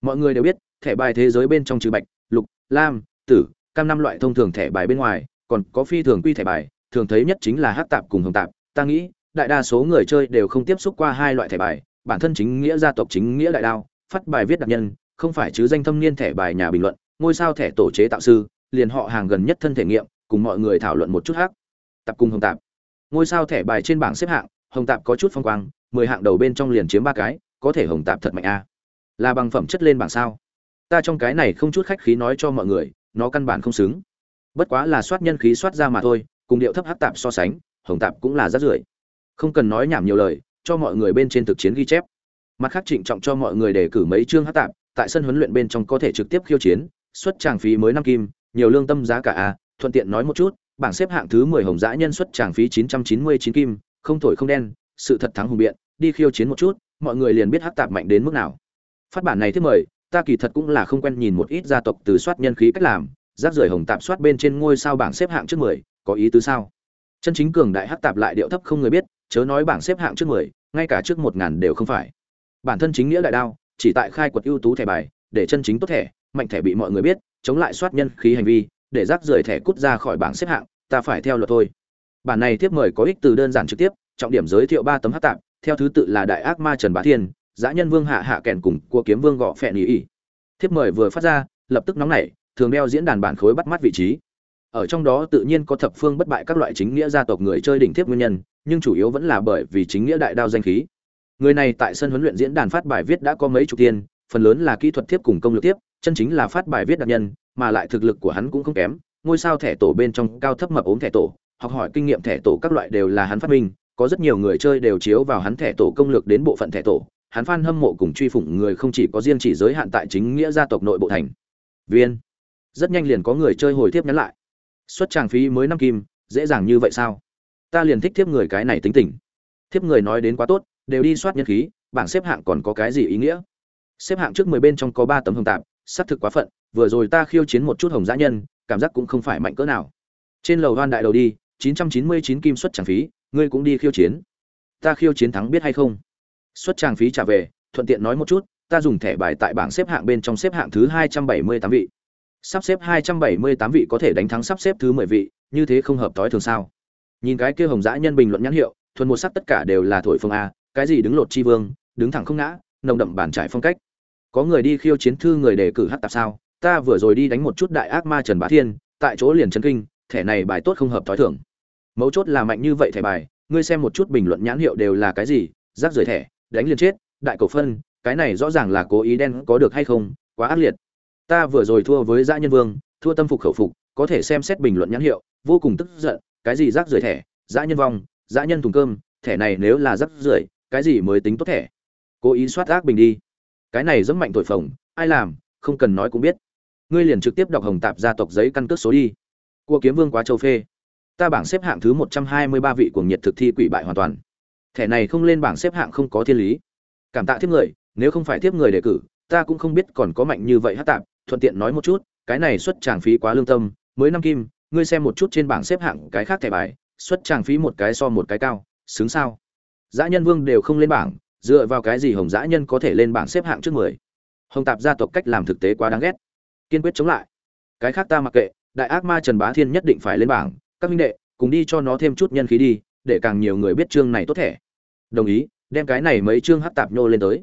Speaker 1: Mọi người đều biết, thẻ bài thế giới bên trong trừ bạch, lục, lam, tử, cam năm loại thông thường thẻ bài bên ngoài, còn có phi thường quy thẻ bài, thường thấy nhất chính là hát tạp cùng hồng tạp. Ta nghĩ đại đa số người chơi đều không tiếp xúc qua hai loại thẻ bài, bản thân chính nghĩa gia tộc chính nghĩa đại đao, phát bài viết đặc nhân, không phải chứ danh thâm niên thẻ bài nhà bình luận, ngôi sao thẻ tổ chế tạo sư, liền họ hàng gần nhất thân thể nghiệm, cùng mọi người thảo luận một chút hát tập cùng hồng tạp. Ngôi sao thẻ bài trên bảng xếp hạng, hồng tạp có chút phong quang, mười hạng đầu bên trong liền chiếm ba cái, có thể hồng tạp thật mạnh a. Là bằng phẩm chất lên bảng sao? Ta trong cái này không chút khách khí nói cho mọi người, nó căn bản không xứng. Bất quá là soát nhân khí soát ra mà thôi, cùng điệu thấp hát tạp so sánh, hồng tạp cũng là rất rưởi không cần nói nhảm nhiều lời, cho mọi người bên trên thực chiến ghi chép. Mặt khác trịnh trọng cho mọi người đề cử mấy chương hát tạp, tại sân huấn luyện bên trong có thể trực tiếp khiêu chiến, xuất tràng phí mới năm kim, nhiều lương tâm giá cả a, thuận tiện nói một chút, bảng xếp hạng thứ mười hồng dã nhân xuất tràng phí chín trăm chín mươi chín kim, không thổi không đen, sự thật thắng hùng biện, đi khiêu chiến một chút, mọi người liền biết hát tạp mạnh đến mức nào. Phát bản này thứ mời ta kỳ thật cũng là không quen nhìn một ít gia tộc từ soát nhân khí cách làm, rác rưởi hồng tạp soát bên trên ngôi sao bảng xếp hạng trước mười, có ý tứ sao? Chân chính cường đại hát tạp lại điệu thấp không người biết chớ nói bảng xếp hạng trước mười, ngay cả trước một ngàn đều không phải. Bản thân chính nghĩa đại đao, chỉ tại khai quật ưu tú thẻ bài, để chân chính tốt thẻ, mạnh thẻ bị mọi người biết, chống lại soát nhân khí hành vi, để rác rưởi thẻ cút ra khỏi bảng xếp hạng, ta phải theo luật thôi. Bản này tiếp mời có ích từ đơn giản trực tiếp, trọng điểm giới thiệu ba tấm hắc tạp, theo thứ tự là đại ác ma trần bá thiên, dã nhân vương hạ hạ kèn cùng cua kiếm vương gọ phẹn ý ỉ thiếp mời vừa phát ra, lập tức nóng nảy, thường đeo diễn đàn bản khối bắt mắt vị trí. Ở trong đó tự nhiên có thập phương bất bại các loại chính nghĩa gia tộc người chơi đỉnh thiếp nguyên nhân nhưng chủ yếu vẫn là bởi vì chính nghĩa đại đao danh khí. Người này tại sân huấn luyện diễn đàn phát bài viết đã có mấy chục tiền phần lớn là kỹ thuật tiếp cùng công lược tiếp, chân chính là phát bài viết đặc nhân, mà lại thực lực của hắn cũng không kém, ngôi sao thẻ tổ bên trong cao thấp mập ốm thẻ tổ, học hỏi kinh nghiệm thẻ tổ các loại đều là hắn phát minh, có rất nhiều người chơi đều chiếu vào hắn thẻ tổ công lược đến bộ phận thẻ tổ, hắn fan hâm mộ cùng truy phụng người không chỉ có riêng chỉ giới hạn tại chính nghĩa gia tộc nội bộ thành. Viên. Rất nhanh liền có người chơi hồi tiếp nhắn lại. Xuất tràng phí mới năm kim, dễ dàng như vậy sao? Ta liền thích tiếp người cái này tính tình. Thiếp người nói đến quá tốt, đều đi soát nhân khí, bảng xếp hạng còn có cái gì ý nghĩa? Xếp hạng trước mười bên trong có ba tấm hồng tạp, xác thực quá phận, vừa rồi ta khiêu chiến một chút hồng giã nhân, cảm giác cũng không phải mạnh cỡ nào. Trên lầu hoan đại đầu đi 999 kim suất tràng phí, ngươi cũng đi khiêu chiến. Ta khiêu chiến thắng biết hay không? Suất tràng phí trả về, thuận tiện nói một chút, ta dùng thẻ bài tại bảng xếp hạng bên trong xếp hạng thứ 278 vị. Sắp xếp 278 vị có thể đánh thắng sắp xếp thứ 10 vị, như thế không hợp tối thường sao? Nhìn cái kia hồng dã nhân bình luận nhãn hiệu, thuần một sắc tất cả đều là thổi phồng a, cái gì đứng lột chi vương, đứng thẳng không ngã, nồng đậm bản trải phong cách. Có người đi khiêu chiến thư người đề cử hát tạp sao? Ta vừa rồi đi đánh một chút đại ác ma trần bá thiên, tại chỗ liền chấn kinh, thẻ này bài tốt không hợp thói thường. Mấu chốt là mạnh như vậy thẻ bài, ngươi xem một chút bình luận nhãn hiệu đều là cái gì, rác rưởi thẻ, đánh liền chết, đại cầu phân, cái này rõ ràng là cố ý đen có được hay không, quá ác liệt. Ta vừa rồi thua với dã nhân vương, thua tâm phục khẩu phục, có thể xem xét bình luận nhãn hiệu, vô cùng tức giận cái gì rác rưởi thẻ? Dã nhân vong, dã nhân thùng cơm, thẻ này nếu là rác rưởi, cái gì mới tính tốt thẻ? Cố ý soát ác bình đi. Cái này rất mạnh thổi phồng, ai làm, không cần nói cũng biết. Ngươi liền trực tiếp đọc hồng tạp gia tộc giấy căn cước số đi. Cua kiếm vương quá châu phê. Ta bảng xếp hạng thứ một trăm hai mươi ba vị cuồng nhiệt thực thi quỷ bại hoàn toàn. Thẻ này không lên bảng xếp hạng không có thiên lý. Cảm tạ tiếp người, nếu không phải tiếp người đề cử, ta cũng không biết còn có mạnh như vậy hát tạp, thuận tiện nói một chút, cái này xuất tràng phí quá lương tâm, mới năm kim ngươi xem một chút trên bảng xếp hạng cái khác thẻ bài, xuất tràng phí một cái so một cái cao, xứng sao? Dã nhân vương đều không lên bảng, dựa vào cái gì hồng dã nhân có thể lên bảng xếp hạng trước mười? Hồng tạp gia tộc cách làm thực tế quá đáng ghét. Kiên quyết chống lại. Cái khác ta mặc kệ, đại ác ma trần bá thiên nhất định phải lên bảng, các minh đệ, cùng đi cho nó thêm chút nhân khí đi, để càng nhiều người biết chương này tốt thẻ. Đồng ý, đem cái này mấy chương hát tạp nhô lên tới.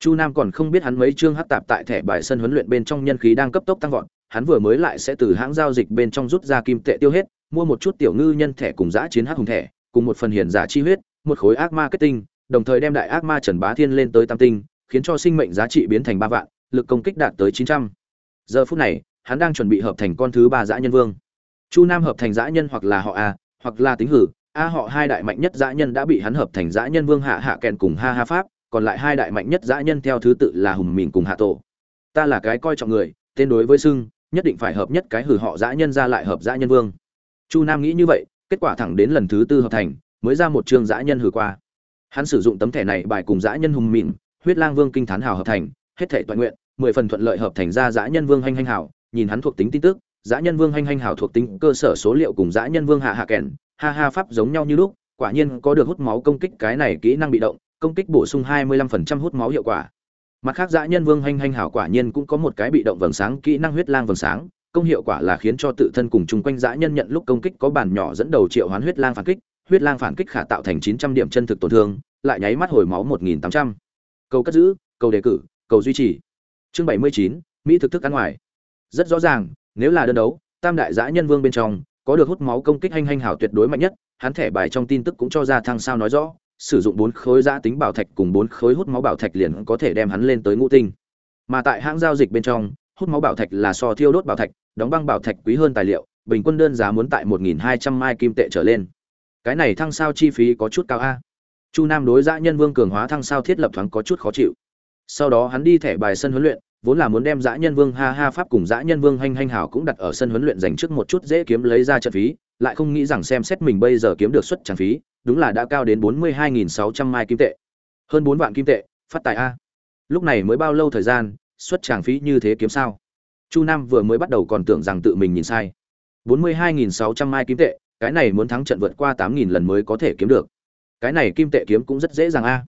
Speaker 1: Chu nam còn không biết hắn mấy chương hát tạp tại thẻ bài sân huấn luyện bên trong nhân khí đang cấp tốc tăng vọt hắn vừa mới lại sẽ từ hãng giao dịch bên trong rút ra kim tệ tiêu hết, mua một chút tiểu ngư nhân thẻ cùng giã chiến hắc hùng thẻ, cùng một phần hiền giả chi huyết, một khối ác ma kết tinh, đồng thời đem đại ác ma trần bá thiên lên tới tam tinh, khiến cho sinh mệnh giá trị biến thành ba vạn, lực công kích đạt tới chín trăm. Giờ phút này, hắn đang chuẩn bị hợp thành con thứ ba dã nhân vương. Chu nam hợp thành dã nhân hoặc là họ a, hoặc là tính hử, a họ hai đại mạnh nhất dã nhân đã bị hắn hợp thành dã nhân vương hạ hạ kèn cùng ha ha pháp, còn lại hai đại mạnh nhất dã nhân theo thứ tự là hùng mìn cùng hạ tổ. Ta là cái coi trọng người, tên đối với sưng nhất định phải hợp nhất cái hử họ dã nhân ra lại hợp dã nhân vương. Chu nam nghĩ như vậy, kết quả thẳng đến lần thứ tư hợp thành, mới ra một chương dã nhân hử qua. Hắn sử dụng tấm thẻ này bài cùng dã nhân hùng mịn, huyết lang vương kinh thán hào hợp thành, hết thể toàn nguyện, mười phần thuận lợi hợp thành ra dã nhân vương hanh hanh hảo nhìn hắn thuộc tính tin tức, dã nhân vương hanh hanh hảo thuộc tính cơ sở số liệu cùng dã nhân vương hạ hạ kèn, ha ha pháp giống nhau như lúc, quả nhiên có được hút máu công kích cái này kỹ năng bị động, công kích bổ sung 25% hút máu hiệu quả mặt khác dã nhân vương hanh hanh hảo quả nhiên cũng có một cái bị động vầng sáng kỹ năng huyết lang vầng sáng. Công hiệu quả là khiến cho tự thân cùng chung quanh dã nhân nhận lúc công kích có bản nhỏ dẫn đầu triệu hoán huyết lang phản kích. Huyết lang phản kích khả tạo thành 900 điểm chân thực tổn thương lại nháy mắt hồi máu một nghìn tám trăm. Câu cất giữ câu đề cử cầu duy trì. Chương 79, mỹ thực thức ăn ngoài. Rất rõ ràng nếu là đơn đấu tam đại dã nhân vương bên trong có được hút máu công kích hành hành hảo tuyệt đối mạnh nhất hắn thẻ bài trong tin tức cũng cho ra thăng sao nói rõ sử dụng bốn khối giã tính bảo thạch cùng bốn khối hút máu bảo thạch liền có thể đem hắn lên tới ngũ tinh. Mà tại hãng giao dịch bên trong, hút máu bảo thạch là so thiêu đốt bảo thạch, đóng băng bảo thạch quý hơn tài liệu, bình quân đơn giá muốn tại một nghìn hai trăm mai kim tệ trở lên. Cái này thăng sao chi phí có chút cao a? Chu nam đối giã nhân vương cường hóa thăng sao thiết lập thoáng có chút khó chịu. Sau đó hắn đi thẻ bài sân huấn luyện, vốn là muốn đem dã nhân vương ha ha pháp cùng dã nhân vương hanh hanh hảo cũng đặt ở sân huấn luyện dành trước một chút dễ kiếm lấy ra trận phí, lại không nghĩ rằng xem xét mình bây giờ kiếm được suất trang phí đúng là đã cao đến bốn mươi hai nghìn sáu trăm mai kim tệ. Hơn bốn vạn kim tệ phát tài a. Lúc này mới bao lâu thời gian xuất chàng phí như thế kiếm sao? Chu nam vừa mới bắt đầu còn tưởng rằng tự mình nhìn sai. bốn mươi hai nghìn sáu trăm mai kim tệ cái này muốn thắng trận vượt qua tám nghìn lần mới có thể kiếm được. Cái này kim tệ kiếm cũng rất dễ dàng a.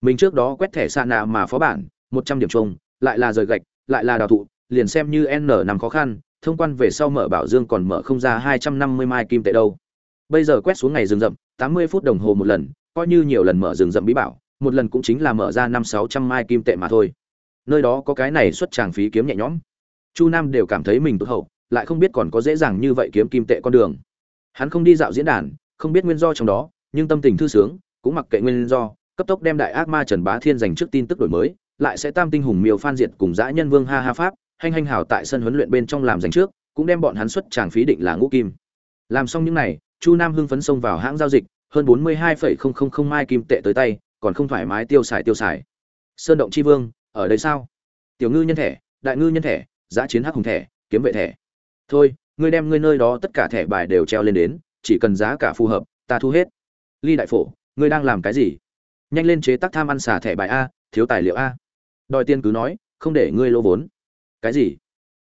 Speaker 1: Mình trước đó quét thẻ xa nạ mà phó bản một trăm điểm trùng, lại là rời gạch lại là đào thụ liền xem như n nằm khó khăn thông quan về sau mở bảo dương còn mở không ra hai trăm năm mươi mai kim tệ đâu bây giờ quét xuống ngày rừng rậm, tám mươi phút đồng hồ một lần, coi như nhiều lần mở rừng rậm bí bảo, một lần cũng chính là mở ra năm sáu trăm mai kim tệ mà thôi. Nơi đó có cái này xuất tràng phí kiếm nhẹ nhõm. Chu nam đều cảm thấy mình tốt hậu, lại không biết còn có dễ dàng như vậy kiếm kim tệ con đường. Hắn không đi dạo diễn đàn, không biết nguyên do trong đó, nhưng tâm tình thư sướng, cũng mặc kệ nguyên do, cấp tốc đem đại ác ma trần bá thiên dành trước tin tức đổi mới, lại sẽ tam tinh hùng miêu phan diệt cùng dã nhân vương ha ha pháp hành hành hào tại sân huấn luyện bên trong làm dành trước, cũng đem bọn hắn xuất tràng phí định là ngũ kim. Làm xong những này chu nam hưng phấn xông vào hãng giao dịch, hơn bốn mươi hai phẩy không không không mai kim tệ tới tay, còn không thoải mái tiêu xài tiêu xài. Sơn động chi vương, ở đây sao? Tiểu ngư nhân thẻ, đại ngư nhân thẻ, giã chiến hắc hùng thẻ, kiếm vệ thẻ. Thôi, ngươi đem ngươi nơi đó tất cả thẻ bài đều treo lên đến, chỉ cần giá cả phù hợp, ta thu hết. Ly đại phổ, ngươi đang làm cái gì? Nhanh lên chế tác tham ăn xả thẻ bài a, thiếu tài liệu a. Đòi tiền cứ nói, không để ngươi lỗ vốn. Cái gì?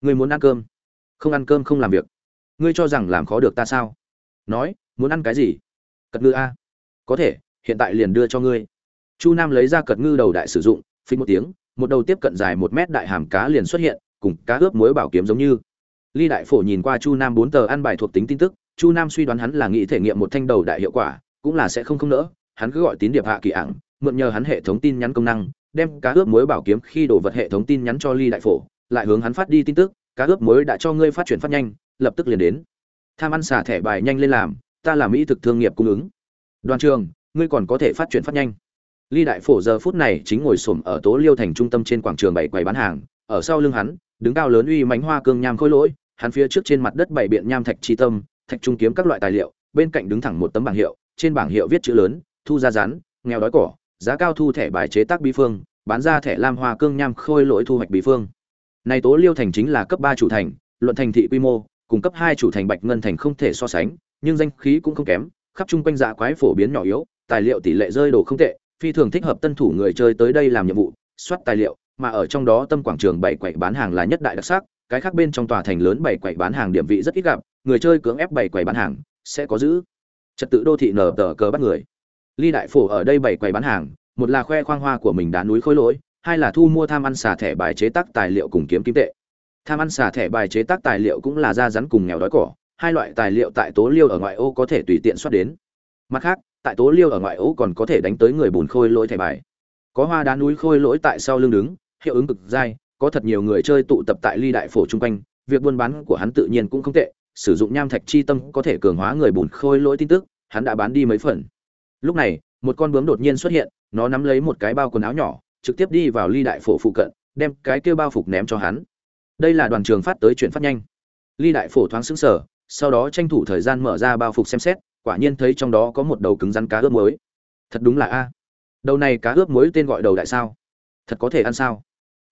Speaker 1: Ngươi muốn ăn cơm? Không ăn cơm không làm việc. Ngươi cho rằng làm khó được ta sao? Nói, muốn ăn cái gì? Cật ngư a. Có thể, hiện tại liền đưa cho ngươi. Chu nam lấy ra cật ngư đầu đại sử dụng, phí một tiếng, một đầu tiếp cận dài một mét đại hàm cá liền xuất hiện, cùng cá ướp muối bảo kiếm giống như. Ly đại phổ nhìn qua chu nam bốn tờ ăn bài thuộc tính tin tức, chu nam suy đoán hắn là nghĩ thể nghiệm một thanh đầu đại hiệu quả, cũng là sẽ không không nỡ, hắn cứ gọi tín điệp hạ kỳ ảng, mượn nhờ hắn hệ thống tin nhắn công năng, đem cá ướp muối bảo kiếm khi đổ vật hệ thống tin nhắn cho ly đại phổ, lại hướng hắn phát đi tin tức, cá ướp muối đã cho ngươi phát chuyển phát nhanh, lập tức liền đến tham ăn xả thẻ bài nhanh lên làm, ta là mỹ thực thương nghiệp cung ứng. Đoàn trường, ngươi còn có thể phát triển phát nhanh. Ly đại phổ giờ phút này chính ngồi xổm ở tố liêu thành trung tâm trên quảng trường bảy quầy bán hàng, ở sau lưng hắn, đứng cao lớn uy mánh hoa cương nham khôi lỗi, hắn phía trước trên mặt đất bảy biện nham thạch chi tâm, thạch trung kiếm các loại tài liệu, bên cạnh đứng thẳng một tấm bảng hiệu, trên bảng hiệu viết chữ lớn, thu ra rán, nghèo đói cỏ, giá cao thu thẻ bài chế tác bí phương, bán ra thẻ lam hoa cương nham khôi lỗi thu hoạch bí phương. Này tố liêu thành chính là cấp ba chủ thành, luận thành thị quy mô cùng cấp hai chủ thành bạch ngân thành không thể so sánh, nhưng danh khí cũng không kém, khắp chung quanh dạ quái phổ biến nhỏ yếu, tài liệu tỷ lệ rơi đồ không tệ, phi thường thích hợp tân thủ người chơi tới đây làm nhiệm vụ, soát tài liệu, mà ở trong đó tâm quảng trường bảy quầy bán hàng là nhất đại đặc sắc, cái khác bên trong tòa thành lớn bảy quầy bán hàng điểm vị rất ít gặp, người chơi cưỡng ép bảy quầy bán hàng, sẽ có giữ trật tự đô thị nở tờ cờ bắt người. Ly đại phổ ở đây bảy quầy bán hàng, một là khoe khoang hoa của mình đá núi khối lỗi, hai là thu mua tham ăn xả thẻ bài chế tác tài liệu cùng kiếm kim tệ tham ăn xả thẻ bài chế tác tài liệu cũng là da rắn cùng nghèo đói cỏ, hai loại tài liệu tại tố liêu ở ngoại ô có thể tùy tiện xuất đến. Mặt khác, tại tố liêu ở ngoại ô còn có thể đánh tới người bùn khôi lỗi thẻ bài. Có hoa đá núi khôi lỗi tại sau lưng đứng, hiệu ứng cực dai, có thật nhiều người chơi tụ tập tại ly đại phổ chung quanh, việc buôn bán của hắn tự nhiên cũng không tệ, sử dụng nham thạch chi tâm có thể cường hóa người bùn khôi lỗi tin tức, hắn đã bán đi mấy phần. Lúc này, một con bướm đột nhiên xuất hiện, nó nắm lấy một cái bao quần áo nhỏ, trực tiếp đi vào ly đại phổ phụ cận, đem cái kêu bao phục ném cho hắn đây là đoàn trường phát tới chuyển phát nhanh. Ly đại phổ thoáng xứng sở sau đó tranh thủ thời gian mở ra bao phục xem xét, quả nhiên thấy trong đó có một đầu cứng rắn cá ướp muối. Thật đúng là a. Đầu này cá ướp muối tên gọi đầu đại sao? Thật có thể ăn sao?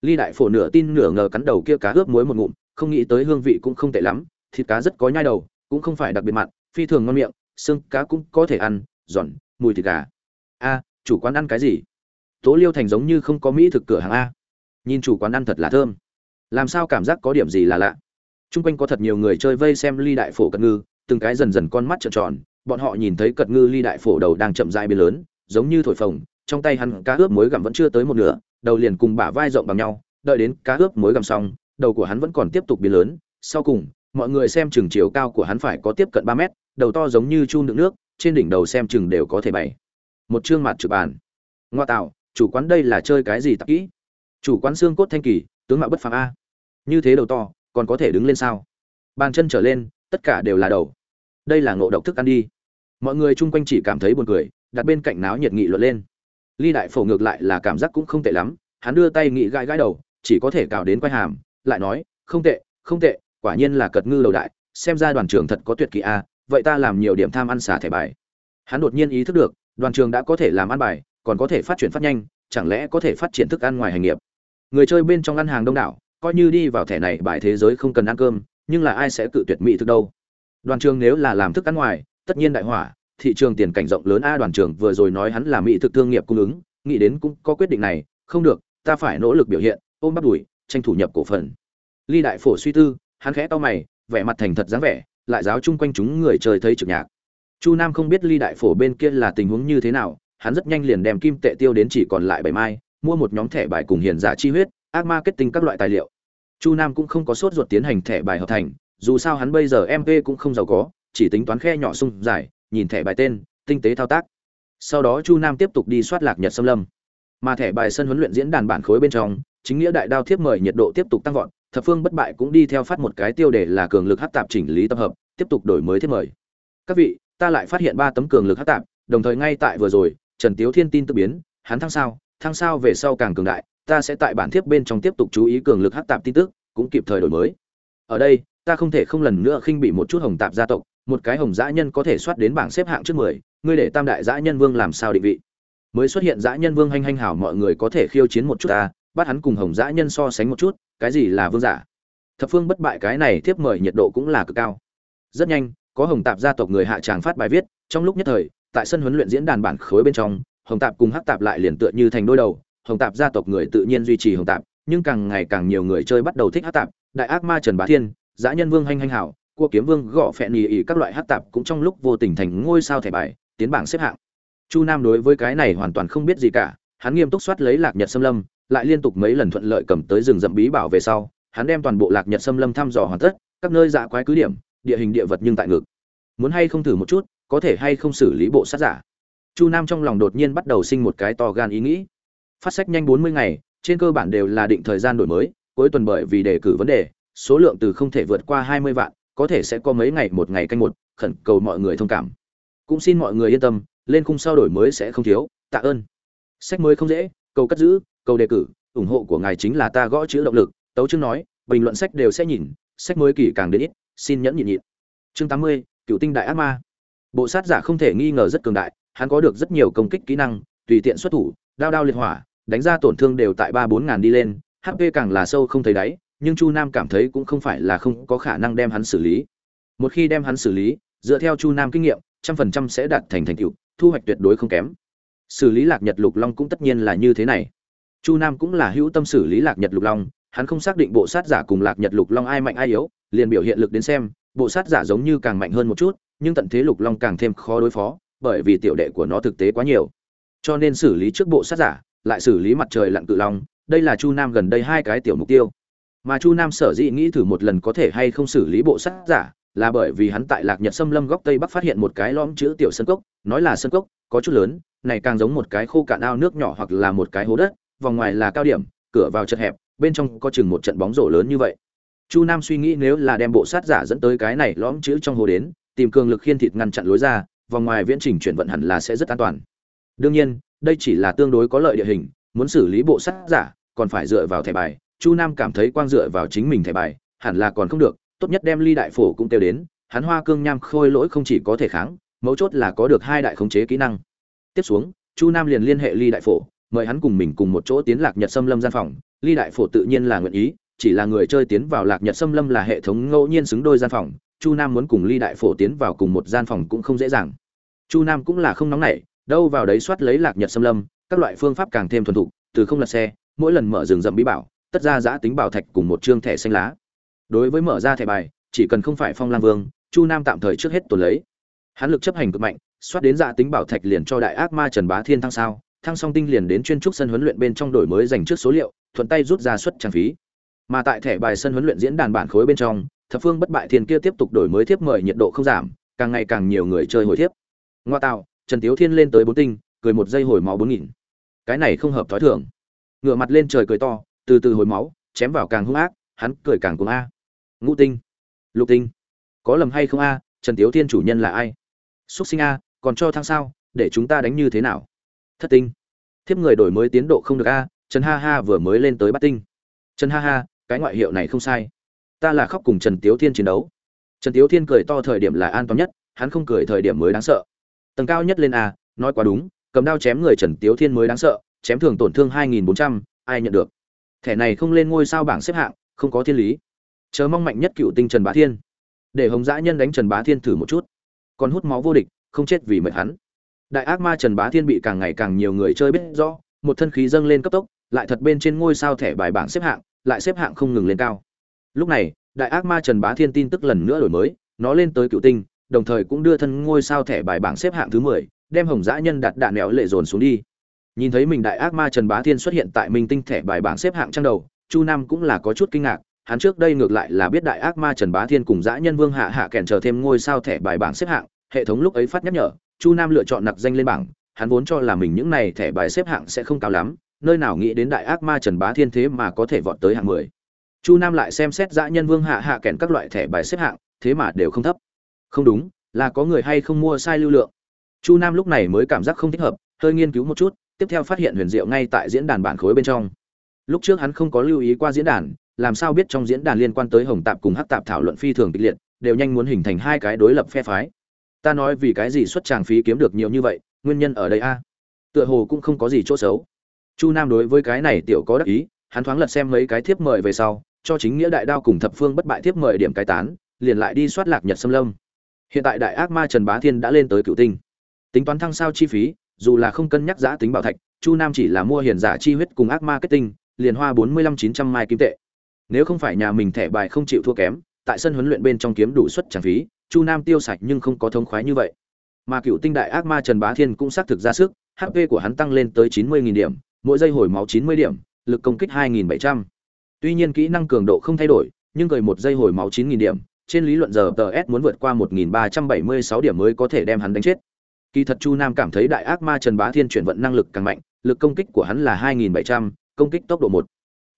Speaker 1: Ly đại phổ nửa tin nửa ngờ cắn đầu kia cá ướp muối một ngụm, không nghĩ tới hương vị cũng không tệ lắm, thịt cá rất có nhai đầu, cũng không phải đặc biệt mặn, phi thường ngon miệng, xương cá cũng có thể ăn, giòn, mùi thịt gà. A, chủ quán ăn cái gì? Tố liêu thành giống như không có mỹ thực cửa hàng a. Nhìn chủ quán ăn thật là thơm làm sao cảm giác có điểm gì là lạ? T r u n g quanh có thật nhiều người chơi vây xem ly đại phổ cật ngư, từng cái dần dần con mắt trợn tròn, bọn họ nhìn thấy cật ngư ly đại phổ đầu đang chậm dại bên lớn, giống như thổi phồng, trong tay hắn cá ướp muối gặm vẫn chưa tới một nửa, đầu liền cùng bả vai rộng bằng nhau, đợi đến cá ướp muối gặm xong, đầu của hắn vẫn còn tiếp tục biến lớn. Sau cùng, mọi người xem chừng chiều cao của hắn phải có tiếp cận ba mét, đầu to giống như chu đựng nước, trên đỉnh đầu xem chừng đều có thể bày. Một chương mặt trực bàn. Ngoa tạo, chủ quán đây là chơi cái gì tạp kỹ? Chủ quán xương cốt thanh kỳ tướng mạo bất phàm a. Như thế đầu to, còn có thể đứng lên sao? Bàn chân trở lên, tất cả đều là đầu. Đây là ngộ độc thức ăn đi. Mọi người chung quanh chỉ cảm thấy buồn cười, đặt bên cạnh náo nhiệt nghị luận lên. Ly đại phổ ngược lại là cảm giác cũng không tệ lắm, hắn đưa tay nghị gãi gãi đầu, chỉ có thể cào đến quay hàm, lại nói, không tệ không tệ, quả nhiên là cật ngư đầu đại, xem ra đoàn trưởng thật có tuyệt kỹ a, vậy ta làm nhiều điểm tham ăn xả thẻ bài. Hắn đột nhiên ý thức được, đoàn trường đã có thể làm ăn bài, còn có thể phát triển phát nhanh, chẳng lẽ có thể phát triển thức ăn ngoài hành nghiệp? Người chơi bên trong ăn hàng đông đảo, coi như đi vào thẻ này bài thế giới không cần ăn cơm, nhưng là ai sẽ cự tuyệt mỹ thực đâu? Đoàn trường nếu là làm thức ăn ngoài, tất nhiên đại hỏa, thị trường tiền cảnh rộng lớn a đoàn trường vừa rồi nói hắn là mỹ thực thương nghiệp cung ứng, nghĩ đến cũng có quyết định này, không được, ta phải nỗ lực biểu hiện, ôm bắt đuổi tranh thủ nhập cổ phần. Ly đại phổ suy tư, hắn khẽ to mày, vẻ mặt thành thật dáng vẻ, lại giáo chung quanh chúng người chơi thấy trực nhạc. Chu nam không biết ly đại phổ bên kia là tình huống như thế nào, hắn rất nhanh liền đem kim tệ tiêu đến chỉ còn lại bảy mai mua một nhóm thẻ bài cùng hiền giả chi huyết, ác marketing các loại tài liệu. Chu nam cũng không có sốt ruột tiến hành thẻ bài hợp thành, dù sao hắn bây giờ mp cũng không giàu có, chỉ tính toán khe nhỏ sung dài, nhìn thẻ bài tên, tinh tế thao tác. Sau đó chu nam tiếp tục đi soát lạc nhật xâm lâm. Mà thẻ bài sân huấn luyện diễn đàn bản khối bên trong, chính nghĩa đại đao thiếp mời nhiệt độ tiếp tục tăng vọt, thập phương bất bại cũng đi theo phát một cái tiêu đề là cường lực hát tạp chỉnh lý tập hợp, tiếp tục đổi mới thiếp mời. Các vị, ta lại phát hiện ba tấm cường lực hát tạp, đồng thời ngay tại vừa rồi, trần tiếu thiên tin tự biến, hắn thăng sao? Thăng sao về sau càng cường đại, ta sẽ tại bản thiếp bên trong tiếp tục chú ý cường lực hắc tạp tin tức, cũng kịp thời đổi mới. Ở đây, ta không thể không lần nữa khinh bị một chút hồng tạp gia tộc, một cái hồng dã nhân có thể soát đến bảng xếp hạng trước mười, ngươi để tam đại dã nhân vương làm sao định vị? Mới xuất hiện dã nhân vương hanh hanh hảo mọi người có thể khiêu chiến một chút ta, bắt hắn cùng hồng dã nhân so sánh một chút, cái gì là vương giả? Thập phương bất bại cái này tiếp mời nhiệt độ cũng là cực cao. Rất nhanh, có hồng tạp gia tộc người hạ tràng phát bài viết, trong lúc nhất thời, tại sân huấn luyện diễn đàn bản khối bên trong hồng tạp cùng hắc tạp lại liền tựa như thành đôi đầu, hồng tạp gia tộc người tự nhiên duy trì hồng tạp, nhưng càng ngày càng nhiều người chơi bắt đầu thích hắc tạp, đại ác ma trần bá thiên dã nhân vương hanh hanh hảo, cua kiếm vương gõ phẹn nhì ỉ các loại hắc tạp cũng trong lúc vô tình thành ngôi sao thẻ bài, tiến bảng xếp hạng. Chu nam đối với cái này hoàn toàn không biết gì cả, hắn nghiêm túc soát lấy lạc nhật xâm lâm, lại liên tục mấy lần thuận lợi cầm tới rừng rậm bí bảo về sau, hắn đem toàn bộ lạc nhật xâm lâm thăm dò hoàn tất, các nơi dạ quái cứ điểm, địa hình địa vật nhưng tại ngực. Muốn hay không thử một chút, có thể hay không xử lý bộ sát giả chu nam trong lòng đột nhiên bắt đầu sinh một cái to gan ý nghĩ. Phát sách nhanh bốn mươi ngày, trên cơ bản đều là định thời gian đổi mới, cuối tuần bởi vì đề cử vấn đề, số lượng từ không thể vượt qua hai mươi vạn, có thể sẽ có mấy ngày một ngày canh một, khẩn cầu mọi người thông cảm. Cũng xin mọi người yên tâm, lên khung sau đổi mới sẽ không thiếu, tạ ơn. Sách mới không dễ, cầu cất giữ, cầu đề cử, ủng hộ của ngài chính là ta gõ chữ động lực, tấu chương nói, bình luận sách đều sẽ nhìn, sách mới kỳ càng đến ít, xin nhẫn nhịn nhịn. Chương tám mươi, cựu tinh đại ác ma. Bộ sát giả không thể nghi ngờ rất cường đại hắn có được rất nhiều công kích kỹ năng, tùy tiện xuất thủ, đao đao liệt hỏa, đánh ra tổn thương đều tại ba bốn ngàn đi lên hp càng là sâu không thấy đáy, nhưng chu nam cảm thấy cũng không phải là không có khả năng đem hắn xử lý. Một khi đem hắn xử lý, dựa theo chu nam kinh nghiệm, trăm phần trăm sẽ đạt thành thành tựu, thu hoạch tuyệt đối không kém. Xử lý lạc nhật lục long cũng tất nhiên là như thế này. Chu nam cũng là hữu tâm xử lý lạc nhật lục long, hắn không xác định bộ sát giả cùng lạc nhật lục long ai mạnh ai yếu, liền biểu hiện lực đến xem, bộ sát giả giống như càng mạnh hơn một chút, nhưng tận thế lục long càng thêm khó đối phó bởi vì tiểu đệ của nó thực tế quá nhiều. Cho nên xử lý trước bộ sát giả, lại xử lý mặt trời lặn cự long, đây là chu nam gần đây hai cái tiểu mục tiêu. Mà chu nam sở dĩ nghĩ thử một lần có thể hay không xử lý bộ sát giả, là bởi vì hắn tại lạc nhật xâm lâm góc tây bắc phát hiện một cái lõm chữ tiểu sân cốc, nói là sân cốc, có chút lớn, này càng giống một cái khô cạn ao nước nhỏ hoặc là một cái hố đất, vòng ngoài là cao điểm, cửa vào chật hẹp, bên trong có chừng một trận bóng rổ lớn như vậy. Chu nam suy nghĩ nếu là đem bộ sát giả dẫn tới cái này lõm chữ trong hồ đến, tìm cường lực khiên thịt ngăn chặn lối ra vòng ngoài viễn trình chuyển vận hẳn là sẽ rất an toàn. Đương nhiên, đây chỉ là tương đối có lợi địa hình, muốn xử lý bộ sắt giả, còn phải dựa vào thẻ bài. Chu nam cảm thấy quang dựa vào chính mình thẻ bài, hẳn là còn không được, tốt nhất đem ly đại phổ cũng tiêu đến, hắn hoa cương nham khôi lỗi không chỉ có thể kháng, mấu chốt là có được hai đại khống chế kỹ năng. Tiếp xuống, chu nam liền liên hệ ly đại phổ, mời hắn cùng mình cùng một chỗ tiến lạc nhật sâm lâm gian phòng, ly đại phổ tự nhiên là nguyện ý chỉ là người chơi tiến vào lạc nhật xâm lâm là hệ thống ngẫu nhiên xứng đôi gian phòng, chu nam muốn cùng ly đại phổ tiến vào cùng một gian phòng cũng không dễ dàng. Chu nam cũng là không nóng nảy, đâu vào đấy soát lấy lạc nhật xâm lâm, các loại phương pháp càng thêm thuần thục, từ không lật xe, mỗi lần mở rừng rậm bí bảo, tất ra giã tính bảo thạch cùng một chương thẻ xanh lá. Đối với mở ra thẻ bài, chỉ cần không phải phong lang vương, chu nam tạm thời trước hết tuần lấy. Hắn lực chấp hành cực mạnh, soát đến dạ tính bảo thạch liền cho đại ác ma trần bá thiên thăng sao, thăng song tinh liền đến chuyên trúc sân huấn luyện bên trong đổi mới dành trước số liệu, thuận tay rút ra suất trang phí mà tại thẻ bài sân huấn luyện diễn đàn bản khối bên trong, thập phương bất bại thiên kia tiếp tục đổi mới thiếp mời nhiệt độ không giảm, càng ngày càng nhiều người chơi hồi thiếp. Ngoa tạo, trần tiếu thiên lên tới bốn tinh, cười một giây hồi máu bốn nghìn. Cái này không hợp thói thường. Ngựa mặt lên trời cười to, từ từ hồi máu, chém vào càng hung ác, hắn cười càng cuồng a. Ngũ tinh. Lục tinh. Có lầm hay không a, trần tiếu thiên chủ nhân là ai? Xuất sinh a, còn cho thăng sao, để chúng ta đánh như thế nào? Thất tinh. Thiếp người đổi mới tiến độ không được a, trần ha ha vừa mới lên tới bát tinh. Trần ha ha cái ngoại hiệu này không sai. Ta là khóc cùng trần tiếu thiên chiến đấu. Trần tiếu thiên cười to thời điểm là an toàn nhất, hắn không cười thời điểm mới đáng sợ. Tầng cao nhất lên a, nói quá đúng, cầm đao chém người trần tiếu thiên mới đáng sợ, chém thường tổn thương hai nghìn bốn trăm, ai nhận được? Thẻ này không lên ngôi sao bảng xếp hạng, không có thiên lý. Chớ mong mạnh nhất cựu tinh trần bá thiên. Để hồng dã nhân đánh trần bá thiên thử một chút. Còn hút máu vô địch, không chết vì mệt hắn. Đại ác ma trần bá thiên bị càng ngày càng nhiều người chơi biết rõ, một thân khí dâng lên cấp tốc, lại thật bên trên ngôi sao thẻ bài bảng xếp hạng lại xếp hạng không ngừng lên cao. Lúc này, đại ác ma trần bá thiên tin tức lần nữa đổi mới, nó lên tới cựu tinh, đồng thời cũng đưa thân ngôi sao thẻ bài bảng xếp hạng thứ mười, đem hồng dã nhân đặt đạn nẹo lệ dồn xuống đi. Nhìn thấy mình đại ác ma trần bá thiên xuất hiện tại minh tinh thẻ bài bảng xếp hạng trang đầu, chu nam cũng là có chút kinh ngạc, hắn trước đây ngược lại là biết đại ác ma trần bá thiên cùng dã nhân vương hạ hạ kèn chờ thêm ngôi sao thẻ bài bảng xếp hạng, hệ thống lúc ấy phát nhắc nhở, chu nam lựa chọn nặc danh lên bảng, hắn vốn cho là mình những này thẻ bài xếp hạng sẽ không cao lắm nơi nào nghĩ đến đại ác ma trần bá thiên thế mà có thể vọt tới hạng mười? Chu nam lại xem xét dã nhân vương hạ hạ kèn các loại thẻ bài xếp hạng, thế mà đều không thấp. Không đúng, là có người hay không mua sai lưu lượng. Chu nam lúc này mới cảm giác không thích hợp, hơi nghiên cứu một chút, tiếp theo phát hiện huyền diệu ngay tại diễn đàn bản khối bên trong. Lúc trước hắn không có lưu ý qua diễn đàn, làm sao biết trong diễn đàn liên quan tới hồng tạp cùng hắc tạp thảo luận phi thường kịch liệt, đều nhanh muốn hình thành hai cái đối lập phe phái. Ta nói vì cái gì xuất tràng phí kiếm được nhiều như vậy, nguyên nhân ở đây a? Tựa hồ cũng không có gì chỗ xấu chu nam đối với cái này tiểu có đắc ý hắn thoáng lật xem mấy cái thiếp mời về sau cho chính nghĩa đại đao cùng thập phương bất bại thiếp mời điểm cái tán liền lại đi soát lạc nhật xâm lâm. Hiện tại đại ác ma trần bá thiên đã lên tới cựu tinh. Tính toán thăng sao chi phí dù là không cân nhắc giã tính bảo thạch chu nam chỉ là mua hiền giả chi huyết cùng ác ma cựu tinh, liền hoa bốn mươi lăm chín trăm mai kim tệ. Nếu không phải nhà mình thẻ bài không chịu thua kém tại sân huấn luyện bên trong kiếm đủ suất tràng phí chu nam tiêu sạch nhưng không có thống khoái như vậy. Mà cựu tinh đại ác ma trần bá thiên cũng xác thực ra sức hp của hắn tăng lên tới chín mươi điểm mỗi giây hồi máu chín mươi điểm, lực công kích hai nghìn bảy trăm. Tuy nhiên kỹ năng cường độ không thay đổi, nhưng gửi một giây hồi máu chín nghìn điểm, trên lý luận giờ TS s muốn vượt qua một nghìn ba trăm bảy mươi sáu điểm mới có thể đem hắn đánh chết. Kỳ thật chu nam cảm thấy đại ác ma trần bá thiên chuyển vận năng lực càng mạnh, lực công kích của hắn là hai nghìn bảy trăm, công kích tốc độ một.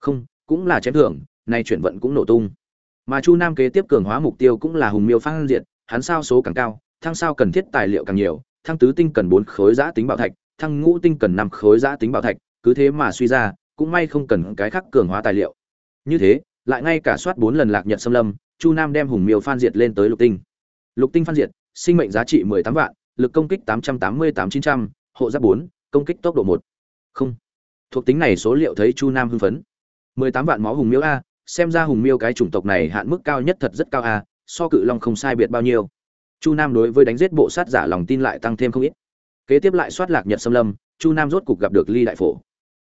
Speaker 1: Không, cũng là chém thưởng, nay chuyển vận cũng nổ tung. Mà chu nam kế tiếp cường hóa mục tiêu cũng là hùng miêu phan diệt. hắn sao số càng cao, thăng sao cần thiết tài liệu càng nhiều, thăng tứ tinh cần bốn khối giá tính bảo thạch, thăng ngũ tinh cần năm khối giá tính bảo thạch cứ thế mà suy ra, cũng may không cần cái khác cường hóa tài liệu. Như thế, lại ngay cả soát bốn lần lạc nhật xâm lâm, chu nam đem hùng miêu phan diệt lên tới lục tinh. Lục tinh phan diệt, sinh mệnh giá trị mười tám vạn, lực công kích tám trăm tám mươi tám chín trăm, hộ giáp bốn, công kích tốc độ một. Không. Thuộc tính này số liệu thấy chu nam hưng phấn. mười tám vạn máu hùng miêu a, xem ra hùng miêu cái chủng tộc này hạn mức cao nhất thật rất cao a, so cự long không sai biệt bao nhiêu. Chu nam đối với đánh giết bộ sát giả lòng tin lại tăng thêm không ít. Kế tiếp lại soát lạc nhật xâm lâm, chu nam rốt cục gặp được ly đại phổ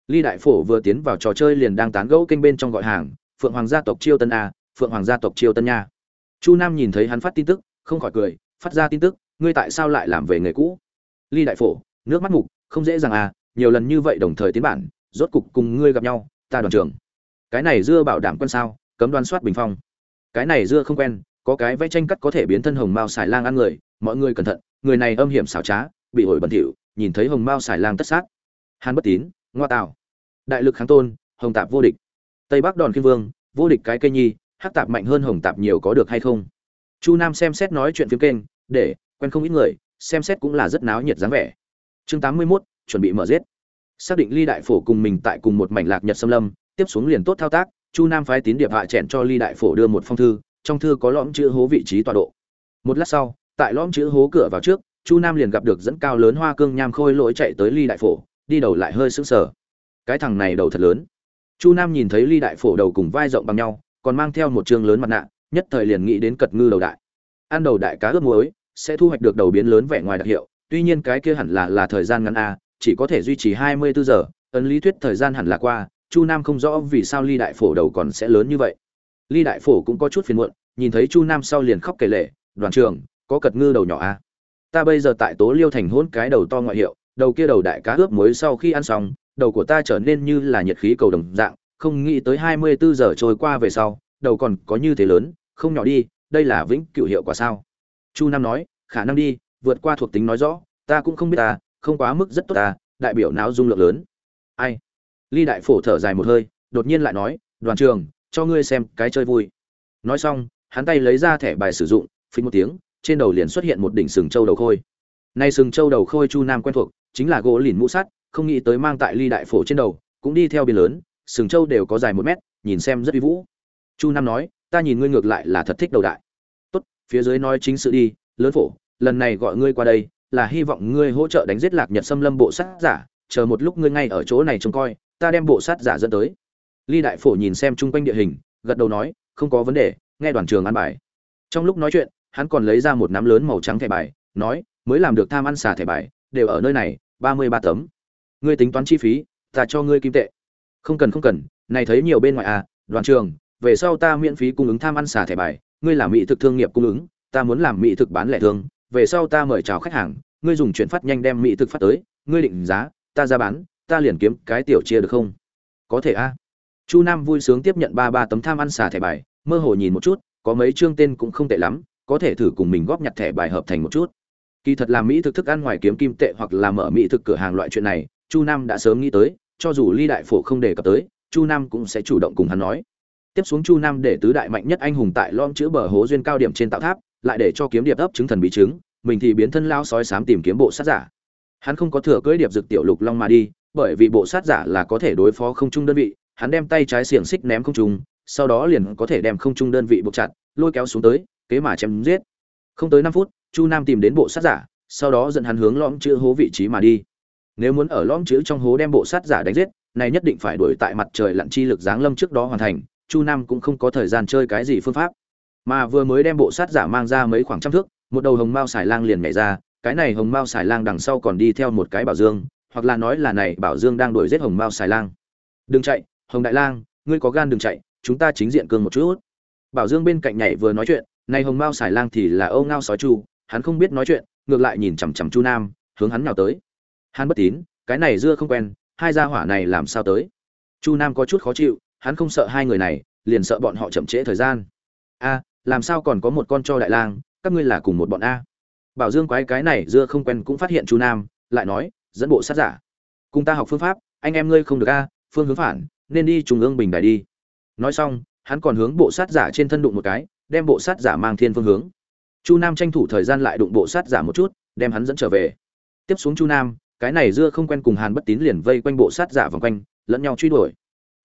Speaker 1: ly đại phổ vừa tiến vào trò chơi liền đang tán gẫu kênh bên trong gọi hàng, phượng hoàng gia tộc chiêu tân a, phượng hoàng gia tộc chiêu tân nha. Chu nam nhìn thấy hắn phát tin tức, không khỏi cười, phát ra tin tức, ngươi tại sao lại làm về nghề cũ? Ly đại phổ, nước mắt mục, không dễ dàng à nhiều lần như vậy đồng thời tiến bản, rốt cục cùng ngươi gặp nhau, ta đoàn trưởng. cái này dưa bảo đảm quân sao, cấm đoan soát bình phong. Cái này dưa không quen, có cái vẽ tranh cắt có thể biến thân hồng mao xài lang ăn người, mọi người cẩn thận, người này âm hiểm xảo trá, bị ổi bẩn thỉu, nhìn thấy hồng mao xài lang tất sát. Hàn bất tín ngoa tạo. Đại lực kháng tôn hồng tạp vô địch. Tây bắc đòn kim vương vô địch cái cây nhi hắc tạp mạnh hơn hồng tạp nhiều có được hay không? Chu nam xem xét nói chuyện phim kênh để quen không ít người xem xét cũng là rất náo nhiệt dáng vẻ. Chương tám mươi 81, chuẩn bị mở giết. Xác định ly đại phổ cùng mình tại cùng một mảnh lạc nhật xâm lâm tiếp xuống liền tốt thao tác chu nam phái tín điệp hạ chẹn cho ly đại phổ đưa một phong thư trong thư có lõm chữ hố vị trí tọa độ. Một lát sau tại lõm chữ hố cửa vào trước chu nam liền gặp được dẫn cao lớn hoa cương nham khôi lỗi chạy tới ly đại phổ đi đầu lại hơi sững sờ. Cái thằng này đầu thật lớn. Chu nam nhìn thấy ly đại phổ đầu cùng vai rộng bằng nhau, còn mang theo một trường lớn mặt nạ, nhất thời liền nghĩ đến cật ngư đầu đại. Ăn đầu đại cá ướp muối, sẽ thu hoạch được đầu biến lớn vẻ ngoài đặc hiệu, tuy nhiên cái kia hẳn là là thời gian ngắn a chỉ có thể duy trì hai mươi bốn giờ, ấn lý thuyết thời gian hẳn là qua, chu nam không rõ vì sao ly đại phổ đầu còn sẽ lớn như vậy. Ly đại phổ cũng có chút phiền muộn, nhìn thấy chu nam sau liền khóc kể lệ đoàn trưởng, có cật ngư đầu nhỏ a ta bây giờ tại tố liêu thành hôn cái đầu to ngoại hiệu đầu kia đầu đại cá ướp muối sau khi ăn xong, đầu của ta trở nên như là nhiệt khí cầu đồng dạng, không nghĩ tới hai mươi bốn giờ trôi qua về sau, đầu còn có như thế lớn, không nhỏ đi, đây là vĩnh cửu hiệu quả sao? Chu nam nói, khả năng đi, vượt qua thuộc tính nói rõ, ta cũng không biết ta, không quá mức rất tốt ta, đại biểu não dung lượng lớn. Ai? Ly đại phổ thở dài một hơi, đột nhiên lại nói, đoàn trường, cho ngươi xem cái chơi vui. Nói xong, hắn tay lấy ra thẻ bài sử dụng phình một tiếng, trên đầu liền xuất hiện một đỉnh sừng châu đầu khôi. Nay sừng châu đầu khôi chu nam quen thuộc chính là gỗ lìn mũ sắt, không nghĩ tới mang tại ly đại phổ trên đầu, cũng đi theo biển lớn, sừng châu đều có dài một mét, nhìn xem rất uy vũ. Chu nam nói, ta nhìn ngươi ngược lại là thật thích đầu đại. Tốt, phía dưới nói chính sự đi, lớn phổ, lần này gọi ngươi qua đây, là hy vọng ngươi hỗ trợ đánh giết lạc nhật xâm lâm bộ sát giả, chờ một lúc ngươi ngay ở chỗ này trông coi, ta đem bộ sát giả dẫn tới. Ly đại phổ nhìn xem chung quanh địa hình, gật đầu nói, không có vấn đề, nghe đoàn trường ăn bài. Trong lúc nói chuyện, hắn còn lấy ra một nắm lớn màu trắng thẻ bài, nói, mới làm được tham ăn xà thẻ bài, đều ở nơi này ba mươi ba tấm. Ngươi tính toán chi phí, ta cho ngươi kim tệ. Không cần không cần, này thấy nhiều bên ngoài à đoàn trường, về sau ta miễn phí cung ứng tham ăn xả thẻ bài, ngươi làm mỹ thực thương nghiệp cung ứng, ta muốn làm mỹ thực bán lẻ thương, về sau ta mời chào khách hàng, ngươi dùng chuyển phát nhanh đem mỹ thực phát tới, ngươi định giá, ta ra bán, ta liền kiếm cái tiểu chia được không? Có thể a chu nam vui sướng tiếp nhận ba ba tấm tham ăn xả thẻ bài, mơ hồ nhìn một chút, có mấy chương tên cũng không tệ lắm, có thể thử cùng mình góp nhặt thẻ bài hợp thành một chút kỳ thật làm mỹ thực thức ăn ngoài kiếm kim tệ hoặc là mở mỹ thực cửa hàng loại chuyện này, chu nam đã sớm nghĩ tới, cho dù ly đại phổ không đề cập tới, chu nam cũng sẽ chủ động cùng hắn nói. Tiếp xuống chu nam để tứ đại mạnh nhất anh hùng tại lom chữ bờ hố duyên cao điểm trên tạo tháp, lại để cho kiếm điệp ấp chứng thần bí chứng, mình thì biến thân lao sói sám tìm kiếm bộ sát giả. Hắn không có thừa cưỡi điệp dực tiểu lục long mà đi, bởi vì bộ sát giả là có thể đối phó không trung đơn vị, hắn đem tay trái xiềng xích ném không trung, sau đó liền có thể đem không trung đơn vị buộc chặt, lôi kéo xuống tới, kế mà chém giết. Không tới năm phút chu nam tìm đến bộ sát giả, sau đó dẫn hắn hướng lõm chữ hố vị trí mà đi. Nếu muốn ở lõm chữ trong hố đem bộ sát giả đánh giết, này nhất định phải đuổi tại mặt trời lặn chi lực giáng lâm trước đó hoàn thành, chu nam cũng không có thời gian chơi cái gì phương pháp. Mà vừa mới đem bộ sát giả mang ra mấy khoảng trăm thước, một đầu hồng mao xài lang liền nhảy ra, cái này hồng mao xài lang đằng sau còn đi theo một cái bảo dương, hoặc là nói là này bảo dương đang đuổi giết hồng mao xài lang. Đừng chạy, hồng đại lang, ngươi có gan đừng chạy, chúng ta chính diện cương một chút. Bảo dương bên cạnh nhảy vừa nói chuyện, này hồng mao xài lang thì là âu ngao sói chu hắn không biết nói chuyện, ngược lại nhìn chằm chằm chu nam, hướng hắn nào tới. Hắn bất tín, cái này dưa không quen, hai gia hỏa này làm sao tới? Chu nam có chút khó chịu, hắn không sợ hai người này, liền sợ bọn họ chậm trễ thời gian. A, làm sao còn có một con cho đại lang, các ngươi là cùng một bọn a. Bảo dương quái cái này dưa không quen cũng phát hiện chu nam, lại nói, dẫn bộ sát giả. Cùng ta học phương pháp, anh em ngươi không được a, phương hướng phản, nên đi trung ương bình đài đi. Nói xong, hắn còn hướng bộ sát giả trên thân đụng một cái, đem bộ sát giả mang thiên phương hướng chu nam tranh thủ thời gian lại đụng bộ sát giả một chút, đem hắn dẫn trở về. Tiếp xuống chu nam, cái này dưa không quen cùng hàn bất tín liền vây quanh bộ sát giả vòng quanh, lẫn nhau truy đuổi.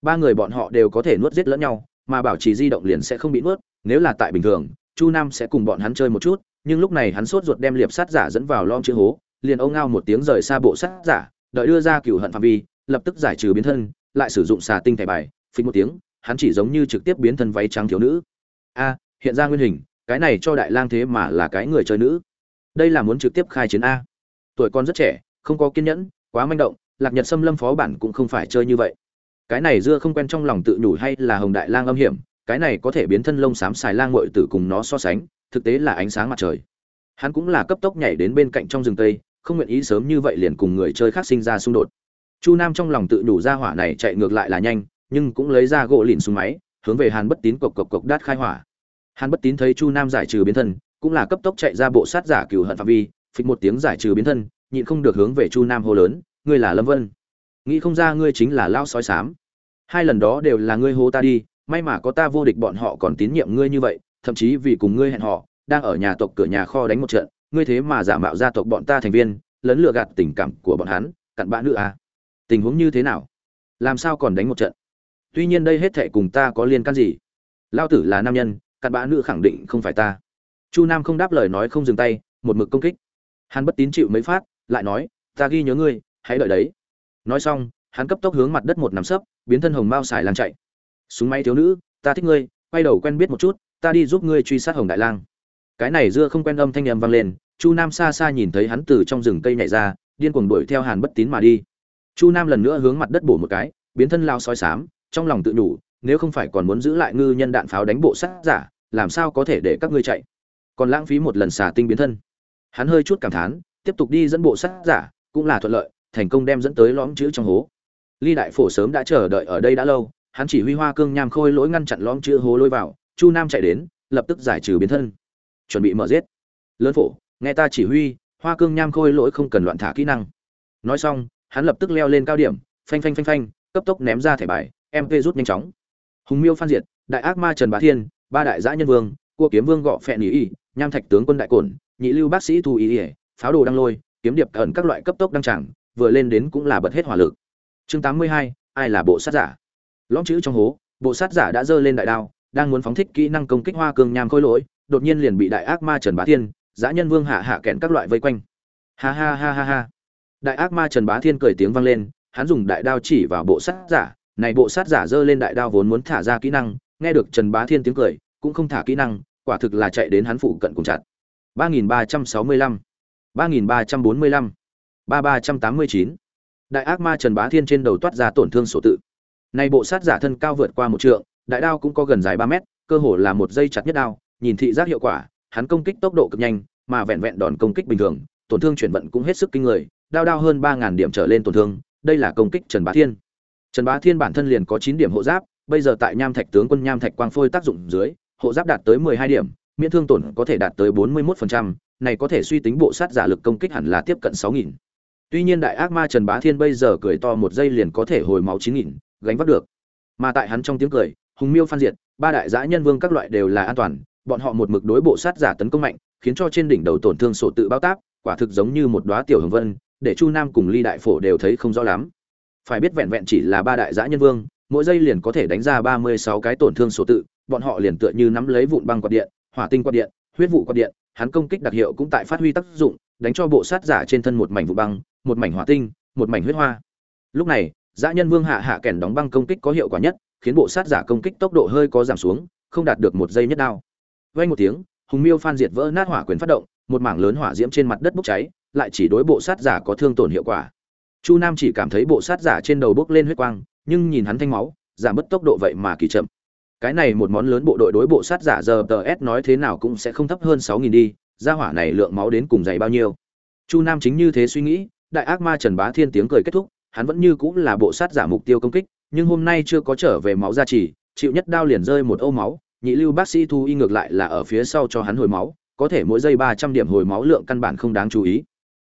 Speaker 1: Ba người bọn họ đều có thể nuốt giết lẫn nhau, mà bảo trì di động liền sẽ không bị nuốt, nếu là tại bình thường, chu nam sẽ cùng bọn hắn chơi một chút, nhưng lúc này hắn sốt ruột đem liệp sát giả dẫn vào lom chữ hố, liền âu ngao một tiếng rời xa bộ sát giả, đợi đưa ra cửu hận phạm vi, lập tức giải trừ biến thân, lại sử dụng xà tinh thẻ bài phình một tiếng, hắn chỉ giống như trực tiếp biến thân váy trắng thiếu nữ. A, hiện ra nguyên hình cái này cho đại lang thế mà là cái người chơi nữ. Đây là muốn trực tiếp khai chiến a. Tuổi con rất trẻ, không có kiên nhẫn, quá manh động, lạc nhật xâm lâm phó bản cũng không phải chơi như vậy. Cái này dưa không quen trong lòng tự nhủ hay là hồng đại lang âm hiểm, cái này có thể biến thân lông xám xài lang ngội tử cùng nó so sánh, thực tế là ánh sáng mặt trời. Hắn cũng là cấp tốc nhảy đến bên cạnh trong rừng tây, không nguyện ý sớm như vậy liền cùng người chơi khác sinh ra xung đột. Chu nam trong lòng tự nhủ ra hỏa này chạy ngược lại là nhanh, nhưng cũng lấy ra gỗ lìn xuống máy, hướng về hàn bất tín cộc cộc cộc đát khai hỏa hàn bất tín thấy chu nam giải trừ biến thân, cũng là cấp tốc chạy ra bộ sát giả cửu hận phạm vi, phịch một tiếng giải trừ biến thân, nhịn không được hướng về chu nam hô lớn, ngươi là lâm vân. Nghĩ không ra ngươi chính là lao sói sám hai lần đó đều là ngươi hô ta đi, may mà có ta vô địch bọn họ còn tín nhiệm ngươi như vậy, thậm chí vì cùng ngươi hẹn họ đang ở nhà tộc cửa nhà kho đánh một trận, ngươi thế mà giả mạo gia tộc bọn ta thành viên lấn lừa gạt tình cảm của bọn hắn, cặn bã nữ à. tình huống như thế nào? Làm sao còn đánh một trận? Tuy nhiên đây hết thệ cùng ta có liên can gì? Lao tử là nam nhân cặn bã nữ khẳng định không phải ta. Chu nam không đáp lời nói không dừng tay, một mực công kích. Hắn bất tín chịu mấy phát, lại nói, ta ghi nhớ ngươi, hãy đợi đấy. Nói xong, hắn cấp tốc hướng mặt đất một nằm sấp, biến thân hồng mao xài lang chạy. Súng máy thiếu nữ, ta thích ngươi, quay đầu quen biết một chút, ta đi giúp ngươi truy sát hồng đại lang. Cái này dưa không quen âm thanh em vang lên, chu nam xa xa nhìn thấy hắn từ trong rừng cây nhảy ra, điên cuồng đuổi theo hàn bất tín mà đi. Chu nam lần nữa hướng mặt đất bổ một cái, biến thân lao soi sám trong lòng tự nhủ nếu không phải còn muốn giữ lại ngư nhân đạn pháo đánh bộ sát giả, làm sao có thể để các ngươi chạy? Còn lãng phí một lần xà tinh biến thân. Hắn hơi chút cảm thán, tiếp tục đi dẫn bộ sát giả, cũng là thuận lợi, thành công đem dẫn tới lõm chữ trong hố. Ly đại phổ sớm đã chờ đợi ở đây đã lâu, hắn chỉ huy hoa cương nham khôi lỗi ngăn chặn lõm chữ hố lôi vào, chu nam chạy đến, lập tức giải trừ biến thân. Chuẩn bị mở giết. Lớn phổ, nghe ta chỉ huy, hoa cương nham khôi lỗi không cần loạn thả kỹ năng. Nói xong, hắn lập tức leo lên cao điểm, phanh phanh phanh phanh, cấp tốc ném ra thẻ bài mp rút nhanh chóng hùng miêu phan diệt, đại ác ma trần bá thiên, ba đại giã nhân vương, cua kiếm vương gọ phẹn ý y nham thạch tướng quân đại cổn, nhị lưu bác sĩ thu ý ỉa pháo đồ đăng lôi, kiếm điệp ẩn các loại cấp tốc đăng tràng, vừa lên đến cũng là bật hết hỏa lực. Chương tám mươi hai, ai là bộ sát giả? Lõm chữ trong hố, bộ sát giả đã giơ lên đại đao, đang muốn phóng thích kỹ năng công kích hoa cương nham khôi lỗi, đột nhiên liền bị đại ác ma trần bá thiên, giã nhân vương hạ hạ kẹn các loại vây quanh. Ha ha ha ha ha. Đại ác ma trần bá thiên cười tiếng vang lên, hắn dùng đại đao chỉ vào bộ sát giả này bộ sát giả giơ lên đại đao vốn muốn thả ra kỹ năng, nghe được trần bá thiên tiếng cười, cũng không thả kỹ năng, quả thực là chạy đến hắn phụ cận cùng chặt. ba nghìn ba trăm sáu mươi lăm, ba nghìn ba trăm bốn mươi lăm, ba ba trăm tám mươi chín. Đại ác ma trần bá thiên trên đầu toát ra tổn thương sổ tự. Này bộ sát giả thân cao vượt qua một trượng, đại đao cũng có gần dài ba mét, cơ hồ là một dây chặt nhất đao, nhìn thị giác hiệu quả, hắn công kích tốc độ cực nhanh, mà vẹn vẹn đòn công kích bình thường, tổn thương chuyển vận cũng hết sức kinh người, đao đao hơn ba ngàn điểm trở lên tổn thương, đây là công kích trần bá thiên trần bá thiên bản thân liền có chín điểm hộ giáp bây giờ tại nham thạch tướng quân nham thạch quang phôi tác dụng dưới hộ giáp đạt tới mười hai điểm miễn thương tổn có thể đạt tới bốn mươi 41%, này có thể suy tính bộ sát giả lực công kích hẳn là tiếp cận sáu nghìn. Tuy nhiên đại ác ma trần bá thiên bây giờ cười to một giây liền có thể hồi máu chín nghìn gánh vác được. Mà tại hắn trong tiếng cười hùng miêu phan diệt ba đại dã nhân vương các loại đều là an toàn bọn họ một mực đối bộ sát giả tấn công mạnh khiến cho trên đỉnh đầu tổn thương sổ tự bao tác quả thực giống như một đóa tiểu hồng vân để chu nam cùng ly đại phổ đều thấy không rõ lắm phải biết vẹn vẹn chỉ là ba đại giã nhân vương, mỗi giây liền có thể đánh ra ba mươi sáu cái tổn thương số tự, bọn họ liền tựa như nắm lấy vụn băng quạt điện, hỏa tinh quạt điện, huyết vụ quạt điện, hắn công kích đặc hiệu cũng tại phát huy tác dụng, đánh cho bộ sát giả trên thân một mảnh vụ băng, một mảnh hỏa tinh, một mảnh huyết hoa. Lúc này dã nhân vương hạ hạ kèn đóng băng công kích có hiệu quả nhất, khiến bộ sát giả công kích tốc độ hơi có giảm xuống, không đạt được một giây nhất đao. Vang một tiếng, hùng miêu phan diệt vỡ nát hỏa quyền phát động, một mảng lớn hỏa diễm trên mặt đất bốc cháy, lại chỉ đối bộ sát giả có thương tổn hiệu quả chu nam chỉ cảm thấy bộ sát giả trên đầu bốc lên huyết quang, nhưng nhìn hắn thanh máu, giảm bớt tốc độ vậy mà kỳ chậm. Cái này một món lớn bộ đội đối bộ sát giả giờ tờ s nói thế nào cũng sẽ không thấp hơn sáu nghìn đi ra hỏa này lượng máu đến cùng dày bao nhiêu. Chu nam chính như thế suy nghĩ, đại ác ma trần bá thiên tiếng cười kết thúc, hắn vẫn như cũng là bộ sát giả mục tiêu công kích, nhưng hôm nay chưa có trở về máu gia trì, chịu nhất đao liền rơi một ô máu, nhị lưu bác sĩ thu y ngược lại là ở phía sau cho hắn hồi máu, có thể mỗi giây ba trăm điểm hồi máu lượng căn bản không đáng chú ý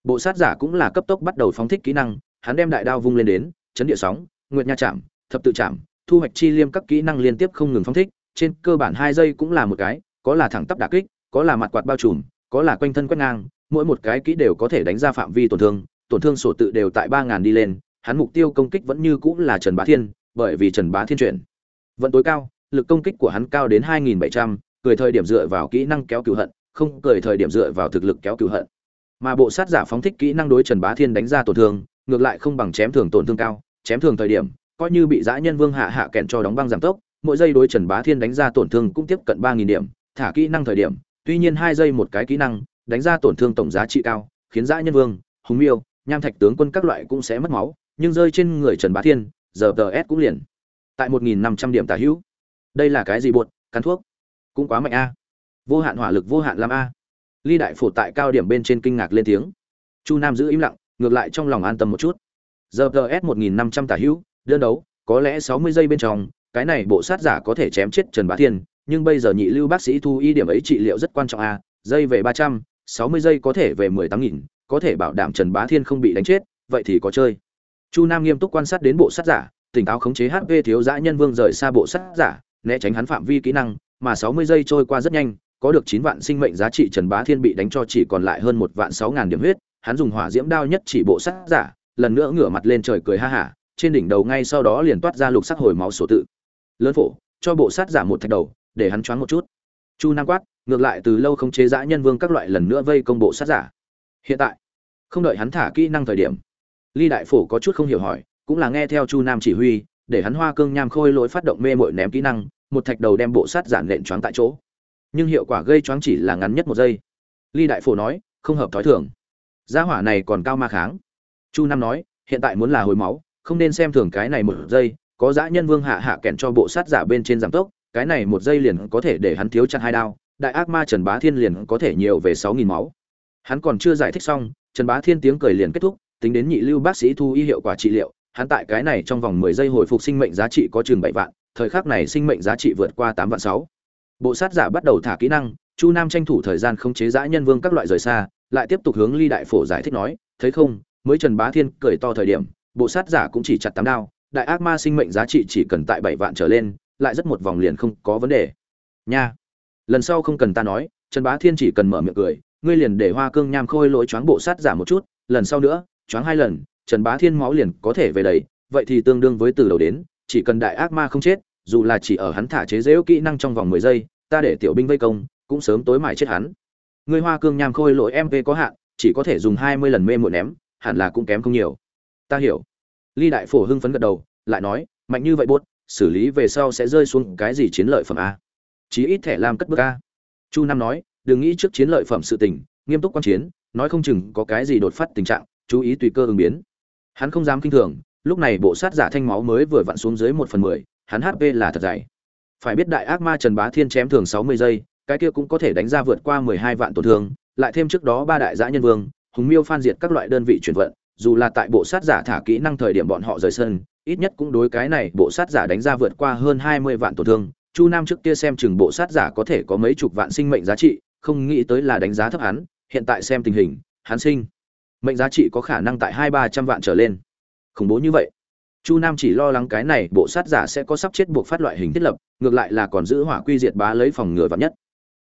Speaker 1: bộ sát giả cũng là cấp tốc bắt đầu phóng thích kỹ năng, hắn đem đại đao vung lên đến, chấn địa sóng, nguyệt nha chạm, thập tự chạm, thu hoạch chi liêm các kỹ năng liên tiếp không ngừng phóng thích, trên cơ bản hai giây cũng là một cái, có là thẳng tắp đả kích, có là mặt quạt bao trùm, có là quanh thân quét ngang, mỗi một cái kỹ đều có thể đánh ra phạm vi tổn thương tổn thương sổ tự đều tại ba ngàn đi lên, hắn mục tiêu công kích vẫn như cũng là trần bá thiên, bởi vì trần bá thiên chuyển. Vận tối cao, lực công kích của hắn cao đến hai nghìn bảy trăm, cười thời điểm dựa vào kỹ năng kéo cửu hận, không cười thời điểm dựa vào thực lực kéo cửu hận mà bộ sát giả phóng thích kỹ năng đối trần bá thiên đánh ra tổn thương, ngược lại không bằng chém thường tổn thương cao, chém thường thời điểm, coi như bị Giã nhân vương hạ hạ kẹn cho đóng băng giảm tốc, mỗi giây đối trần bá thiên đánh ra tổn thương cũng tiếp cận ba nghìn điểm, thả kỹ năng thời điểm, tuy nhiên hai giây một cái kỹ năng, đánh ra tổn thương tổng giá trị cao, khiến Giã nhân vương, hùng miêu, nham thạch tướng quân các loại cũng sẽ mất máu, nhưng rơi trên người trần bá thiên, giờ tờ s cũng liền. Tại một nghìn năm trăm điểm tả hữu. Đây là cái gì buột cắn thuốc. Cũng quá mạnh a. Vô hạn hỏa lực vô hạn làm a ly đại phổ tại cao điểm bên trên kinh ngạc lên tiếng. Chu nam giữ im lặng, ngược lại trong lòng an tâm một chút. Giờ ts một nghìn năm trăm tả hữu, đơn đấu, có lẽ sáu mươi giây bên trong, cái này bộ sát giả có thể chém chết trần bá thiên, nhưng bây giờ nhị lưu bác sĩ thu y điểm ấy trị liệu rất quan trọng à, a dây về ba trăm, sáu mươi giây có thể về mười tám nghìn, có thể bảo đảm trần bá thiên không bị đánh chết, vậy thì có chơi. Chu nam nghiêm túc quan sát đến bộ sát giả, tỉnh táo khống chế hp thiếu dã nhân vương rời xa bộ sát giả, né tránh hắn phạm vi kỹ năng, mà sáu mươi giây trôi qua rất nhanh có được chín vạn sinh mệnh giá trị trần bá thiên bị đánh cho chỉ còn lại hơn một vạn sáu ngàn điểm huyết, hắn dùng hỏa diễm đao nhất chỉ bộ sát giả, lần nữa ngửa mặt lên trời cười ha hả, trên đỉnh đầu ngay sau đó liền toát ra lục sắc hồi máu sổ tự. Lớn phổ, cho bộ sát giả một thạch đầu, để hắn choáng một chút. Chu nam quát, ngược lại từ lâu không chế dã nhân vương các loại lần nữa vây công bộ sát giả. Hiện tại, không đợi hắn thả kỹ năng thời điểm, ly đại phổ có chút không hiểu hỏi, cũng là nghe theo chu nam chỉ huy, để hắn hoa cương nham khôi lỗi phát động mê mội ném kỹ năng, một thạch đầu đem bộ sát giản lệnh choáng tại chỗ nhưng hiệu quả gây choáng chỉ là ngắn nhất một giây. Ly đại phổ nói, không hợp thói thường. Gia hỏa này còn cao ma kháng. Chu nam nói, hiện tại muốn là hồi máu, không nên xem thường cái này một giây, có dã nhân vương hạ hạ kèn cho bộ sát giả bên trên giảm tốc, cái này một giây liền có thể để hắn thiếu chặt hai đao, đại ác ma trần bá thiên liền có thể nhiều về sáu nghìn máu. Hắn còn chưa giải thích xong, trần bá thiên tiếng cười liền kết thúc, tính đến nhị lưu bác sĩ thu y hiệu quả trị liệu, hắn tại cái này trong vòng mười giây hồi phục sinh mệnh giá trị có chừng bảy vạn, thời khắc này sinh mệnh giá trị vượt qua tám vạn sáu bộ sát giả bắt đầu thả kỹ năng, chu nam tranh thủ thời gian khống chế dã nhân vương các loại rời xa, lại tiếp tục hướng ly đại phổ giải thích nói, thấy không, mới trần bá thiên cười to thời điểm, bộ sát giả cũng chỉ chặt tám đao, đại ác ma sinh mệnh giá trị chỉ cần tại bảy vạn trở lên, lại rất một vòng liền không có vấn đề. Nha. Lần sau không cần ta nói, trần bá thiên chỉ cần mở miệng cười, ngươi liền để hoa cương nham khôi lỗi choáng bộ sát giả một chút, lần sau nữa, choáng hai lần, trần bá thiên máu liền có thể về đầy, vậy thì tương đương với từ đầu đến, chỉ cần đại ác ma không chết dù là chỉ ở hắn thả chế dễu kỹ năng trong vòng mười giây ta để tiểu binh vây công cũng sớm tối mải chết hắn. Người hoa cương nham khôi lỗi mp có hạn chỉ có thể dùng hai mươi lần mê muội ném hẳn là cũng kém không nhiều. Ta hiểu. Ly đại phổ hưng phấn gật đầu lại nói mạnh như vậy buốt, xử lý về sau sẽ rơi xuống cái gì chiến lợi phẩm a? Chí ít thẻ làm cất bước a. Chu nam nói đừng nghĩ trước chiến lợi phẩm sự tình nghiêm túc quan chiến nói không chừng có cái gì đột phát tình trạng chú ý tùy cơ ứng biến. Hắn không dám kinh thường lúc này bộ sát giả thanh máu mới vừa vặn xuống dưới một phần mười hắn hp là thật dày. Phải biết đại ác ma trần bá thiên chém thường sáu mươi giây, cái kia cũng có thể đánh ra vượt qua mười hai vạn tổn thương, lại thêm trước đó ba đại dã nhân vương, hùng miêu phan diệt các loại đơn vị chuyển vận, dù là tại bộ sát giả thả kỹ năng thời điểm bọn họ rời sân, ít nhất cũng đối cái này bộ sát giả đánh ra vượt qua hơn hai mươi vạn tổn thương. Chu nam trước kia xem chừng bộ sát giả có thể có mấy chục vạn sinh mệnh giá trị, không nghĩ tới là đánh giá thấp hắn, hiện tại xem tình hình, hắn sinh mệnh giá trị có khả năng tại hai ba trăm vạn trở lên. Khủng bố như vậy chu nam chỉ lo lắng cái này, bộ sát giả sẽ có sắp chết buộc phát loại hình thiết lập, ngược lại là còn giữ hỏa quy diệt bá lấy phòng ngừa vắn nhất.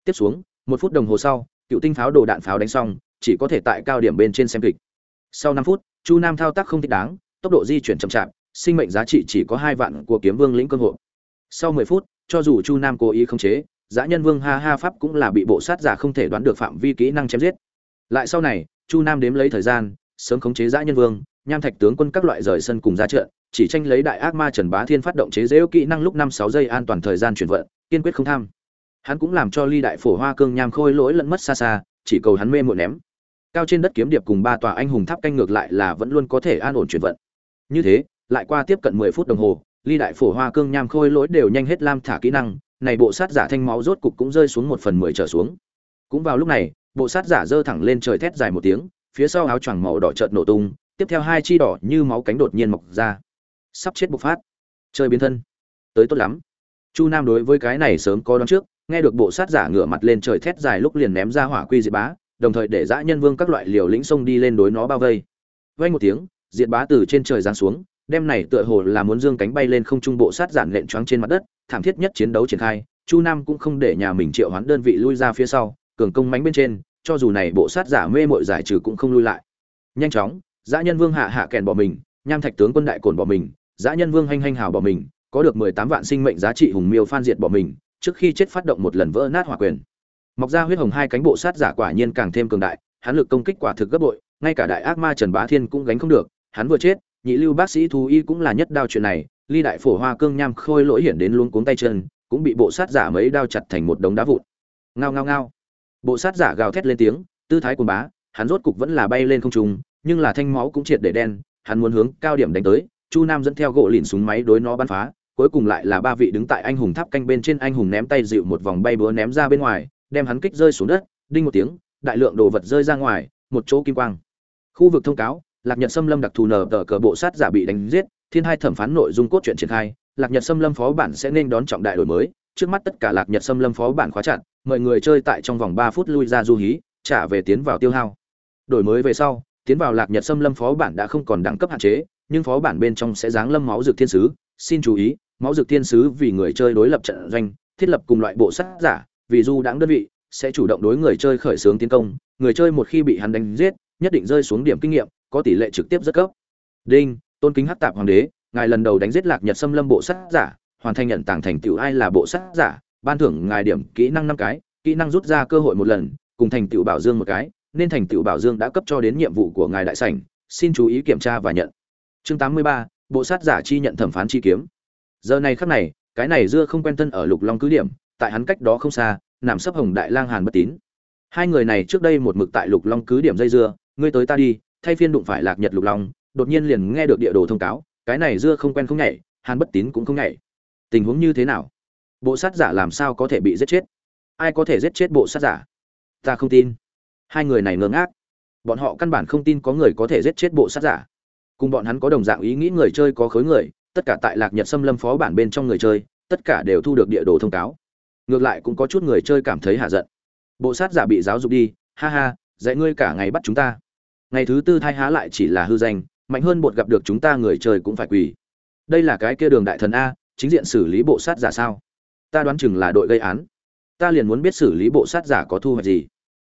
Speaker 1: Tiếp xuống, một phút đồng hồ sau, cựu tinh pháo đồ đạn pháo đánh xong, chỉ có thể tại cao điểm bên trên xem kịch. Sau năm phút, chu nam thao tác không thích đáng, tốc độ di chuyển chậm chạp, sinh mệnh giá trị chỉ có hai vạn của kiếm vương lĩnh cơ hội sau mười phút, cho dù chu nam cố ý không chế, giã nhân vương ha ha pháp cũng là bị bộ sát giả không thể đoán được phạm vi kỹ năng chém giết. Lại sau này, chu nam đếm lấy thời gian, sớm khống chế giã nhân vương, nham thạch tướng quân các loại rời sân cùng ra trận chỉ tranh lấy đại ác ma trần bá thiên phát động chế dễu kỹ năng lúc năm sáu giây an toàn thời gian chuyển vận, kiên quyết không tham. Hắn cũng làm cho ly đại phổ hoa cương nham khôi lỗi lẫn mất xa xa, chỉ cầu hắn mê muội ném. Cao trên đất kiếm điệp cùng ba tòa anh hùng tháp canh ngược lại là vẫn luôn có thể an ổn chuyển vận. Như thế, lại qua tiếp cận mười phút đồng hồ, ly đại phổ hoa cương nham khôi lỗi đều nhanh hết lam thả kỹ năng, này bộ sát giả thanh máu rốt cục cũng rơi xuống một phần mười trở xuống. Cũng vào lúc này, bộ sát giả giơ thẳng lên trời thét dài một tiếng, phía sau áo choàng màu đỏ chợt nổ tung, tiếp theo hai chi đỏ như máu cánh đột nhiên mọc ra sắp chết bộc phát. Chơi biến thân. Tới tốt lắm. Chu nam đối với cái này sớm có đón trước, nghe được bộ sát giả ngửa mặt lên trời thét dài lúc liền ném ra hỏa quy diệt bá, đồng thời để dã nhân vương các loại liều lĩnh sông đi lên đối nó bao vây. Vây một tiếng, diệt bá từ trên trời giáng xuống đem này tựa hồ là muốn dương cánh bay lên không trung bộ sát giản lện choáng trên mặt đất, thảm thiết nhất chiến đấu triển khai, chu nam cũng không để nhà mình triệu hoán đơn vị lui ra phía sau, cường công mánh bên trên, cho dù này bộ sát giả mê mội giải trừ cũng không lui lại. Nhanh chóng, dã nhân vương hạ hạ kèn bỏ mình, nham thạch tướng quân đại cồn bỏ mình dã nhân vương hanh hanh hào bỏ mình, có được mười tám vạn sinh mệnh giá trị hùng miêu phan diệt bỏ mình, trước khi chết phát động một lần vỡ nát hỏa quyền. Mọc ra huyết hồng hai cánh bộ sát giả quả nhiên càng thêm cường đại, hắn lực công kích quả thực gấp bội, ngay cả đại ác ma trần bá thiên cũng gánh không được, hắn vừa chết, nhị lưu bác sĩ thú y cũng là nhất đao chuyện này, ly đại phổ hoa cương nham khôi lỗi hiển đến luôn cuống tay chân, cũng bị bộ sát giả mấy đao chặt thành một đống đá vụn. Ngao ngao ngao. Bộ sát giả gào thét lên tiếng, tư thái của bá, hắn rốt cục vẫn là bay lên không trung, nhưng là thanh máu cũng triệt để đen, hắn muốn hướng cao điểm đánh tới chu nam dẫn theo gỗ lìn súng máy đối nó bắn phá, cuối cùng lại là ba vị đứng tại anh hùng tháp canh bên trên anh hùng ném tay dịu một vòng bay búa ném ra bên ngoài, đem hắn kích rơi xuống đất, đinh một tiếng, đại lượng đồ vật rơi ra ngoài, một chỗ kim quang. Khu vực thông cáo, lạc nhật xâm lâm đặc thù nở tờ cờ bộ sát giả bị đánh giết, thiên hai thẩm phán nội dung cốt truyện triển khai, lạc nhật xâm lâm phó bản sẽ nên đón trọng đại đổi mới, trước mắt tất cả lạc nhật xâm lâm phó bản khóa chặt, mọi người chơi tại trong vòng ba phút lui ra du hí, trả về tiến vào tiêu hao. Đổi mới về sau, tiến vào lạc nhật xâm lâm phó bản đã không còn đẳng cấp hạn chế nhưng phó bản bên trong sẽ giáng lâm máu dược thiên sứ. Xin chú ý, máu dược thiên sứ vì người chơi đối lập trận doanh, thiết lập cùng loại bộ sát giả, vì du đáng đơn vị, sẽ chủ động đối người chơi khởi xướng tiến công. Người chơi một khi bị hắn đánh giết, nhất định rơi xuống điểm kinh nghiệm, có tỷ lệ trực tiếp rất cấp. Đinh, tôn kính hắc tạp hoàng đế, ngài lần đầu đánh giết lạc nhật xâm lâm bộ sát giả, hoàn thành nhận tàng thành tựu ai là bộ sát giả, ban thưởng ngài điểm kỹ năng năm cái, kỹ năng rút ra cơ hội một lần, cùng thành tựu bảo dương một cái, nên thành tựu bảo dương đã cấp cho đến nhiệm vụ của ngài đại sảnh. Xin chú ý kiểm tra và nhận chương tám mươi ba, bộ sát giả chi nhận thẩm phán chi kiếm. Giờ này khắc này, cái này dưa không quen thân ở lục long cứ điểm, tại hắn cách đó không xa, nằm sấp hồng đại lang hàn bất tín. Hai người này trước đây một mực tại lục long cứ điểm dây dưa, ngươi tới ta đi, thay phiên đụng phải lạc nhật lục long, đột nhiên liền nghe được địa đồ thông cáo, cái này dưa không quen không nhảy, hàn bất tín cũng không nhảy. Tình huống như thế nào? Bộ sát giả làm sao có thể bị giết chết? Ai có thể giết chết bộ sát giả? Ta không tin. Hai người này ngơ ngác. Bọn họ căn bản không tin có người có thể giết chết bộ sát giả cùng bọn hắn có đồng dạng ý nghĩ người chơi có khối người, tất cả tại lạc nhật xâm lâm phó bản bên trong người chơi, tất cả đều thu được địa đồ thông cáo. Ngược lại cũng có chút người chơi cảm thấy hạ giận. Bộ sát giả bị giáo dục đi, ha ha, dạy ngươi cả ngày bắt chúng ta. Ngày thứ tư thai há lại chỉ là hư danh, mạnh hơn bột gặp được chúng ta người chơi cũng phải quỳ. Đây là cái kia đường đại thần a, chính diện xử lý bộ sát giả sao? Ta đoán chừng là đội gây án. Ta liền muốn biết xử lý bộ sát giả có thu hoạch gì.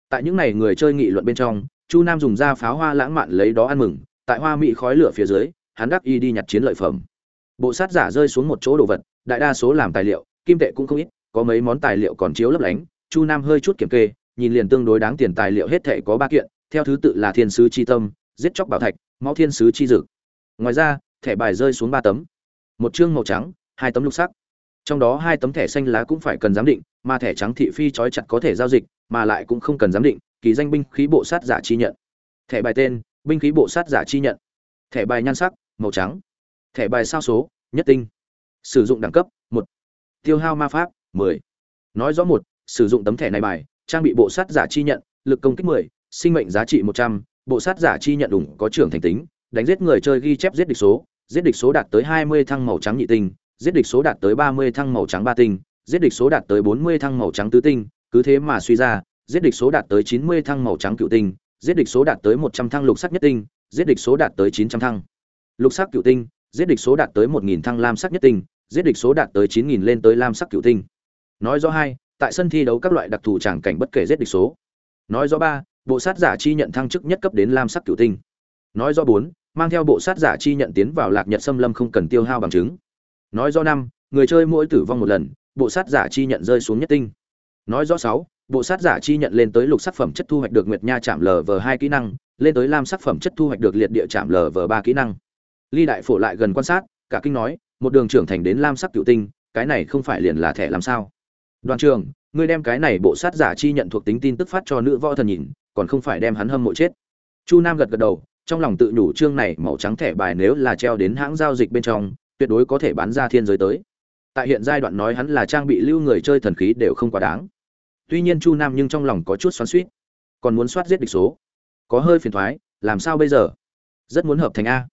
Speaker 1: Tại những ngày người chơi nghị luận bên trong, chu nam dùng da pháo hoa lãng mạn lấy đó ăn mừng tại hoa mỹ khói lửa phía dưới, hắn đắc y đi nhặt chiến lợi phẩm. Bộ sát giả rơi xuống một chỗ đồ vật, đại đa số làm tài liệu, kim tệ cũng không ít, có mấy món tài liệu còn chiếu lấp lánh, chu nam hơi chút kiểm kê, nhìn liền tương đối đáng tiền tài liệu hết thệ có ba kiện, theo thứ tự là thiên sứ chi tâm, giết chóc bảo thạch, máu thiên sứ chi dực. Ngoài ra, thẻ bài rơi xuống ba tấm. Một chương màu trắng, hai tấm lục sắc. Trong đó hai tấm thẻ xanh lá cũng phải cần giám định, mà thẻ trắng thị phi trói chặt có thể giao dịch, mà lại cũng không cần giám định, kỳ danh binh khí bộ sát giả chi nhận. Thẻ bài tên binh khí bộ sát giả chi nhận. Thẻ bài nhan sắc màu trắng. Thẻ bài sao số nhất tinh. Sử dụng đẳng cấp một. Tiêu hao ma pháp 10. nói rõ một sử dụng tấm thẻ này bài trang bị bộ sát giả chi nhận lực công kích 10, sinh mệnh giá trị 100, bộ sát giả chi nhận đủng có trưởng thành tính đánh giết người chơi ghi chép giết địch số giết địch số đạt tới 20 thăng màu trắng nhị tinh giết địch số đạt tới 30 thăng màu trắng ba tinh giết địch số đạt tới 40 thăng màu trắng tứ tinh cứ thế mà suy ra giết địch số đạt tới 90 thăng màu trắng cựu tinh giết địch số đạt tới 100 thăng lục sắc nhất tinh, giết địch số đạt tới 900 thăng lục sắc cựu tinh, giết địch số đạt tới 1000 thăng lam sắc nhất tinh, giết địch số đạt tới 9000 lên tới lam sắc cựu tinh. Nói rõ hai, tại sân thi đấu các loại đặc thù tràng cảnh bất kể giết địch số. Nói rõ ba, bộ sát giả chi nhận thăng chức nhất cấp đến lam sắc cửu tinh. Nói rõ bốn, mang theo bộ sát giả chi nhận tiến vào lạc nhật xâm lâm không cần tiêu hao bằng chứng. Nói rõ năm, người chơi mỗi tử vong một lần, bộ sát giả chi nhận rơi xuống nhất tinh. Nói rõ sáu bộ sát giả chi nhận lên tới lục sắc phẩm chất thu hoạch được nguyệt nha chạm lv hai kỹ năng, lên tới lam sắc phẩm chất thu hoạch được liệt địa chạm lv ba kỹ năng. Ly đại phổ lại gần quan sát, cả kinh nói, một đường trưởng thành đến lam sắc cựu tinh, cái này không phải liền là thẻ làm sao? Đoàn trường ngươi đem cái này bộ sát giả chi nhận thuộc tính tin tức phát cho nữ võ thần nhìn, còn không phải đem hắn hâm mộ chết. Chu nam gật gật đầu, trong lòng tự nhủ chương này màu trắng thẻ bài nếu là treo đến hãng giao dịch bên trong, tuyệt đối có thể bán ra thiên giới tới. Tại hiện giai đoạn nói hắn là trang bị lưu người chơi thần khí đều không quá đáng tuy nhiên chu nam nhưng trong lòng có chút xoắn suýt còn muốn soát giết địch số. Có hơi phiền thoái, làm sao bây giờ? Rất muốn hợp thành a.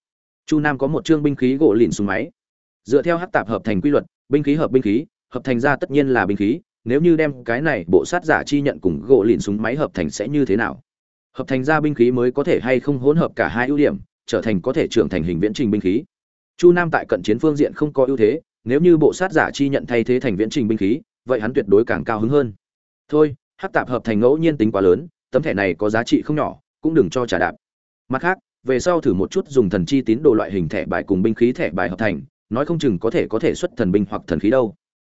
Speaker 1: Chu nam có một chương binh khí gỗ lìn súng máy. Dựa theo hát tạp hợp thành quy luật, binh khí hợp binh khí, hợp thành ra tất nhiên là binh khí. Nếu như đem cái này bộ sát giả chi nhận cùng gỗ lìn súng máy hợp thành sẽ như thế nào? Hợp thành ra binh khí mới có thể hay không hỗn hợp cả hai ưu điểm, trở thành có thể trưởng thành hình viễn trình binh khí. Chu nam tại cận chiến phương diện không có ưu thế, nếu như bộ sát giả chi nhận thay thế thành viễn trình binh khí, vậy hắn tuyệt đối càng cao hứng hơn thôi, hát tạp hợp thành ngẫu nhiên tính quá lớn, tấm thẻ này có giá trị không nhỏ, cũng đừng cho trả đạp. Mặt khác, về sau thử một chút dùng thần chi tín đồ loại hình thẻ bài cùng binh khí thẻ bài hợp thành, nói không chừng có thể có thể xuất thần binh hoặc thần khí đâu.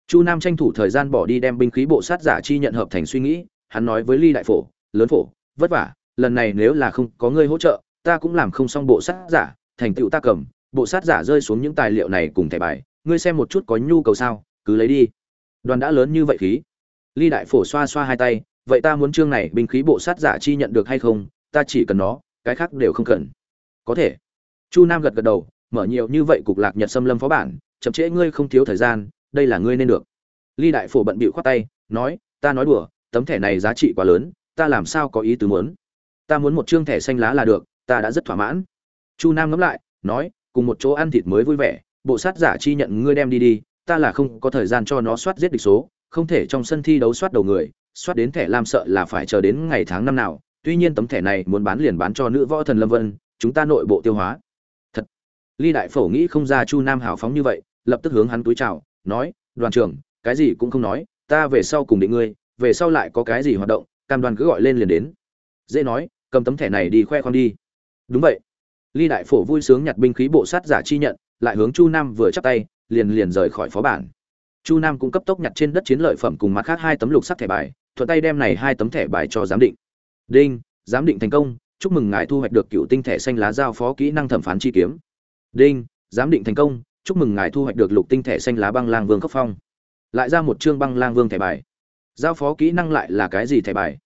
Speaker 1: Chu nam tranh thủ thời gian bỏ đi đem binh khí bộ sát giả chi nhận hợp thành suy nghĩ, hắn nói với ly đại phổ, lớn phổ, vất vả, lần này nếu là không có ngươi hỗ trợ, ta cũng làm không xong bộ sát giả, thành tựu ta cầm, bộ sát giả rơi xuống những tài liệu này cùng thẻ bài, ngươi xem một chút có nhu cầu sao, cứ lấy đi. Đoàn đã lớn như vậy khí ly đại phổ xoa xoa hai tay, vậy ta muốn chương này binh khí bộ sát giả chi nhận được hay không? Ta chỉ cần nó, cái khác đều không cần. Có thể. Chu nam gật gật đầu, mở nhiều như vậy cục lạc nhật xâm lâm phó bản, chậm trễ ngươi không thiếu thời gian, đây là ngươi nên được. Ly đại phổ bận bịu khoát tay, nói, ta nói đùa, tấm thẻ này giá trị quá lớn, ta làm sao có ý tứ muốn? Ta muốn một chương thẻ xanh lá là được, ta đã rất thỏa mãn. Chu nam ngẫm lại, nói, cùng một chỗ ăn thịt mới vui vẻ, bộ sát giả chi nhận ngươi đem đi đi, ta là không có thời gian cho nó soát giết địch số không thể trong sân thi đấu soát đầu người, soát đến thẻ lam sợ là phải chờ đến ngày tháng năm nào. Tuy nhiên tấm thẻ này muốn bán liền bán cho nữ võ thần lâm vân, chúng ta nội bộ tiêu hóa. Thật. Ly đại phổ nghĩ không ra chu nam hào phóng như vậy, lập tức hướng hắn túi chào, nói, đoàn trưởng, cái gì cũng không nói, ta về sau cùng định ngươi, về sau lại có cái gì hoạt động, cam đoàn cứ gọi lên liền đến. Dễ nói, cầm tấm thẻ này đi khoe khoang đi. Đúng vậy. Ly đại phổ vui sướng nhặt binh khí bộ sát giả chi nhận, lại hướng chu nam vừa chắp tay, liền liền rời khỏi phó bản chu nam cũng cấp tốc nhặt trên đất chiến lợi phẩm cùng mặt khác hai tấm lục sắc thẻ bài, thuận tay đem này hai tấm thẻ bài cho giám định. Đinh, giám định thành công, chúc mừng ngài thu hoạch được cựu tinh thẻ xanh lá giao phó kỹ năng thẩm phán chi kiếm. Đinh, giám định thành công, chúc mừng ngài thu hoạch được lục tinh thẻ xanh lá băng lang vương cấp phong. Lại ra một chương băng lang vương thẻ bài. Giao phó kỹ năng lại là cái gì thẻ bài?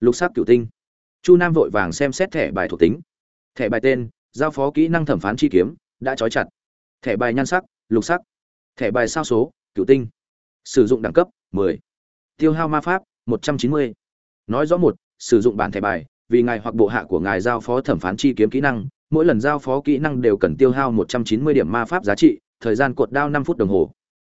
Speaker 1: Lục sắc cựu tinh. Chu nam vội vàng xem xét thẻ bài thuộc tính. Thẻ bài tên, giao phó kỹ năng thẩm phán chi kiếm, đã trói chặt. Thẻ bài nhan sắc, lục sắc. Thẻ bài sao số cựu tinh sử dụng đẳng cấp 10. tiêu hao ma pháp 190. nói rõ một sử dụng bản thẻ bài vì ngài hoặc bộ hạ của ngài giao phó thẩm phán chi kiếm kỹ năng mỗi lần giao phó kỹ năng đều cần tiêu hao 190 điểm ma pháp giá trị thời gian cột đao 5 phút đồng hồ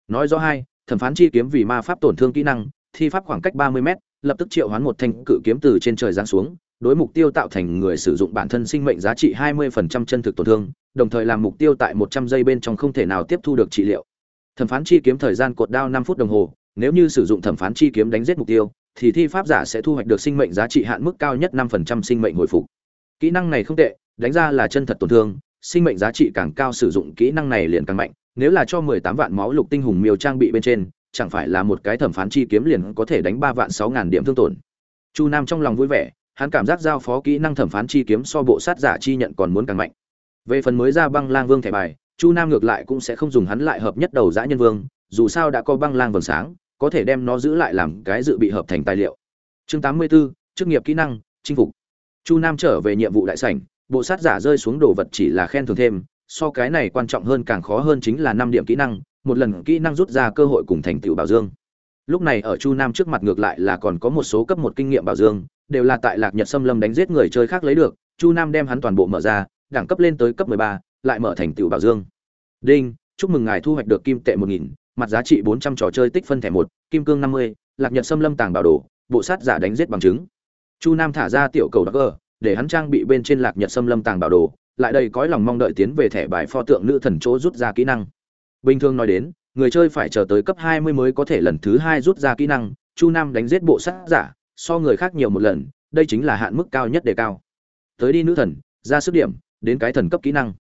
Speaker 1: nói rõ hai thẩm phán chi kiếm vì ma pháp tổn thương kỹ năng thi pháp khoảng cách 30 m lập tức triệu hoán một thanh cự kiếm từ trên trời giáng xuống đối mục tiêu tạo thành người sử dụng bản thân sinh mệnh giá trị 20% chân thực tổn thương, đồng thời làm mục tiêu tại 100 giây bên trong không thể nào tiếp thu được trị liệu. Thẩm phán chi kiếm thời gian cột đao 5 phút đồng hồ, nếu như sử dụng thẩm phán chi kiếm đánh giết mục tiêu, thì thi pháp giả sẽ thu hoạch được sinh mệnh giá trị hạn mức cao nhất 5% sinh mệnh hồi phục. Kỹ năng này không tệ, đánh ra là chân thật tổn thương, sinh mệnh giá trị càng cao sử dụng kỹ năng này liền càng mạnh, nếu là cho 18 vạn máu lục tinh hùng miêu trang bị bên trên, chẳng phải là một cái thẩm phán chi kiếm liền có thể đánh 3 vạn 6000 điểm thương tổn. Chu Nam trong lòng vui vẻ, hắn cảm giác giao phó kỹ năng thẩm phán chi kiếm so bộ sát giả chi nhận còn muốn càng mạnh về phần mới ra băng lang vương thẻ bài chu nam ngược lại cũng sẽ không dùng hắn lại hợp nhất đầu giã nhân vương dù sao đã có băng lang vầng sáng có thể đem nó giữ lại làm cái dự bị hợp thành tài liệu. Chương tám mươi 84, chức nghiệp kỹ năng chinh phục. Chu nam trở về nhiệm vụ đại sảnh bộ sát giả rơi xuống đồ vật chỉ là khen thưởng thêm so cái này quan trọng hơn càng khó hơn chính là năm điểm kỹ năng một lần kỹ năng rút ra cơ hội cùng thành tựu bảo dương. Lúc này ở chu nam trước mặt ngược lại là còn có một số cấp một kinh nghiệm bảo dương đều là tại lạc nhật xâm lâm đánh giết người chơi khác lấy được chu nam đem hắn toàn bộ mở ra đẳng cấp lên tới cấp 13, lại mở thành tựu bảo dương. Đinh chúc mừng ngài thu hoạch được kim tệ 1000, mặt giá trị 400 trò chơi tích phân thẻ một kim cương 50, lạc nhật xâm lâm tàng bảo đồ bộ sát giả đánh giết bằng chứng. Chu nam thả ra tiểu cầu đắc để hắn trang bị bên trên lạc nhật xâm lâm tàng bảo đồ lại đây cõi lòng mong đợi tiến về thẻ bài pho tượng nữ thần chỗ rút ra kỹ năng. Bình thường nói đến người chơi phải chờ tới cấp 20 mới có thể lần thứ hai rút ra kỹ năng chu nam đánh giết bộ sát giả so người khác nhiều một lần đây chính là hạn mức cao nhất đề cao. Tới đi nữ thần ra sức điểm đến cái thần cấp kỹ năng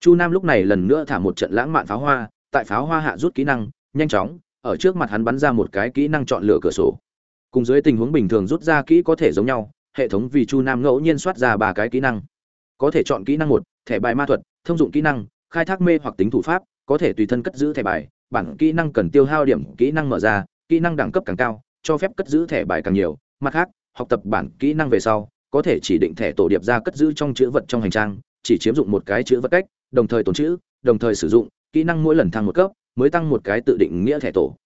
Speaker 1: chu nam lúc này lần nữa thả một trận lãng mạn pháo hoa, tại pháo hoa hạ rút kỹ năng, nhanh chóng, ở trước mặt hắn bắn ra một cái kỹ năng chọn lựa cửa sổ. Cùng dưới tình huống bình thường rút ra kỹ có thể giống nhau, hệ thống vì chu nam ngẫu nhiên soát ra ba cái kỹ năng. Có thể chọn kỹ năng một, thẻ bài ma thuật, thông dụng kỹ năng, khai thác mê hoặc tính thủ pháp, có thể tùy thân cất giữ thẻ bài, bản kỹ năng cần tiêu hao điểm kỹ năng mở ra, kỹ năng đẳng cấp càng cao, cho phép cất giữ thẻ bài càng nhiều. Mặt khác, học tập bản kỹ năng về sau, có thể chỉ định thẻ tổ điệp ra cất giữ trong chữ vật trong hành trang, chỉ chiếm dụng một cái chữ vật cách đồng thời tồn chữ đồng thời sử dụng, kỹ năng mỗi lần thăng một cấp, mới tăng một cái tự định nghĩa thẻ tổ.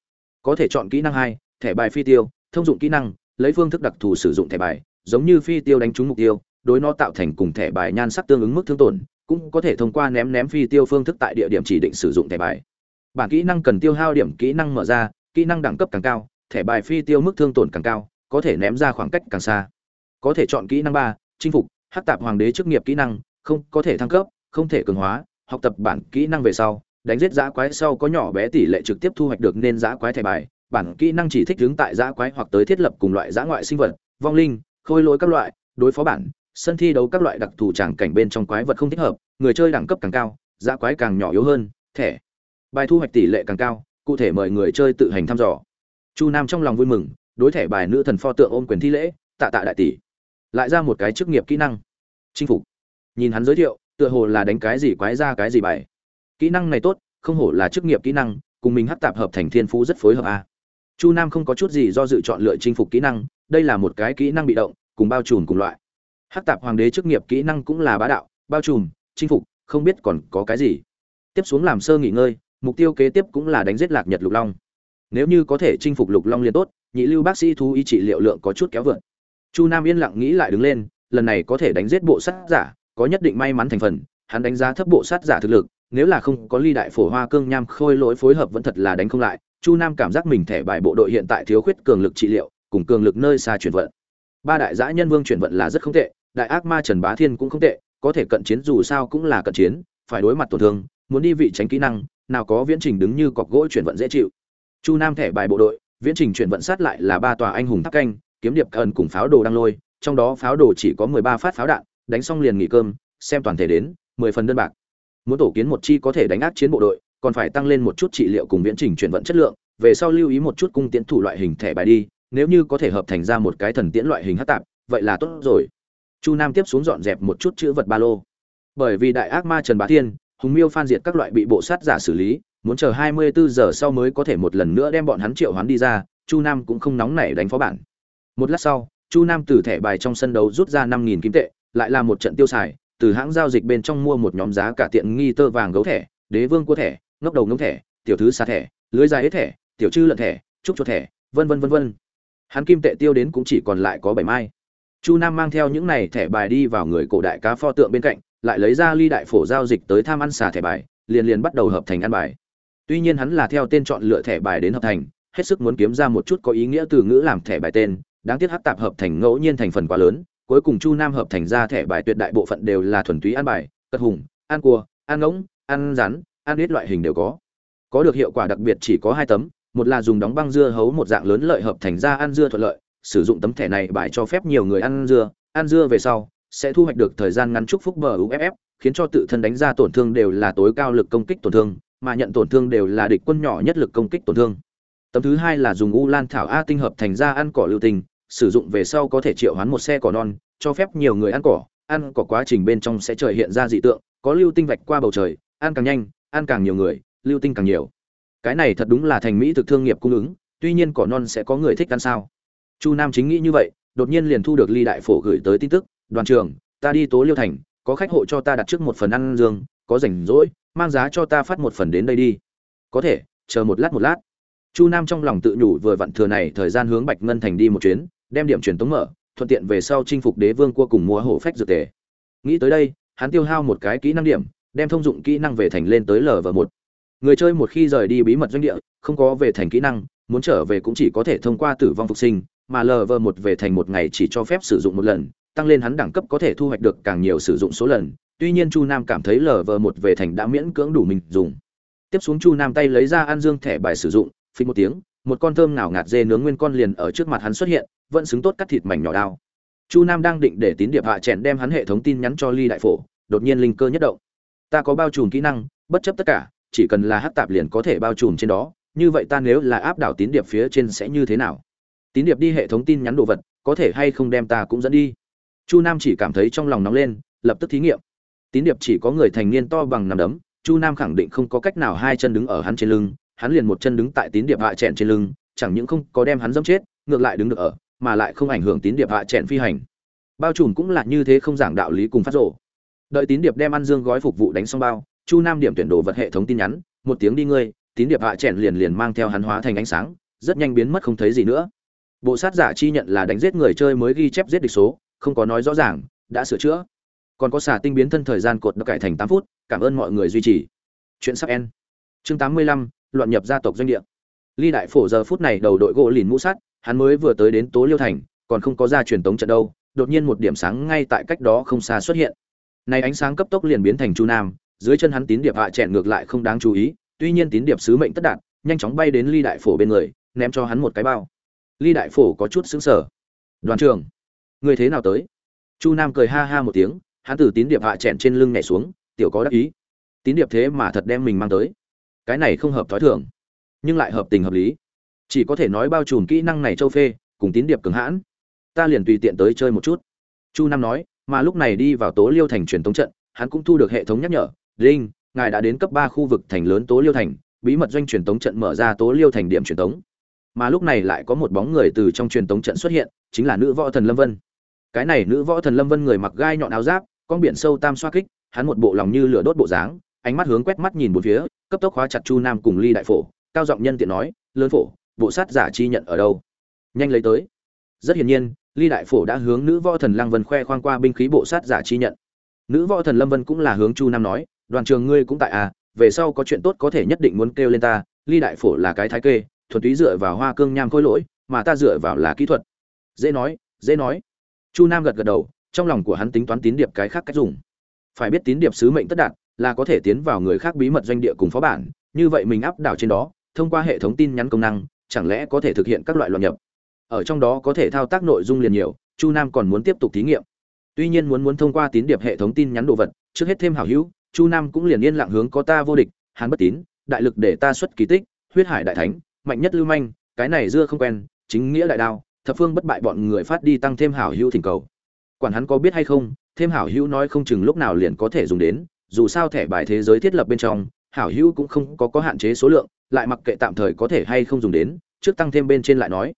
Speaker 1: Có thể chọn kỹ năng hai, thẻ bài phi tiêu, thông dụng kỹ năng, lấy phương thức đặc thù sử dụng thẻ bài, giống như phi tiêu đánh trúng mục tiêu, đối nó tạo thành cùng thẻ bài nhan sắc tương ứng mức thương tổn, cũng có thể thông qua ném ném phi tiêu phương thức tại địa điểm chỉ định sử dụng thẻ bài. Bản kỹ năng cần tiêu hao điểm kỹ năng mở ra, kỹ năng đẳng cấp càng cao, thẻ bài phi tiêu mức thương tổn càng cao, có thể ném ra khoảng cách càng xa. Có thể chọn kỹ năng ba, chinh phục hắc tạp hoàng đế chức nghiệp kỹ năng, không có thể thăng cấp không thể cường hóa, học tập bản kỹ năng về sau, đánh giết giã quái sau có nhỏ bé tỷ lệ trực tiếp thu hoạch được nên giã quái thẻ bài. Bản kỹ năng chỉ thích đứng tại giã quái hoặc tới thiết lập cùng loại giã ngoại sinh vật, vong linh, khôi lỗi các loại, đối phó bản, sân thi đấu các loại đặc thù tràng cảnh bên trong quái vật không thích hợp, người chơi đẳng cấp càng cao, giã quái càng nhỏ yếu hơn, thẻ bài thu hoạch tỷ lệ càng cao, cụ thể mời người chơi tự hành thăm dò. Chu nam trong lòng vui mừng, đối thẻ bài nữ thần pho tượng ôm quyền thi lễ, tạ tạ đại tỷ. Lại ra một cái chức nghiệp kỹ năng. Chinh phục. Nhìn hắn giới thiệu tựa hồ là đánh cái gì quái ra cái gì bài. Kỹ năng này tốt, không hổ là chức nghiệp kỹ năng, cùng mình hắc tạp hợp thành thiên phú rất phối hợp a chu nam không có chút gì do dự chọn lựa chinh phục kỹ năng, đây là một cái kỹ năng bị động, cùng bao trùm cùng loại. Hắc tạp hoàng đế chức nghiệp kỹ năng cũng là bá đạo, bao trùm, chinh phục, không biết còn có cái gì. Tiếp xuống làm sơ nghỉ ngơi, mục tiêu kế tiếp cũng là đánh giết lạc nhật lục long. Nếu như có thể chinh phục lục long liền tốt, nhị lưu bác sĩ thú y trị liệu lượng có chút kéo vượt. Chu nam yên lặng nghĩ lại đứng lên, lần này có thể đánh giết bộ sát giả có nhất định may mắn thành phần, hắn đánh giá thấp bộ sát giả thực lực, nếu là không có ly đại phổ hoa cương nham khôi lỗi phối hợp vẫn thật là đánh không lại, chu nam cảm giác mình thẻ bài bộ đội hiện tại thiếu khuyết cường lực trị liệu, cùng cường lực nơi xa chuyển vận. Ba đại giã nhân vương chuyển vận là rất không tệ, đại ác ma trần bá thiên cũng không tệ, có thể cận chiến dù sao cũng là cận chiến, phải đối mặt tổn thương, muốn đi vị tránh kỹ năng, nào có viễn trình đứng như cọc gỗ chuyển vận dễ chịu. Chu nam thẻ bài bộ đội, viễn trình chuyển vận sát lại là ba tòa anh hùng tháp canh, kiếm điệp cần cùng pháo đồ đang lôi, trong đó pháo đồ chỉ có mười ba phát pháo đạn đánh xong liền nghỉ cơm, xem toàn thể đến, mười phần đơn bạc. Muốn tổ kiến một chi có thể đánh áp chiến bộ đội, còn phải tăng lên một chút trị liệu cùng viễn trình chuyển vận chất lượng, về sau lưu ý một chút cung tiễn thủ loại hình thẻ bài đi, nếu như có thể hợp thành ra một cái thần tiễn loại hình hắc tạp, vậy là tốt rồi. Chu nam tiếp xuống dọn dẹp một chút chữ vật ba lô. Bởi vì đại ác ma trần bá thiên, hùng miêu phan diệt các loại bị bộ sát giả xử lý, muốn chờ 24 giờ sau mới có thể một lần nữa đem bọn hắn triệu hoán đi ra, chu nam cũng không nóng nảy đánh phó bản. Một lát sau, chu nam từ thẻ bài trong sân đấu rút ra 5.000 kim tệ lại là một trận tiêu xài, từ hãng giao dịch bên trong mua một nhóm giá cả tiện nghi tơ vàng gấu thẻ, đế vương cua thẻ, ngốc đầu ngông thẻ, tiểu thứ xa thẻ, lưới dài hết thẻ, tiểu chư lợn thẻ, trúc chuột thẻ, vân vân vân vân. Hắn kim tệ tiêu đến cũng chỉ còn lại có bảy mai. Chu nam mang theo những này thẻ bài đi vào người cổ đại cá pho tượng bên cạnh, lại lấy ra ly đại phổ giao dịch tới tham ăn xà thẻ bài, liền liền bắt đầu hợp thành ăn bài. Tuy nhiên hắn là theo tên chọn lựa thẻ bài đến hợp thành, hết sức muốn kiếm ra một chút có ý nghĩa từ ngữ làm thẻ bài tên, đáng tiếc hát tạp hợp thành ngẫu nhiên thành phần quá lớn cuối cùng chu nam hợp thành ra thẻ bài tuyệt đại bộ phận đều là thuần túy ăn bài cất hùng, ăn cua, ăn ngỗng, ăn rắn, ăn ít loại hình đều có. Có được hiệu quả đặc biệt chỉ có hai tấm, một là dùng đóng băng dưa hấu một dạng lớn lợi hợp thành ra ăn dưa thuận lợi, sử dụng tấm thẻ này bài cho phép nhiều người ăn dưa ăn dưa về sau, sẽ thu hoạch được thời gian ngắn chúc phúc bờ uff khiến cho tự thân đánh ra tổn thương đều là tối cao lực công kích tổn thương, mà nhận tổn thương đều là địch quân nhỏ nhất lực công kích tổn thương. Tấm thứ hai là dùng u lan thảo a tinh hợp thành ra ăn cỏ lưu tình sử dụng về sau có thể triệu hoán một xe cỏ non, cho phép nhiều người ăn cỏ ăn cỏ quá trình bên trong sẽ trời hiện ra dị tượng, có lưu tinh vạch qua bầu trời, ăn càng nhanh, ăn càng nhiều người, lưu tinh càng nhiều. Cái này thật đúng là thành mỹ thực thương nghiệp cung ứng, tuy nhiên cỏ non sẽ có người thích ăn sao? Chu nam chính nghĩ như vậy, đột nhiên liền thu được ly đại phổ gửi tới tin tức, đoàn trường ta đi tố liêu thành, có khách hộ cho ta đặt trước một phần ăn dương, có rảnh rỗi, mang giá cho ta phát một phần đến đây đi. Có thể, chờ một lát một lát. Chu nam trong lòng tự nhủ vừa vặn thừa này thời gian hướng bạch ngân thành đi một chuyến đem điểm truyền tống mở, thuận tiện về sau chinh phục đế vương cua cùng mua hổ phách dược tề. Nghĩ tới đây, hắn tiêu hao một cái kỹ năng điểm, đem thông dụng kỹ năng về thành lên tới lv một. Người chơi một khi rời đi bí mật doanh địa, không có về thành kỹ năng, muốn trở về cũng chỉ có thể thông qua tử vong phục sinh, mà lv một về thành một ngày chỉ cho phép sử dụng một lần, tăng lên hắn đẳng cấp có thể thu hoạch được càng nhiều sử dụng số lần. Tuy nhiên chu nam cảm thấy lv một về thành đã miễn cưỡng đủ mình dùng. Tiếp xuống chu nam tay lấy ra an dương thẻ bài sử dụng phình một tiếng một con thơm nào ngạt dê nướng nguyên con liền ở trước mặt hắn xuất hiện, vẫn xứng tốt cắt thịt mảnh nhỏ đao. Chu nam đang định để tín điệp hạ chèn đem hắn hệ thống tin nhắn cho ly đại phổ, đột nhiên linh cơ nhất động. Ta có bao trùm kỹ năng, bất chấp tất cả, chỉ cần là hát tạp liền có thể bao trùm trên đó, như vậy ta nếu là áp đảo tín điệp phía trên sẽ như thế nào? Tín điệp đi hệ thống tin nhắn đồ vật, có thể hay không đem ta cũng dẫn đi? Chu nam chỉ cảm thấy trong lòng nóng lên, lập tức thí nghiệm. Tín điệp chỉ có người thành niên to bằng nằm đấm, chu nam khẳng định không có cách nào hai chân đứng ở hắn trên lưng hắn liền một chân đứng tại tín điệp hạ chèn trên lưng, chẳng những không có đem hắn dẫm chết, ngược lại đứng được ở, mà lại không ảnh hưởng tín điệp hạ chèn phi hành. Bao trùm cũng là như thế không giảng đạo lý cùng phát rộ đợi tín điệp đem ăn dương gói phục vụ đánh xong bao, chu nam điểm tuyển đồ vật hệ thống tin nhắn, một tiếng đi ngươi, tín điệp hạ chèn liền liền mang theo hắn hóa thành ánh sáng, rất nhanh biến mất không thấy gì nữa. Bộ sát giả chi nhận là đánh giết người chơi mới ghi chép giết địch số, không có nói rõ ràng, đã sửa chữa. Còn có xả tinh biến thân thời gian cột đã cải thành tám phút, cảm ơn mọi người duy trì. Chuyện sắp en chương tám mươi lăm loạn nhập gia tộc doanh địa. Ly đại phổ giờ phút này đầu đội gỗ lìn mũ sắt, hắn mới vừa tới đến tố liêu thành, còn không có ra truyền tống trận đâu, đột nhiên một điểm sáng ngay tại cách đó không xa xuất hiện. Này ánh sáng cấp tốc liền biến thành chu nam, dưới chân hắn tín điệp hạ chẹn ngược lại không đáng chú ý, tuy nhiên tín điệp sứ mệnh tất đạt, nhanh chóng bay đến ly đại phổ bên người, ném cho hắn một cái bao. Ly đại phổ có chút xứng sở đoàn trường người thế nào tới? Chu nam cười ha ha một tiếng, hắn từ tín điệp hạ chẹn trên lưng nhảy xuống, tiểu có đắc ý. Tín điệp thế mà thật đem mình mang tới cái này không hợp thói thường, nhưng lại hợp tình hợp lý. Chỉ có thể nói bao trùm kỹ năng này châu phê, cùng tín điệp cường hãn. Ta liền tùy tiện tới chơi một chút. Chu nam nói, mà lúc này đi vào tố liêu thành truyền thống trận, hắn cũng thu được hệ thống nhắc nhở, linh, ngài đã đến cấp ba khu vực thành lớn tố liêu thành, bí mật doanh truyền thống trận mở ra tố liêu thành điểm truyền thống mà lúc này lại có một bóng người từ trong truyền thống trận xuất hiện, chính là nữ võ thần lâm vân. Cái này nữ võ thần lâm vân người mặc gai nhọn áo giáp, con biển sâu tam xoa kích, hắn một bộ lòng như lửa đốt bộ dáng ánh mắt hướng quét mắt nhìn bốn phía, cấp tốc khóa chặt chu nam cùng ly đại phổ, cao giọng nhân tiện nói, lớn phổ, bộ sát giả chi nhận ở đâu? Nhanh lấy tới. Rất hiển nhiên, ly đại phổ đã hướng nữ võ thần lăng vân khoe khoang qua binh khí bộ sát giả chi nhận. Nữ võ thần lâm vân cũng là hướng chu nam nói, đoàn trường ngươi cũng tại à về sau có chuyện tốt có thể nhất định muốn kêu lên ta, ly đại phổ là cái thái kê, thuần túy dựa vào hoa cương nham khôi lỗi, mà ta dựa vào là kỹ thuật. Dễ nói dễ nói. Chu nam gật gật đầu, trong lòng của hắn tính toán tín điệp cái khác cách dùng. Phải biết tín điệp sứ mệnh tất đạt là có thể tiến vào người khác bí mật doanh địa cùng phó bản, như vậy mình áp đảo trên đó, thông qua hệ thống tin nhắn công năng, chẳng lẽ có thể thực hiện các loại loạn nhập? Ở trong đó có thể thao tác nội dung liền nhiều, chu nam còn muốn tiếp tục thí nghiệm. Tuy nhiên muốn muốn thông qua tín điệp hệ thống tin nhắn đồ vật, trước hết thêm hảo hữu, chu nam cũng liền yên lặng hướng có ta vô địch hàn bất tín, đại lực để ta xuất kỳ tích, huyết hải đại thánh, mạnh nhất lưu manh, cái này dưa không quen, chính nghĩa đại đao, thập phương bất bại bọn người phát đi tăng thêm hảo hữu thỉnh cầu. Quản hắn có biết hay không, thêm hảo hữu nói không chừng lúc nào liền có thể dùng đến dù sao thẻ bài thế giới thiết lập bên trong, hảo hữu cũng không có có hạn chế số lượng, lại mặc kệ tạm thời có thể hay không dùng đến, trước tăng thêm bên trên lại nói.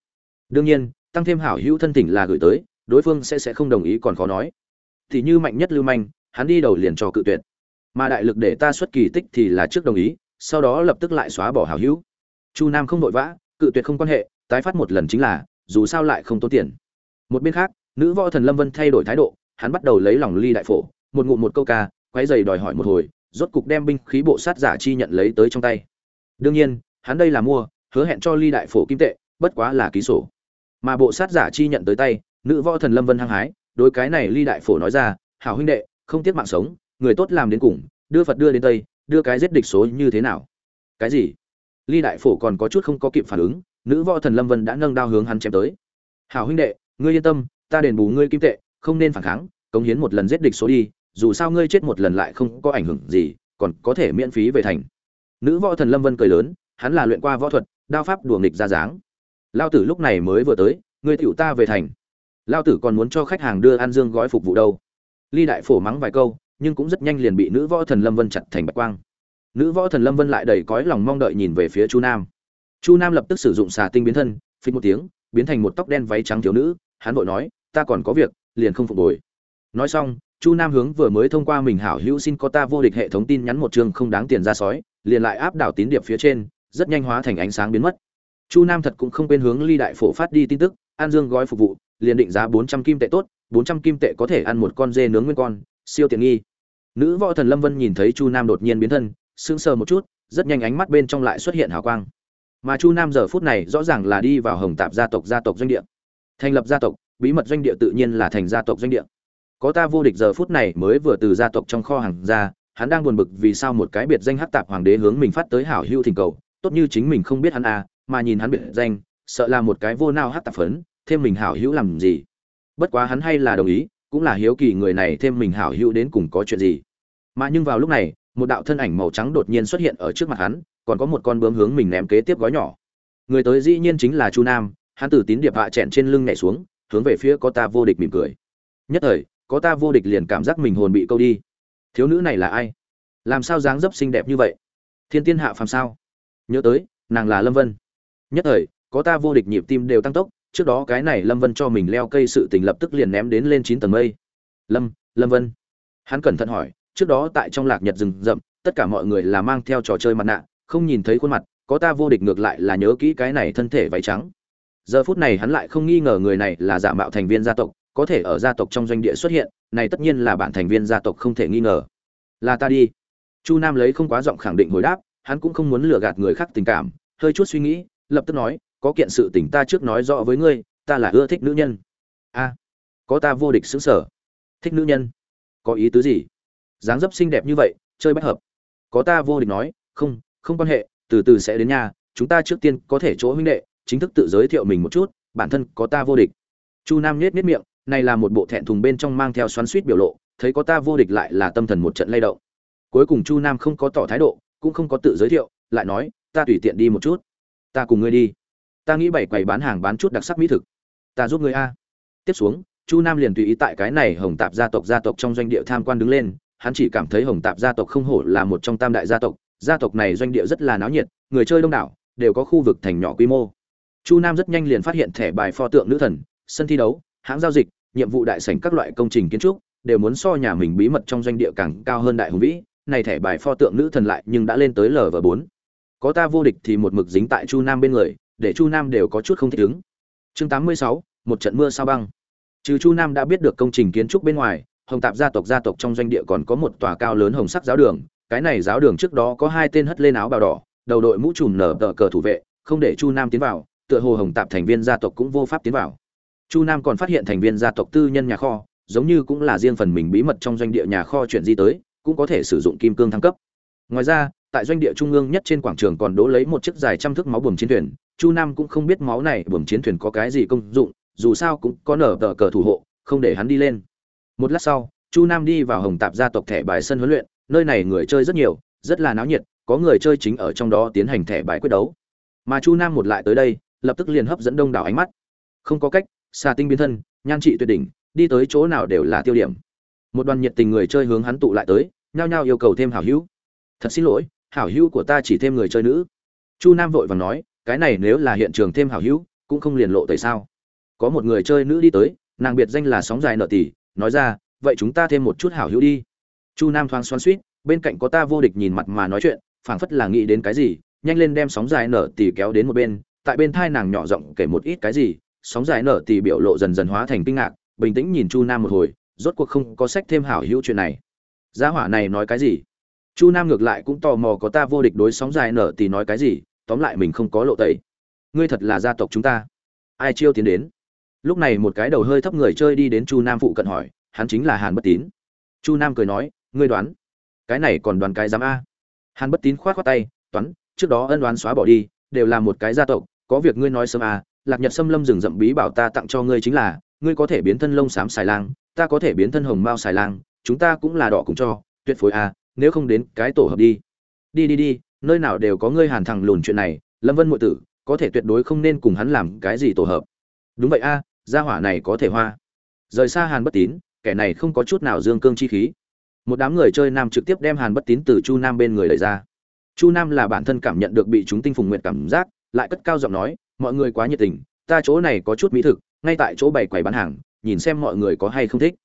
Speaker 1: Đương nhiên, tăng thêm hảo hữu thân thỉnh là gửi tới, đối phương sẽ sẽ không đồng ý còn khó nói. Thì như mạnh nhất lưu manh, hắn đi đầu liền cho cự tuyệt. Mà đại lực để ta xuất kỳ tích thì là trước đồng ý, sau đó lập tức lại xóa bỏ hảo hữu. Chu nam không vội vã, cự tuyệt không quan hệ, tái phát một lần chính là, dù sao lại không tốn tiền. Một bên khác, nữ võ thần lâm vân thay đổi thái độ, hắn bắt đầu lấy lòng ly đại phổ, một ngụm một câu ca quấy giày đòi hỏi một hồi, rốt cục đem binh khí bộ sát giả chi nhận lấy tới trong tay. Đương nhiên, hắn đây là mua, hứa hẹn cho ly đại phổ kim tệ, bất quá là ký sổ. Mà bộ sát giả chi nhận tới tay, nữ võ thần lâm vân hăng hái, đối cái này ly đại phổ nói ra, hảo huynh đệ, không tiếc mạng sống, người tốt làm đến cùng, đưa phật đưa đến tây, đưa cái giết địch số như thế nào? Cái gì? Ly đại phổ còn có chút không có kịp phản ứng, nữ võ thần lâm vân đã nâng đao hướng hắn chém tới. Hảo huynh đệ, ngươi yên tâm, ta đền bù ngươi kim tệ, không nên phản kháng, cống hiến một lần giết địch số đi dù sao ngươi chết một lần lại không có ảnh hưởng gì, còn có thể miễn phí về thành. Nữ võ thần lâm vân cười lớn, hắn là luyện qua võ thuật, đao pháp đùa nghịch ra dáng. Lao tử lúc này mới vừa tới, ngươi tiểu ta về thành. Lao tử còn muốn cho khách hàng đưa ăn dương gói phục vụ đâu. Ly đại phổ mắng vài câu, nhưng cũng rất nhanh liền bị nữ võ thần lâm vân chặt thành bạch quang. Nữ võ thần lâm vân lại đầy cõi lòng mong đợi nhìn về phía chu nam. Chu nam lập tức sử dụng xà tinh biến thân phích một tiếng, biến thành một tóc đen váy trắng thiếu nữ, hắn vội nói, ta còn có việc, liền không phục hồi. Nói xong chu nam hướng vừa mới thông qua mình hảo hữu xin có ta vô địch hệ thống tin nhắn một chương không đáng tiền ra sói, liền lại áp đảo tín điệp phía trên, rất nhanh hóa thành ánh sáng biến mất. Chu nam thật cũng không quên hướng ly đại phổ phát đi tin tức, an dương gói phục vụ, liền định giá bốn trăm kim tệ tốt, bốn trăm kim tệ có thể ăn một con dê nướng nguyên con, siêu tiện nghi. Nữ võ thần lâm vân nhìn thấy chu nam đột nhiên biến thân, sững sờ một chút, rất nhanh ánh mắt bên trong lại xuất hiện hào quang. Mà chu nam giờ phút này rõ ràng là đi vào hồng tạp gia tộc gia tộc doanh địa. Thành lập gia tộc, bí mật doanh địa tự nhiên là thành gia tộc doanh địa có ta vô địch giờ phút này mới vừa từ gia tộc trong kho hàng ra, hắn đang buồn bực vì sao một cái biệt danh hắc tạp hoàng đế hướng mình phát tới hảo hưu thỉnh cầu, tốt như chính mình không biết hắn à mà nhìn hắn biệt danh, sợ là một cái vô nao hắc tạp phấn, thêm mình hảo hữu làm gì. Bất quá hắn hay là đồng ý, cũng là hiếu kỳ người này thêm mình hảo hữu đến cùng có chuyện gì. Mà nhưng vào lúc này, một đạo thân ảnh màu trắng đột nhiên xuất hiện ở trước mặt hắn, còn có một con bướm hướng mình ném kế tiếp gói nhỏ. Người tới dĩ nhiên chính là chu nam, hắn từ tín điệp hạ chẹn trên lưng nhảy xuống, hướng về phía có ta vô địch mỉm cười. Nhất thời có ta vô địch liền cảm giác mình hồn bị câu đi. Thiếu nữ này là ai? Làm sao dáng dấp xinh đẹp như vậy? Thiên tiên hạ phàm sao? Nhớ tới, nàng là lâm vân. Nhất thời, có ta vô địch nhịp tim đều tăng tốc, trước đó cái này lâm vân cho mình leo cây sự tình lập tức liền ném đến lên chín tầng mây. Lâm lâm vân. Hắn cẩn thận hỏi, trước đó tại trong lạc nhật rừng rậm, tất cả mọi người là mang theo trò chơi mặt nạ, không nhìn thấy khuôn mặt, có ta vô địch ngược lại là nhớ kỹ cái này thân thể váy trắng. Giờ phút này hắn lại không nghi ngờ người này là giả mạo thành viên gia tộc có thể ở gia tộc trong doanh địa xuất hiện, này tất nhiên là bản thành viên gia tộc không thể nghi ngờ. Là ta đi. Chu nam lấy không quá giọng khẳng định hồi đáp, hắn cũng không muốn lừa gạt người khác tình cảm, hơi chút suy nghĩ, lập tức nói, có kiện sự tình ta trước nói rõ với ngươi, ta là ưa thích nữ nhân. A, có ta vô địch xứng sở. Thích nữ nhân? Có ý tứ gì? Dáng dấp xinh đẹp như vậy, chơi bất hợp. Có ta vô địch nói, không không quan hệ, từ từ sẽ đến nhà, chúng ta trước tiên có thể chỗ huynh đệ, chính thức tự giới thiệu mình một chút, bản thân có ta vô địch. Chu nam nhếch nhếch miệng này là một bộ thẹn thùng bên trong mang theo xoắn suýt biểu lộ, thấy có ta vô địch lại là tâm thần một trận lay động. Cuối cùng chu nam không có tỏ thái độ, cũng không có tự giới thiệu, lại nói, ta tùy tiện đi một chút. Ta cùng ngươi đi. Ta nghĩ bảy quầy bán hàng bán chút đặc sắc mỹ thực. Ta giúp ngươi a. Tiếp xuống, chu nam liền tùy ý tại cái này hồng tạp gia tộc gia tộc trong doanh địa tham quan đứng lên, hắn chỉ cảm thấy hồng tạp gia tộc không hổ là một trong tam đại gia tộc gia tộc này doanh địa rất là náo nhiệt, người chơi đông đảo, đều có khu vực thành nhỏ quy mô. Chu nam rất nhanh liền phát hiện thẻ bài pho tượng nữ thần, sân thi đấu hãng giao dịch, nhiệm vụ đại sảnh các loại công trình kiến trúc, đều muốn so nhà mình bí mật trong doanh địa càng cao hơn đại hùng vĩ. Này thẻ bài pho tượng nữ thần lại nhưng đã lên tới lv bốn. Có ta vô địch thì một mực dính tại chu nam bên người, để chu nam đều có chút không thích ứng. Chương tám mươi sáu, một trận mưa sao băng. Trừ chu nam đã biết được công trình kiến trúc bên ngoài, hồng tạp gia tộc gia tộc trong doanh địa còn có một tòa cao lớn hồng sắc giáo đường. Cái này giáo đường trước đó có hai tên hất lên áo bào đỏ, đầu đội mũ trùm nở tờ cờ thủ vệ, không để chu nam tiến vào, tựa hồ hồng tạp thành viên gia tộc cũng vô pháp tiến vào chu nam còn phát hiện thành viên gia tộc tư nhân nhà kho, giống như cũng là riêng phần mình bí mật trong doanh địa nhà kho chuyển di tới, cũng có thể sử dụng kim cương thăng cấp. Ngoài ra, tại doanh địa trung ương nhất trên quảng trường còn đỗ lấy một chiếc dài trăm thước máu buồm chiến thuyền. Chu nam cũng không biết máu này buồm chiến thuyền có cái gì công dụng, dù sao cũng có nở tờ cờ thủ hộ, không để hắn đi lên. Một lát sau, chu nam đi vào hồng tạp gia tộc thẻ bài sân huấn luyện, nơi này người chơi rất nhiều, rất là náo nhiệt, có người chơi chính ở trong đó tiến hành thẻ bài quyết đấu. Mà chu nam một lại tới đây, lập tức liền hấp dẫn đông đảo ánh mắt. Không có cách xà tinh biến thân, nhan trị tuyệt đỉnh, đi tới chỗ nào đều là tiêu điểm. Một đoàn nhiệt tình người chơi hướng hắn tụ lại tới, nhao nhao yêu cầu thêm hảo hữu. Thật xin lỗi, hảo hữu của ta chỉ thêm người chơi nữ. Chu nam vội vàng nói, cái này nếu là hiện trường thêm hảo hữu, cũng không liền lộ tại sao. Có một người chơi nữ đi tới, nàng biệt danh là sóng dài nợ tỷ nói ra, vậy chúng ta thêm một chút hảo hữu đi. Chu nam thoáng xoắn suýt bên cạnh có ta vô địch nhìn mặt mà nói chuyện, phảng phất là nghĩ đến cái gì, nhanh lên đem sóng dài nở tỷ kéo đến một bên, tại bên thai nàng nhỏ giọng kể một ít cái gì sóng dài nở tỷ biểu lộ dần dần hóa thành kinh ngạc, bình tĩnh nhìn chu nam một hồi, rốt cuộc không có sách thêm hảo hữu chuyện này. Gia hỏa này nói cái gì? Chu nam ngược lại cũng tò mò có ta vô địch đối sóng dài nở tỷ nói cái gì, tóm lại mình không có lộ tẩy. Ngươi thật là gia tộc chúng ta. Ai chiêu tiến đến? Lúc này một cái đầu hơi thấp người chơi đi đến chu nam phụ cận hỏi, hắn chính là hàn bất tín. Chu nam cười nói, ngươi đoán. Cái này còn đoán cái dám a. Hàn bất tín khoát khoát tay, toán, trước đó ân đoán xóa bỏ đi, đều là một cái gia tộc, có việc ngươi nói sớm a lạc nhật xâm lâm rừng rậm bí bảo ta tặng cho ngươi chính là, ngươi có thể biến thân lông xám xài lang, ta có thể biến thân hồng mao xài lang, chúng ta cũng là đỏ cùng cho, tuyệt phối à? nếu không đến cái tổ hợp đi. Đi đi đi, nơi nào đều có ngươi hàn thằng lùn chuyện này, lâm vân muội tử, có thể tuyệt đối không nên cùng hắn làm cái gì tổ hợp. Đúng vậy a, gia hỏa này có thể hoa. Rời xa hàn bất tín, kẻ này không có chút nào dương cương chi khí. Một đám người chơi nam trực tiếp đem hàn bất tín từ chu nam bên người đẩy ra. Chu nam là bản thân cảm nhận được bị chúng tinh phùng nguyệt cảm giác, lại cất cao giọng nói mọi người quá nhiệt tình, ta chỗ này có chút mỹ thực, ngay tại chỗ bày quầy bán hàng, nhìn xem mọi người có hay không thích.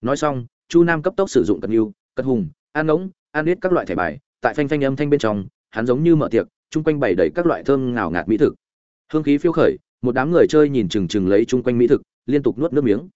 Speaker 1: Nói xong, chu nam cấp tốc sử dụng cật nhu cật hùng an ngỗng an biết các loại thẻ bài, tại phanh phanh âm thanh bên trong, hắn giống như mở tiệc, chung quanh bày đầy các loại thơm ngào ngạt mỹ thực. Hương khí phiêu khởi, một đám người chơi nhìn chừng chừng lấy chung quanh mỹ thực, liên tục nuốt nước miếng.